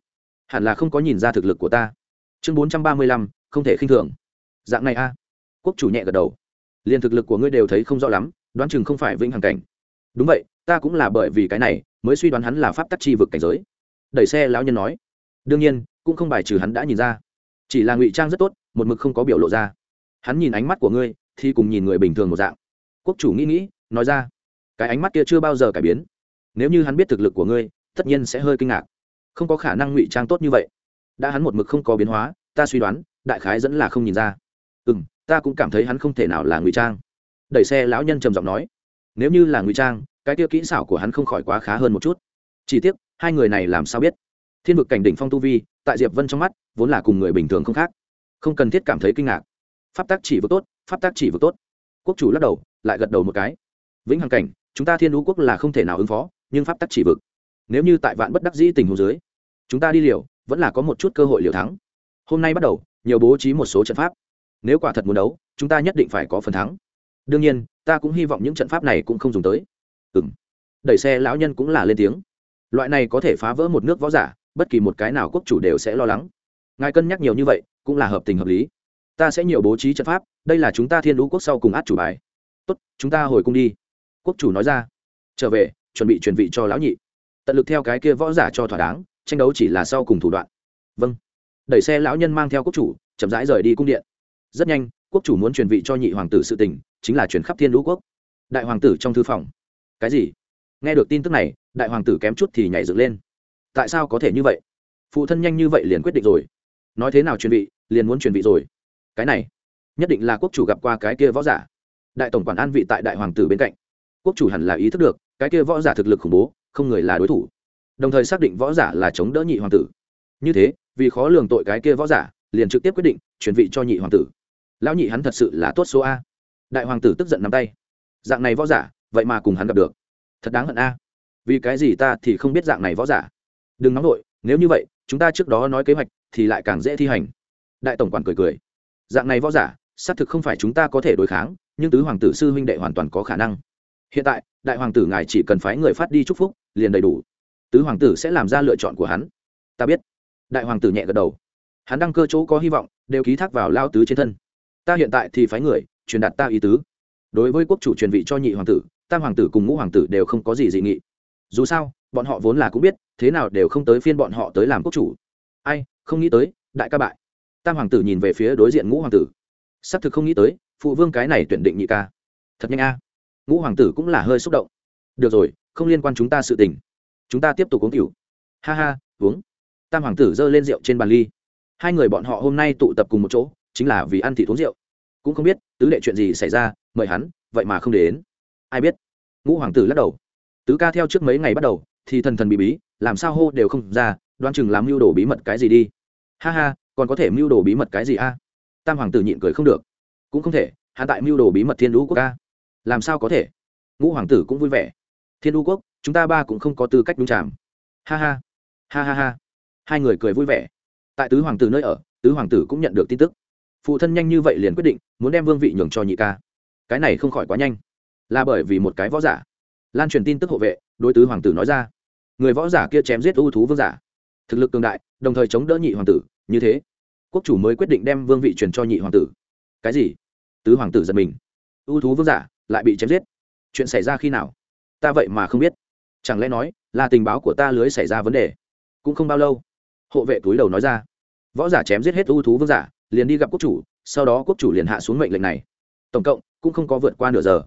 Hẳn là không có nhìn ra thực lực của ta chương bốn trăm ba mươi lăm, không thể khinh thường. Dạng này a. Quốc chủ nhẹ gật đầu. Liền thực lực của ngươi đều thấy không rõ lắm, đoán chừng không phải vĩnh hằng cảnh. Đúng vậy, ta cũng là bởi vì cái này, mới suy đoán hắn là pháp tắc chi vực cảnh giới. Đẩy xe lão nhân nói. Đương nhiên, cũng không bài trừ hắn đã nhìn ra. Chỉ là ngụy trang rất tốt, một mực không có biểu lộ ra. Hắn nhìn ánh mắt của ngươi, thì cùng nhìn người bình thường một dạng. Quốc chủ nghĩ nghĩ, nói ra. Cái ánh mắt kia chưa bao giờ cải biến. Nếu như hắn biết thực lực của ngươi, tất nhiên sẽ hơi kinh ngạc. Không có khả năng ngụy trang tốt như vậy đã hắn một mực không có biến hóa, ta suy đoán, đại khái dẫn là không nhìn ra. Ừ m ta cũng cảm thấy hắn không thể nào là ngụy trang. Đẩy xe lão nhân trầm giọng nói, nếu như là ngụy trang, cái tiêu kỹ xảo của hắn không khỏi quá khá hơn một chút. Chỉ tiếc, hai người này làm sao biết? Thiên vực cảnh đỉnh phong tu vi, tại diệp vân trong mắt, vốn là cùng người bình thường không khác. Không cần thiết cảm thấy kinh ngạc. Pháp tác chỉ vực tốt, pháp tác chỉ vực tốt. Quốc chủ lắc đầu, lại gật đầu một cái. Vĩnh hằng cảnh, chúng ta thiên đũ quốc là không thể nào ứng phó, nhưng pháp tắc chỉ vực. Nếu như tại vạn bất đắc dĩ tình huống dưới, chúng ta đi liều vẫn là có một chút cơ hội liều thắng. Hôm nay bắt đầu, nhiều bố trí một số trận pháp. Nếu quả thật muốn đấu, chúng ta nhất định phải có phần thắng. Đương nhiên, ta cũng hy vọng những trận pháp này cũng không dùng tới. Ừng đẩy xe lão nhân cũng là lên tiếng. Loại này có thể phá vỡ một nước võ giả, bất kỳ một cái nào quốc chủ đều sẽ lo lắng. Ngài cân nhắc nhiều như vậy, cũng là hợp tình hợp lý. Ta sẽ nhiều bố trí trận pháp, đây là chúng ta thiên lũ quốc sau cùng át chủ bài. Tốt, chúng ta hồi cung đi. Quốc chủ nói ra. Trở về, chuẩn bị chuẩn vị cho lão nhị. Tận lực theo cái kia võ giả cho thỏa đáng tranh đấu chỉ là sau cùng thủ đoạn. Vâng. Đẩy xe lão nhân mang theo quốc chủ, chậm rãi rời đi cung điện. Rất nhanh, quốc chủ muốn truyền vị cho nhị hoàng tử sự tình, chính là truyền khắp thiên lũ quốc. Đại hoàng tử trong thư phòng. Cái gì? Nghe được tin tức này, đại hoàng tử kém chút thì nhảy dựng lên. Tại sao có thể như vậy? Phụ thân nhanh như vậy liền quyết định rồi. Nói thế nào truyền vị, liền muốn truyền vị rồi. Cái này, nhất định là quốc chủ gặp qua cái kia võ giả. Đại tổng quản an vị tại đại hoàng tử bên cạnh. Quốc chủ hẳn là ý thức được, cái kia võ giả thực lực khủng bố, không người là đối thủ đồng thời xác định võ giả là chống đỡ nhị hoàng tử. Như thế, vì khó lường tội cái kia võ giả, liền trực tiếp quyết định chuyển vị cho nhị hoàng tử. Lão nhị hắn thật sự là tốt số a. Đại hoàng tử tức giận nắm tay. Dạng này võ giả, vậy mà cùng hắn gặp được. Thật đáng hận a. Vì cái gì ta thì không biết dạng này võ giả? Đừng nóng nổi nếu như vậy, chúng ta trước đó nói kế hoạch thì lại càng dễ thi hành. Đại tổng quản cười cười. Dạng này võ giả, xác thực không phải chúng ta có thể đối kháng, nhưng tứ hoàng tử sư huynh đệ hoàn toàn có khả năng. Hiện tại, đại hoàng tử ngài chỉ cần phái người phát đi chúc phúc, liền đầy đủ tứ hoàng tử sẽ làm ra lựa chọn của hắn. Ta biết. Đại hoàng tử nhẹ gật đầu. Hắn đăng cơ chỗ có hy vọng, đều ký thác vào lao tứ trên thân. Ta hiện tại thì phái người, truyền đạt ta ý tứ. Đối với quốc chủ truyền vị cho nhị hoàng tử, tam hoàng tử cùng ngũ hoàng tử đều không có gì dị nghị. Dù sao, bọn họ vốn là cũng biết, thế nào đều không tới phiên bọn họ tới làm quốc chủ. Ai, không nghĩ tới, đại ca bại. Tam hoàng tử nhìn về phía đối diện ngũ hoàng tử. Xác thực không nghĩ tới, phụ vương cái này tuyển định nhị ca. Thật nhanh a. Ngũ hoàng tử cũng là hơi xúc động. Được rồi, không liên quan chúng ta sự tình chúng ta tiếp tục uống rượu, ha ha uống. Tam hoàng tử giơ lên rượu trên bàn ly. Hai người bọn họ hôm nay tụ tập cùng một chỗ chính là vì ăn thịt uống rượu. Cũng không biết tứ đệ chuyện gì xảy ra mời hắn vậy mà không đến. Ai biết? Ngũ hoàng tử lắc đầu. Tứ ca theo trước mấy ngày bắt đầu thì thần thần bị bí làm sao hô đều không ra đoan chừng làm mưu đồ bí mật cái gì đi. Ha ha còn có thể mưu đồ bí mật cái gì a? Tam hoàng tử nhịn cười không được. Cũng không thể hạ tại mưu đồ bí mật thiên lũ quốc ca. Làm sao có thể? Ngũ hoàng tử cũng vui vẻ. Thiên lũ quốc chúng ta ba cũng không có tư cách đúng chạm. Ha ha. Ha ha ha. Hai người cười vui vẻ. Tại tứ hoàng tử nơi ở, tứ hoàng tử cũng nhận được tin tức. Phụ thân nhanh như vậy liền quyết định muốn đem vương vị nhường cho nhị ca. Cái này không khỏi quá nhanh. Là bởi vì một cái võ giả. Lan truyền tin tức hộ vệ, đối tứ hoàng tử nói ra. Người võ giả kia chém giết ưu thú vương giả. Thực lực cường đại, đồng thời chống đỡ nhị hoàng tử, như thế. Quốc chủ mới quyết định đem vương vị truyền cho nhị hoàng tử. Cái gì? Tứ hoàng tử giật mình. Ưu thú vương giả lại bị chém giết. Chuyện xảy ra khi nào? Ta vậy mà không biết chẳng lẽ nói, là tình báo của ta lưới xảy ra vấn đề? Cũng không bao lâu, hộ vệ túi đầu nói ra. Võ giả chém giết hết ưu thú vương giả, liền đi gặp quốc chủ, sau đó quốc chủ liền hạ xuống mệnh lệnh này. Tổng cộng, cũng không có vượt qua nửa giờ.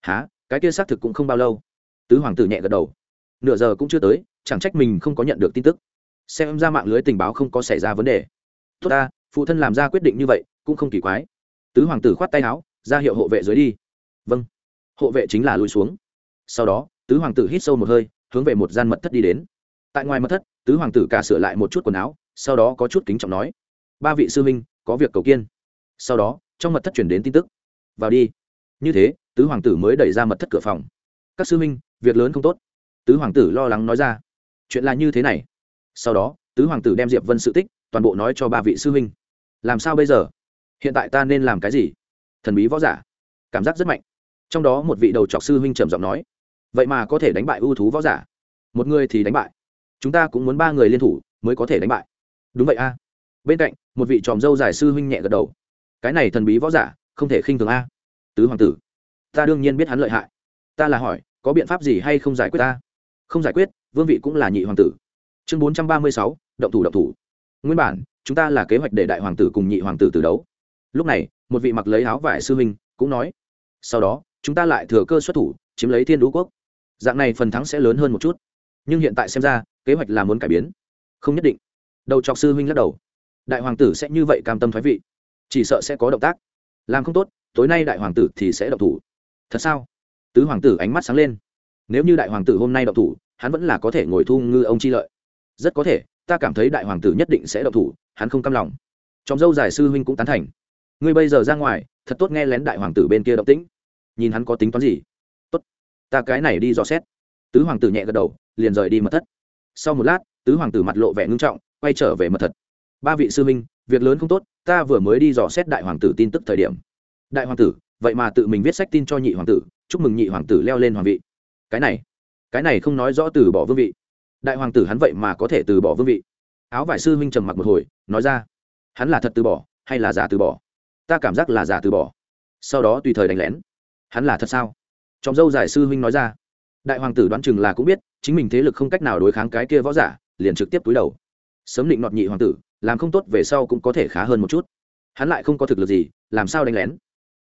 Há cái kia xác thực cũng không bao lâu. Tứ hoàng tử nhẹ gật đầu. Nửa giờ cũng chưa tới, chẳng trách mình không có nhận được tin tức. Xem ra mạng lưới tình báo không có xảy ra vấn đề. Tốt ta, phụ thân làm ra quyết định như vậy, cũng không kỳ quái. Tứ hoàng tử khoát tay áo, ra hiệu hộ vệ dưới đi. Vâng. Hộ vệ chính là lùi xuống. Sau đó tứ hoàng tử hít sâu một hơi, hướng về một gian mật thất đi đến. Tại ngoài mật thất, tứ hoàng tử cả sửa lại một chút quần áo, sau đó có chút kính trọng nói, ba vị sư minh có việc cầu kiên. Sau đó, trong mật thất chuyển đến tin tức. Vào đi. Như thế, tứ hoàng tử mới đẩy ra mật thất cửa phòng. Các sư minh việc lớn không tốt. Tứ hoàng tử lo lắng nói ra. Chuyện là như thế này. Sau đó, tứ hoàng tử đem diệp vân sự tích, toàn bộ nói cho ba vị sư minh làm sao bây giờ? Hiện tại ta nên làm cái gì? Thần bí võ giả. Cảm giác rất mạnh. Trong đó một vị đầu trọc sư huynh trầm giọng nói vậy mà có thể đánh bại ưu thú võ giả. Một người thì đánh bại. Chúng ta cũng muốn ba người liên thủ mới có thể đánh bại. Đúng vậy a. Bên cạnh, một vị tròm dâu giải sư huynh nhẹ gật đầu. Cái này thần bí võ giả, không thể khinh thường a. Tứ hoàng tử, ta đương nhiên biết hắn lợi hại. Ta là hỏi, có biện pháp gì hay không giải quyết ta? Không giải quyết, vương vị cũng là nhị hoàng tử. Chương bốn trăm ba mươi sáu, động thủ động thủ. Nguyên bản, chúng ta là kế hoạch để đại hoàng tử cùng nhị hoàng tử từ đấu. Lúc này, một vị mặc lấy áo vải sư huynh cũng nói, sau đó, chúng ta lại thừa cơ xuất thủ, chiếm lấy thiên đũ quốc dạng này phần thắng sẽ lớn hơn một chút. Nhưng hiện tại xem ra, kế hoạch là muốn cải biến. Không nhất định. Đầu trọc sư huynh lắc đầu. Đại hoàng tử sẽ như vậy cam tâm thoái vị. Chỉ sợ sẽ có động tác. Làm không tốt, tối nay đại hoàng tử thì sẽ động thủ. Thật sao? Tứ hoàng tử ánh mắt sáng lên. Nếu như đại hoàng tử hôm nay động thủ, hắn vẫn là có thể ngồi thu ngư ông chi lợi. Rất có thể, ta cảm thấy đại hoàng tử nhất định sẽ động thủ, hắn không cam lòng. Trong dâu giải sư huynh cũng tán thành. Ngươi bây giờ ra ngoài, thật tốt nghe lén đại hoàng tử bên kia động tĩnh. Nhìn hắn có tính toán gì? Ta cái này đi dò xét. Tứ hoàng tử nhẹ gật đầu, liền rời đi mật thất. Sau một lát, tứ hoàng tử mặt lộ vẻ ngưng trọng, quay trở về mật thất. Ba vị sư minh việc lớn không tốt, ta vừa mới đi dò xét đại hoàng tử tin tức thời điểm. Đại hoàng tử, vậy mà tự mình viết sách tin cho nhị hoàng tử, chúc mừng nhị hoàng tử leo lên hoàng vị. Cái này cái này không nói rõ từ bỏ vương vị. Đại hoàng tử hắn vậy mà có thể từ bỏ vương vị. Áo vải sư minh trầm mặc một hồi, nói ra, hắn là thật từ bỏ, hay là giả từ bỏ? Ta cảm giác là giả từ bỏ. Sau đó tùy thời đánh lén. Hắn là thật sao? Trong dâu giải sư huynh nói ra. Đại hoàng tử đoán chừng là cũng biết, chính mình thế lực không cách nào đối kháng cái kia võ giả, liền trực tiếp túi đầu. Sớm định nọt nhị hoàng tử, làm không tốt về sau cũng có thể khá hơn một chút. Hắn lại không có thực lực gì, làm sao đánh lén?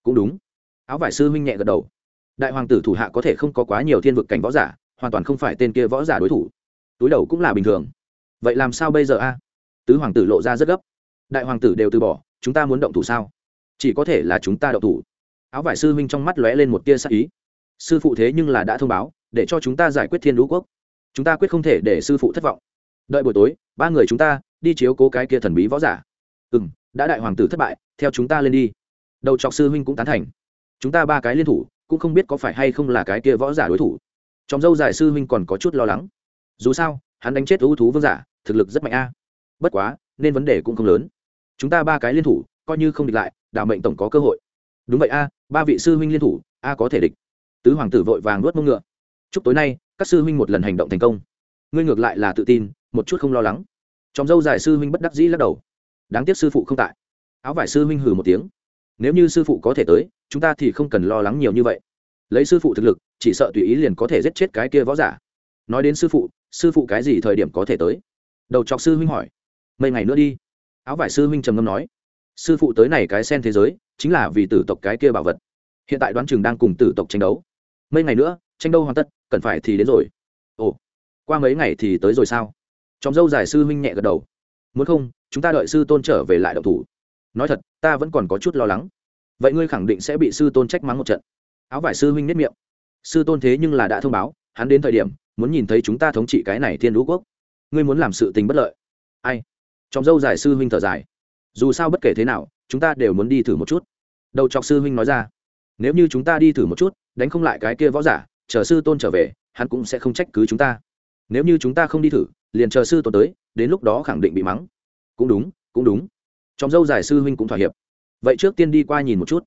Cũng đúng. Áo vải sư huynh nhẹ gật đầu. Đại hoàng tử thủ hạ có thể không có quá nhiều thiên vực cảnh võ giả, hoàn toàn không phải tên kia võ giả đối thủ. Túi đầu cũng là bình thường. Vậy làm sao bây giờ a? Tứ hoàng tử lộ ra rất gấp. Đại hoàng tử đều từ bỏ, chúng ta muốn động thủ sao? Chỉ có thể là chúng ta động thủ. Áo vải sư huynh trong mắt lóe lên một tia sắc ý sư phụ thế nhưng là đã thông báo, để cho chúng ta giải quyết thiên lũ quốc. Chúng ta quyết không thể để sư phụ thất vọng. Đợi buổi tối, ba người chúng ta đi chiếu cố cái kia thần bí võ giả. Ừ m đã đại hoàng tử thất bại, theo chúng ta lên đi. Đầu trọc sư huynh cũng tán thành. Chúng ta ba cái liên thủ, cũng không biết có phải hay không là cái kia võ giả đối thủ. Trong dâu giải sư huynh còn có chút lo lắng. Dù sao, hắn đánh chết ưu thú vương giả, thực lực rất mạnh a. Bất quá, nên vấn đề cũng không lớn. Chúng ta ba cái liên thủ, coi như không địch lại, đạo mệnh tổng có cơ hội. Đúng vậy a, ba vị sư huynh liên thủ, a có thể địch tứ hoàng tử vội vàng nuốt mông ngựa. Chúc tối nay, các sư huynh một lần hành động thành công. Ngươi ngược lại là tự tin, một chút không lo lắng. Trong dâu dài sư huynh bất đắc dĩ lắc đầu. Đáng tiếc sư phụ không tại. Áo vải sư huynh hừ một tiếng. Nếu như sư phụ có thể tới, chúng ta thì không cần lo lắng nhiều như vậy. Lấy sư phụ thực lực, chỉ sợ tùy ý liền có thể giết chết cái kia võ giả. Nói đến sư phụ sư phụ cái gì thời điểm có thể tới? Đầu chọc sư huynh hỏi. Mấy ngày nữa đi. Áo vải sư huynh trầm ngâm nói. Sư phụ tới này cái sen thế giới, chính là vì tử tộc cái kia bảo vật. Hiện tại đoán chừng đang cùng tử tộc tranh đấu mấy ngày nữa, tranh đâu hoàn tất, cần phải thì đến rồi. Ồ, qua mấy ngày thì tới rồi sao? Trong dâu giải sư huynh nhẹ gật đầu. Muốn không, chúng ta đợi sư tôn trở về lại đậu thủ. Nói thật, ta vẫn còn có chút lo lắng. Vậy ngươi khẳng định sẽ bị sư tôn trách mắng một trận. Áo vải sư huynh nếp miệng. Sư tôn thế nhưng là đã thông báo, hắn đến thời điểm, muốn nhìn thấy chúng ta thống trị cái này thiên lũ quốc. Ngươi muốn làm sự tình bất lợi. Ai? Trong dâu giải sư huynh thở dài. Dù sao bất kể thế nào, chúng ta đều muốn đi thử một chút. Đầu chọc sư huynh nói ra nếu như chúng ta đi thử một chút, đánh không lại cái kia võ giả, chờ sư tôn trở về, hắn cũng sẽ không trách cứ chúng ta. Nếu như chúng ta không đi thử, liền chờ sư tôn tới, đến lúc đó khẳng định bị mắng. Cũng đúng cũng đúng. Trong dâu giải sư huynh cũng thỏa hiệp. Vậy trước tiên đi qua nhìn một chút.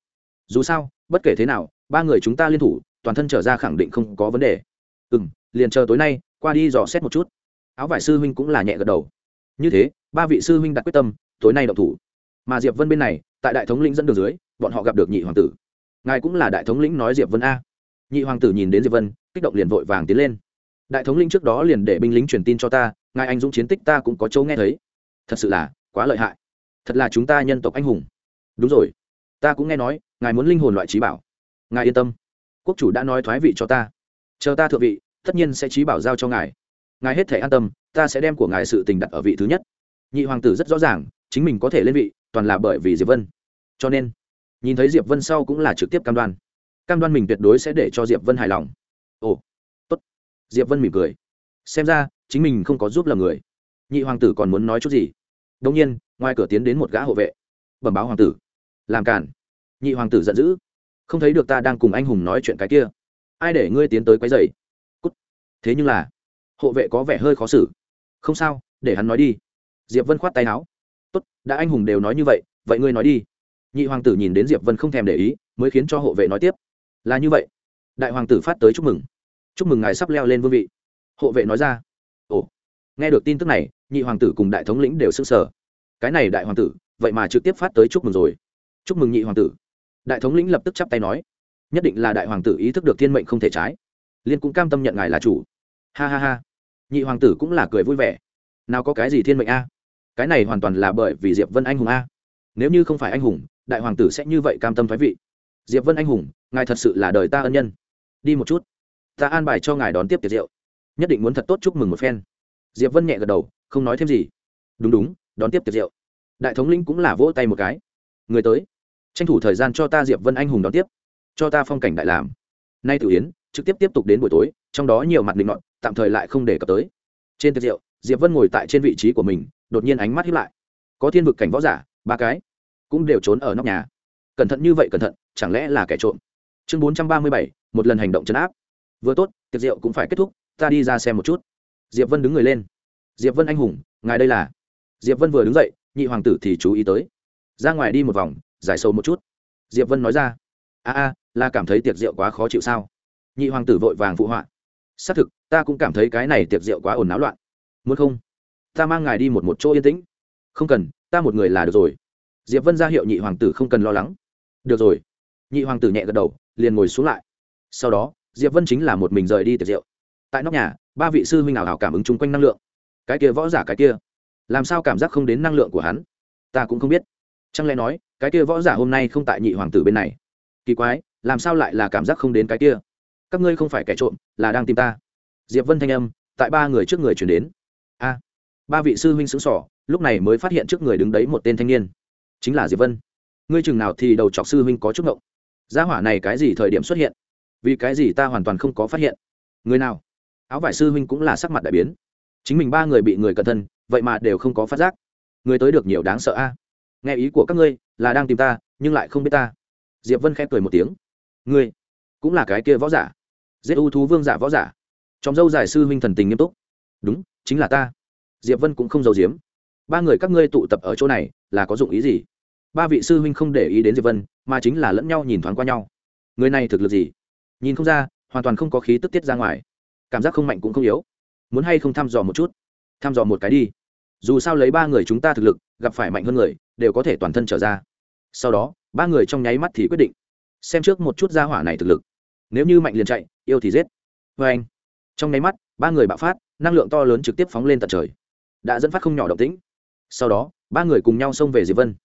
Dù sao, bất kể thế nào, ba người chúng ta liên thủ, toàn thân trở ra khẳng định không có vấn đề. Ừ m liền chờ tối nay, qua đi dò xét một chút. Áo vải sư huynh cũng là nhẹ gật đầu. Như thế, ba vị sư huynh đặt quyết tâm, tối nay động thủ. Mà diệp vân bên này, tại đại thống lĩnh dẫn đường dưới, bọn họ gặp được nhị hoàng tử ngài cũng là đại thống lĩnh nói diệp vân a nhị hoàng tử nhìn đến diệp vân kích động liền vội vàng tiến lên đại thống lĩnh trước đó liền để binh lính truyền tin cho ta ngài anh dũng chiến tích ta cũng có chỗ nghe thấy thật sự là quá lợi hại thật là chúng ta nhân tộc anh hùng đúng rồi ta cũng nghe nói ngài muốn linh hồn loại trí bảo ngài yên tâm quốc chủ đã nói thoái vị cho ta chờ ta thượng vị tất nhiên sẽ trí bảo giao cho ngài ngài hết thể an tâm ta sẽ đem của ngài sự tình đặt ở vị thứ nhất nhị hoàng tử rất rõ ràng chính mình có thể lên vị toàn là bởi vì diệp vân cho nên nhìn thấy diệp vân sau cũng là trực tiếp cam đoan. Cam đoan mình tuyệt đối sẽ để cho diệp vân hài lòng. Ồ, tốt. Diệp vân mỉm cười. Xem ra, chính mình không có giúp lầm người. Nhị hoàng tử còn muốn nói chút gì? Đông nhiên, ngoài cửa tiến đến một gã hộ vệ. Bẩm báo hoàng tử. Làm cản. Nhị hoàng tử giận dữ. Không thấy được ta đang cùng anh hùng nói chuyện cái kia. Ai để ngươi tiến tới quấy dày cút. Thế nhưng là, hộ vệ có vẻ hơi khó xử. Không sao, để hắn nói đi. Diệp vân khoát tay áo. Tốt, đã anh hùng đều nói như vậy vậy ngươi nói đi nhị hoàng tử nhìn đến diệp vân không thèm để ý, mới khiến cho hộ vệ nói tiếp. Là như vậy. Đại hoàng tử phát tới chúc mừng. Chúc mừng ngài sắp leo lên vương vị. Hộ vệ nói ra. Ồ, nghe được tin tức này, nhị hoàng tử cùng đại thống lĩnh đều s ư n g sở cái này đại hoàng tử, vậy mà trực tiếp phát tới chúc mừng rồi. Chúc mừng nhị hoàng tử. Đại thống lĩnh lập tức chắp tay nói. Nhất định là đại hoàng tử ý thức được thiên mệnh không thể trái. Liên cũng cam tâm nhận ngài là chủ. Ha ha ha. Nhị hoàng tử cũng là cười vui vẻ. Nào có cái gì thiên mệnh a? Cái này hoàn toàn là bởi vì diệp vân anh hùng a nếu như không phải anh hùng, đại hoàng tử sẽ như vậy cam tâm thoái vị. Diệp vân anh hùng, ngài thật sự là đời ta ân nhân. Đi một chút. Ta an bài cho ngài đón tiếp tiệc rượu. Nhất định muốn thật tốt chúc mừng một phen. Diệp vân nhẹ gật đầu, không nói thêm gì. Đúng đúng, đón tiếp tiệc rượu. Đại thống lĩnh cũng là vỗ tay một cái. Người tới. Tranh thủ thời gian cho ta diệp vân anh hùng đón tiếp. Cho ta phong cảnh đại làm. Nay tử yến, trực tiếp tiếp tục đến buổi tối, trong đó nhiều mặt định nọn tạm thời lại không để cập tới. Trên tiệc rượu, diệp vân ngồi tại trên vị trí của mình, đột nhiên ánh mắt hiếp lại. Có thiên vực cảnh võ giả ba cái cũng đều trốn ở nóc nhà. Cẩn thận như vậy cẩn thận, chẳng lẽ là kẻ trộm? Chương bốn trăm ba mươi bảy, một lần hành động chấn áp. Vừa tốt, tiệc rượu cũng phải kết thúc, ta đi ra xem một chút. Diệp vân đứng người lên. Diệp vân anh hùng, ngài đây là? Diệp vân vừa đứng dậy, nhị hoàng tử thì chú ý tới. Ra ngoài đi một vòng, giải sâu một chút. Diệp vân nói ra. A a, là cảm thấy tiệc rượu quá khó chịu sao? Nhị hoàng tử vội vàng phụ họa. Xác thực, ta cũng cảm thấy cái này tiệc rượu quá ồn náo loạn. Muốn không? Ta mang ngài đi một một chỗ yên tĩnh. Không cần ta một người là được rồi. Diệp vân ra hiệu nhị hoàng tử không cần lo lắng. Được rồi. Nhị hoàng tử nhẹ gật đầu, liền ngồi xuống lại. Sau đó, diệp vân chính là một mình rời đi tiệc rượu. Tại nóc nhà, ba vị sư huynh nào hào cảm ứng chung quanh năng lượng. Cái kia võ giả cái kia. Làm sao cảm giác không đến năng lượng của hắn? Ta cũng không biết. Chẳng lẽ nói, cái kia võ giả hôm nay không tại nhị hoàng tử bên này? Kỳ quái, làm sao lại là cảm giác không đến cái kia? Các ngươi không phải kẻ trộm, là đang tìm ta. Diệp vân thanh âm, tại ba người trước người chuyển đến. A. Ba vị sư huynh sững sỏ lúc này mới phát hiện trước người đứng đấy một tên thanh niên, chính là diệp vân. Ngươi chừng nào thì đầu chọc sư huynh có chút ngộng. Gia hỏa này cái gì thời điểm xuất hiện? Vì cái gì ta hoàn toàn không có phát hiện? Người nào? Áo vải sư huynh cũng là sắc mặt đại biến. Chính mình ba người bị người cẩn thân vậy mà đều không có phát giác. Người tới được nhiều đáng sợ a. Nghe ý của các ngươi, là đang tìm ta, nhưng lại không biết ta. Diệp vân khẽ cười một tiếng. Ngươi cũng là cái kia võ giả. Giết ưu thú vương giả võ giả. Trong dâu giải sư huynh thần tình nghiêm túc. Đúng, chính là ta. Diệp vân cũng không giàu giếm ba người các ngươi tụ tập ở chỗ này, là có dụng ý gì? Ba vị sư huynh không để ý đến diệp vân, mà chính là lẫn nhau nhìn thoáng qua nhau. Người này thực lực gì? Nhìn không ra, hoàn toàn không có khí tức tiết ra ngoài. Cảm giác không mạnh cũng không yếu. Muốn hay không thăm dò một chút? Thăm dò một cái đi. Dù sao lấy ba người chúng ta thực lực, gặp phải mạnh hơn người, đều có thể toàn thân trở ra. Sau đó, ba người trong nháy mắt thì quyết định, xem trước một chút gia hỏa này thực lực. Nếu như mạnh liền chạy, yêu thì giết. Vê anh, trong nháy mắt, ba người bạo phát, năng lượng to lớn trực tiếp phóng lên tận trời. Đã dẫn phát không nhỏ động tĩnh sau đó, ba người cùng nhau xông về diệp vân.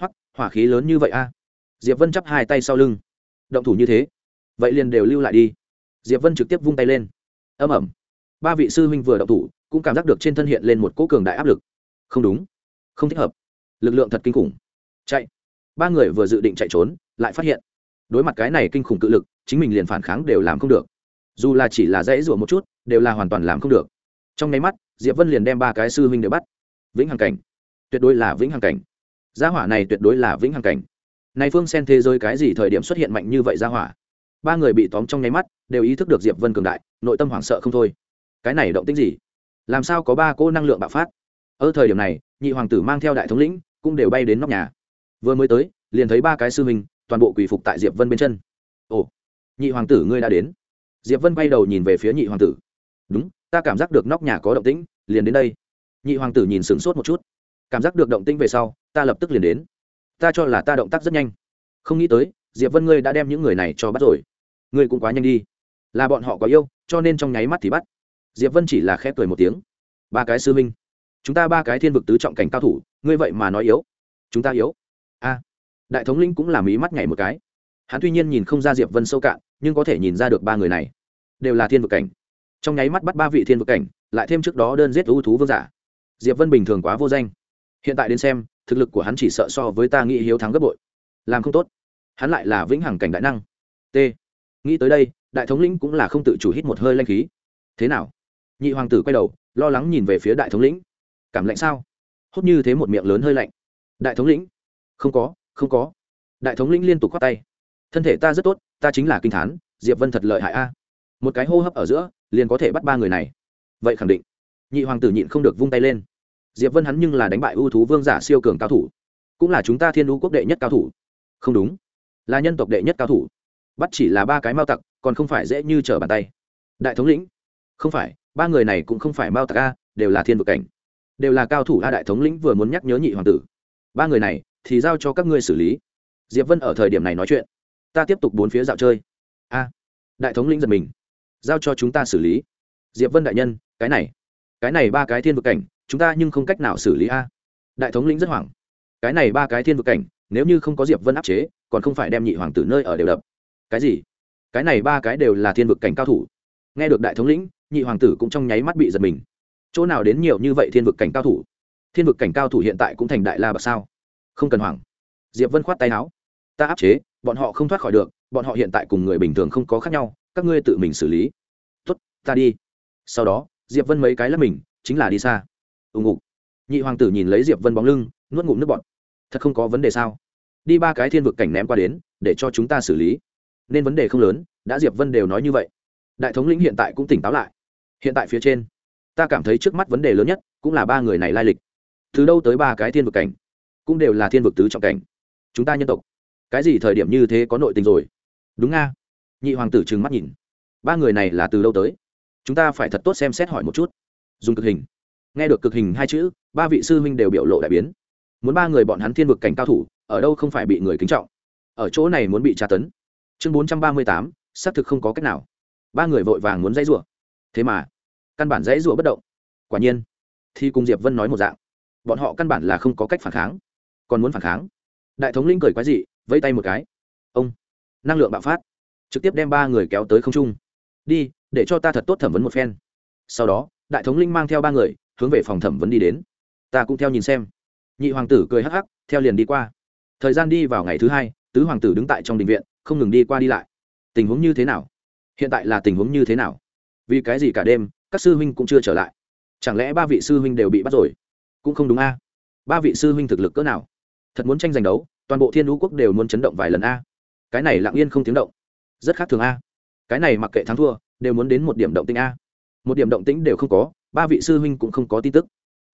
Hoặc hỏa khí lớn như vậy a? Diệp vân chắp hai tay sau lưng. Động thủ như thế, vậy liền đều lưu lại đi. Diệp vân trực tiếp vung tay lên. Âm ẩm ba vị sư huynh vừa động thủ, cũng cảm giác được trên thân hiện lên một cỗ cường đại áp lực. Không đúng, không thích hợp. Lực lượng thật kinh khủng. Chạy. Ba người vừa dự định chạy trốn, lại phát hiện, đối mặt cái này kinh khủng cự lực, chính mình liền phản kháng đều làm không được. Dù là chỉ là dãy rủa một chút, đều là hoàn toàn làm không được. Trong nháy mắt, diệp vân liền đem ba cái sư huynh đều bắt. Vĩnh hằng cảnh tuyệt đối là vĩnh hằng cảnh. Gia hỏa này tuyệt đối là vĩnh hằng cảnh. Này phương sen thế giới cái gì thời điểm xuất hiện mạnh như vậy gia hỏa? Ba người bị tóm trong nháy mắt, đều ý thức được diệp vân cường đại, nội tâm hoảng sợ không thôi. Cái này động tĩnh gì? Làm sao có ba cô năng lượng bạo phát? Ở thời điểm này, nhị hoàng tử mang theo đại thống lĩnh, cũng đều bay đến nóc nhà. Vừa mới tới, liền thấy ba cái sư huynh, toàn bộ quỳ phục tại diệp vân bên chân. Ồ, nhị hoàng tử ngươi đã đến. Diệp vân bay đầu nhìn về phía nhị hoàng tử. Đúng, ta cảm giác được nóc nhà có động tĩnh, liền đến đây. Nhị hoàng tử nhìn sửng sốt một chút cảm giác được động tĩnh về sau, ta lập tức liền đến. Ta cho là ta động tác rất nhanh. Không nghĩ tới, diệp vân ngươi đã đem những người này cho bắt rồi. Ngươi cũng quá nhanh đi. Là bọn họ có yêu, cho nên trong nháy mắt thì bắt. Diệp vân chỉ là khép cười một tiếng. Ba cái sư minh chúng ta ba cái thiên vực tứ trọng cảnh cao thủ, ngươi vậy mà nói yếu. Chúng ta yếu. A. Đại thống linh cũng làm ý mắt nhảy một cái. Hắn tuy nhiên nhìn không ra diệp vân sâu cạn, nhưng có thể nhìn ra được ba người này. Đều là thiên vực cảnh. Trong nháy mắt bắt ba vị thiên vực cảnh, lại thêm trước đó đơn giết ưu thú vương giả. Diệp vân bình thường quá vô danh hiện tại đến xem, thực lực của hắn chỉ sợ so với ta nghĩ hiếu thắng gấp bội. Làm không tốt. Hắn lại là vĩnh hằng cảnh đại năng. T. Nghĩ tới đây, đại thống lĩnh cũng là không tự chủ hít một hơi lanh khí. Thế nào? Nhị hoàng tử quay đầu, lo lắng nhìn về phía đại thống lĩnh. Cảm lạnh sao? Hốt như thế một miệng lớn hơi lạnh. Đại thống lĩnh? Không có không có. Đại thống lĩnh liên tục khoát tay. Thân thể ta rất tốt, ta chính là kinh thán, diệp vân thật lợi hại a. Một cái hô hấp ở giữa, liền có thể bắt ba người này. Vậy khẳng định. Nhị hoàng tử nhịn không được vung tay lên diệp vân hắn nhưng là đánh bại ưu thú vương giả siêu cường cao thủ. Cũng là chúng ta thiên lũ quốc đệ nhất cao thủ. Không đúng. Là nhân tộc đệ nhất cao thủ. Bắt chỉ là ba cái mao tặc, còn không phải dễ như trở bàn tay. Đại thống lĩnh. Không phải, ba người này cũng không phải mao tặc a, đều là thiên vực cảnh. Đều là cao thủ a đại thống lĩnh vừa muốn nhắc nhớ nhị hoàng tử. Ba người này, thì giao cho các ngươi xử lý. Diệp vân ở thời điểm này nói chuyện. Ta tiếp tục bốn phía dạo chơi. A. Đại thống lĩnh giật mình. Giao cho chúng ta xử lý. Diệp vân đại nhân, cái này. Cái này ba cái thiên vực cảnh chúng ta nhưng không cách nào xử lý a. Đại thống lĩnh rất hoảng. Cái này ba cái thiên vực cảnh, nếu như không có diệp vân áp chế, còn không phải đem nhị hoàng tử nơi ở đều đập. Cái gì? Cái này ba cái đều là thiên vực cảnh cao thủ. Nghe được đại thống lĩnh, nhị hoàng tử cũng trong nháy mắt bị giật mình. Chỗ nào đến nhiều như vậy thiên vực cảnh cao thủ? Thiên vực cảnh cao thủ hiện tại cũng thành đại la bậc sao? Không cần hoảng. Diệp vân khoát tay áo. Ta áp chế, bọn họ không thoát khỏi được, bọn họ hiện tại cùng người bình thường không có khác nhau, các ngươi tự mình xử lý. Tốt, ta đi. Sau đó, diệp vân mấy cái lắp mình, chính là đi xa ùng ngục. Nhị hoàng tử nhìn lấy diệp vân bóng lưng, nuốt ngụm nước bọt. Thật không có vấn đề sao? Đi ba cái thiên vực cảnh ném qua đến, để cho chúng ta xử lý. Nên vấn đề không lớn, đã diệp vân đều nói như vậy. Đại thống lĩnh hiện tại cũng tỉnh táo lại. Hiện tại phía trên, ta cảm thấy trước mắt vấn đề lớn nhất cũng là ba người này lai lịch. Từ đâu tới ba cái thiên vực cảnh? Cũng đều là thiên vực tứ trọng cảnh. Chúng ta nhân tộc, cái gì thời điểm như thế có nội tình rồi? Đúng nga. Nhị hoàng tử trừng mắt nhìn. Ba người này là từ đâu tới? Chúng ta phải thật tốt xem xét hỏi một chút. Dùng cực hình nghe được cực hình hai chữ, ba vị sư huynh đều biểu lộ đại biến. Muốn ba người bọn hắn thiên vực cảnh cao thủ, ở đâu không phải bị người kính trọng. Ở chỗ này muốn bị tra tấn. Chương bốn trăm ba mươi tám, xác thực không có cách nào. Ba người vội vàng muốn dãy rủa. Thế mà, căn bản dãy rủa bất động. Quả nhiên, thì cùng diệp vân nói một dạng, bọn họ căn bản là không có cách phản kháng, còn muốn phản kháng. Đại thống linh cười quái dị, vẫy tay một cái. Ông, năng lượng bạo phát, trực tiếp đem ba người kéo tới không trung. Đi, để cho ta thật tốt thẩm vấn một phen. Sau đó, đại thống linh mang theo ba người hướng về phòng thẩm vấn đi đến. Ta cũng theo nhìn xem. Nhị hoàng tử cười hắc hắc, theo liền đi qua. Thời gian đi vào ngày thứ hai, tứ hoàng tử đứng tại trong đình viện, không ngừng đi qua đi lại. Tình huống như thế nào? Hiện tại là tình huống như thế nào? Vì cái gì cả đêm, các sư huynh cũng chưa trở lại? Chẳng lẽ ba vị sư huynh đều bị bắt rồi? Cũng không đúng a. Ba vị sư huynh thực lực cỡ nào? Thật muốn tranh giành đấu, toàn bộ thiên lũ quốc đều muốn chấn động vài lần a. Cái này lặng yên không tiếng động. Rất khác thường a. Cái này mặc kệ thắng thua, đều muốn đến một điểm động tinh a một điểm động tĩnh đều không có, ba vị sư huynh cũng không có tin tức.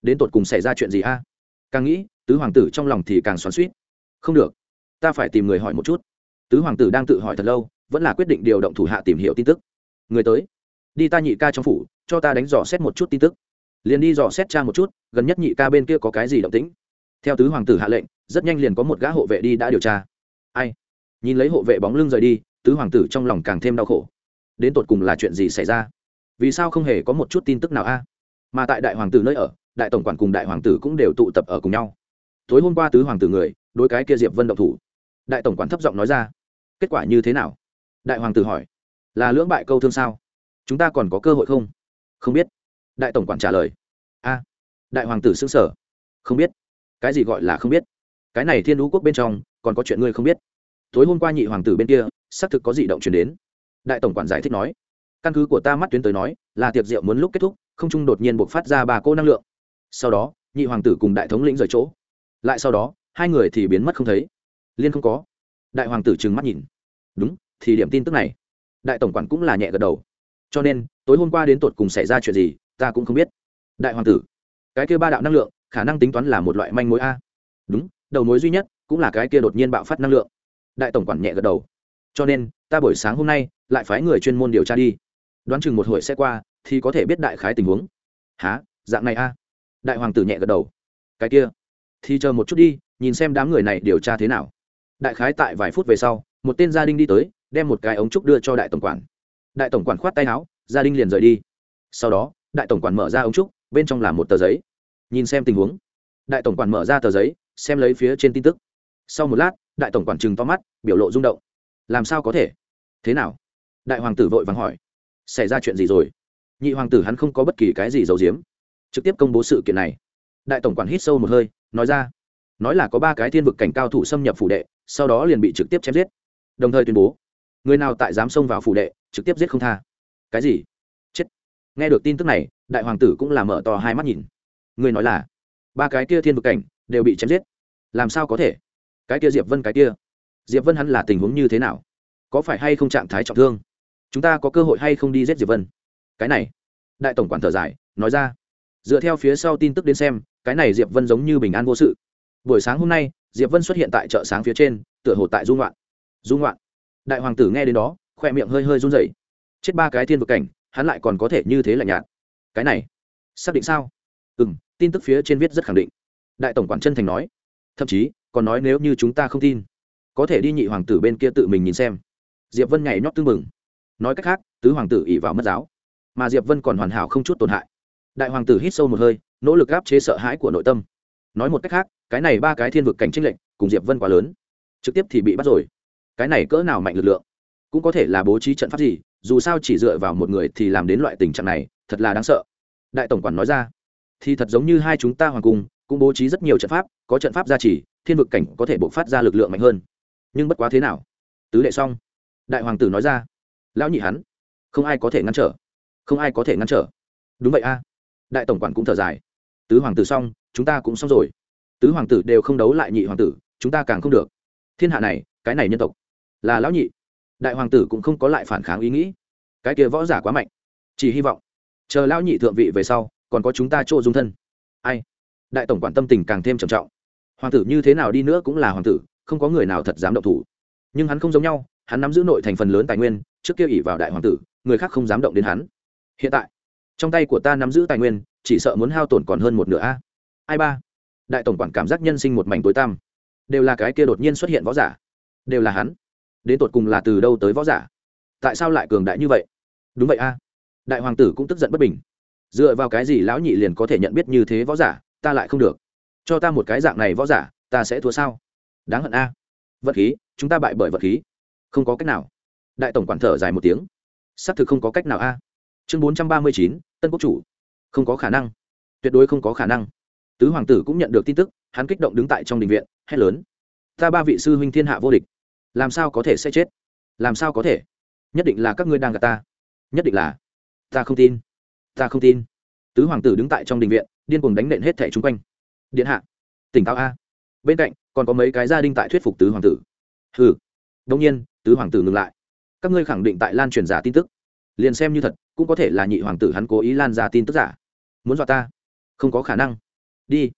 Đến tột cùng xảy ra chuyện gì a? Càng nghĩ, tứ hoàng tử trong lòng thì càng xoắn suýt không được, ta phải tìm người hỏi một chút. Tứ hoàng tử đang tự hỏi thật lâu, vẫn là quyết định điều động thủ hạ tìm hiểu tin tức. Người tới, đi ta nhị ca trong phủ, cho ta đánh dò xét một chút tin tức. Liền đi dò xét cha một chút, gần nhất nhị ca bên kia có cái gì động tĩnh. Theo tứ hoàng tử hạ lệnh, rất nhanh liền có một gã hộ vệ đi đã điều tra. Ai? Nhìn lấy hộ vệ bóng lưng rời đi, tứ hoàng tử trong lòng càng thêm đau khổ. Đến tột cùng là chuyện gì xảy ra? Vì sao không hề có một chút tin tức nào a? À? Mà tại đại hoàng tử nơi ở, đại tổng quản cùng đại hoàng tử cũng đều tụ tập ở cùng nhau. Tối hôm qua tứ hoàng tử người, đối cái kia diệp vân động thủ. Đại tổng quản thấp giọng nói ra, kết quả như thế nào? Đại hoàng tử hỏi, là lưỡng bại câu thương sao? Chúng ta còn có cơ hội không? Không biết. Đại tổng quản trả lời, a. Đại hoàng tử xứng sở không biết. Cái gì gọi là không biết? Cái này thiên đũ quốc bên trong, còn có chuyện ngươi không biết. Tối hôm qua nhị hoàng tử bên kia, xác thực có gì động chuyển đến. Đại tổng quản giải thích nói căn cứ của ta mắt tuyến tới nói, là tiệc rượu muốn lúc kết thúc, không trung đột nhiên buộc phát ra ba cô năng lượng. Sau đó, nhị hoàng tử cùng đại thống lĩnh rời chỗ. Lại sau đó, hai người thì biến mất không thấy. Liên không có. Đại hoàng tử trừng mắt nhìn. Đúng, thì điểm tin tức này. Đại tổng quản cũng là nhẹ gật đầu. Cho nên, tối hôm qua đến tột cùng xảy ra chuyện gì, ta cũng không biết. Đại hoàng tử, cái kia ba đạo năng lượng, khả năng tính toán là một loại manh mối a. Đúng, đầu mối duy nhất cũng là cái kia đột nhiên bạo phát năng lượng. Đại tổng quản nhẹ gật đầu. Cho nên, ta buổi sáng hôm nay lại phái người chuyên môn điều tra đi đoán chừng một hồi sẽ qua, thì có thể biết đại khái tình huống. Há dạng này a? Đại hoàng tử nhẹ gật đầu. Cái kia. Thì chờ một chút đi, nhìn xem đám người này điều tra thế nào. Đại khái tại vài phút về sau, một tên gia đình đi tới, đem một cái ống trúc đưa cho đại tổng quản. Đại tổng quản khoát tay áo, gia đình liền rời đi. Sau đó, đại tổng quản mở ra ống trúc, bên trong là một tờ giấy. Nhìn xem tình huống. Đại tổng quản mở ra tờ giấy, xem lấy phía trên tin tức. Sau một lát, đại tổng quản chừng to mắt, biểu lộ rung động. Làm sao có thể? Thế nào? Đại hoàng tử vội vàng hỏi xảy ra chuyện gì rồi? Nhị hoàng tử hắn không có bất kỳ cái gì giấu giếm. Trực tiếp công bố sự kiện này. Đại tổng quản hít sâu một hơi, nói ra. Nói là có ba cái thiên vực cảnh cao thủ xâm nhập phủ đệ, sau đó liền bị trực tiếp chém giết. Đồng thời tuyên bố, người nào tại dám xông vào phủ đệ, trực tiếp giết không tha. Cái gì? Chết. Nghe được tin tức này, đại hoàng tử cũng là mở to hai mắt nhìn. Người nói là, ba cái kia thiên vực cảnh đều bị chém giết. Làm sao có thể? Cái kia diệp vân cái kia. Diệp vân hắn là tình huống như thế nào? Có phải hay không trạng thái trọng thương? Chúng ta có cơ hội hay không đi giết diệp vân cái này đại tổng quản thở dài nói ra dựa theo phía sau tin tức đến xem cái này diệp vân giống như bình an vô sự buổi sáng hôm nay diệp vân xuất hiện tại chợ sáng phía trên tựa hồ tại dung loạn dung loạn đại hoàng tử nghe đến đó khoe miệng hơi hơi run rẩy chết ba cái thiên vực cảnh hắn lại còn có thể như thế là nhạt cái này xác định sao ừ m tin tức phía trên viết rất khẳng định đại tổng quản chân thành nói thậm chí còn nói nếu như chúng ta không tin có thể đi nhị hoàng tử bên kia tự mình nhìn xem diệp vân nhảy nhót tưng mừng nói cách khác, tứ hoàng tử ỉ vào mất giáo, mà diệp vân còn hoàn hảo không chút tổn hại. Đại hoàng tử hít sâu một hơi, nỗ lực áp chế sợ hãi của nội tâm. Nói một cách khác, cái này ba cái thiên vực cảnh trinh lệnh cùng diệp vân quá lớn, trực tiếp thì bị bắt rồi. Cái này cỡ nào mạnh lực lượng? Cũng có thể là bố trí trận pháp gì, dù sao chỉ dựa vào một người thì làm đến loại tình trạng này, thật là đáng sợ. Đại tổng quản nói ra, thì thật giống như hai chúng ta hoàng cung, cũng bố trí rất nhiều trận pháp, có trận pháp gia trì, thiên vực cảnh có thể bộc phát ra lực lượng mạnh hơn. Nhưng bất quá thế nào? Tứ đệ xong. Đại hoàng tử nói ra lão nhị hắn, không ai có thể ngăn trở. Không ai có thể ngăn trở. Đúng vậy a. Đại tổng quản cũng thở dài. Tứ hoàng tử xong, chúng ta cũng xong rồi. Tứ hoàng tử đều không đấu lại nhị hoàng tử, chúng ta càng không được. Thiên hạ này, cái này nhân tộc, là lão nhị. Đại hoàng tử cũng không có lại phản kháng ý nghĩ. Cái kia võ giả quá mạnh. Chỉ hy vọng, chờ lão nhị thượng vị về sau, còn có chúng ta chỗ dung thân. Ai? Đại tổng quản tâm tình càng thêm trầm trọng. Hoàng tử như thế nào đi nữa cũng là hoàng tử, không có người nào thật dám động thủ. Nhưng hắn không giống nhau, hắn nắm giữ nội thành phần lớn tài nguyên trước kia ỉ vào đại hoàng tử, người khác không dám động đến hắn. Hiện tại, trong tay của ta nắm giữ tài nguyên, chỉ sợ muốn hao tổn còn hơn một nửa a. Ai ba? Đại tổng quản cảm giác nhân sinh một mảnh tối tăm. Đều là cái kia đột nhiên xuất hiện võ giả. Đều là hắn. Đến tột cùng là từ đâu tới võ giả? Tại sao lại cường đại như vậy? Đúng vậy a. Đại hoàng tử cũng tức giận bất bình. Dựa vào cái gì lão nhị liền có thể nhận biết như thế võ giả, ta lại không được. Cho ta một cái dạng này võ giả, ta sẽ thua sao? Đáng hận a. Vật khí, chúng ta bại bởi vật khí. Không có cách nào đại tổng quản thở dài một tiếng. Xác thực không có cách nào a. Chương bốn trăm ba mươi chín, tân quốc chủ. Không có khả năng. Tuyệt đối không có khả năng. Tứ hoàng tử cũng nhận được tin tức, hắn kích động đứng tại trong đình viện, hét lớn. Ta ba vị sư huynh thiên hạ vô địch. Làm sao có thể sẽ chết? Làm sao có thể? Nhất định là các ngươi đang gặp ta. Nhất định là. Ta không tin. Ta không tin. Tứ hoàng tử đứng tại trong đình viện, điên cuồng đánh nện hết thẻ chung quanh. Điện hạ. Tỉnh táo a. Bên cạnh, còn có mấy cái gia đình tại thuyết phục tứ hoàng tử. Hừ. Đông nhiên, tứ hoàng tử ngừng lại các ngươi khẳng định tại lan truyền giả tin tức. Liền xem như thật, cũng có thể là nhị hoàng tử hắn cố ý lan ra tin tức giả. Muốn dọa ta? Không có khả năng. Đi,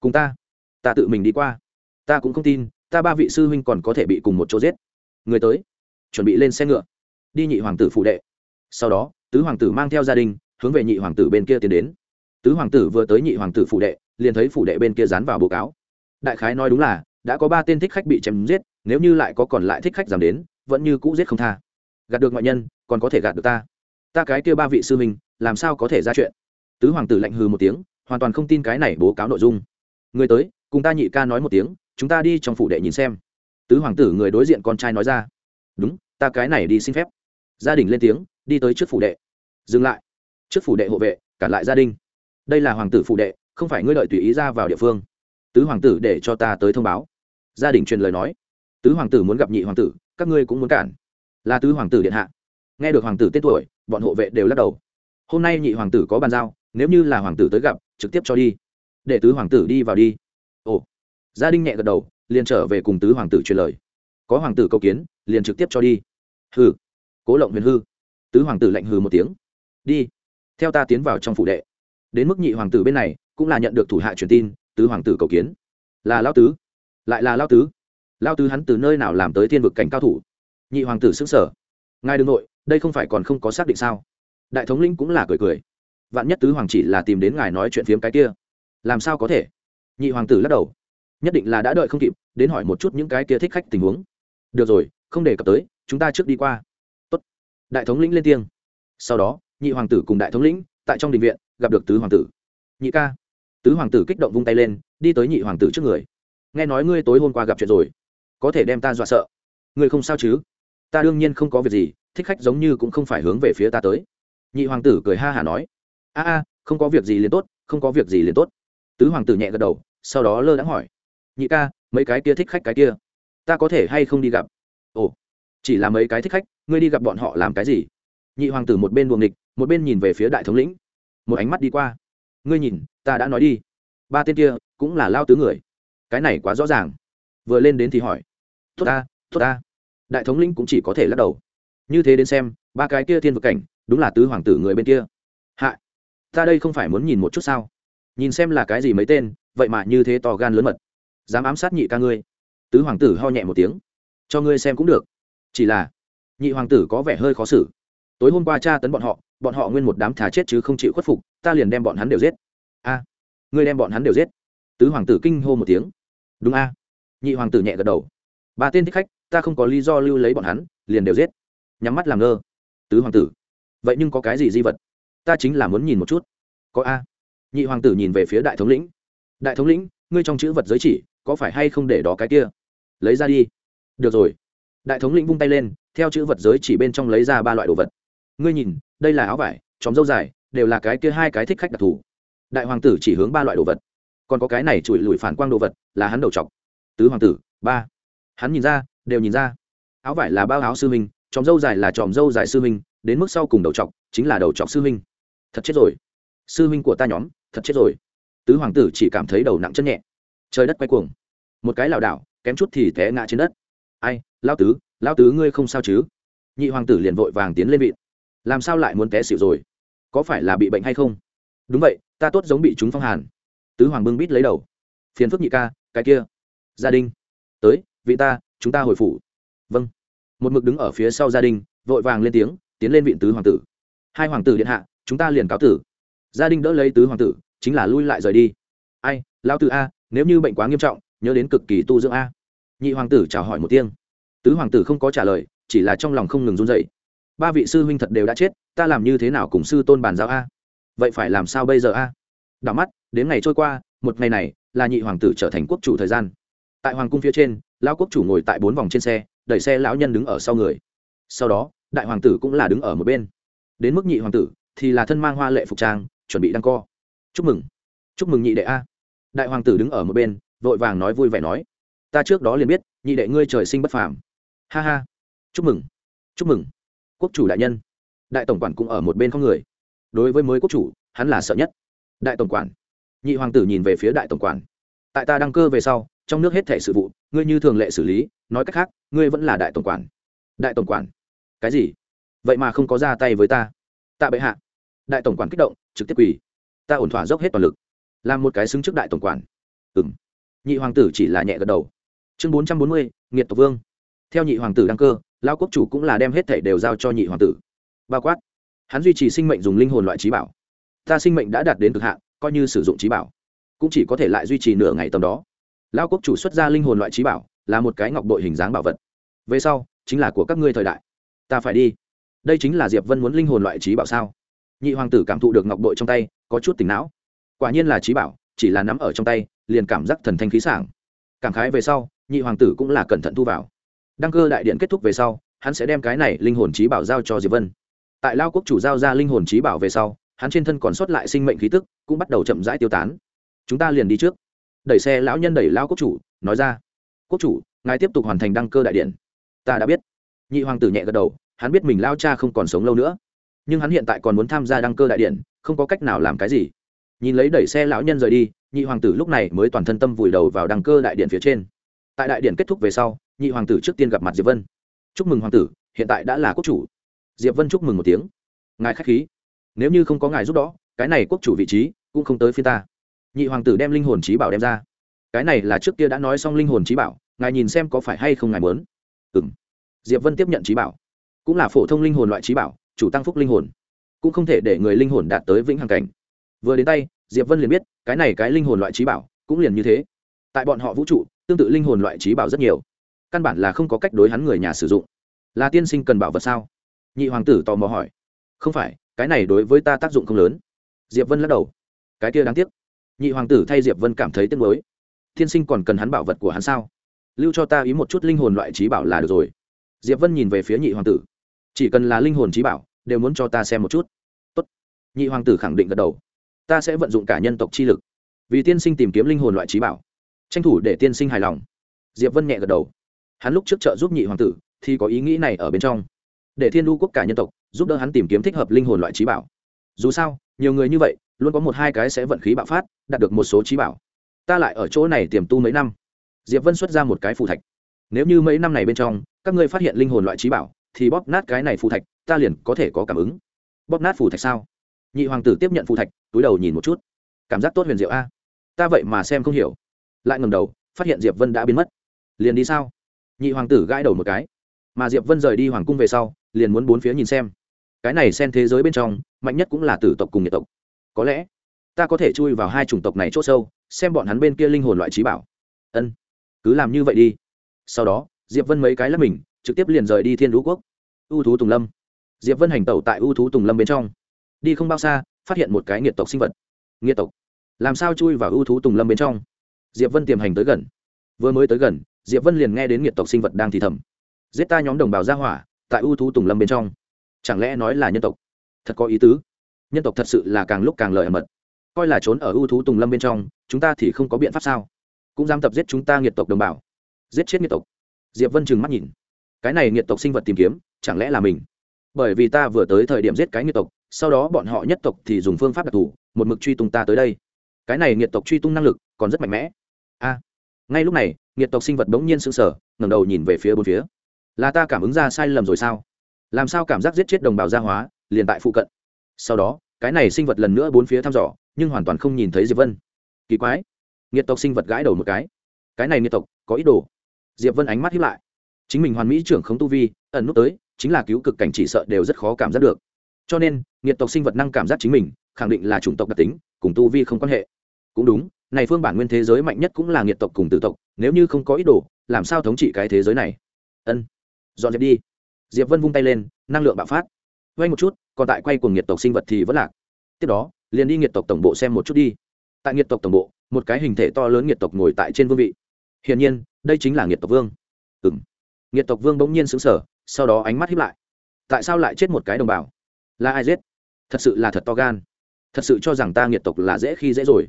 cùng ta. Ta tự mình đi qua. Ta cũng không tin, ta ba vị sư huynh còn có thể bị cùng một chỗ giết. Người tới, chuẩn bị lên xe ngựa. Đi nhị hoàng tử phụ đệ. Sau đó, tứ hoàng tử mang theo gia đình, hướng về nhị hoàng tử bên kia tiến đến. Tứ hoàng tử vừa tới nhị hoàng tử phụ đệ, liền thấy phụ đệ bên kia dán vào báo cáo. Đại khái nói đúng là, đã có ba tên thích khách bị chém giết, nếu như lại có còn lại thích khách giảm đến, vẫn như cũ giết không tha gạt được ngoại nhân còn có thể gạt được ta. Ta cái kia ba vị sư mình, làm sao có thể ra chuyện? Tứ hoàng tử lạnh hừ một tiếng hoàn toàn không tin cái này bố cáo nội dung. Người tới cùng ta nhị ca nói một tiếng chúng ta đi trong phủ đệ nhìn xem. Tứ hoàng tử người đối diện con trai nói ra. Đúng ta cái này đi xin phép. Gia đình lên tiếng đi tới trước phủ đệ. Dừng lại. Trước phủ đệ hộ vệ cản lại gia đình. Đây là hoàng tử phủ đệ không phải ngươi lợi tùy ý ra vào địa phương. Tứ hoàng tử để cho ta tới thông báo. Gia đình truyền lời nói. Tứ hoàng tử muốn gặp nhị hoàng tử các ngươi cũng muốn cản là tứ hoàng tử điện hạ nghe được hoàng tử tên tuổi bọn hộ vệ đều lắc đầu hôm nay nhị hoàng tử có bàn giao nếu như là hoàng tử tới gặp trực tiếp cho đi để tứ hoàng tử đi vào đi ồ gia đình nhẹ gật đầu liền trở về cùng tứ hoàng tử truyền lời có hoàng tử cầu kiến liền trực tiếp cho đi hừ cố lộng huyền hư tứ hoàng tử lạnh hừ một tiếng đi theo ta tiến vào trong phủ đệ đến mức nhị hoàng tử bên này cũng là nhận được thủ hạ truyền tin tứ hoàng tử cầu kiến là lao tứ lại là lao tứ lao tứ hắn từ nơi nào làm tới thiên vực cảnh cao thủ nhị hoàng tử xứng sở. Ngài đương nội, đây không phải còn không có xác định sao? Đại thống lĩnh cũng là cười cười. Vạn nhất tứ hoàng chỉ là tìm đến ngài nói chuyện phiếm cái kia, làm sao có thể? Nhị hoàng tử lắc đầu. Nhất định là đã đợi không kịp, đến hỏi một chút những cái kia thích khách tình huống. Được rồi, không đề cập tới, chúng ta trước đi qua. Tốt. đại thống lĩnh lên tiếng. Sau đó, nhị hoàng tử cùng đại thống lĩnh, tại trong đình viện, gặp được tứ hoàng tử. Nhị ca. Tứ hoàng tử kích động vung tay lên, đi tới nhị hoàng tử trước người. Nghe nói ngươi tối hôm qua gặp chuyện rồi, có thể đem ta dọa sợ. Ngươi không sao chứ? Ta đương nhiên không có việc gì, thích khách giống như cũng không phải hướng về phía ta tới. Nhị hoàng tử cười ha hả nói. A a, không có việc gì liền tốt, không có việc gì liền tốt. Tứ hoàng tử nhẹ gật đầu, sau đó lơ đãng hỏi. Nhị ca, mấy cái kia thích khách cái kia, ta có thể hay không đi gặp? Ồ, chỉ là mấy cái thích khách, ngươi đi gặp bọn họ làm cái gì? Nhị hoàng tử một bên buồng địch một bên nhìn về phía đại thống lĩnh. Một ánh mắt đi qua. Ngươi nhìn, ta đã nói đi. Ba tên kia cũng là lao tứ người. Cái này quá rõ ràng. Vừa lên đến thì hỏi. Tốt ta tốt ta đại thống lĩnh cũng chỉ có thể lắc đầu. Như thế đến xem, ba cái kia thiên vực cảnh, đúng là tứ hoàng tử người bên kia. Hạ, ta đây không phải muốn nhìn một chút sao? Nhìn xem là cái gì mấy tên, vậy mà như thế to gan lớn mật. Dám ám sát nhị ca ngươi. Tứ hoàng tử ho nhẹ một tiếng. Cho ngươi xem cũng được. Chỉ là, nhị hoàng tử có vẻ hơi khó xử. Tối hôm qua cha tấn bọn họ bọn họ nguyên một đám thả chết chứ không chịu khuất phục, ta liền đem bọn hắn đều giết. A, ngươi đem bọn hắn đều giết. Tứ hoàng tử kinh hô một tiếng. Đúng a. Nhị hoàng tử nhẹ gật đầu. Ba tên thích khách ta không có lý do lưu lấy bọn hắn, liền đều giết. Nhắm mắt làm ngơ. Tứ hoàng tử, vậy nhưng có cái gì di vật? Ta chính là muốn nhìn một chút. Có a. Nhị hoàng tử nhìn về phía đại thống lĩnh. Đại thống lĩnh, ngươi trong chữ vật giới chỉ, có phải hay không để đó cái kia? Lấy ra đi. Được rồi. Đại thống lĩnh vung tay lên, theo chữ vật giới chỉ bên trong lấy ra ba loại đồ vật. Ngươi nhìn, đây là áo vải chóm dâu dài, đều là cái kia hai cái thích khách đặc thù. Đại hoàng tử chỉ hướng ba loại đồ vật. Còn có cái này chùi lùi phản quang đồ vật, là hắn đầu chọc tứ hoàng tử, ba. Hắn nhìn ra đều nhìn ra. Áo vải là bao áo sư minh tròm dâu dài là tròm dâu dài sư minh đến mức sau cùng đầu chọc chính là đầu chọc sư minh thật chết rồi. Sư minh của ta nhóm, thật chết rồi. Tứ hoàng tử chỉ cảm thấy đầu nặng chân nhẹ. Trời đất quay cuồng. Một cái lảo đảo, kém chút thì té ngã trên đất. Ai lao tứ lao tứ ngươi không sao chứ? Nhị hoàng tử liền vội vàng tiến lên vịn. Làm sao lại muốn té xịu rồi? Có phải là bị bệnh hay không? Đúng vậy, ta tốt giống bị chúng phong hàn. Tứ hoàng bưng bít lấy đầu. Phiền phức nhị ca, cái kia. Gia đình tới, vị ta chúng ta hồi phủ. Vâng. Một mực đứng ở phía sau gia đình, vội vàng lên tiếng, tiến lên vị tứ hoàng tử. Hai hoàng tử điện hạ, chúng ta liền cáo tử. Gia đình đỡ lấy tứ hoàng tử, chính là lui lại rời đi. Ai lao tử a, nếu như bệnh quá nghiêm trọng, nhớ đến cực kỳ tu dưỡng a. Nhị hoàng tử chào hỏi một tiếng. Tứ hoàng tử không có trả lời, chỉ là trong lòng không ngừng run dậy ba vị sư huynh thật đều đã chết, ta làm như thế nào cùng sư tôn bàn giao a? Vậy phải làm sao bây giờ a? Đảo mắt, đến ngày trôi qua, một ngày này, là nhị hoàng tử trở thành quốc chủ thời gian. Tại hoàng cung phía trên lão quốc chủ ngồi tại bốn vòng trên xe, đẩy xe lão nhân đứng ở sau người. Sau đó, đại hoàng tử cũng là đứng ở một bên. Đến mức nhị hoàng tử thì là thân mang hoa lệ phục trang, chuẩn bị đăng co. Chúc mừng chúc mừng nhị đệ a. Đại hoàng tử đứng ở một bên, vội vàng nói vui vẻ nói, ta trước đó liền biết, nhị đệ ngươi trời sinh bất phàm. Ha ha, chúc mừng chúc mừng, quốc chủ đại nhân. Đại tổng quản cũng ở một bên không người. Đối với mới quốc chủ, hắn là sợ nhất. Đại tổng quản. Nhị hoàng tử nhìn về phía đại tổng quản. Tại ta đăng cơ về sau trong nước hết thể sự vụ, ngươi như thường lệ xử lý, nói cách khác, ngươi vẫn là đại tổng quản. Đại tổng quản? Cái gì? Vậy mà không có ra tay với ta. Tạ bệ hạ. Đại tổng quản kích động, trực tiếp quỳ. Ta ổn thỏa dốc hết toàn lực. Làm một cái xứng trước đại tổng quản. Ừ m nhị hoàng tử chỉ là nhẹ gật đầu. Chương bốn trăm bốn mươi, nghiệt tộc vương. Theo nhị hoàng tử đăng cơ lao quốc chủ cũng là đem hết thể đều giao cho nhị hoàng tử. Bao quát. Hắn duy trì sinh mệnh dùng linh hồn loại trí bảo. Ta sinh mệnh đã đạt đến cực hạn, coi như sử dụng trí bảo, cũng chỉ có thể lại duy trì nửa ngày tầm đó lao quốc chủ xuất ra linh hồn loại trí bảo, là một cái ngọc bội hình dáng bảo vật. Về sau, chính là của các ngươi thời đại. Ta phải đi. Đây chính là diệp vân muốn linh hồn loại trí bảo sao? Nhị hoàng tử cảm thụ được ngọc bội trong tay, có chút tỉnh não. Quả nhiên là trí bảo, chỉ là nắm ở trong tay, liền cảm giác thần thanh khí sảng. Cảm khái về sau, nhị hoàng tử cũng là cẩn thận thu vào. Đăng cơ đại điện kết thúc về sau, hắn sẽ đem cái này linh hồn trí bảo giao cho diệp vân. Tại lao quốc chủ giao ra linh hồn trí bảo về sau, hắn trên thân còn sót lại sinh mệnh khí tức, cũng bắt đầu chậm rãi tiêu tán. Chúng ta liền đi trước đẩy xe lão nhân đẩy lao quốc chủ, nói ra, quốc chủ, ngài tiếp tục hoàn thành đăng cơ đại điện. Ta đã biết. Nhị hoàng tử nhẹ gật đầu, hắn biết mình lao cha không còn sống lâu nữa. Nhưng hắn hiện tại còn muốn tham gia đăng cơ đại điện, không có cách nào làm cái gì. Nhìn lấy đẩy xe lão nhân rời đi, nhị hoàng tử lúc này mới toàn thân tâm vùi đầu vào đăng cơ đại điện phía trên. Tại đại điện kết thúc về sau, nhị hoàng tử trước tiên gặp mặt diệp vân. Chúc mừng hoàng tử, hiện tại đã là quốc chủ. Diệp vân chúc mừng một tiếng. Ngài k h á c h khí. Nếu như không có ngài giúp đó, cái này quốc chủ vị trí cũng không tới phía ta nhị hoàng tử đem linh hồn trí bảo đem ra. Cái này là trước kia đã nói xong linh hồn trí bảo, ngài nhìn xem có phải hay không ngài muốn. Ừ m diệp vân tiếp nhận trí bảo. Cũng là phổ thông linh hồn loại trí bảo, chủ tăng phúc linh hồn. Cũng không thể để người linh hồn đạt tới vĩnh hằng cảnh. Vừa đến tay, diệp vân liền biết, cái này cái linh hồn loại trí bảo cũng liền như thế. Tại bọn họ vũ trụ, tương tự linh hồn loại trí bảo rất nhiều. Căn bản là không có cách đối hắn người nhà sử dụng. Là tiên sinh cần bảo vật sao? Nhị hoàng tử tò mò hỏi. Không phải, cái này đối với ta tác dụng không lớn. Diệp vân lắc đầu. Cái kia đáng tiếc nhị hoàng tử thay diệp vân cảm thấy tiếc nuối. Thiên sinh còn cần hắn bảo vật của hắn sao? Lưu cho ta ý một chút linh hồn loại trí bảo là được rồi. Diệp vân nhìn về phía nhị hoàng tử. Chỉ cần là linh hồn trí bảo, đều muốn cho ta xem một chút. Tốt. nhị hoàng tử khẳng định gật đầu. Ta sẽ vận dụng cả nhân tộc chi lực. Vì tiên sinh tìm kiếm linh hồn loại trí bảo. Tranh thủ để tiên sinh hài lòng. Diệp vân nhẹ gật đầu. Hắn lúc trước trợ giúp nhị hoàng tử, thì có ý nghĩ này ở bên trong. Để thiên lưu quốc cả nhân tộc, giúp đỡ hắn tìm kiếm thích hợp linh hồn loại trí bảo. Dù sao, nhiều người như vậy luôn có một hai cái sẽ vận khí bạo phát, đạt được một số trí bảo. Ta lại ở chỗ này tiềm tu mấy năm. Diệp vân xuất ra một cái phù thạch. Nếu như mấy năm này bên trong, các ngươi phát hiện linh hồn loại trí bảo, thì bóp nát cái này phù thạch, ta liền có thể có cảm ứng. Bóp nát phù thạch sao? Nhị hoàng tử tiếp nhận phù thạch, túi đầu nhìn một chút. Cảm giác tốt huyền diệu a. Ta vậy mà xem không hiểu. Lại ngầm đầu, phát hiện diệp vân đã biến mất. Liền đi sao? Nhị hoàng tử gãi đầu một cái. Mà diệp vân rời đi hoàng cung về sau, liền muốn bốn phía nhìn xem. Cái này xen thế giới bên trong, mạnh nhất cũng là tử tộc cùng nhiệt tộc có lẽ ta có thể chui vào hai chủng tộc này c h ỗ sâu, xem bọn hắn bên kia linh hồn loại trí bảo. Ân, cứ làm như vậy đi. Sau đó, diệp vân mấy cái là mình, trực tiếp liền rời đi thiên lũ quốc. Ưu thú tùng lâm. Diệp vân hành tẩu tại ưu thú tùng lâm bên trong. Đi không bao xa, phát hiện một cái nghiệt tộc sinh vật. Nghiệt tộc? Làm sao chui vào ưu thú tùng lâm bên trong? Diệp vân tiềm hành tới gần. Vừa mới tới gần, diệp vân liền nghe đến nghiệt tộc sinh vật đang thì thầm. Giết ta nhóm đồng bào gia hỏa, tại ưu thú tùng lâm bên trong. Chẳng lẽ nói là nhân tộc? Thật có ý tứ nhân tộc thật sự là càng lúc càng lợi mật. Coi là trốn ở ưu thú tùng lâm bên trong, chúng ta thì không có biện pháp sao? Cũng dám tập giết chúng ta nghiệt tộc đồng bào. Giết chết nghiệt tộc. Diệp vân trừng mắt nhìn. Cái này nghiệt tộc sinh vật tìm kiếm, chẳng lẽ là mình? Bởi vì ta vừa tới thời điểm giết cái nghiệt tộc, sau đó bọn họ nhất tộc thì dùng phương pháp đặc thù, một mực truy tung ta tới đây. Cái này nghiệt tộc truy tung năng lực còn rất mạnh mẽ. A. Ngay lúc này, nghiệt tộc sinh vật bỗng nhiên sững sờ, ngẩng đầu nhìn về phía bốn phía. Là ta cảm ứng ra sai lầm rồi sao? Làm sao cảm giác giết chết đồng bào gia hóa, liền tại phụ cận? Sau đó cái này sinh vật lần nữa bốn phía thăm dò, nhưng hoàn toàn không nhìn thấy diệp vân. Kỳ quái. Nghiệt tộc sinh vật gãi đầu một cái. Cái này nghiệt tộc, có ý đồ. Diệp vân ánh mắt hiếp lại. Chính mình hoàn mỹ trưởng không tu vi, ẩn nút tới, chính là cứu cực cảnh chỉ sợ đều rất khó cảm giác được. Cho nên, nghiệt tộc sinh vật năng cảm giác chính mình, khẳng định là chủng tộc đặc tính, cùng tu vi không quan hệ. Cũng đúng, này phương bản nguyên thế giới mạnh nhất cũng là nghiệt tộc cùng tử tộc, nếu như không có ý đồ, làm sao thống trị cái thế giới này? Ân. Dọn dẹp đi. Diệp vân vung tay lên, năng lượng bạo phát. Vay một chút còn tại quay cùng nhiệt tộc sinh vật thì vẫn lạc. Tiếp đó, liền đi nhiệt tộc tổng bộ xem một chút đi. Tại nhiệt tộc tổng bộ, một cái hình thể to lớn nhiệt tộc ngồi tại trên vương vị. Hiển nhiên, đây chính là nhiệt tộc vương. Ừ m nhiệt tộc vương bỗng nhiên xứng sở sau đó ánh mắt hiếp lại. Tại sao lại chết một cái đồng bào? Là ai giết? Thật sự là thật to gan. Thật sự cho rằng ta nhiệt tộc là dễ khi dễ rồi.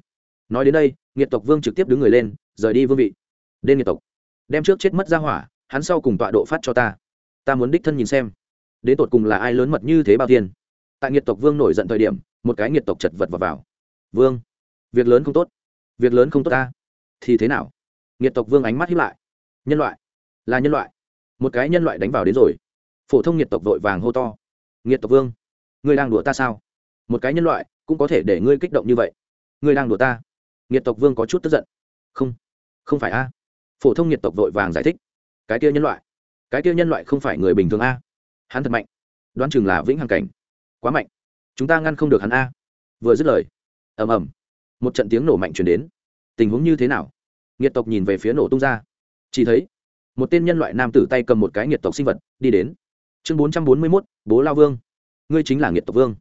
Nói đến đây nhiệt tộc vương trực tiếp đứng người lên, rời đi vương vị. Đến nhiệt tộc. Đem trước chết mất ra hỏa, hắn sau cùng tọa độ phát cho ta. Ta muốn đích thân nhìn xem đến tột cùng là ai lớn mật như thế bao tiên tại nghiệt tộc vương nổi giận thời điểm một cái nghiệt tộc chật vật vào, vào. vương việc lớn không tốt. Việc lớn không tốt ta. Thì thế nào? Nghiệt tộc vương ánh mắt hiếp lại. Nhân loại là nhân loại. Một cái nhân loại đánh vào đến rồi. Phổ thông nghiệt tộc vội vàng hô to. Nghiệt tộc vương ngươi đang đùa ta sao? Một cái nhân loại cũng có thể để ngươi kích động như vậy. Ngươi đang đùa ta. Nghiệt tộc vương có chút tức giận. Không không phải a. Phổ thông nghiệt tộc vội vàng giải thích. Cái kia nhân loại cái kia nhân loại không phải người bình thường a hắn thật mạnh. Đoán chừng là vĩnh hằng cảnh. Quá mạnh. Chúng ta ngăn không được hắn a. Vừa dứt lời, ầm ầm, một trận tiếng nổ mạnh chuyển đến. Tình huống như thế nào? Nghiệt tộc nhìn về phía nổ tung ra. Chỉ thấy, một tên nhân loại nam tử tay cầm một cái nghiệt tộc sinh vật, đi đến. Chương bốn trăm bốn mươi mốt, bố lao vương. Ngươi chính là nghiệt tộc vương.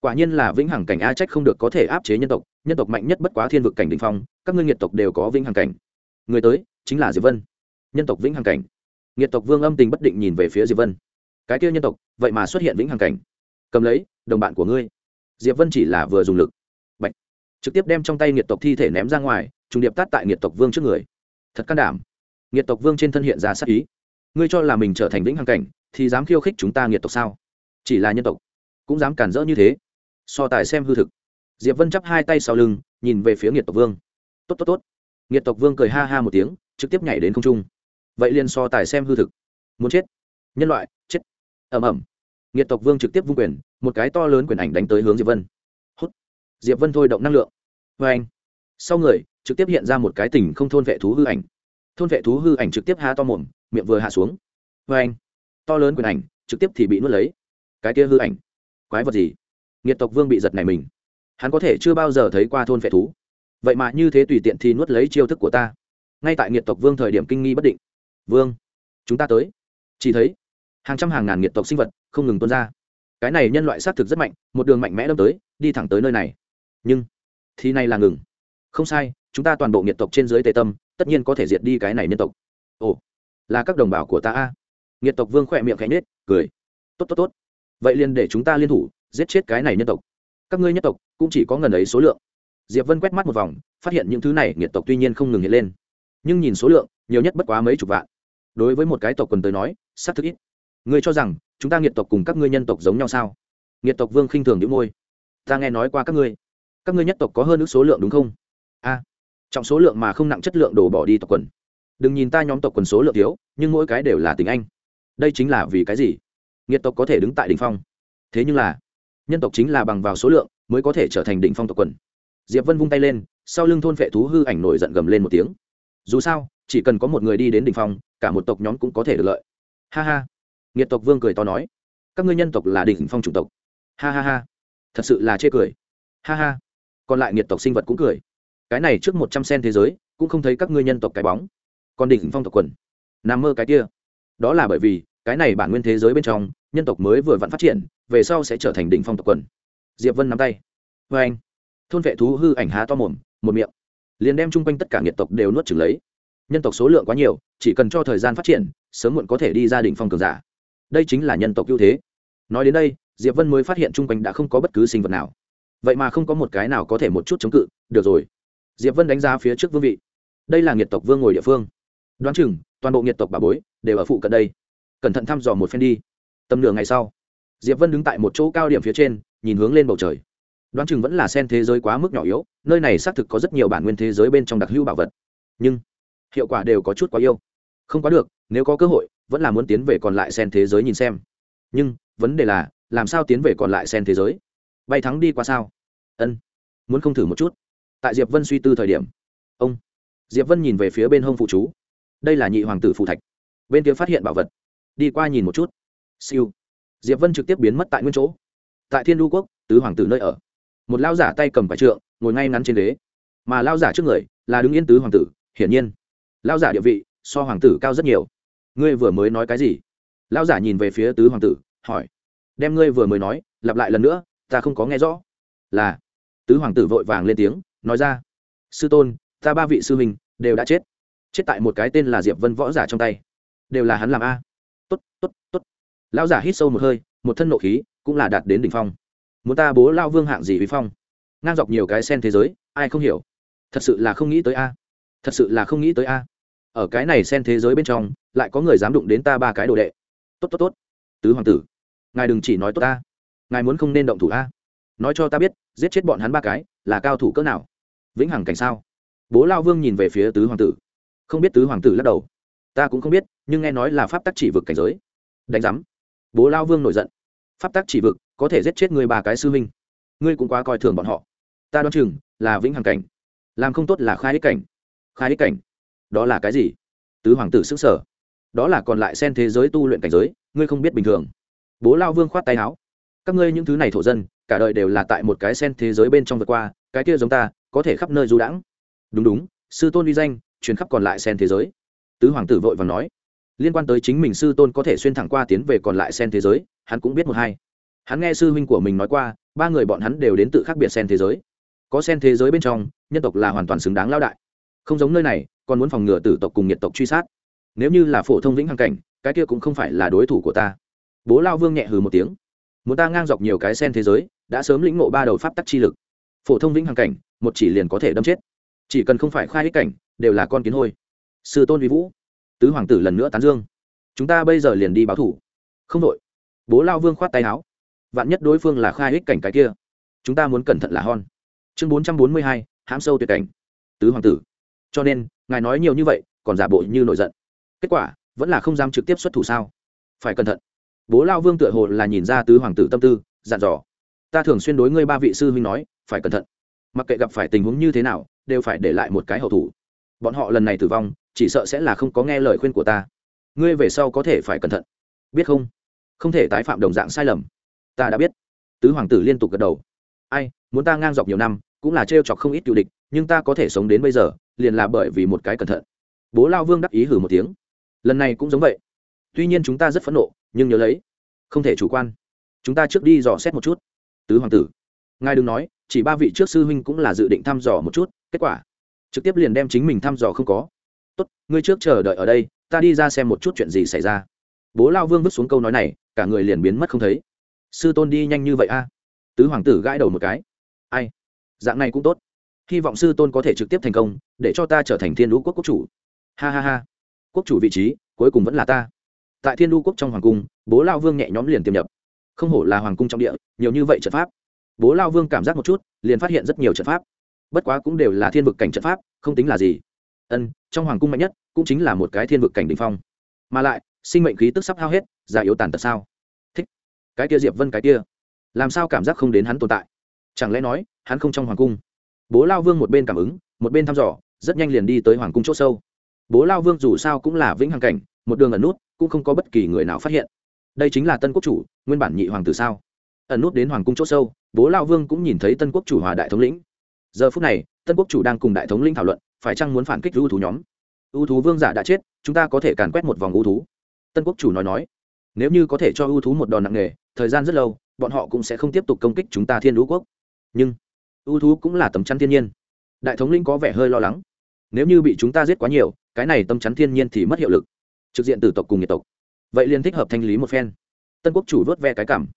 Quả nhiên là vĩnh hằng cảnh a trách không được có thể áp chế nhân tộc. Nhân tộc mạnh nhất bất quá thiên vực cảnh đình phong, các ngươi nghiệt tộc đều có vĩnh hằng cảnh. Người tới chính là diệp vân. Nhân tộc vĩnh hằng cảnh. Nghiệt tộc vương âm tình bất định nhìn về phía diệp vân cái kia nhân tộc, vậy mà xuất hiện vĩnh hằng cảnh. Cầm lấy, đồng bạn của ngươi. Diệp vân chỉ là vừa dùng lực. Bạch. trực tiếp đem trong tay nghiệt tộc thi thể ném ra ngoài, trùng điệp tát tại nghiệt tộc vương trước người. Thật can đảm. Nghiệt tộc vương trên thân hiện ra sắc ý. Ngươi cho là mình trở thành vĩnh hằng cảnh, thì dám khiêu khích chúng ta nghiệt tộc sao? Chỉ là nhân tộc, cũng dám cản rỡ như thế. So tài xem hư thực. Diệp vân chắp hai tay sau lưng, nhìn về phía nghiệt tộc vương. Tốt tốt tốt. Nghiệt tộc vương cười ha ha một tiếng, trực tiếp nhảy đến không trung. Vậy liền so tài xem hư thực. Muốn chết. Nhân loại, chết ầm ầm, nghiệt tộc vương trực tiếp vung quyền một cái to lớn quyền ảnh đánh tới hướng diệp vân. Hút. Diệp vân thôi động năng lượng. Vê anh. Sau người trực tiếp hiện ra một cái tình không thôn vệ thú hư ảnh. Thôn vệ thú hư ảnh trực tiếp há to mồm miệng vừa hạ xuống. Vê anh. To lớn quyền ảnh trực tiếp thì bị nuốt lấy. Cái kia hư ảnh. Quái vật gì? Nghiệt tộc vương bị giật này mình. Hắn có thể chưa bao giờ thấy qua thôn vệ thú. Vậy mà như thế tùy tiện thì nuốt lấy chiêu thức của ta. Ngay tại nghiệt tộc vương thời điểm kinh nghi bất định. Vương chúng ta tới. Chỉ thấy hàng trăm hàng ngàn nghiệt tộc sinh vật không ngừng tuôn ra. Cái này nhân loại xác thực rất mạnh, một đường mạnh mẽ đâm tới, đi thẳng tới nơi này. Nhưng, thì này là ngừng. Không sai, chúng ta toàn bộ nghiệt tộc trên dưới tề tâm, tất nhiên có thể diệt đi cái này nhân tộc. Ồ, là các đồng bào của ta a. Nghiệt tộc vương khỏe miệng khẽ nhếch, cười. Tốt tốt tốt. Vậy liền để chúng ta liên thủ, giết chết cái này nhân tộc. Các ngươi nhân tộc cũng chỉ có ngần ấy số lượng. Diệp vân quét mắt một vòng, phát hiện những thứ này nghiệt tộc tuy nhiên không ngừng hiện lên. Nhưng nhìn số lượng, nhiều nhất bất quá mấy chục vạn. Đối với một cái tộc quần tới nói, xác thực ít ngươi cho rằng chúng ta nghiệt tộc cùng các ngươi nhân tộc giống nhau sao? Nghiệt tộc vương khinh thường đĩu môi. Ta nghe nói qua các ngươi. Các ngươi nhất tộc có hơn ước số lượng đúng không? A. Trọng số lượng mà không nặng chất lượng đổ bỏ đi tộc quần. Đừng nhìn ta nhóm tộc quần số lượng thiếu, nhưng mỗi cái đều là tình anh. Đây chính là vì cái gì? Nghiệt tộc có thể đứng tại đ ỉ n h phong. Thế nhưng là, nhân tộc chính là bằng vào số lượng mới có thể trở thành đỉnh phong tộc quần. Diệp vân vung tay lên, sau lưng thôn vệ thú hư ảnh nổi giận gầm lên một tiếng. Dù sao, chỉ cần có một người đi đến đỉnh phong, cả một tộc nhóm cũng có thể được lợi. Ha ha nghiệt tộc vương cười to nói, các ngươi nhân tộc là đỉnh phong chủng tộc. Ha ha ha. Thật sự là chê cười. Ha ha. Còn lại nghiệt tộc sinh vật cũng cười. Cái này trước một trăm sen thế giới, cũng không thấy các ngươi nhân tộc cái bóng. Còn đỉnh phong tộc quần. Nằm mơ cái kia. Đó là bởi vì, cái này bản nguyên thế giới bên trong, nhân tộc mới vừa vặn phát triển, về sau sẽ trở thành đỉnh phong tộc quần. Diệp vân nắm tay. Vê anh. Thôn vệ thú hư ảnh há to mồm, một miệng. Liền đem chung quanh tất cả nghiệt tộc đều nuốt trừng lấy. Nhân tộc số lượng quá nhiều, chỉ cần cho thời gian phát triển, sớm muộn có thể đi ra đỉnh phong cường giả đây chính là nhân tộc ưu thế. Nói đến đây, diệp vân mới phát hiện chung quanh đã không có bất cứ sinh vật nào. Vậy mà không có một cái nào có thể một chút chống cự, được rồi. Diệp vân đánh giá phía trước vương vị. Đây là nghiệt tộc vương ngồi địa phương. Đoán chừng, toàn bộ nghiệt tộc bà bối đều ở phụ cận đây. Cẩn thận thăm dò một phen đi. Tầm nửa ngày sau, diệp vân đứng tại một chỗ cao điểm phía trên, nhìn hướng lên bầu trời. Đoán chừng vẫn là sen thế giới quá mức nhỏ yếu, nơi này xác thực có rất nhiều bản nguyên thế giới bên trong đặc hữu bảo vật. Nhưng, hiệu quả đều có chút quá yêu không quá được, nếu có cơ hội vẫn là muốn tiến về còn lại sen thế giới nhìn xem. Nhưng, vấn đề là, làm sao tiến về còn lại sen thế giới? Bay thắng đi qua sao? Ân, muốn không thử một chút. Tại diệp vân suy tư thời điểm, ông diệp vân nhìn về phía bên hông phụ chú. Đây là nhị hoàng tử phụ thạch. Bên kia phát hiện bảo vật. Đi qua nhìn một chút. Siêu. Diệp vân trực tiếp biến mất tại nguyên chỗ. Tại thiên đu quốc, tứ hoàng tử nơi ở. Một lao giả tay cầm vải trượng, ngồi ngay ngắn trên ghế. Mà lao giả trước người là đứng yên tứ hoàng tử, hiển nhiên. Lao giả địa vị so hoàng tử cao rất nhiều ngươi vừa mới nói cái gì? Lão giả nhìn về phía tứ hoàng tử, hỏi. Đem ngươi vừa mới nói, lặp lại lần nữa, ta không có nghe rõ. Là, tứ hoàng tử vội vàng lên tiếng, nói ra. Sư tôn, ta ba vị sư huynh đều đã chết. Chết tại một cái tên là diệp vân võ giả trong tay. Đều là hắn làm a. Tốt tốt tốt. Lão giả hít sâu một hơi, một thân nộ khí cũng là đạt đến đỉnh phong. Muốn ta bố lao vương hạng gì vi phong? Ngang dọc nhiều cái sen thế giới, ai không hiểu? Thật sự là không nghĩ tới a. Thật sự là không nghĩ tới a ở cái này xen thế giới bên trong, lại có người dám đụng đến ta ba cái đồ đệ. Tốt tốt tốt. Tứ hoàng tử, ngài đừng chỉ nói tốt ta. Ngài muốn không nên động thủ a. Nói cho ta biết, giết chết bọn hắn ba cái là cao thủ cỡ nào? Vĩnh hằng cảnh sao? Bố lao vương nhìn về phía tứ hoàng tử. Không biết tứ hoàng tử lắc đầu. Ta cũng không biết, nhưng nghe nói là pháp tắc chỉ vực cảnh giới. Đánh giám. Bố lao vương nổi giận. Pháp tắc chỉ vực, có thể giết chết người ba cái sư huynh. Ngươi cũng quá coi thường bọn họ. Ta đoán chừng là vĩnh hằng cảnh. Làm không tốt là khai ích cảnh. Khai ích cảnh đó là cái gì? Tứ hoàng tử xứng sở đó là còn lại sen thế giới tu luyện cảnh giới, ngươi không biết bình thường. Bố lao vương khoát tay áo. Các ngươi những thứ này thổ dân, cả đời đều là tại một cái sen thế giới bên trong vượt qua, cái kia giống ta, có thể khắp nơi du đãng. Đúng đúng, sư tôn uy danh, truyền khắp còn lại sen thế giới. Tứ hoàng tử vội và nói. Liên quan tới chính mình sư tôn có thể xuyên thẳng qua tiến về còn lại sen thế giới, hắn cũng biết một hai. Hắn nghe sư huynh của mình nói qua, ba người bọn hắn đều đến tự khác biệt sen thế giới. Có sen thế giới bên trong, nhân tộc là hoàn toàn xứng đáng lao đại. Không giống nơi này còn muốn phòng ngừa tử tộc cùng nhiệt tộc truy sát. Nếu như là phổ thông vĩnh hằng cảnh, cái kia cũng không phải là đối thủ của ta. Bố lao vương nhẹ hừ một tiếng. Muốn ta ngang dọc nhiều cái sen thế giới, đã sớm lĩnh ngộ ba đầu pháp tắc chi lực. Phổ thông vĩnh hằng cảnh, một chỉ liền có thể đâm chết. Chỉ cần không phải khai hết cảnh, đều là con kiến hôi. Sư tôn vi vũ, tứ hoàng tử lần nữa tán dương. Chúng ta bây giờ liền đi báo thủ. Không đội. Bố lao vương khoát tay áo. Vạn nhất đối phương là khai hết cảnh cái kia, chúng ta muốn cẩn thận là hon. Chương bốn trăm bốn mươi hai, hãm sâu tuyệt cảnh. Tứ hoàng tử cho nên, ngài nói nhiều như vậy, còn giả bộ như nổi giận. Kết quả, vẫn là không dám trực tiếp xuất thủ sao? Phải cẩn thận. Bố lao vương tựa hồ là nhìn ra tứ hoàng tử tâm tư, dặn dò. Ta thường xuyên đối ngươi ba vị sư huynh nói, phải cẩn thận. Mặc kệ gặp phải tình huống như thế nào, đều phải để lại một cái hậu thủ. Bọn họ lần này tử vong, chỉ sợ sẽ là không có nghe lời khuyên của ta. Ngươi về sau có thể phải cẩn thận. Biết không? Không thể tái phạm đồng dạng sai lầm. Ta đã biết. Tứ hoàng tử liên tục gật đầu. Ai, muốn ta ngang dọc nhiều năm, cũng là trêu chọc không ít cựu địch nhưng ta có thể sống đến bây giờ, liền là bởi vì một cái cẩn thận. Bố lao vương đắc ý hử một tiếng. Lần này cũng giống vậy. Tuy nhiên chúng ta rất phẫn nộ, nhưng nhớ lấy, không thể chủ quan. Chúng ta trước đi dò xét một chút. Tứ hoàng tử. Ngài đừng nói, chỉ ba vị trước sư huynh cũng là dự định thăm dò một chút, kết quả trực tiếp liền đem chính mình thăm dò không có. Tốt, ngươi trước chờ đợi ở đây, ta đi ra xem một chút chuyện gì xảy ra. Bố lao vương vứt xuống câu nói này, cả người liền biến mất không thấy. Sư tôn đi nhanh như vậy a. Tứ hoàng tử gãi đầu một cái. Ai? Dạng này cũng tốt hy vọng sư tôn có thể trực tiếp thành công, để cho ta trở thành thiên lũ quốc quốc chủ. Ha ha ha. Quốc chủ vị trí, cuối cùng vẫn là ta. Tại thiên lũ quốc trong hoàng cung, bố lao vương nhẹ nhõm liền tiềm nhập. Không hổ là hoàng cung trong địa, nhiều như vậy trận pháp. Bố lao vương cảm giác một chút, liền phát hiện rất nhiều trận pháp. Bất quá cũng đều là thiên vực cảnh trận pháp, không tính là gì. Ân, trong hoàng cung mạnh nhất, cũng chính là một cái thiên vực cảnh đ ỉ n h phong. Mà lại, sinh mệnh khí tức sắp hao hết, già yếu tàn tật sao? Thích. Cái kia diệp vân cái kia. Làm sao cảm giác không đến hắn tồn tại? Chẳng lẽ nói, hắn không trong hoàng cung? Bố lao vương một bên cảm ứng, một bên thăm dò, rất nhanh liền đi tới hoàng cung c h ỗ sâu. Bố lao vương dù sao cũng là vĩnh hằng cảnh, một đường ẩn nút, cũng không có bất kỳ người nào phát hiện. Đây chính là tân quốc chủ, nguyên bản nhị hoàng tử sao? Ẩn nút đến hoàng cung c h ỗ sâu, bố lao vương cũng nhìn thấy tân quốc chủ hòa đại thống lĩnh. Giờ phút này, tân quốc chủ đang cùng đại thống lĩnh thảo luận, phải chăng muốn phản kích ưu thú nhóm? Ưu thú vương giả đã chết, chúng ta có thể càn quét một vòng ưu thú. Tân quốc chủ nói nói, nếu như có thể cho ưu thú một đòn nặng nề, thời gian rất lâu, bọn họ cũng sẽ không tiếp tục công kích chúng ta thiên lũ quốc. Nhưng ưu thú cũng là tấm chắn thiên nhiên. Đại thống lĩnh có vẻ hơi lo lắng. Nếu như bị chúng ta giết quá nhiều, cái này tâm chắn thiên nhiên thì mất hiệu lực. Trực diện từ tộc cùng nhiệt tộc. Vậy liền thích hợp thanh lý một phen. Tân quốc chủ vớt ve cái cảm.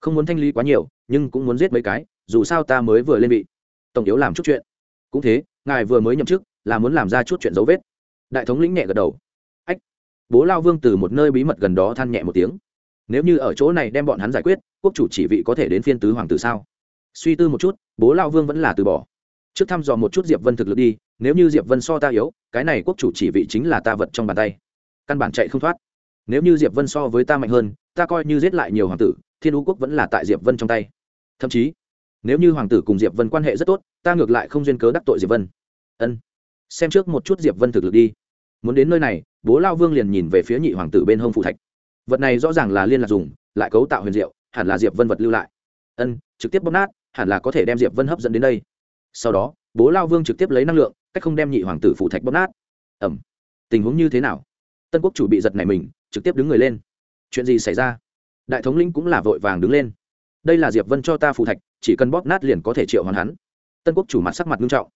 Không muốn thanh lý quá nhiều, nhưng cũng muốn giết mấy cái, dù sao ta mới vừa lên vị. Tổng yếu làm chút chuyện. Cũng thế, ngài vừa mới nhậm chức, là muốn làm ra chút chuyện dấu vết. Đại thống lĩnh nhẹ gật đầu. Ách. Bố lao vương từ một nơi bí mật gần đó than nhẹ một tiếng. Nếu như ở chỗ này đem bọn hắn giải quyết, quốc chủ chỉ vị có thể đến phiên tứ hoàng tử sao? Suy tư một chút, bố lao vương vẫn là từ bỏ. Trước thăm dò một chút diệp vân thực lực đi, nếu như diệp vân so ta yếu, cái này quốc chủ chỉ vị chính là ta vật trong bàn tay. Căn bản chạy không thoát. Nếu như diệp vân so với ta mạnh hơn, ta coi như giết lại nhiều hoàng tử, thiên ú quốc vẫn là tại diệp vân trong tay. Thậm chí, nếu như hoàng tử cùng diệp vân quan hệ rất tốt, ta ngược lại không duyên cớ đắc tội diệp vân. Ân. Xem trước một chút diệp vân thực lực đi. Muốn đến nơi này, bố lao vương liền nhìn về phía nhị hoàng tử bên hông phụ thạch. Vật này rõ ràng là liên lạc dùng, lại cấu tạo huyền diệu, hẳn là diệp vân vật lưu lại. Ân, trực tiếp bóp nát hẳn là có thể đem diệp vân hấp dẫn đến đây. Sau đó, bố lao vương trực tiếp lấy năng lượng, cách không đem nhị hoàng tử phủ thạch bóp nát. Ẩm tình huống như thế nào? Tân quốc chủ bị giật này mình, trực tiếp đứng người lên. Chuyện gì xảy ra? Đại thống lĩnh cũng là vội vàng đứng lên. Đây là diệp vân cho ta phủ thạch, chỉ cần bóp nát liền có thể triệu hoàn hắn. Tân quốc chủ mặt sắc mặt nghiêm trọng.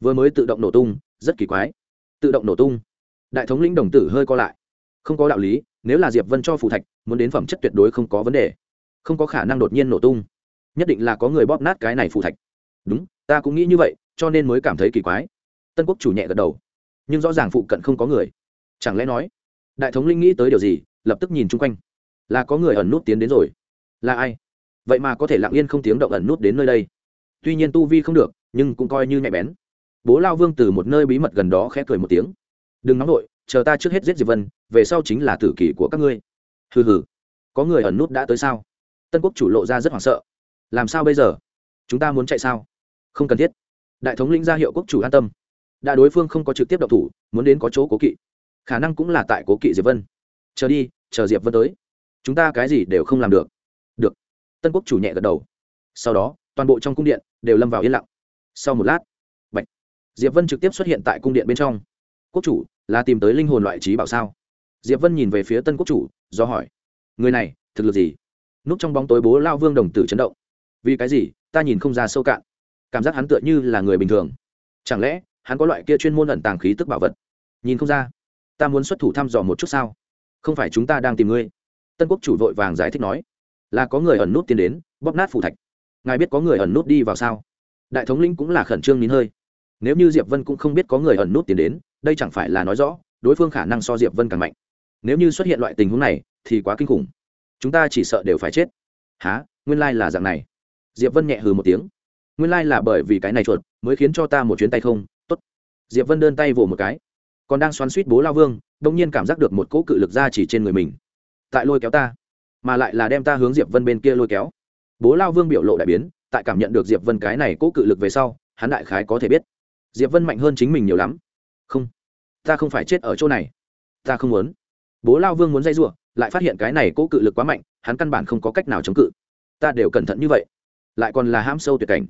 Vừa mới tự động nổ tung, rất kỳ quái. Tự động nổ tung. Đại thống lĩnh đồng tử hơi co lại. Không có đạo lý, nếu là diệp vân cho phủ thạch, muốn đến phẩm chất tuyệt đối không có vấn đề. Không có khả năng đột nhiên nổ tung nhất định là có người bóp nát cái này phụ thạch. Đúng, ta cũng nghĩ như vậy, cho nên mới cảm thấy kỳ quái. Tân quốc chủ nhẹ gật đầu. Nhưng rõ ràng phụ cận không có người. Chẳng lẽ nói, đại thống linh nghĩ tới điều gì, lập tức nhìn chung quanh. Là có người ẩn nút tiến đến rồi. Là ai? Vậy mà có thể lặng yên không tiếng động ẩn nút đến nơi đây. Tuy nhiên tu vi không được, nhưng cũng coi như nhạy bén. Bố lao vương từ một nơi bí mật gần đó khẽ cười một tiếng. Đừng nóng nổi chờ ta trước hết giết diệp vân, về sau chính là tử kỷ của các ngươi. Hừ hừ. Có người ẩn nút đã tới sao? Tân quốc chủ lộ ra rất hoảng sợ làm sao bây giờ? Chúng ta muốn chạy sao? Không cần thiết. Đại thống lĩnh ra hiệu quốc chủ an tâm. Đại đối phương không có trực tiếp độc thủ, muốn đến có chỗ cố kỵ. Khả năng cũng là tại cố kỵ diệp vân. Chờ đi, chờ diệp vân tới. Chúng ta cái gì đều không làm được. Được. Tân quốc chủ nhẹ gật đầu. Sau đó, toàn bộ trong cung điện đều lâm vào yên lặng. Sau một lát, Bạch. diệp vân trực tiếp xuất hiện tại cung điện bên trong. Quốc chủ, là tìm tới linh hồn loại trí bảo sao? Diệp vân nhìn về phía tân quốc chủ, do hỏi, người này, thực lực gì? Núp trong bóng tối bố lao vương đồng tử chấn động vì cái gì? Ta nhìn không ra sâu cạn. Cảm giác hắn tựa như là người bình thường. Chẳng lẽ, hắn có loại kia chuyên môn ẩn tàng khí tức bảo vật? Nhìn không ra. Ta muốn xuất thủ thăm dò một chút sao? Không phải chúng ta đang tìm ngươi. Tân quốc chủ vội vàng giải thích nói. Là có người ẩn nút tiến đến, bóp nát phủ thạch. Ngài biết có người ẩn nút đi vào sao? Đại thống lĩnh cũng là khẩn trương nín hơi. Nếu như diệp vân cũng không biết có người ẩn nút tiến đến, đây chẳng phải là nói rõ, đối phương khả năng so diệp vân càng mạnh. Nếu như xuất hiện loại tình huống này, thì quá kinh khủng. Chúng ta chỉ sợ đều phải chết. Há nguyên lai là dạng này diệp vân nhẹ hừ một tiếng. Nguyên lai là bởi vì cái này chuột, mới khiến cho ta một chuyến tay không, tốt. Diệp vân đơn tay vỗ một cái. Còn đang xoắn suýt bố lao vương đông nhiên cảm giác được một cỗ cự lực ra chỉ trên người mình. Tại lôi kéo ta, mà lại là đem ta hướng diệp vân bên kia lôi kéo. Bố lao vương biểu lộ đại biến, tại cảm nhận được diệp vân cái này cỗ cự lực về sau, hắn đại khái có thể biết. Diệp vân mạnh hơn chính mình nhiều lắm. Không, ta không phải chết ở chỗ này. Ta không muốn. Bố lao vương muốn dây giụa lại phát hiện cái này cỗ cự lực quá mạnh, hắn căn bản không có cách nào chống cự. Ta đều cẩn thận như vậy lại còn là ham sâu tuyệt cảnh.